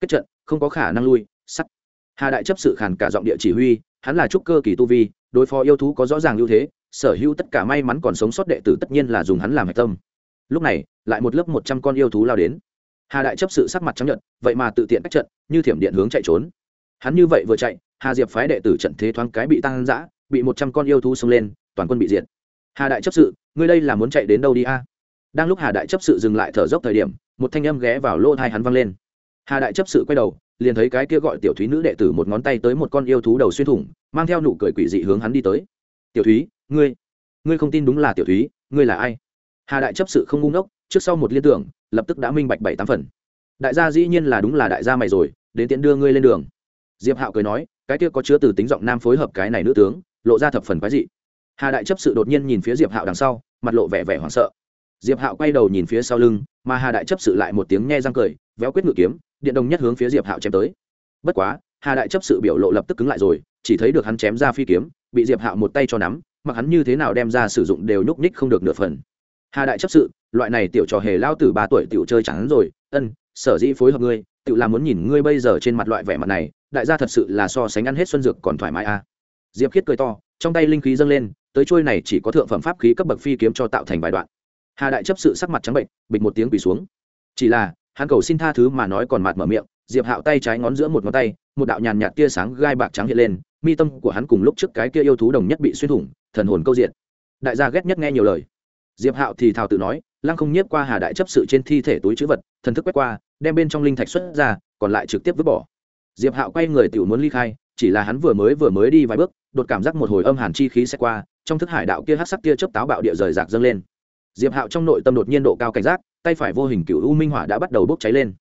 Kết trận, không có khả năng lui, sắt. Hà đại chấp sự khàn cả giọng địa chỉ huy, hắn là trúc cơ kỳ tu vi, đối phó yêu thú có rõ ràng ưu thế, sở hữu tất cả may mắn còn sống sót đệ tử tất nhiên là dùng hắn làm hạch tâm lúc này, lại một lớp một trăm con yêu thú lao đến. Hà đại chấp sự sắc mặt trắng nhận vậy mà tự tiện cách trận, như thiểm điện hướng chạy trốn. Hắn như vậy vừa chạy, hà diệp phái đệ tử trận thế thoáng cái bị tăng giã bị một trăm con yêu thú xông lên, toàn quân bị diệt. Hà đại chấp sự, ngươi đây là muốn chạy đến đâu đi a? Đang lúc hà đại chấp sự dừng lại thở dốc thời điểm, một thanh âm ghé vào lỗ thai hắn văng lên. Hà đại chấp sự quay đầu, liền thấy cái kia gọi tiểu thúy nữ đệ tử một ngón tay tới một con yêu thú đầu xuyên thủng, mang theo nụ cười quỷ dị hướng hắn đi tới. Tiểu thúy, ngươi ngươi không tin đúng là tiểu thúy, ngươi là ai? Hà đại chấp sự không ngu ngốc, trước sau một liên tưởng, lập tức đã minh bạch bảy tám phần. Đại gia dĩ nhiên là đúng là đại gia mày rồi, đến tiễn đưa ngươi lên đường. Diệp hạo cười nói, cái kia có chứa từ tính giọng nam phối hợp cái này nữ tướng, lộ ra thập phần quái dị. Hà đại chấp sự đột nhiên nhìn phía diệp hạo đằng sau, mặt lộ vẻ vẻ hoảng sợ. Diệp hạo quay đầu nhìn phía sau lưng, mà hà đại chấp sự lại một tiếng nghe răng cười, véo quyết ngự kiếm, điện đồng nhất hướng phía diệp hạo chém tới. Bất quá, hà đại chấp sự biểu lộ lập tức cứng lại rồi, chỉ thấy được hắn chém ra phi kiếm, bị diệp hạo một tay cho nắm, mặc hắn như thế nào đem ra sử dụng đều nhúc nhích không được nửa phần hà đại chấp sự, loại này tiểu trò hề lao từ ba tuổi tiểu chơi chẳng rồi. Ân, sở dĩ phối hợp ngươi tự làm muốn nhìn ngươi bây giờ trên mặt loại vẻ mặt này, đại gia thật sự là so sánh ăn hết xuân dược còn thoải mái à. diệp khiết cười to, trong tay linh khí dâng lên, tới trôi này chỉ có thượng phẩm pháp khí cấp bậc phi kiếm cho tạo thành vài đoạn. Hà đại chấp sự sắc mặt trắng bệnh, bịch một tiếng quỳ xuống. Chỉ là, hắn cầu xin tha thứ mà nói còn mặt mở miệng, diệp hạo tay trái ngón giữa một ngón tay, một đạo nhàn nhạt tia sáng gai bạc trắng hiện lên, mi tâm của hắn cùng lúc trước cái kia yêu thú đồng nhất bị xuyên thủng, thần hồn câu diện. Đại gia ghét nhất nghe nhiều lời diệp hạo thì thào tự nói, lăng không nhiếp qua hà đại chấp sự trên thi thể túi chữ vật, thần thức quét qua, đem bên trong linh thạch xuất ra, còn lại trực tiếp vứt bỏ. Diệp hạo quay người tự muốn ly khai, chỉ là hắn vừa mới vừa mới đi vài bước, đột cảm giác một hồi âm hàn chi khí sẽ qua, trong thức hải đạo kia hát sắc kia chớp táo bạo địa rời rạc dâng lên. Diệp hạo trong nội tâm đột nhiên độ cao cảnh giác, tay phải vô hình cựu u minh hỏa đã bắt đầu bốc cháy lên.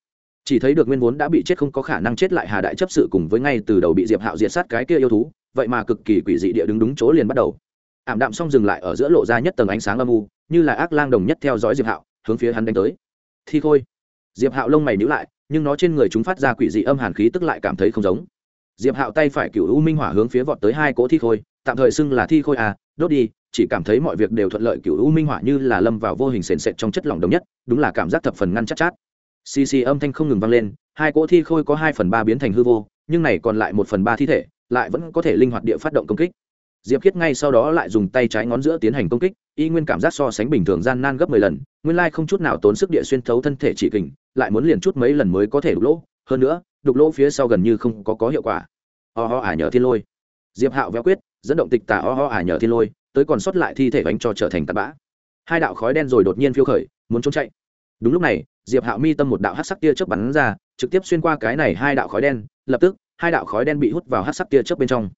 Chỉ thấy được nguyên vốn đã bị chết không có khả năng chết lại hà đại chấp sự cùng với ngay từ đầu bị diệp hạo diệt sát cái kia yêu thú, vậy mà cực kỳ quỷ dị địa đứng đúng chỗ liền bắt đầu ảm đạm xong dừng lại ở giữa lộ ra nhất tầng ánh sáng âm u như là ác lang đồng nhất theo dõi diệp hạo hướng phía hắn đánh tới. Thi khôi diệp hạo lông mày nhữ lại nhưng nó trên người chúng phát ra quỷ dị âm hàn khí tức lại cảm thấy không giống. Diệp hạo tay phải cựu u minh hỏa hướng phía vọt tới hai cỗ thi khôi tạm thời xưng là thi khôi à đốt đi chỉ cảm thấy mọi việc đều thuận lợi cựu u minh hỏa như là lâm vào vô hình sền sệt trong chất lỏng đồng nhất đúng là cảm giác thập phần ngăn chắc chát, chát. Xì xì âm thanh không ngừng vang lên hai cỗ thi khôi có hai phần ba biến thành hư vô nhưng này còn lại một phần ba thi thể lại vẫn có thể linh hoạt địa phát động công kích diệp khiết ngay sau đó lại dùng tay trái ngón giữa tiến hành công kích, y nguyên cảm giác so sánh bình thường gian nan gấp mười lần, nguyên lai không chút nào tốn sức địa xuyên thấu thân thể chỉ kình, lại muốn liền chút mấy lần mới có thể đục lỗ. Hơn nữa, đục lỗ phía sau gần như không có có hiệu quả. O ho ả nhờ thiên lôi. Diệp hạo véo quyết, dẫn động tịch tà o ho ả nhờ thiên lôi, tới còn sót lại thi thể bánh cho trở thành tạt bã. Hai đạo khói đen rồi đột nhiên phiêu khởi, muốn trốn chạy. Đúng lúc này, diệp hạo mi tâm một đạo hát sắc tia chớp bắn ra, trực tiếp xuyên qua cái này hai đạo khói đen, lập tức, hai đạo khói đen bị hút vào hát sắc tia chớp bên trong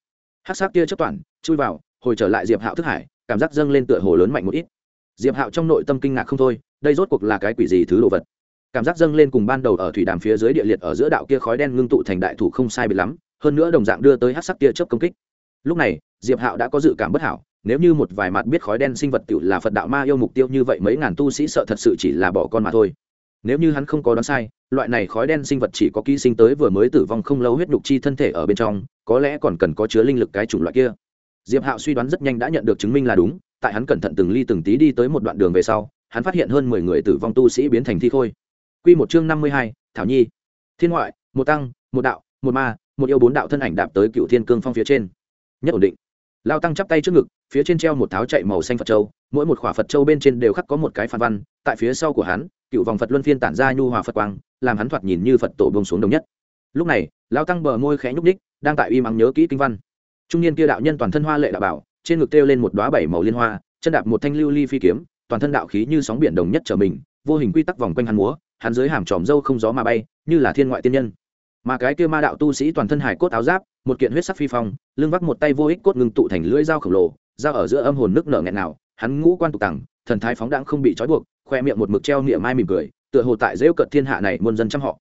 hát sắc tia chớp toàn, chui vào, hồi trở lại diệp hạo thức hải, cảm giác dâng lên tựa hồ lớn mạnh một ít. Diệp hạo trong nội tâm kinh ngạc không thôi, đây rốt cuộc là cái quỷ gì thứ đồ vật? Cảm giác dâng lên cùng ban đầu ở thủy đàm phía dưới địa liệt ở giữa đạo kia khói đen ngưng tụ thành đại thủ không sai biệt lắm, hơn nữa đồng dạng đưa tới hát sắc tia chớp công kích. Lúc này, diệp hạo đã có dự cảm bất hảo, nếu như một vài mặt biết khói đen sinh vật tiểu là phật đạo ma yêu mục tiêu như vậy mấy ngàn tu sĩ sợ thật sự chỉ là bỏ con mà thôi nếu như hắn không có đoán sai, loại này khói đen sinh vật chỉ có ký sinh tới vừa mới tử vong không lâu huyết nhục chi thân thể ở bên trong, có lẽ còn cần có chứa linh lực cái chủng loại kia. Diệp hạo suy đoán rất nhanh đã nhận được chứng minh là đúng, tại hắn cẩn thận từng ly từng tí đi tới một đoạn đường về sau, hắn phát hiện hơn mười người tử vong tu sĩ biến thành thi khôi. Quy một chương năm mươi hai, thảo nhi. Thiên ngoại, một tăng, một đạo, một ma, một yêu bốn đạo thân ảnh đạp tới cựu thiên cương phong phía trên. Nhất ổn định. Lao tăng chắp tay trước ngực, phía trên treo một tháo chạy màu xanh phật châu, mỗi một khỏa phật châu bên trên đều khắc có một cái phản văn, tại phía sau của hắn cựu vòng phật luân phiên tản ra nhu hòa phật quang, làm hắn thoạt nhìn như phật tổ bông xuống đồng nhất. Lúc này lao tăng bờ môi khẽ nhúc ních đang tại uy mắng nhớ kỹ kinh văn. Trung niên kia đạo nhân toàn thân hoa lệ đạo bảo, trên ngực kêu lên một đoá bảy màu liên hoa, chân đạp một thanh lưu ly phi kiếm, toàn thân đạo khí như sóng biển đồng nhất trở mình, vô hình quy tắc vòng quanh hắn múa, hắn dưới hàm tròm dâu không gió mà bay, như là thiên ngoại tiên nhân. Mà cái kia ma đạo tu sĩ toàn thân hải cốt áo giáp, một kiện huyết sắc phi phong, lưng vác một tay vô ích cốt ngưng tụ thành lưỡi dao khổng lồ, dao ở giữa âm hồn nước nở nghẹn nào hắn ngũ quan tục tẳng thần thái phóng đãng không bị trói buộc khoe miệng một mực treo miệng mai mỉm cười, tựa hồ tại rêu cận thiên hạ này muôn dân trăm họ.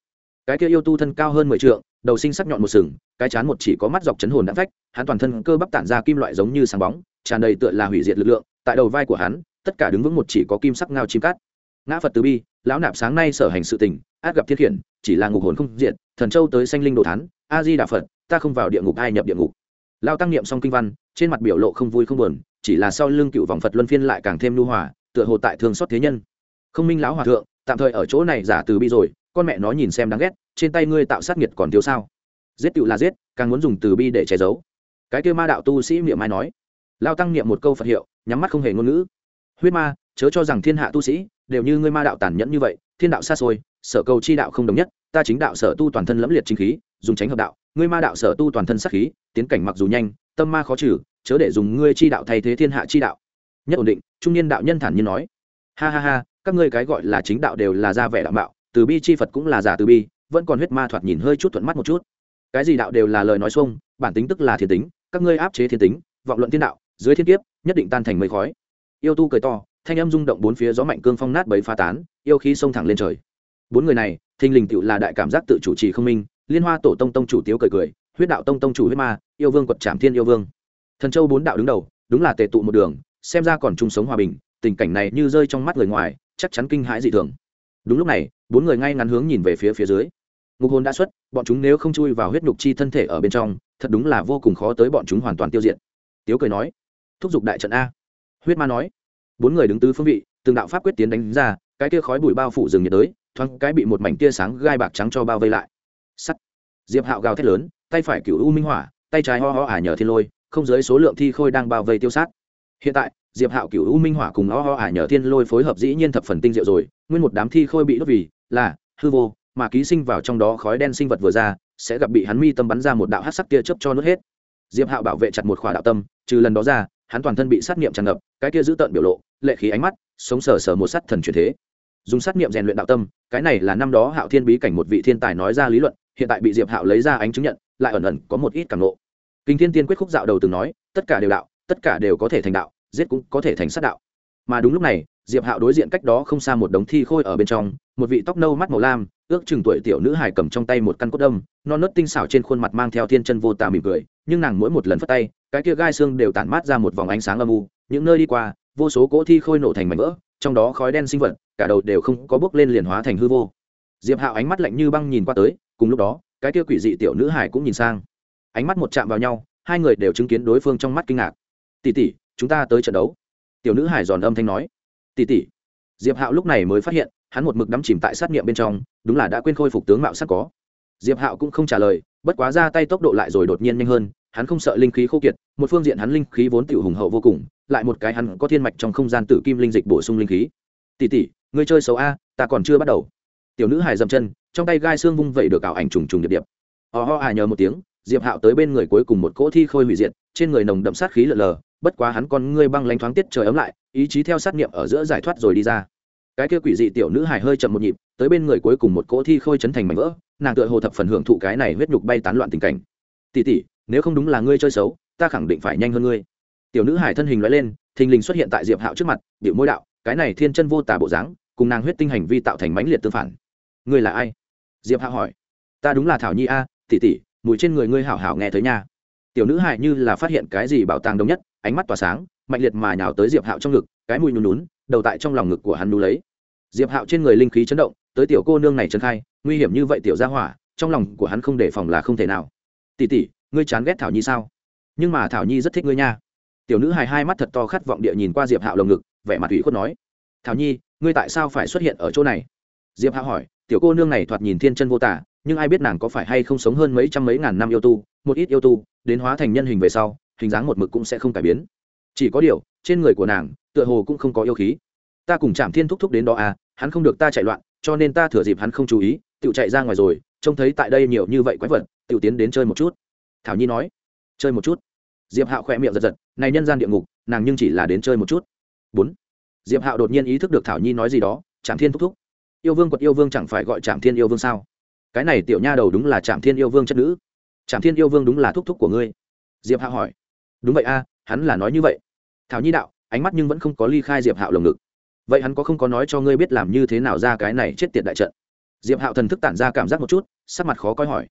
Cái kia yêu tu thân cao hơn mười trượng, đầu sinh sắc nhọn một sừng, cái chán một chỉ có mắt dọc chấn hồn đã phách, hắn toàn thân cơ bắp tản ra kim loại giống như sáng bóng, tràn đầy tựa là hủy diệt lực lượng, tại đầu vai của hắn, tất cả đứng vững một chỉ có kim sắc ngao chim cát. Ngã phật từ bi, lão nạp sáng nay sở hành sự tình, át gặp thiết hiển, chỉ là ngục hồn không diện thần châu tới sanh linh đồ thán, a di đà phật, ta không vào địa ngục ai nhập địa ngục. Lao tăng niệm xong kinh văn, trên mặt biểu lộ không vui không buồn, chỉ là sau lưng cựu vòng phật luân phiên lại càng thêm lưu hòa, tựa hồ tại thương xót thế nhân không minh lão hòa thượng, tạm thời ở chỗ này giả từ bi rồi, con mẹ nó nhìn xem đáng ghét, trên tay ngươi tạo sát nghiệt còn thiếu sao? Giết tựu là giết, càng muốn dùng từ bi để che giấu. Cái kêu ma đạo tu sĩ miệng mai nói. Lao tăng niệm một câu phật hiệu, nhắm mắt không hề ngôn ngữ. Huyết ma, chớ cho rằng thiên hạ tu sĩ, đều như ngươi ma đạo tàn nhẫn như vậy, thiên đạo xa xôi, sở cầu chi đạo không đồng nhất, ta chính đạo sở tu toàn thân lẫm liệt chính khí, dùng tránh hợp đạo, ngươi ma đạo sở tu toàn thân sắc khí, tiến cảnh mặc dù nhanh, tâm ma khó trừ, chớ để dùng ngươi chi đạo thay thế thiên hạ chi đạo. Nhất ổn định, trung niên đạo nhân thản nhiên nói. Ha ha ha các ngươi cái gọi là chính đạo đều là ra vẻ đạo mạo, từ bi chi phật cũng là giả từ bi, vẫn còn huyết ma thoạt nhìn hơi chút thuận mắt một chút. Cái gì đạo đều là lời nói xuông, bản tính tức là thiên tính, các ngươi áp chế thiên tính, vọng luận thiên đạo, dưới thiên kiếp, nhất định tan thành mây khói. Yêu tu cười to, thanh âm rung động bốn phía gió mạnh cương phong nát bấy pha tán, yêu khí xông thẳng lên trời. Bốn người này, thình lình tựu là đại cảm giác tự chủ trì không minh, liên hoa tổ tông tông chủ tiếu cười cười, huyết đạo tông tông chủ huyết ma, yêu vương quật trảm thiên yêu vương. Thần châu bốn đạo đứng đầu, đúng là tề tụ một đường, xem ra còn chung sống hòa bình tình cảnh này như rơi trong mắt người ngoài, chắc chắn kinh hãi dị thường. Đúng lúc này, bốn người ngay ngắn hướng nhìn về phía phía dưới. Ngục hồn đã xuất, bọn chúng nếu không chui vào huyết nhục chi thân thể ở bên trong, thật đúng là vô cùng khó tới bọn chúng hoàn toàn tiêu diệt. Tiếu cười nói, thúc giục đại trận a. Huyết ma nói, bốn người đứng tứ phương vị, từng đạo pháp quyết tiến đánh ra, cái kia khói bụi bao phủ rừng nhiệt đới, thoáng cái bị một mảnh tia sáng gai bạc trắng cho bao vây lại. Sắt. Diệp hạo gào thét lớn, tay phải cựu u minh hỏa, tay trái ho ho ả nhờ thiên lôi, không dưới số lượng thi khôi đang bao vây tiêu sát. Hiện tại diệp hạo cựu u minh hỏa cùng o ho ả nhờ thiên lôi phối hợp dĩ nhiên thập phần tinh diệu rồi, nguyên một đám thi khôi bị đốt vì là hư vô, mà ký sinh vào trong đó khói đen sinh vật vừa ra, sẽ gặp bị hắn mi tâm bắn ra một đạo hát sắc tia chớp cho nước hết. Diệp hạo bảo vệ chặt một khỏa đạo tâm, trừ lần đó ra, hắn toàn thân bị sát nghiệm tràn ngập, cái kia giữ tợn biểu lộ, lệ khí ánh mắt, sống sờ sờ một sắt thần truyền thế. Dùng sát nghiệm rèn luyện đạo tâm, cái này là năm đó hạo thiên bí cảnh một vị thiên tài nói ra lý luận, hiện tại bị diệp hạo lấy ra ánh chứng nhận, lại ẩn ẩn có một ít cảm lộ kinh thiên tiên quyết khúc dạo đầu từng nói, tất cả đều đạo, tất cả đều có thể thành đạo giết cũng có thể thành sát đạo. Mà đúng lúc này, diệp hạo đối diện cách đó không xa một đống thi khôi ở bên trong, một vị tóc nâu mắt màu lam, ước chừng tuổi tiểu nữ hài cầm trong tay một căn cốt đâm, non nớt tinh xảo trên khuôn mặt mang theo thiên chân vô tà mỉm cười, nhưng nàng mỗi một lần phất tay, cái kia gai xương đều tản mát ra một vòng ánh sáng âm u, những nơi đi qua, vô số cỗ thi khôi nổ thành mảnh vỡ, trong đó khói đen sinh vật, cả đầu đều không có bước lên liền hóa thành hư vô. Diệp hạo ánh mắt lạnh như băng nhìn qua tới, cùng lúc đó, cái kia quỷ dị tiểu nữ hải cũng nhìn sang. Ánh mắt một chạm vào nhau, hai người đều chứng kiến đối phương trong mắt kinh ngạc. Tỉ tỉ chúng ta tới trận đấu. Tiểu nữ hải giòn âm thanh nói. Tỉ tỉ diệp hạo lúc này mới phát hiện, hắn một mực đắm chìm tại sát nghiệm bên trong, đúng là đã quên khôi phục tướng mạo sắc có. Diệp hạo cũng không trả lời, bất quá ra tay tốc độ lại rồi đột nhiên nhanh hơn, hắn không sợ linh khí khô kiệt, một phương diện hắn linh khí vốn tiểu hùng hậu vô cùng, lại một cái hắn có thiên mạch trong không gian tử kim linh dịch bổ sung linh khí. Tỷ tỷ, ngươi chơi xấu a, ta còn chưa bắt đầu. Tiểu nữ hải dậm chân, trong tay gai xương vung vẩy được ảo ảnh trùng trùng điệp điệp. Ò ho à nhờ một tiếng, diệp hạo tới bên người cuối cùng một cỗ thi khôi hủy diệt, trên người nồng đậm sát khí lờ lờ bất quá hắn con ngươi băng lánh thoáng tiết trời ấm lại, ý chí theo sát nghiệm ở giữa giải thoát rồi đi ra. Cái kia quỷ dị tiểu nữ hài hơi chậm một nhịp, tới bên người cuối cùng một cỗ thi khôi chấn thành mảnh vỡ, nàng tựa hồ thập phần hưởng thụ cái này huyết nhục bay tán loạn tình cảnh. Tỉ tỉ nếu không đúng là ngươi chơi xấu, ta khẳng định phải nhanh hơn ngươi. Tiểu nữ hải thân hình loại lên, thình lình xuất hiện tại diệp hạo trước mặt biểu môi đạo, cái này thiên chân vô tả bộ dáng, cùng nàng huyết tinh hành vi tạo thành mãnh liệt tương phản. Ngươi là ai? Diệp hạo hỏi. Ta đúng là thảo nhi a tỉ tỉ mùi trên người ngươi hảo hảo nghe thấy nha. Tiểu nữ hải như là phát hiện cái gì bảo tàng đông nhất ánh mắt tỏa sáng, mạnh liệt mà nhào tới diệp hạo trong ngực, cái mùi nhún nhún, đầu tại trong lòng ngực của hắn nú lấy. Diệp hạo trên người linh khí chấn động, tới tiểu cô nương này trấn khai, nguy hiểm như vậy tiểu gia hỏa, trong lòng của hắn không đề phòng là không thể nào. Tỉ tỉ ngươi chán ghét thảo nhi sao? Nhưng mà thảo nhi rất thích ngươi nha. Tiểu nữ hài hai mắt thật to khát vọng địa nhìn qua diệp hạo lồng ngực, vẻ mặt ủy khuất nói, thảo nhi, ngươi tại sao phải xuất hiện ở chỗ này? Diệp hạo hỏi, tiểu cô nương này thoạt nhìn thiên chân vô tả, nhưng ai biết nàng có phải hay không sống hơn mấy trăm mấy ngàn năm yêu tu, một ít yêu tu, đến hóa thành nhân hình về sau hình dáng một mực cũng sẽ không cải biến. Chỉ có điều, trên người của nàng, tựa hồ cũng không có yêu khí. Ta cùng chạm thiên thúc thúc đến đó à hắn không được ta chạy loạn, cho nên ta thừa dịp hắn không chú ý tự chạy ra ngoài rồi, trông thấy tại đây nhiều như vậy quái vật tự tiến đến chơi một chút. Thảo nhi nói, chơi một chút. Diệp hạo khỏe miệng giật giật, này nhân gian địa ngục, nàng nhưng chỉ là đến chơi một chút. Bốn. Diệp hạo đột nhiên ý thức được thảo nhi nói gì đó trạm thiên thúc thúc, yêu vương quật yêu vương chẳng phải gọi trạm thiên yêu vương sao? Cái này tiểu nha đầu đúng là trạm thiên yêu vương chất nữ. Trạm thiên yêu vương đúng là thúc thúc của ngươi. Diệp hạo hỏi đúng vậy a, hắn là nói như vậy. Thảo nhi đạo, ánh mắt nhưng vẫn không có ly khai diệp hạo lồng ngực. Vậy hắn có không có nói cho ngươi biết làm như thế nào ra cái này chết tiệt đại trận? Diệp hạo thần thức tản ra cảm giác một chút, sắc mặt khó coi hỏi.